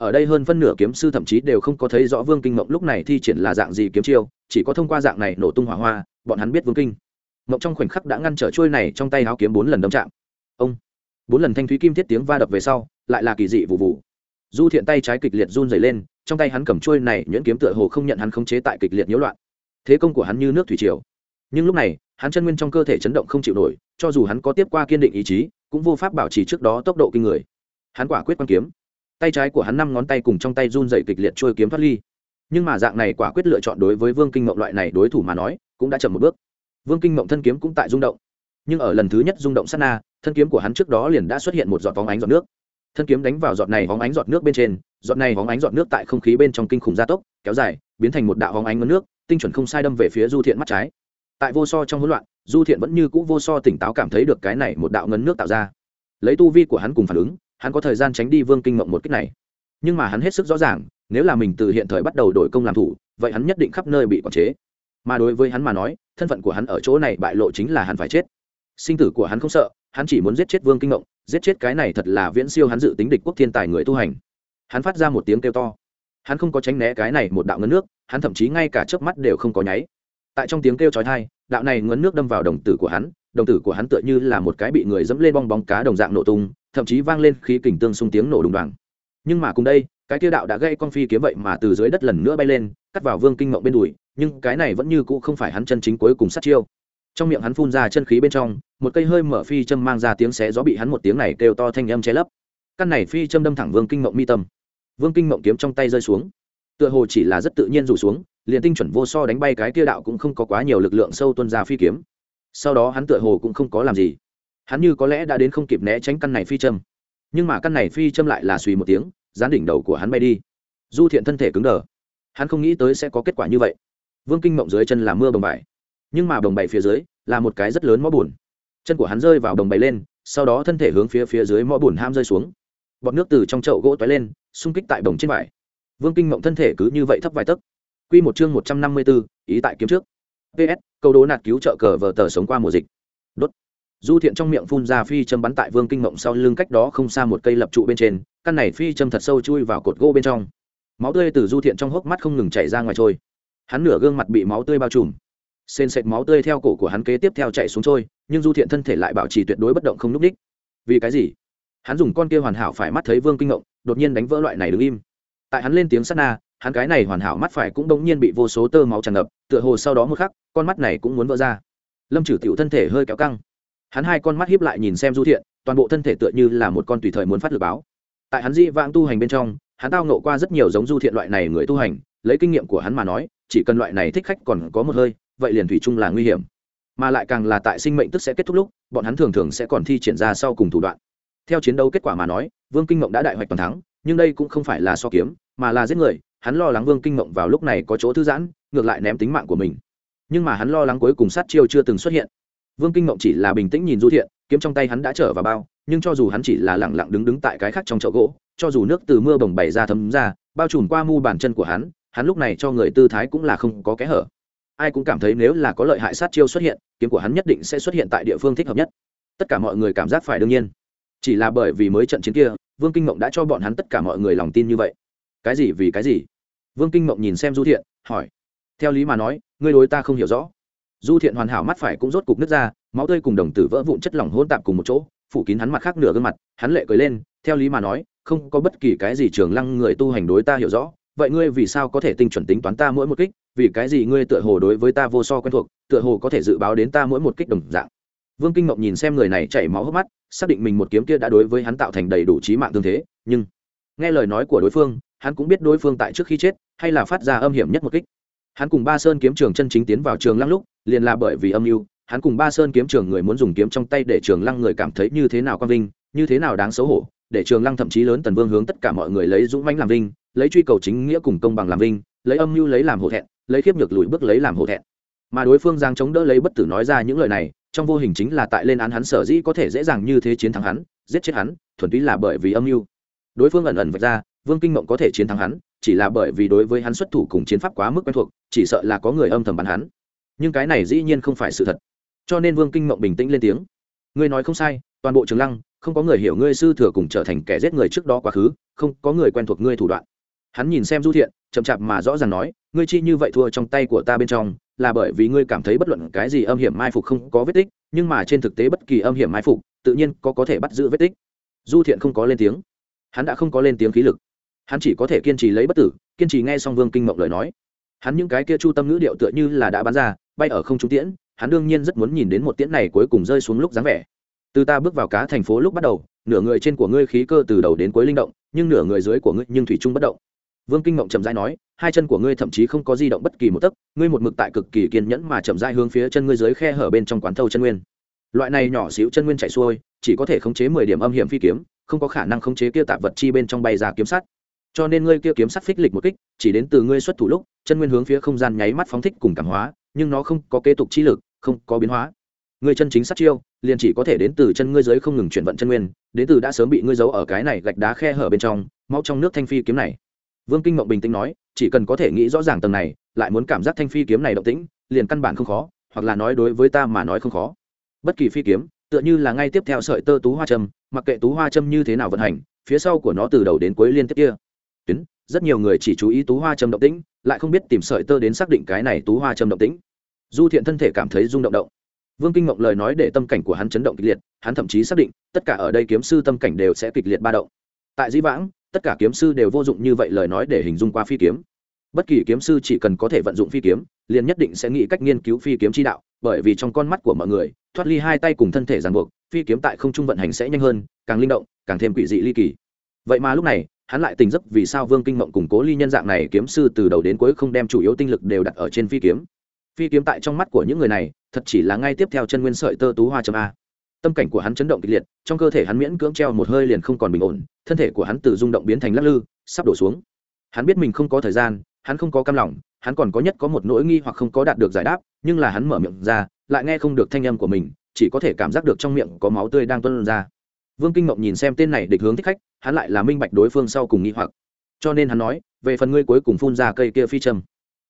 ở đây hơn phân nửa kiếm sư thậm chí đều không có thấy rõ vương kinh mộng lúc này thi triển là dạng gì kiếm chiêu, chỉ có thông qua dạng này nổ tung hỏa hoa, bọn hắn biết vương kinh. Mộng trong khoảnh khắc đã ngăn trở trôi này trong tay áo kiếm bốn lần đâm chạm. Ông! Bốn lần thanh thúy kim thiết tiếng va đập về sau, lại là kỳ dị vụ vụ du thiện tay trái kịch liệt run dày lên, trong tay hắn cầm trôi này, nhuyễn kiếm tựa hồ không nhận hắn khống chế tại kịch liệt nhiễu loạn. Thế công của hắn như nước thủy triều. Nhưng lúc này, hắn chân nguyên trong cơ thể chấn động không chịu nổi, cho dù hắn có tiếp qua kiên định ý chí, cũng vô pháp bảo trì trước đó tốc độ kinh người. Hắn quả quyết quan kiếm tay trái của hắn năm ngón tay cùng trong tay run dậy kịch liệt trôi kiếm thoát ly. Nhưng mà dạng này quả quyết lựa chọn đối với vương kinh mộng loại này đối thủ mà nói, cũng đã chậm một bước. Vương kinh mộng thân kiếm cũng tại rung động. Nhưng ở lần thứ nhất rung động sát na, thân kiếm của hắn trước đó liền đã xuất hiện một giọt vóng ánh giọt nước. Thân kiếm đánh vào giọt này vóng ánh giọt nước bên trên, giọt này vóng ánh giọt nước tại không khí bên trong kinh khủng gia tốc, kéo dài, biến thành một đạo vóng ánh ngấn nước, tinh chuẩn không sai đâm về phía du thiện mắt trái. Tại vô so trong hỗn loạn, du thiện vẫn như c ũ vô so tỉnh táo cảm thấy được cái này một đạo ngấn nước tạo ra. Lấy tu vi của hắn cùng phản ứng hắn có thời gian tránh đi vương kinh mộng một cách này. Nhưng mà hắn hết sức rõ ràng, nếu là mình từ hiện thời bắt đầu đổi công làm thủ, vậy hắn nhất định khắp nơi bị quản chế. Mà đối với hắn mà nói, thân phận của hắn ở chỗ này bại lộ chính là hắn phải chết. Sinh tử của hắn không sợ, hắn chỉ muốn giết chết vương kinh mộng, giết chết cái này thật là viễn siêu hắn dự tính địch quốc thiên tài người tu hành. Hắn phát ra một tiếng kêu to. Hắn không có tránh né cái này một đạo ngấn nước, hắn thậm chí ngay cả chớp mắt đều không có nháy. Tại trong tiếng kêu chói tai, đạo này ngấn nước đâm vào đồng tử của hắn đồng tử của hắn tựa như là một cái bị người dẫm lên bong bóng cá đồng dạng nổ tung, thậm chí vang lên khí kình tương xung tiếng nổ đùng đoàng. Nhưng mà cùng đây, cái tiêu đạo đã gây con phi kiếm vậy mà từ dưới đất lần nữa bay lên, cắt vào vương kinh mộng bên đùi, nhưng cái này vẫn như cũ không phải hắn chân chính cuối cùng sát chiêu. Trong miệng hắn phun ra chân khí bên trong, một cây hơi mở phi châm mang ra tiếng xé gió bị hắn một tiếng này kêu to thanh âm che lấp. Căn này phi châm đâm thẳng vương kinh mộng mi tâm. Vương kinh mộng kiếm trong tay rơi xuống. Tựa hồ chỉ là rất tự nhiên rủ xuống, liền tinh chuẩn vô so đánh bay cái kia đạo cũng không có quá nhiều lực lượng sâu tuân ra phi kiếm sau đó hắn tựa hồ cũng không có làm gì. Hắn như có lẽ đã đến không kịp né tránh căn này phi châm. Nhưng mà căn này phi châm lại là suy một tiếng, dán đỉnh đầu của hắn bay đi. Du thiện thân thể cứng đờ. Hắn không nghĩ tới sẽ có kết quả như vậy. Vương kinh mộng dưới chân là mưa bồng bày nhưng mà bồng bày phía dưới là một cái rất lớn mõ bùn. Chân của hắn rơi vào đồng bày lên, sau đó thân thể hướng phía phía dưới mõ bùn ham rơi xuống. Bọt nước từ trong chậu gỗ toái lên, xung kích tại đồng trên vải. Vương kinh mộng thân thể cứ như vậy thấp vài tấc. Q một chương một trăm năm mươi bốn ý tại kiếm trước ps câu đố nạt cứu trợ cờ vờ tờ sống qua mùa dịch. Đốt. Du thiện trong miệng phun ra phi châm bắn tại vương kinh mộng sau lưng cách đó không xa một cây lập trụ bên trên, căn này phi châm thật sâu chui vào cột gỗ bên trong. Máu tươi từ du thiện trong hốc mắt không ngừng chảy ra ngoài trôi. Hắn nửa gương mặt bị máu tươi bao trùm. Sên sệt máu tươi theo cổ của hắn kế tiếp theo chạy xuống trôi, nhưng du thiện thân thể lại bảo trì tuyệt đối bất động không n ú c ních vì cái gì? Hắn dùng con kia hoàn hảo phải mắt thấy vương kinh ngộng đột nhiên đánh vỡ loại này đứng im. Tại hắn lên tiếng sát na hắn cái này hoàn hảo mắt phải cũng đống nhiên bị vô số tơ máu tràn ngập, tựa hồ sau đó một khắc, con mắt này cũng muốn vỡ ra. Lâm trừ tiểu thân thể hơi kéo căng. Hắn hai con mắt hiếp lại nhìn xem du thiện, toàn bộ thân thể tựa như là một con tùy thời muốn phát lực báo. Tại hắn di vãng tu hành bên trong, hắn tao nộ qua rất nhiều giống du thiện loại này người tu hành, lấy kinh nghiệm của hắn mà nói, chỉ cần loại này thích khách còn có một hơi, vậy liền thủy chung là nguy hiểm. Mà lại càng là tại sinh mệnh tức sẽ kết thúc lúc, bọn hắn thường thường sẽ còn thi triển ra sau cùng thủ đoạn. Theo chiến đấu kết quả mà nói, vương kinh mộng đã đại hoạch toàn thắng, nhưng đây cũng không phải là so kiếm, mà là giết người hắn lo lắng vương kinh mộng vào lúc này có chỗ thư giãn, ngược lại ném tính mạng của mình. Nhưng mà hắn lo lắng cuối cùng sát chiêu chưa từng xuất hiện. Vương kinh mộng chỉ là bình tĩnh nhìn du thiện, kiếm trong tay hắn đã trở vào bao, nhưng cho dù hắn chỉ là lẳng lặng đứng đứng tại cái khác trong chậu gỗ, cho dù nước từ mưa bồng bày ra thấm ra, bao trùm qua mu bàn chân của hắn hắn lúc này cho người tư thái cũng là không có kẽ hở. Ai cũng cảm thấy nếu là có lợi hại sát chiêu xuất hiện, kiếm của hắn nhất định sẽ xuất hiện tại địa phương thích hợp nhất. Tất cả mọi người cảm giác phải đương nhiên. Chỉ là bởi vì mới trận chiến kia, vương kinh mộng đã cho bọn hắn tất cả mọi người lòng tin như vậy cái gì vì cái gì? Vương kinh mộng nhìn xem du thiện, hỏi. Theo lý mà nói, ngươi đối ta không hiểu rõ. Du thiện hoàn hảo mắt phải cũng rốt cục nước ra, máu tươi cùng đồng tử vỡ vụn chất lỏng hôn tạp cùng một chỗ, phủ kín hắn mặt khác nửa gương mặt, hắn lệ cười lên, theo lý mà nói, không có bất kỳ cái gì trường lăng người tu hành đối ta hiểu rõ. Vậy ngươi vì sao có thể tinh chuẩn tính toán ta mỗi một kích? Vì cái gì ngươi tựa hồ đối với ta vô so quen thuộc, tựa hồ có thể dự báo đến ta mỗi một kích đồng dạng? Vương kinh mộng nhìn xem người này chảy máu hốc mắt, xác định mình một kiếm kia đã đối với hắn tạo thành đầy đủ trí mạng tương thế, nhưng, nghe lời nói của đối phương hắn cũng biết đối phương tại trước khi chết hay là phát ra âm hiểm nhất một kích. Hắn cùng ba sơn kiếm trường chân chính tiến vào trường lăng lúc, liền là bởi vì âm mưu, hắn cùng ba sơn kiếm trường người muốn dùng kiếm trong tay để trường lăng người cảm thấy như thế nào quang vinh, như thế nào đáng xấu hổ, để trường lăng thậm chí lớn tần vương hướng tất cả mọi người lấy dũng mãnh làm vinh, lấy truy cầu chính nghĩa cùng công bằng làm vinh, lấy âm mưu lấy làm hổ thẹn, lấy khiếp nhược lùi bước lấy làm hổ thẹn. Mà đối phương giang chống đỡ lấy bất tử nói ra những lời này, trong vô hình chính là tại lên án hắn sở dĩ có thể dễ dàng như thế chiến thắng hắn, giết chết hắn, thuần túy là bởi vì âm mưu. Đối phương ẩn ẩn vạch ra vương kinh mộng có thể chiến thắng hắn, chỉ là bởi vì đối với hắn xuất thủ cùng chiến pháp quá mức quen thuộc, chỉ sợ là có người âm thầm bắn hắn. Nhưng cái này dĩ nhiên không phải sự thật. Cho nên vương kinh mộng bình tĩnh lên tiếng. Ngươi nói không sai, toàn bộ trường lăng, không có người hiểu ngươi sư thừa cùng trở thành kẻ giết người trước đó quá khứ, không có người quen thuộc ngươi thủ đoạn. Hắn nhìn xem du thiện, chậm chạp mà rõ ràng nói, ngươi chi như vậy thua trong tay của ta bên trong, là bởi vì ngươi cảm thấy bất luận cái gì âm hiểm mai phục không có vết tích, nhưng mà trên thực tế bất kỳ âm hiểm mai phục, tự nhiên có có thể bắt giữ vết tích. Du thiện không có lên tiếng. Hắn đã không có lên tiếng khí lực hắn chỉ có thể kiên trì lấy bất tử, kiên trì nghe xong vương kinh mộng lời nói. Hắn những cái kia chu tâm ngữ điệu tựa như là đã bán ra, bay ở không trung tiễn, hắn đương nhiên rất muốn nhìn đến một tiễn này cuối cùng rơi xuống lúc dáng vẻ. Từ ta bước vào cá thành phố lúc bắt đầu, nửa người trên của ngươi khí cơ từ đầu đến cuối linh động, nhưng nửa người dưới của ngươi nhưng thủy chung bất động. Vương kinh mộng chậm rãi nói, hai chân của ngươi thậm chí không có di động bất kỳ một tấc, ngươi một mực tại cực kỳ kiên nhẫn mà chậm rãi hướng phía chân ngươi dưới khe hở bên trong quán thâu chân nguyên. Loại này nhỏ xíu chân nguyên chạy xuôi, chỉ có thể khống chế mười điểm âm hiểm phi kiếm, không có khả năng khống chế kia tạp vật chi bên trong bay ra kiếm sắt cho nên ngươi kia kiếm sắt phích lịch một kích, chỉ đến từ ngươi xuất thủ lúc, chân nguyên hướng phía không gian nháy mắt phóng thích cùng cảm hóa, nhưng nó không có kế tục chi lực, không có biến hóa. Ngươi chân chính sát chiêu, liền chỉ có thể đến từ chân ngươi dưới không ngừng chuyển vận chân nguyên, đến từ đã sớm bị ngươi giấu ở cái này gạch đá khe hở bên trong máu trong nước thanh phi kiếm này. Vương kinh mộng bình tĩnh nói, chỉ cần có thể nghĩ rõ ràng tầng này, lại muốn cảm giác thanh phi kiếm này động tĩnh, liền căn bản không khó, hoặc là nói đối với ta mà nói không khó. Bất kỳ phi kiếm, tựa như là ngay tiếp theo sợi tơ tú hoa châm, mặc kệ tú hoa châm như thế nào vận hành, phía sau của nó từ đầu đến cuối liên tiếp kia tuyến, rất nhiều người chỉ chú ý tú hoa châm động tĩnh, lại không biết tìm sợi tơ đến xác định cái này tú hoa châm động tĩnh. Du thiện thân thể cảm thấy rung động động. Vương kinh mộng lời nói để tâm cảnh của hắn chấn động kịch liệt, hắn thậm chí xác định, tất cả ở đây kiếm sư tâm cảnh đều sẽ kịch liệt ba động. Tại dĩ vãng, tất cả kiếm sư đều vô dụng như vậy lời nói để hình dung qua phi kiếm. Bất kỳ kiếm sư chỉ cần có thể vận dụng phi kiếm, liền nhất định sẽ nghĩ cách nghiên cứu phi kiếm chi đạo, bởi vì trong con mắt của mọi người, thoát ly hai tay cùng thân thể ràng buộc, phi kiếm tại không trung vận hành sẽ nhanh hơn, càng linh động, càng thêm quỷ dị ly kỳ. Vậy mà lúc này hắn lại tình giấc vì sao vương kinh mộng củng cố ly nhân dạng này kiếm sư từ đầu đến cuối không đem chủ yếu tinh lực đều đặt ở trên phi kiếm. Phi kiếm tại trong mắt của những người này, thật chỉ là ngay tiếp theo chân nguyên sợi tơ tú hoa châm a. Tâm cảnh của hắn chấn động kịch liệt, trong cơ thể hắn miễn cưỡng treo một hơi liền không còn bình ổn, thân thể của hắn từ rung động biến thành lắc lư, sắp đổ xuống. Hắn biết mình không có thời gian, hắn không có cam lòng, hắn còn có nhất có một nỗi nghi hoặc không có đạt được giải đáp, nhưng là hắn mở miệng ra, lại nghe không được thanh âm của mình, chỉ có thể cảm giác được trong miệng có máu tươi đang tuân ra vương kinh mộng nhìn xem tên này địch hướng thích khách, hắn lại là minh bạch đối phương sau cùng nghi hoặc. Cho nên hắn nói, về phần ngươi cuối cùng phun ra cây kia phi châm.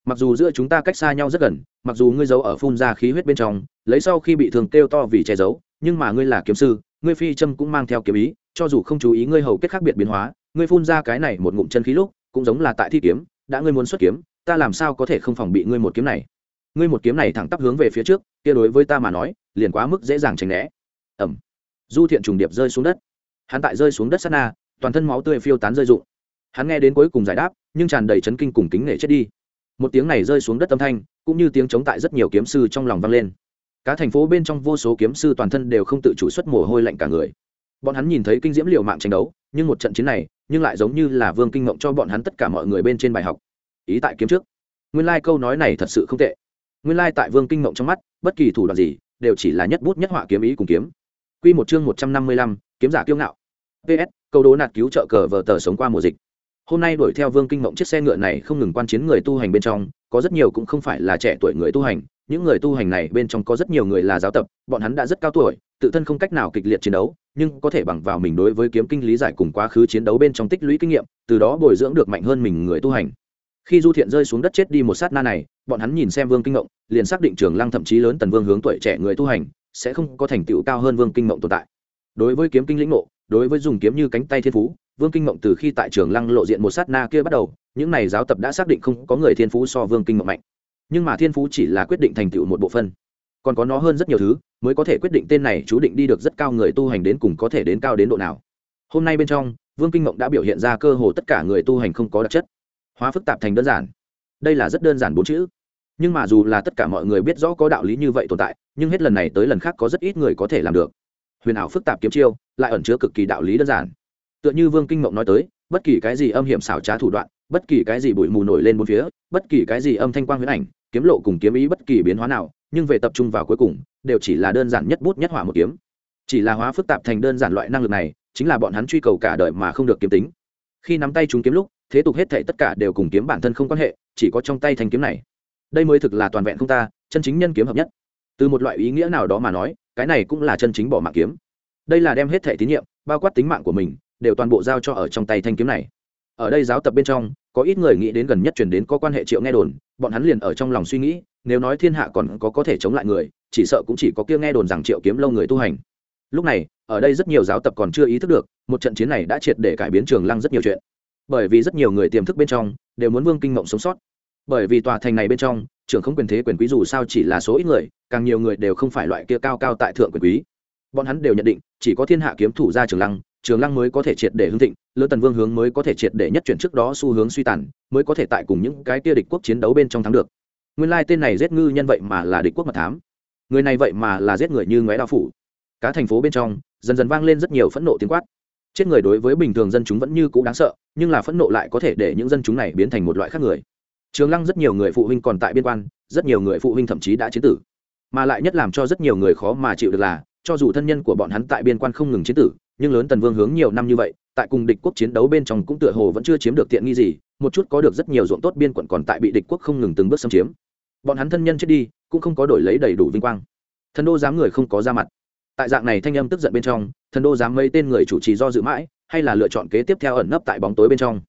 Mặc dù giữa chúng ta cách xa nhau rất gần, mặc dù ngươi giấu ở phun ra khí huyết bên trong, lấy sau khi bị thường kêu to vì che giấu, nhưng mà ngươi là kiếm sư, ngươi phi châm cũng mang theo kiếm ý, cho dù không chú ý ngươi hầu kết khác biệt biến hóa, ngươi phun ra cái này một ngụm chân khí lúc, cũng giống là tại thi kiếm, đã ngươi muốn xuất kiếm, ta làm sao có thể không phòng bị ngươi một kiếm này? Ngươi một kiếm này thẳng tắp hướng về phía trước, kia đối với ta mà nói, liền quá mức dễ dàng tránh né. Ẩm du thiện trùng điệp rơi xuống đất. Hắn tại rơi xuống đất sát na, toàn thân máu tươi phiêu tán rơi rụng. Hắn nghe đến cuối cùng giải đáp, nhưng tràn đầy chấn kinh cùng kính nể chết đi. Một tiếng này rơi xuống đất âm thanh, cũng như tiếng chống tại rất nhiều kiếm sư trong lòng vang lên. Cả thành phố bên trong vô số kiếm sư toàn thân đều không tự chủ xuất mồ hôi lạnh cả người. Bọn hắn nhìn thấy kinh diễm liệu mạng tranh đấu, nhưng một trận chiến này, nhưng lại giống như là vương kinh ngộng cho bọn hắn tất cả mọi người bên trên bài học. Ý tại kiếm trước. Nguyên lai、like、câu nói này thật sự không tệ. Nguyên lai、like、tại vương kinh ngộng trong mắt, bất kỳ thủ đoạn gì, đều chỉ là nhất bút nhất họa kiếm ý cùng kiếm. Quy một chương một trăm năm mươi lăm kiếm giả kiêu ngạo. Ps câu đố nạt cứu trợ cờ vở tờ sống qua mùa dịch. Hôm nay đuổi theo vương kinh mộng chiếc xe ngựa này không ngừng quan chiến người tu hành bên trong có rất nhiều cũng không phải là trẻ tuổi người tu hành những người tu hành này bên trong có rất nhiều người là giáo tập bọn hắn đã rất cao tuổi tự thân không cách nào kịch liệt chiến đấu nhưng có thể bằng vào mình đối với kiếm kinh lý giải cùng quá khứ chiến đấu bên trong tích lũy kinh nghiệm từ đó bồi dưỡng được mạnh hơn mình người tu hành. Khi du thiện rơi xuống đất chết đi một sát na này bọn hắn nhìn xem vương kinh Ngộng, liền xác định trường lăng thậm chí lớn tần vương hướng tuổi trẻ người tu hành sẽ không có thành tựu cao hơn vương kinh mộng tồn tại. Đối với kiếm kinh lĩnh ngộ, đối với dùng kiếm như cánh tay thiên phú, vương kinh mộng từ khi tại trường lăng lộ diện một sát na kia bắt đầu, những này giáo tập đã xác định không có người thiên phú so vương kinh mộng mạnh. Nhưng mà thiên phú chỉ là quyết định thành tựu một bộ phân còn có nó hơn rất nhiều thứ, mới có thể quyết định tên này chú định đi được rất cao người tu hành đến cùng có thể đến cao đến độ nào. Hôm nay bên trong, vương kinh mộng đã biểu hiện ra cơ hồ tất cả người tu hành không có đặc chất. Hóa phức tạp thành đơn giản. Đây là rất đơn giản bốn chữ. Nhưng mà dù là tất cả mọi người biết rõ có đạo lý như vậy tồn tại nhưng hết lần này tới lần khác có rất ít người có thể làm được. Huyền ảo phức tạp kiếm chiêu, lại ẩn chứa cực kỳ đạo lý đơn giản. Tựa như vương kinh mộng nói tới, bất kỳ cái gì âm hiểm xảo trá thủ đoạn, bất kỳ cái gì bụi mù nổi lên bốn phía, bất kỳ cái gì âm thanh quang huyễn ảnh, kiếm lộ cùng kiếm ý bất kỳ biến hóa nào, nhưng về tập trung vào cuối cùng, đều chỉ là đơn giản nhất bút nhất hỏa một kiếm. Chỉ là hóa phức tạp thành đơn giản loại năng lực này, chính là bọn hắn truy cầu cả đời mà không được kiếm tính. Khi nắm tay chúng kiếm lúc, thế tục hết thảy tất cả đều cùng kiếm bản thân không quan hệ, chỉ có trong tay thanh kiếm này. Đây mới thực là toàn vẹn không ta, chân chính nhân kiếm hợp nhất từ một loại ý nghĩa nào đó mà nói, cái này cũng là chân chính bỏ mạng kiếm. Đây là đem hết thẻ tín nhiệm, bao quát tính mạng của mình, đều toàn bộ giao cho ở trong tay thanh kiếm này. Ở đây giáo tập bên trong, có ít người nghĩ đến gần nhất chuyển đến có quan hệ triệu nghe đồn, bọn hắn liền ở trong lòng suy nghĩ, nếu nói thiên hạ còn có có thể chống lại người, chỉ sợ cũng chỉ có kia nghe đồn rằng triệu kiếm lâu người tu hành. Lúc này, ở đây rất nhiều giáo tập còn chưa ý thức được, một trận chiến này đã triệt để cải biến trường lăng rất nhiều chuyện. Bởi vì rất nhiều người tiềm thức bên trong, đều muốn vương kinh mộng sống sót. Bởi vì tòa thành này bên trong trưởng không quyền thế quyền quý dù sao chỉ là số ít người, càng nhiều người đều không phải loại kia cao cao tại thượng quyền quý. Bọn hắn đều nhận định, chỉ có thiên hạ kiếm thủ ra trường lăng trường lăng mới có thể triệt để hưng thịnh lỡ tần vương hướng mới có thể triệt để nhất chuyển trước đó xu hướng suy tàn, mới có thể tại cùng những cái kia địch quốc chiến đấu bên trong thắng được. Nguyên lai tên này giết ngư nhân vậy mà là địch quốc mật thám. Người này vậy mà là giết người như ngoé đao phủ. Cả thành phố bên trong, dần dần vang lên rất nhiều phẫn nộ tiếng quát. Chết người đối với bình thường dân chúng vẫn như cũ đáng sợ, nhưng là phẫn nộ lại có thể để những dân chúng này biến thành một loại khác người trường lăng rất nhiều người phụ huynh còn tại biên quan, rất nhiều người phụ huynh thậm chí đã chiến tử. Mà lại nhất làm cho rất nhiều người khó mà chịu được là, cho dù thân nhân của bọn hắn tại biên quan không ngừng chiến tử, nhưng lớn tần vương hướng nhiều năm như vậy, tại cùng địch quốc chiến đấu bên trong cũng tựa hồ vẫn chưa chiếm được tiện nghi gì, một chút có được rất nhiều ruộng tốt biên quận còn tại bị địch quốc không ngừng từng bước xâm chiếm. Bọn hắn thân nhân chết đi, cũng không có đổi lấy đầy đủ vinh quang. Thần đô dám người không có ra mặt. Tại dạng này thanh âm tức giận bên trong, thần đô dám mấy tên người chủ trì do dự mãi, hay là lựa chọn kế tiếp theo ẩn nấp tại bóng tối bên trong.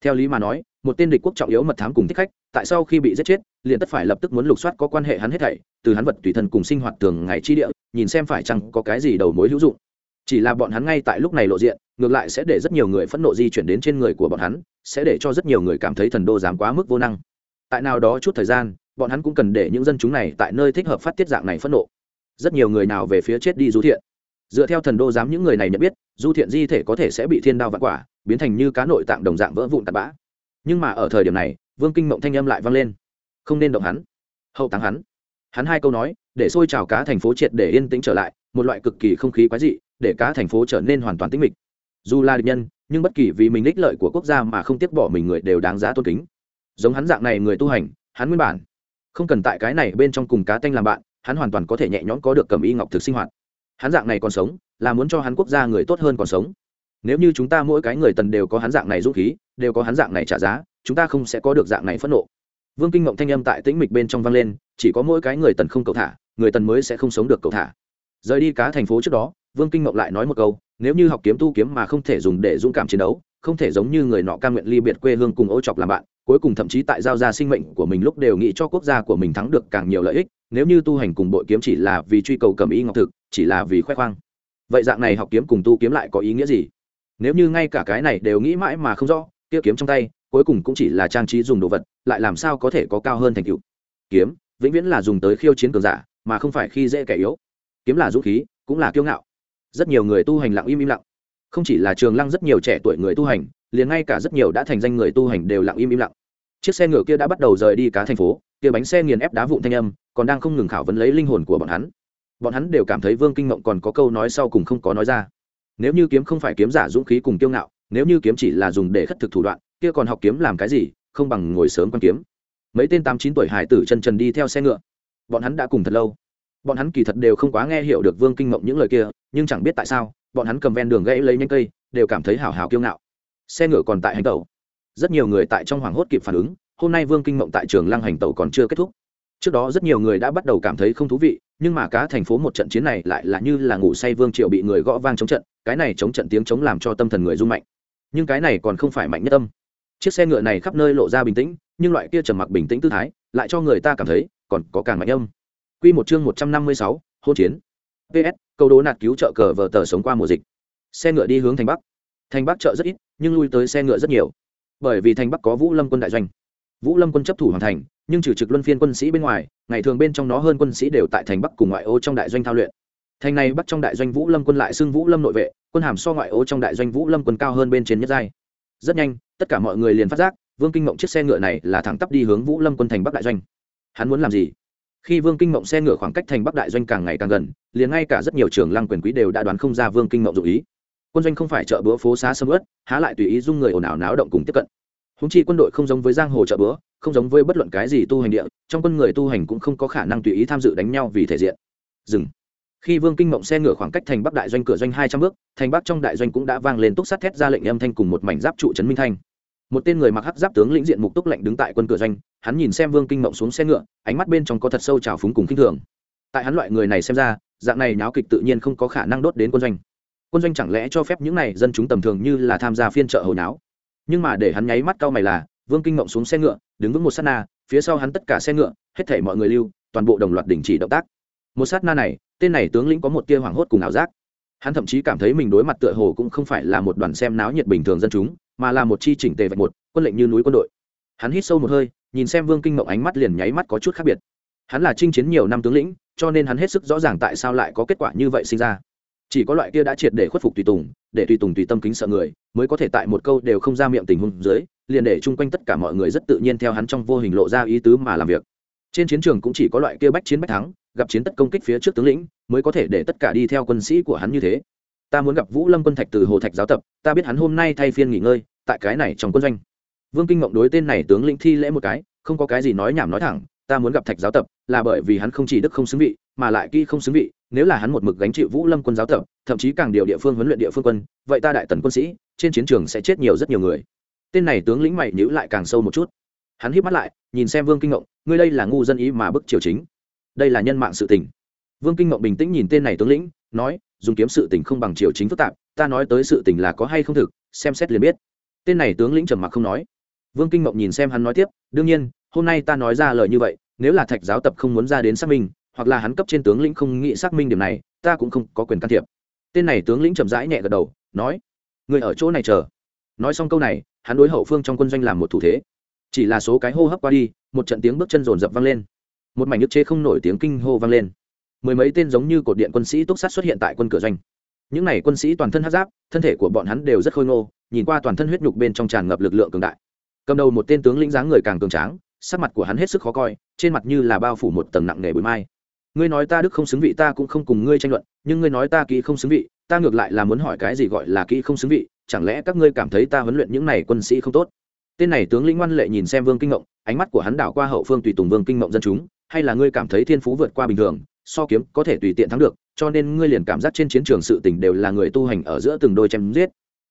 Theo lý mà nói một tên địch quốc trọng yếu mật thám cùng thích khách, tại sau khi bị giết chết, liền tất phải lập tức muốn lục soát có quan hệ hắn hết thảy, từ hắn vật tùy thân cùng sinh hoạt thường ngày chi địa, nhìn xem phải chăng có cái gì đầu mối hữu dụng. Chỉ là bọn hắn ngay tại lúc này lộ diện, ngược lại sẽ để rất nhiều người phẫn nộ di chuyển đến trên người của bọn hắn, sẽ để cho rất nhiều người cảm thấy thần đô dám quá mức vô năng. Tại nào đó chút thời gian, bọn hắn cũng cần để những dân chúng này tại nơi thích hợp phát tiết dạng này phẫn nộ. Rất nhiều người nào về phía chết đi du thiện. Dựa theo thần đô dám những người này nhận biết, du thiện di thể có thể sẽ bị thiên đao vạn quả, biến thành như cá nội tạng đồng dạng vỡ vụn tạt bã nhưng mà ở thời điểm này, vương kinh mộng thanh âm lại vang lên. Không nên động hắn. Hậu táng hắn. Hắn hai câu nói, để xôi trào cá thành phố triệt để yên tĩnh trở lại, một loại cực kỳ không khí quái dị, để cá thành phố trở nên hoàn toàn tĩnh mịch. Dù là địch nhân, nhưng bất kỳ vì mình ích lợi của quốc gia mà không tiếc bỏ mình người đều đáng giá tôn kính. Giống hắn dạng này người tu hành, hắn nguyên bản không cần tại cái này bên trong cùng cá tanh làm bạn, hắn hoàn toàn có thể nhẹ nhõm có được cầm y ngọc thực sinh hoạt. Hắn dạng này còn sống, là muốn cho hắn quốc gia người tốt hơn còn sống. Nếu như chúng ta mỗi cái người tần đều có hắn dạng này dũng khí đều có hắn dạng này trả giá, chúng ta không sẽ có được dạng này phẫn nộ. Vương kinh mộng thanh âm tại tĩnh mịch bên trong vang lên, chỉ có mỗi cái người tần không cầu thả, người tần mới sẽ không sống được cầu thả. Rời đi cá thành phố trước đó, vương kinh mộng lại nói một câu, nếu như học kiếm tu kiếm mà không thể dùng để dũng cảm chiến đấu, không thể giống như người nọ ca nguyện ly biệt quê hương cùng ô chọc làm bạn, cuối cùng thậm chí tại giao ra sinh mệnh của mình lúc đều nghĩ cho quốc gia của mình thắng được càng nhiều lợi ích, nếu như tu hành cùng bội kiếm chỉ là vì truy cầu cầm ý ngọc thực, chỉ là vì khoe khoang. Vậy dạng này học kiếm cùng tu kiếm lại có ý nghĩa gì? Nếu như ngay cả cái này đều nghĩ mãi mà không rõ kia kiếm trong tay, cuối cùng cũng chỉ là trang trí dùng đồ vật, lại làm sao có thể có cao hơn thành tựu? Kiếm, vĩnh viễn là dùng tới khiêu chiến cường giả, mà không phải khi dễ kẻ yếu. Kiếm là dũng khí, cũng là kiêu ngạo. Rất nhiều người tu hành lặng im im lặng. Không chỉ là trường lăng rất nhiều trẻ tuổi người tu hành, liền ngay cả rất nhiều đã thành danh người tu hành đều lặng im im lặng. Chiếc xe ngựa kia đã bắt đầu rời đi cá thành phố, kia bánh xe nghiền ép đá vụn thanh âm, còn đang không ngừng khảo vấn lấy linh hồn của bọn hắn. Bọn hắn đều cảm thấy vương kinh mộng còn có câu nói sau cùng không có nói ra. Nếu như kiếm không phải kiếm giả dũng khí cùng kiêu ngạo nếu như kiếm chỉ là dùng để khất thực thủ đoạn, kia còn học kiếm làm cái gì, không bằng ngồi sớm quan kiếm. Mấy tên tám chín tuổi hải tử chân trần đi theo xe ngựa. Bọn hắn đã cùng thật lâu. Bọn hắn kỳ thật đều không quá nghe hiểu được vương kinh mộng những lời kia, nhưng chẳng biết tại sao, bọn hắn cầm ven đường gãy lấy nhanh cây, đều cảm thấy hào hào kiêu ngạo. Xe ngựa còn tại hành tàu rất nhiều người tại trong hoảng hốt kịp phản ứng, hôm nay vương kinh mộng tại trường lăng hành tàu còn chưa kết thúc. Trước đó rất nhiều người đã bắt đầu cảm thấy không thú vị, nhưng mà cá thành phố một trận chiến này lại là như là ngủ say vương triệu bị người gõ vang chống trận, cái này chống trận tiếng chống làm cho tâm thần người rung mạnh nhưng cái này còn không phải mạnh nhất tâm chiếc xe ngựa này khắp nơi lộ ra bình tĩnh nhưng loại kia trầm mặc bình tĩnh tư thái lại cho người ta cảm thấy còn có càng mạnh âm Quy một chương một trăm năm mươi sáu, hôn chiến. PS, câu đố nạt cứu trợ cờ vờ tờ sống qua mùa dịch. Xe ngựa đi hướng thành bắc. Thành bắc chợ rất ít, nhưng lui tới xe ngựa rất nhiều. Bởi vì thành bắc có Vũ Lâm quân đại doanh. Vũ Lâm quân chấp thủ hoàn thành, nhưng trừ trực luân phiên quân sĩ bên ngoài, ngày thường bên trong nó hơn quân sĩ đều tại thành bắc cùng ngoại ô trong đại doanh thao luyện. Thành này bắc trong đại doanh Vũ Lâm quân lại xưng Vũ Lâm nội vệ, quân hàm so ngoại ô trong đại doanh Vũ Lâm quân cao hơn bên trên nhất giai. Rất nhanh, tất cả mọi người liền phát giác, Vương Kinh Mộng chiếc xe ngựa này là thẳng tắp đi hướng Vũ Lâm quân thành bắc đại doanh. Hắn muốn làm gì? khi vương kinh mộng xe ngựa khoảng cách thành bắc đại doanh càng ngày càng gần liền ngay cả rất nhiều trường lăng quyền quý đều đã đoán không ra vương kinh mộng dụ ý quân doanh không phải chợ bữa phố xá sâm ướt há lại tùy ý dung người ồn ào náo động cùng tiếp cận húng chi quân đội không giống với giang hồ chợ bữa không giống với bất luận cái gì tu hành địa trong quân người tu hành cũng không có khả năng tùy ý tham dự đánh nhau vì thể diện dừng khi vương kinh mộng xe ngựa khoảng cách thành bắc đại doanh cửa doanh hai trăm bước, thành bắc trong đại doanh cũng đã vang lên túc sắt thét ra lệnh âm thanh cùng một mảnh giáp trụ trấn minh thanh. Một tên người mặc hắc giáp tướng lĩnh diện mục túc lệnh đứng tại quân cửa doanh, hắn nhìn xem vương kinh mộng xuống xe ngựa, ánh mắt bên trong có thật sâu trào phúng cùng k i n h thường. Tại hắn loại người này xem ra, dạng này nháo kịch tự nhiên không có khả năng đốt đến quân doanh. Quân doanh chẳng lẽ cho phép những này dân chúng tầm thường như là tham gia phiên trợ hồi náo? Nhưng mà để hắn nháy mắt cao mày là, vương kinh mộng xuống xe ngựa, đứng vững một sát na, phía sau hắn tất cả xe ngựa, hết thể mọi người lưu, toàn bộ đồng loạt đình chỉ động tác một sát na này, tên này tướng lĩnh có một tia hoảng hốt cùng ảo giác. Hắn thậm chí cảm thấy mình đối mặt tựa hồ cũng không phải là một đoàn xem náo nhiệt bình thường dân chúng, mà là một chi chỉnh tề vạch một, quân lệnh như núi quân đội. Hắn hít sâu một hơi, nhìn xem vương kinh mộng ánh mắt liền nháy mắt có chút khác biệt. Hắn là chinh chiến nhiều năm tướng lĩnh, cho nên hắn hết sức rõ ràng tại sao lại có kết quả như vậy sinh ra. Chỉ có loại kia đã triệt để khuất phục tùy tùng, để tùy tùng tùy tâm kính sợ người, mới có thể tại một câu đều không ra miệng tình huống dưới, liền để chung quanh tất cả mọi người rất tự nhiên theo hắn trong vô hình lộ ra ý tứ mà làm việc. Trên chiến trường cũng chỉ có loại kia bách chiến bách thắng gặp chiến tất công kích phía trước tướng lĩnh, mới có thể để tất cả đi theo quân sĩ của hắn như thế. Ta muốn gặp vũ lâm quân thạch từ hồ thạch giáo tập, ta biết hắn hôm nay thay phiên nghỉ ngơi, tại cái này trong quân doanh. Vương kinh mộng đối tên này tướng lĩnh thi lễ một cái, không có cái gì nói nhảm nói thẳng, ta muốn gặp thạch giáo tập, là bởi vì hắn không chỉ đức không xứng vị, mà lại kỹ không xứng vị, nếu là hắn một mực gánh chịu vũ lâm quân giáo tập, thậm chí càng điều địa phương huấn luyện địa phương quân, vậy ta đại tần quân sĩ, trên chiến trường sẽ chết nhiều rất nhiều người. Tên này tướng lĩnh mày nhữ lại càng sâu một chút. Hắn hít mắt lại, nhìn xem vương kinh ngộng, ngươi đây là ngu dân ý mà bức triều chính đây là nhân mạng sự tình. Vương kinh mộng bình tĩnh nhìn tên này tướng lĩnh, nói, dùng kiếm sự tình không bằng triều chính phức tạp, ta nói tới sự tình là có hay không thực, xem xét liền biết. Tên này tướng lĩnh trầm mặc không nói. Vương kinh mộng nhìn xem hắn nói tiếp, đương nhiên, hôm nay ta nói ra lời như vậy, nếu là thạch giáo tập không muốn ra đến xác minh, hoặc là hắn cấp trên tướng lĩnh không nghĩ xác minh điểm này, ta cũng không có quyền can thiệp. Tên này tướng lĩnh chậm rãi nhẹ gật đầu, nói, người ở chỗ này chờ. Nói xong câu này, hắn đối hậu phương trong quân doanh làm một thủ thế. Chỉ là số cái hô hấp qua đi, một trận tiếng bước chân rồn rập vang lên một mảnh nước chế không nổi tiếng kinh hô vang lên. Mười mấy tên giống như cột điện quân sĩ túc sát xuất hiện tại quân cửa doanh. Những n à y quân sĩ toàn thân hát giáp, thân thể của bọn hắn đều rất khôi ngô, nhìn qua toàn thân huyết nhục bên trong tràn ngập lực lượng cường đại. Cầm đầu một tên tướng lĩnh dáng người càng cường tráng, sắc mặt của hắn hết sức khó coi, trên mặt như là bao phủ một tầng nặng nề bụi mai. Ngươi nói ta đức không xứng vị, ta cũng không cùng ngươi tranh luận, nhưng ngươi nói ta kỹ không xứng vị, ta ngược lại là muốn hỏi cái gì gọi là kỹ không xứng vị, chẳng lẽ các ngươi cảm thấy ta huấn luyện những này quân sĩ không tốt? Tên này tướng lĩnh ngoan lệ nhìn xem vương kinh ngộng, ánh mắt của hắn đảo qua hậu phương tùy tùng vương kinh ngộng dân chúng hay là ngươi cảm thấy thiên phú vượt qua bình thường, so kiếm có thể tùy tiện thắng được, cho nên ngươi liền cảm giác trên chiến trường sự tình đều là người tu hành ở giữa từng đôi chém giết.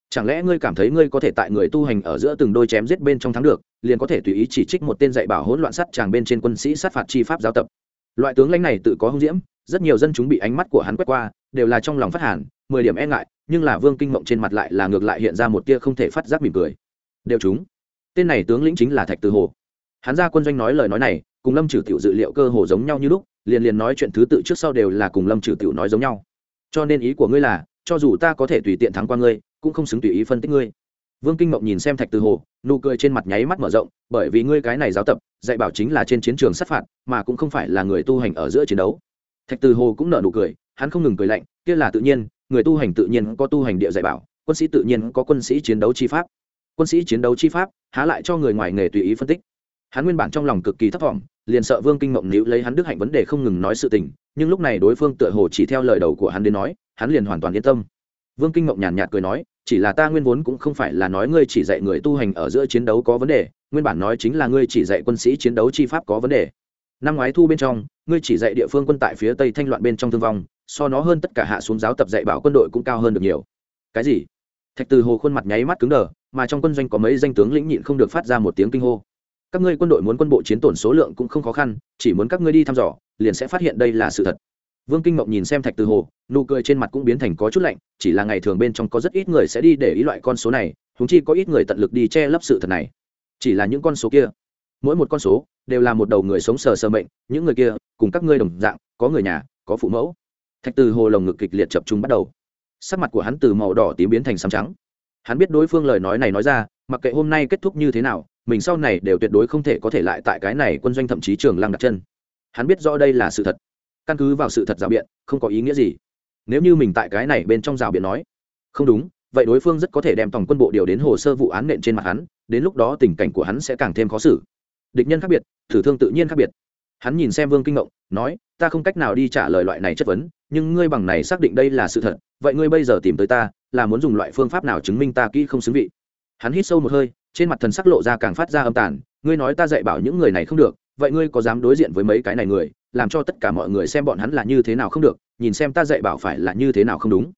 Chẳng lẽ ngươi cảm thấy ngươi có thể tại người tu hành ở giữa từng đôi chém giết bên trong thắng được, liền có thể tùy ý chỉ trích một tên dạy bảo hỗn loạn sắt chàng bên trên quân sĩ sát phạt chi pháp giáo tập? Loại tướng lãnh này tự có hung diễm, rất nhiều dân chúng bị ánh mắt của hắn quét qua, đều là trong lòng phát hàn, mười điểm e ngại, nhưng là vương kinh mộng trên mặt lại là ngược lại hiện ra một tia không thể phát giác mỉm cười. Đều chúng. Tên này tướng lĩnh chính là thạch từ hồ. Hắn ra quân doanh nói lời nói này cùng lâm trừ tiểu dự liệu cơ hồ giống nhau như lúc, liền liền nói chuyện thứ tự trước sau đều là cùng lâm trừ tiểu nói giống nhau. Cho nên ý của ngươi là, cho dù ta có thể tùy tiện thắng qua ngươi, cũng không xứng tùy ý phân tích ngươi. Vương kinh mộng nhìn xem thạch từ hồ, nụ cười trên mặt nháy mắt mở rộng, bởi vì ngươi cái này giáo tập, dạy bảo chính là trên chiến trường sát phạt, mà cũng không phải là người tu hành ở giữa chiến đấu. Thạch từ hồ cũng nở nụ cười, hắn không ngừng cười lạnh, kia là tự nhiên, người tu hành tự nhiên có tu hành địa dạy bảo, quân sĩ tự nhiên có quân sĩ chiến đấu chi pháp. Quân sĩ chiến đấu chi pháp, há lại cho người ngoài nghề tùy ý phân tích hắn nguyên bản trong lòng cực kỳ thất vọng, liền sợ vương kinh mộng níu lấy hắn đức hạnh vấn đề không ngừng nói sự tình, nhưng lúc này đối phương tựa hồ chỉ theo lời đầu của hắn đến nói, hắn liền hoàn toàn yên tâm. Vương kinh mộng nhàn nhạt cười nói, chỉ là ta nguyên vốn cũng không phải là nói ngươi chỉ dạy người tu hành ở giữa chiến đấu có vấn đề, nguyên bản nói chính là ngươi chỉ dạy quân sĩ chiến đấu chi pháp có vấn đề. Năm ngoái thu bên trong, ngươi chỉ dạy địa phương quân tại phía tây thanh loạn bên trong thương vong, so nó hơn tất cả hạ xuống giáo tập dạy bảo quân đội cũng cao hơn được nhiều. Cái gì? Thạch từ hồ khuôn mặt nháy mắt cứng đờ, mà trong quân doanh có mấy danh tướng lĩnh nhịn không được phát ra một tiếng kinh hô các ngươi quân đội muốn quân bộ chiến tổn số lượng cũng không khó khăn, chỉ muốn các ngươi đi thăm dò, liền sẽ phát hiện đây là sự thật. Vương kinh mộng nhìn xem thạch từ hồ, nụ cười trên mặt cũng biến thành có chút lạnh, chỉ là ngày thường bên trong có rất ít người sẽ đi để ý loại con số này húng chi có ít người tận lực đi che lấp sự thật này. Chỉ là những con số kia, mỗi một con số đều là một đầu người sống sờ sờ mệnh, những người kia, cùng các ngươi đồng dạng, có người nhà, có phụ mẫu. Thạch từ hồ lồng ngực kịch liệt chập trung bắt đầu. Sắc mặt của hắn từ màu đỏ tím biến thành xám trắng. Hắn biết đối phương lời nói này nói ra, mặc kệ hôm nay kết thúc như thế nào mình sau này đều tuyệt đối không thể có thể lại tại cái này quân doanh thậm chí trường lăng đặt chân. Hắn biết rõ đây là sự thật. Căn cứ vào sự thật rào biện, không có ý nghĩa gì. Nếu như mình tại cái này bên trong rào biện nói, không đúng, vậy đối phương rất có thể đem tổng quân bộ điều đến hồ sơ vụ án nện trên mặt hắn, đến lúc đó tình cảnh của hắn sẽ càng thêm khó xử. Địch nhân khác biệt, thử thương tự nhiên khác biệt. Hắn nhìn xem vương kinh ngộng, nói, ta không cách nào đi trả lời loại này chất vấn, nhưng ngươi bằng này xác định đây là sự thật, vậy ngươi bây giờ tìm tới ta, là muốn dùng loại phương pháp nào chứng minh ta kỹ không xứng vị? Hắn hít sâu một hơi trên mặt thần sắc lộ ra càng phát ra âm tàn, ngươi nói ta dạy bảo những người này không được, vậy ngươi có dám đối diện với mấy cái này người, làm cho tất cả mọi người xem bọn hắn là như thế nào không được, nhìn xem ta dạy bảo phải là như thế nào không đúng?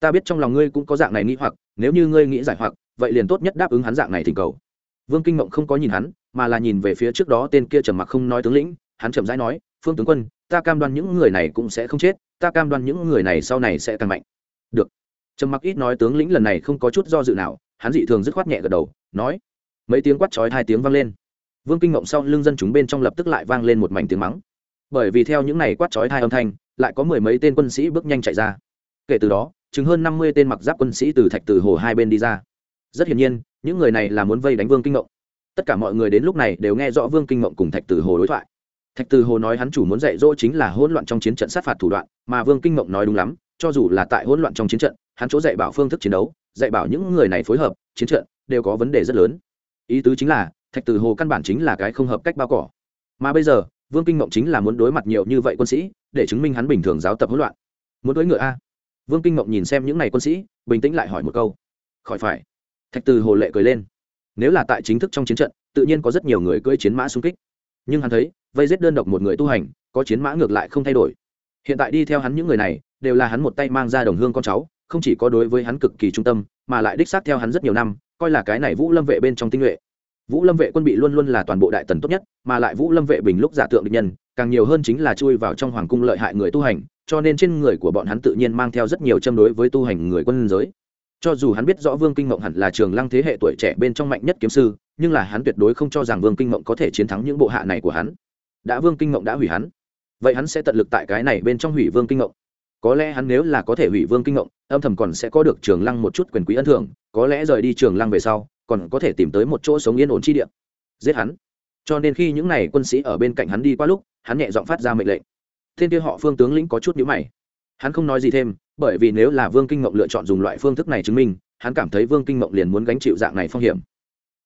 Ta biết trong lòng ngươi cũng có dạng này nghĩ hoặc, nếu như ngươi nghĩ giải hoặc, vậy liền tốt nhất đáp ứng hắn dạng này thỉnh cầu. Vương kinh mộng không có nhìn hắn, mà là nhìn về phía trước đó tên kia trầm mặc không nói tướng lĩnh. Hắn chậm rãi nói, phương tướng quân, ta cam đoan những người này cũng sẽ không chết, ta cam đoan những người này sau này sẽ càng mạnh. Được. Trầm mặc ít nói tướng lĩnh lần này không có chút do dự nào, hắn dị thường dứt khoát nhẹ gật đầu nói. Mấy tiếng quát chói hai tiếng vang lên. Vương kinh ngộng sau lưng dân chúng bên trong lập tức lại vang lên một mảnh tiếng mắng. Bởi vì theo những này quát chói hai âm thanh, lại có mười mấy tên quân sĩ bước nhanh chạy ra. Kể từ đó chứng hơn năm mươi tên mặc giáp quân sĩ từ thạch từ hồ hai bên đi ra. Rất hiển nhiên, những người này là muốn vây đánh vương kinh ngộng. Tất cả mọi người đến lúc này đều nghe rõ vương kinh ngộng cùng thạch từ hồ đối thoại. Thạch từ hồ nói hắn chủ muốn dạy dỗ chính là hỗn loạn trong chiến trận sát phạt thủ đoạn, mà vương kinh ngộng nói đúng lắm, cho dù là tại hỗn loạn trong chiến trận, hắn chỗ dạy bảo phương thức chiến đấu, dạy bảo những người này phối hợp, chiến trận đều có vấn đề rất lớn. Ý tứ chính là, thạch từ hồ căn bản chính là cái không hợp cách bao cỏ. Mà bây giờ, vương kinh mộng chính là muốn đối mặt nhiều như vậy quân sĩ, để chứng minh hắn bình thường giáo tập hỗn loạn. Muốn đối ngựa a. Vương kinh mộng nhìn xem những n à y quân sĩ, bình tĩnh lại hỏi một câu. Khỏi phải. Thạch từ hồ lệ cười lên. Nếu là tại chính thức trong chiến trận, tự nhiên có rất nhiều người cưỡi chiến mã xung kích. Nhưng hắn thấy, vây giết đơn độc một người tu hành, có chiến mã ngược lại không thay đổi. Hiện tại đi theo hắn những người này, đều là hắn một tay mang ra đồng hương con cháu, không chỉ có đối với hắn cực kỳ trung tâm, mà lại đích xác theo hắn rất nhiều năm coi là cái này vũ lâm vệ bên trong tinh nhuệ. Vũ lâm vệ quân bị luôn luôn là toàn bộ đại tần tốt nhất, mà lại vũ lâm vệ bình lúc giả tượng địch nhân, càng nhiều hơn chính là chui vào trong hoàng cung lợi hại người tu hành, cho nên trên người của bọn hắn tự nhiên mang theo rất nhiều châm đối với tu hành người quân giới. Cho dù hắn biết rõ vương kinh mộng hẳn là trường lăng thế hệ tuổi trẻ bên trong mạnh nhất kiếm sư, nhưng là hắn tuyệt đối không cho rằng vương kinh mộng có thể chiến thắng những bộ hạ này của hắn. Đã vương kinh mộng đã hủy hắn, vậy hắn sẽ tận lực tại cái này bên trong hủy vương kinh mộng có lẽ hắn nếu là có thể hủy vương kinh ngộng, âm thầm còn sẽ có được trường lăng một chút quyền quý ân thường có lẽ rời đi trường lăng về sau, còn có thể tìm tới một chỗ sống yên ổn chi địa. Giết hắn. Cho nên khi những n à y quân sĩ ở bên cạnh hắn đi qua lúc, hắn nhẹ giọng phát ra mệnh lệnh. Thiên kia họ phương tướng lĩnh có chút nhữ mày. Hắn không nói gì thêm, bởi vì nếu là vương kinh mộng lựa chọn dùng loại phương thức này chứng minh, hắn cảm thấy vương kinh mộng liền muốn gánh chịu dạng này phong hiểm.